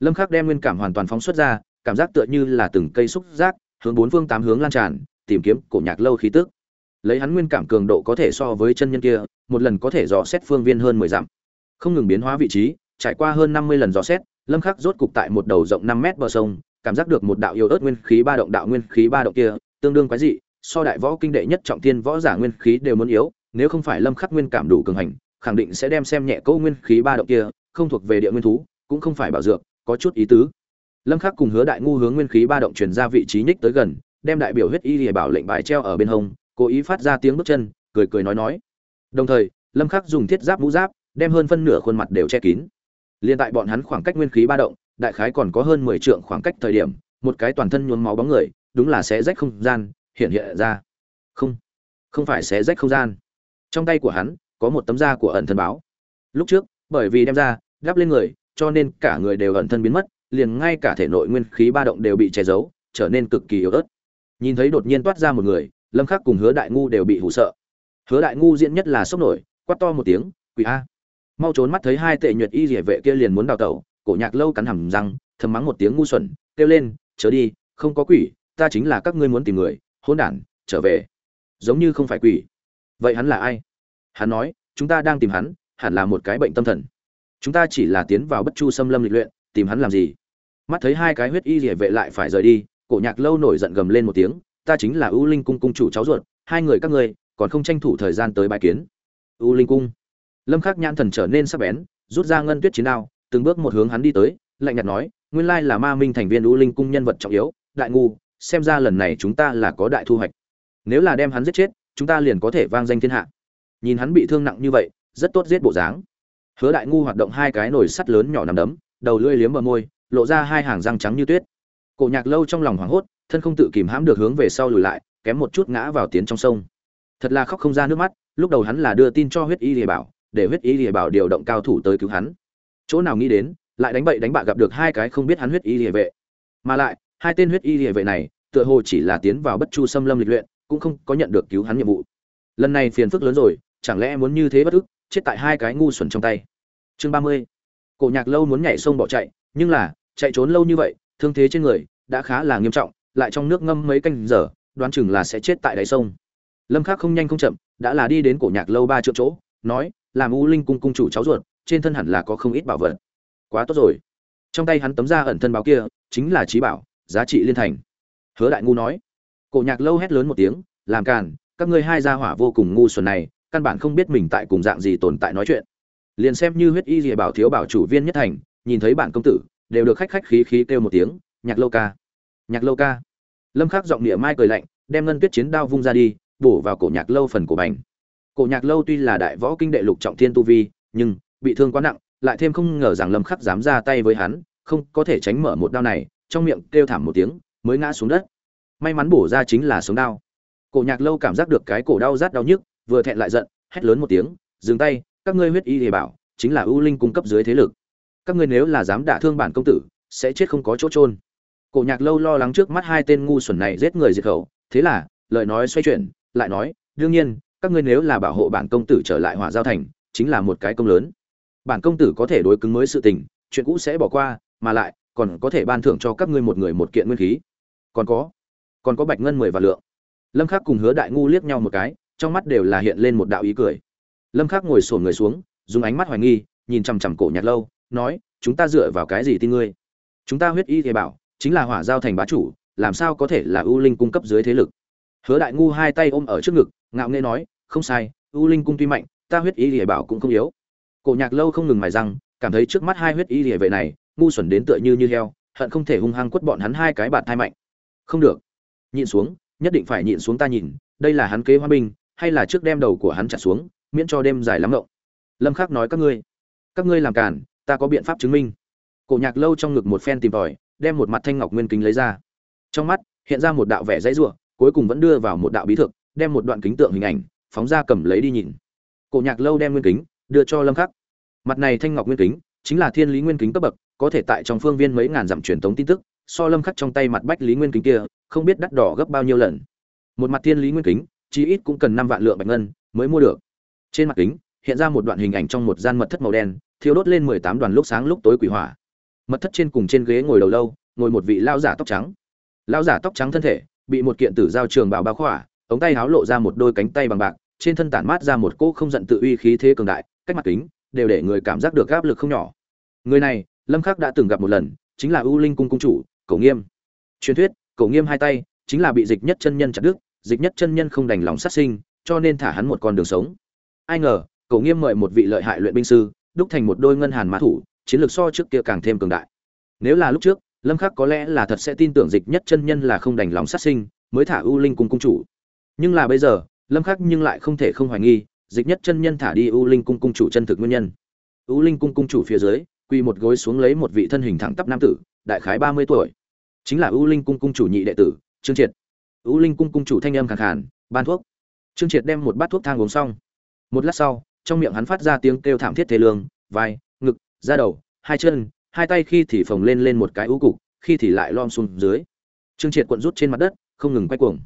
Lâm khắc đem nguyên cảm hoàn toàn phóng xuất ra, cảm giác tựa như là từng cây xúc giác, hướng bốn phương tám hướng lan tràn, tìm kiếm cổ nhạc lâu khí tức. Lấy hắn nguyên cảm cường độ có thể so với chân nhân kia, một lần có thể dò xét phương viên hơn mười dặm. Không ngừng biến hóa vị trí, trải qua hơn năm mươi lần dò xét, lâm khắc rốt cục tại một đầu rộng năm mét bờ sông, cảm giác được một đạo yêu ớt nguyên khí ba động đạo nguyên khí ba động kia, tương đương quái dị so đại võ kinh đệ nhất trọng thiên võ giả nguyên khí đều muốn yếu, nếu không phải lâm khắc nguyên cảm đủ cường hành, khẳng định sẽ đem xem nhẹ câu nguyên khí ba động kia, không thuộc về địa nguyên thú, cũng không phải bảo dược, có chút ý tứ. Lâm khắc cùng hứa đại ngu hướng nguyên khí ba động truyền ra vị trí nhích tới gần, đem đại biểu huyết y lìa bảo lệnh bài treo ở bên hông, cố ý phát ra tiếng bước chân, cười cười nói nói. Đồng thời, lâm khắc dùng thiết giáp mũ giáp, đem hơn phân nửa khuôn mặt đều che kín. Liên tại bọn hắn khoảng cách nguyên khí ba động, đại khái còn có hơn 10 trượng khoảng cách thời điểm, một cái toàn thân nhuốm máu bóng người, đúng là xé rách không gian hiện hiện ra. Không không phải xé rách không gian. Trong tay của hắn, có một tấm da của ẩn thân báo. Lúc trước, bởi vì đem ra đắp lên người, cho nên cả người đều ẩn thân biến mất, liền ngay cả thể nội nguyên khí ba động đều bị che giấu, trở nên cực kỳ yếu ớt. Nhìn thấy đột nhiên toát ra một người, lâm khắc cùng hứa đại ngu đều bị hụ sợ. Hứa đại ngu diễn nhất là sốc nổi, quát to một tiếng, quỷ a! Mau trốn mắt thấy hai tệ nhuệt y rỉa vệ kia liền muốn đào tẩu, cổ nhạc lâu cắn hầm răng, thầm mắng một tiếng ngu xuẩn, kêu lên, chớ đi, không có quỷ, ta chính là các ngươi muốn tìm người hỗn đản, trở về. Giống như không phải quỷ. Vậy hắn là ai? Hắn nói, chúng ta đang tìm hắn, hẳn là một cái bệnh tâm thần. Chúng ta chỉ là tiến vào bất chu xâm lâm lịch luyện, tìm hắn làm gì? Mắt thấy hai cái huyết y rỉa vệ lại phải rời đi, cổ nhạc lâu nổi giận gầm lên một tiếng, ta chính là ưu linh cung cung chủ cháu ruột, hai người các ngươi, còn không tranh thủ thời gian tới bài kiến. Ưu linh cung. Lâm khắc nhãn thần trở nên sắc bén, rút ra ngân tuyết chiến đao, từng bước một hướng hắn đi tới, lạnh nhạt nói, nguyên lai là ma minh thành viên ưu linh cung nhân vật trọng yếu, đại ngu xem ra lần này chúng ta là có đại thu hoạch. Nếu là đem hắn giết chết, chúng ta liền có thể vang danh thiên hạ. Nhìn hắn bị thương nặng như vậy, rất tốt giết bộ dáng. Hứa đại ngu hoạt động hai cái nồi sắt lớn nhỏ nằm đấm, đầu lưỡi liếm bờ môi, lộ ra hai hàng răng trắng như tuyết. Cổ nhạc lâu trong lòng hoảng hốt, thân không tự kìm hãm được hướng về sau lùi lại, kém một chút ngã vào tiến trong sông. Thật là khóc không ra nước mắt, lúc đầu hắn là đưa tin cho huyết y lìa bảo, để huyết y lìa bảo điều động cao thủ tới cứu hắn. Chỗ nào nghĩ đến, lại đánh bậy đánh bạ gặp được hai cái không biết hắn huyết y lìa vệ. Mà lại hai tên huyết y địa vệ này, tựa hồ chỉ là tiến vào bất chu xâm lâm lịch luyện, cũng không có nhận được cứu hắn nhiệm vụ. Lần này phiền phức lớn rồi, chẳng lẽ muốn như thế bất ức, chết tại hai cái ngu xuẩn trong tay? Chương ba mươi. Cổ nhạc lâu muốn nhảy sông bỏ chạy, nhưng là, chạy trốn lâu như vậy, thương thế trên người đã khá là nghiêm trọng, lại trong nước ngâm mấy canh giờ, đoán chừng là sẽ chết tại đáy sông. Lâm khắc không nhanh không chậm, đã là đi đến cổ nhạc lâu ba triệu chỗ, nói, làm u linh cung cung chủ cháu ruột, trên thân hẳn là có không ít bảo vật. Quá tốt rồi. Trong tay hắn tấm da ẩn thân báo kia, chính là trí bảo giá trị liên thành. Hứa đại ngu nói. Cổ nhạc lâu hét lớn một tiếng, làm càn, các ngươi hai gia hỏa vô cùng ngu xuẩn này, căn bản không biết mình tại cùng dạng gì tồn tại nói chuyện. Liền xem như huyết y rìa bảo thiếu bảo chủ viên nhất thành, nhìn thấy bản công tử, đều được khách khách khí khí kêu một tiếng, nhạc lâu ca. Nhạc lâu ca. Lâm khắc giọng địa mai cười lạnh, đem ngân tuyết chiến đao vung ra đi, bổ vào cổ nhạc lâu phần cổ bành. Cổ nhạc lâu tuy là đại võ kinh đệ lục trọng thiên tu vi, nhưng bị thương quá nặng, lại thêm không ngờ rằng lâm khắc dám ra tay với hắn, không có thể tránh mở một đao này trong miệng kêu thảm một tiếng, mới ngã xuống đất. May mắn bổ ra chính là sống đao cổ nhạc lâu cảm giác được cái cổ đau rát đau nhức, vừa thẹn lại giận, hét lớn một tiếng, dừng tay, các ngươi huyết y thì bảo, chính là ưu linh cung cấp dưới thế lực. Các ngươi nếu là dám đả thương bản công tử, sẽ chết không có chỗ trôn cổ nhạc lâu lo lắng trước mắt hai tên ngu xuẩn này giết người diệt khẩu, thế là, lời nói xoay chuyển, lại nói, đương nhiên, các ngươi nếu là bảo hộ bản công tử trở lại hỏa giao thành, chính là một cái công lớn. Bản công tử có thể đối cứng mới sự tình, chuyện cũ sẽ bỏ qua, mà lại còn có thể ban thưởng cho các ngươi một người một kiện nguyên khí. Còn có còn có bạch ngân mười vạn lượng. Lâm khắc cùng hứa đại ngu liếc nhau một cái, trong mắt đều là hiện lên một đạo ý cười. Lâm khắc ngồi sồn người xuống, dùng ánh mắt hoài nghi, nhìn chằm chằm cổ nhạc lâu, nói, chúng ta dựa vào cái gì tin ngươi? Chúng ta huyết y thế bảo, chính là hỏa giao thành bá chủ, làm sao có thể là ưu linh cung cấp dưới thế lực? Hứa đại ngu hai tay ôm ở trước ngực, ngạo nghễ nói, không sai, ưu linh cung tuy mạnh, ta huyết y lìa bảo cũng không yếu. Cổ nhạc lâu không ngừng mài răng, cảm thấy trước mắt hai huyết y lìa vệ này ngu xuẩn đến tựa như như heo, hận không thể hung hăng quất bọn hắn hai cái bạn thai mạnh. Không được. Nhịn xuống, nhất định phải nhịn xuống ta nhìn, đây là hắn kế hoa binh, hay là trước đem đầu của hắn chặt xuống, miễn cho đêm dài lắm ngộng. Lâm khắc nói các ngươi các ngươi làm cản ta có biện pháp chứng minh. Cổ nhạc lâu trong ngực một phen tìm tòi, đem một mặt thanh ngọc nguyên kính lấy ra. Trong mắt, hiện ra một đạo vẻ dãy rủa, cuối cùng vẫn đưa vào một đạo bí thực, đem một đoạn kính tượng hình ảnh, phóng ra cầm lấy đi nhìn. Cổ nhạc lâu đem nguyên kính đưa cho lâm khắc. Mặt này thanh ngọc nguyên kính, chính là thiên lý nguyên kính cấp bậc có thể tại trong phương viên mấy ngàn dặm truyền tống tin tức, so lâm khắc trong tay mặt bách lý nguyên kính kia, không biết đắt đỏ gấp bao nhiêu lần. Một mặt thiên lý nguyên kính, chí ít cũng cần năm vạn lượng bạch ngân mới mua được. Trên mặt kính, hiện ra một đoạn hình ảnh trong một gian mật thất màu đen thiếu đốt lên mười tám đoàn lúc sáng lúc tối quỷ hỏa. Mật thất trên cùng trên ghế ngồi đầu lâu, ngồi một vị lão giả tóc trắng. Lão giả tóc trắng thân thể, bị một kiện tử giao trường bảo bao khỏa, ống tay háo lộ ra một đôi cánh tay bằng bạc, trên thân tản mát ra một cỗ không giận tự uy khí thế cường đại, cách mặt kính, đều để người cảm giác được áp lực không nhỏ. Người này lâm khắc đã từng gặp một lần, chính là ưu linh cung cung chủ, cổ nghiêm. Truyền thuyết, cổ nghiêm hai tay, chính là bị dịch nhất chân nhân chặt đứt, dịch nhất chân nhân không đành lòng sát sinh, cho nên thả hắn một con đường sống. Ai ngờ, cổ nghiêm mời một vị lợi hại luyện binh sư, đúc thành một đôi ngân hàn mã thủ, chiến lược so trước kia càng thêm cường đại. Nếu là lúc trước, lâm khắc có lẽ là thật sẽ tin tưởng dịch nhất chân nhân là không đành lòng sát sinh, mới thả u linh cung cung chủ. Nhưng là bây giờ, lâm khắc nhưng lại không thể không hoài nghi, dịch nhất chân nhân thả đi u linh cung cung chủ chân thực nguyên nhân. U linh cung cung chủ phía dưới quỳ một gối xuống lấy một vị thân hình thẳng tắp nam tử, đại khái 30 tuổi. Chính là u linh cung cung chủ nhị đệ tử, trương triệt. U linh cung cung chủ thanh âm khàn khàn, ban thuốc. Trương triệt đem một bát thuốc thang uống xong. Một lát sau, trong miệng hắn phát ra tiếng kêu thảm thiết thế lương, vai, ngực, da đầu, hai chân, hai tay khi thì phồng lên lên một cái u cục, khi thì lại lom xuống dưới. Trương triệt cuộn rút trên mặt đất, không ngừng quay cuồng.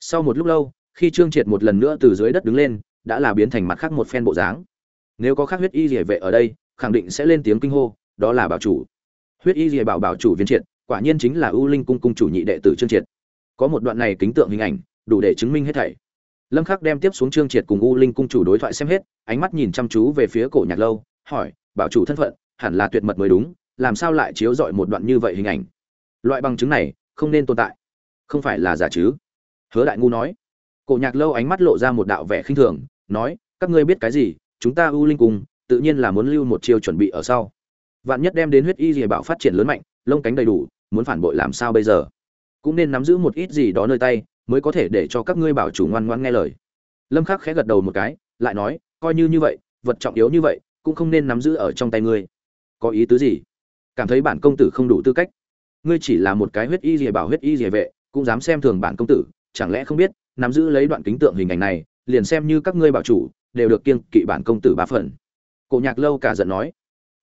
Sau một lúc lâu, khi trương triệt một lần nữa từ dưới đất đứng lên, đã là biến thành mặt khác một phen bộ dáng. Nếu có khác huyết y liễu vệ ở đây khẳng định sẽ lên tiếng kinh hô, đó là bảo chủ. Huyết y rỉa bảo bảo chủ viên triệt, quả nhiên chính là ưu linh cung cung chủ nhị đệ tử trương triệt. Có một đoạn này kính tượng hình ảnh, đủ để chứng minh hết thảy. Lâm khắc đem tiếp xuống trương triệt cùng u linh cung chủ đối thoại xem hết, ánh mắt nhìn chăm chú về phía cổ nhạc lâu, hỏi, bảo chủ thân phận, hẳn là tuyệt mật mới đúng, làm sao lại chiếu dọi một đoạn như vậy hình ảnh? Loại bằng chứng này, không nên tồn tại. Không phải là giả chứ? Hứa đại ngu nói. Cổ nhạc lâu ánh mắt lộ ra một đạo vẻ khinh thường, nói, các ngươi biết cái gì, chúng ta u linh cung tự nhiên là muốn lưu một chiêu chuẩn bị ở sau. Vạn nhất đem đến huyết y rìa bảo phát triển lớn mạnh, lông cánh đầy đủ, muốn phản bội làm sao bây giờ? Cũng nên nắm giữ một ít gì đó nơi tay, mới có thể để cho các ngươi bảo chủ ngoan ngoan nghe lời. Lâm khắc khẽ gật đầu một cái, lại nói, coi như như vậy, vật trọng yếu như vậy, cũng không nên nắm giữ ở trong tay ngươi. Có ý tứ gì? Cảm thấy bản công tử không đủ tư cách. Ngươi chỉ là một cái huyết y rìa bảo huyết y rìa vệ, cũng dám xem thường bản công tử, chẳng lẽ không biết, nắm giữ lấy đoạn kính tượng hình ảnh này, liền xem như các ngươi bảo chủ, đều được kiêng kỵ bản công tử ba phần cổ nhạc lâu cả giận nói,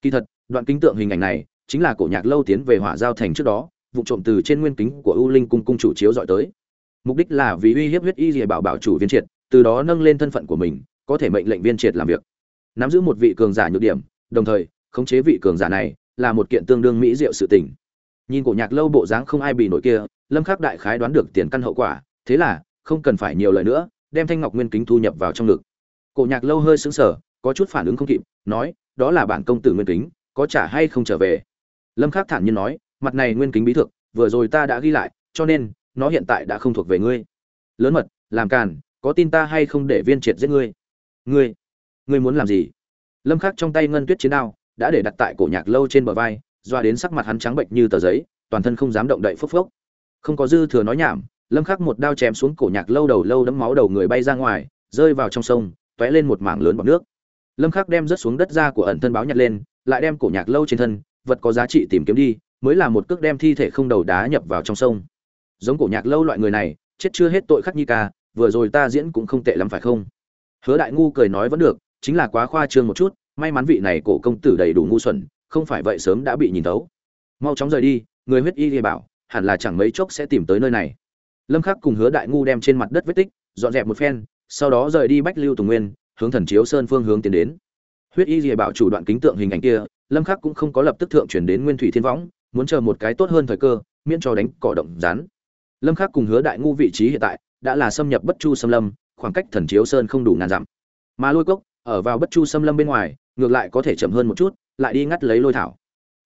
kỳ thật, đoạn kính tượng hình ảnh này chính là cổ nhạc lâu tiến về hỏa giao thành trước đó, vụ trộm từ trên nguyên kính của u linh cung cung chủ chiếu dọi tới. Mục đích là vì uy hiếp huyết y dìa bảo bảo chủ viên triệt, từ đó nâng lên thân phận của mình, có thể mệnh lệnh viên triệt làm việc. Nắm giữ một vị cường giả nhược điểm, đồng thời, khống chế vị cường giả này là một kiện tương đương mỹ diệu sự tình. Nhìn cổ nhạc lâu bộ dáng không ai bị nổi kia, lâm khắc đại khái đoán được tiền căn hậu quả, thế là không cần phải nhiều lời nữa, đem thanh ngọc nguyên kính thu nhập vào trong ngực. Cổ nhạc lâu hơi sững sờ có chút phản ứng không kịp, nói, đó là bản công tử nguyên kính, có trả hay không trở về? Lâm khắc thản nhiên nói, mặt này nguyên kính bí thực vừa rồi ta đã ghi lại, cho nên, nó hiện tại đã không thuộc về ngươi. Lớn mật, làm càn, có tin ta hay không để viên triệt giết ngươi? Ngươi ngươi muốn làm gì? Lâm khắc trong tay ngân tuyết chiến đao, đã để đặt tại cổ nhạc lâu trên bờ vai, doa đến sắc mặt hắn trắng bệnh như tờ giấy, toàn thân không dám động đậy phốc phốc. Không có dư thừa nói nhảm, lâm khắc một đao chém xuống cổ nhạc lâu đầu, lâu đấm máu đầu người bay ra ngoài, rơi vào trong sông, tóe lên một mảng lớn bọt nước lâm khắc đem rớt xuống đất ra của ẩn thân báo nhặt lên, lại đem cổ nhạc lâu trên thân, vật có giá trị tìm kiếm đi, mới là một cước đem thi thể không đầu đá nhập vào trong sông. Giống cổ nhạc lâu loại người này, chết chưa hết tội khắc nhi ca, vừa rồi ta diễn cũng không tệ lắm phải không? Hứa đại ngu cười nói vẫn được, chính là quá khoa trương một chút, may mắn vị này cổ công tử đầy đủ ngu xuẩn, không phải vậy sớm đã bị nhìn thấu. Mau chóng rời đi, người huyết y thì bảo, hẳn là chẳng mấy chốc sẽ tìm tới nơi này. Lâm khắc cùng hứa đại ngu đem trên mặt đất vết tích, dọn dẹp một phen, sau đó rời đi bách lưu tùng nguyên hướng thần chiếu sơn phương hướng tiến đến. Huyết y dìa bảo chủ đoạn kính tượng hình ảnh kia, lâm khắc cũng không có lập tức thượng chuyển đến nguyên thủy thiên võng, muốn chờ một cái tốt hơn thời cơ, miễn cho đánh cỏ động rán lâm khắc cùng hứa đại ngu vị trí hiện tại, đã là xâm nhập bất chu xâm lâm, khoảng cách thần chiếu sơn không đủ ngàn dặm. Mà lôi cốc, ở vào bất chu xâm lâm bên ngoài, ngược lại có thể chậm hơn một chút, lại đi ngắt lấy lôi thảo.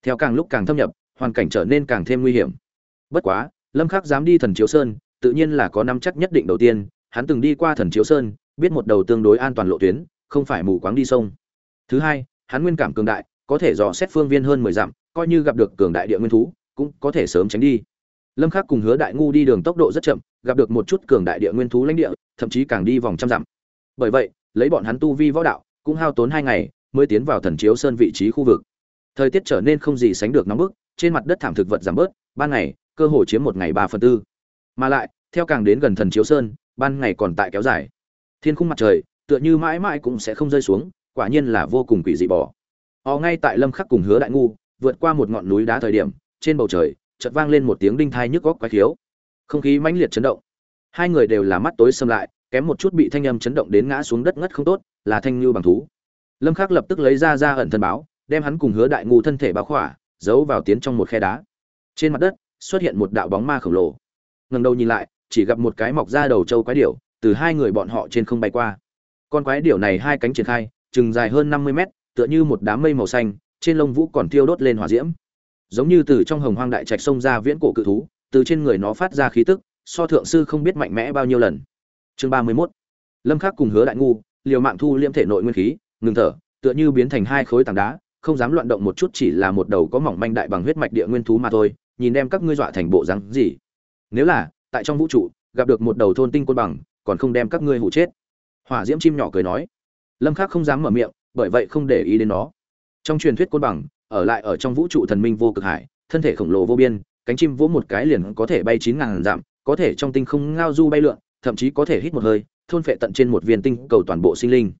Theo càng lúc càng thâm nhập, hoàn cảnh trở nên càng thêm nguy hiểm. Bất quá, lâm khắc dám đi thần chiếu sơn, tự nhiên là có năm chắc nhất định đầu tiên, hắn từng đi qua thần chiếu sơn biết một đầu tương đối an toàn lộ tuyến, không phải mù quáng đi sông. Thứ hai, hắn nguyên cảm cường đại, có thể dò xét phương viên hơn mười dặm, coi như gặp được cường đại địa nguyên thú, cũng có thể sớm tránh đi. Lâm khắc cùng hứa đại ngu đi đường tốc độ rất chậm, gặp được một chút cường đại địa nguyên thú lãnh địa, thậm chí càng đi vòng trăm dặm. Bởi vậy, lấy bọn hắn tu vi võ đạo, cũng hao tốn hai ngày mới tiến vào thần chiếu sơn vị trí khu vực. Thời tiết trở nên không gì sánh được nóng bức, trên mặt đất thảm thực vật giảm bớt, ban ngày, cơ hồ chiếm một ngày ba phần tư. Mà lại, theo càng đến gần thần chiếu sơn, ban ngày còn tại kéo dài thiên khung mặt trời, tựa như mãi mãi cũng sẽ không rơi xuống, quả nhiên là vô cùng quỷ dị bỏ họ ngay tại lâm khắc cùng hứa đại ngu, vượt qua một ngọn núi đá thời điểm, trên bầu trời, chợt vang lên một tiếng đinh thai nhức góc quái khiếu. Không khí mãnh liệt chấn động. Hai người đều là mắt tối sầm lại, kém một chút bị thanh âm chấn động đến ngã xuống đất ngất không tốt, là thanh như bằng thú. Lâm khắc lập tức lấy ra ra ẩn thân báo, đem hắn cùng hứa đại ngu thân thể báo khỏa, giấu vào tiến trong một khe đá. Trên mặt đất, xuất hiện một đạo bóng ma khổng lồ. Ngẩng đầu nhìn lại, chỉ gặp một cái mọc ra đầu trâu quái điểu từ hai người bọn họ trên không bay qua. Con quái điểu này hai cánh triển khai, chừng dài hơn 50 mét, tựa như một đám mây màu xanh, trên lông vũ còn thiêu đốt lên hỏa diễm. Giống như từ trong hồng hoang đại trạch sông ra viễn cổ cự thú, từ trên người nó phát ra khí tức, so thượng sư không biết mạnh mẽ bao nhiêu lần. Chương 31 lâm khắc cùng hứa đại ngu, liều mạng thu liễm thể nội nguyên khí, ngừng thở, tựa như biến thành hai khối tảng đá, không dám loạn động một chút chỉ là một đầu có mỏng manh đại bằng huyết mạch địa nguyên thú mà thôi, nhìn đem các ngươi dọa thành bộ rắn gì. Nếu là, tại trong vũ trụ, gặp được một đầu thôn tinh côn bằng còn không đem các ngươi hụ chết. Hỏa diễm chim nhỏ cười nói. Lâm khắc không dám mở miệng, bởi vậy không để ý đến nó. Trong truyền thuyết côn bằng, ở lại ở trong vũ trụ thần minh vô cực hải, thân thể khổng lồ vô biên, cánh chim vỗ một cái liền có thể bay chín ngàn dặm, có thể trong tinh không ngao du bay lượn, thậm chí có thể hít một hơi, thôn phệ tận trên một viên tinh cầu toàn bộ sinh linh.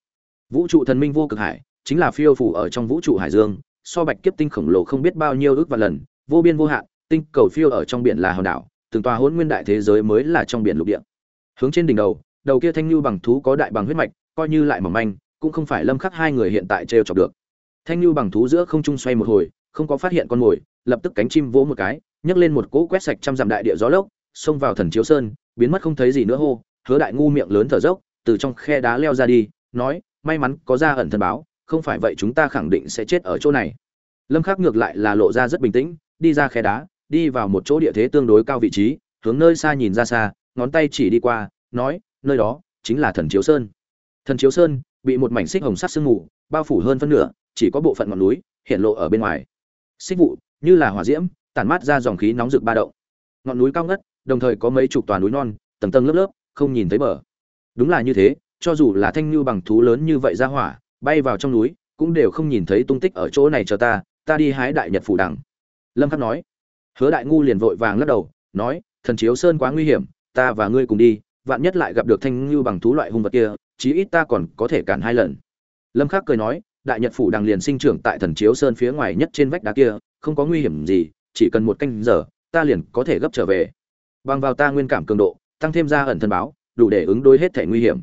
Vũ trụ thần minh vô cực hải, chính là phiêu phủ ở trong vũ trụ hải dương, so bạch kiếp tinh khổng lồ không biết bao nhiêu ước và lần, vô biên vô hạn, tinh cầu phiêu ở trong biển là hòn đảo, từng tòa hỗn nguyên đại thế giới mới là trong biển lục địa hướng trên đỉnh đầu đầu kia thanh lưu bằng thú có đại bằng huyết mạch, coi như lại mỏng manh, cũng không phải lâm khắc hai người hiện tại trêu chọc được. Thanh lưu bằng thú giữa không trung xoay một hồi, không có phát hiện con mồi, lập tức cánh chim vỗ một cái, nhấc lên một cỗ quét sạch trăm dặm đại địa gió lốc, xông vào thần chiếu sơn, biến mất không thấy gì nữa hô, hứa đại ngu miệng lớn thở dốc, từ trong khe đá leo ra đi, nói, may mắn có ra ẩn thần báo, không phải vậy chúng ta khẳng định sẽ chết ở chỗ này. Lâm khắc ngược lại là lộ ra rất bình tĩnh, đi ra khe đá, đi vào một chỗ địa thế tương đối cao vị trí, hướng nơi xa nhìn ra xa ngón tay chỉ đi qua, nói, nơi đó chính là thần chiếu sơn. Thần chiếu sơn bị một mảnh xích hồng sắc sương mù bao phủ hơn phân nửa, chỉ có bộ phận ngọn núi hiện lộ ở bên ngoài. Xích vụ như là hỏa diễm, tản mát ra dòng khí nóng rực ba động. Ngọn núi cao ngất, đồng thời có mấy chục tòa núi non, tầng tầng lớp lớp, không nhìn thấy bờ. Đúng là như thế, cho dù là thanh lưu bằng thú lớn như vậy ra hỏa, bay vào trong núi cũng đều không nhìn thấy tung tích ở chỗ này cho ta ta đi hái đại nhật phủ đằng. Lâm khắc nói. Hứa đại ngu liền vội vàng lắc đầu, nói, thần chiếu sơn quá nguy hiểm ta và ngươi cùng đi, vạn nhất lại gặp được thanh lưu bằng thú loại hung vật kia, chí ít ta còn có thể cản hai lần. Lâm khắc cười nói, đại nhật phủ đằng liền sinh trưởng tại thần chiếu sơn phía ngoài nhất trên vách đá kia, không có nguy hiểm gì, chỉ cần một canh giờ, ta liền có thể gấp trở về. Bằng vào ta nguyên cảm cường độ, tăng thêm ra ẩn thân báo, đủ để ứng đối hết thể nguy hiểm.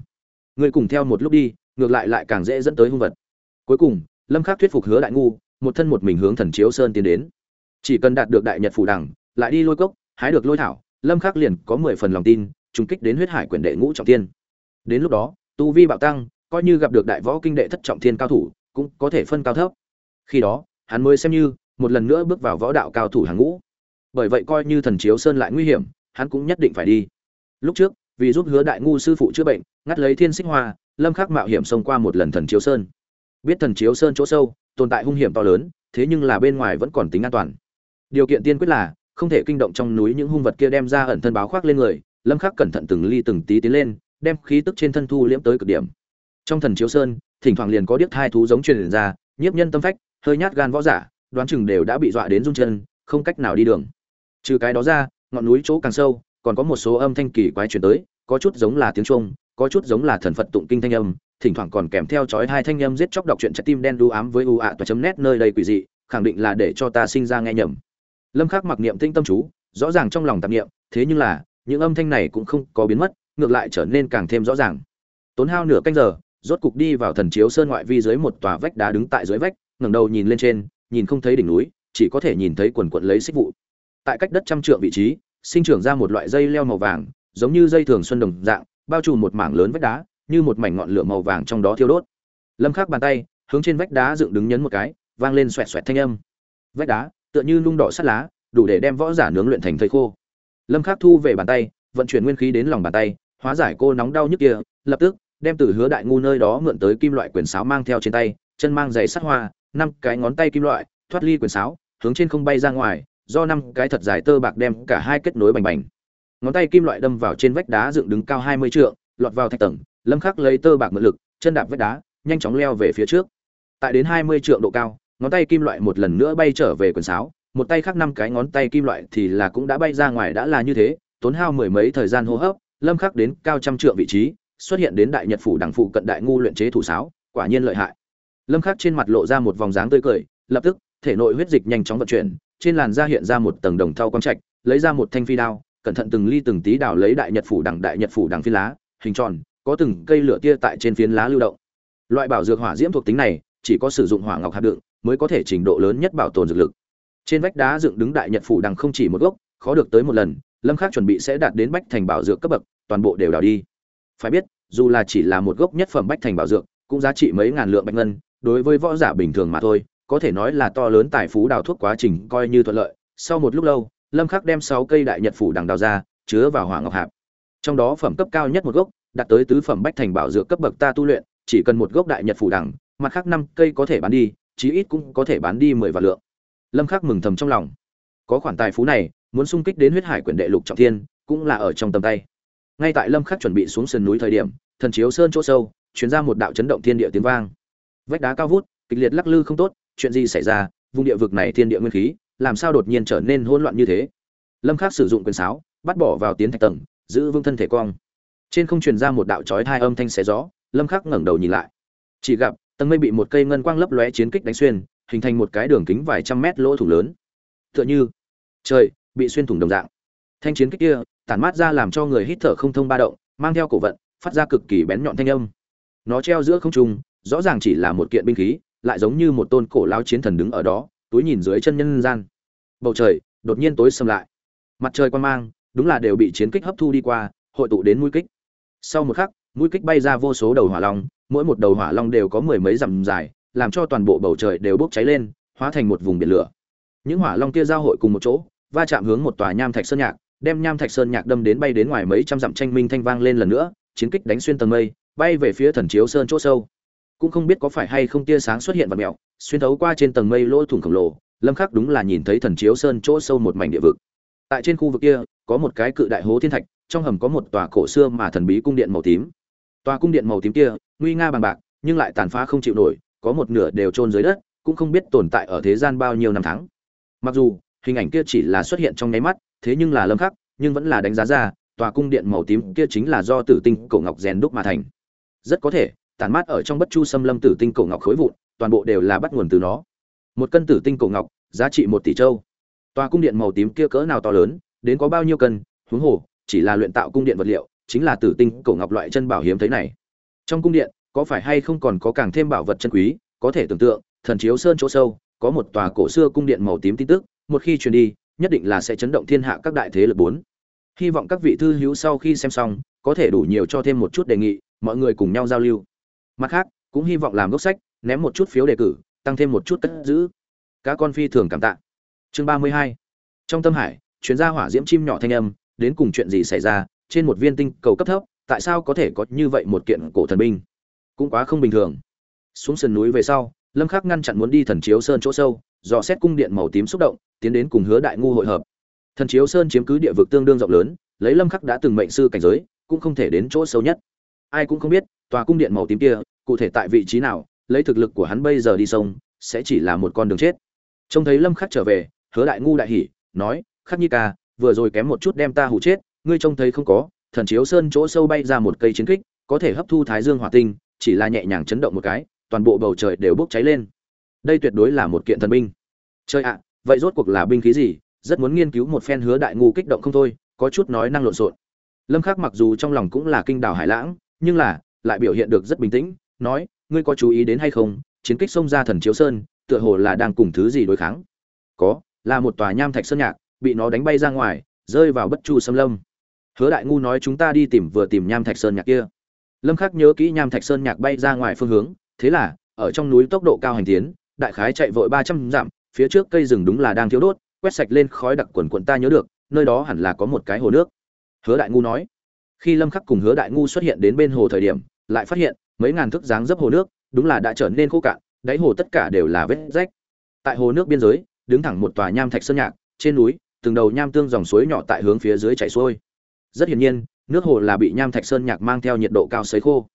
Ngươi cùng theo một lúc đi, ngược lại lại càng dễ dẫn tới hung vật. Cuối cùng, lâm khắc thuyết phục hứa đại ngu, một thân một mình hướng thần chiếu sơn tiến đến. Chỉ cần đạt được đại nhật phủ đằng lại đi lôi cốc, hái được lôi thảo lâm khắc liền có 10 phần lòng tin, trùng kích đến huyết hải quyền đệ ngũ trọng thiên. Đến lúc đó, tu vi bạo tăng, coi như gặp được đại võ kinh đệ thất trọng thiên cao thủ, cũng có thể phân cao thấp. Khi đó, hắn mới xem như một lần nữa bước vào võ đạo cao thủ hàng ngũ. Bởi vậy coi như thần chiếu sơn lại nguy hiểm, hắn cũng nhất định phải đi. Lúc trước, vì giúp hứa đại ngu sư phụ chữa bệnh, ngắt lấy thiên xích hoa, lâm khắc mạo hiểm xông qua một lần thần chiếu sơn. Biết thần chiếu sơn chỗ sâu, tồn tại hung hiểm to lớn, thế nhưng là bên ngoài vẫn còn tính an toàn. Điều kiện tiên quyết là không thể kinh động trong núi những hung vật kia đem ra ẩn thân báo khoác lên người, lâm khắc cẩn thận từng ly từng tí tiến lên, đem khí tức trên thân thu liễm tới cực điểm. Trong thần chiếu sơn, thỉnh thoảng liền có điếc thai thú giống truyền ra, nhiếp nhân tâm phách, hơi nhát gan võ giả, đoán chừng đều đã bị dọa đến run chân, không cách nào đi đường. Trừ cái đó ra, ngọn núi chỗ càng sâu, còn có một số âm thanh kỳ quái truyền tới, có chút giống là tiếng chuông, có chút giống là thần phật tụng kinh thanh âm, thỉnh thoảng còn kèm theo chói hai thanh âm giết chóc đọc truyện trái tim đen đu ám với u ạ toa chấm nét nơi đây quỷ dị, khẳng định là để cho ta sinh ra nghe nhầm lâm khắc mặc niệm tinh tâm chú, rõ ràng trong lòng tạp niệm, thế nhưng là, những âm thanh này cũng không có biến mất, ngược lại trở nên càng thêm rõ ràng. Tốn hao nửa canh giờ, rốt cục đi vào thần chiếu sơn ngoại vi dưới một tòa vách đá đứng tại dưới vách, ngẩng đầu nhìn lên trên, nhìn không thấy đỉnh núi, chỉ có thể nhìn thấy quần quần lấy xích vụ. Tại cách đất trăm trượng vị trí, sinh trưởng ra một loại dây leo màu vàng, giống như dây thường xuân đồng dạng, bao trùm một mảng lớn vách đá, như một mảnh ngọn lửa màu vàng trong đó thiêu đốt. Lâm khắc bàn tay, hướng trên vách đá dựng đứng nhấn một cái, vang lên xoẹt xoẹt thanh âm. Vách đá tựa như nung đỏ sắt lá, đủ để đem võ giả nướng luyện thành thây khô. Lâm khắc thu về bàn tay, vận chuyển nguyên khí đến lòng bàn tay, hóa giải cô nóng đau nhức kia, lập tức, đem từ hứa đại ngu nơi đó mượn tới kim loại quyền sáo mang theo trên tay, chân mang giày sắt hoa, năm cái ngón tay kim loại, thoát ly quyền sáo, hướng trên không bay ra ngoài, do năm cái thật dài tơ bạc đem cả hai kết nối bành bành. Ngón tay kim loại đâm vào trên vách đá dựng đứng cao hai mươi trượng, lọt vào thạch tầng, lâm khắc lấy tơ bạc mượn lực, chân đạp vách đá, nhanh chóng leo về phía trước. Tại đến hai mươi trượng độ cao ngón tay kim loại một lần nữa bay trở về quần sáo, một tay khác năm cái ngón tay kim loại thì là cũng đã bay ra ngoài đã là như thế, tốn hao mười mấy thời gian hô hấp, lâm khắc đến cao trăm trượng vị trí, xuất hiện đến đại nhật phủ đằng phụ cận đại ngu luyện chế thủ sáo, quả nhiên lợi hại. Lâm khắc trên mặt lộ ra một vòng dáng tươi cười, lập tức, thể nội huyết dịch nhanh chóng vận chuyển, trên làn da hiện ra một tầng đồng thau quang trạch, lấy ra một thanh phi đao, cẩn thận từng ly từng tí đào lấy đại nhật phủ đằng đại nhật phủ đằng phi lá, hình tròn, có từng cây lửa tia tại trên phiến lá lưu động. Loại bảo dược hỏa diễm thuộc tính này, chỉ có sử dụng hỏa ngọc hạt đựng mới có thể trình độ lớn nhất bảo tồn dược lực. Trên vách đá dựng đứng đại nhật phủ đằng không chỉ một gốc, khó được tới một lần, lâm khắc chuẩn bị sẽ đạt đến bách thành bảo dược cấp bậc, toàn bộ đều đào đi. Phải biết, dù là chỉ là một gốc nhất phẩm bách thành bảo dược, cũng giá trị mấy ngàn lượng bạch ngân, đối với võ giả bình thường mà thôi, có thể nói là to lớn tài phú đào thuốc quá trình coi như thuận lợi. Sau một lúc lâu, lâm khắc đem 6 cây đại nhật phủ đằng đào ra, chứa vào hỏa ngọc hạp. Trong đó phẩm cấp cao nhất một gốc, đạt tới tứ phẩm bách thành bảo dược cấp bậc ta tu luyện, chỉ cần một gốc đại nhật phủ đằng, mặt khác năm cây có thể bán đi chí ít cũng có thể bán đi 10 vạn lượng. Lâm khắc mừng thầm trong lòng. Có khoản tài phú này, muốn xung kích đến huyết hải quyển đệ lục trọng thiên, cũng là ở trong tầm tay. Ngay tại lâm khắc chuẩn bị xuống sườn núi thời điểm, thần chiếu sơn chỗ sâu, truyền ra một đạo chấn động thiên địa tiếng vang. Vách đá cao vút, kịch liệt lắc lư không tốt, chuyện gì xảy ra, vùng địa vực này thiên địa nguyên khí, làm sao đột nhiên trở nên hỗn loạn như thế? Lâm khắc sử dụng quyền sáo, bắt bỏ vào tiến thạch tầng, giữ vững thân thể cong. Trên không truyền ra một đạo chói tai âm thanh xé gió, lâm khắc ngẩng đầu nhìn lại. Chỉ gặp tầng mây bị một cây ngân quang lấp lóe chiến kích đánh xuyên, hình thành một cái đường kính vài trăm mét lỗ thủng lớn. Tựa như trời bị xuyên thủng đồng dạng. Thanh chiến kích kia tản mát ra làm cho người hít thở không thông ba động, mang theo cổ vận, phát ra cực kỳ bén nhọn thanh âm. Nó treo giữa không trung, rõ ràng chỉ là một kiện binh khí, lại giống như một tôn cổ lao chiến thần đứng ở đó, túi nhìn dưới chân nhân gian. Bầu trời đột nhiên tối sầm lại. Mặt trời quan mang, đúng là đều bị chiến kích hấp thu đi qua, hội tụ đến mũi kích. Sau một khắc, mũi kích bay ra vô số đầu hỏa long mỗi một đầu hỏa long đều có mười mấy dặm dài làm cho toàn bộ bầu trời đều bốc cháy lên hóa thành một vùng biển lửa. Những hỏa long kia giao hội cùng một chỗ va chạm hướng một tòa nham thạch sơn nhạc đem nham thạch sơn nhạc đâm đến bay đến ngoài mấy trăm dặm tranh minh thanh vang lên lần nữa chiến kích đánh xuyên tầng mây bay về phía thần chiếu sơn chỗ sâu. Cũng không biết có phải hay không tia sáng xuất hiện vật mèo, xuyên thấu qua trên tầng mây lỗ thủng khổng lồ lâm khắc đúng là nhìn thấy thần chiếu sơn chỗ sâu một mảnh địa vực. Tại trên khu vực kia có một cái cự đại hố thiên thạch trong hầm có một tòa cổ xưa mà thần bí cung điện màu tím tòa cung điện màu tím kia, nguy nga bằng bạc, nhưng lại tàn phá không chịu nổi, có một nửa đều chôn dưới đất, cũng không biết tồn tại ở thế gian bao nhiêu năm tháng. Mặc dù, hình ảnh kia chỉ là xuất hiện trong nháy mắt, thế nhưng là lâm khắc, nhưng vẫn là đánh giá ra, tòa cung điện màu tím kia chính là do tử tinh cổ ngọc rèn đúc mà thành. Rất có thể tàn mát ở trong bất chu xâm lâm tử tinh cổ ngọc khối vụn, toàn bộ đều là bắt nguồn từ nó. Một cân tử tinh cổ ngọc, giá trị một tỷ châu. Tòa cung điện màu tím kia cỡ nào to lớn, đến có bao nhiêu cân, huống hồ, chỉ là luyện tạo cung điện vật liệu chính là tử tinh cổ ngọc loại chân bảo hiếm thấy này. Trong cung điện, có phải hay không còn có càng thêm bảo vật chân quý, có thể tưởng tượng, thần chiếu sơn chỗ sâu, có một tòa cổ xưa cung điện màu tím tin tức, một khi truyền đi, nhất định là sẽ chấn động thiên hạ các đại thế lực bốn. Hy vọng các vị thư hữu sau khi xem xong, có thể đủ nhiều cho thêm một chút đề nghị, mọi người cùng nhau giao lưu. Mặt khác, cũng hy vọng làm gốc sách, ném một chút phiếu đề cử, tăng thêm một chút cất giữ. Các con phi thường cảm tạ. Chương ba mươi hai. Trong tâm hải chuyến ra hỏa diễm chim nhỏ thanh âm, đến cùng chuyện gì xảy ra trên một viên tinh cầu cấp thấp, tại sao có thể có như vậy một kiện cổ thần binh? Cũng quá không bình thường. Xuống sườn núi về sau, lâm khắc ngăn chặn muốn đi thần chiếu sơn chỗ sâu, dò xét cung điện màu tím xúc động, tiến đến cùng hứa đại ngu hội hợp. Thần chiếu sơn chiếm cứ địa vực tương đương rộng lớn, lấy lâm khắc đã từng mệnh sư cảnh giới, cũng không thể đến chỗ sâu nhất. Ai cũng không biết, tòa cung điện màu tím kia, cụ thể tại vị trí nào, lấy thực lực của hắn bây giờ đi sông, sẽ chỉ là một con đường chết. Trông thấy lâm khắc trở về, hứa đại ngu đại hỉ, nói, khắc nhi ca, vừa rồi kém một chút đem ta hù chết ngươi trông thấy không có, thần chiếu sơn chỗ sâu bay ra một cây chiến kích, có thể hấp thu thái dương hỏa tinh, chỉ là nhẹ nhàng chấn động một cái, toàn bộ bầu trời đều bốc cháy lên. Đây tuyệt đối là một kiện thần binh. Chơi ạ, vậy rốt cuộc là binh khí gì? Rất muốn nghiên cứu một phen hứa đại ngu kích động không thôi, có chút nói năng lộn xộn. Lâm khắc mặc dù trong lòng cũng là kinh đảo hải lãng, nhưng là, lại biểu hiện được rất bình tĩnh, nói, ngươi có chú ý đến hay không? Chiến kích xông ra thần chiếu sơn, tựa hồ là đang cùng thứ gì đối kháng? Có, là một tòa nham thạch sơn nhạc, bị nó đánh bay ra ngoài, rơi vào bất chu xâm lâm hứa đại ngu nói chúng ta đi tìm vừa tìm nham thạch sơn nhạc kia. Lâm khắc nhớ kỹ nham thạch sơn nhạc bay ra ngoài phương hướng, thế là, ở trong núi tốc độ cao hành tiến, đại khái chạy vội 300 dặm, phía trước cây rừng đúng là đang thiếu đốt, quét sạch lên khói đặc quần quần ta nhớ được, nơi đó hẳn là có một cái hồ nước. Hứa đại ngu nói. Khi lâm khắc cùng hứa đại ngu xuất hiện đến bên hồ thời điểm, lại phát hiện, mấy ngàn thước dáng dấp hồ nước, đúng là đã trở nên khô cạn, đáy hồ tất cả đều là vết rách. Tại hồ nước biên giới, đứng thẳng một tòa nham thạch sơn nhạc, trên núi, từng đầu nham tương dòng suối nhỏ tại hướng phía dưới chảy xuôi rất hiển nhiên, nước hồ là bị nham thạch sơn nhạc mang theo nhiệt độ cao sấy khô.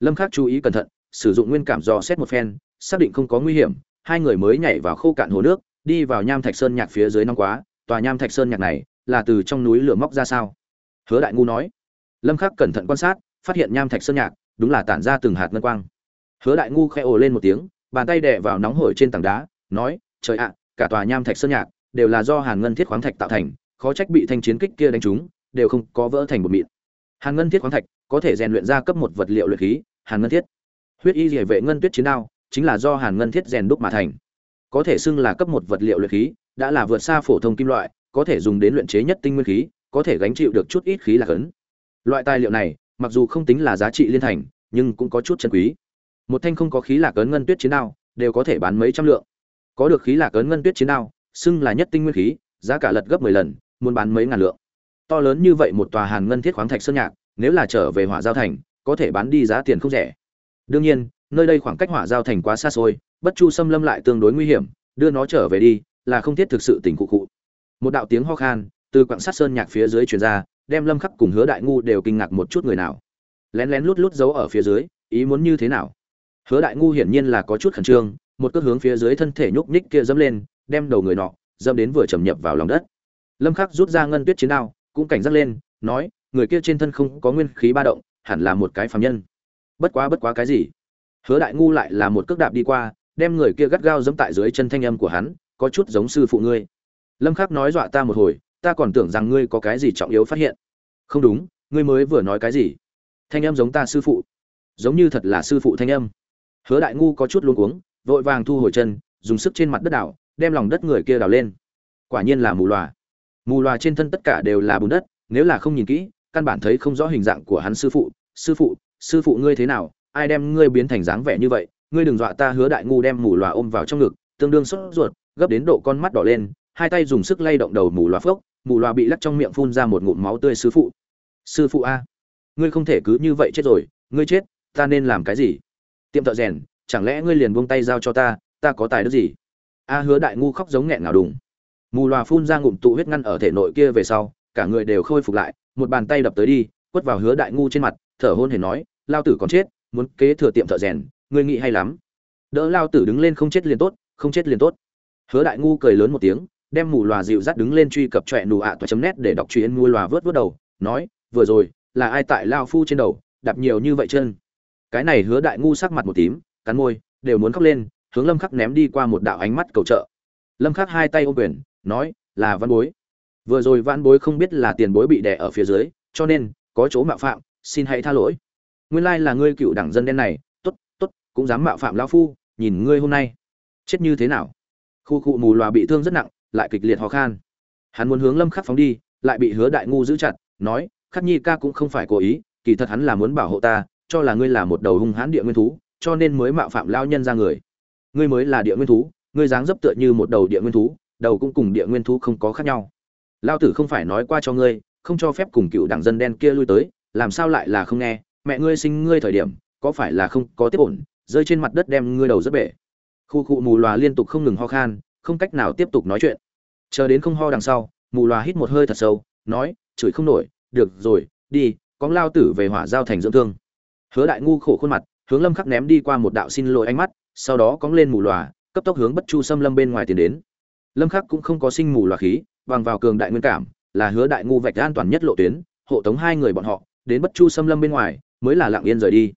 Lâm khắc chú ý cẩn thận, sử dụng nguyên cảm dò xét một phen, xác định không có nguy hiểm, hai người mới nhảy vào khô cạn hồ nước, đi vào nham thạch sơn nhạc phía dưới nóng quá, tòa nham thạch sơn nhạc này là từ trong núi lửa móc ra sao? Hứa đại ngu nói. Lâm khắc cẩn thận quan sát, phát hiện nham thạch sơn nhạc, đúng là tản ra từng hạt ngân quang. Hứa đại ngu khẽ ồ lên một tiếng, bàn tay đè vào nóng hổi trên tảng đá, nói, trời ạ, cả tòa nham thạch sơn nhạc đều là do hàn ngân thiết khoáng thạch tạo thành, khó trách bị thanh chiến kích kia đánh trúng đều không có vỡ thành một mịn. Hàn ngân thiết khoáng thạch, có thể rèn luyện ra cấp một vật liệu luyện khí, hàn ngân thiết. Huyết y địa vệ ngân tuyết chiến đao, chính là do hàn ngân thiết rèn đúc mà thành. Có thể xưng là cấp một vật liệu luyện khí, đã là vượt xa phổ thông kim loại, có thể dùng đến luyện chế nhất tinh nguyên khí, có thể gánh chịu được chút ít khí là cấn loại tài liệu này, mặc dù không tính là giá trị liên thành, nhưng cũng có chút chân quý. Một thanh không có khí lạc ấn ngân tuyết chiến đao, đều có thể bán mấy trăm lượng. Có được khí lạc ấn ngân tuyết chiến đao, xưng là nhất tinh nguyên khí, giá cả lật gấp mười lần, muốn bán mấy ngàn lượng to lớn như vậy một tòa hàn ngân thiết khoáng thạch sơn nhạc, nếu là trở về hỏa giao thành, có thể bán đi giá tiền không rẻ. Đương nhiên, nơi đây khoảng cách hỏa giao thành quá xa xôi, bất chu xâm lâm lại tương đối nguy hiểm, đưa nó trở về đi, là không thiết thực sự tình cụ cụ. Một đạo tiếng ho khan từ quặng sát sơn nhạc phía dưới truyền ra, đem lâm khắc cùng hứa đại ngu đều kinh ngạc một chút người nào. Lén lén lút lút giấu ở phía dưới, ý muốn như thế nào? Hứa đại ngu hiển nhiên là có chút khẩn trương, một cước hướng phía dưới thân thể nhúc nhích kia dẫm lên, đem đầu người nọ dẫm đến vừa chầm nhập vào lòng đất. Lâm khắc rút ra ngân tuyết chiến đao cũng cảnh giác lên, nói, người kia trên thân không có nguyên khí ba động, hẳn là một cái phàm nhân. Bất quá bất quá cái gì? Hứa đại ngu lại là một cước đạp đi qua, đem người kia gắt gao giẫm tại dưới chân thanh âm của hắn, có chút giống sư phụ ngươi. Lâm khắc nói dọa ta một hồi, ta còn tưởng rằng ngươi có cái gì trọng yếu phát hiện. Không đúng, ngươi mới vừa nói cái gì? Thanh âm giống ta sư phụ. Giống như thật là sư phụ thanh âm. Hứa đại ngu có chút luống cuống, vội vàng thu hồi chân, dùng sức trên mặt đất đảo, đem lòng đất người kia đào lên. Quả nhiên là mù loà mù loà trên thân tất cả đều là bùn đất, nếu là không nhìn kỹ, căn bản thấy không rõ hình dạng của hắn sư phụ. Sư phụ sư phụ ngươi thế nào? Ai đem ngươi biến thành dáng vẻ như vậy? Ngươi đừng dọa ta hứa đại ngu đem mù loà ôm vào trong ngực, tương đương sốt ruột, gấp đến độ con mắt đỏ lên, hai tay dùng sức lay động đầu mù loà phốc, mù loà bị lắc trong miệng phun ra một ngụm máu tươi sư phụ. Sư phụ a, ngươi không thể cứ như vậy chết rồi, ngươi chết, ta nên làm cái gì? Tiệm thợ rèn, chẳng lẽ ngươi liền buông tay giao cho ta ta có tài đức gì? A hứa đại ngu khóc giống nghẹn ngào đùng mù loà phun ra ngụm tụ huyết ngăn ở thể nội kia về sau, cả người đều khôi phục lại, một bàn tay đập tới đi, quất vào hứa đại ngu trên mặt, thở hôn hề nói, lao tử còn chết, muốn kế thừa tiệm thợ rèn, ngươi nghĩ hay lắm. Đỡ lao tử đứng lên không chết liền tốt, không chết liền tốt. Hứa đại ngu cười lớn một tiếng, đem mù loà dịu dắt đứng lên truy cập trọe nù ạ toa chấm nét để đọc chuyện mù loà vớt vớt đầu, nói, vừa rồi, là ai tại lao phu trên đầu, đạp nhiều như vậy chân? Cái này hứa đại ngu sắc mặt một tím, cắn môi, đều muốn khóc lên, hướng lâm khắc ném đi qua một đạo ánh mắt cầu trợ. Lâm khắc hai tay ôm quyền nói, là văn bối. Vừa rồi văn bối không biết là tiền bối bị đè ở phía dưới, cho nên, có chỗ mạo phạm, xin hãy tha lỗi. Nguyên lai là ngươi cựu đảng dân đen này, tốt tốt, cũng dám mạo phạm lão phu, nhìn ngươi hôm nay. Chết như thế nào? Khu cụ mù loà bị thương rất nặng, lại kịch liệt ho khan. Hắn muốn hướng lâm khắc phóng đi, lại bị hứa đại ngu giữ chặt, nói, khắc nhi ca cũng không phải cố ý, kỳ thật hắn là muốn bảo hộ ta, cho là ngươi là một đầu hung hãn địa nguyên thú, cho nên mới mạo phạm lao nhân ra người. Ngươi mới là địa nguyên thú, ngươi dáng dấp tựa như một đầu địa nguyên thú đầu cũng cùng địa nguyên thú không có khác nhau. Lao tử không phải nói qua cho ngươi, không cho phép cùng cựu đảng dân đen kia lui tới, làm sao lại là không nghe? Mẹ ngươi sinh ngươi thời điểm, có phải là không có tiếp ổn, rơi trên mặt đất đem ngươi đầu rất bể. Khu cụ mù loà liên tục không ngừng ho khan, không cách nào tiếp tục nói chuyện. Chờ đến không ho đằng sau, mù loà hít một hơi thật sâu, nói, chửi không nổi, được rồi, đi, có lao tử về hỏa giao thành dưỡng thương. Hứa đại ngu khổ khuôn mặt, hướng lâm khắc ném đi qua một đạo xin lỗi ánh mắt, sau đó cóng lên mù loà, cấp tốc hướng bất chu xâm lâm bên ngoài tiến đến lâm khắc cũng không có sinh mù loà khí, bằng vào cường đại nguyên cảm, là hứa đại ngu vạch an toàn nhất lộ tuyến, hộ tống hai người bọn họ, đến bất chu xâm lâm bên ngoài, mới là lặng yên rời đi.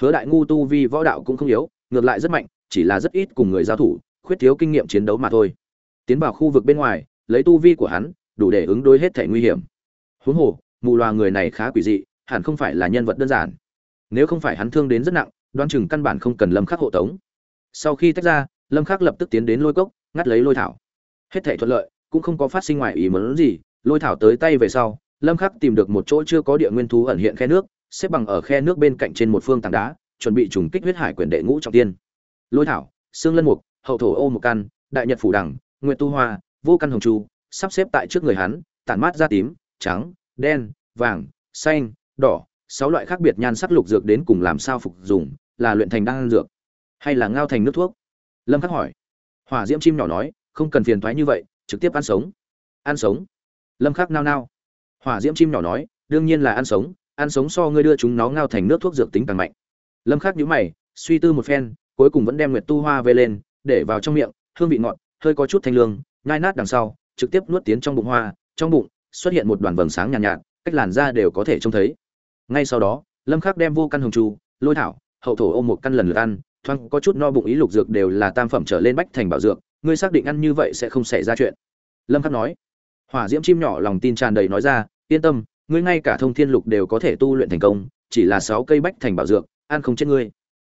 Hứa đại ngu tu vi võ đạo cũng không yếu, ngược lại rất mạnh, chỉ là rất ít cùng người giao thủ, khuyết thiếu kinh nghiệm chiến đấu mà thôi. Tiến vào khu vực bên ngoài, lấy tu vi của hắn, đủ để ứng đối hết thể nguy hiểm. Huống hồ, mù loà người này khá quỷ dị, hẳn không phải là nhân vật đơn giản. Nếu không phải hắn thương đến rất nặng, đoan chừng căn bản không cần lâm khắc hộ tống. Sau khi tách ra, lâm khắc lập tức tiến đến lôi cốc, ngắt lấy lôi thảo hết thảy thuận lợi, cũng không có phát sinh ngoài ý muốn gì, lôi thảo tới tay về sau, lâm khắc tìm được một chỗ chưa có địa nguyên thú ẩn hiện khe nước, xếp bằng ở khe nước bên cạnh trên một phương tảng đá, chuẩn bị trùng kích huyết hải quyền đệ ngũ trọng tiên. Lôi thảo xương lân mục, hậu thổ ô một căn, đại nhật phủ đẳng nguyệt tu hoa, vô căn hồng chu, sắp xếp tại trước người hắn, tản mát ra tím, trắng, đen, vàng, xanh, đỏ, sáu loại khác biệt nhan sắc lục dược đến cùng làm sao phục dùng, là luyện thành đan dược, hay là ngao thành nước thuốc? Lâm khắc hỏi. Hỏa diễm chim nhỏ nói không cần phiền thoái như vậy trực tiếp ăn sống. Ăn sống? Lâm khắc nao nao. Hỏa diễm chim nhỏ nói đương nhiên là ăn sống ăn sống so ngươi đưa chúng nó ngao thành nước thuốc dược tính càng mạnh. Lâm khắc nhíu mày suy tư một phen cuối cùng vẫn đem nguyệt tu hoa về lên để vào trong miệng hương vị ngọt hơi có chút thanh lương nhai nát đằng sau trực tiếp nuốt tiến trong bụng hoa trong bụng xuất hiện một đoàn vầng sáng nhàn nhạt, nhạt cách làn da đều có thể trông thấy. Ngay sau đó lâm khắc đem vô căn hồng chu lôi thảo hậu thổ ôm một căn lần lượt ăn thoáng có chút no bụng ý lục dược đều là tam phẩm trở lên bách thành bảo dược ngươi xác định ăn như vậy sẽ không xảy ra chuyện. Lâm khắc nói. Hỏa diễm chim nhỏ lòng tin tràn đầy nói ra, yên tâm, ngươi ngay cả thông thiên lục đều có thể tu luyện thành công, chỉ là sáu cây bách thành bảo dược, ăn không chết ngươi.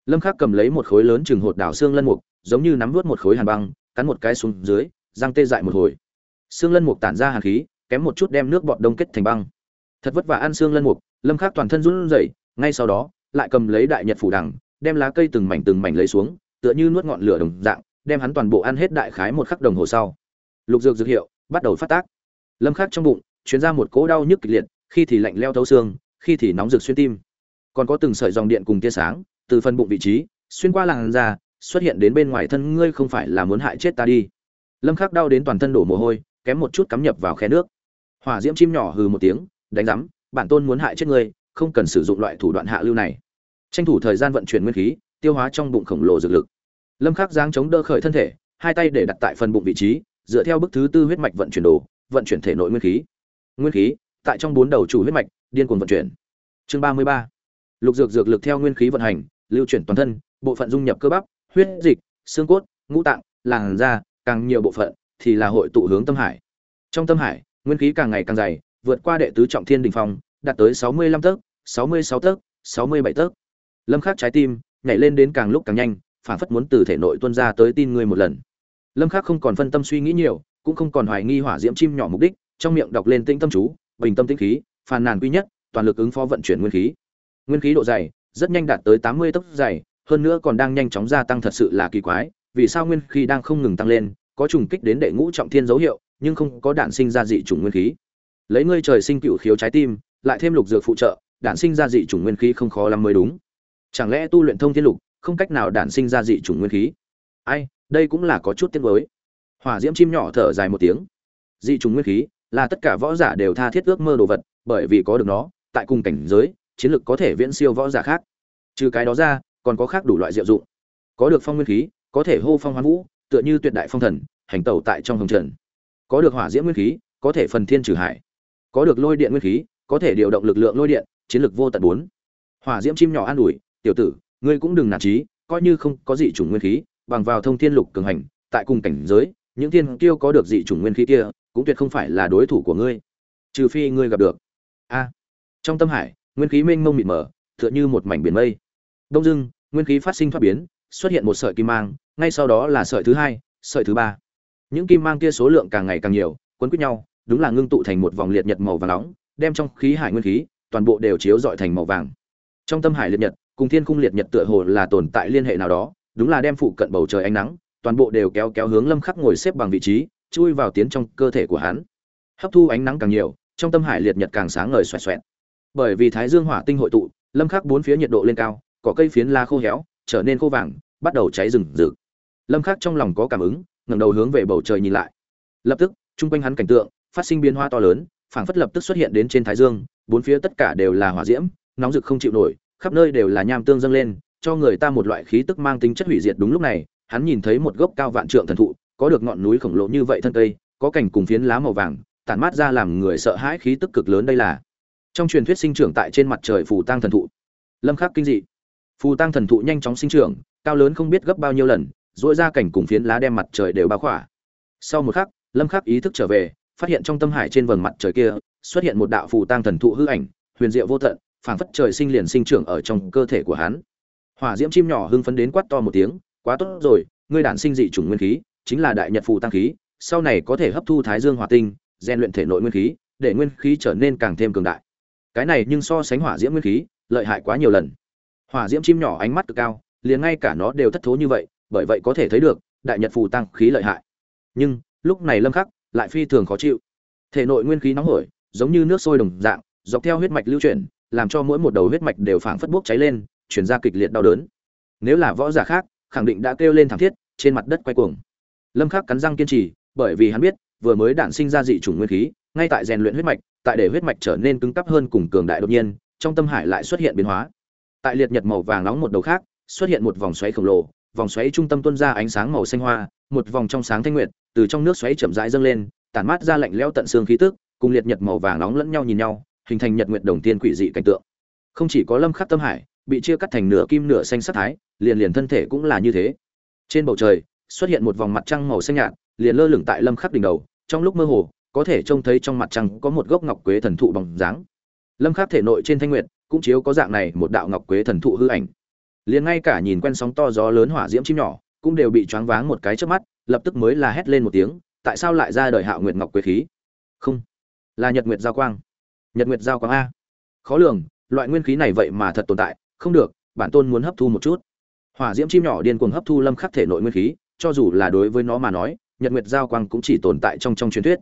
Lâm khắc cầm lấy một khối lớn chừng hột đảo xương lân mục, giống như nắm nuốt một khối hàn băng, cắn một cái xuống dưới, răng tê dại một hồi. Xương lân mục tản ra hàn khí, kém một chút đem nước bọt đông kết thành băng. Thật vất vả ăn xương lân mục, lâm khắc toàn thân run rẩy, ngay sau đó, lại cầm lấy đại nhật phủ đằng, đem lá cây từng mảnh từng mảnh lấy xuống, tựa như nuốt ngọn lửa đồng dạng đem hắn toàn bộ ăn hết đại khái một khắc đồng hồ sau. Lục dược dược hiệu bắt đầu phát tác. Lâm khắc trong bụng truyền ra một cỗ đau nhức kịch liệt, khi thì lạnh leo thấu xương, khi thì nóng rực xuyên tim. Còn có từng sợi dòng điện cùng tia sáng, từ phần bụng vị trí, xuyên qua làn da, xuất hiện đến bên ngoài thân ngươi không phải là muốn hại chết ta đi. Lâm khắc đau đến toàn thân đổ mồ hôi, kém một chút cắm nhập vào khe nước. Hỏa diễm chim nhỏ hừ một tiếng, đánh rắm bản tôn muốn hại chết ngươi, không cần sử dụng loại thủ đoạn hạ lưu này. Tranh thủ thời gian vận chuyển nguyên khí, tiêu hóa trong bụng khổng lồ dược lực lâm khắc giáng chống đỡ khởi thân thể, hai tay để đặt tại phần bụng vị trí, dựa theo bức thứ tư huyết mạch vận chuyển đồ, vận chuyển thể nội nguyên khí. Nguyên khí, tại trong bốn đầu chủ huyết mạch, điên cuồng vận chuyển. Chương ba mươi ba. Lục dược dược lực theo nguyên khí vận hành, lưu chuyển toàn thân, bộ phận dung nhập cơ bắp, huyết dịch, xương cốt, ngũ tạng, làn da, càng nhiều bộ phận thì là hội tụ hướng tâm hải. Trong tâm hải, nguyên khí càng ngày càng dày, vượt qua đệ tứ trọng thiên đỉnh phong, đạt tới sáu mươi lăm tấc, sáu mươi sáu tấc, sáu mươi bảy tấc. Lâm khắc trái tim nhảy lên đến càng lúc càng nhanh phản phất muốn từ thể nội tuôn ra tới tin ngươi một lần. Lâm khắc không còn phân tâm suy nghĩ nhiều, cũng không còn hoài nghi hỏa diễm chim nhỏ mục đích, trong miệng đọc lên tinh tâm chú, bình tâm tĩnh khí, phàn nàn quy nhất, toàn lực ứng phó vận chuyển nguyên khí. Nguyên khí độ dày, rất nhanh đạt tới 80 tốc dày, hơn nữa còn đang nhanh chóng gia tăng thật sự là kỳ quái, vì sao nguyên khí đang không ngừng tăng lên, có trùng kích đến đệ ngũ trọng thiên dấu hiệu, nhưng không có đạn sinh ra dị chủng nguyên khí. Lấy ngươi trời sinh cựu khiếu trái tim, lại thêm lục dược phụ trợ, đạn sinh ra dị chủng nguyên khí không khó lắm mới đúng. Chẳng lẽ tu luyện thông thiên lục không cách nào đản sinh ra dị chủng nguyên khí. Ai, đây cũng là có chút tiếc nuối. Hỏa diễm chim nhỏ thở dài một tiếng. Dị chủng nguyên khí là tất cả võ giả đều tha thiết ước mơ đồ vật, bởi vì có được nó, tại cùng cảnh giới, chiến lực có thể viễn siêu võ giả khác. Trừ cái đó ra, còn có khác đủ loại diệu dụng. Có được phong nguyên khí, có thể hô phong hoán vũ, tựa như tuyệt đại phong thần, hành tẩu tại trong hồng trần. Có được hỏa diễm nguyên khí, có thể phần thiên trừ hải. Có được lôi điện nguyên khí, có thể điều động lực lượng lôi điện, chiến lực vô tận bốn. Hỏa diễm chim nhỏ an ủi, tiểu tử ngươi cũng đừng nản trí coi như không có dị chủng nguyên khí, bằng vào thông thiên lục cường hành, tại cùng cảnh giới, những thiên kiêu có được dị chủng nguyên khí kia, cũng tuyệt không phải là đối thủ của ngươi. Trừ phi ngươi gặp được. A. Trong tâm hải, nguyên khí mênh mông mịt mờ, tựa như một mảnh biển mây. Đông dưng nguyên khí phát sinh thoát biến, xuất hiện một sợi kim mang, ngay sau đó là sợi thứ hai, sợi thứ ba. Những kim mang kia số lượng càng ngày càng nhiều, quấn quýt nhau, đúng là ngưng tụ thành một vòng liệt nhật màu vàng nóng, đem trong khí hải nguyên khí, toàn bộ đều chiếu dọi thành màu vàng. Trong tâm hải liệt nhật cùng thiên khung liệt nhật tựa hồ là tồn tại liên hệ nào đó, đúng là đem phụ cận bầu trời ánh nắng, toàn bộ đều kéo kéo hướng lâm khắc ngồi xếp bằng vị trí, chui vào tiến trong cơ thể của hắn. Hấp thu ánh nắng càng nhiều, trong tâm hải liệt nhật càng sáng ngời xoẹt xoẹt. Bởi vì thái dương hỏa tinh hội tụ, lâm khắc bốn phía nhiệt độ lên cao, cỏ cây phiến la khô héo, trở nên khô vàng, bắt đầu cháy rừng rực. Lâm khắc trong lòng có cảm ứng, ngẩng đầu hướng về bầu trời nhìn lại. Lập tức trung quanh hắn cảnh tượng, phát sinh biến hóa to lớn, phảng phất lập tức xuất hiện đến trên thái dương, bốn phía tất cả đều là hỏa diễm, nóng rực không chịu nổi khắp nơi đều là nham tương dâng lên, cho người ta một loại khí tức mang tính chất hủy diệt đúng lúc này, hắn nhìn thấy một gốc cao vạn trượng thần thụ, có được ngọn núi khổng lồ như vậy thân cây, có cảnh cùng phiến lá màu vàng, tản mát ra làm người sợ hãi khí tức cực lớn đây là. Trong truyền thuyết sinh trưởng tại trên mặt trời phù tăng thần thụ. Lâm khắc kinh dị. Phù tăng thần thụ nhanh chóng sinh trưởng, cao lớn không biết gấp bao nhiêu lần dỗi ra cảnh cùng phiến lá đem mặt trời đều bao khỏa. Sau một khắc, lâm khắc ý thức trở về, phát hiện trong tâm hải trên vầng mặt trời kia, xuất hiện một đạo phù tăng thần thụ hư ảnh, huyền diệu vô tận phảng phất trời sinh liền sinh trưởng ở trong cơ thể của hắn. Hỏa diễm chim nhỏ hưng phấn đến quát to một tiếng, quá tốt rồi, ngươi đản sinh dị chủng nguyên khí, chính là đại nhật phù tăng khí, sau này có thể hấp thu thái dương hỏa tinh, rèn luyện thể nội nguyên khí, để nguyên khí trở nên càng thêm cường đại. Cái này nhưng so sánh hỏa diễm nguyên khí, lợi hại quá nhiều lần. Hỏa diễm chim nhỏ ánh mắt cực cao, liền ngay cả nó đều thất thố như vậy, bởi vậy có thể thấy được, đại nhật phù tăng khí lợi hại. Nhưng, lúc này Lâm Khắc lại phi thường khó chịu. Thể nội nguyên khí nóng hổi, giống như nước sôi đồng dạng, dọc theo huyết mạch lưu chuyển, làm cho mỗi một đầu huyết mạch đều phảng phất bốc cháy lên, truyền ra kịch liệt đau đớn. Nếu là võ giả khác, khẳng định đã kêu lên thảm thiết, trên mặt đất quay cuồng. Lâm Khắc cắn răng kiên trì, bởi vì hắn biết, vừa mới đản sinh ra dị chủng nguyên khí, ngay tại rèn luyện huyết mạch, tại để huyết mạch trở nên cứng cáp hơn cùng cường đại đột nhiên, trong tâm hải lại xuất hiện biến hóa. Tại liệt nhật màu vàng nóng một đầu khác, xuất hiện một vòng xoáy khổng lồ, vòng xoáy trung tâm tuôn ra ánh sáng màu xanh hoa, một vòng trong sáng thanh nguyệt, từ trong nước xoáy chậm rãi dâng lên, tản mát ra lạnh lẽo tận xương khí tức, cùng liệt nhật màu vàng nóng lẫn nhau nhìn nhau, hình thành nhật nguyệt đồng tiên quỷ dị cảnh tượng. Không chỉ có lâm khắc tâm hải, bị chia cắt thành nửa kim nửa xanh sắc thái, liền liền thân thể cũng là như thế. Trên bầu trời, xuất hiện một vòng mặt trăng màu xanh nhạt, liền lơ lửng tại lâm khắc đỉnh đầu, trong lúc mơ hồ, có thể trông thấy trong mặt trăng có một gốc ngọc quế thần thụ bằng dáng. Lâm khắc thể nội trên thanh nguyệt, cũng chiếu có dạng này một đạo ngọc quế thần thụ hư ảnh. Liền ngay cả nhìn quen sóng to gió lớn hỏa diễm chim nhỏ, cũng đều bị choáng váng một cái chớp mắt, lập tức mới là hét lên một tiếng, tại sao lại ra đời hạo nguyệt ngọc quế khí? Không, là nhật nguyệt giao quang nhật nguyệt giao quang a. Khó lường, loại nguyên khí này vậy mà thật tồn tại, không được, bản tôn muốn hấp thu một chút. Hỏa diễm chim nhỏ điên cuồng hấp thu lâm khắc thể nội nguyên khí, cho dù là đối với nó mà nói, nhật nguyệt giao quang cũng chỉ tồn tại trong trong truyền thuyết.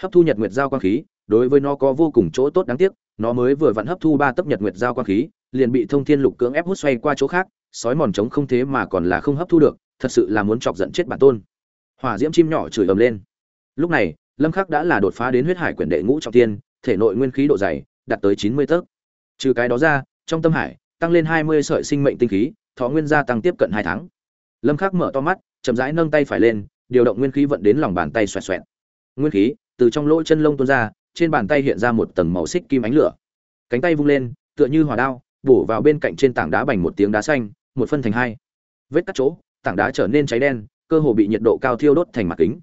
Hấp thu nhật nguyệt giao quang khí, đối với nó có vô cùng chỗ tốt đáng tiếc, nó mới vừa vặn hấp thu ba tấc nhật nguyệt giao quang khí, liền bị thông thiên lục cưỡng ép hút xoay qua chỗ khác, sói mòn trống không thế mà còn là không hấp thu được, thật sự là muốn chọc giận chết bản tôn. Hỏa diễm chim nhỏ chửi ầm lên. Lúc này, lâm khắc đã là đột phá đến huyết hải quyển đệ ngũ trọng thiên thể nội nguyên khí độ dày, đạt tới 90 tấc. Trừ cái đó ra, trong tâm hải, tăng lên 20 sợi sinh mệnh tinh khí, thọ nguyên gia tăng tiếp cận 2 tháng. Lâm khắc mở to mắt, chậm rãi nâng tay phải lên, điều động nguyên khí vận đến lòng bàn tay xoẹt xoẹt. Nguyên khí từ trong lỗ chân lông tuôn ra, trên bàn tay hiện ra một tầng màu xích kim ánh lửa. Cánh tay vung lên, tựa như hỏa đao, bổ vào bên cạnh trên tảng đá bành một tiếng đá xanh, một phân thành hai. Vết cắt chỗ, tảng đá trở nên cháy đen, cơ hồ bị nhiệt độ cao thiêu đốt thành mặt kính.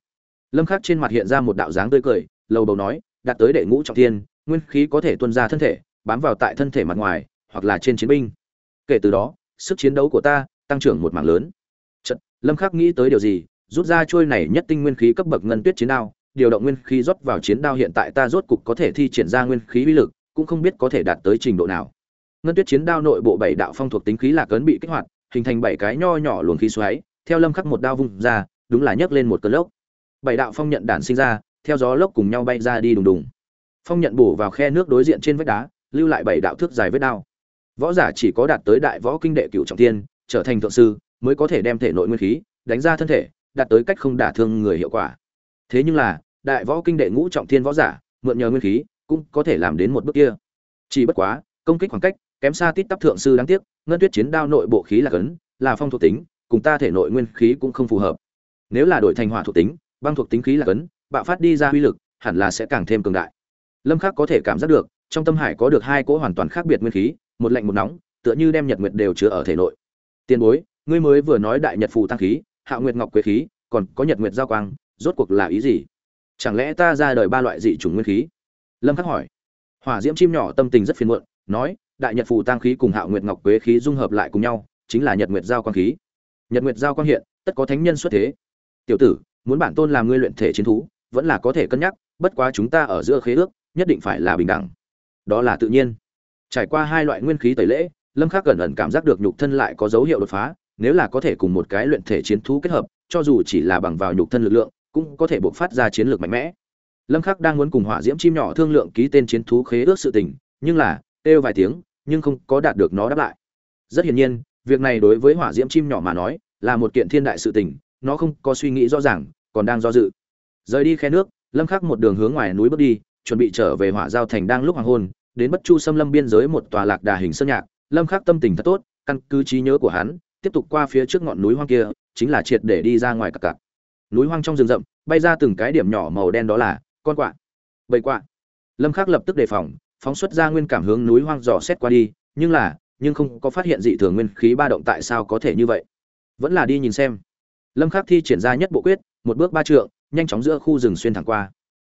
Lâm khắc trên mặt hiện ra một đạo dáng tươi cười, lầu bầu nói đạt tới đệ ngũ trọng thiên nguyên khí có thể tuôn ra thân thể bám vào tại thân thể mặt ngoài hoặc là trên chiến binh. Kể từ đó sức chiến đấu của ta tăng trưởng một mảng lớn. Chợt, lâm khắc nghĩ tới điều gì rút ra chuôi này nhất tinh nguyên khí cấp bậc ngân tuyết chiến đao điều động nguyên khí rót vào chiến đao hiện tại ta rốt cục có thể thi triển ra nguyên khí uy lực cũng không biết có thể đạt tới trình độ nào. Ngân tuyết chiến đao nội bộ bảy đạo phong thuộc tính khí là cấn bị kích hoạt hình thành bảy cái nho nhỏ luồng khí xoáy theo lâm khắc một đao vung ra đúng là nhấc lên một cơn lốc. Bảy đạo phong nhận đản sinh ra theo gió lốc cùng nhau bay ra đi đùng đùng. Phong nhận bổ vào khe nước đối diện trên vách đá, lưu lại bảy đạo thước dài vết đao. Võ giả chỉ có đạt tới đại võ kinh đệ cửu trọng thiên trở thành thượng sư, mới có thể đem thể nội nguyên khí, đánh ra thân thể, đạt tới cách không đả thương người hiệu quả. Thế nhưng là, đại võ kinh đệ ngũ trọng thiên võ giả, mượn nhờ nguyên khí, cũng có thể làm đến một bước kia. Chỉ bất quá, công kích khoảng cách, kém xa tít tắp thượng sư đáng tiếc, ngân tuyết chiến đao nội bộ khí là cấn, là phong thuộc tính, cùng ta thể nội nguyên khí cũng không phù hợp. Nếu là đổi thành hỏa thuộc tính, băng thuộc tính khí là cấn bạo phát đi ra uy lực, hẳn là sẽ càng thêm cường đại. Lâm khắc có thể cảm giác được, trong tâm hải có được hai cỗ hoàn toàn khác biệt nguyên khí, một lạnh một nóng, tựa như đem nhật nguyệt đều chứa ở thể nội. Tiền bối, ngươi mới vừa nói đại nhật phù tăng khí, hạ nguyệt ngọc quế khí, còn có nhật nguyệt giao quang, rốt cuộc là ý gì? Chẳng lẽ ta ra đời ba loại dị chủng nguyên khí? Lâm khắc hỏi. Hỏa diễm chim nhỏ tâm tình rất phiền muộn, nói, đại nhật phù tăng khí cùng hạo nguyệt ngọc quế khí dung hợp lại cùng nhau, chính là nhật nguyệt giao quang khí. Nhật nguyệt giao quang hiện, tất có thánh nhân xuất thế. Tiểu tử, muốn bản tôn làm ngươi luyện thể chiến thú vẫn là có thể cân nhắc, bất quá chúng ta ở giữa khế ước, nhất định phải là bình đẳng. Đó là tự nhiên. Trải qua hai loại nguyên khí tẩy lễ, lâm khắc gần ẩn cảm giác được nhục thân lại có dấu hiệu đột phá, nếu là có thể cùng một cái luyện thể chiến thú kết hợp, cho dù chỉ là bằng vào nhục thân lực lượng, cũng có thể bộc phát ra chiến lược mạnh mẽ. Lâm khắc đang muốn cùng hỏa diễm chim nhỏ thương lượng ký tên chiến thú khế ước sự tình, nhưng là, kêu vài tiếng, nhưng không có đạt được nó đáp lại. Rất hiển nhiên, việc này đối với hỏa diễm chim nhỏ mà nói, là một kiện thiên đại sự tình, nó không có suy nghĩ rõ ràng, còn đang do dự rời đi khe nước, lâm khắc một đường hướng ngoài núi bước đi, chuẩn bị trở về hỏa giao thành đang lúc hoàng hôn, đến bất chu xâm lâm biên giới một tòa lạc đà hình sơn nhạc. Lâm khắc tâm tình thật tốt, căn cứ trí nhớ của hắn, tiếp tục qua phía trước ngọn núi hoang kia, chính là triệt để đi ra ngoài cặp cặp. Núi hoang trong rừng rậm, bay ra từng cái điểm nhỏ màu đen đó là con quạ, bầy quạ. Lâm khắc lập tức đề phòng, phóng xuất ra nguyên cảm hướng núi hoang dò xét qua đi, nhưng là, nhưng không có phát hiện dị thường nguyên khí ba động tại sao có thể như vậy. Vẫn là đi nhìn xem. Lâm khắc thi triển ra nhất bộ quyết, một bước ba trượng nhanh chóng giữa khu rừng xuyên thẳng qua.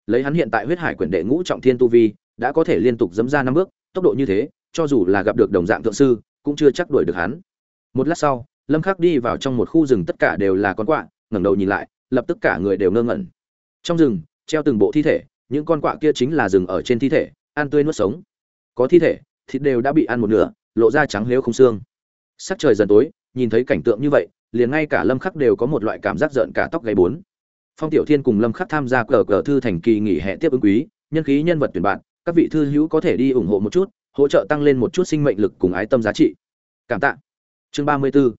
Lấy hắn hiện tại huyết hải quyển đệ ngũ trọng thiên tu vi, đã có thể liên tục dẫm ra năm bước, tốc độ như thế, cho dù là gặp được đồng dạng thượng sư, cũng chưa chắc đuổi được hắn. Một lát sau, lâm khắc đi vào trong một khu rừng tất cả đều là con quạ, ngẩng đầu nhìn lại, lập tức cả người đều ngơ ngẩn. Trong rừng, treo từng bộ thi thể, những con quạ kia chính là rừng ở trên thi thể, ăn tươi nuốt sống. Có thi thể, thịt đều đã bị ăn một nửa, lộ ra trắng lếu không xương. Sắc trời dần tối, nhìn thấy cảnh tượng như vậy, liền ngay cả lâm khắc đều có một loại cảm giác giận cả tóc gáy bốn phong tiểu thiên cùng lâm khắc tham gia cờ cờ thư thành kỳ nghỉ hè tiếp ứng quý, nhân khí nhân vật tuyển bạn, các vị thư hữu có thể đi ủng hộ một chút, hỗ trợ tăng lên một chút sinh mệnh lực cùng ái tâm giá trị. Cảm tạ. Chương 34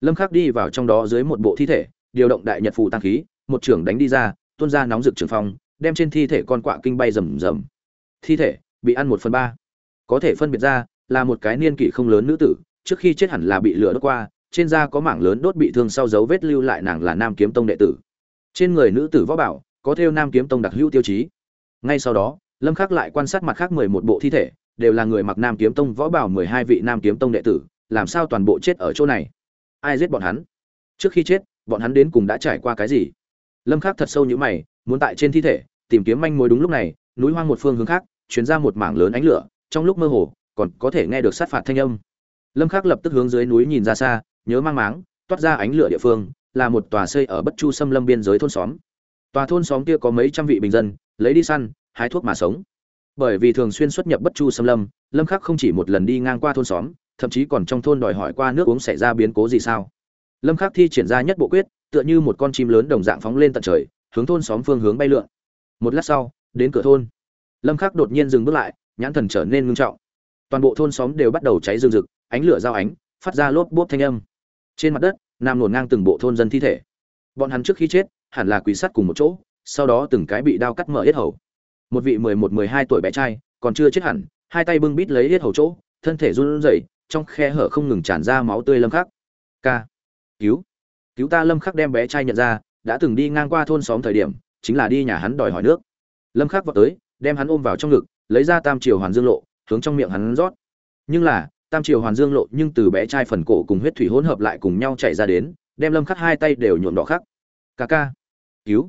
lâm khắc đi vào trong đó dưới một bộ thi thể, điều động đại nhật phù tăng khí, một trưởng đánh đi ra, tuôn ra nóng rực trường phong, đem trên thi thể con quạ kinh bay rầm rầm. Thi thể, bị ăn một phần ba. Có thể phân biệt ra, là một cái niên kỷ không lớn nữ tử, trước khi chết hẳn là bị lửa đốt qua, trên da có mảng lớn đốt bị thương sau dấu vết lưu lại nàng là nam kiếm tông đệ tử trên người nữ tử võ bảo, có theo nam kiếm tông đặc hữu tiêu chí. Ngay sau đó, lâm khắc lại quan sát mặt khác mười một bộ thi thể, đều là người mặc nam kiếm tông võ bảo mười hai vị nam kiếm tông đệ tử, làm sao toàn bộ chết ở chỗ này? Ai giết bọn hắn? Trước khi chết, bọn hắn đến cùng đã trải qua cái gì? Lâm khắc thật sâu như mày, muốn tại trên thi thể, tìm kiếm manh mối đúng lúc này, núi hoang một phương hướng khác, truyền ra một mảng lớn ánh lửa, trong lúc mơ hồ, còn có thể nghe được sát phạt thanh âm. Lâm khắc lập tức hướng dưới núi nhìn ra xa, nhớ mang máng, toát ra ánh lửa địa phương là một tòa xây ở bất chu xâm lâm biên giới thôn xóm. Tòa thôn xóm kia có mấy trăm vị bình dân, lấy đi săn, hái thuốc mà sống. Bởi vì thường xuyên xuất nhập bất chu xâm lâm lâm khắc không chỉ một lần đi ngang qua thôn xóm, thậm chí còn trong thôn đòi hỏi qua nước uống xảy ra biến cố gì sao? Lâm khắc thi triển ra nhất bộ quyết, tựa như một con chim lớn đồng dạng phóng lên tận trời, hướng thôn xóm phương hướng bay lượn. Một lát sau, đến cửa thôn. Lâm khắc đột nhiên dừng bước lại, nhãn thần trở nên ngưng trọng. Toàn bộ thôn xóm đều bắt đầu cháy rừng rực, ánh lửa giao ánh, phát ra lốp bốp thanh âm. Trên mặt đất nằm nổn ngang từng bộ thôn dân thi thể. Bọn hắn trước khi chết, hẳn là quỷ sát cùng một chỗ, sau đó từng cái bị đao cắt mở yết hầu. Một vị mười một, mười hai tuổi bé trai, còn chưa chết hẳn, hai tay bưng bít lấy yết hầu chỗ, thân thể run rẩy, trong khe hở không ngừng tràn ra máu tươi lâm khắc. Ca, cứu cứu ta, lâm khắc đem bé trai nhận ra, đã từng đi ngang qua thôn xóm thời điểm, chính là đi nhà hắn đòi hỏi nước. Lâm khắc vọt tới, đem hắn ôm vào trong ngực, lấy ra tam triều hoàn dương lộ, hướng trong miệng hắn rót. Nhưng là tam triều hoàn dương lộ nhưng từ bé trai phần cổ cùng huyết thủy hỗn hợp lại cùng nhau chảy ra đến, đem lâm khắc hai tay đều nhuộm đỏ khắc. Ca ca, cứu.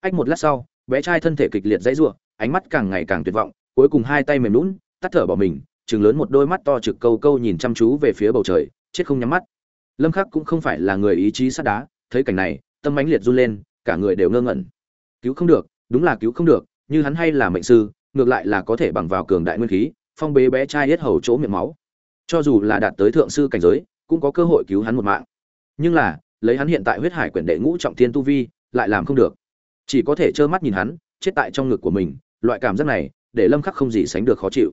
Ách một lát sau, bé trai thân thể kịch liệt dãy rủa, ánh mắt càng ngày càng tuyệt vọng, cuối cùng hai tay mềm lún tắt thở bỏ mình, trừng lớn một đôi mắt to trực câu câu nhìn chăm chú về phía bầu trời, chết không nhắm mắt. Lâm khắc cũng không phải là người ý chí sắt đá, thấy cảnh này, tâm mãnh liệt run lên, cả người đều ngơ ngẩn. Cứu không được, đúng là cứu không được, như hắn hay là mệnh sư, ngược lại là có thể bằng vào cường đại nguyên khí, phong bế bé trai hết hầu chỗ miệng máu cho dù là đạt tới thượng sư cảnh giới, cũng có cơ hội cứu hắn một mạng. Nhưng là, lấy hắn hiện tại huyết hải quyển đệ ngũ trọng thiên tu vi, lại làm không được. Chỉ có thể trơ mắt nhìn hắn, chết tại trong ngực của mình, loại cảm giác này, để lâm khắc không gì sánh được khó chịu.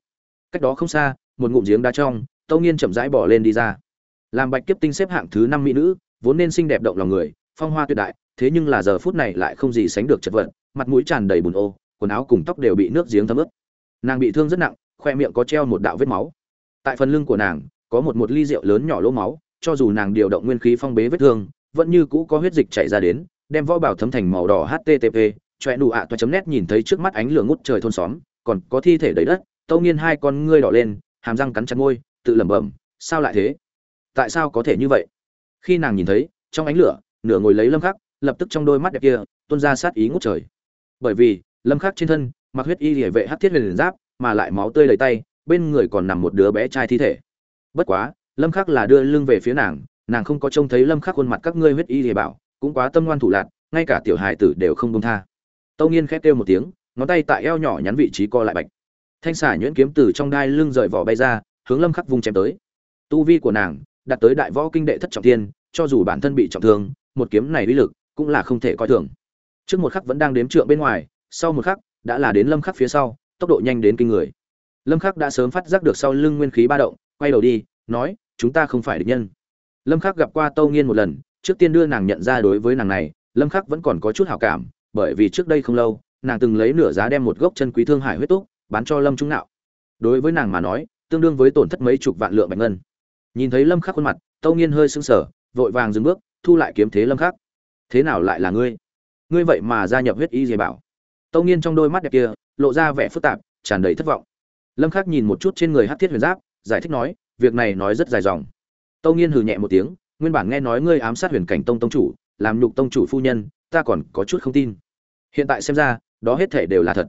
Cách đó không xa, một ngụm giếng đá trong, tâu nghiên chậm rãi bỏ lên đi ra. Làm bạch kiếp tinh xếp hạng thứ năm mỹ nữ, vốn nên xinh đẹp động lòng người, phong hoa tuyệt đại, thế nhưng là giờ phút này lại không gì sánh được chật vật, mặt mũi tràn đầy bùn ô, quần áo cùng tóc đều bị nước giếng thấm ướt. Nàng bị thương rất nặng, khoe miệng có treo một đạo vết máu tại phần lưng của nàng, có một một ly rượu lớn nhỏ lỗ máu, cho dù nàng điều động nguyên khí phong bế vết thương, vẫn như cũ có huyết dịch chảy ra đến, đem võ bảo thấm thành màu đỏ http choe nụ ạ toa chấm nét nhìn thấy trước mắt ánh lửa ngút trời thôn xóm, còn có thi thể đầy đất, tâu nghiên hai con ngươi đỏ lên, hàm răng cắn chặt môi, tự lẩm bẩm, sao lại thế? Tại sao có thể như vậy? Khi nàng nhìn thấy, trong ánh lửa, nửa ngồi lấy lâm khắc, lập tức trong đôi mắt đẹp kia, tuôn ra sát ý ngút trời. Bởi vì, lâm khắc trên thân, mặc huyết y hệ vệ hắc thiết huyền giáp, mà lại máu tươi đầy tay bên người còn nằm một đứa bé trai thi thể. Bất quá lâm khắc là đưa lưng về phía nàng nàng không có trông thấy lâm khắc khuôn mặt các ngươi huyết y thì bảo cũng quá tâm ngoan thủ lạt, ngay cả tiểu hài tử đều không buông tha. Tâu nghiên khét kêu một tiếng ngón tay tại eo nhỏ nhắn vị trí co lại bạch. Thanh xả nhuyễn kiếm từ trong đai lưng rời vỏ bay ra hướng lâm khắc vung chém tới. Tu vi của nàng đạt tới đại võ kinh đệ thất trọng thiên cho dù bản thân bị trọng thương một kiếm này uy lực cũng là không thể coi thường. Trước một khắc vẫn đang đếm trượng bên ngoài sau một khắc đã là đến lâm khắc phía sau tốc độ nhanh đến kinh người lâm khắc đã sớm phát giác được sau lưng nguyên khí ba động, quay đầu đi, nói, chúng ta không phải địch nhân. Lâm khắc gặp qua tâu nghiên một lần, trước tiên đưa nàng nhận ra đối với nàng này, lâm khắc vẫn còn có chút hảo cảm, bởi vì trước đây không lâu, nàng từng lấy nửa giá đem một gốc chân quý thương hải huyết túc, bán cho lâm trung nạo. Đối với nàng mà nói, tương đương với tổn thất mấy chục vạn lượng bạch ngân. Nhìn thấy lâm khắc khuôn mặt, tâu nghiên hơi sưng sờ, vội vàng dừng bước, thu lại kiếm thế lâm khắc. Thế nào lại là ngươi? Ngươi vậy mà gia nhập huyết y dề bảo. Tâu nghiên trong đôi mắt đẹp kia, lộ ra vẻ phức tạp, tràn đầy thất vọng lâm khắc nhìn một chút trên người hắc thiết huyền giáp, giải thích nói, việc này nói rất dài dòng. Tâu nghiên hừ nhẹ một tiếng, nguyên bản nghe nói ngươi ám sát huyền cảnh tông tông chủ, làm nhục tông chủ phu nhân, ta còn có chút không tin. Hiện tại xem ra, đó hết thể đều là thật.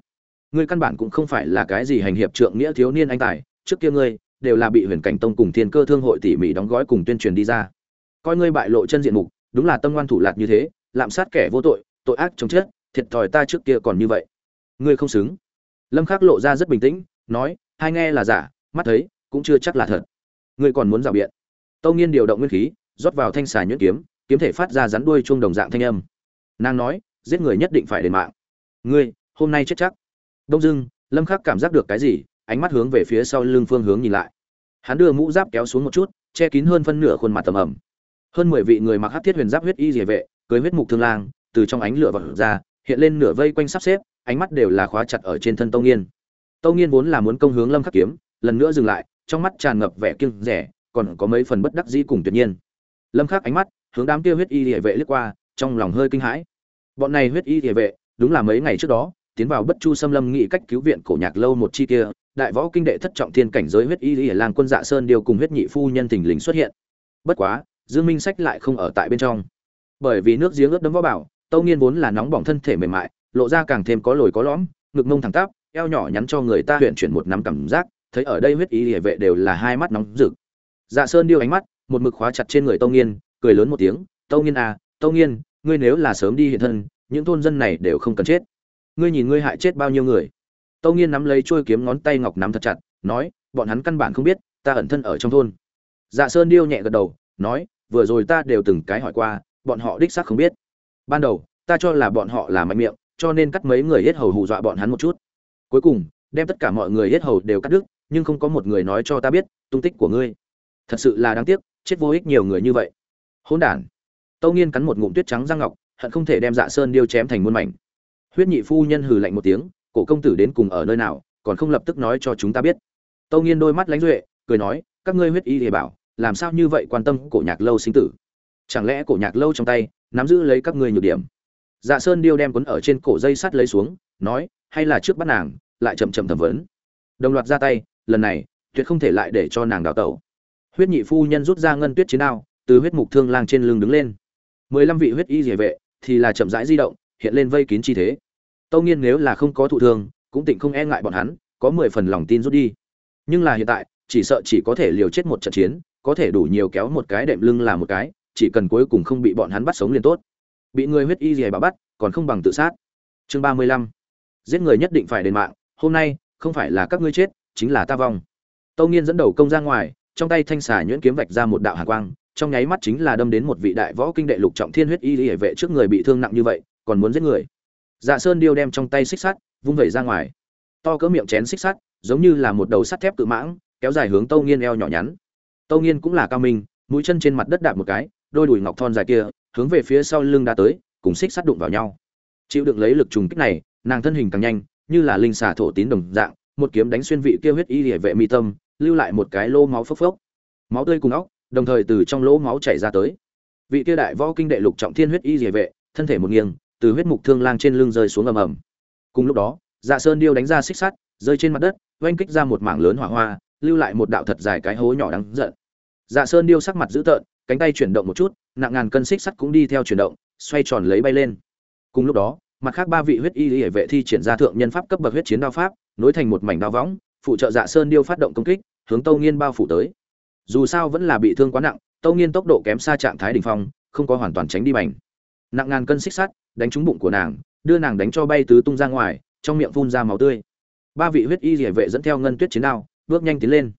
Ngươi căn bản cũng không phải là cái gì hành hiệp trượng nghĩa thiếu niên anh tài, trước kia ngươi đều là bị huyền cảnh tông cùng thiên cơ thương hội tỉ mỉ đóng gói cùng tuyên truyền đi ra. Coi ngươi bại lộ chân diện mục, đúng là tâm ngoan thủ lạt như thế, lạm sát kẻ vô tội tội ác chống chết, thiệt thòi ta trước kia còn như vậy. Ngươi không xứng. Lâm khắc lộ ra rất bình tĩnh nói, hai nghe là giả, mắt thấy cũng chưa chắc là thật. Ngươi còn muốn rào biện? Tâu nghiên điều động nguyên khí, rót vào thanh xà nhuyễn kiếm kiếm thể phát ra rắn đuôi chuông đồng dạng thanh âm. Nàng nói, giết người nhất định phải đền mạng. Ngươi, hôm nay chết chắc. Đông dưng lâm khắc cảm giác được cái gì, ánh mắt hướng về phía sau lưng phương hướng nhìn lại. Hắn đưa mũ giáp kéo xuống một chút, che kín hơn phân nửa khuôn mặt tầm ẩm. Hơn mười vị người mặc hắc thiết huyền giáp huyết y rỉa vệ, cưới huyết mục thương lang, từ trong ánh lửa vật ra, hiện lên nửa vây quanh sắp xếp, ánh mắt đều là khóa chặt ở trên thân tông nghiên. Tâu nghiên vốn là muốn công hướng lâm khắc kiếm, lần nữa dừng lại, trong mắt tràn ngập vẻ kiêng rẻ, còn có mấy phần bất đắc dĩ cùng tuyệt nhiên. Lâm khắc ánh mắt, hướng đám kia huyết y rỉa vệ lướt qua, trong lòng hơi kinh hãi. Bọn này huyết y rỉa vệ, đúng là mấy ngày trước đó, tiến vào bất chu xâm lâm nghị cách cứu viện cổ nhạc lâu một chi kia, đại võ kinh đệ thất trọng thiên cảnh giới huyết y y lang quân dạ sơn điều cùng huyết nhị phu nhân thình lình xuất hiện. Bất quá, dương minh sách lại không ở tại bên trong. Bởi vì nước giếng ướt đấm võ bảo, tâu nghiên vốn là nóng bỏng thân thể mềm mại, lộ ra càng thêm có lồi có lõm, ngực mông thẳng tắp eo nhỏ nhắn cho người ta huyện chuyển một nắm cảm giác, thấy ở đây huyết ý địa vệ đều là hai mắt nóng rực. Dạ sơn điêu ánh mắt, một mực khóa chặt trên người tâu nghiên, cười lớn một tiếng, tâu nghiên à tâu nghiên, ngươi nếu là sớm đi hiện thân, những thôn dân này đều không cần chết. Ngươi nhìn ngươi hại chết bao nhiêu người. Tâu nghiên nắm lấy trôi kiếm ngón tay ngọc nắm thật chặt, nói, bọn hắn căn bản không biết, ta ẩn thân ở trong thôn. Dạ sơn điêu nhẹ gật đầu, nói, vừa rồi ta đều từng cái hỏi qua, bọn họ đích xác không biết. Ban đầu, ta cho là bọn họ là mạnh miệng, cho nên cắt mấy người hết hầu hù dọa bọn hắn một chút cuối cùng, đem tất cả mọi người hết hầu đều cắt đứt, nhưng không có một người nói cho ta biết tung tích của ngươi. Thật sự là đáng tiếc, chết vô ích nhiều người như vậy. Hôn đản. Tâu nghiên cắn một ngụm tuyết trắng răng ngọc, hận không thể đem dạ sơn điêu chém thành muôn mảnh. Huyết nhị phu nhân hừ lạnh một tiếng, cổ công tử đến cùng ở nơi nào, còn không lập tức nói cho chúng ta biết. Tâu nghiên đôi mắt lánh duệ, cười nói, các ngươi huyết y thì bảo, làm sao như vậy quan tâm cổ nhạc lâu sinh tử? Chẳng lẽ cổ nhạc lâu trong tay, nắm giữ lấy các ngươi nhược điểm? Dạ sơn điêu đem quấn ở trên cổ dây sắt lấy xuống, nói hay là trước bắt nàng, lại chậm chậm thẩm vấn. Đồng loạt ra tay, lần này, tuyệt không thể lại để cho nàng đào tẩu. Huyết nhị phu nhân rút ra ngân tuyết chiến đao, từ huyết mục thương lang trên lưng đứng lên. Mười lăm vị huyết y rỉa vệ, thì là chậm rãi di động, hiện lên vây kín chi thế. Tâu nghiên nếu là không có thụ thương, cũng tịnh không e ngại bọn hắn, có mười phần lòng tin rút đi. Nhưng là hiện tại, chỉ sợ chỉ có thể liều chết một trận chiến, có thể đủ nhiều kéo một cái đệm lưng là một cái, chỉ cần cuối cùng không bị bọn hắn bắt sống liền tốt. Bị người huyết y gì bảo bắt, còn không bằng tự sát. Chương ba mươi lăm giết người nhất định phải đền mạng, hôm nay, không phải là các ngươi chết, chính là ta vong. Tâu nghiên dẫn đầu công ra ngoài, trong tay thanh xà nhuyễn kiếm vạch ra một đạo hàn quang, trong nháy mắt chính là đâm đến một vị đại võ kinh đệ lục trọng thiên huyết y hệ vệ trước người bị thương nặng như vậy, còn muốn giết người. Dạ sơn điêu đem trong tay xích sắt, vung vẩy ra ngoài. To cỡ miệng chén xích sắt, giống như là một đầu sắt thép cự mãng, kéo dài hướng tâu nghiên eo nhỏ nhắn. Tâu nghiên cũng là cao minh, mũi chân trên mặt đất đạp một cái, đôi đùi ngọc thon dài kia, hướng về phía sau lưng đã tới, cùng xích sắt đụng vào nhau. Chịu đựng lấy lực trùng kích này nàng thân hình càng nhanh, như là linh xà thổ tín đồng dạng, một kiếm đánh xuyên vị kia huyết y hệ vệ mi tâm, lưu lại một cái lô máu phốc phốc. Máu tươi cùng óc, đồng thời từ trong lỗ máu chảy ra tới. Vị kia đại võ kinh đệ lục trọng thiên huyết y hệ vệ, thân thể một nghiêng, từ huyết mục thương lang trên lưng rơi xuống ầm ầm. Cùng lúc đó dạ sơn điêu đánh ra xích sắt, rơi trên mặt đất, oanh kích ra một mảng lớn hỏa hoa, lưu lại một đạo thật dài cái hố nhỏ đáng giận. Dạ sơn điêu sắc mặt dữ tợn, cánh tay chuyển động một chút, nặng ngàn cân xích sắt cũng đi theo chuyển động, xoay tròn lấy bay lên. Cùng lúc đó mặt khác ba vị huyết y hệ vệ thi triển ra thượng nhân pháp cấp bậc huyết chiến đao pháp, nối thành một mảnh đao võng, phụ trợ dạ sơn điêu phát động công kích, hướng tâu nghiên bao phủ tới. Dù sao vẫn là bị thương quá nặng, tâu nghiên tốc độ kém xa trạng thái đ ỉ n h phong, không có hoàn toàn tránh đi mảnh nặng ngàn cân xích sắt, đánh trúng bụng của nàng, đưa nàng đánh cho bay tứ tung ra ngoài, trong miệng phun ra máu tươi. Ba vị huyết y hệ vệ dẫn theo ngân tuyết chiến đao, bước nhanh tiến lên.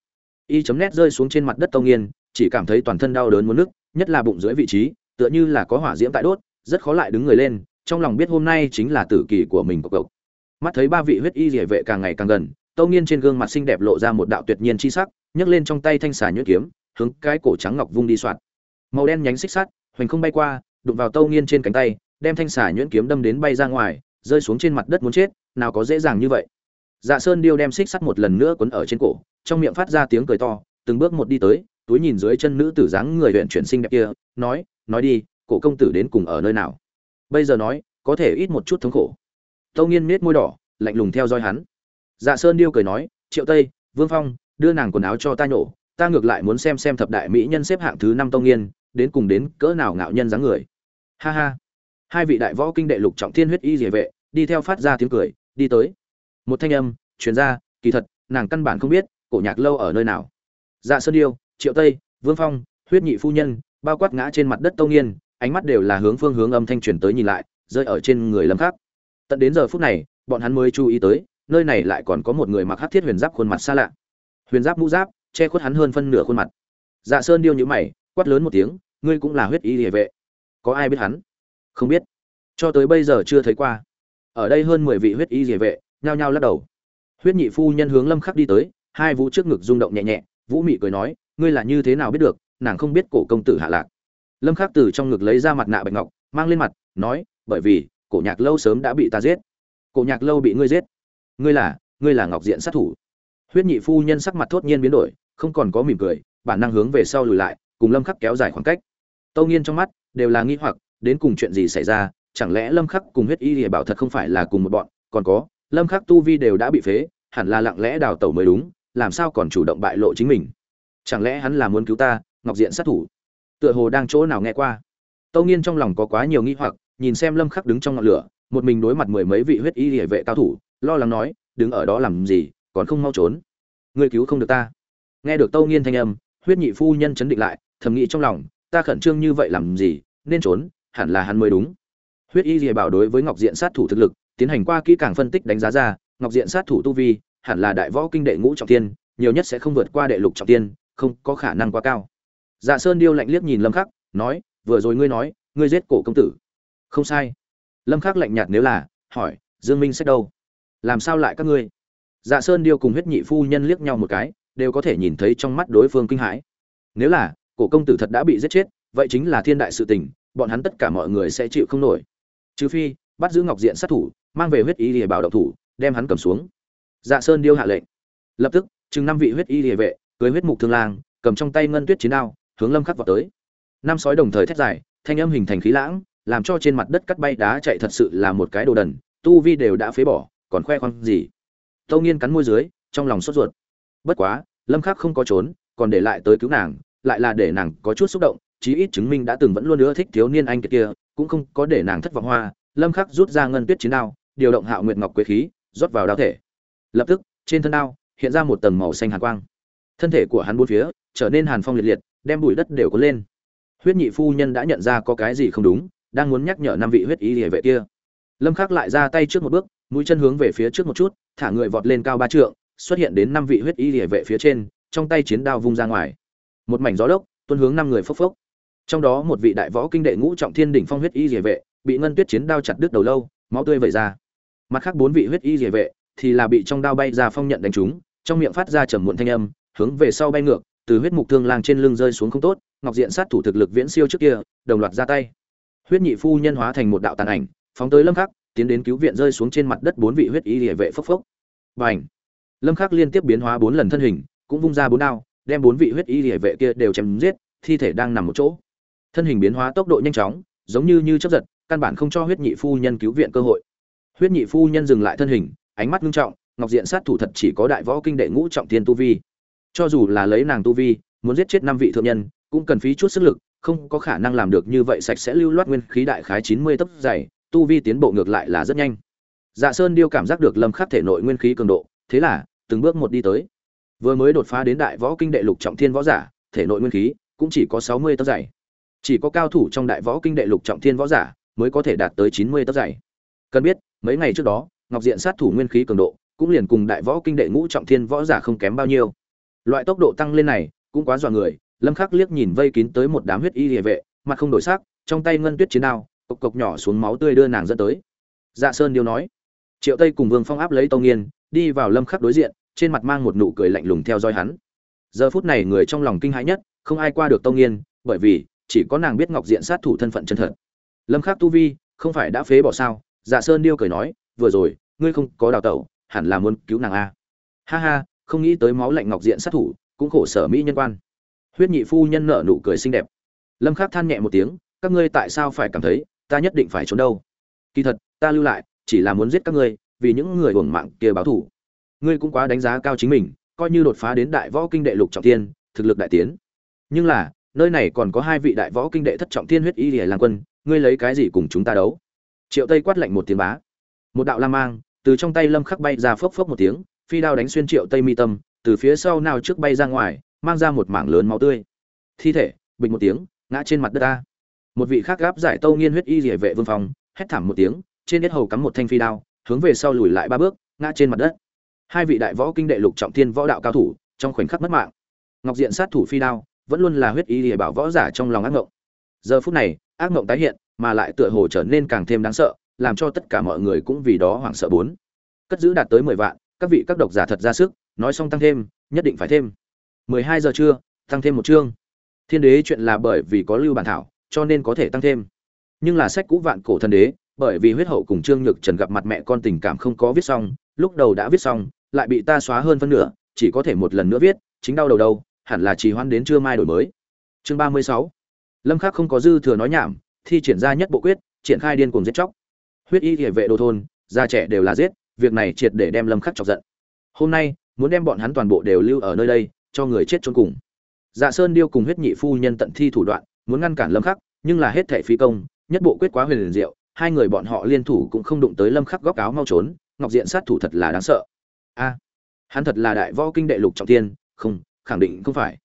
Y chấm nét rơi xuống trên mặt đất tâu nghiên, chỉ cảm thấy toàn thân đau đớn muốn nức nhất là bụng dưới vị trí, tựa như là có hỏa diễm tại đốt, rất khó lại đứng người lên trong lòng biết hôm nay chính là tử kỳ của mình cộc cộc mắt thấy ba vị huyết y địa vệ càng ngày càng gần tâu nghiên trên gương mặt xinh đẹp lộ ra một đạo tuyệt nhiên chi sắc, nhấc lên trong tay thanh xà nhuyễn kiếm, hướng cái cổ trắng ngọc vung đi soạt. Màu đen nhánh xích sắt, hoành không bay qua, đụng vào tâu nghiên trên cánh tay, đem thanh xà nhuyễn kiếm đâm đến bay ra ngoài, rơi xuống trên mặt đất muốn chết, nào có dễ dàng như vậy. Dạ sơn điêu đem xích sắt một lần nữa quấn ở trên cổ, trong miệng phát ra tiếng cười to, từng bước một đi tới, túi nhìn dưới chân nữ tử dáng người huyện chuyển sinh đẹp kia, nói nói đi, cổ công tử đến cùng ở nơi nào? Bây giờ nói, có thể ít một chút thống khổ. Tâu nghiên nết môi đỏ, lạnh lùng theo dõi hắn. Dạ sơn điêu cười nói, triệu tây, vương phong, đưa nàng quần áo cho ta nhổ, ta ngược lại muốn xem xem thập đại mỹ nhân xếp hạng thứ năm tông nghiên, đến cùng đến cỡ nào ngạo nhân dáng người. Ha ha. Hai vị đại võ kinh đệ lục trọng thiên huyết y địa vệ, đi theo phát ra tiếng cười, đi tới. Một thanh âm truyền ra kỳ thật, nàng căn bản không biết, cổ nhạc lâu ở nơi nào. Dạ sơn điêu, triệu tây, vương phong, huyết nhị phu nhân, bao quát ngã trên mặt đất tông nghiên ánh mắt đều là hướng phương hướng âm thanh truyền tới nhìn lại, rơi ở trên người lâm khắc. Tận đến giờ phút này, bọn hắn mới chú ý tới, nơi này lại còn có một người mặc hắc thiết huyền giáp khuôn mặt xa lạ. Huyền giáp mũ giáp, che khuất hắn hơn phân nửa khuôn mặt. Dạ sơn điêu nhíu mày, quát lớn một tiếng, ngươi cũng là huyết y liề vệ. Có ai biết hắn? Không biết. Cho tới bây giờ chưa thấy qua. Ở đây hơn mười vị huyết y liề vệ, nhao nhao lắc đầu. Huyết nhị phu nhân hướng lâm khắc đi tới, hai vũ trước ngực rung động nhẹ nhẹ, vũ mị cười nói, ngươi là như thế nào biết được, nàng không biết cổ công tử hạ lạc lâm khắc từ trong ngực lấy ra mặt nạ bạch ngọc, mang lên mặt, nói, bởi vì, cổ nhạc lâu sớm đã bị ta giết. Cổ nhạc lâu bị ngươi giết. Ngươi là ngươi là ngọc diện sát thủ. Huyết nhị phu nhân sắc mặt thốt nhiên biến đổi, không còn có mỉm cười, bản năng hướng về sau lùi lại, cùng lâm khắc kéo dài khoảng cách. Tâu nghiên trong mắt đều là nghi hoặc, đến cùng chuyện gì xảy ra? Chẳng lẽ lâm khắc cùng huyết y lìa bảo thật không phải là cùng một bọn? Còn có, lâm khắc tu vi đều đã bị phế, hẳn là lặng lẽ đào tẩu mới đúng, làm sao còn chủ động bại lộ chính mình? Chẳng lẽ hắn là muốn cứu ta, ngọc diện sát thủ? Tựa hồ đang chỗ nào nghe qua. Tâu nghiên trong lòng có quá nhiều nghi hoặc, nhìn xem lâm khắc đứng trong ngọn lửa, một mình đối mặt mười mấy vị huyết y địa vệ cao thủ, lo lắng nói, đứng ở đó làm gì, còn không mau trốn? Ngươi cứu không được ta. Nghe được tâu nghiên thanh âm, huyết nhị phu nhân chấn định lại, thầm nghĩ trong lòng, ta khẩn trương như vậy làm gì, nên trốn, hẳn là hắn mới đúng. Huyết y rìa bảo đối với ngọc diện sát thủ thực lực, tiến hành qua kỹ càng phân tích đánh giá ra, ngọc diện sát thủ tu vi, hẳn là đại võ kinh đệ ngũ trọng tiên nhiều nhất sẽ không vượt qua đệ lục trọng tiên không có khả năng quá cao dạ sơn điêu lạnh liếc nhìn lâm khắc, nói, vừa rồi ngươi nói, ngươi giết cổ công tử. Không sai. Lâm khắc lạnh nhạt nếu là, hỏi, dương minh sách đâu? Làm sao lại các ngươi? Dạ sơn điêu cùng huyết nhị phu nhân liếc nhau một cái, đều có thể nhìn thấy trong mắt đối phương kinh hãi. Nếu là, cổ công tử thật đã bị giết chết, vậy chính là thiên đại sự tình, bọn hắn tất cả mọi người sẽ chịu không nổi. Trừ phi, bắt giữ ngọc diện sát thủ, mang về huyết y lìa bảo động thủ, đem hắn cầm xuống. Dạ sơn điêu hạ lệnh. Lập tức, chừng năm vị huyết y lìa vệ, cưới huyết mục thương lang, cầm trong tay ngân tuyết chiến đao hướng lâm khắc vào tới. Năm sói đồng thời thét dài, thanh âm hình thành khí lãng, làm cho trên mặt đất cắt bay đá chạy thật sự là một cái đồ đần, tu vi đều đã phế bỏ, còn khoe khoang gì. Tâu nghiên cắn môi dưới, trong lòng sốt ruột. Bất quá, lâm khắc không có trốn, còn để lại tới cứu nàng, lại là để nàng có chút xúc động, chí ít chứng minh đã từng vẫn luôn ưa thích thiếu niên anh kia, cũng không có để nàng thất vọng hoa. Lâm khắc rút ra ngân tuyết chiến đao, điều động hạo nguyệt ngọc quế khí, rót vào đao thể. Lập tức, trên thân đao, hiện ra một tầng màu xanh hàn quang. Thân thể của hắn bốn phía, trở nên hàn phong liệt liệt đem bụi đất đều có lên. Huyết nhị phu nhân đã nhận ra có cái gì không đúng, đang muốn nhắc nhở năm vị huyết y địa vệ kia. Lâm khắc lại ra tay trước một bước, mũi chân hướng về phía trước một chút, thả người vọt lên cao ba trượng, xuất hiện đến năm vị huyết y địa vệ phía trên, trong tay chiến đao vung ra ngoài. Một mảnh gió lốc, tuôn hướng năm người phốc phốc. Trong đó một vị đại võ kinh đệ ngũ trọng thiên đỉnh phong huyết y địa vệ, bị ngân tuyết chiến đao chặt đứt đầu lâu, máu tươi vẩy ra. Mặt khác bốn vị huyết y địa vệ thì là bị trong đao bay ra phong nhận đánh trúng, trong miệng phát ra trầm muộn thanh âm hướng về sau bay ngược, từ huyết mục thương lang trên lưng rơi xuống không tốt, ngọc diện sát thủ thực lực viễn siêu trước kia, đồng loạt ra tay. Huyết nhị phu nhân hóa thành một đạo tàn ảnh, phóng tới lâm khắc, tiến đến cứu viện rơi xuống trên mặt đất bốn vị huyết y địa vệ phốc phốc. Bành! Lâm khắc liên tiếp biến hóa bốn lần thân hình, cũng vung ra bốn đao, đem bốn vị huyết y địa vệ kia đều chém giết, thi thể đang nằm một chỗ. Thân hình biến hóa tốc độ nhanh chóng, giống như như chớp giật, căn bản không cho huyết nhị phu nhân cứu viện cơ hội. Huyết nhị phu nhân dừng lại thân hình, ánh mắt nghiêm trọng, ngọc diện sát thủ thật chỉ có đại võ kinh đệ ngũ trọng thiên tu vi cho dù là lấy nàng tu vi, muốn giết chết năm vị thượng nhân, cũng cần phí chút sức lực, không có khả năng làm được như vậy sạch sẽ lưu loát nguyên khí đại khái chín mươi tấc dày, tu vi tiến bộ ngược lại là rất nhanh. Dạ sơn điêu cảm giác được lâm khắc thể nội nguyên khí cường độ, thế là từng bước một đi tới. Vừa mới đột phá đến đại võ kinh đệ lục trọng thiên võ giả, thể nội nguyên khí cũng chỉ có sáu mươi tấc dày. Chỉ có cao thủ trong đại võ kinh đệ lục trọng thiên võ giả mới có thể đạt tới chín mươi tấc dày. Cần biết, mấy ngày trước đó, ngọc diện sát thủ nguyên khí cường độ cũng liền cùng đại võ kinh đệ ngũ trọng thiên võ giả không kém bao nhiêu loại tốc độ tăng lên này, cũng quá dọa người. Lâm khắc liếc nhìn vây kín tới một đám huyết y địa vệ, mặt không đổi sắc, trong tay ngân tuyết chiến đao, cộc cộc nhỏ xuống máu tươi đưa nàng dẫn tới. Dạ sơn điêu nói, triệu tây cùng vương phong áp lấy tông nghiên, đi vào lâm khắc đối diện, trên mặt mang một nụ cười lạnh lùng theo dõi hắn. Giờ phút này người trong lòng kinh hãi nhất, không ai qua được tông nghiên, bởi vì chỉ có nàng biết ngọc diện sát thủ thân phận chân thật. Lâm khắc tu vi, không phải đã phế bỏ sao? Dạ sơn điêu cười nói, vừa rồi, ngươi không có đào tẩu, hẳn là muốn cứu nàng a. Ha ha không nghĩ tới máu lạnh ngọc diện sát thủ, cũng khổ sở mỹ nhân quan. Huyết nhị phu nhân nở nụ cười xinh đẹp. Lâm khắc than nhẹ một tiếng, các ngươi tại sao phải cảm thấy ta nhất định phải trốn đâu? Kỳ thật, ta lưu lại, chỉ là muốn giết các ngươi, vì những người hưởng mạng kia báo thù. Ngươi cũng quá đánh giá cao chính mình, coi như đột phá đến đại võ kinh đệ lục trọng thiên, thực lực đại tiến. Nhưng là, nơi này còn có hai vị đại võ kinh đệ thất trọng thiên huyết y lìa lang quân, ngươi lấy cái gì cùng chúng ta đấu? Triệu tây quát lạnh một tiếng bá. Một đạo lam mang, từ trong tay lâm khắc bay ra phốc phốc một tiếng phi đao đánh xuyên triệu tây mi tâm, từ phía sau nào trước bay ra ngoài, mang ra một mảng lớn máu tươi. Thi thể, bình một tiếng, ngã trên mặt đất ta. Một vị khác gáp giải tâu nghiên huyết y rỉa vệ vương phòng hét thảm một tiếng, trên hết hầu cắm một thanh phi đao, hướng về sau lùi lại ba bước, ngã trên mặt đất. Hai vị đại võ kinh đệ lục trọng thiên võ đạo cao thủ, trong khoảnh khắc mất mạng. Ngọc diện sát thủ phi đao, vẫn luôn là huyết y rỉa bảo võ giả trong lòng ác ngộng. Giờ phút này, ác ngộng tái hiện, mà lại tựa hồ trở nên càng thêm đáng sợ, làm cho tất cả mọi người cũng vì đó hoảng sợ bốn. Cất giữ đạt tới mười vạn các vị các độc giả thật ra sức, nói xong tăng thêm, nhất định phải thêm. mười hai giờ trưa, tăng thêm một chương. Thiên đế chuyện là bởi vì có lưu bản thảo, cho nên có thể tăng thêm. Nhưng là sách cũ vạn cổ thần đế, bởi vì huyết hậu cùng trương nhược trần gặp mặt mẹ con tình cảm không có viết xong, lúc đầu đã viết xong, lại bị ta xóa hơn phân nửa, chỉ có thể một lần nữa viết, chính đau đầu đâu, hẳn là trì hoãn đến trưa mai đổi mới. Chương ba mươi sáu. Lâm khắc không có dư thừa nói nhảm, thi triển ra nhất bộ quyết, triển khai điên cuồng giết chóc. Huyết y thể vệ đồ thôn, già trẻ đều là giết việc này triệt để đem lâm khắc chọc giận. Hôm nay, muốn đem bọn hắn toàn bộ đều lưu ở nơi đây, cho người chết chôn cùng. Dạ sơn điêu cùng huyết nhị phu nhân tận thi thủ đoạn, muốn ngăn cản lâm khắc, nhưng là hết thể phi công, nhất bộ quyết quá huyền liền diệu, hai người bọn họ liên thủ cũng không đụng tới lâm khắc góc áo mau trốn, ngọc diện sát thủ thật là đáng sợ. A, hắn thật là đại võ kinh đệ lục trọng tiên, không, khẳng định không phải.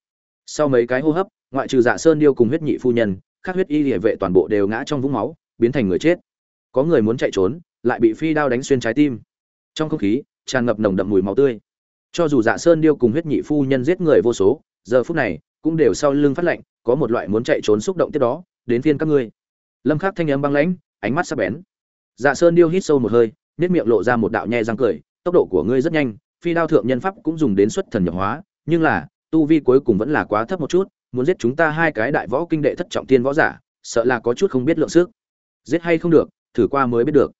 Sau mấy cái hô hấp, ngoại trừ dạ sơn điêu cùng huyết nhị phu nhân các huyết y liệt vệ toàn bộ đều ngã trong vũng máu, biến thành người chết. Có người muốn chạy trốn, lại bị phi đao đánh xuyên trái tim trong không khí, tràn ngập nồng đậm mùi máu tươi. Cho dù dạ sơn điêu cùng huyết nhị phu nhân giết người vô số, giờ phút này, cũng đều sau lưng phát lạnh có một loại muốn chạy trốn xúc động tiếp đó, đến phiên các ngươi. Lâm khắc thanh âm băng lãnh, ánh mắt sắc bén. Dạ sơn điêu hít sâu một hơi nét miệng lộ ra một đạo nhe răng cười, tốc độ của ngươi rất nhanh, phi đao thượng nhân pháp cũng dùng đến xuất thần nhập hóa, nhưng là, tu vi cuối cùng vẫn là quá thấp một chút, muốn giết chúng ta hai cái đại võ kinh đệ thất trọng tiên võ giả, sợ là có chút không biết lượng sức. Giết hay không được, thử qua mới biết được.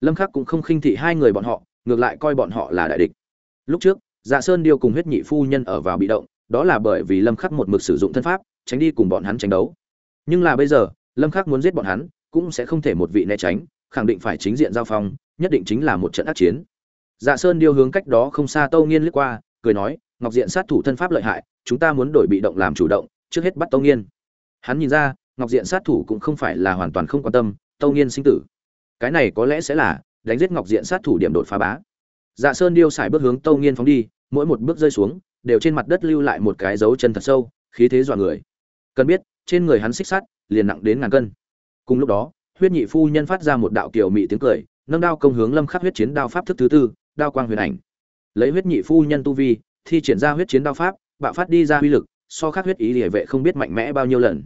Lâm khắc cũng không khinh thị hai người bọn họ ngược lại coi bọn họ là đại địch. Lúc trước dạ sơn điêu cùng huyết nhị phu nhân ở vào bị động, đó là bởi vì lâm khắc một mực sử dụng thân pháp, tránh đi cùng bọn hắn tranh đấu. Nhưng là bây giờ, lâm khắc muốn giết bọn hắn, cũng sẽ không thể một vị né tránh, khẳng định phải chính diện giao phong, nhất định chính là một trận ác chiến. Dạ sơn điêu hướng cách đó không xa tâu nghiên lướt qua, cười nói, ngọc diện sát thủ thân pháp lợi hại, chúng ta muốn đổi bị động làm chủ động, trước hết bắt tâu nghiên. Hắn nhìn ra, ngọc diện sát thủ cũng không phải là hoàn toàn không quan tâm, tâu nghiên sinh tử. Cái này có lẽ sẽ là đánh giết ngọc diện sát thủ điểm đột phá bá. Dạ sơn điêu xài bước hướng tâu nghiên phóng đi, mỗi một bước rơi xuống, đều trên mặt đất lưu lại một cái dấu chân thật sâu, khí thế dọa người. Cần biết, trên người hắn xích sắt liền nặng đến ngàn cân. Cùng lúc đó, huyết nhị phu nhân phát ra một đạo kiểu mị tiếng cười, nâng đao công hướng lâm khắc huyết chiến đao pháp thức thứ tư, đao quang huyền ảnh. Lấy huyết nhị phu nhân tu vi, thi triển ra huyết chiến đao pháp, bạo phát đi ra uy lực, so khắc huyết ý địa vệ không biết mạnh mẽ bao nhiêu lần.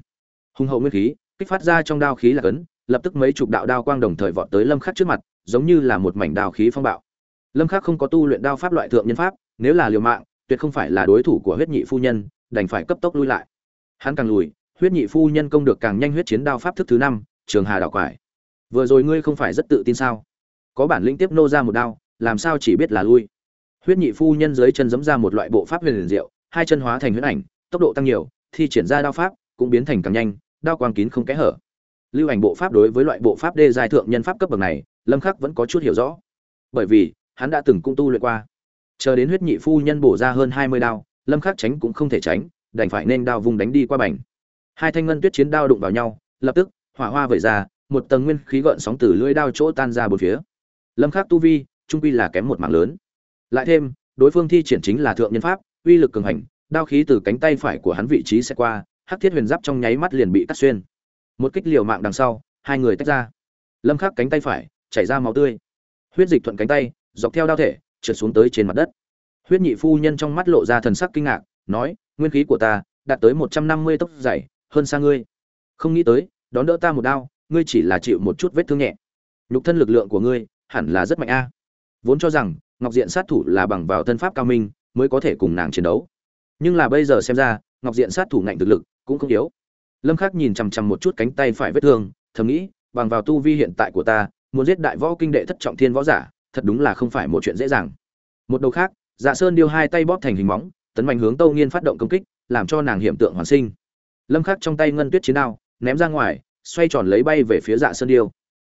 Hùng hậu nguyên khí, kích phát ra trong đao khí là cấn lập tức mấy chục đạo đao quang đồng thời vọt tới lâm khắc trước mặt, giống như là một mảnh đao khí phong bạo. Lâm khắc không có tu luyện đao pháp loại thượng nhân pháp, nếu là liều mạng, tuyệt không phải là đối thủ của huyết nhị phu nhân, đành phải cấp tốc lui lại. Hắn càng lùi, huyết nhị phu nhân công được càng nhanh huyết chiến đao pháp thức thứ năm, trường hà đảo quải. Vừa rồi ngươi không phải rất tự tin sao? Có bản lĩnh tiếp nô ra một đao, làm sao chỉ biết là lui? Huyết nhị phu nhân dưới chân giẫm ra một loại bộ pháp huyền liền diệu, hai chân hóa thành huyết ảnh, tốc độ tăng nhiều, thi triển ra đao pháp cũng biến thành càng nhanh, đao quang kín không kẽ hở lưu ảnh bộ pháp đối với loại bộ pháp đê giai thượng nhân pháp cấp bậc này, lâm khắc vẫn có chút hiểu rõ. Bởi vì, hắn đã từng cung tu luyện qua. Chờ đến huyết nhị phu nhân bổ ra hơn 20 đao, lâm khắc tránh cũng không thể tránh, đành phải nên đao vùng đánh đi qua bành. Hai thanh ngân tuyết chiến đao đụng vào nhau, lập tức, hỏa hoa vẩy ra, một tầng nguyên khí gợn sóng từ lưỡi đao chỗ tan ra bốn phía. Lâm khắc tu vi, trung quy là kém một mảng lớn. Lại thêm, đối phương thi triển chính là thượng nhân pháp, uy lực cường hành, đao khí từ cánh tay phải của hắn vị trí sẽ qua, hắc thiết huyền giáp trong nháy mắt liền bị cắt xuyên một kích liều mạng đằng sau, hai người tách ra. Lâm khắc cánh tay phải chảy ra máu tươi. Huyết dịch thuận cánh tay, dọc theo đao thể, trượt xuống tới trên mặt đất. Huyết nhị phu nhân trong mắt lộ ra thần sắc kinh ngạc, nói, nguyên khí của ta đạt tới 150 tốc dày, hơn xa ngươi. Không nghĩ tới, đón đỡ ta một đao, ngươi chỉ là chịu một chút vết thương nhẹ. Nhục thân lực lượng của ngươi hẳn là rất mạnh a. Vốn cho rằng, ngọc diện sát thủ là bằng vào thân pháp cao minh, mới có thể cùng nàng chiến đấu. Nhưng là bây giờ xem ra, ngọc diện sát thủ ngạnh thực lực cũng không yếu lâm khắc nhìn chằm chằm một chút cánh tay phải vết thương, thầm nghĩ, bằng vào tu vi hiện tại của ta, muốn giết đại võ kinh đệ thất trọng thiên võ giả, thật đúng là không phải một chuyện dễ dàng. Một đầu khác dạ sơn điêu hai tay bóp thành hình móng, tấn mạnh hướng tâu nghiên phát động công kích, làm cho nàng hiện tượng hoàn sinh. Lâm khắc trong tay ngân tuyết chiến đao, ném ra ngoài, xoay tròn lấy bay về phía dạ sơn điêu.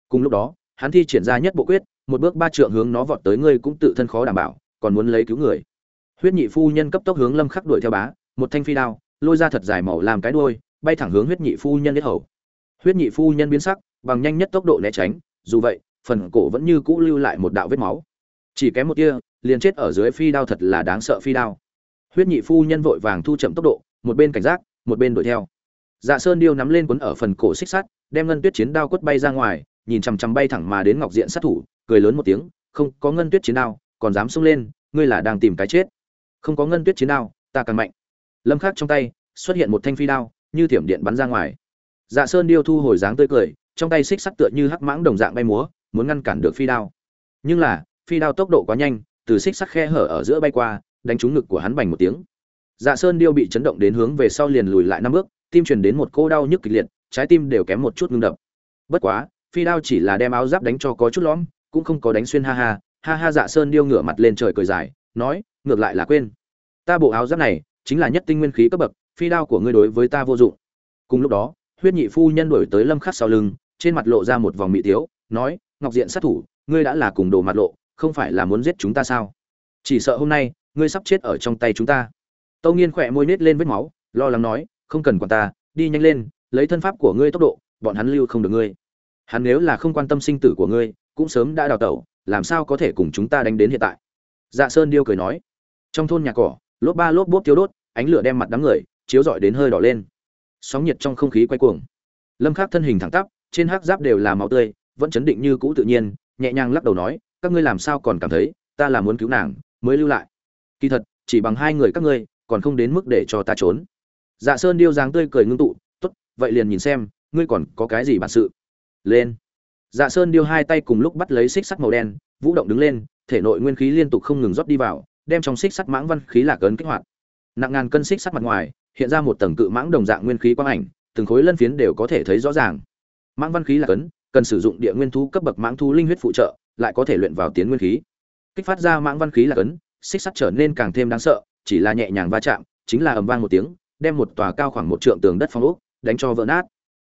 Cùng lúc đó, hắn thi triển ra nhất bộ quyết, một bước ba trượng hướng nó vọt tới ngươi cũng tự thân khó đảm bảo, còn muốn lấy cứu người. Huyết nhị phu nhân cấp tốc hướng lâm khắc đuổi theo bá, một thanh phi đao, lôi ra thật dài màu làm cái đuôi bay thẳng hướng huyết nhị phu nhân đến hầu. Huyết nhị phu nhân biến sắc, bằng nhanh nhất tốc độ né tránh, dù vậy, phần cổ vẫn như cũ lưu lại một đạo vết máu. Chỉ kém một tia, liền chết ở dưới phi đao thật là đáng sợ phi đao. Huyết nhị phu nhân vội vàng thu chậm tốc độ, một bên cảnh giác, một bên đuổi theo. Dạ sơn điêu nắm lên quấn ở phần cổ xích sắt, đem ngân tuyết chiến đao quất bay ra ngoài, nhìn chằm chằm bay thẳng mà đến ngọc diện sát thủ, cười lớn một tiếng, không, có ngân tuyết chiến đao, còn dám xông lên, ngươi là đang tìm cái chết. Không có ngân tuyết chiến đao, ta càng mạnh. Lâm khắc trong tay, xuất hiện một thanh phi đao như thiểm điện bắn ra ngoài. Dạ sơn điêu thu hồi dáng tươi cười, trong tay xích sắt tựa như hắc mãng đồng dạng bay múa, muốn ngăn cản được phi đao. Nhưng là, phi đao tốc độ quá nhanh, từ xích sắt khe hở ở giữa bay qua, đánh trúng ngực của hắn bành một tiếng. Dạ sơn điêu bị chấn động đến hướng về sau liền lùi lại năm bước, tim truyền đến một cô đau nhức kịch liệt, trái tim đều kém một chút ngưng đập. Bất quá, phi đao chỉ là đem áo giáp đánh cho có chút lõm, cũng không có đánh xuyên ha ha ha ha dạ sơn điêu ngửa mặt lên trời cười dài, nói, ngược lại là quên. Ta bộ áo giáp này chính là nhất tinh nguyên khí cấp bậc phi đao của ngươi đối với ta vô dụng. Cùng lúc đó, huyết nhị phu nhân đổi tới lâm khắc sau lưng, trên mặt lộ ra một vòng mị tiếu, nói, ngọc diện sát thủ, ngươi đã là cùng đồ mặt lộ, không phải là muốn giết chúng ta sao? Chỉ sợ hôm nay, ngươi sắp chết ở trong tay chúng ta. Tâu nghiên khỏe môi nết lên vết máu, lo lắng nói, không cần quản ta, đi nhanh lên, lấy thân pháp của ngươi tốc độ, bọn hắn lưu không được ngươi. Hắn nếu là không quan tâm sinh tử của ngươi, cũng sớm đã đào tẩu, làm sao có thể cùng chúng ta đánh đến hiện tại? Dạ sơn điêu cười nói, trong thôn nhà cỏ, lốp ba lốp bốp thiếu đốt, ánh lửa đem mặt đám người chiếu rọi đến hơi đỏ lên. Sóng nhiệt trong không khí quay cuồng. Lâm khắc thân hình thẳng tắp, trên hắc giáp đều là máu tươi, vẫn chấn định như cũ tự nhiên, nhẹ nhàng lắc đầu nói, các ngươi làm sao còn cảm thấy, ta là muốn cứu nàng, mới lưu lại. Kỳ thật, chỉ bằng hai người các ngươi, còn không đến mức để cho ta trốn. Dạ sơn điêu dáng tươi cười ngưng tụ, tốt, vậy liền nhìn xem, ngươi còn có cái gì bản sự? Lên. Dạ sơn điêu hai tay cùng lúc bắt lấy xích sắt màu đen, vũ động đứng lên, thể nội nguyên khí liên tục không ngừng rót đi vào, đem trong xích sắt mãng văn khí lạc ấn kích hoạt. Nặng ngàn cân xích sắt mặt ngoài hiện ra một tầng cự mãng đồng dạng nguyên khí quang ảnh, từng khối lân phiến đều có thể thấy rõ ràng. Mãng văn khí là cấn, cần sử dụng địa nguyên thú cấp bậc mãng thú linh huyết phụ trợ, lại có thể luyện vào tiến nguyên khí. Kích phát ra mãng văn khí là cấn, xích sắt trở nên càng thêm đáng sợ, chỉ là nhẹ nhàng va chạm, chính là ầm vang một tiếng, đem một tòa cao khoảng một trượng tường đất phong ốc, đánh cho vỡ nát.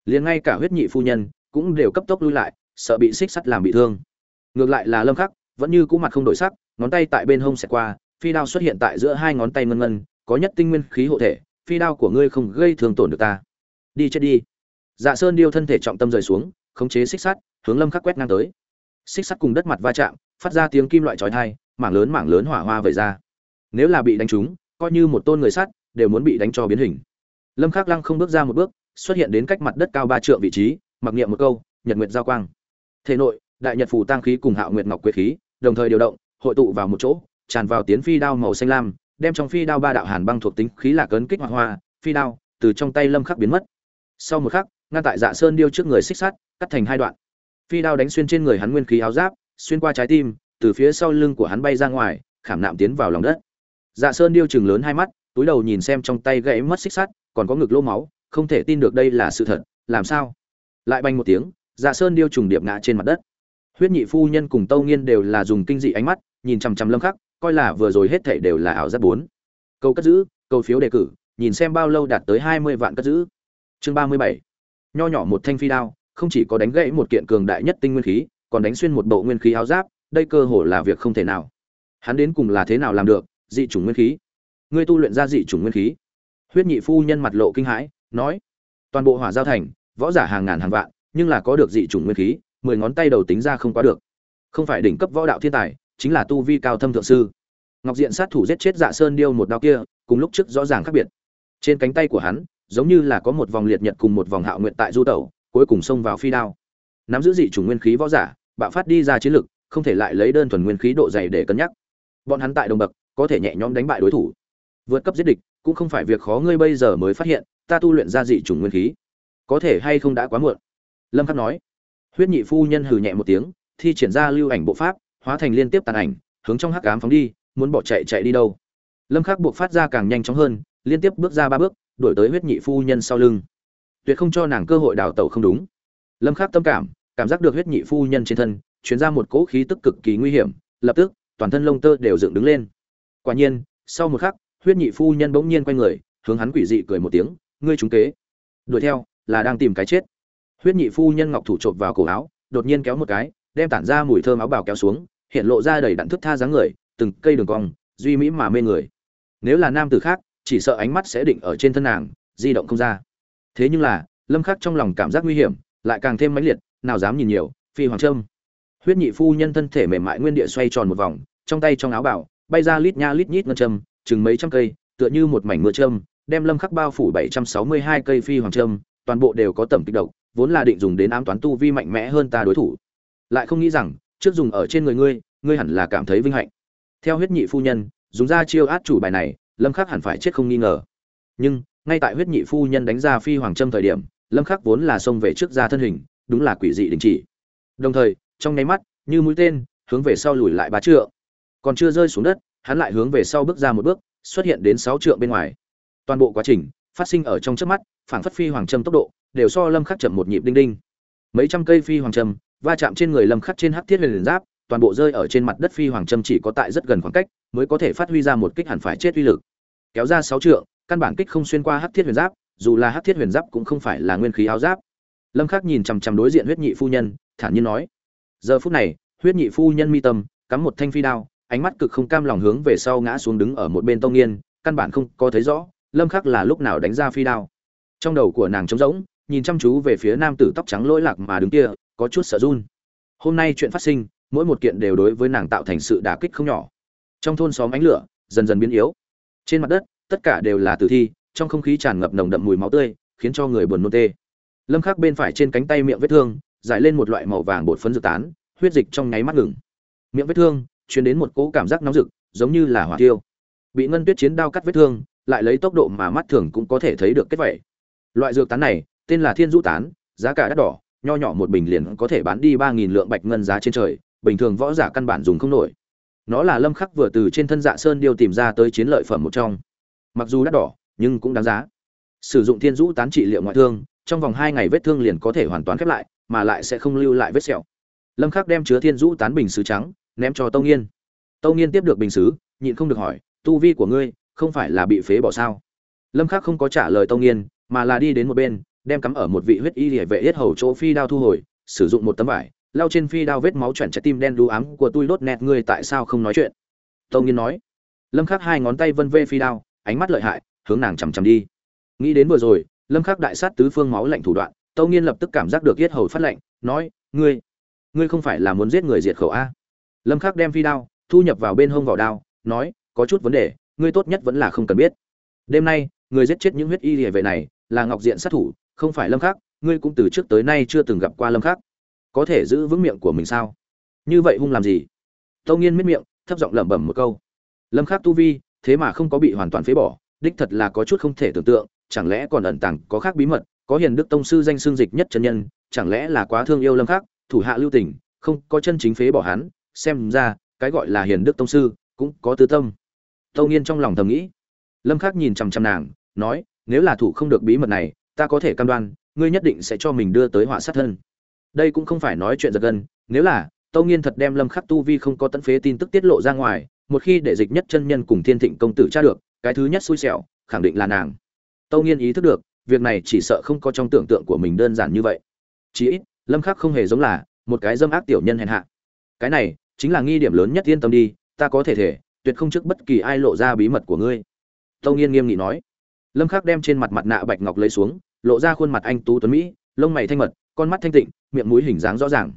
Liền ngay cả huyết nhị phu nhân, cũng đều cấp tốc lui lại, sợ bị xích sắt làm bị thương. Ngược lại là lâm khắc, vẫn như cũ mặt không đổi sắc, ngón tay tại bên hông xẹt qua, phi đao xuất hiện tại giữa hai ngón tay ngân ngân, có nhất tinh nguyên khí hộ thể phi đao của ngươi không gây thương tổn được ta. Đi chết đi. Dạ sơn điêu thân thể trọng tâm rời xuống, khống chế xích sắt, hướng lâm khắc quét ngang tới. Xích sắt cùng đất mặt va chạm, phát ra tiếng kim loại chói tai, mảng lớn mảng lớn hỏa hoa vẩy ra. Nếu là bị đánh trúng, coi như một tôn người sắt, đều muốn bị đánh cho biến hình. Lâm khắc lăng không bước ra một bước, xuất hiện đến cách mặt đất cao ba trượng vị trí, mặc niệm một câu, nhật nguyệt giao quang. Thể nội, đại nhật phù tăng khí cùng hạo nguyệt ngọc quế khí, đồng thời điều động, hội tụ vào một chỗ, tràn vào tiến phi đao màu xanh lam đem trong phi đao ba đạo hàn băng thuộc tính khí lạc cấn kích hoạt hoa, phi đao từ trong tay lâm khắc biến mất. Sau một khắc, ngăn tại dạ sơn điêu trước người xích sắt, cắt thành hai đoạn. Phi đao đánh xuyên trên người hắn nguyên khí áo giáp, xuyên qua trái tim, từ phía sau lưng của hắn bay ra ngoài, khảm nạm tiến vào lòng đất. Dạ sơn điêu chừng lớn hai mắt, túi đầu nhìn xem trong tay gãy mất xích sắt, còn có ngực lỗ máu, không thể tin được đây là sự thật, làm sao? Lại bành một tiếng dạ sơn điêu trùng điệp ngã trên mặt đất. Huyết nhị phu nhân cùng tâu nghiên đều là dùng kinh dị ánh mắt, nhìn chằm chằm lâm khắc coi là vừa rồi hết thảy đều là ảo giác bốn. Câu cất giữ câu phiếu đề cử, nhìn xem bao lâu đạt tới 20 vạn cất giữ. Chương 37 nho nhỏ một thanh phi đao, không chỉ có đánh gãy một kiện cường đại nhất tinh nguyên khí, còn đánh xuyên một bộ nguyên khí áo giáp, đây cơ hồ là việc không thể nào. Hắn đến cùng là thế nào làm được, dị chủng nguyên khí? Ngươi tu luyện ra dị chủng nguyên khí? Huyết nhị phu nhân mặt lộ kinh hãi, nói, toàn bộ hỏa giao thành, võ giả hàng ngàn hàng vạn, nhưng là có được dị chủng nguyên khí, mười ngón tay đầu tính ra không quá được. Không phải đỉnh cấp võ đạo thiên tài chính là tu vi cao thâm thượng sư. Ngọc diện sát thủ giết chết dạ sơn điêu một đao kia, cùng lúc trước rõ ràng khác biệt. Trên cánh tay của hắn, giống như là có một vòng liệt nhật cùng một vòng hạo nguyện tại du tẩu, cuối cùng xông vào phi đao. Nắm giữ dị chủng nguyên khí võ giả, bạo phát đi ra chiến lực, không thể lại lấy đơn thuần nguyên khí độ dày để cân nhắc. Bọn hắn tại đồng bậc, có thể nhẹ nhõm đánh bại đối thủ. Vượt cấp giết địch, cũng không phải việc khó ngươi bây giờ mới phát hiện, ta tu luyện ra dị chủng nguyên khí. Có thể hay không đã quá muộn? Lâm khắc nói. Huyết nhị phu nhân hừ nhẹ một tiếng, thi triển ra lưu ảnh bộ pháp hóa thành liên tiếp tàn ảnh, hướng trong hắc ám phóng đi, muốn bỏ chạy chạy đi đâu. Lâm khắc buộc phát ra càng nhanh chóng hơn, liên tiếp bước ra ba bước đuổi tới huyết nhị phu nhân sau lưng. Tuyệt không cho nàng cơ hội đào tẩu không đúng. Lâm khắc tâm cảm cảm giác được huyết nhị phu nhân trên thân, truyền ra một cỗ khí tức cực kỳ nguy hiểm, lập tức, toàn thân lông tơ đều dựng đứng lên. Quả nhiên, sau một khắc, huyết nhị phu nhân bỗng nhiên quay người, hướng hắn quỷ dị cười một tiếng, ngươi trúng kế. Đuổi theo, là đang tìm cái chết. Huyết nhị phu nhân ngọc thủ chộp vào cổ áo, đột nhiên kéo một cái, đem tản ra mùi thơm áo bào kéo xuống hiện lộ ra đầy đặn thức tha dáng người, từng cây đường cong, duy mỹ mà mê người. Nếu là nam tử khác, chỉ sợ ánh mắt sẽ định ở trên thân nàng, di động không ra. Thế nhưng là, lâm khắc trong lòng cảm giác nguy hiểm, lại càng thêm mãnh liệt, nào dám nhìn nhiều, phi hoàng trâm. Huyết nhị phu nhân thân thể mềm mại nguyên địa xoay tròn một vòng, trong tay trong áo bảo, bay ra lít nha lít nhít ngân châm, chừng mấy trăm cây, tựa như một mảnh mưa châm, đem lâm khắc bao phủ 762 cây phi hoàng trâm, toàn bộ đều có tầm kích độc vốn là định dùng đến ám toán tu vi mạnh mẽ hơn ta đối thủ. Lại không nghĩ rằng trước dùng ở trên người ngươi ngươi hẳn là cảm thấy vinh hạnh. Theo huyết nhị phu nhân, dùng ra chiêu át chủ bài này, lâm khắc hẳn phải chết không nghi ngờ. Nhưng, ngay tại huyết nhị phu nhân đánh ra phi hoàng trâm thời điểm, lâm khắc vốn là xông về trước ra thân hình, đúng là quỷ dị đình chỉ. Đồng thời, trong nháy mắt, như mũi tên, hướng về sau lùi lại ba trượng. Còn chưa rơi xuống đất, hắn lại hướng về sau bước ra một bước, xuất hiện đến sáu trượng bên ngoài. Toàn bộ quá trình, phát sinh ở trong trước mắt, phảng phất phi hoàng trâm tốc độ, đều so lâm khắc chậm một nhịp đinh đinh mấy trăm cây phi hoàng trâm, va chạm trên người lâm khắc trên hắc thiết huyền giáp, toàn bộ rơi ở trên mặt đất phi hoàng trâm chỉ có tại rất gần khoảng cách mới có thể phát huy ra một kích hẳn phải chết uy lực. Kéo ra sáu trượng, căn bản kích không xuyên qua hắc thiết huyền giáp, dù là hắc thiết huyền giáp cũng không phải là nguyên khí áo giáp. Lâm khắc nhìn chằm chằm đối diện huyết nhị phu nhân, thản nhiên nói, giờ phút này, huyết nhị phu nhân mi tâm, cắm một thanh phi đao, ánh mắt cực không cam lòng hướng về sau ngã xuống đứng ở một bên tông nghiên, căn bản không có thấy rõ lâm khắc là lúc nào đánh ra phi đao. Trong đầu của nàng trống rỗng nhìn chăm chú về phía nam tử tóc trắng lỗi lạc mà đứng kia, có chút sợ run. Hôm nay chuyện phát sinh, mỗi một kiện đều đối với nàng tạo thành sự đả kích không nhỏ. Trong thôn xóm ánh lửa dần dần biến yếu. Trên mặt đất, tất cả đều là tử thi, trong không khí tràn ngập nồng đậm mùi máu tươi, khiến cho người buồn nôn tê. Lâm khắc bên phải trên cánh tay miệng vết thương, giải lên một loại màu vàng bột phấn dược tán, huyết dịch trong nháy mắt ngừng. Miệng vết thương truyền đến một cỗ cảm giác nóng rực, giống như là hỏa tiêu bị ngân tuyết chiến đao cắt vết thương, lại lấy tốc độ mà mắt thường cũng có thể thấy được kết vậy. Loại dược tán này tên là thiên du tán, giá cả đắt đỏ, nho nhỏ một bình liền có thể bán đi ba nghìn lượng bạch ngân giá trên trời, bình thường võ giả căn bản dùng không nổi. Nó là lâm khắc vừa từ trên thân dạ sơn điêu tìm ra tới chiến lợi phẩm một trong. Mặc dù đắt đỏ, nhưng cũng đáng giá. Sử dụng thiên du tán trị liệu ngoại thương, trong vòng hai ngày vết thương liền có thể hoàn toàn khép lại, mà lại sẽ không lưu lại vết sẹo. Lâm khắc đem chứa thiên Du tán bình sứ trắng, ném cho tâu nghiên. Tâu nghiên tiếp được bình sứ, nhịn không được hỏi, tu vi của ngươi không phải là bị phế bỏ sao? Lâm khắc không có trả lời tâu nghiên, mà là đi đến một bên đem cắm ở một vị huyết y liễu vệ yết hầu chỗ phi đao thu hồi, sử dụng một tấm vải lao trên phi đao vết máu chuẩn trái tim đen đu ám của tôi đốt nẹt ngươi tại sao không nói chuyện? Tâu nghiên nói. Lâm khắc hai ngón tay vân vê phi đao, ánh mắt lợi hại, hướng nàng chằm chằm đi. Nghĩ đến vừa rồi, lâm khắc đại sát tứ phương máu lạnh thủ đoạn tâu nghiên lập tức cảm giác được yết hầu phát lạnh nói, ngươi ngươi không phải là muốn giết người diệt khẩu a? Lâm khắc đem phi đao, thu nhập vào bên hông vỏ đao, nói, có chút vấn đề, ngươi tốt nhất vẫn là không cần biết. Đêm nay, người giết chết những huyết y địa vệ này là ngọc diện sát thủ không phải lâm khắc, ngươi cũng từ trước tới nay chưa từng gặp qua lâm khắc. Có thể giữ vững miệng của mình sao? Như vậy hung làm gì? Tâu nghiên miết miệng, thấp giọng lẩm bẩm một câu. Lâm khắc tu vi, thế mà không có bị hoàn toàn phế bỏ, đích thật là có chút không thể tưởng tượng, chẳng lẽ còn ẩn tàng, có khác bí mật, có hiền đức tông sư danh xương dịch nhất chân nhân, chẳng lẽ là quá thương yêu lâm khắc, thủ hạ lưu tình, không có chân chính phế bỏ hắn, xem ra, cái gọi là hiền đức tông sư, cũng có tư tâm. Tâu nghiên trong lòng thầm nghĩ. Lâm khắc nhìn chằm chằm nàng, nói, nếu là thủ không được bí mật này ta có thể cam đoan, ngươi nhất định sẽ cho mình đưa tới họa sát thân. Đây cũng không phải nói chuyện giật gân, nếu là, tâu nghiên thật đem lâm khắc tu vi không có tận phế tin tức tiết lộ ra ngoài, một khi để dịch nhất chân nhân cùng thiên thịnh công tử tra được, cái thứ nhất xui xẻo, khẳng định là nàng. Tâu nghiên ý thức được, việc này chỉ sợ không có trong tưởng tượng của mình đơn giản như vậy. Chí ít, lâm khắc không hề giống là, một cái dâm ác tiểu nhân hèn hạ. Cái này, chính là nghi điểm lớn nhất yên tâm đi, ta có thể thể, tuyệt không trước bất kỳ ai lộ ra bí mật của ngươi. Tâu nghiên nghiêm nghị nói. Lâm khắc đem trên mặt mặt nạ bạch ngọc lấy xuống lộ ra khuôn mặt anh tú tuấn mỹ, lông mày thanh mật, con mắt thanh tịnh, miệng mũi hình dáng rõ ràng.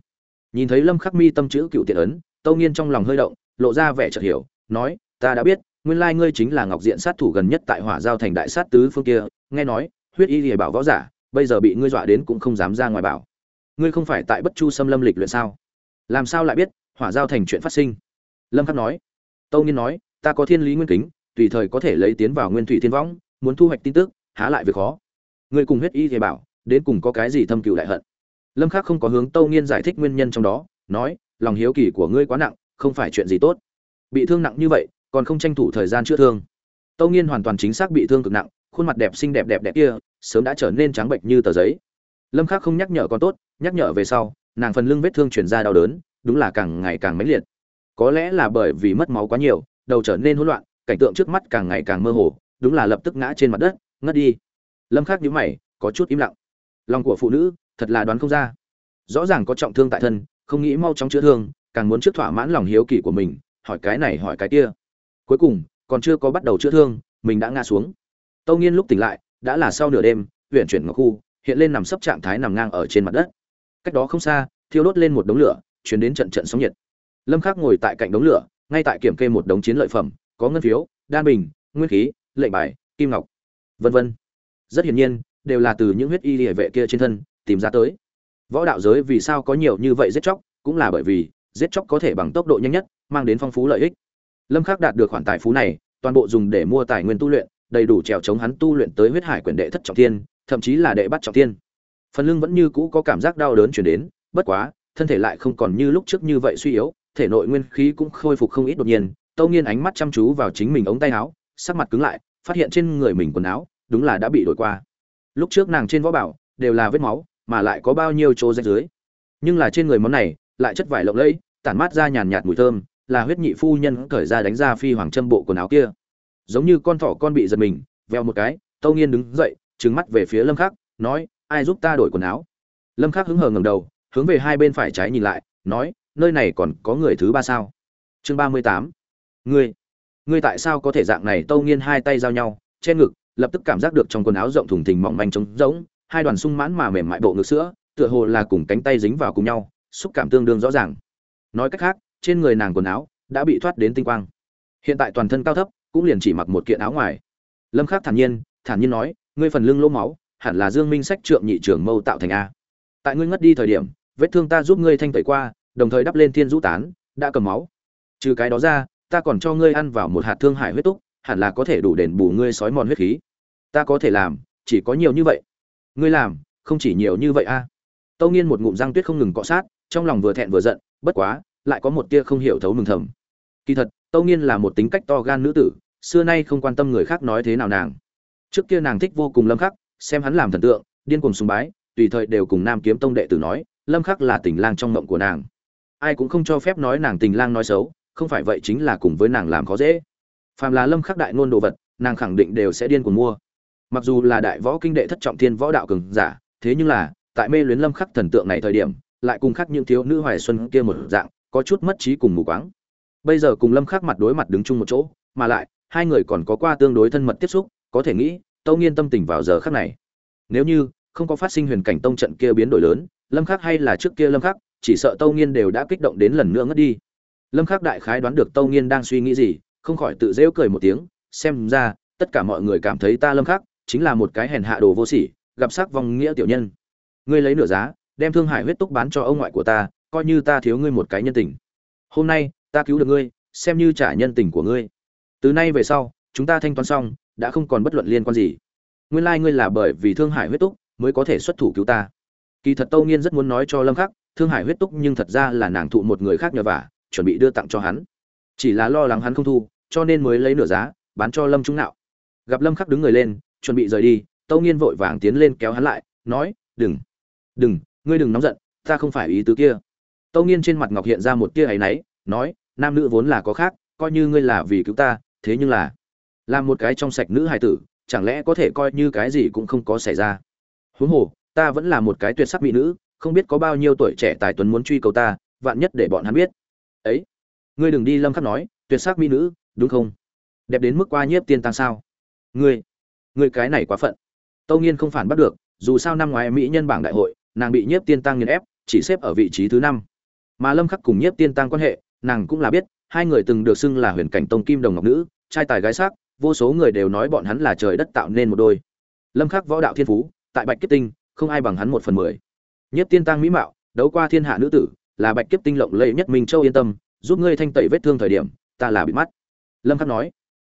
Nhìn thấy lâm khắc mi tâm chữ cựu tiện ấn, tâu nghiên trong lòng hơi động, lộ ra vẻ chợt hiểu, nói, ta đã biết, nguyên lai ngươi chính là ngọc diện sát thủ gần nhất tại hỏa giao thành đại sát tứ phương kia, nghe nói, huyết y lìa bảo võ giả, bây giờ bị ngươi dọa đến cũng không dám ra ngoài bảo. Ngươi không phải tại bất chu xâm lâm lịch luyện sao? Làm sao lại biết, hỏa giao thành chuyện phát sinh? Lâm khắc nói. Tâu nghiên nói, ta có thiên lý nguyên kính, tùy thời có thể lấy tiến vào nguyên thủy thiên võng, muốn thu hoạch tin tức, há lại việc khó ngươi cùng huyết y thì bảo, đến cùng có cái gì thâm cựu đại hận? Lâm khắc không có hướng tâu nghiên giải thích nguyên nhân trong đó, nói, lòng hiếu kỳ của ngươi quá nặng, không phải chuyện gì tốt. Bị thương nặng như vậy, còn không tranh thủ thời gian chữa thương. Tâu nghiên hoàn toàn chính xác bị thương cực nặng, khuôn mặt đẹp xinh đẹp đẹp đẹp kia, sớm đã trở nên trắng bệnh như tờ giấy. Lâm khắc không nhắc nhở con tốt, nhắc nhở về sau, nàng phần lưng vết thương truyền ra đau đớn, đúng là càng ngày càng mãnh liệt. Có lẽ là bởi vì mất máu quá nhiều, đầu trở nên hỗn loạn, cảnh tượng trước mắt càng ngày càng mơ hồ, đúng là lập tức ngã trên mặt đất, ngất đi lâm khắc nhíu mày, có chút im lặng. Lòng của phụ nữ, thật là đoán không ra. Rõ ràng có trọng thương tại thân, không nghĩ mau chóng chữa thương, càng muốn trước thỏa mãn lòng hiếu kỳ của mình, hỏi cái này hỏi cái kia. Cuối cùng, còn chưa có bắt đầu chữa thương, mình đã ngã xuống. Tâu nghiên lúc tỉnh lại, đã là sau nửa đêm, huyện chuyển ngọc khu, hiện lên nằm sấp trạng thái nằm ngang ở trên mặt đất. Cách đó không xa, thiêu đốt lên một đống lửa, chuyển đến trận trận sóng nhiệt. Lâm khắc ngồi tại cạnh đống lửa, ngay tại kiểm kê một đống chiến lợi phẩm, có ngân phiếu, đan bình, nguyên khí, lệnh bài, kim ngọc, vân vân rất hiển nhiên, đều là từ những huyết y liề vệ kia trên thân, tìm ra tới. Võ đạo giới vì sao có nhiều như vậy giết chóc, cũng là bởi vì giết chóc có thể bằng tốc độ nhanh nhất, mang đến phong phú lợi ích. Lâm khắc đạt được khoản tài phú này, toàn bộ dùng để mua tài nguyên tu luyện, đầy đủ trèo chống hắn tu luyện tới huyết hải quyền đệ thất trọng thiên, thậm chí là đệ bắt trọng thiên. Phần lưng vẫn như cũ có cảm giác đau đớn chuyển đến, bất quá, thân thể lại không còn như lúc trước như vậy suy yếu, thể nội nguyên khí cũng khôi phục không ít đột nhiên. Tâu nghiên ánh mắt chăm chú vào chính mình ống tay áo, sắc mặt cứng lại, phát hiện trên người mình quần áo đúng là đã bị đổi qua. Lúc trước nàng trên võ bảo đều là vết máu, mà lại có bao nhiêu chỗ rách dưới. Nhưng là trên người món này, lại chất vải lộng lẫy, tản mát ra nhàn nhạt mùi thơm, là huyết nhị phu nhân cởi ra đánh ra phi hoàng châm bộ quần áo kia. Giống như con thỏ con bị giật mình, veo một cái, tâu nghiên đứng dậy, trừng mắt về phía lâm khắc, nói, ai giúp ta đổi quần áo? Lâm khắc hứng hờ ngẩng đầu, hướng về hai bên phải trái nhìn lại, nói, nơi này còn có người thứ ba sao? Chương ba mươi tám. Ngươi ngươi tại sao có thể dạng này? Tâu nghiên hai tay giao nhau trên ngực lập tức cảm giác được trong quần áo rộng thùng thình mỏng manh trống rỗng, hai đoàn sung mãn mà mềm mại bộ ngực sữa, tựa hồ là cùng cánh tay dính vào cùng nhau, xúc cảm tương đương rõ ràng. Nói cách khác, trên người nàng quần áo đã bị thoát đến tinh quang. Hiện tại toàn thân cao thấp, cũng liền chỉ mặc một kiện áo ngoài. Lâm khắc thản nhiên thản nhiên nói, ngươi phần lưng lỗ máu, hẳn là dương minh sách trượng nhị trưởng mâu tạo thành a. Tại ngươi ngất đi thời điểm, vết thương ta giúp ngươi thanh tẩy qua, đồng thời đắp lên thiên rũ tán, đã cầm máu. Trừ cái đó ra, ta còn cho ngươi ăn vào một hạt thương hải huyết túc, hẳn là có thể đủ đền bù ngươi sói mòn huyết khí ta có thể làm, chỉ có nhiều như vậy. Ngươi làm, không chỉ nhiều như vậy a. Tâu nghiên một ngụm răng tuyết không ngừng cọ sát, trong lòng vừa thẹn vừa giận, bất quá, lại có một tia không hiểu thấu mừng thầm. Kỳ thật, tâu nghiên là một tính cách to gan nữ tử, xưa nay không quan tâm người khác nói thế nào nàng. Trước kia nàng thích vô cùng lâm khắc, xem hắn làm thần tượng, điên cuồng sùng bái, tùy thời đều cùng nam kiếm tông đệ tử nói, lâm khắc là tình lang trong mộng của nàng. Ai cũng không cho phép nói nàng tình lang nói xấu, không phải vậy chính là cùng với nàng làm khó dễ. Phàm là lâm khắc đại ngôn đồ vật, nàng khẳng định đều sẽ điên cuồng mua mặc dù là đại võ kinh đệ thất trọng thiên võ đạo cường giả, thế nhưng là, tại mê luyến lâm khắc thần tượng này thời điểm, lại cùng khắc những thiếu nữ hoài xuân kia một dạng, có chút mất trí cùng mù quáng. Bây giờ cùng lâm khắc mặt đối mặt đứng chung một chỗ, mà lại, hai người còn có qua tương đối thân mật tiếp xúc, có thể nghĩ, tâu nghiên tâm tình vào giờ khắc này. Nếu như, không có phát sinh huyền cảnh tông trận kia biến đổi lớn, lâm khắc hay là trước kia lâm khắc, chỉ sợ tâu nghiên đều đã kích động đến lần nữa ngất đi. Lâm khắc đại khái đoán được tâu nghiên đang suy nghĩ gì, không khỏi tự rêu cười một tiếng, xem ra, tất cả mọi người cảm thấy ta lâm khắc chính là một cái hèn hạ đồ vô sỉ, gặp sắc vong nghĩa tiểu nhân. Ngươi lấy nửa giá, đem thương hải huyết túc bán cho ông ngoại của ta, coi như ta thiếu ngươi một cái nhân tình. Hôm nay, ta cứu được ngươi, xem như trả nhân tình của ngươi. Từ nay về sau, chúng ta thanh toán xong, đã không còn bất luận liên quan gì. Nguyên lai like ngươi là bởi vì thương hải huyết túc mới có thể xuất thủ cứu ta. Kỳ thật tâu nghiên rất muốn nói cho lâm khắc, thương hải huyết túc nhưng thật ra là nàng thụ một người khác nhờ vả, chuẩn bị đưa tặng cho hắn. Chỉ là lo lắng hắn không thu, cho nên mới lấy nửa giá, bán cho lâm trung nạo. Gặp lâm khắc đứng người lên chuẩn bị rời đi, tâu nghiên vội vàng tiến lên kéo hắn lại, nói, đừng đừng, ngươi đừng nóng giận, ta không phải ý tứ kia. Tâu nghiên trên mặt ngọc hiện ra một tia áy náy, nói, nam nữ vốn là có khác, coi như ngươi là vì cứu ta, thế nhưng là làm một cái trong sạch nữ hài tử, chẳng lẽ có thể coi như cái gì cũng không có xảy ra? Huống hồ, ta vẫn là một cái tuyệt sắc mỹ nữ, không biết có bao nhiêu tuổi trẻ tài tuấn muốn truy cầu ta, vạn nhất để bọn hắn biết. Ấy, ngươi đừng đi lâm khắc nói, tuyệt sắc mỹ nữ, đúng không? Đẹp đến mức qua nhiếp tiên tăng sao? Ngươi người cái này quá phận. Tâu nghiên không phản bắt được, dù sao năm ngoái mỹ nhân bảng đại hội, nàng bị nhiếp tiên tăng nghiền ép, chỉ xếp ở vị trí thứ năm. Mà lâm khắc cùng nhiếp tiên tăng quan hệ, nàng cũng là biết, hai người từng được xưng là huyền cảnh tông kim đồng ngọc nữ, trai tài gái sắc, vô số người đều nói bọn hắn là trời đất tạo nên một đôi. Lâm khắc võ đạo thiên phú, tại bạch kiếp tinh, không ai bằng hắn một phần mười. Nhiếp tiên tăng mỹ mạo, đấu qua thiên hạ nữ tử, là bạch kiếp tinh lộng lẫy nhất minh châu yên tâm, giúp ngươi thanh tẩy vết thương thời điểm, ta là bị mắt. Lâm khắc nói.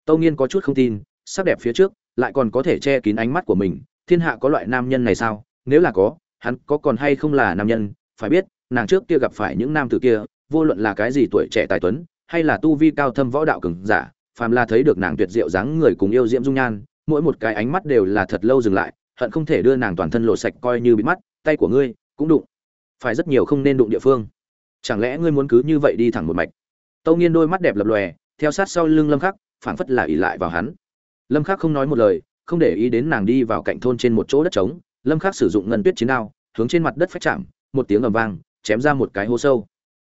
Tâu nghiên có chút không tin, sắc đẹp phía trước lại còn có thể che kín ánh mắt của mình. Thiên hạ có loại nam nhân này sao? Nếu là có, hắn có còn hay không là nam nhân? Phải biết, nàng trước kia gặp phải những nam tử kia, vô luận là cái gì tuổi trẻ tài tuấn, hay là tu vi cao thâm võ đạo cường giả, phàm là thấy được nàng tuyệt diệu dáng người cùng yêu diễm dung nhan, mỗi một cái ánh mắt đều là thật lâu dừng lại, hận không thể đưa nàng toàn thân lộ sạch coi như bị mắt, tay của ngươi cũng đụng. Phải rất nhiều không nên đụng địa phương. Chẳng lẽ ngươi muốn cứ như vậy đi thẳng một mạch? Tâu nghiên đôi mắt đẹp lập lòe, theo sát sau lưng lâm khắc, phảng phất là ỉ lại vào hắn lâm khắc không nói một lời, không để ý đến nàng đi vào cạnh thôn trên một chỗ đất trống. Lâm khắc sử dụng ngân tuyết chiến đao, hướng trên mặt đất phách chạm, một tiếng ầm vang, chém ra một cái hố sâu.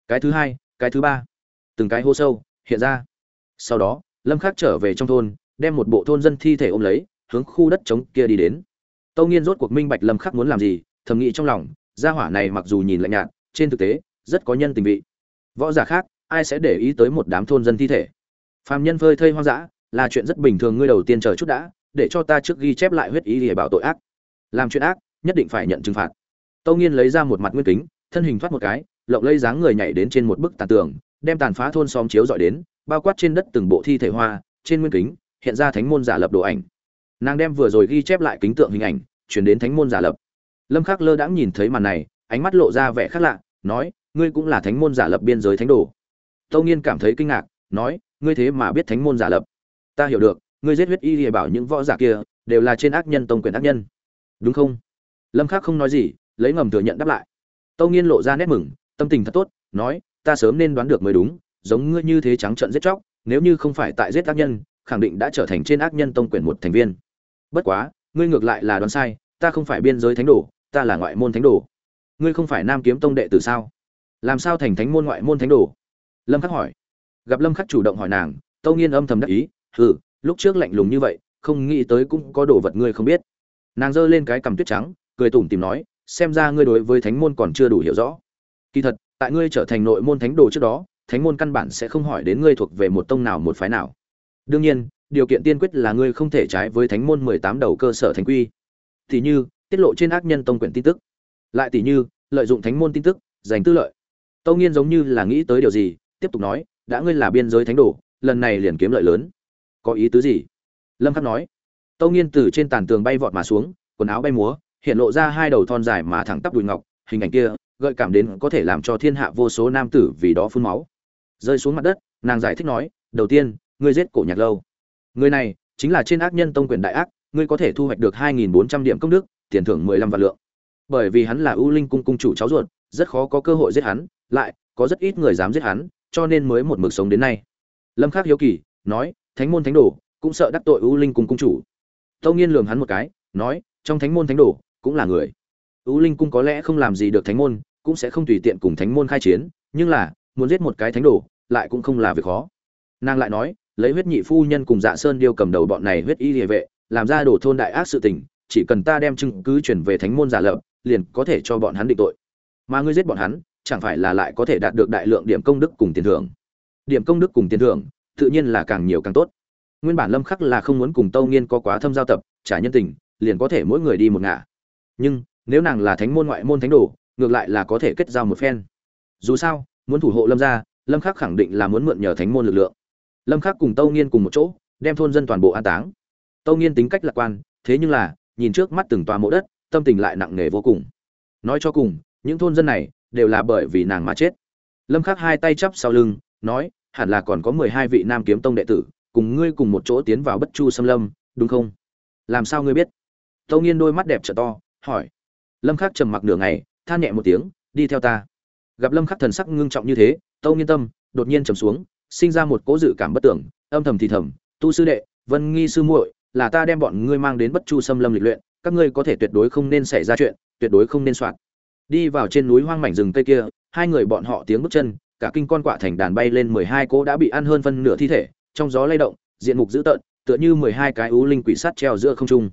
Cái thứ hai, cái thứ ba. Từng cái hố sâu hiện ra. Sau đó, lâm khắc trở về trong thôn, đem một bộ thôn dân thi thể ôm lấy, hướng khu đất trống kia đi đến. Tâu nghiên rốt cuộc minh bạch lâm khắc muốn làm gì, thầm nghĩ trong lòng, gia hỏa này mặc dù nhìn lạnh nhạt, trên thực tế, rất có nhân tình vị. Võ giả khác, ai sẽ để ý tới một đám thôn dân thi thể? Phàm nhân phơi thây hoang dã là chuyện rất bình thường, ngươi đầu tiên chờ chút đã, để cho ta trước ghi chép lại huyết ý để bảo tội ác. Làm chuyện ác, nhất định phải nhận trừng phạt. Tâu nghiên lấy ra một mặt nguyên kính, thân hình thoát một cái, lộng lây dáng người nhảy đến trên một bức tàn tường, đem tàn phá thôn xóm chiếu dọi đến, bao quát trên đất từng bộ thi thể hoa, trên nguyên kính hiện ra thánh môn giả lập đồ ảnh. Nàng đem vừa rồi ghi chép lại kính tượng hình ảnh, chuyển đến thánh môn giả lập. Lâm khắc lơ đãng nhìn thấy màn này, ánh mắt lộ ra vẻ khác lạ, nói, ngươi cũng là thánh môn giả lập biên giới thánh đồ. Tâu nghiên cảm thấy kinh ngạc, nói, ngươi thế mà biết thánh môn giả lập ta hiểu được, ngươi giết huyết y thì bảo những võ giả kia, đều là trên ác nhân tông quyền ác nhân. Đúng không? Lâm khắc không nói gì, lấy ngầm thừa nhận đáp lại. Tâu nghiên lộ ra nét mừng, tâm tình thật tốt, nói, ta sớm nên đoán được mới đúng, giống ngươi như thế trắng trợn giết chóc, nếu như không phải tại giết ác nhân, khẳng định đã trở thành trên ác nhân tông quyền một thành viên. Bất quá, ngươi ngược lại là đoán sai, ta không phải biên giới thánh đồ, ta là ngoại môn thánh đồ. Ngươi không phải nam kiếm tông đệ tử sao? Làm sao thành thánh môn ngoại môn thánh đồ? Lâm khắc hỏi. Gặp lâm khắc chủ động hỏi nàng, tâu nghiên âm thầm đắc ý hừ, lúc trước lạnh lùng như vậy, không nghĩ tới cũng có đồ vật ngươi không biết. Nàng giơ lên cái cằm tuyết trắng, cười tủm tìm nói, xem ra ngươi đối với thánh môn còn chưa đủ hiểu rõ. Kỳ thật, tại ngươi trở thành nội môn thánh đồ trước đó, thánh môn căn bản sẽ không hỏi đến ngươi thuộc về một tông nào một phái nào. Đương nhiên, điều kiện tiên quyết là ngươi không thể trái với thánh môn mười tám đầu cơ sở thánh quy. Thì như, tiết lộ trên ác nhân tông quyển tin tức. Lại tỷ như, lợi dụng thánh môn tin tức, giành tư lợi. Tâu nghiên giống như là nghĩ tới điều gì, tiếp tục nói, đã ngươi là biên giới thánh đồ, lần này liền kiếm lợi lớn có ý tứ gì? Lâm khắc nói. Tâu nghiên từ trên tàn tường bay vọt mà xuống, quần áo bay múa, hiện lộ ra hai đầu thon dài mà thẳng tắp đùi ngọc, hình ảnh kia gợi cảm đến có thể làm cho thiên hạ vô số nam tử vì đó phun máu. Rơi xuống mặt đất, nàng giải thích nói, đầu tiên, ngươi giết cổ nhạc lâu. Người này chính là trên ác nhân tông quyền đại ác, ngươi có thể thu hoạch được 2.400 điểm công đức, tiền thưởng 15 vạn lượng. Bởi vì hắn là ưu linh cung cung chủ cháu ruột, rất khó có cơ hội giết hắn, lại có rất ít người dám giết hắn, cho nên mới một mực sống đến nay. Lâm khắc hiếu kỳ, nói thánh môn thánh đồ, cũng sợ đắc tội u linh cung cung chủ. Tâu nghiên lường hắn một cái, nói, trong thánh môn thánh đồ, cũng là người. U linh cung có lẽ không làm gì được thánh môn, cũng sẽ không tùy tiện cùng thánh môn khai chiến, nhưng là, muốn giết một cái thánh đồ, lại cũng không là việc khó. Nàng lại nói, lấy huyết nhị phu nhân cùng dạ sơn điêu cầm đầu bọn này huyết y địa vệ, làm ra đổ thôn đại ác sự tình, chỉ cần ta đem chứng cứ chuyển về thánh môn giả lập, liền có thể cho bọn hắn định tội. Mà ngươi giết bọn hắn, chẳng phải là lại có thể đạt được đại lượng điểm công đức cùng tiền thưởng. Điểm công đức cùng tiền thưởng tự nhiên là càng nhiều càng tốt. Nguyên bản lâm khắc là không muốn cùng tâu nghiên có quá thâm giao tập trả nhân tình, liền có thể mỗi người đi một ngả. Nhưng, nếu nàng là thánh môn ngoại môn thánh đồ, ngược lại là có thể kết giao một phen. Dù sao, muốn thủ hộ lâm gia, lâm khắc khẳng định là muốn mượn nhờ thánh môn lực lượng. Lâm khắc cùng tâu nghiên cùng một chỗ, đem thôn dân toàn bộ an táng. Tâu nghiên tính cách lạc quan, thế nhưng là, nhìn trước mắt từng tòa mộ đất, tâm tình lại nặng nề vô cùng. Nói cho cùng, những thôn dân này, đều là bởi vì nàng mà chết. Lâm khắc hai tay chắp sau lưng, nói hẳn là còn có mười hai vị nam kiếm tông đệ tử, cùng ngươi cùng một chỗ tiến vào bất chu xâm lâm, đúng không? Làm sao ngươi biết? Tâu nghiên đôi mắt đẹp trợ to, hỏi. Lâm khắc trầm mặc nửa ngày, than nhẹ một tiếng, đi theo ta. Gặp lâm khắc thần sắc ngưng trọng như thế, tâu nghiên tâm, đột nhiên trầm xuống, sinh ra một cố dự cảm bất tưởng, âm thầm thì thầm, tu sư đệ, vân nghi sư muội, là ta đem bọn ngươi mang đến bất chu xâm lâm lịch luyện, các ngươi có thể tuyệt đối không nên xảy ra chuyện, tuyệt đối không nên soạn. Đi vào trên núi hoang mảnh rừng cây kia, hai người bọn họ tiếng bước chân cả kinh con quạ thành đàn bay lên mười hai cỗ đã bị ăn hơn phân nửa thi thể, trong gió lay động, diện mục dữ tợn, tựa như mười hai cái ú linh quỷ sắt treo giữa không trung.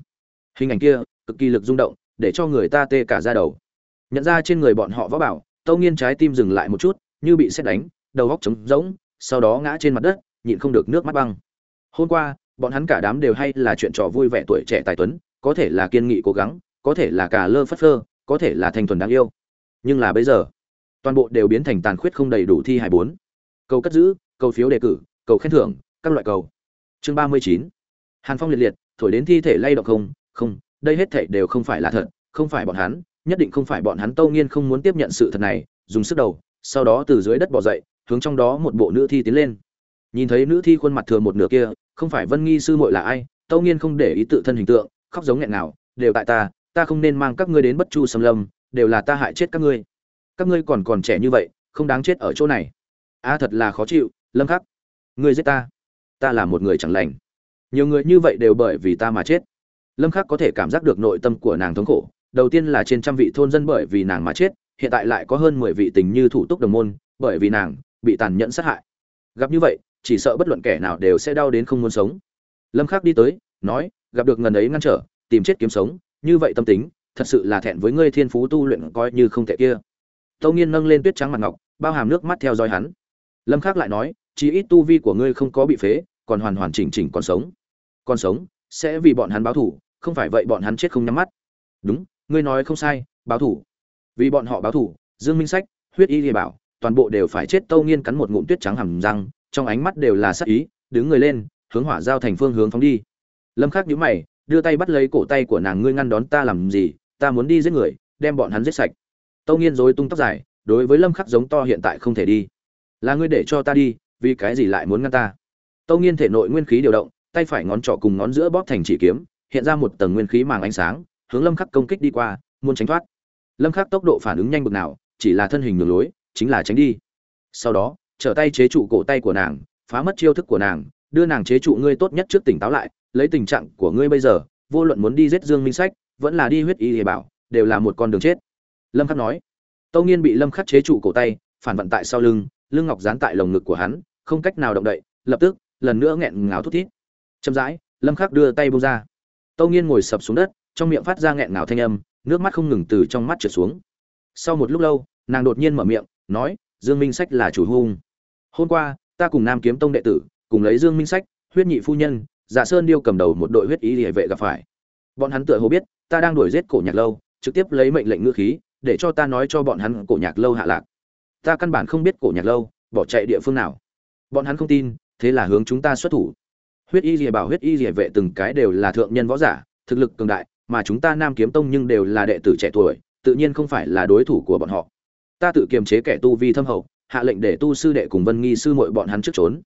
Hình ảnh kia, cực kỳ lực rung động, để cho người ta tê cả da đầu. Nhận ra trên người bọn họ võ bảo, tâu nghiên trái tim dừng lại một chút, như bị sét đánh, đầu góc trống rỗng, sau đó ngã trên mặt đất, nhịn không được nước mắt băng. Hôm qua, bọn hắn cả đám đều hay là chuyện trò vui vẻ tuổi trẻ tài tuấn, có thể là kiên nghị cố gắng, có thể là cả lơ phất phơ, có thể là thanh thuần đáng yêu. Nhưng là bây giờ toàn bộ đều biến thành tàn khuyết không đầy đủ thi hài bốn. Cầu cất giữ, cầu phiếu đề cử, cầu khen thưởng, các loại cầu. Chương ba mươi chín. Hàn phong liệt liệt, thổi đến thi thể lay động không không, đây hết thảy đều không phải là thật, không phải bọn hắn, nhất định không phải bọn hắn tâu nghiên không muốn tiếp nhận sự thật này, dùng sức đầu, sau đó từ dưới đất bỏ dậy, hướng trong đó một bộ nữ thi tiến lên. Nhìn thấy nữ thi khuôn mặt thừa một nửa kia, không phải vân nghi sư muội là ai, tâu nghiên không để ý tự thân hình tượng, khóc giống nghẹn nào đều tại ta ta không nên mang các ngươi đến bất chu xâm lâm, đều là ta hại chết các ngươi các ngươi còn còn trẻ như vậy, không đáng chết ở chỗ này. A, thật là khó chịu, lâm khắc. Ngươi giết ta. Ta là một người chẳng lành. Nhiều người như vậy đều bởi vì ta mà chết. Lâm khắc có thể cảm giác được nội tâm của nàng thống khổ. Đầu tiên là trên trăm vị thôn dân bởi vì nàng mà chết, hiện tại lại có hơn 10 vị tình như thủ túc đồng môn, bởi vì nàng bị tàn nhẫn sát hại. Gặp như vậy, chỉ sợ bất luận kẻ nào đều sẽ đau đến không muốn sống. Lâm khắc đi tới, nói, gặp được ngần ấy ngăn trở, tìm chết kiếm sống, như vậy tâm tính, thật sự là thẹn với ngươi thiên phú tu luyện coi như không tệ kia tâu nghiên nâng lên tuyết trắng mặt ngọc, bao hàm nước mắt theo dõi hắn. Lâm khắc lại nói chỉ ít tu vi của ngươi không có bị phế, còn hoàn hoàn chỉnh chỉnh còn sống. Còn sống, sẽ vì bọn hắn báo thù, không phải vậy bọn hắn chết không nhắm mắt. Đúng, ngươi nói không sai, báo thù. Vì bọn họ báo thù, dương minh sách, huyết y lìa bảo, toàn bộ đều phải chết. Tâu nghiên cắn một ngụm tuyết trắng hầm răng, trong ánh mắt đều là sắc ý, đứng người lên, hướng hỏa giao thành phương hướng phóng đi. Lâm khắc nhíu mày, đưa tay bắt lấy cổ tay của nàng, ngươi ngăn đón ta làm gì? Ta muốn đi giết người, đem bọn hắn giết sạch tâu nghiên rối tung tóc dài, đối với lâm khắc giống to hiện tại không thể đi. Là ngươi để cho ta đi, vì cái gì lại muốn ngăn ta? Tâu nghiên thể nội nguyên khí điều động, tay phải ngón trỏ cùng ngón giữa bóp thành chỉ kiếm, hiện ra một tầng nguyên khí màng ánh sáng, hướng lâm khắc công kích đi qua, muốn tránh thoát. Lâm khắc tốc độ phản ứng nhanh bực nào, chỉ là thân hình đường lối, chính là tránh đi. Sau đó, trở tay chế trụ cổ tay của nàng, phá mất chiêu thức của nàng, đưa nàng chế trụ ngươi tốt nhất trước tỉnh táo lại, lấy tình trạng của ngươi bây giờ, vô luận muốn đi giết dương minh sách, vẫn là đi huyết y hề bảo, đều là một con đường chết lâm khắc nói. Tâu nghiên bị lâm khắc chế trụ cổ tay, phản vận tại sau lưng lưng ngọc dán tại lồng ngực của hắn, không cách nào động đậy, lập tức, lần nữa nghẹn ngào thút thít. Chậm rãi, lâm khắc đưa tay buông ra. Tâu nghiên ngồi sập xuống đất, trong miệng phát ra nghẹn ngào thanh âm, nước mắt không ngừng từ trong mắt trượt xuống. Sau một lúc lâu, nàng đột nhiên mở miệng, nói, dương minh sách là chủ hung. Hôm qua, ta cùng nam kiếm tông đệ tử, cùng lấy dương minh sách, huyết nhị phu nhân giả sơn điêu cầm đầu một đội huyết ý địa vệ gặp phải. Bọn hắn tựa hồ biết, ta đang đuổi giết cổ nhạc lâu, trực tiếp lấy mệnh lệnh ngữ khí để cho ta nói cho bọn hắn cổ nhạc lâu hạ lạc. Ta căn bản không biết cổ nhạc lâu, bỏ chạy địa phương nào. Bọn hắn không tin, thế là hướng chúng ta xuất thủ. Huyết y rìa bảo huyết y rìa vệ từng cái đều là thượng nhân võ giả, thực lực cường đại, mà chúng ta nam kiếm tông nhưng đều là đệ tử trẻ tuổi, tự nhiên không phải là đối thủ của bọn họ. Ta tự kiềm chế kẻ tu vi thâm hậu, hạ lệnh để tu sư đệ cùng vân nghi sư muội bọn hắn trước trốn.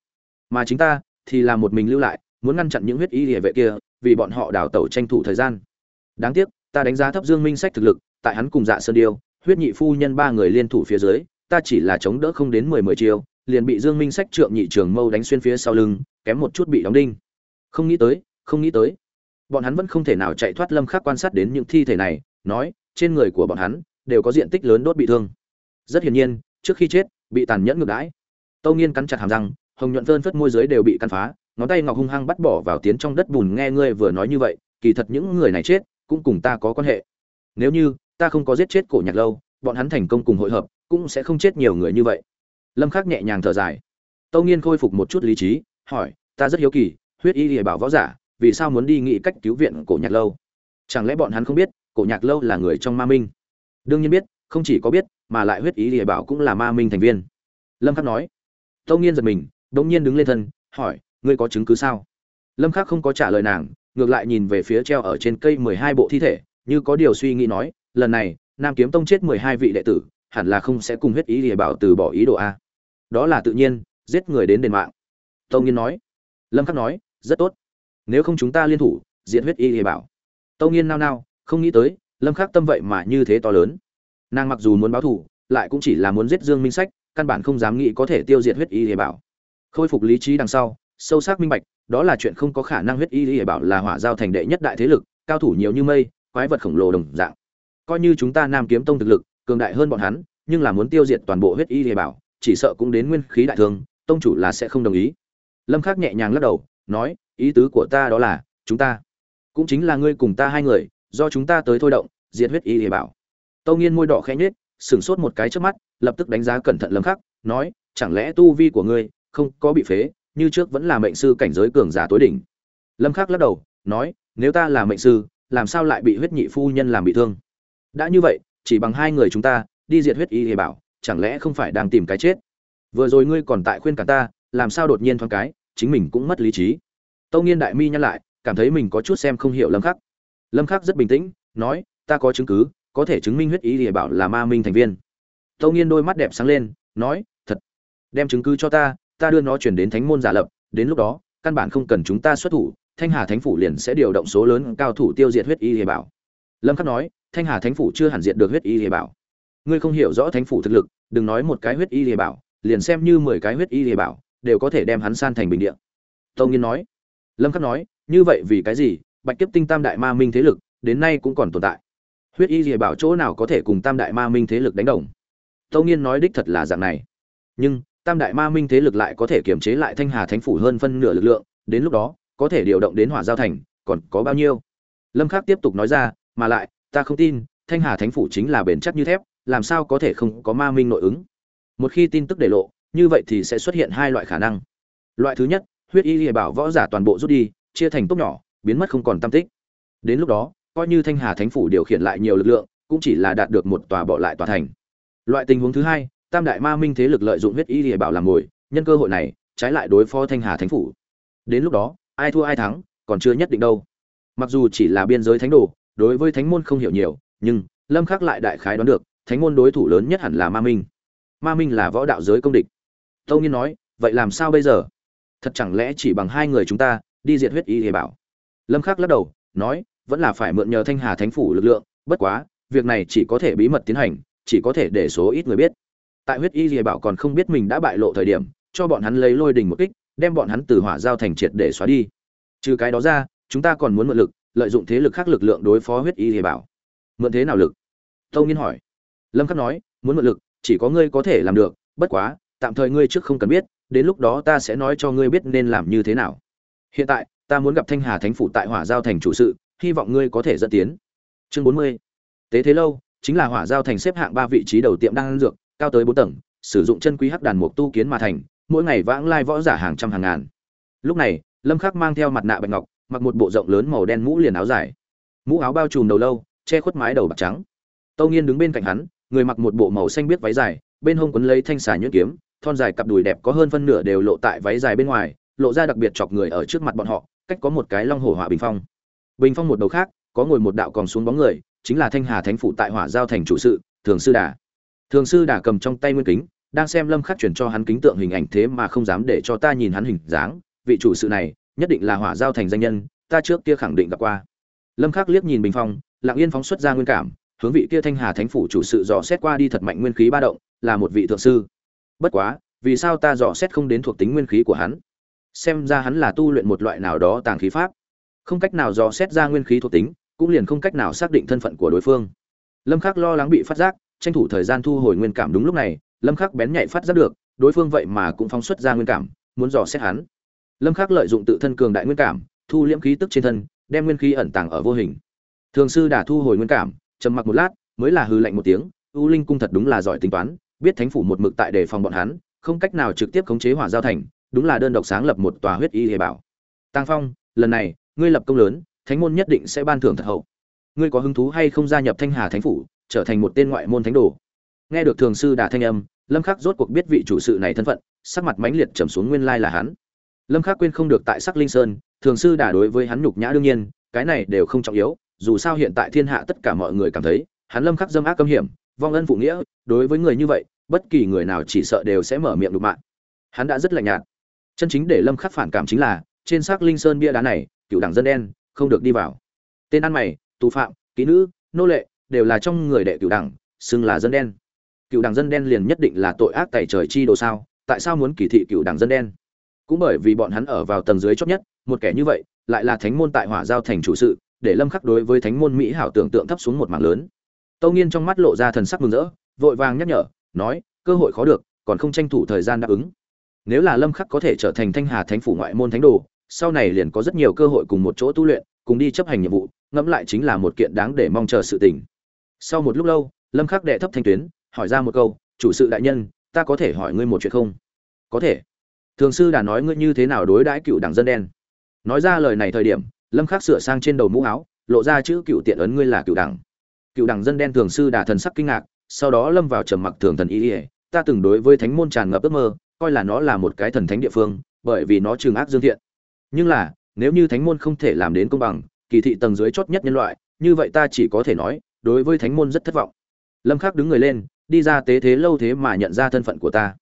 Mà chính ta thì là một mình lưu lại, muốn ngăn chặn những huyết y địa vệ kia, vì bọn họ đào tẩu tranh thủ thời gian. Đáng tiếc, ta đánh giá thấp dương minh sách thực lực tại hắn cùng dạ sơn điêu, huyết nhị phu nhân ba người liên thủ phía dưới, ta chỉ là chống đỡ không đến mười mười chiều liền bị dương minh sách trượng nhị trường mâu đánh xuyên phía sau lưng, kém một chút bị đóng đinh. Không nghĩ tới, không nghĩ tới. Bọn hắn vẫn không thể nào chạy thoát lâm khắc quan sát đến những thi thể này, nói, trên người của bọn hắn, đều có diện tích lớn đốt bị thương. Rất hiển nhiên, trước khi chết, bị tàn nhẫn ngược đãi. Tâu nghiên cắn chặt hàm răng, hồng nhuận phơn phất môi dưới đều bị căn phá, ngón tay ngọc hung hăng bắt bỏ vào tiến trong đất bùn nghe ngươi vừa nói như vậy, kỳ thật những người này chết, cũng cùng ta có quan hệ. Nếu như ta không có giết chết cổ nhạc lâu, bọn hắn thành công cùng hội hợp, cũng sẽ không chết nhiều người như vậy. Lâm khắc nhẹ nhàng thở dài. Tâu nghiên khôi phục một chút lý trí, hỏi, ta rất hiếu kỳ, huyết y lìa bảo võ giả, vì sao muốn đi nghĩ cách cứu viện cổ nhạc lâu? Chẳng lẽ bọn hắn không biết, cổ nhạc lâu là người trong ma minh? Đương nhiên biết, không chỉ có biết, mà lại huyết ý lìa bảo cũng là ma minh thành viên. Lâm khắc nói. Tâu nghiên giật mình, đống nhiên đứng lên thân, hỏi, ngươi có chứng cứ sao? Lâm khắc không có trả lời nàng, ngược lại nhìn về phía treo ở trên cây 12 bộ thi thể, như có điều suy nghĩ nói lần này, nam kiếm tông chết 12 vị đệ tử, hẳn là không sẽ cùng huyết ý lìa bảo từ bỏ ý đồ a. Đó là tự nhiên, giết người đến đền mạng. Tông nghiên nói. Lâm khắc nói, rất tốt. Nếu không chúng ta liên thủ diện huyết y lìa bảo. Tông nghiên nao nao, không nghĩ tới, lâm khắc tâm vậy mà như thế to lớn. Nàng mặc dù muốn báo thù, lại cũng chỉ là muốn giết dương minh sách, căn bản không dám nghĩ có thể tiêu diệt huyết y lìa bảo. Khôi phục lý trí đằng sau, sâu sắc minh bạch, đó là chuyện không có khả năng huyết y lìa bảo là hỏa giao thành đệ nhất đại thế lực, cao thủ nhiều như mây, quái vật khổng lồ đồng dạng coi như chúng ta nam kiếm tông thực lực, cường đại hơn bọn hắn, nhưng là muốn tiêu diệt toàn bộ huyết y lìa bảo, chỉ sợ cũng đến nguyên khí đại thương, tông chủ là sẽ không đồng ý. Lâm khắc nhẹ nhàng lắc đầu, nói, ý tứ của ta đó là, chúng ta cũng chính là ngươi cùng ta hai người, do chúng ta tới thôi động, diệt huyết y lìa bảo. Tâu nghiên môi đỏ khẽ nhếch, sửng sốt một cái trước mắt, lập tức đánh giá cẩn thận lâm khắc, nói, chẳng lẽ tu vi của ngươi không có bị phế, như trước vẫn là mệnh sư cảnh giới cường giả tối đỉnh? Lâm khắc lắc đầu, nói, nếu ta là mệnh sư, làm sao lại bị huyết nhị phu nhân làm bị thương? Đã như vậy, chỉ bằng hai người chúng ta, đi diệt huyết y hề bảo, chẳng lẽ không phải đang tìm cái chết? Vừa rồi ngươi còn tại khuyên cả ta, làm sao đột nhiên thoáng cái, chính mình cũng mất lý trí. Tâu nghiên đại mi nhắc lại, cảm thấy mình có chút xem không hiểu lâm khắc. Lâm khắc rất bình tĩnh, nói, ta có chứng cứ, có thể chứng minh huyết y hề bảo là ma minh thành viên. Tâu nghiên đôi mắt đẹp sáng lên, nói, thật. Đem chứng cứ cho ta ta đưa nó chuyển đến thánh môn giả lập, đến lúc đó, căn bản không cần chúng ta xuất thủ, thanh hà thánh phủ liền sẽ điều động số lớn cao thủ tiêu diệt huyết y hề bảo. Lâm khắc nói thanh hà thánh phủ chưa hẳn diện được huyết y lìa bảo. Ngươi không hiểu rõ thánh phủ thực lực, đừng nói một cái huyết y lìa bảo, liền xem như mười cái huyết y lìa bảo, đều có thể đem hắn san thành bình địa. Tông nhiên nói. Lâm khắc nói, như vậy vì cái gì? Bạch kiếp tinh tam đại ma minh thế lực, đến nay cũng còn tồn tại. Huyết y lìa bảo chỗ nào có thể cùng tam đại ma minh thế lực đánh đồng? Tông nhiên nói đích thật là dạng này. Nhưng, tam đại ma minh thế lực lại có thể kiềm chế lại thanh hà thánh phủ hơn phân nửa lực lượng, đến lúc đó, có thể điều động đến hỏa giao thành, còn có bao nhiêu? Lâm khắc tiếp tục nói ra, mà lại ta không tin, thanh hà thánh phủ chính là bền chắc như thép, làm sao có thể không có ma minh nội ứng? Một khi tin tức để lộ, như vậy thì sẽ xuất hiện hai loại khả năng. Loại thứ nhất, huyết y lìa bảo võ giả toàn bộ rút đi, chia thành tốt nhỏ, biến mất không còn tam tích. Đến lúc đó, coi như thanh hà thánh phủ điều khiển lại nhiều lực lượng, cũng chỉ là đạt được một tòa bỏ lại tòa thành. Loại tình huống thứ hai, tam đại ma minh thế lực lợi dụng huyết y lìa bảo làm mồi, nhân cơ hội này, trái lại đối phó thanh hà thánh phủ. Đến lúc đó, ai thua ai thắng, còn chưa nhất định đâu. Mặc dù chỉ là biên giới thánh đồ đối với thánh môn không hiểu nhiều, nhưng lâm khắc lại đại khái đoán được, thánh môn đối thủ lớn nhất hẳn là ma minh. Ma minh là võ đạo giới công địch. Tâu nhiên nói, vậy làm sao bây giờ? Thật chẳng lẽ chỉ bằng hai người chúng ta, đi diệt huyết y hề bảo? Lâm khắc lắc đầu, nói, vẫn là phải mượn nhờ thanh hà thánh phủ lực lượng, bất quá, việc này chỉ có thể bí mật tiến hành, chỉ có thể để số ít người biết. Tại huyết y hề bảo còn không biết mình đã bại lộ thời điểm, cho bọn hắn lấy lôi đình một kích, đem bọn hắn từ hỏa giao thành triệt để xóa đi. Trừ cái đó ra, chúng ta còn muốn mượn lực lợi dụng thế lực khác lực lượng đối phó huyết y hề bảo, mượn thế nào lực? Tâu nghiên hỏi. Lâm khắc nói, muốn mượn lực, chỉ có ngươi có thể làm được, bất quá, tạm thời ngươi trước không cần biết, đến lúc đó ta sẽ nói cho ngươi biết nên làm như thế nào. Hiện tại, ta muốn gặp thanh hà thánh phủ tại hỏa giao thành chủ sự, hy vọng ngươi có thể dẫn tiến. Chương bốn mươi. Tế thế lâu, chính là hỏa giao thành xếp hạng ba vị trí đầu tiệm đang ăn dược, cao tới bốn tầng, sử dụng chân quý hắc đàn mục tu kiến mà thành, mỗi ngày vãng lai võ giả hàng trăm hàng ngàn. Lúc này, lâm khắc mang theo mặt nạ bạch ngọc mặc một bộ rộng lớn màu đen mũ liền áo dài. Mũ áo bao trùm đầu lâu, che khuất mái đầu bạc trắng. Tâu nghiên đứng bên cạnh hắn, người mặc một bộ màu xanh biết váy dài, bên hông quấn lấy thanh xà nhuyễn kiếm, thon dài cặp đùi đẹp có hơn phân nửa đều lộ tại váy dài bên ngoài, lộ ra đặc biệt chọc người ở trước mặt bọn họ, cách có một cái long hổ hỏa bình phong. Bình phong một đầu khác, có ngồi một đạo còn xuống bóng người, chính là thanh hà thánh phụ tại hỏa giao thành chủ sự, thường sư đà. Thường sư đà cầm trong tay nguyên kính, đang xem lâm khắc chuyển cho hắn kính tượng hình ảnh thế mà không dám để cho ta nhìn hắn hình dáng, vị chủ sự này nhất định là hỏa giao thành danh nhân, ta trước kia khẳng định gặp qua. Lâm khắc liếc nhìn bình phong, lặng yên phóng xuất ra nguyên cảm, hướng vị kia thanh hà thánh phủ chủ sự dò xét qua đi thật mạnh nguyên khí ba động, là một vị thượng sư. Bất quá, vì sao ta dò xét không đến thuộc tính nguyên khí của hắn? Xem ra hắn là tu luyện một loại nào đó tàng khí pháp. Không cách nào dò xét ra nguyên khí thuộc tính, cũng liền không cách nào xác định thân phận của đối phương. Lâm khắc lo lắng bị phát giác, tranh thủ thời gian thu hồi nguyên cảm đúng lúc này, lâm khắc bén nhạy phát giác được, đối phương vậy mà cũng phóng xuất ra nguyên cảm, muốn dò xét hắn lâm khắc lợi dụng tự thân cường đại nguyên cảm, thu liễm khí tức trên thân, đem nguyên khí ẩn tàng ở vô hình. Thường sư đã thu hồi nguyên cảm, trầm mặc một lát, mới là hư lạnh một tiếng, u linh cung thật đúng là giỏi tính toán, biết thánh phủ một mực tại đề phòng bọn hắn, không cách nào trực tiếp khống chế hỏa giao thành, đúng là đơn độc sáng lập một tòa huyết y hề bảo. Tăng phong, lần này, ngươi lập công lớn, thánh môn nhất định sẽ ban thưởng thật hậu. Ngươi có hứng thú hay không gia nhập thanh hà thánh phủ, trở thành một tên ngoại môn thánh đồ? Nghe được thường sư đà thanh âm, lâm khắc rốt cuộc biết vị chủ sự này thân phận, sắc mặt mãnh liệt trầm xuống nguyên lai là hắn lâm khắc quên không được tại sắc linh sơn, thường sư đả đối với hắn nhục nhã đương nhiên, cái này đều không trọng yếu, dù sao hiện tại thiên hạ tất cả mọi người cảm thấy, hắn lâm khắc dâm ác cấm hiểm, vong ân phụ nghĩa, đối với người như vậy, bất kỳ người nào chỉ sợ đều sẽ mở miệng đục mạng. Hắn đã rất lạnh nhạt. Chân chính để lâm khắc phản cảm chính là, trên xác linh sơn bia đá này, cựu đảng dân đen, không được đi vào. Tên ăn mày, tù phạm, kỹ nữ, nô lệ, đều là trong người đệ cựu đảng xưng là dân đen. Cựu đảng dân đen liền nhất định là tội ác tài trời chi đồ sao, tại sao muốn kỳ thị cựu đảng dân đen? Cũng bởi vì bọn hắn ở vào tầng dưới chót nhất, một kẻ như vậy, lại là thánh môn tại hỏa giao thành chủ sự, để lâm khắc đối với thánh môn mỹ hảo tưởng tượng thấp xuống một mảng lớn. Tâu nghiên trong mắt lộ ra thần sắc mừng rỡ, vội vàng nhắc nhở, nói, cơ hội khó được, còn không tranh thủ thời gian đáp ứng. Nếu là lâm khắc có thể trở thành thanh hà thánh phủ ngoại môn thánh đồ, sau này liền có rất nhiều cơ hội cùng một chỗ tu luyện, cùng đi chấp hành nhiệm vụ, ngẫm lại chính là một kiện đáng để mong chờ sự tình. Sau một lúc lâu, lâm khắc đệ thấp thanh tuyến, hỏi ra một câu, chủ sự đại nhân, ta có thể hỏi ngươi một chuyện không? Có thể thường sư đã nói ngươi như thế nào đối đãi cựu đảng dân đen. Nói ra lời này thời điểm, lâm khắc sửa sang trên đầu mũ áo, lộ ra chữ cựu tiện ấn ngươi là cựu đảng cựu đảng dân đen thường sư đã thần sắc kinh ngạc, sau đó lâm vào trầm mặc thường thần ý ỉa ta từng đối với thánh môn tràn ngập ước mơ, coi là nó là một cái thần thánh địa phương, bởi vì nó trường ác dương thiện. Nhưng là, nếu như thánh môn không thể làm đến công bằng, kỳ thị tầng dưới chót nhất nhân loại, như vậy ta chỉ có thể nói, đối với thánh môn rất thất vọng. Lâm khắc đứng người lên, đi ra tế thế lâu thế mà nhận ra thân phận của ta.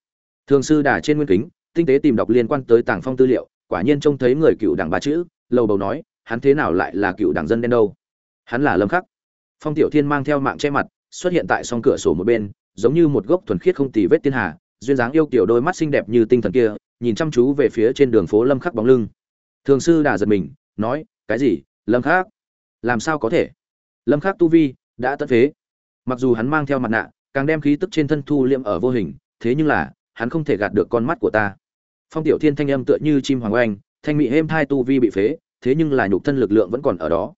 Thường sư đà trên nguyên kính tinh tế tìm đọc liên quan tới tàng phong tư liệu, quả nhiên trông thấy người cựu đảng ba chữ, lầu bầu nói, hắn thế nào lại là cựu đảng dân đen đâu? Hắn là lâm khắc. Phong tiểu thiên mang theo mạng che mặt, xuất hiện tại song cửa sổ một bên, giống như một gốc thuần khiết không tì vết tiên hà, duyên dáng yêu kiểu đôi mắt xinh đẹp như tinh thần kia, nhìn chăm chú về phía trên đường phố lâm khắc bóng lưng. Thường sư đà giật mình, nói, cái gì? Lâm khắc? Làm sao có thể? Lâm khắc tu vi đã tận phế. Mặc dù hắn mang theo mặt nạ, càng đem khí tức trên thân thu liệm ở vô hình, thế nhưng là hắn không thể gạt được con mắt của ta. Phong tiểu thiên thanh âm tựa như chim hoàng oanh, thanh mị êm thai tu vi bị phế, thế nhưng là nhục thân lực lượng vẫn còn ở đó.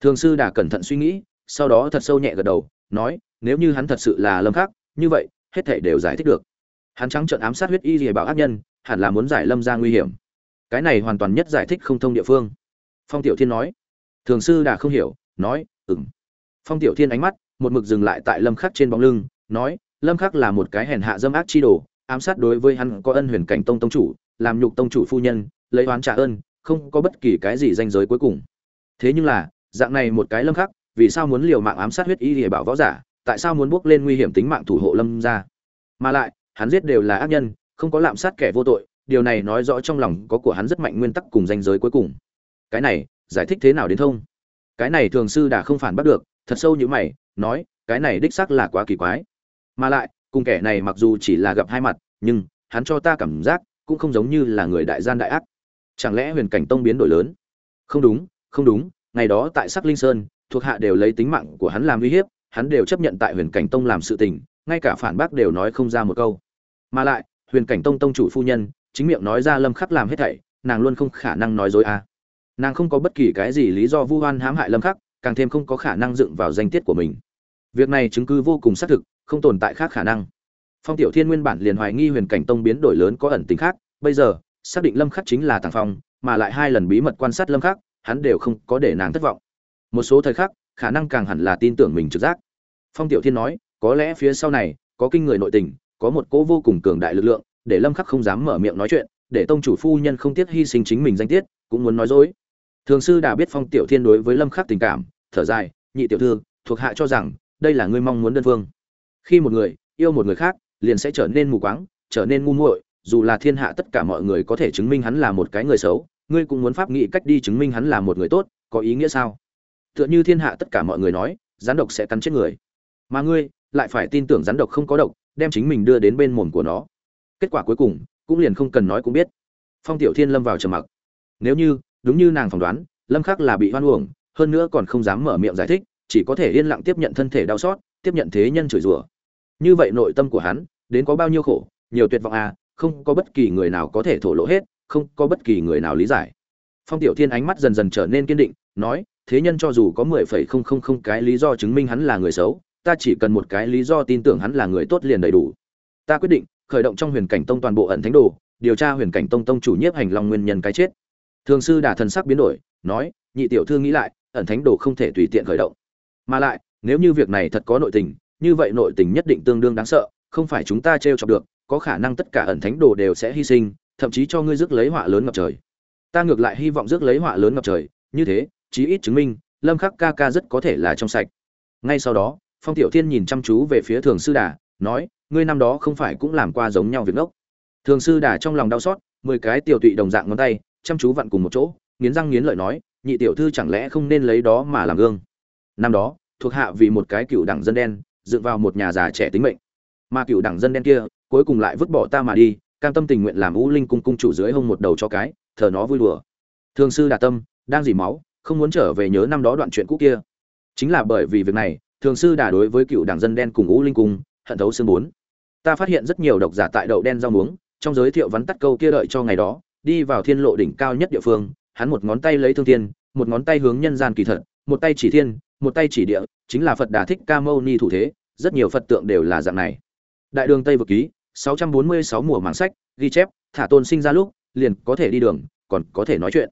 Thường sư đã cẩn thận suy nghĩ, sau đó thật sâu nhẹ gật đầu, nói, nếu như hắn thật sự là lâm khắc, như vậy, hết thảy đều giải thích được. Hắn trắng trợn ám sát huyết y rìa bảo ác nhân, hẳn là muốn giải lâm ra nguy hiểm. Cái này hoàn toàn nhất giải thích không thông địa phương. Phong tiểu thiên nói. Thường sư đã không hiểu, nói, ừm. Phong tiểu thiên ánh mắt, một mực dừng lại tại lâm khắc trên bóng lưng, nói, lâm khắc là một cái hèn hạ dâm ác chi đồ ám sát đối với hắn có ân huyền cảnh tông tông chủ, làm nhục tông chủ phu nhân, lấy oán trả ơn, không có bất kỳ cái gì danh giới cuối cùng. Thế nhưng là, dạng này một cái lâm khắc, vì sao muốn liều mạng ám sát huyết y để bảo võ giả, tại sao muốn bước lên nguy hiểm tính mạng thủ hộ lâm ra mà lại, hắn giết đều là ác nhân, không có lạm sát kẻ vô tội, điều này nói rõ trong lòng có của hắn rất mạnh nguyên tắc cùng danh giới cuối cùng. Cái này, giải thích thế nào đến thông? Cái này thường sư đã không phản bắt được, thật sâu như mày, nói, cái này đích xác là quá kỳ quái. Mà lại cùng kẻ này mặc dù chỉ là gặp hai mặt, nhưng hắn cho ta cảm giác cũng không giống như là người đại gian đại ác. Chẳng lẽ huyền cảnh tông biến đổi lớn? Không đúng không đúng, ngày đó tại sắc linh sơn, thuộc hạ đều lấy tính mạng của hắn làm uy hiếp, hắn đều chấp nhận tại huyền cảnh tông làm sự tình, ngay cả phản bác đều nói không ra một câu. Mà lại, huyền cảnh tông tông chủ phu nhân, chính miệng nói ra lâm khắc làm hết thảy, nàng luôn không khả năng nói dối à nàng không có bất kỳ cái gì lý do vu oan hãm hại lâm khắc, càng thêm không có khả năng dựng vào danh tiết của mình. Việc này chứng cứ vô cùng xác thực không tồn tại khác khả năng. Phong tiểu thiên nguyên bản liền hoài nghi huyền cảnh tông biến đổi lớn có ẩn tính khác, bây giờ, xác định lâm khắc chính là tàng phong, mà lại hai lần bí mật quan sát lâm khắc, hắn đều không có để nàng thất vọng. Một số thời khắc, khả năng càng hẳn là tin tưởng mình trực giác. Phong tiểu thiên nói, có lẽ phía sau này, có kinh người nội tình, có một cỗ vô cùng cường đại lực lượng, để lâm khắc không dám mở miệng nói chuyện, để tông chủ phu nhân không tiếc hy sinh chính mình danh tiết, cũng muốn nói dối. Thường sư đã biết phong tiểu thiên đối với lâm khắc tình cảm, thở dài, nhị tiểu thư, thuộc hạ cho rằng, đây là ngươi mong muốn đơn phương khi một người yêu một người khác, liền sẽ trở nên mù quáng, trở nên ngu muội, dù là thiên hạ tất cả mọi người có thể chứng minh hắn là một cái người xấu, ngươi cũng muốn pháp nghĩ cách đi chứng minh hắn là một người tốt, có ý nghĩa sao? Tựa như thiên hạ tất cả mọi người nói rắn độc sẽ cắn chết người. Mà ngươi lại phải tin tưởng rắn độc không có độc, đem chính mình đưa đến bên mồm của nó. Kết quả cuối cùng, cũng liền không cần nói cũng biết. Phong tiểu thiên lâm vào trầm mặc. Nếu như, đúng như nàng phỏng đoán, lâm khắc là bị hoan uổng, hơn nữa còn không dám mở miệng giải thích, chỉ có thể yên lặng tiếp nhận thân thể đau xót, tiếp nhận thế nhân chửi rủa như vậy nội tâm của hắn, đến có bao nhiêu khổ, nhiều tuyệt vọng à không có bất kỳ người nào có thể thổ lộ hết, không có bất kỳ người nào lý giải. Phong tiểu thiên ánh mắt dần dần trở nên kiên định, nói, thế nhân cho dù có mười phẩy không không không cái lý do chứng minh hắn là người xấu, ta chỉ cần một cái lý do tin tưởng hắn là người tốt liền đầy đủ. Ta quyết định, khởi động trong huyền cảnh tông toàn bộ ẩn thánh đồ, điều tra huyền cảnh tông tông chủ nhiếp hành long nguyên nhân cái chết. Thường sư đả thần sắc biến đổi, nói, nhị tiểu thư nghĩ lại, ẩn thánh đồ không thể tùy tiện khởi động. Mà lại, nếu như việc này thật có nội tình như vậy nội tình nhất định tương đương đáng sợ, không phải chúng ta trêu chọc được, có khả năng tất cả ẩn thánh đồ đều sẽ hy sinh, thậm chí cho ngươi rước lấy họa lớn ngập trời. Ta ngược lại hy vọng rước lấy họa lớn ngập trời, như thế, chí ít chứng minh, lâm khắc ca ca rất có thể là trong sạch. Ngay sau đó, phong tiểu thiên nhìn chăm chú về phía thường sư đà, nói, ngươi năm đó không phải cũng làm qua giống nhau việc ngốc. Thường sư đà trong lòng đau xót, mười cái tiểu tụy đồng dạng ngón tay, chăm chú vặn cùng một chỗ, nghiến răng nghiến lợi nói, nhị tiểu thư chẳng lẽ không nên lấy đó mà làm gương? Năm đó, thuộc hạ vì một cái cựu đảng dân đen dựng vào một nhà già trẻ tính mệnh. Mà cựu đảng dân đen kia, cuối cùng lại vứt bỏ ta mà đi, cam tâm tình nguyện làm u linh cung cung chủ dưới hông một đầu cho cái, thờ nó vui đùa. Thường sư đà tâm, đang dỉ máu, không muốn trở về nhớ năm đó đoạn chuyện cũ kia. Chính là bởi vì việc này, thường sư đà đối với cựu đảng dân đen cùng u linh cung, hận thấu xương bốn. Ta phát hiện rất nhiều độc giả tại đậu đen rau muống, trong giới thiệu vắn tắt câu kia đợi cho ngày đó, đi vào thiên lộ đỉnh cao nhất địa phương, hắn một ngón tay lấy thương thiên, một ngón tay hướng nhân gian kỳ thật, một tay chỉ thiên một tay chỉ địa, chính là phật đà thích ca mâu ni thủ thế, rất nhiều phật tượng đều là dạng này. Đại đường tây vực ký 646 mùa mảng sách, ghi chép, thả tôn sinh ra lúc, liền có thể đi đường, còn có thể nói chuyện.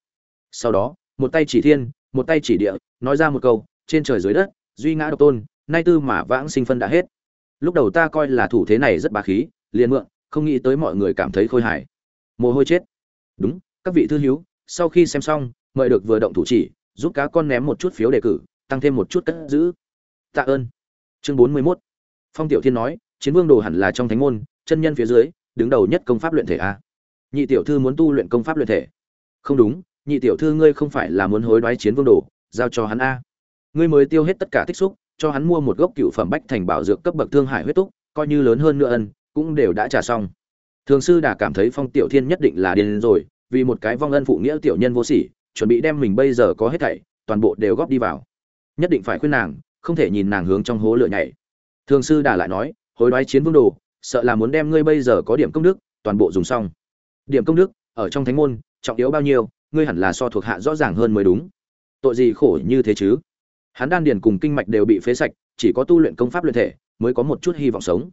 Sau đó, một tay chỉ thiên, một tay chỉ địa, nói ra một câu, trên trời dưới đất, duy ngã độc tôn, nay tư mà vãng sinh phân đã hết. Lúc đầu ta coi là thủ thế này rất bá khí, liền mượn, không nghĩ tới mọi người cảm thấy khôi hài. Mồ hôi chết. Đúng, các vị thư hiếu sau khi xem xong, mời được vừa động thủ chỉ, giúp cá con ném một chút phiếu đề cử tăng thêm một chút cất giữ. Tạ ơn. Chương bốn mươi 41. phong tiểu thiên nói, chiến vương đồ hẳn là trong thánh môn, chân nhân phía dưới, đứng đầu nhất công pháp luyện thể a. Nhị tiểu thư muốn tu luyện công pháp luyện thể. Không đúng, nhị tiểu thư ngươi không phải là muốn hối đoái chiến vương đồ, giao cho hắn a. Ngươi mới tiêu hết tất cả tích xúc, cho hắn mua một gốc cựu phẩm bách thành bảo dược cấp bậc thương hải huyết túc, coi như lớn hơn nữa ân, cũng đều đã trả xong. Thường sư đã cảm thấy phong tiểu thiên nhất định là điên rồi, vì một cái vong ân phụ nghĩa tiểu nhân vô sỉ, chuẩn bị đem mình bây giờ có hết thảy, toàn bộ đều góp đi vào nhất định phải khuyên nàng, không thể nhìn nàng hướng trong hố lửa nhảy. Thường sư đà lại nói, hối đoái chiến vương đồ, sợ là muốn đem ngươi bây giờ có điểm công đức, toàn bộ dùng xong. Điểm công đức, ở trong thánh môn, trọng yếu bao nhiêu, ngươi hẳn là so thuộc hạ rõ ràng hơn mới đúng. Tội gì khổ như thế chứ? Hắn đan điền cùng kinh mạch đều bị phế sạch, chỉ có tu luyện công pháp luyện thể, mới có một chút hy vọng sống.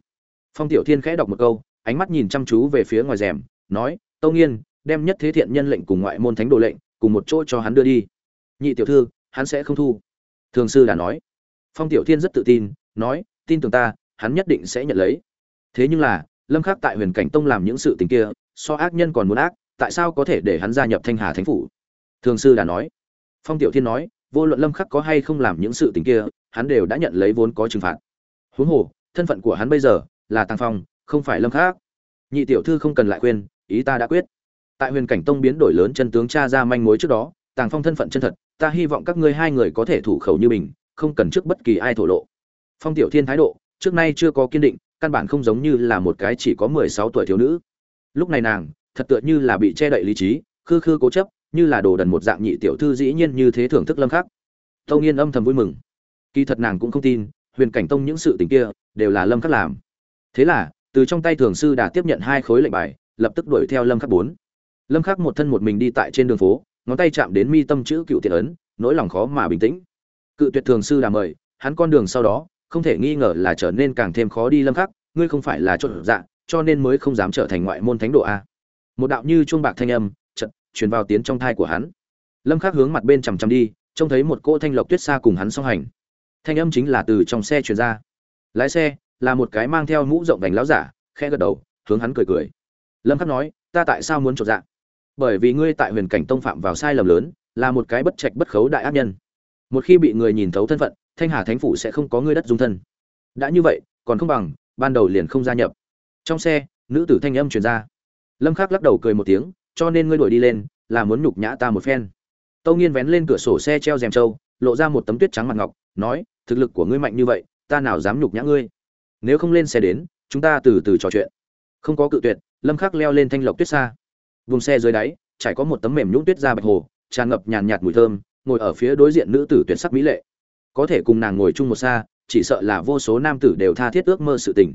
Phong tiểu thiên khẽ đọc một câu, ánh mắt nhìn chăm chú về phía ngoài rèm, nói, tâu nghiên, đem nhất thế thiện nhân lệnh cùng ngoại môn thánh đồ lệnh, cùng một chỗ cho hắn đưa đi. Nhị tiểu thư, hắn sẽ không thu thường sư đã nói. Phong tiểu thiên rất tự tin, nói, tin tưởng ta, hắn nhất định sẽ nhận lấy. Thế nhưng là, lâm khắc tại huyền cảnh tông làm những sự tình kia, so ác nhân còn muốn ác, tại sao có thể để hắn gia nhập thanh hà thánh phủ? Thường sư đã nói. Phong tiểu thiên nói, vô luận lâm khắc có hay không làm những sự tình kia, hắn đều đã nhận lấy vốn có trừng phạt. Huống hồ, thân phận của hắn bây giờ là tăng phong, không phải lâm khắc. Nhị tiểu thư không cần lại khuyên, ý ta đã quyết. Tại huyền cảnh tông biến đổi lớn chân tướng cha ra manh mối trước đó, tàng phong thân phận chân thật ta hy vọng các ngươi hai người có thể thủ khẩu như mình, không cần trước bất kỳ ai thổ lộ. Phong tiểu thiên thái độ, trước nay chưa có kiên định, căn bản không giống như là một cái chỉ có mười sáu tuổi thiếu nữ. Lúc này nàng, thật tựa như là bị che đậy lý trí, khư khư cố chấp, như là đồ đần một dạng nhị tiểu thư dĩ nhiên như thế thưởng thức lâm khắc. Tông nghiên âm thầm vui mừng. Kỳ thật nàng cũng không tin, huyền cảnh tông những sự tình kia, đều là lâm khắc làm. Thế là, từ trong tay thường sư đã tiếp nhận hai khối lệnh bài, lập tức đuổi theo lâm khắc bốn. Lâm khắc một thân một mình đi tại trên đường phố ngón tay chạm đến mi tâm chữ cựu tiện ấn, nỗi lòng khó mà bình tĩnh. Cự tuyệt thường sư đà mời, hắn con đường sau đó, không thể nghi ngờ là trở nên càng thêm khó đi lâm khắc, ngươi không phải là trộn dạ cho nên mới không dám trở thành ngoại môn thánh độ a. Một đạo như chuông bạc thanh âm chật truyền vào tiếng trong thai của hắn. Lâm khắc hướng mặt bên chằm chằm đi, trông thấy một cô thanh lộc tuyết xa cùng hắn song hành. Thanh âm chính là từ trong xe truyền ra. Lái xe là một cái mang theo mũ rộng vành lão giả, khẽ gật đầu, hướng hắn cười cười. Lâm khắc nói, ta tại sao muốn trộn dạ? Bởi vì ngươi tại huyền cảnh tông phạm vào sai lầm lớn, là một cái bất trạch bất khấu đại ác nhân. Một khi bị người nhìn thấu thân phận, thanh hà thánh phủ sẽ không có ngươi đất dung thân. Đã như vậy, còn không bằng, ban đầu liền không gia nhập. Trong xe, nữ tử thanh âm truyền ra. Lâm khắc lắc đầu cười một tiếng, cho nên ngươi đuổi đi lên, là muốn nhục nhã ta một phen. Tâu nghiên vén lên cửa sổ xe treo rèm trâu, lộ ra một tấm tuyết trắng mặt ngọc, nói, thực lực của ngươi mạnh như vậy, ta nào dám nhục nhã ngươi? Nếu không lên xe đến, chúng ta từ từ trò chuyện. Không có cự tuyệt, lâm khắc leo lên thanh lộc tuyết xa vùng xe dưới đáy, trải có một tấm mềm nhũng tuyết ra bạch hồ, tràn ngập nhàn nhạt mùi thơm, ngồi ở phía đối diện nữ tử tuyệt sắc mỹ lệ. Có thể cùng nàng ngồi chung một xa, chỉ sợ là vô số nam tử đều tha thiết ước mơ sự tình.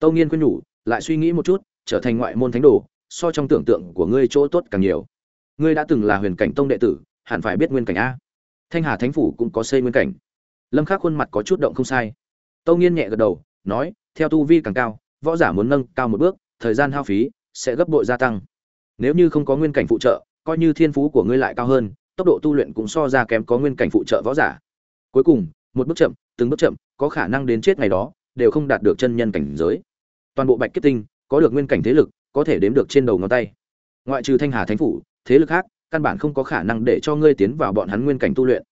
Tâu nghiên khuyên nhủ, lại suy nghĩ một chút, trở thành ngoại môn thánh đồ, so trong tưởng tượng của ngươi chỗ tốt càng nhiều. Ngươi đã từng là huyền cảnh tông đệ tử, hẳn phải biết nguyên cảnh a. Thanh hà thánh phủ cũng có xây nguyên cảnh. Lâm khắc khuôn mặt có chút động không sai. Tâu nghiên nhẹ gật đầu, nói, theo tu vi càng cao, võ giả muốn nâng cao một bước, thời gian hao phí, sẽ gấp bội gia tăng nếu như không có nguyên cảnh phụ trợ, coi như thiên phú của ngươi lại cao hơn, tốc độ tu luyện cũng so ra kém có nguyên cảnh phụ trợ võ giả. Cuối cùng, một bước chậm, từng bước chậm, có khả năng đến chết ngày đó, đều không đạt được chân nhân cảnh giới. Toàn bộ bạch kết tinh, có được nguyên cảnh thế lực, có thể đếm được trên đầu ngón tay. Ngoại trừ thanh hà thánh phủ, thế lực khác, căn bản không có khả năng để cho ngươi tiến vào bọn hắn nguyên cảnh tu luyện.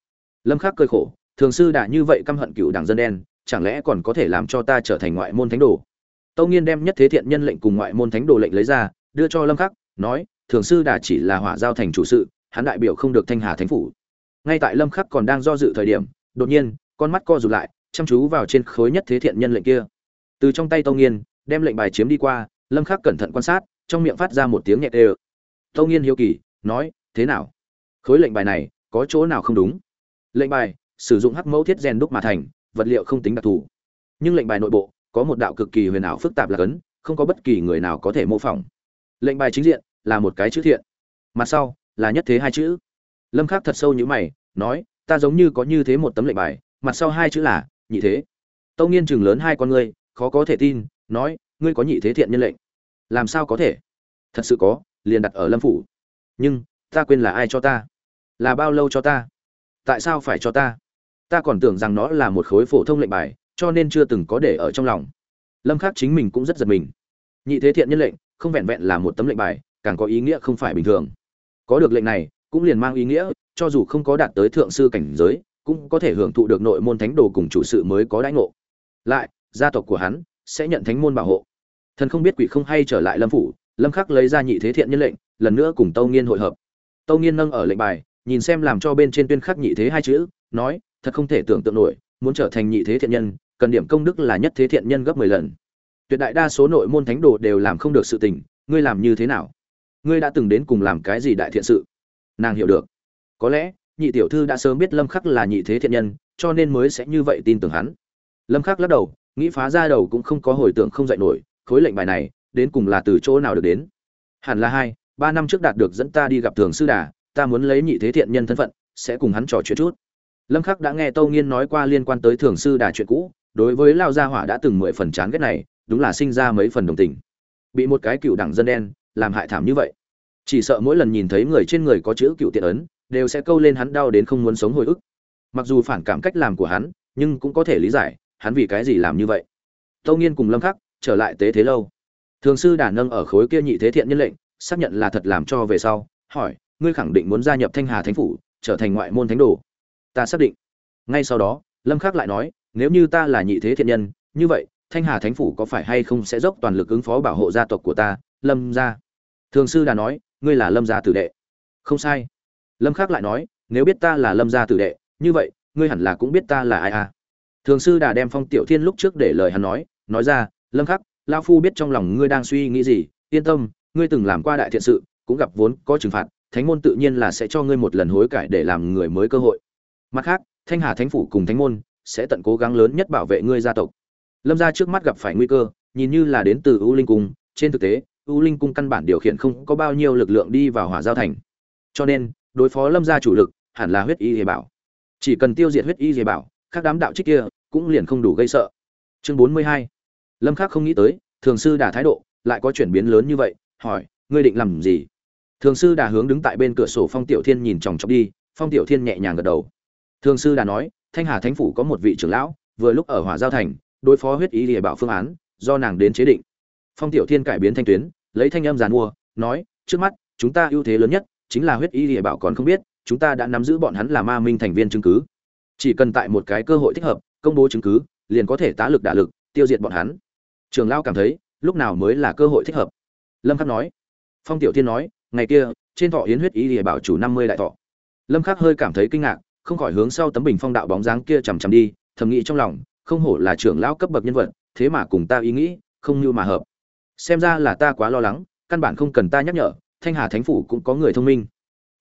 Lâm khắc cơi khổ, thường sư đã như vậy căm hận cựu đảng dân đen, chẳng lẽ còn có thể làm cho ta trở thành ngoại môn thánh đồ? Tâu nghiên đem nhất thế thiện nhân lệnh cùng ngoại môn thánh đồ lệnh lấy ra, đưa cho lâm khắc nói, thường sư đà chỉ là hỏa giao thành chủ sự, hắn đại biểu không được thanh hà thánh phủ. Ngay tại lâm khắc còn đang do dự thời điểm, đột nhiên, con mắt co rụt lại, chăm chú vào trên khối nhất thế thiện nhân lệnh kia. Từ trong tay tâu nghiên, đem lệnh bài chiếm đi qua, lâm khắc cẩn thận quan sát, trong miệng phát ra một tiếng nhẹ đều. Tâu nghiên hiếu kỳ, nói, thế nào? Khối lệnh bài này có chỗ nào không đúng? Lệnh bài, sử dụng hắc mẫu thiết rèn đúc mà thành, vật liệu không tính đặc thù. Nhưng lệnh bài nội bộ có một đạo cực kỳ huyền ảo phức tạp là cấn, không có bất kỳ người nào có thể mô phỏng lệnh bài chính diện là một cái chữ thiện, mặt sau là nhất thế hai chữ. Lâm khắc thật sâu như mày, nói, ta giống như có như thế một tấm lệnh bài, mặt sau hai chữ là nhị thế. Tâu nghiên chừng lớn hai con ngươi, khó có thể tin, nói, ngươi có nhị thế thiện nhân lệnh, làm sao có thể? Thật sự có, liền đặt ở lâm phủ. Nhưng, ta quên là ai cho ta? Là bao lâu cho ta? Tại sao phải cho ta? Ta còn tưởng rằng nó là một khối phổ thông lệnh bài, cho nên chưa từng có để ở trong lòng. Lâm khắc chính mình cũng rất giật mình. Nhị thế thiện nhân lệnh không vẹn vẹn là một tấm lệnh bài, càng có ý nghĩa không phải bình thường. Có được lệnh này, cũng liền mang ý nghĩa, cho dù không có đạt tới thượng sư cảnh giới, cũng có thể hưởng thụ được nội môn thánh đồ cùng chủ sự mới có đãi ngộ. Lại, gia tộc của hắn sẽ nhận thánh môn bảo hộ. Thần không biết quỷ không hay trở lại lâm phủ, lâm khắc lấy ra nhị thế thiện nhân lệnh, lần nữa cùng tâu nghiên hội hợp. Tâu nghiên nâng ở lệnh bài, nhìn xem làm cho bên trên tuyên khắc nhị thế hai chữ, nói, thật không thể tưởng tượng nổi, muốn trở thành nhị thế thiện nhân, cần điểm công đức là nhất thế thiện nhân gấp 10 lần tuyệt đại đa số nội môn thánh đồ đều làm không được sự tình, ngươi làm như thế nào? Ngươi đã từng đến cùng làm cái gì đại thiện sự? Nàng hiểu được. Có lẽ, nhị tiểu thư đã sớm biết lâm khắc là nhị thế thiện nhân, cho nên mới sẽ như vậy tin tưởng hắn. Lâm khắc lắc đầu, nghĩ phá ra đầu cũng không có hồi tưởng không dậy nổi, khối lệnh bài này, đến cùng là từ chỗ nào được đến? Hẳn là hai, ba năm trước đạt được dẫn ta đi gặp thường sư đà, ta muốn lấy nhị thế thiện nhân thân phận, sẽ cùng hắn trò chuyện chút. Lâm khắc đã nghe tâu nghiên nói qua liên quan tới thường sư đà chuyện cũ, đối với lao gia hỏa đã từng mười phần chán ghét này đúng là sinh ra mấy phần đồng tình. Bị một cái cựu đảng dân đen làm hại thảm như vậy, chỉ sợ mỗi lần nhìn thấy người trên người có chữ cựu tiện ấn, đều sẽ câu lên hắn đau đến không muốn sống hồi ức. Mặc dù phản cảm cách làm của hắn, nhưng cũng có thể lý giải, hắn vì cái gì làm như vậy. Tâu nghiên cùng lâm khắc trở lại tế thế lâu. Thường sư đà nâng ở khối kia nhị thế thiện nhân lệnh, xác nhận là thật làm cho về sau, hỏi, ngươi khẳng định muốn gia nhập thanh hà thánh phủ, trở thành ngoại môn thánh đồ? Ta xác định. Ngay sau đó, lâm khắc lại nói, nếu như ta là nhị thế thiện nhân, như vậy thanh hà thánh phủ có phải hay không sẽ dốc toàn lực ứng phó bảo hộ gia tộc của ta? Lâm gia. Thường sư đã nói, ngươi là lâm gia tử đệ. Không sai. Lâm khắc lại nói, nếu biết ta là lâm gia tử đệ, như vậy, ngươi hẳn là cũng biết ta là ai à. Thường sư đã đem phong tiểu thiên lúc trước để lời hắn nói nói ra, lâm khắc, lão phu biết trong lòng ngươi đang suy nghĩ gì, yên tâm, ngươi từng làm qua đại thiện sự, cũng gặp vốn có trừng phạt, thánh môn tự nhiên là sẽ cho ngươi một lần hối cải để làm người mới cơ hội. Mặt khác, thanh hà thánh phủ cùng thánh môn sẽ tận cố gắng lớn nhất bảo vệ ngươi gia tộc lâm gia trước mắt gặp phải nguy cơ, nhìn như là đến từ u linh cung, trên thực tế, u linh cung căn bản điều khiển không có bao nhiêu lực lượng đi vào hỏa giao thành. Cho nên, đối phó lâm gia chủ lực, hẳn là huyết y dề bảo. Chỉ cần tiêu diệt huyết y dề bảo các đám đạo trích kia cũng liền không đủ gây sợ. Chương bốn mươi hai. Lâm khắc không nghĩ tới, thường sư đà thái độ lại có chuyển biến lớn như vậy, hỏi, ngươi định làm gì? Thường sư đà hướng đứng tại bên cửa sổ phong tiểu thiên nhìn chòng chọc đi, phong tiểu thiên nhẹ nhàng gật đầu. Thường sư đà nói, thanh hà thánh phủ có một vị trưởng lão, vừa lúc ở hỏa giao thành đối phó huyết ý địa bảo phương án, do nàng đến chế định. Phong tiểu thiên cải biến thanh tuyến, lấy thanh âm giàn mua, nói, trước mắt, chúng ta ưu thế lớn nhất chính là huyết ý địa bảo còn không biết, chúng ta đã nắm giữ bọn hắn là ma minh thành viên chứng cứ. Chỉ cần tại một cái cơ hội thích hợp, công bố chứng cứ, liền có thể tá lực đả lực, tiêu diệt bọn hắn. Trường lao cảm thấy, lúc nào mới là cơ hội thích hợp? Lâm khắc nói. Phong tiểu thiên nói, ngày kia, trên thọ yến huyết ý địa bảo chủ năm mươi đại thọ. Lâm khắc hơi cảm thấy kinh ngạc, không khỏi hướng sau tấm bình phong đạo bóng dáng kia chằm chằm đi, thầm nghĩ trong lòng không hổ là trưởng lão cấp bậc nhân vật, thế mà cùng ta ý nghĩ không như mà hợp. Xem ra là ta quá lo lắng, căn bản không cần ta nhắc nhở, thanh hà thánh phủ cũng có người thông minh.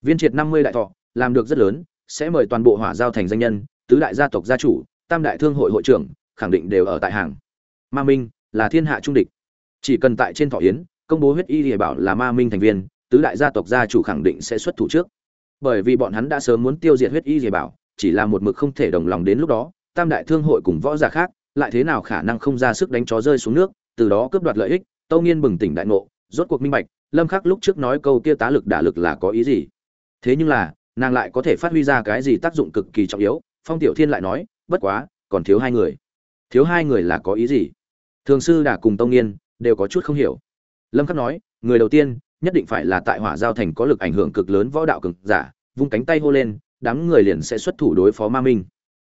Viên triệt năm mươi đại thọ, làm được rất lớn, sẽ mời toàn bộ hỏa giao thành danh nhân, tứ đại gia tộc gia chủ, tam đại thương hội hội trưởng, khẳng định đều ở tại hàng. Ma minh là thiên hạ trung địch. Chỉ cần tại trên thọ yến, công bố huyết y địa bảo là ma minh thành viên, tứ đại gia tộc gia chủ khẳng định sẽ xuất thủ trước. Bởi vì bọn hắn đã sớm muốn tiêu diệt huyết y địa bảo, chỉ là một mực không thể đồng lòng đến lúc đó tam đại thương hội cùng võ giả khác, lại thế nào khả năng không ra sức đánh chó rơi xuống nước, từ đó cướp đoạt lợi ích, tâu nghiên bừng tỉnh đại ngộ, rốt cuộc minh bạch, lâm khắc lúc trước nói câu kia tá lực đả lực là có ý gì. Thế nhưng là, nàng lại có thể phát huy ra cái gì tác dụng cực kỳ trọng yếu, phong tiểu thiên lại nói, bất quá, còn thiếu hai người. Thiếu hai người là có ý gì? Thường sư đã cùng tông nghiên, đều có chút không hiểu. Lâm khắc nói, người đầu tiên, nhất định phải là tại hỏa giao thành có lực ảnh hưởng cực lớn võ đạo cường giả, vung cánh tay hô lên, đám người liền sẽ xuất thủ đối phó ma minh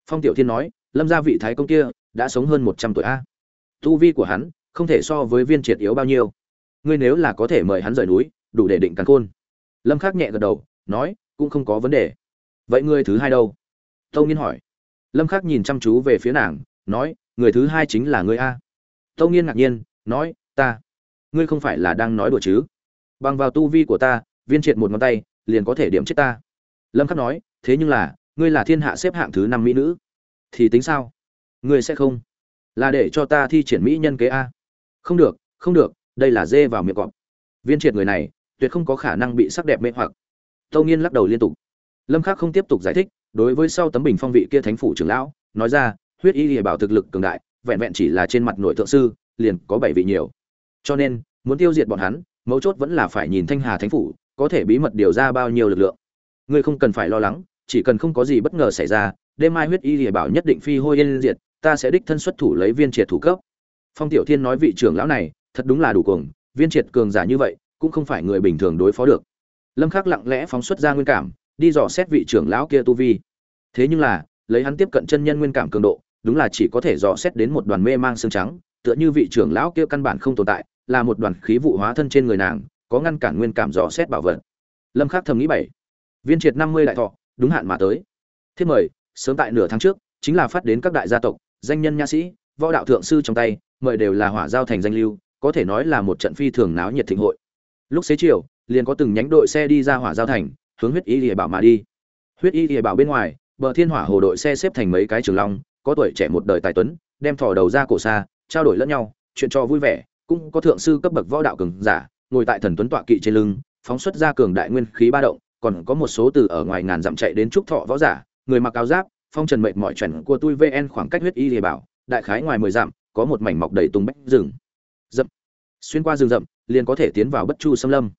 phong tiểu thiên nói, lâm gia vị thái công kia đã sống hơn một trăm tuổi a. Tu vi của hắn không thể so với viên triệt yếu bao nhiêu. Ngươi nếu là có thể mời hắn rời núi, đủ để định càn khôn. Lâm khắc nhẹ gật đầu, nói, cũng không có vấn đề. Vậy ngươi thứ hai đâu? Tâu nghiên hỏi. Lâm khắc nhìn chăm chú về phía nàng, nói, người thứ hai chính là ngươi a. Tâu nghiên ngạc nhiên, nói, ta, ngươi không phải là đang nói đùa chứ? Bằng vào tu vi của ta, viên triệt một ngón tay liền có thể điểm chết ta. Lâm khắc nói, thế nhưng là ngươi là thiên hạ xếp hạng thứ năm mỹ nữ. Thì tính sao? Ngươi sẽ không? Là để cho ta thi triển mỹ nhân kế a. Không được không được, đây là dê vào miệng cọp. Viên triệt người này, tuyệt không có khả năng bị sắc đẹp mê hoặc. Tâu nghiên lắc đầu liên tục. Lâm khắc không tiếp tục giải thích, đối với sau tấm bình phong vị kia thánh phủ trưởng lão, nói ra, huyết y lìa bảo thực lực cường đại, vẹn vẹn chỉ là trên mặt nội thượng sư, liền có bảy vị nhiều. Cho nên, muốn tiêu diệt bọn hắn, mấu chốt vẫn là phải nhìn thanh hà thánh phủ, có thể bí mật điều ra bao nhiêu lực lượng. Ngươi không cần phải lo lắng chỉ cần không có gì bất ngờ xảy ra, đêm mai huyết y lìa bảo nhất định phi hôi yên diệt, ta sẽ đích thân xuất thủ lấy viên triệt thủ cấp. Phong tiểu thiên nói vị trưởng lão này, thật đúng là đủ cường viên triệt cường giả như vậy, cũng không phải người bình thường đối phó được. Lâm khắc lặng lẽ phóng xuất ra nguyên cảm, đi dò xét vị trưởng lão kia tu vi. Thế nhưng là, lấy hắn tiếp cận chân nhân nguyên cảm cường độ, đúng là chỉ có thể dò xét đến một đoàn mê mang xương trắng, tựa như vị trưởng lão kia căn bản không tồn tại, là một đoàn khí vụ hóa thân trên người nàng, có ngăn cản nguyên cảm dò xét bảo vật. Lâm khắc thầm nghĩ bảy. Viên triệt 50 đại thọ đúng hạn mà tới. Thiết mời, sớm tại nửa tháng trước, chính là phát đến các đại gia tộc, danh nhân nha sĩ, võ đạo thượng sư trong tay, mời đều là hỏa giao thành danh lưu, có thể nói là một trận phi thường náo nhiệt thịnh hội. Lúc xế chiều, liền có từng nhánh đội xe đi ra hỏa giao thành, hướng huyết y lìa bảo mà đi. Huyết y lìa bảo bên ngoài, bờ thiên hỏa hồ đội xe xếp thành mấy cái trường long, có tuổi trẻ một đời tài tuấn, đem thò đầu ra cổ xa, trao đổi lẫn nhau, chuyện cho vui vẻ, cũng có thượng sư cấp bậc võ đạo cường giả, ngồi tại thần tuấn tọa kỵ trên lưng, phóng xuất ra cường đại nguyên khí ba động còn có một số từ ở ngoài ngàn dặm chạy đến trúc thọ võ giả, người mặc áo giáp, phong trần mệt mọi chuẩn của tôi vn khoảng cách huyết y lìa bảo, đại khái ngoài mười dặm, có một mảnh mọc đầy tùng bách rừng. Rậm. Xuyên qua rừng rậm, liền có thể tiến vào bất chu xâm lâm.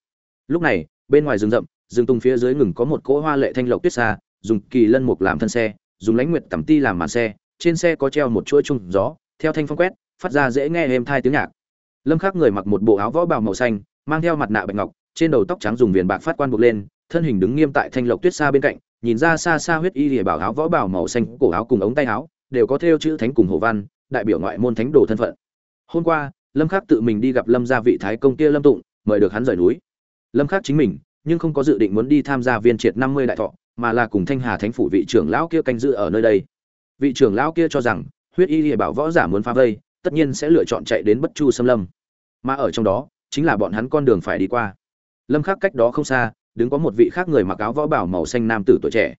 Lúc này, bên ngoài rừng rậm, rừng tùng phía dưới ngừng có một cỗ hoa lệ thanh lộc tuyết xa, dùng kỳ lân mục làm thân xe, dùng lãnh nguyệt tẩm ti làm màn xe, trên xe có treo một chuỗi chung gió, theo thanh phong quét, phát ra dễ nghe êm thai tiếng nhạc. Lâm khắc người mặc một bộ áo võ bào màu xanh, mang theo mặt nạ bạch ngọc, trên đầu tóc trắng dùng viền bạc phát quan buộc lên thân hình đứng nghiêm tại thanh lộc tuyết xa bên cạnh, nhìn ra xa xa huyết y lìa bảo áo võ bảo màu xanh cổ áo cùng ống tay áo, đều có thêu chữ thánh cùng hồ văn, đại biểu ngoại môn thánh đồ thân phận. Hôm qua, lâm khắc tự mình đi gặp lâm gia vị thái công kia lâm tụng, mời được hắn rời núi. Lâm khắc chính mình, nhưng không có dự định muốn đi tham gia viên triệt 50 đại thọ, mà là cùng thanh hà thánh phủ vị trưởng lão kia canh giữ ở nơi đây. Vị trưởng lão kia cho rằng, huyết y lìa bảo võ giả muốn phá vây, tất nhiên sẽ lựa chọn chạy đến bất chu xâm lâm. Mà ở trong đó, chính là bọn hắn con đường phải đi qua. Lâm khắc cách đó không xa đứng có một vị khác người mặc áo võ bảo màu xanh nam tử tuổi trẻ.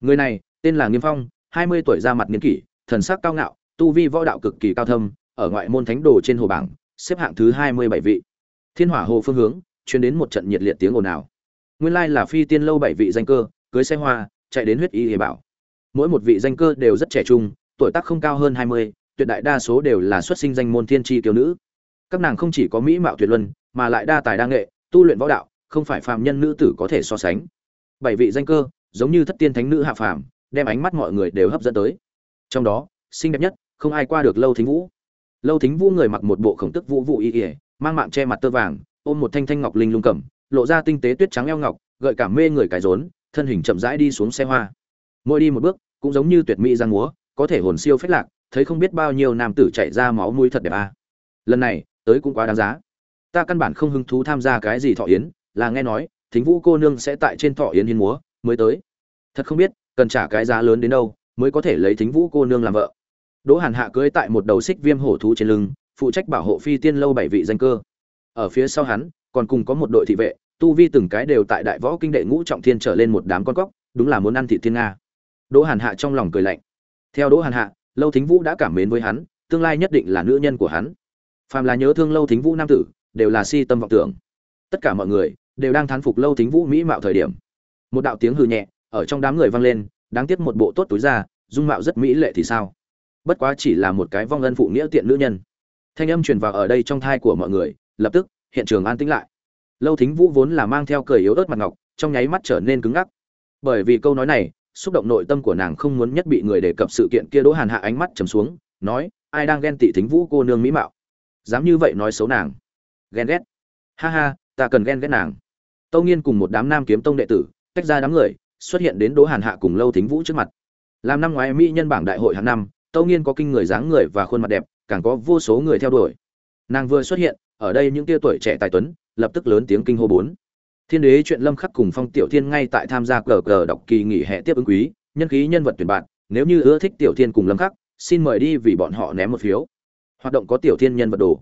Người này tên là nghiêm phong 20 tuổi ra mặt niên kỷ thần sắc cao ngạo tu vi võ đạo cực kỳ cao thâm ở ngoại môn thánh đồ trên hồ bảng xếp hạng thứ 27 vị. Thiên hỏa hồ phương hướng truyền đến một trận nhiệt liệt tiếng ồn ào. Nguyên lai là phi tiên lâu bảy vị danh cơ cưới xe hoa chạy đến huyết y hề bảo. Mỗi một vị danh cơ đều rất trẻ trung tuổi tác không cao hơn 20, tuyệt đại đa số đều là xuất sinh danh môn thiên tri kiều nữ. Các nàng không chỉ có mỹ mạo tuyệt luân mà lại đa tài đa nghệ tu luyện võ đạo không phải phàm nhân nữ tử có thể so sánh. Bảy vị danh cơ giống như thất tiên thánh nữ hạ phàm đem ánh mắt mọi người đều hấp dẫn tới. Trong đó xinh đẹp nhất không ai qua được lâu thính vũ. Lâu thính vũ người mặc một bộ khổng tức vũ vụ y y, mang mạng che mặt tơ vàng ôm một thanh thanh ngọc linh lung cẩm lộ ra tinh tế tuyết trắng eo ngọc gợi cảm mê người cái rốn thân hình chậm rãi đi xuống xe hoa. Mỗi đi một bước cũng giống như tuyệt mỹ giang múa có thể hồn siêu phách lạc thấy không biết bao nhiêu nam tử chạy ra máu mũi thật đẹp à. lần này tới cũng quá đáng giá. Ta căn bản không hứng thú tham gia cái gì thọ yến là nghe nói, thính vũ cô nương sẽ tại trên thọ yến hiến múa, mới tới. Thật không biết, cần trả cái giá lớn đến đâu, mới có thể lấy thính vũ cô nương làm vợ. Đỗ hàn hạ cưới tại một đầu xích viêm hổ thú trên lưng, phụ trách bảo hộ phi tiên lâu bảy vị danh cơ. Ở phía sau hắn, còn cùng có một đội thị vệ, tu vi từng cái đều tại đại võ kinh đệ ngũ trọng thiên trở lên một đám con cóc, đúng là muốn ăn thị thiên nga. Đỗ hàn hạ trong lòng cười lạnh. Theo đỗ hàn hạ, lâu thính vũ đã cảm mến với hắn, tương lai nhất định là nữ nhân của hắn. Phàm là nhớ thương lâu thính vũ nam tử, đều là si tâm vọng tưởng. Tất cả mọi người đều đang thán phục lâu thính vũ mỹ mạo thời điểm. Một đạo tiếng hư nhẹ ở trong đám người vang lên, đáng tiếc một bộ tốt túi ra, dung mạo rất mỹ lệ thì sao? Bất quá chỉ là một cái vong ân phụ nghĩa tiện nữ nhân. Thanh âm truyền vào ở đây trong thai của mọi người, lập tức, hiện trường an tĩnh lại. Lâu thính vũ vốn là mang theo cười yếu ớt mặt ngọc, trong nháy mắt trở nên cứng ngắc. Bởi vì câu nói này, xúc động nội tâm của nàng không muốn nhất bị người đề cập sự kiện kia đỗ hàn hạ ánh mắt trầm xuống, nói, ai đang ghen tị thính vũ cô nương mỹ mạo? Dám như vậy nói xấu nàng. Ghen ghét. Ha ha, ta cần ghen ghét nàng tâu nghiên cùng một đám nam kiếm tông đệ tử, tách ra đám người, xuất hiện đến đỗ hàn hạ cùng lâu thính vũ trước mặt. Làm năm ngoái mỹ nhân bảng đại hội hàng năm, tâu nghiên có kinh người dáng người và khuôn mặt đẹp, càng có vô số người theo đuổi. Nàng vừa xuất hiện, ở đây những tia tuổi trẻ tài tuấn, lập tức lớn tiếng kinh hô bốn. Thiên đế chuyện lâm khắc cùng phong tiểu thiên ngay tại tham gia cờ cờ đọc kỳ nghỉ hè tiếp ứng quý, nhân khí nhân vật tuyển bạn, nếu như ưa thích tiểu thiên cùng lâm khắc, xin mời đi vì bọn họ ném một phiếu. Hoạt động có tiểu thiên nhân vật đồ.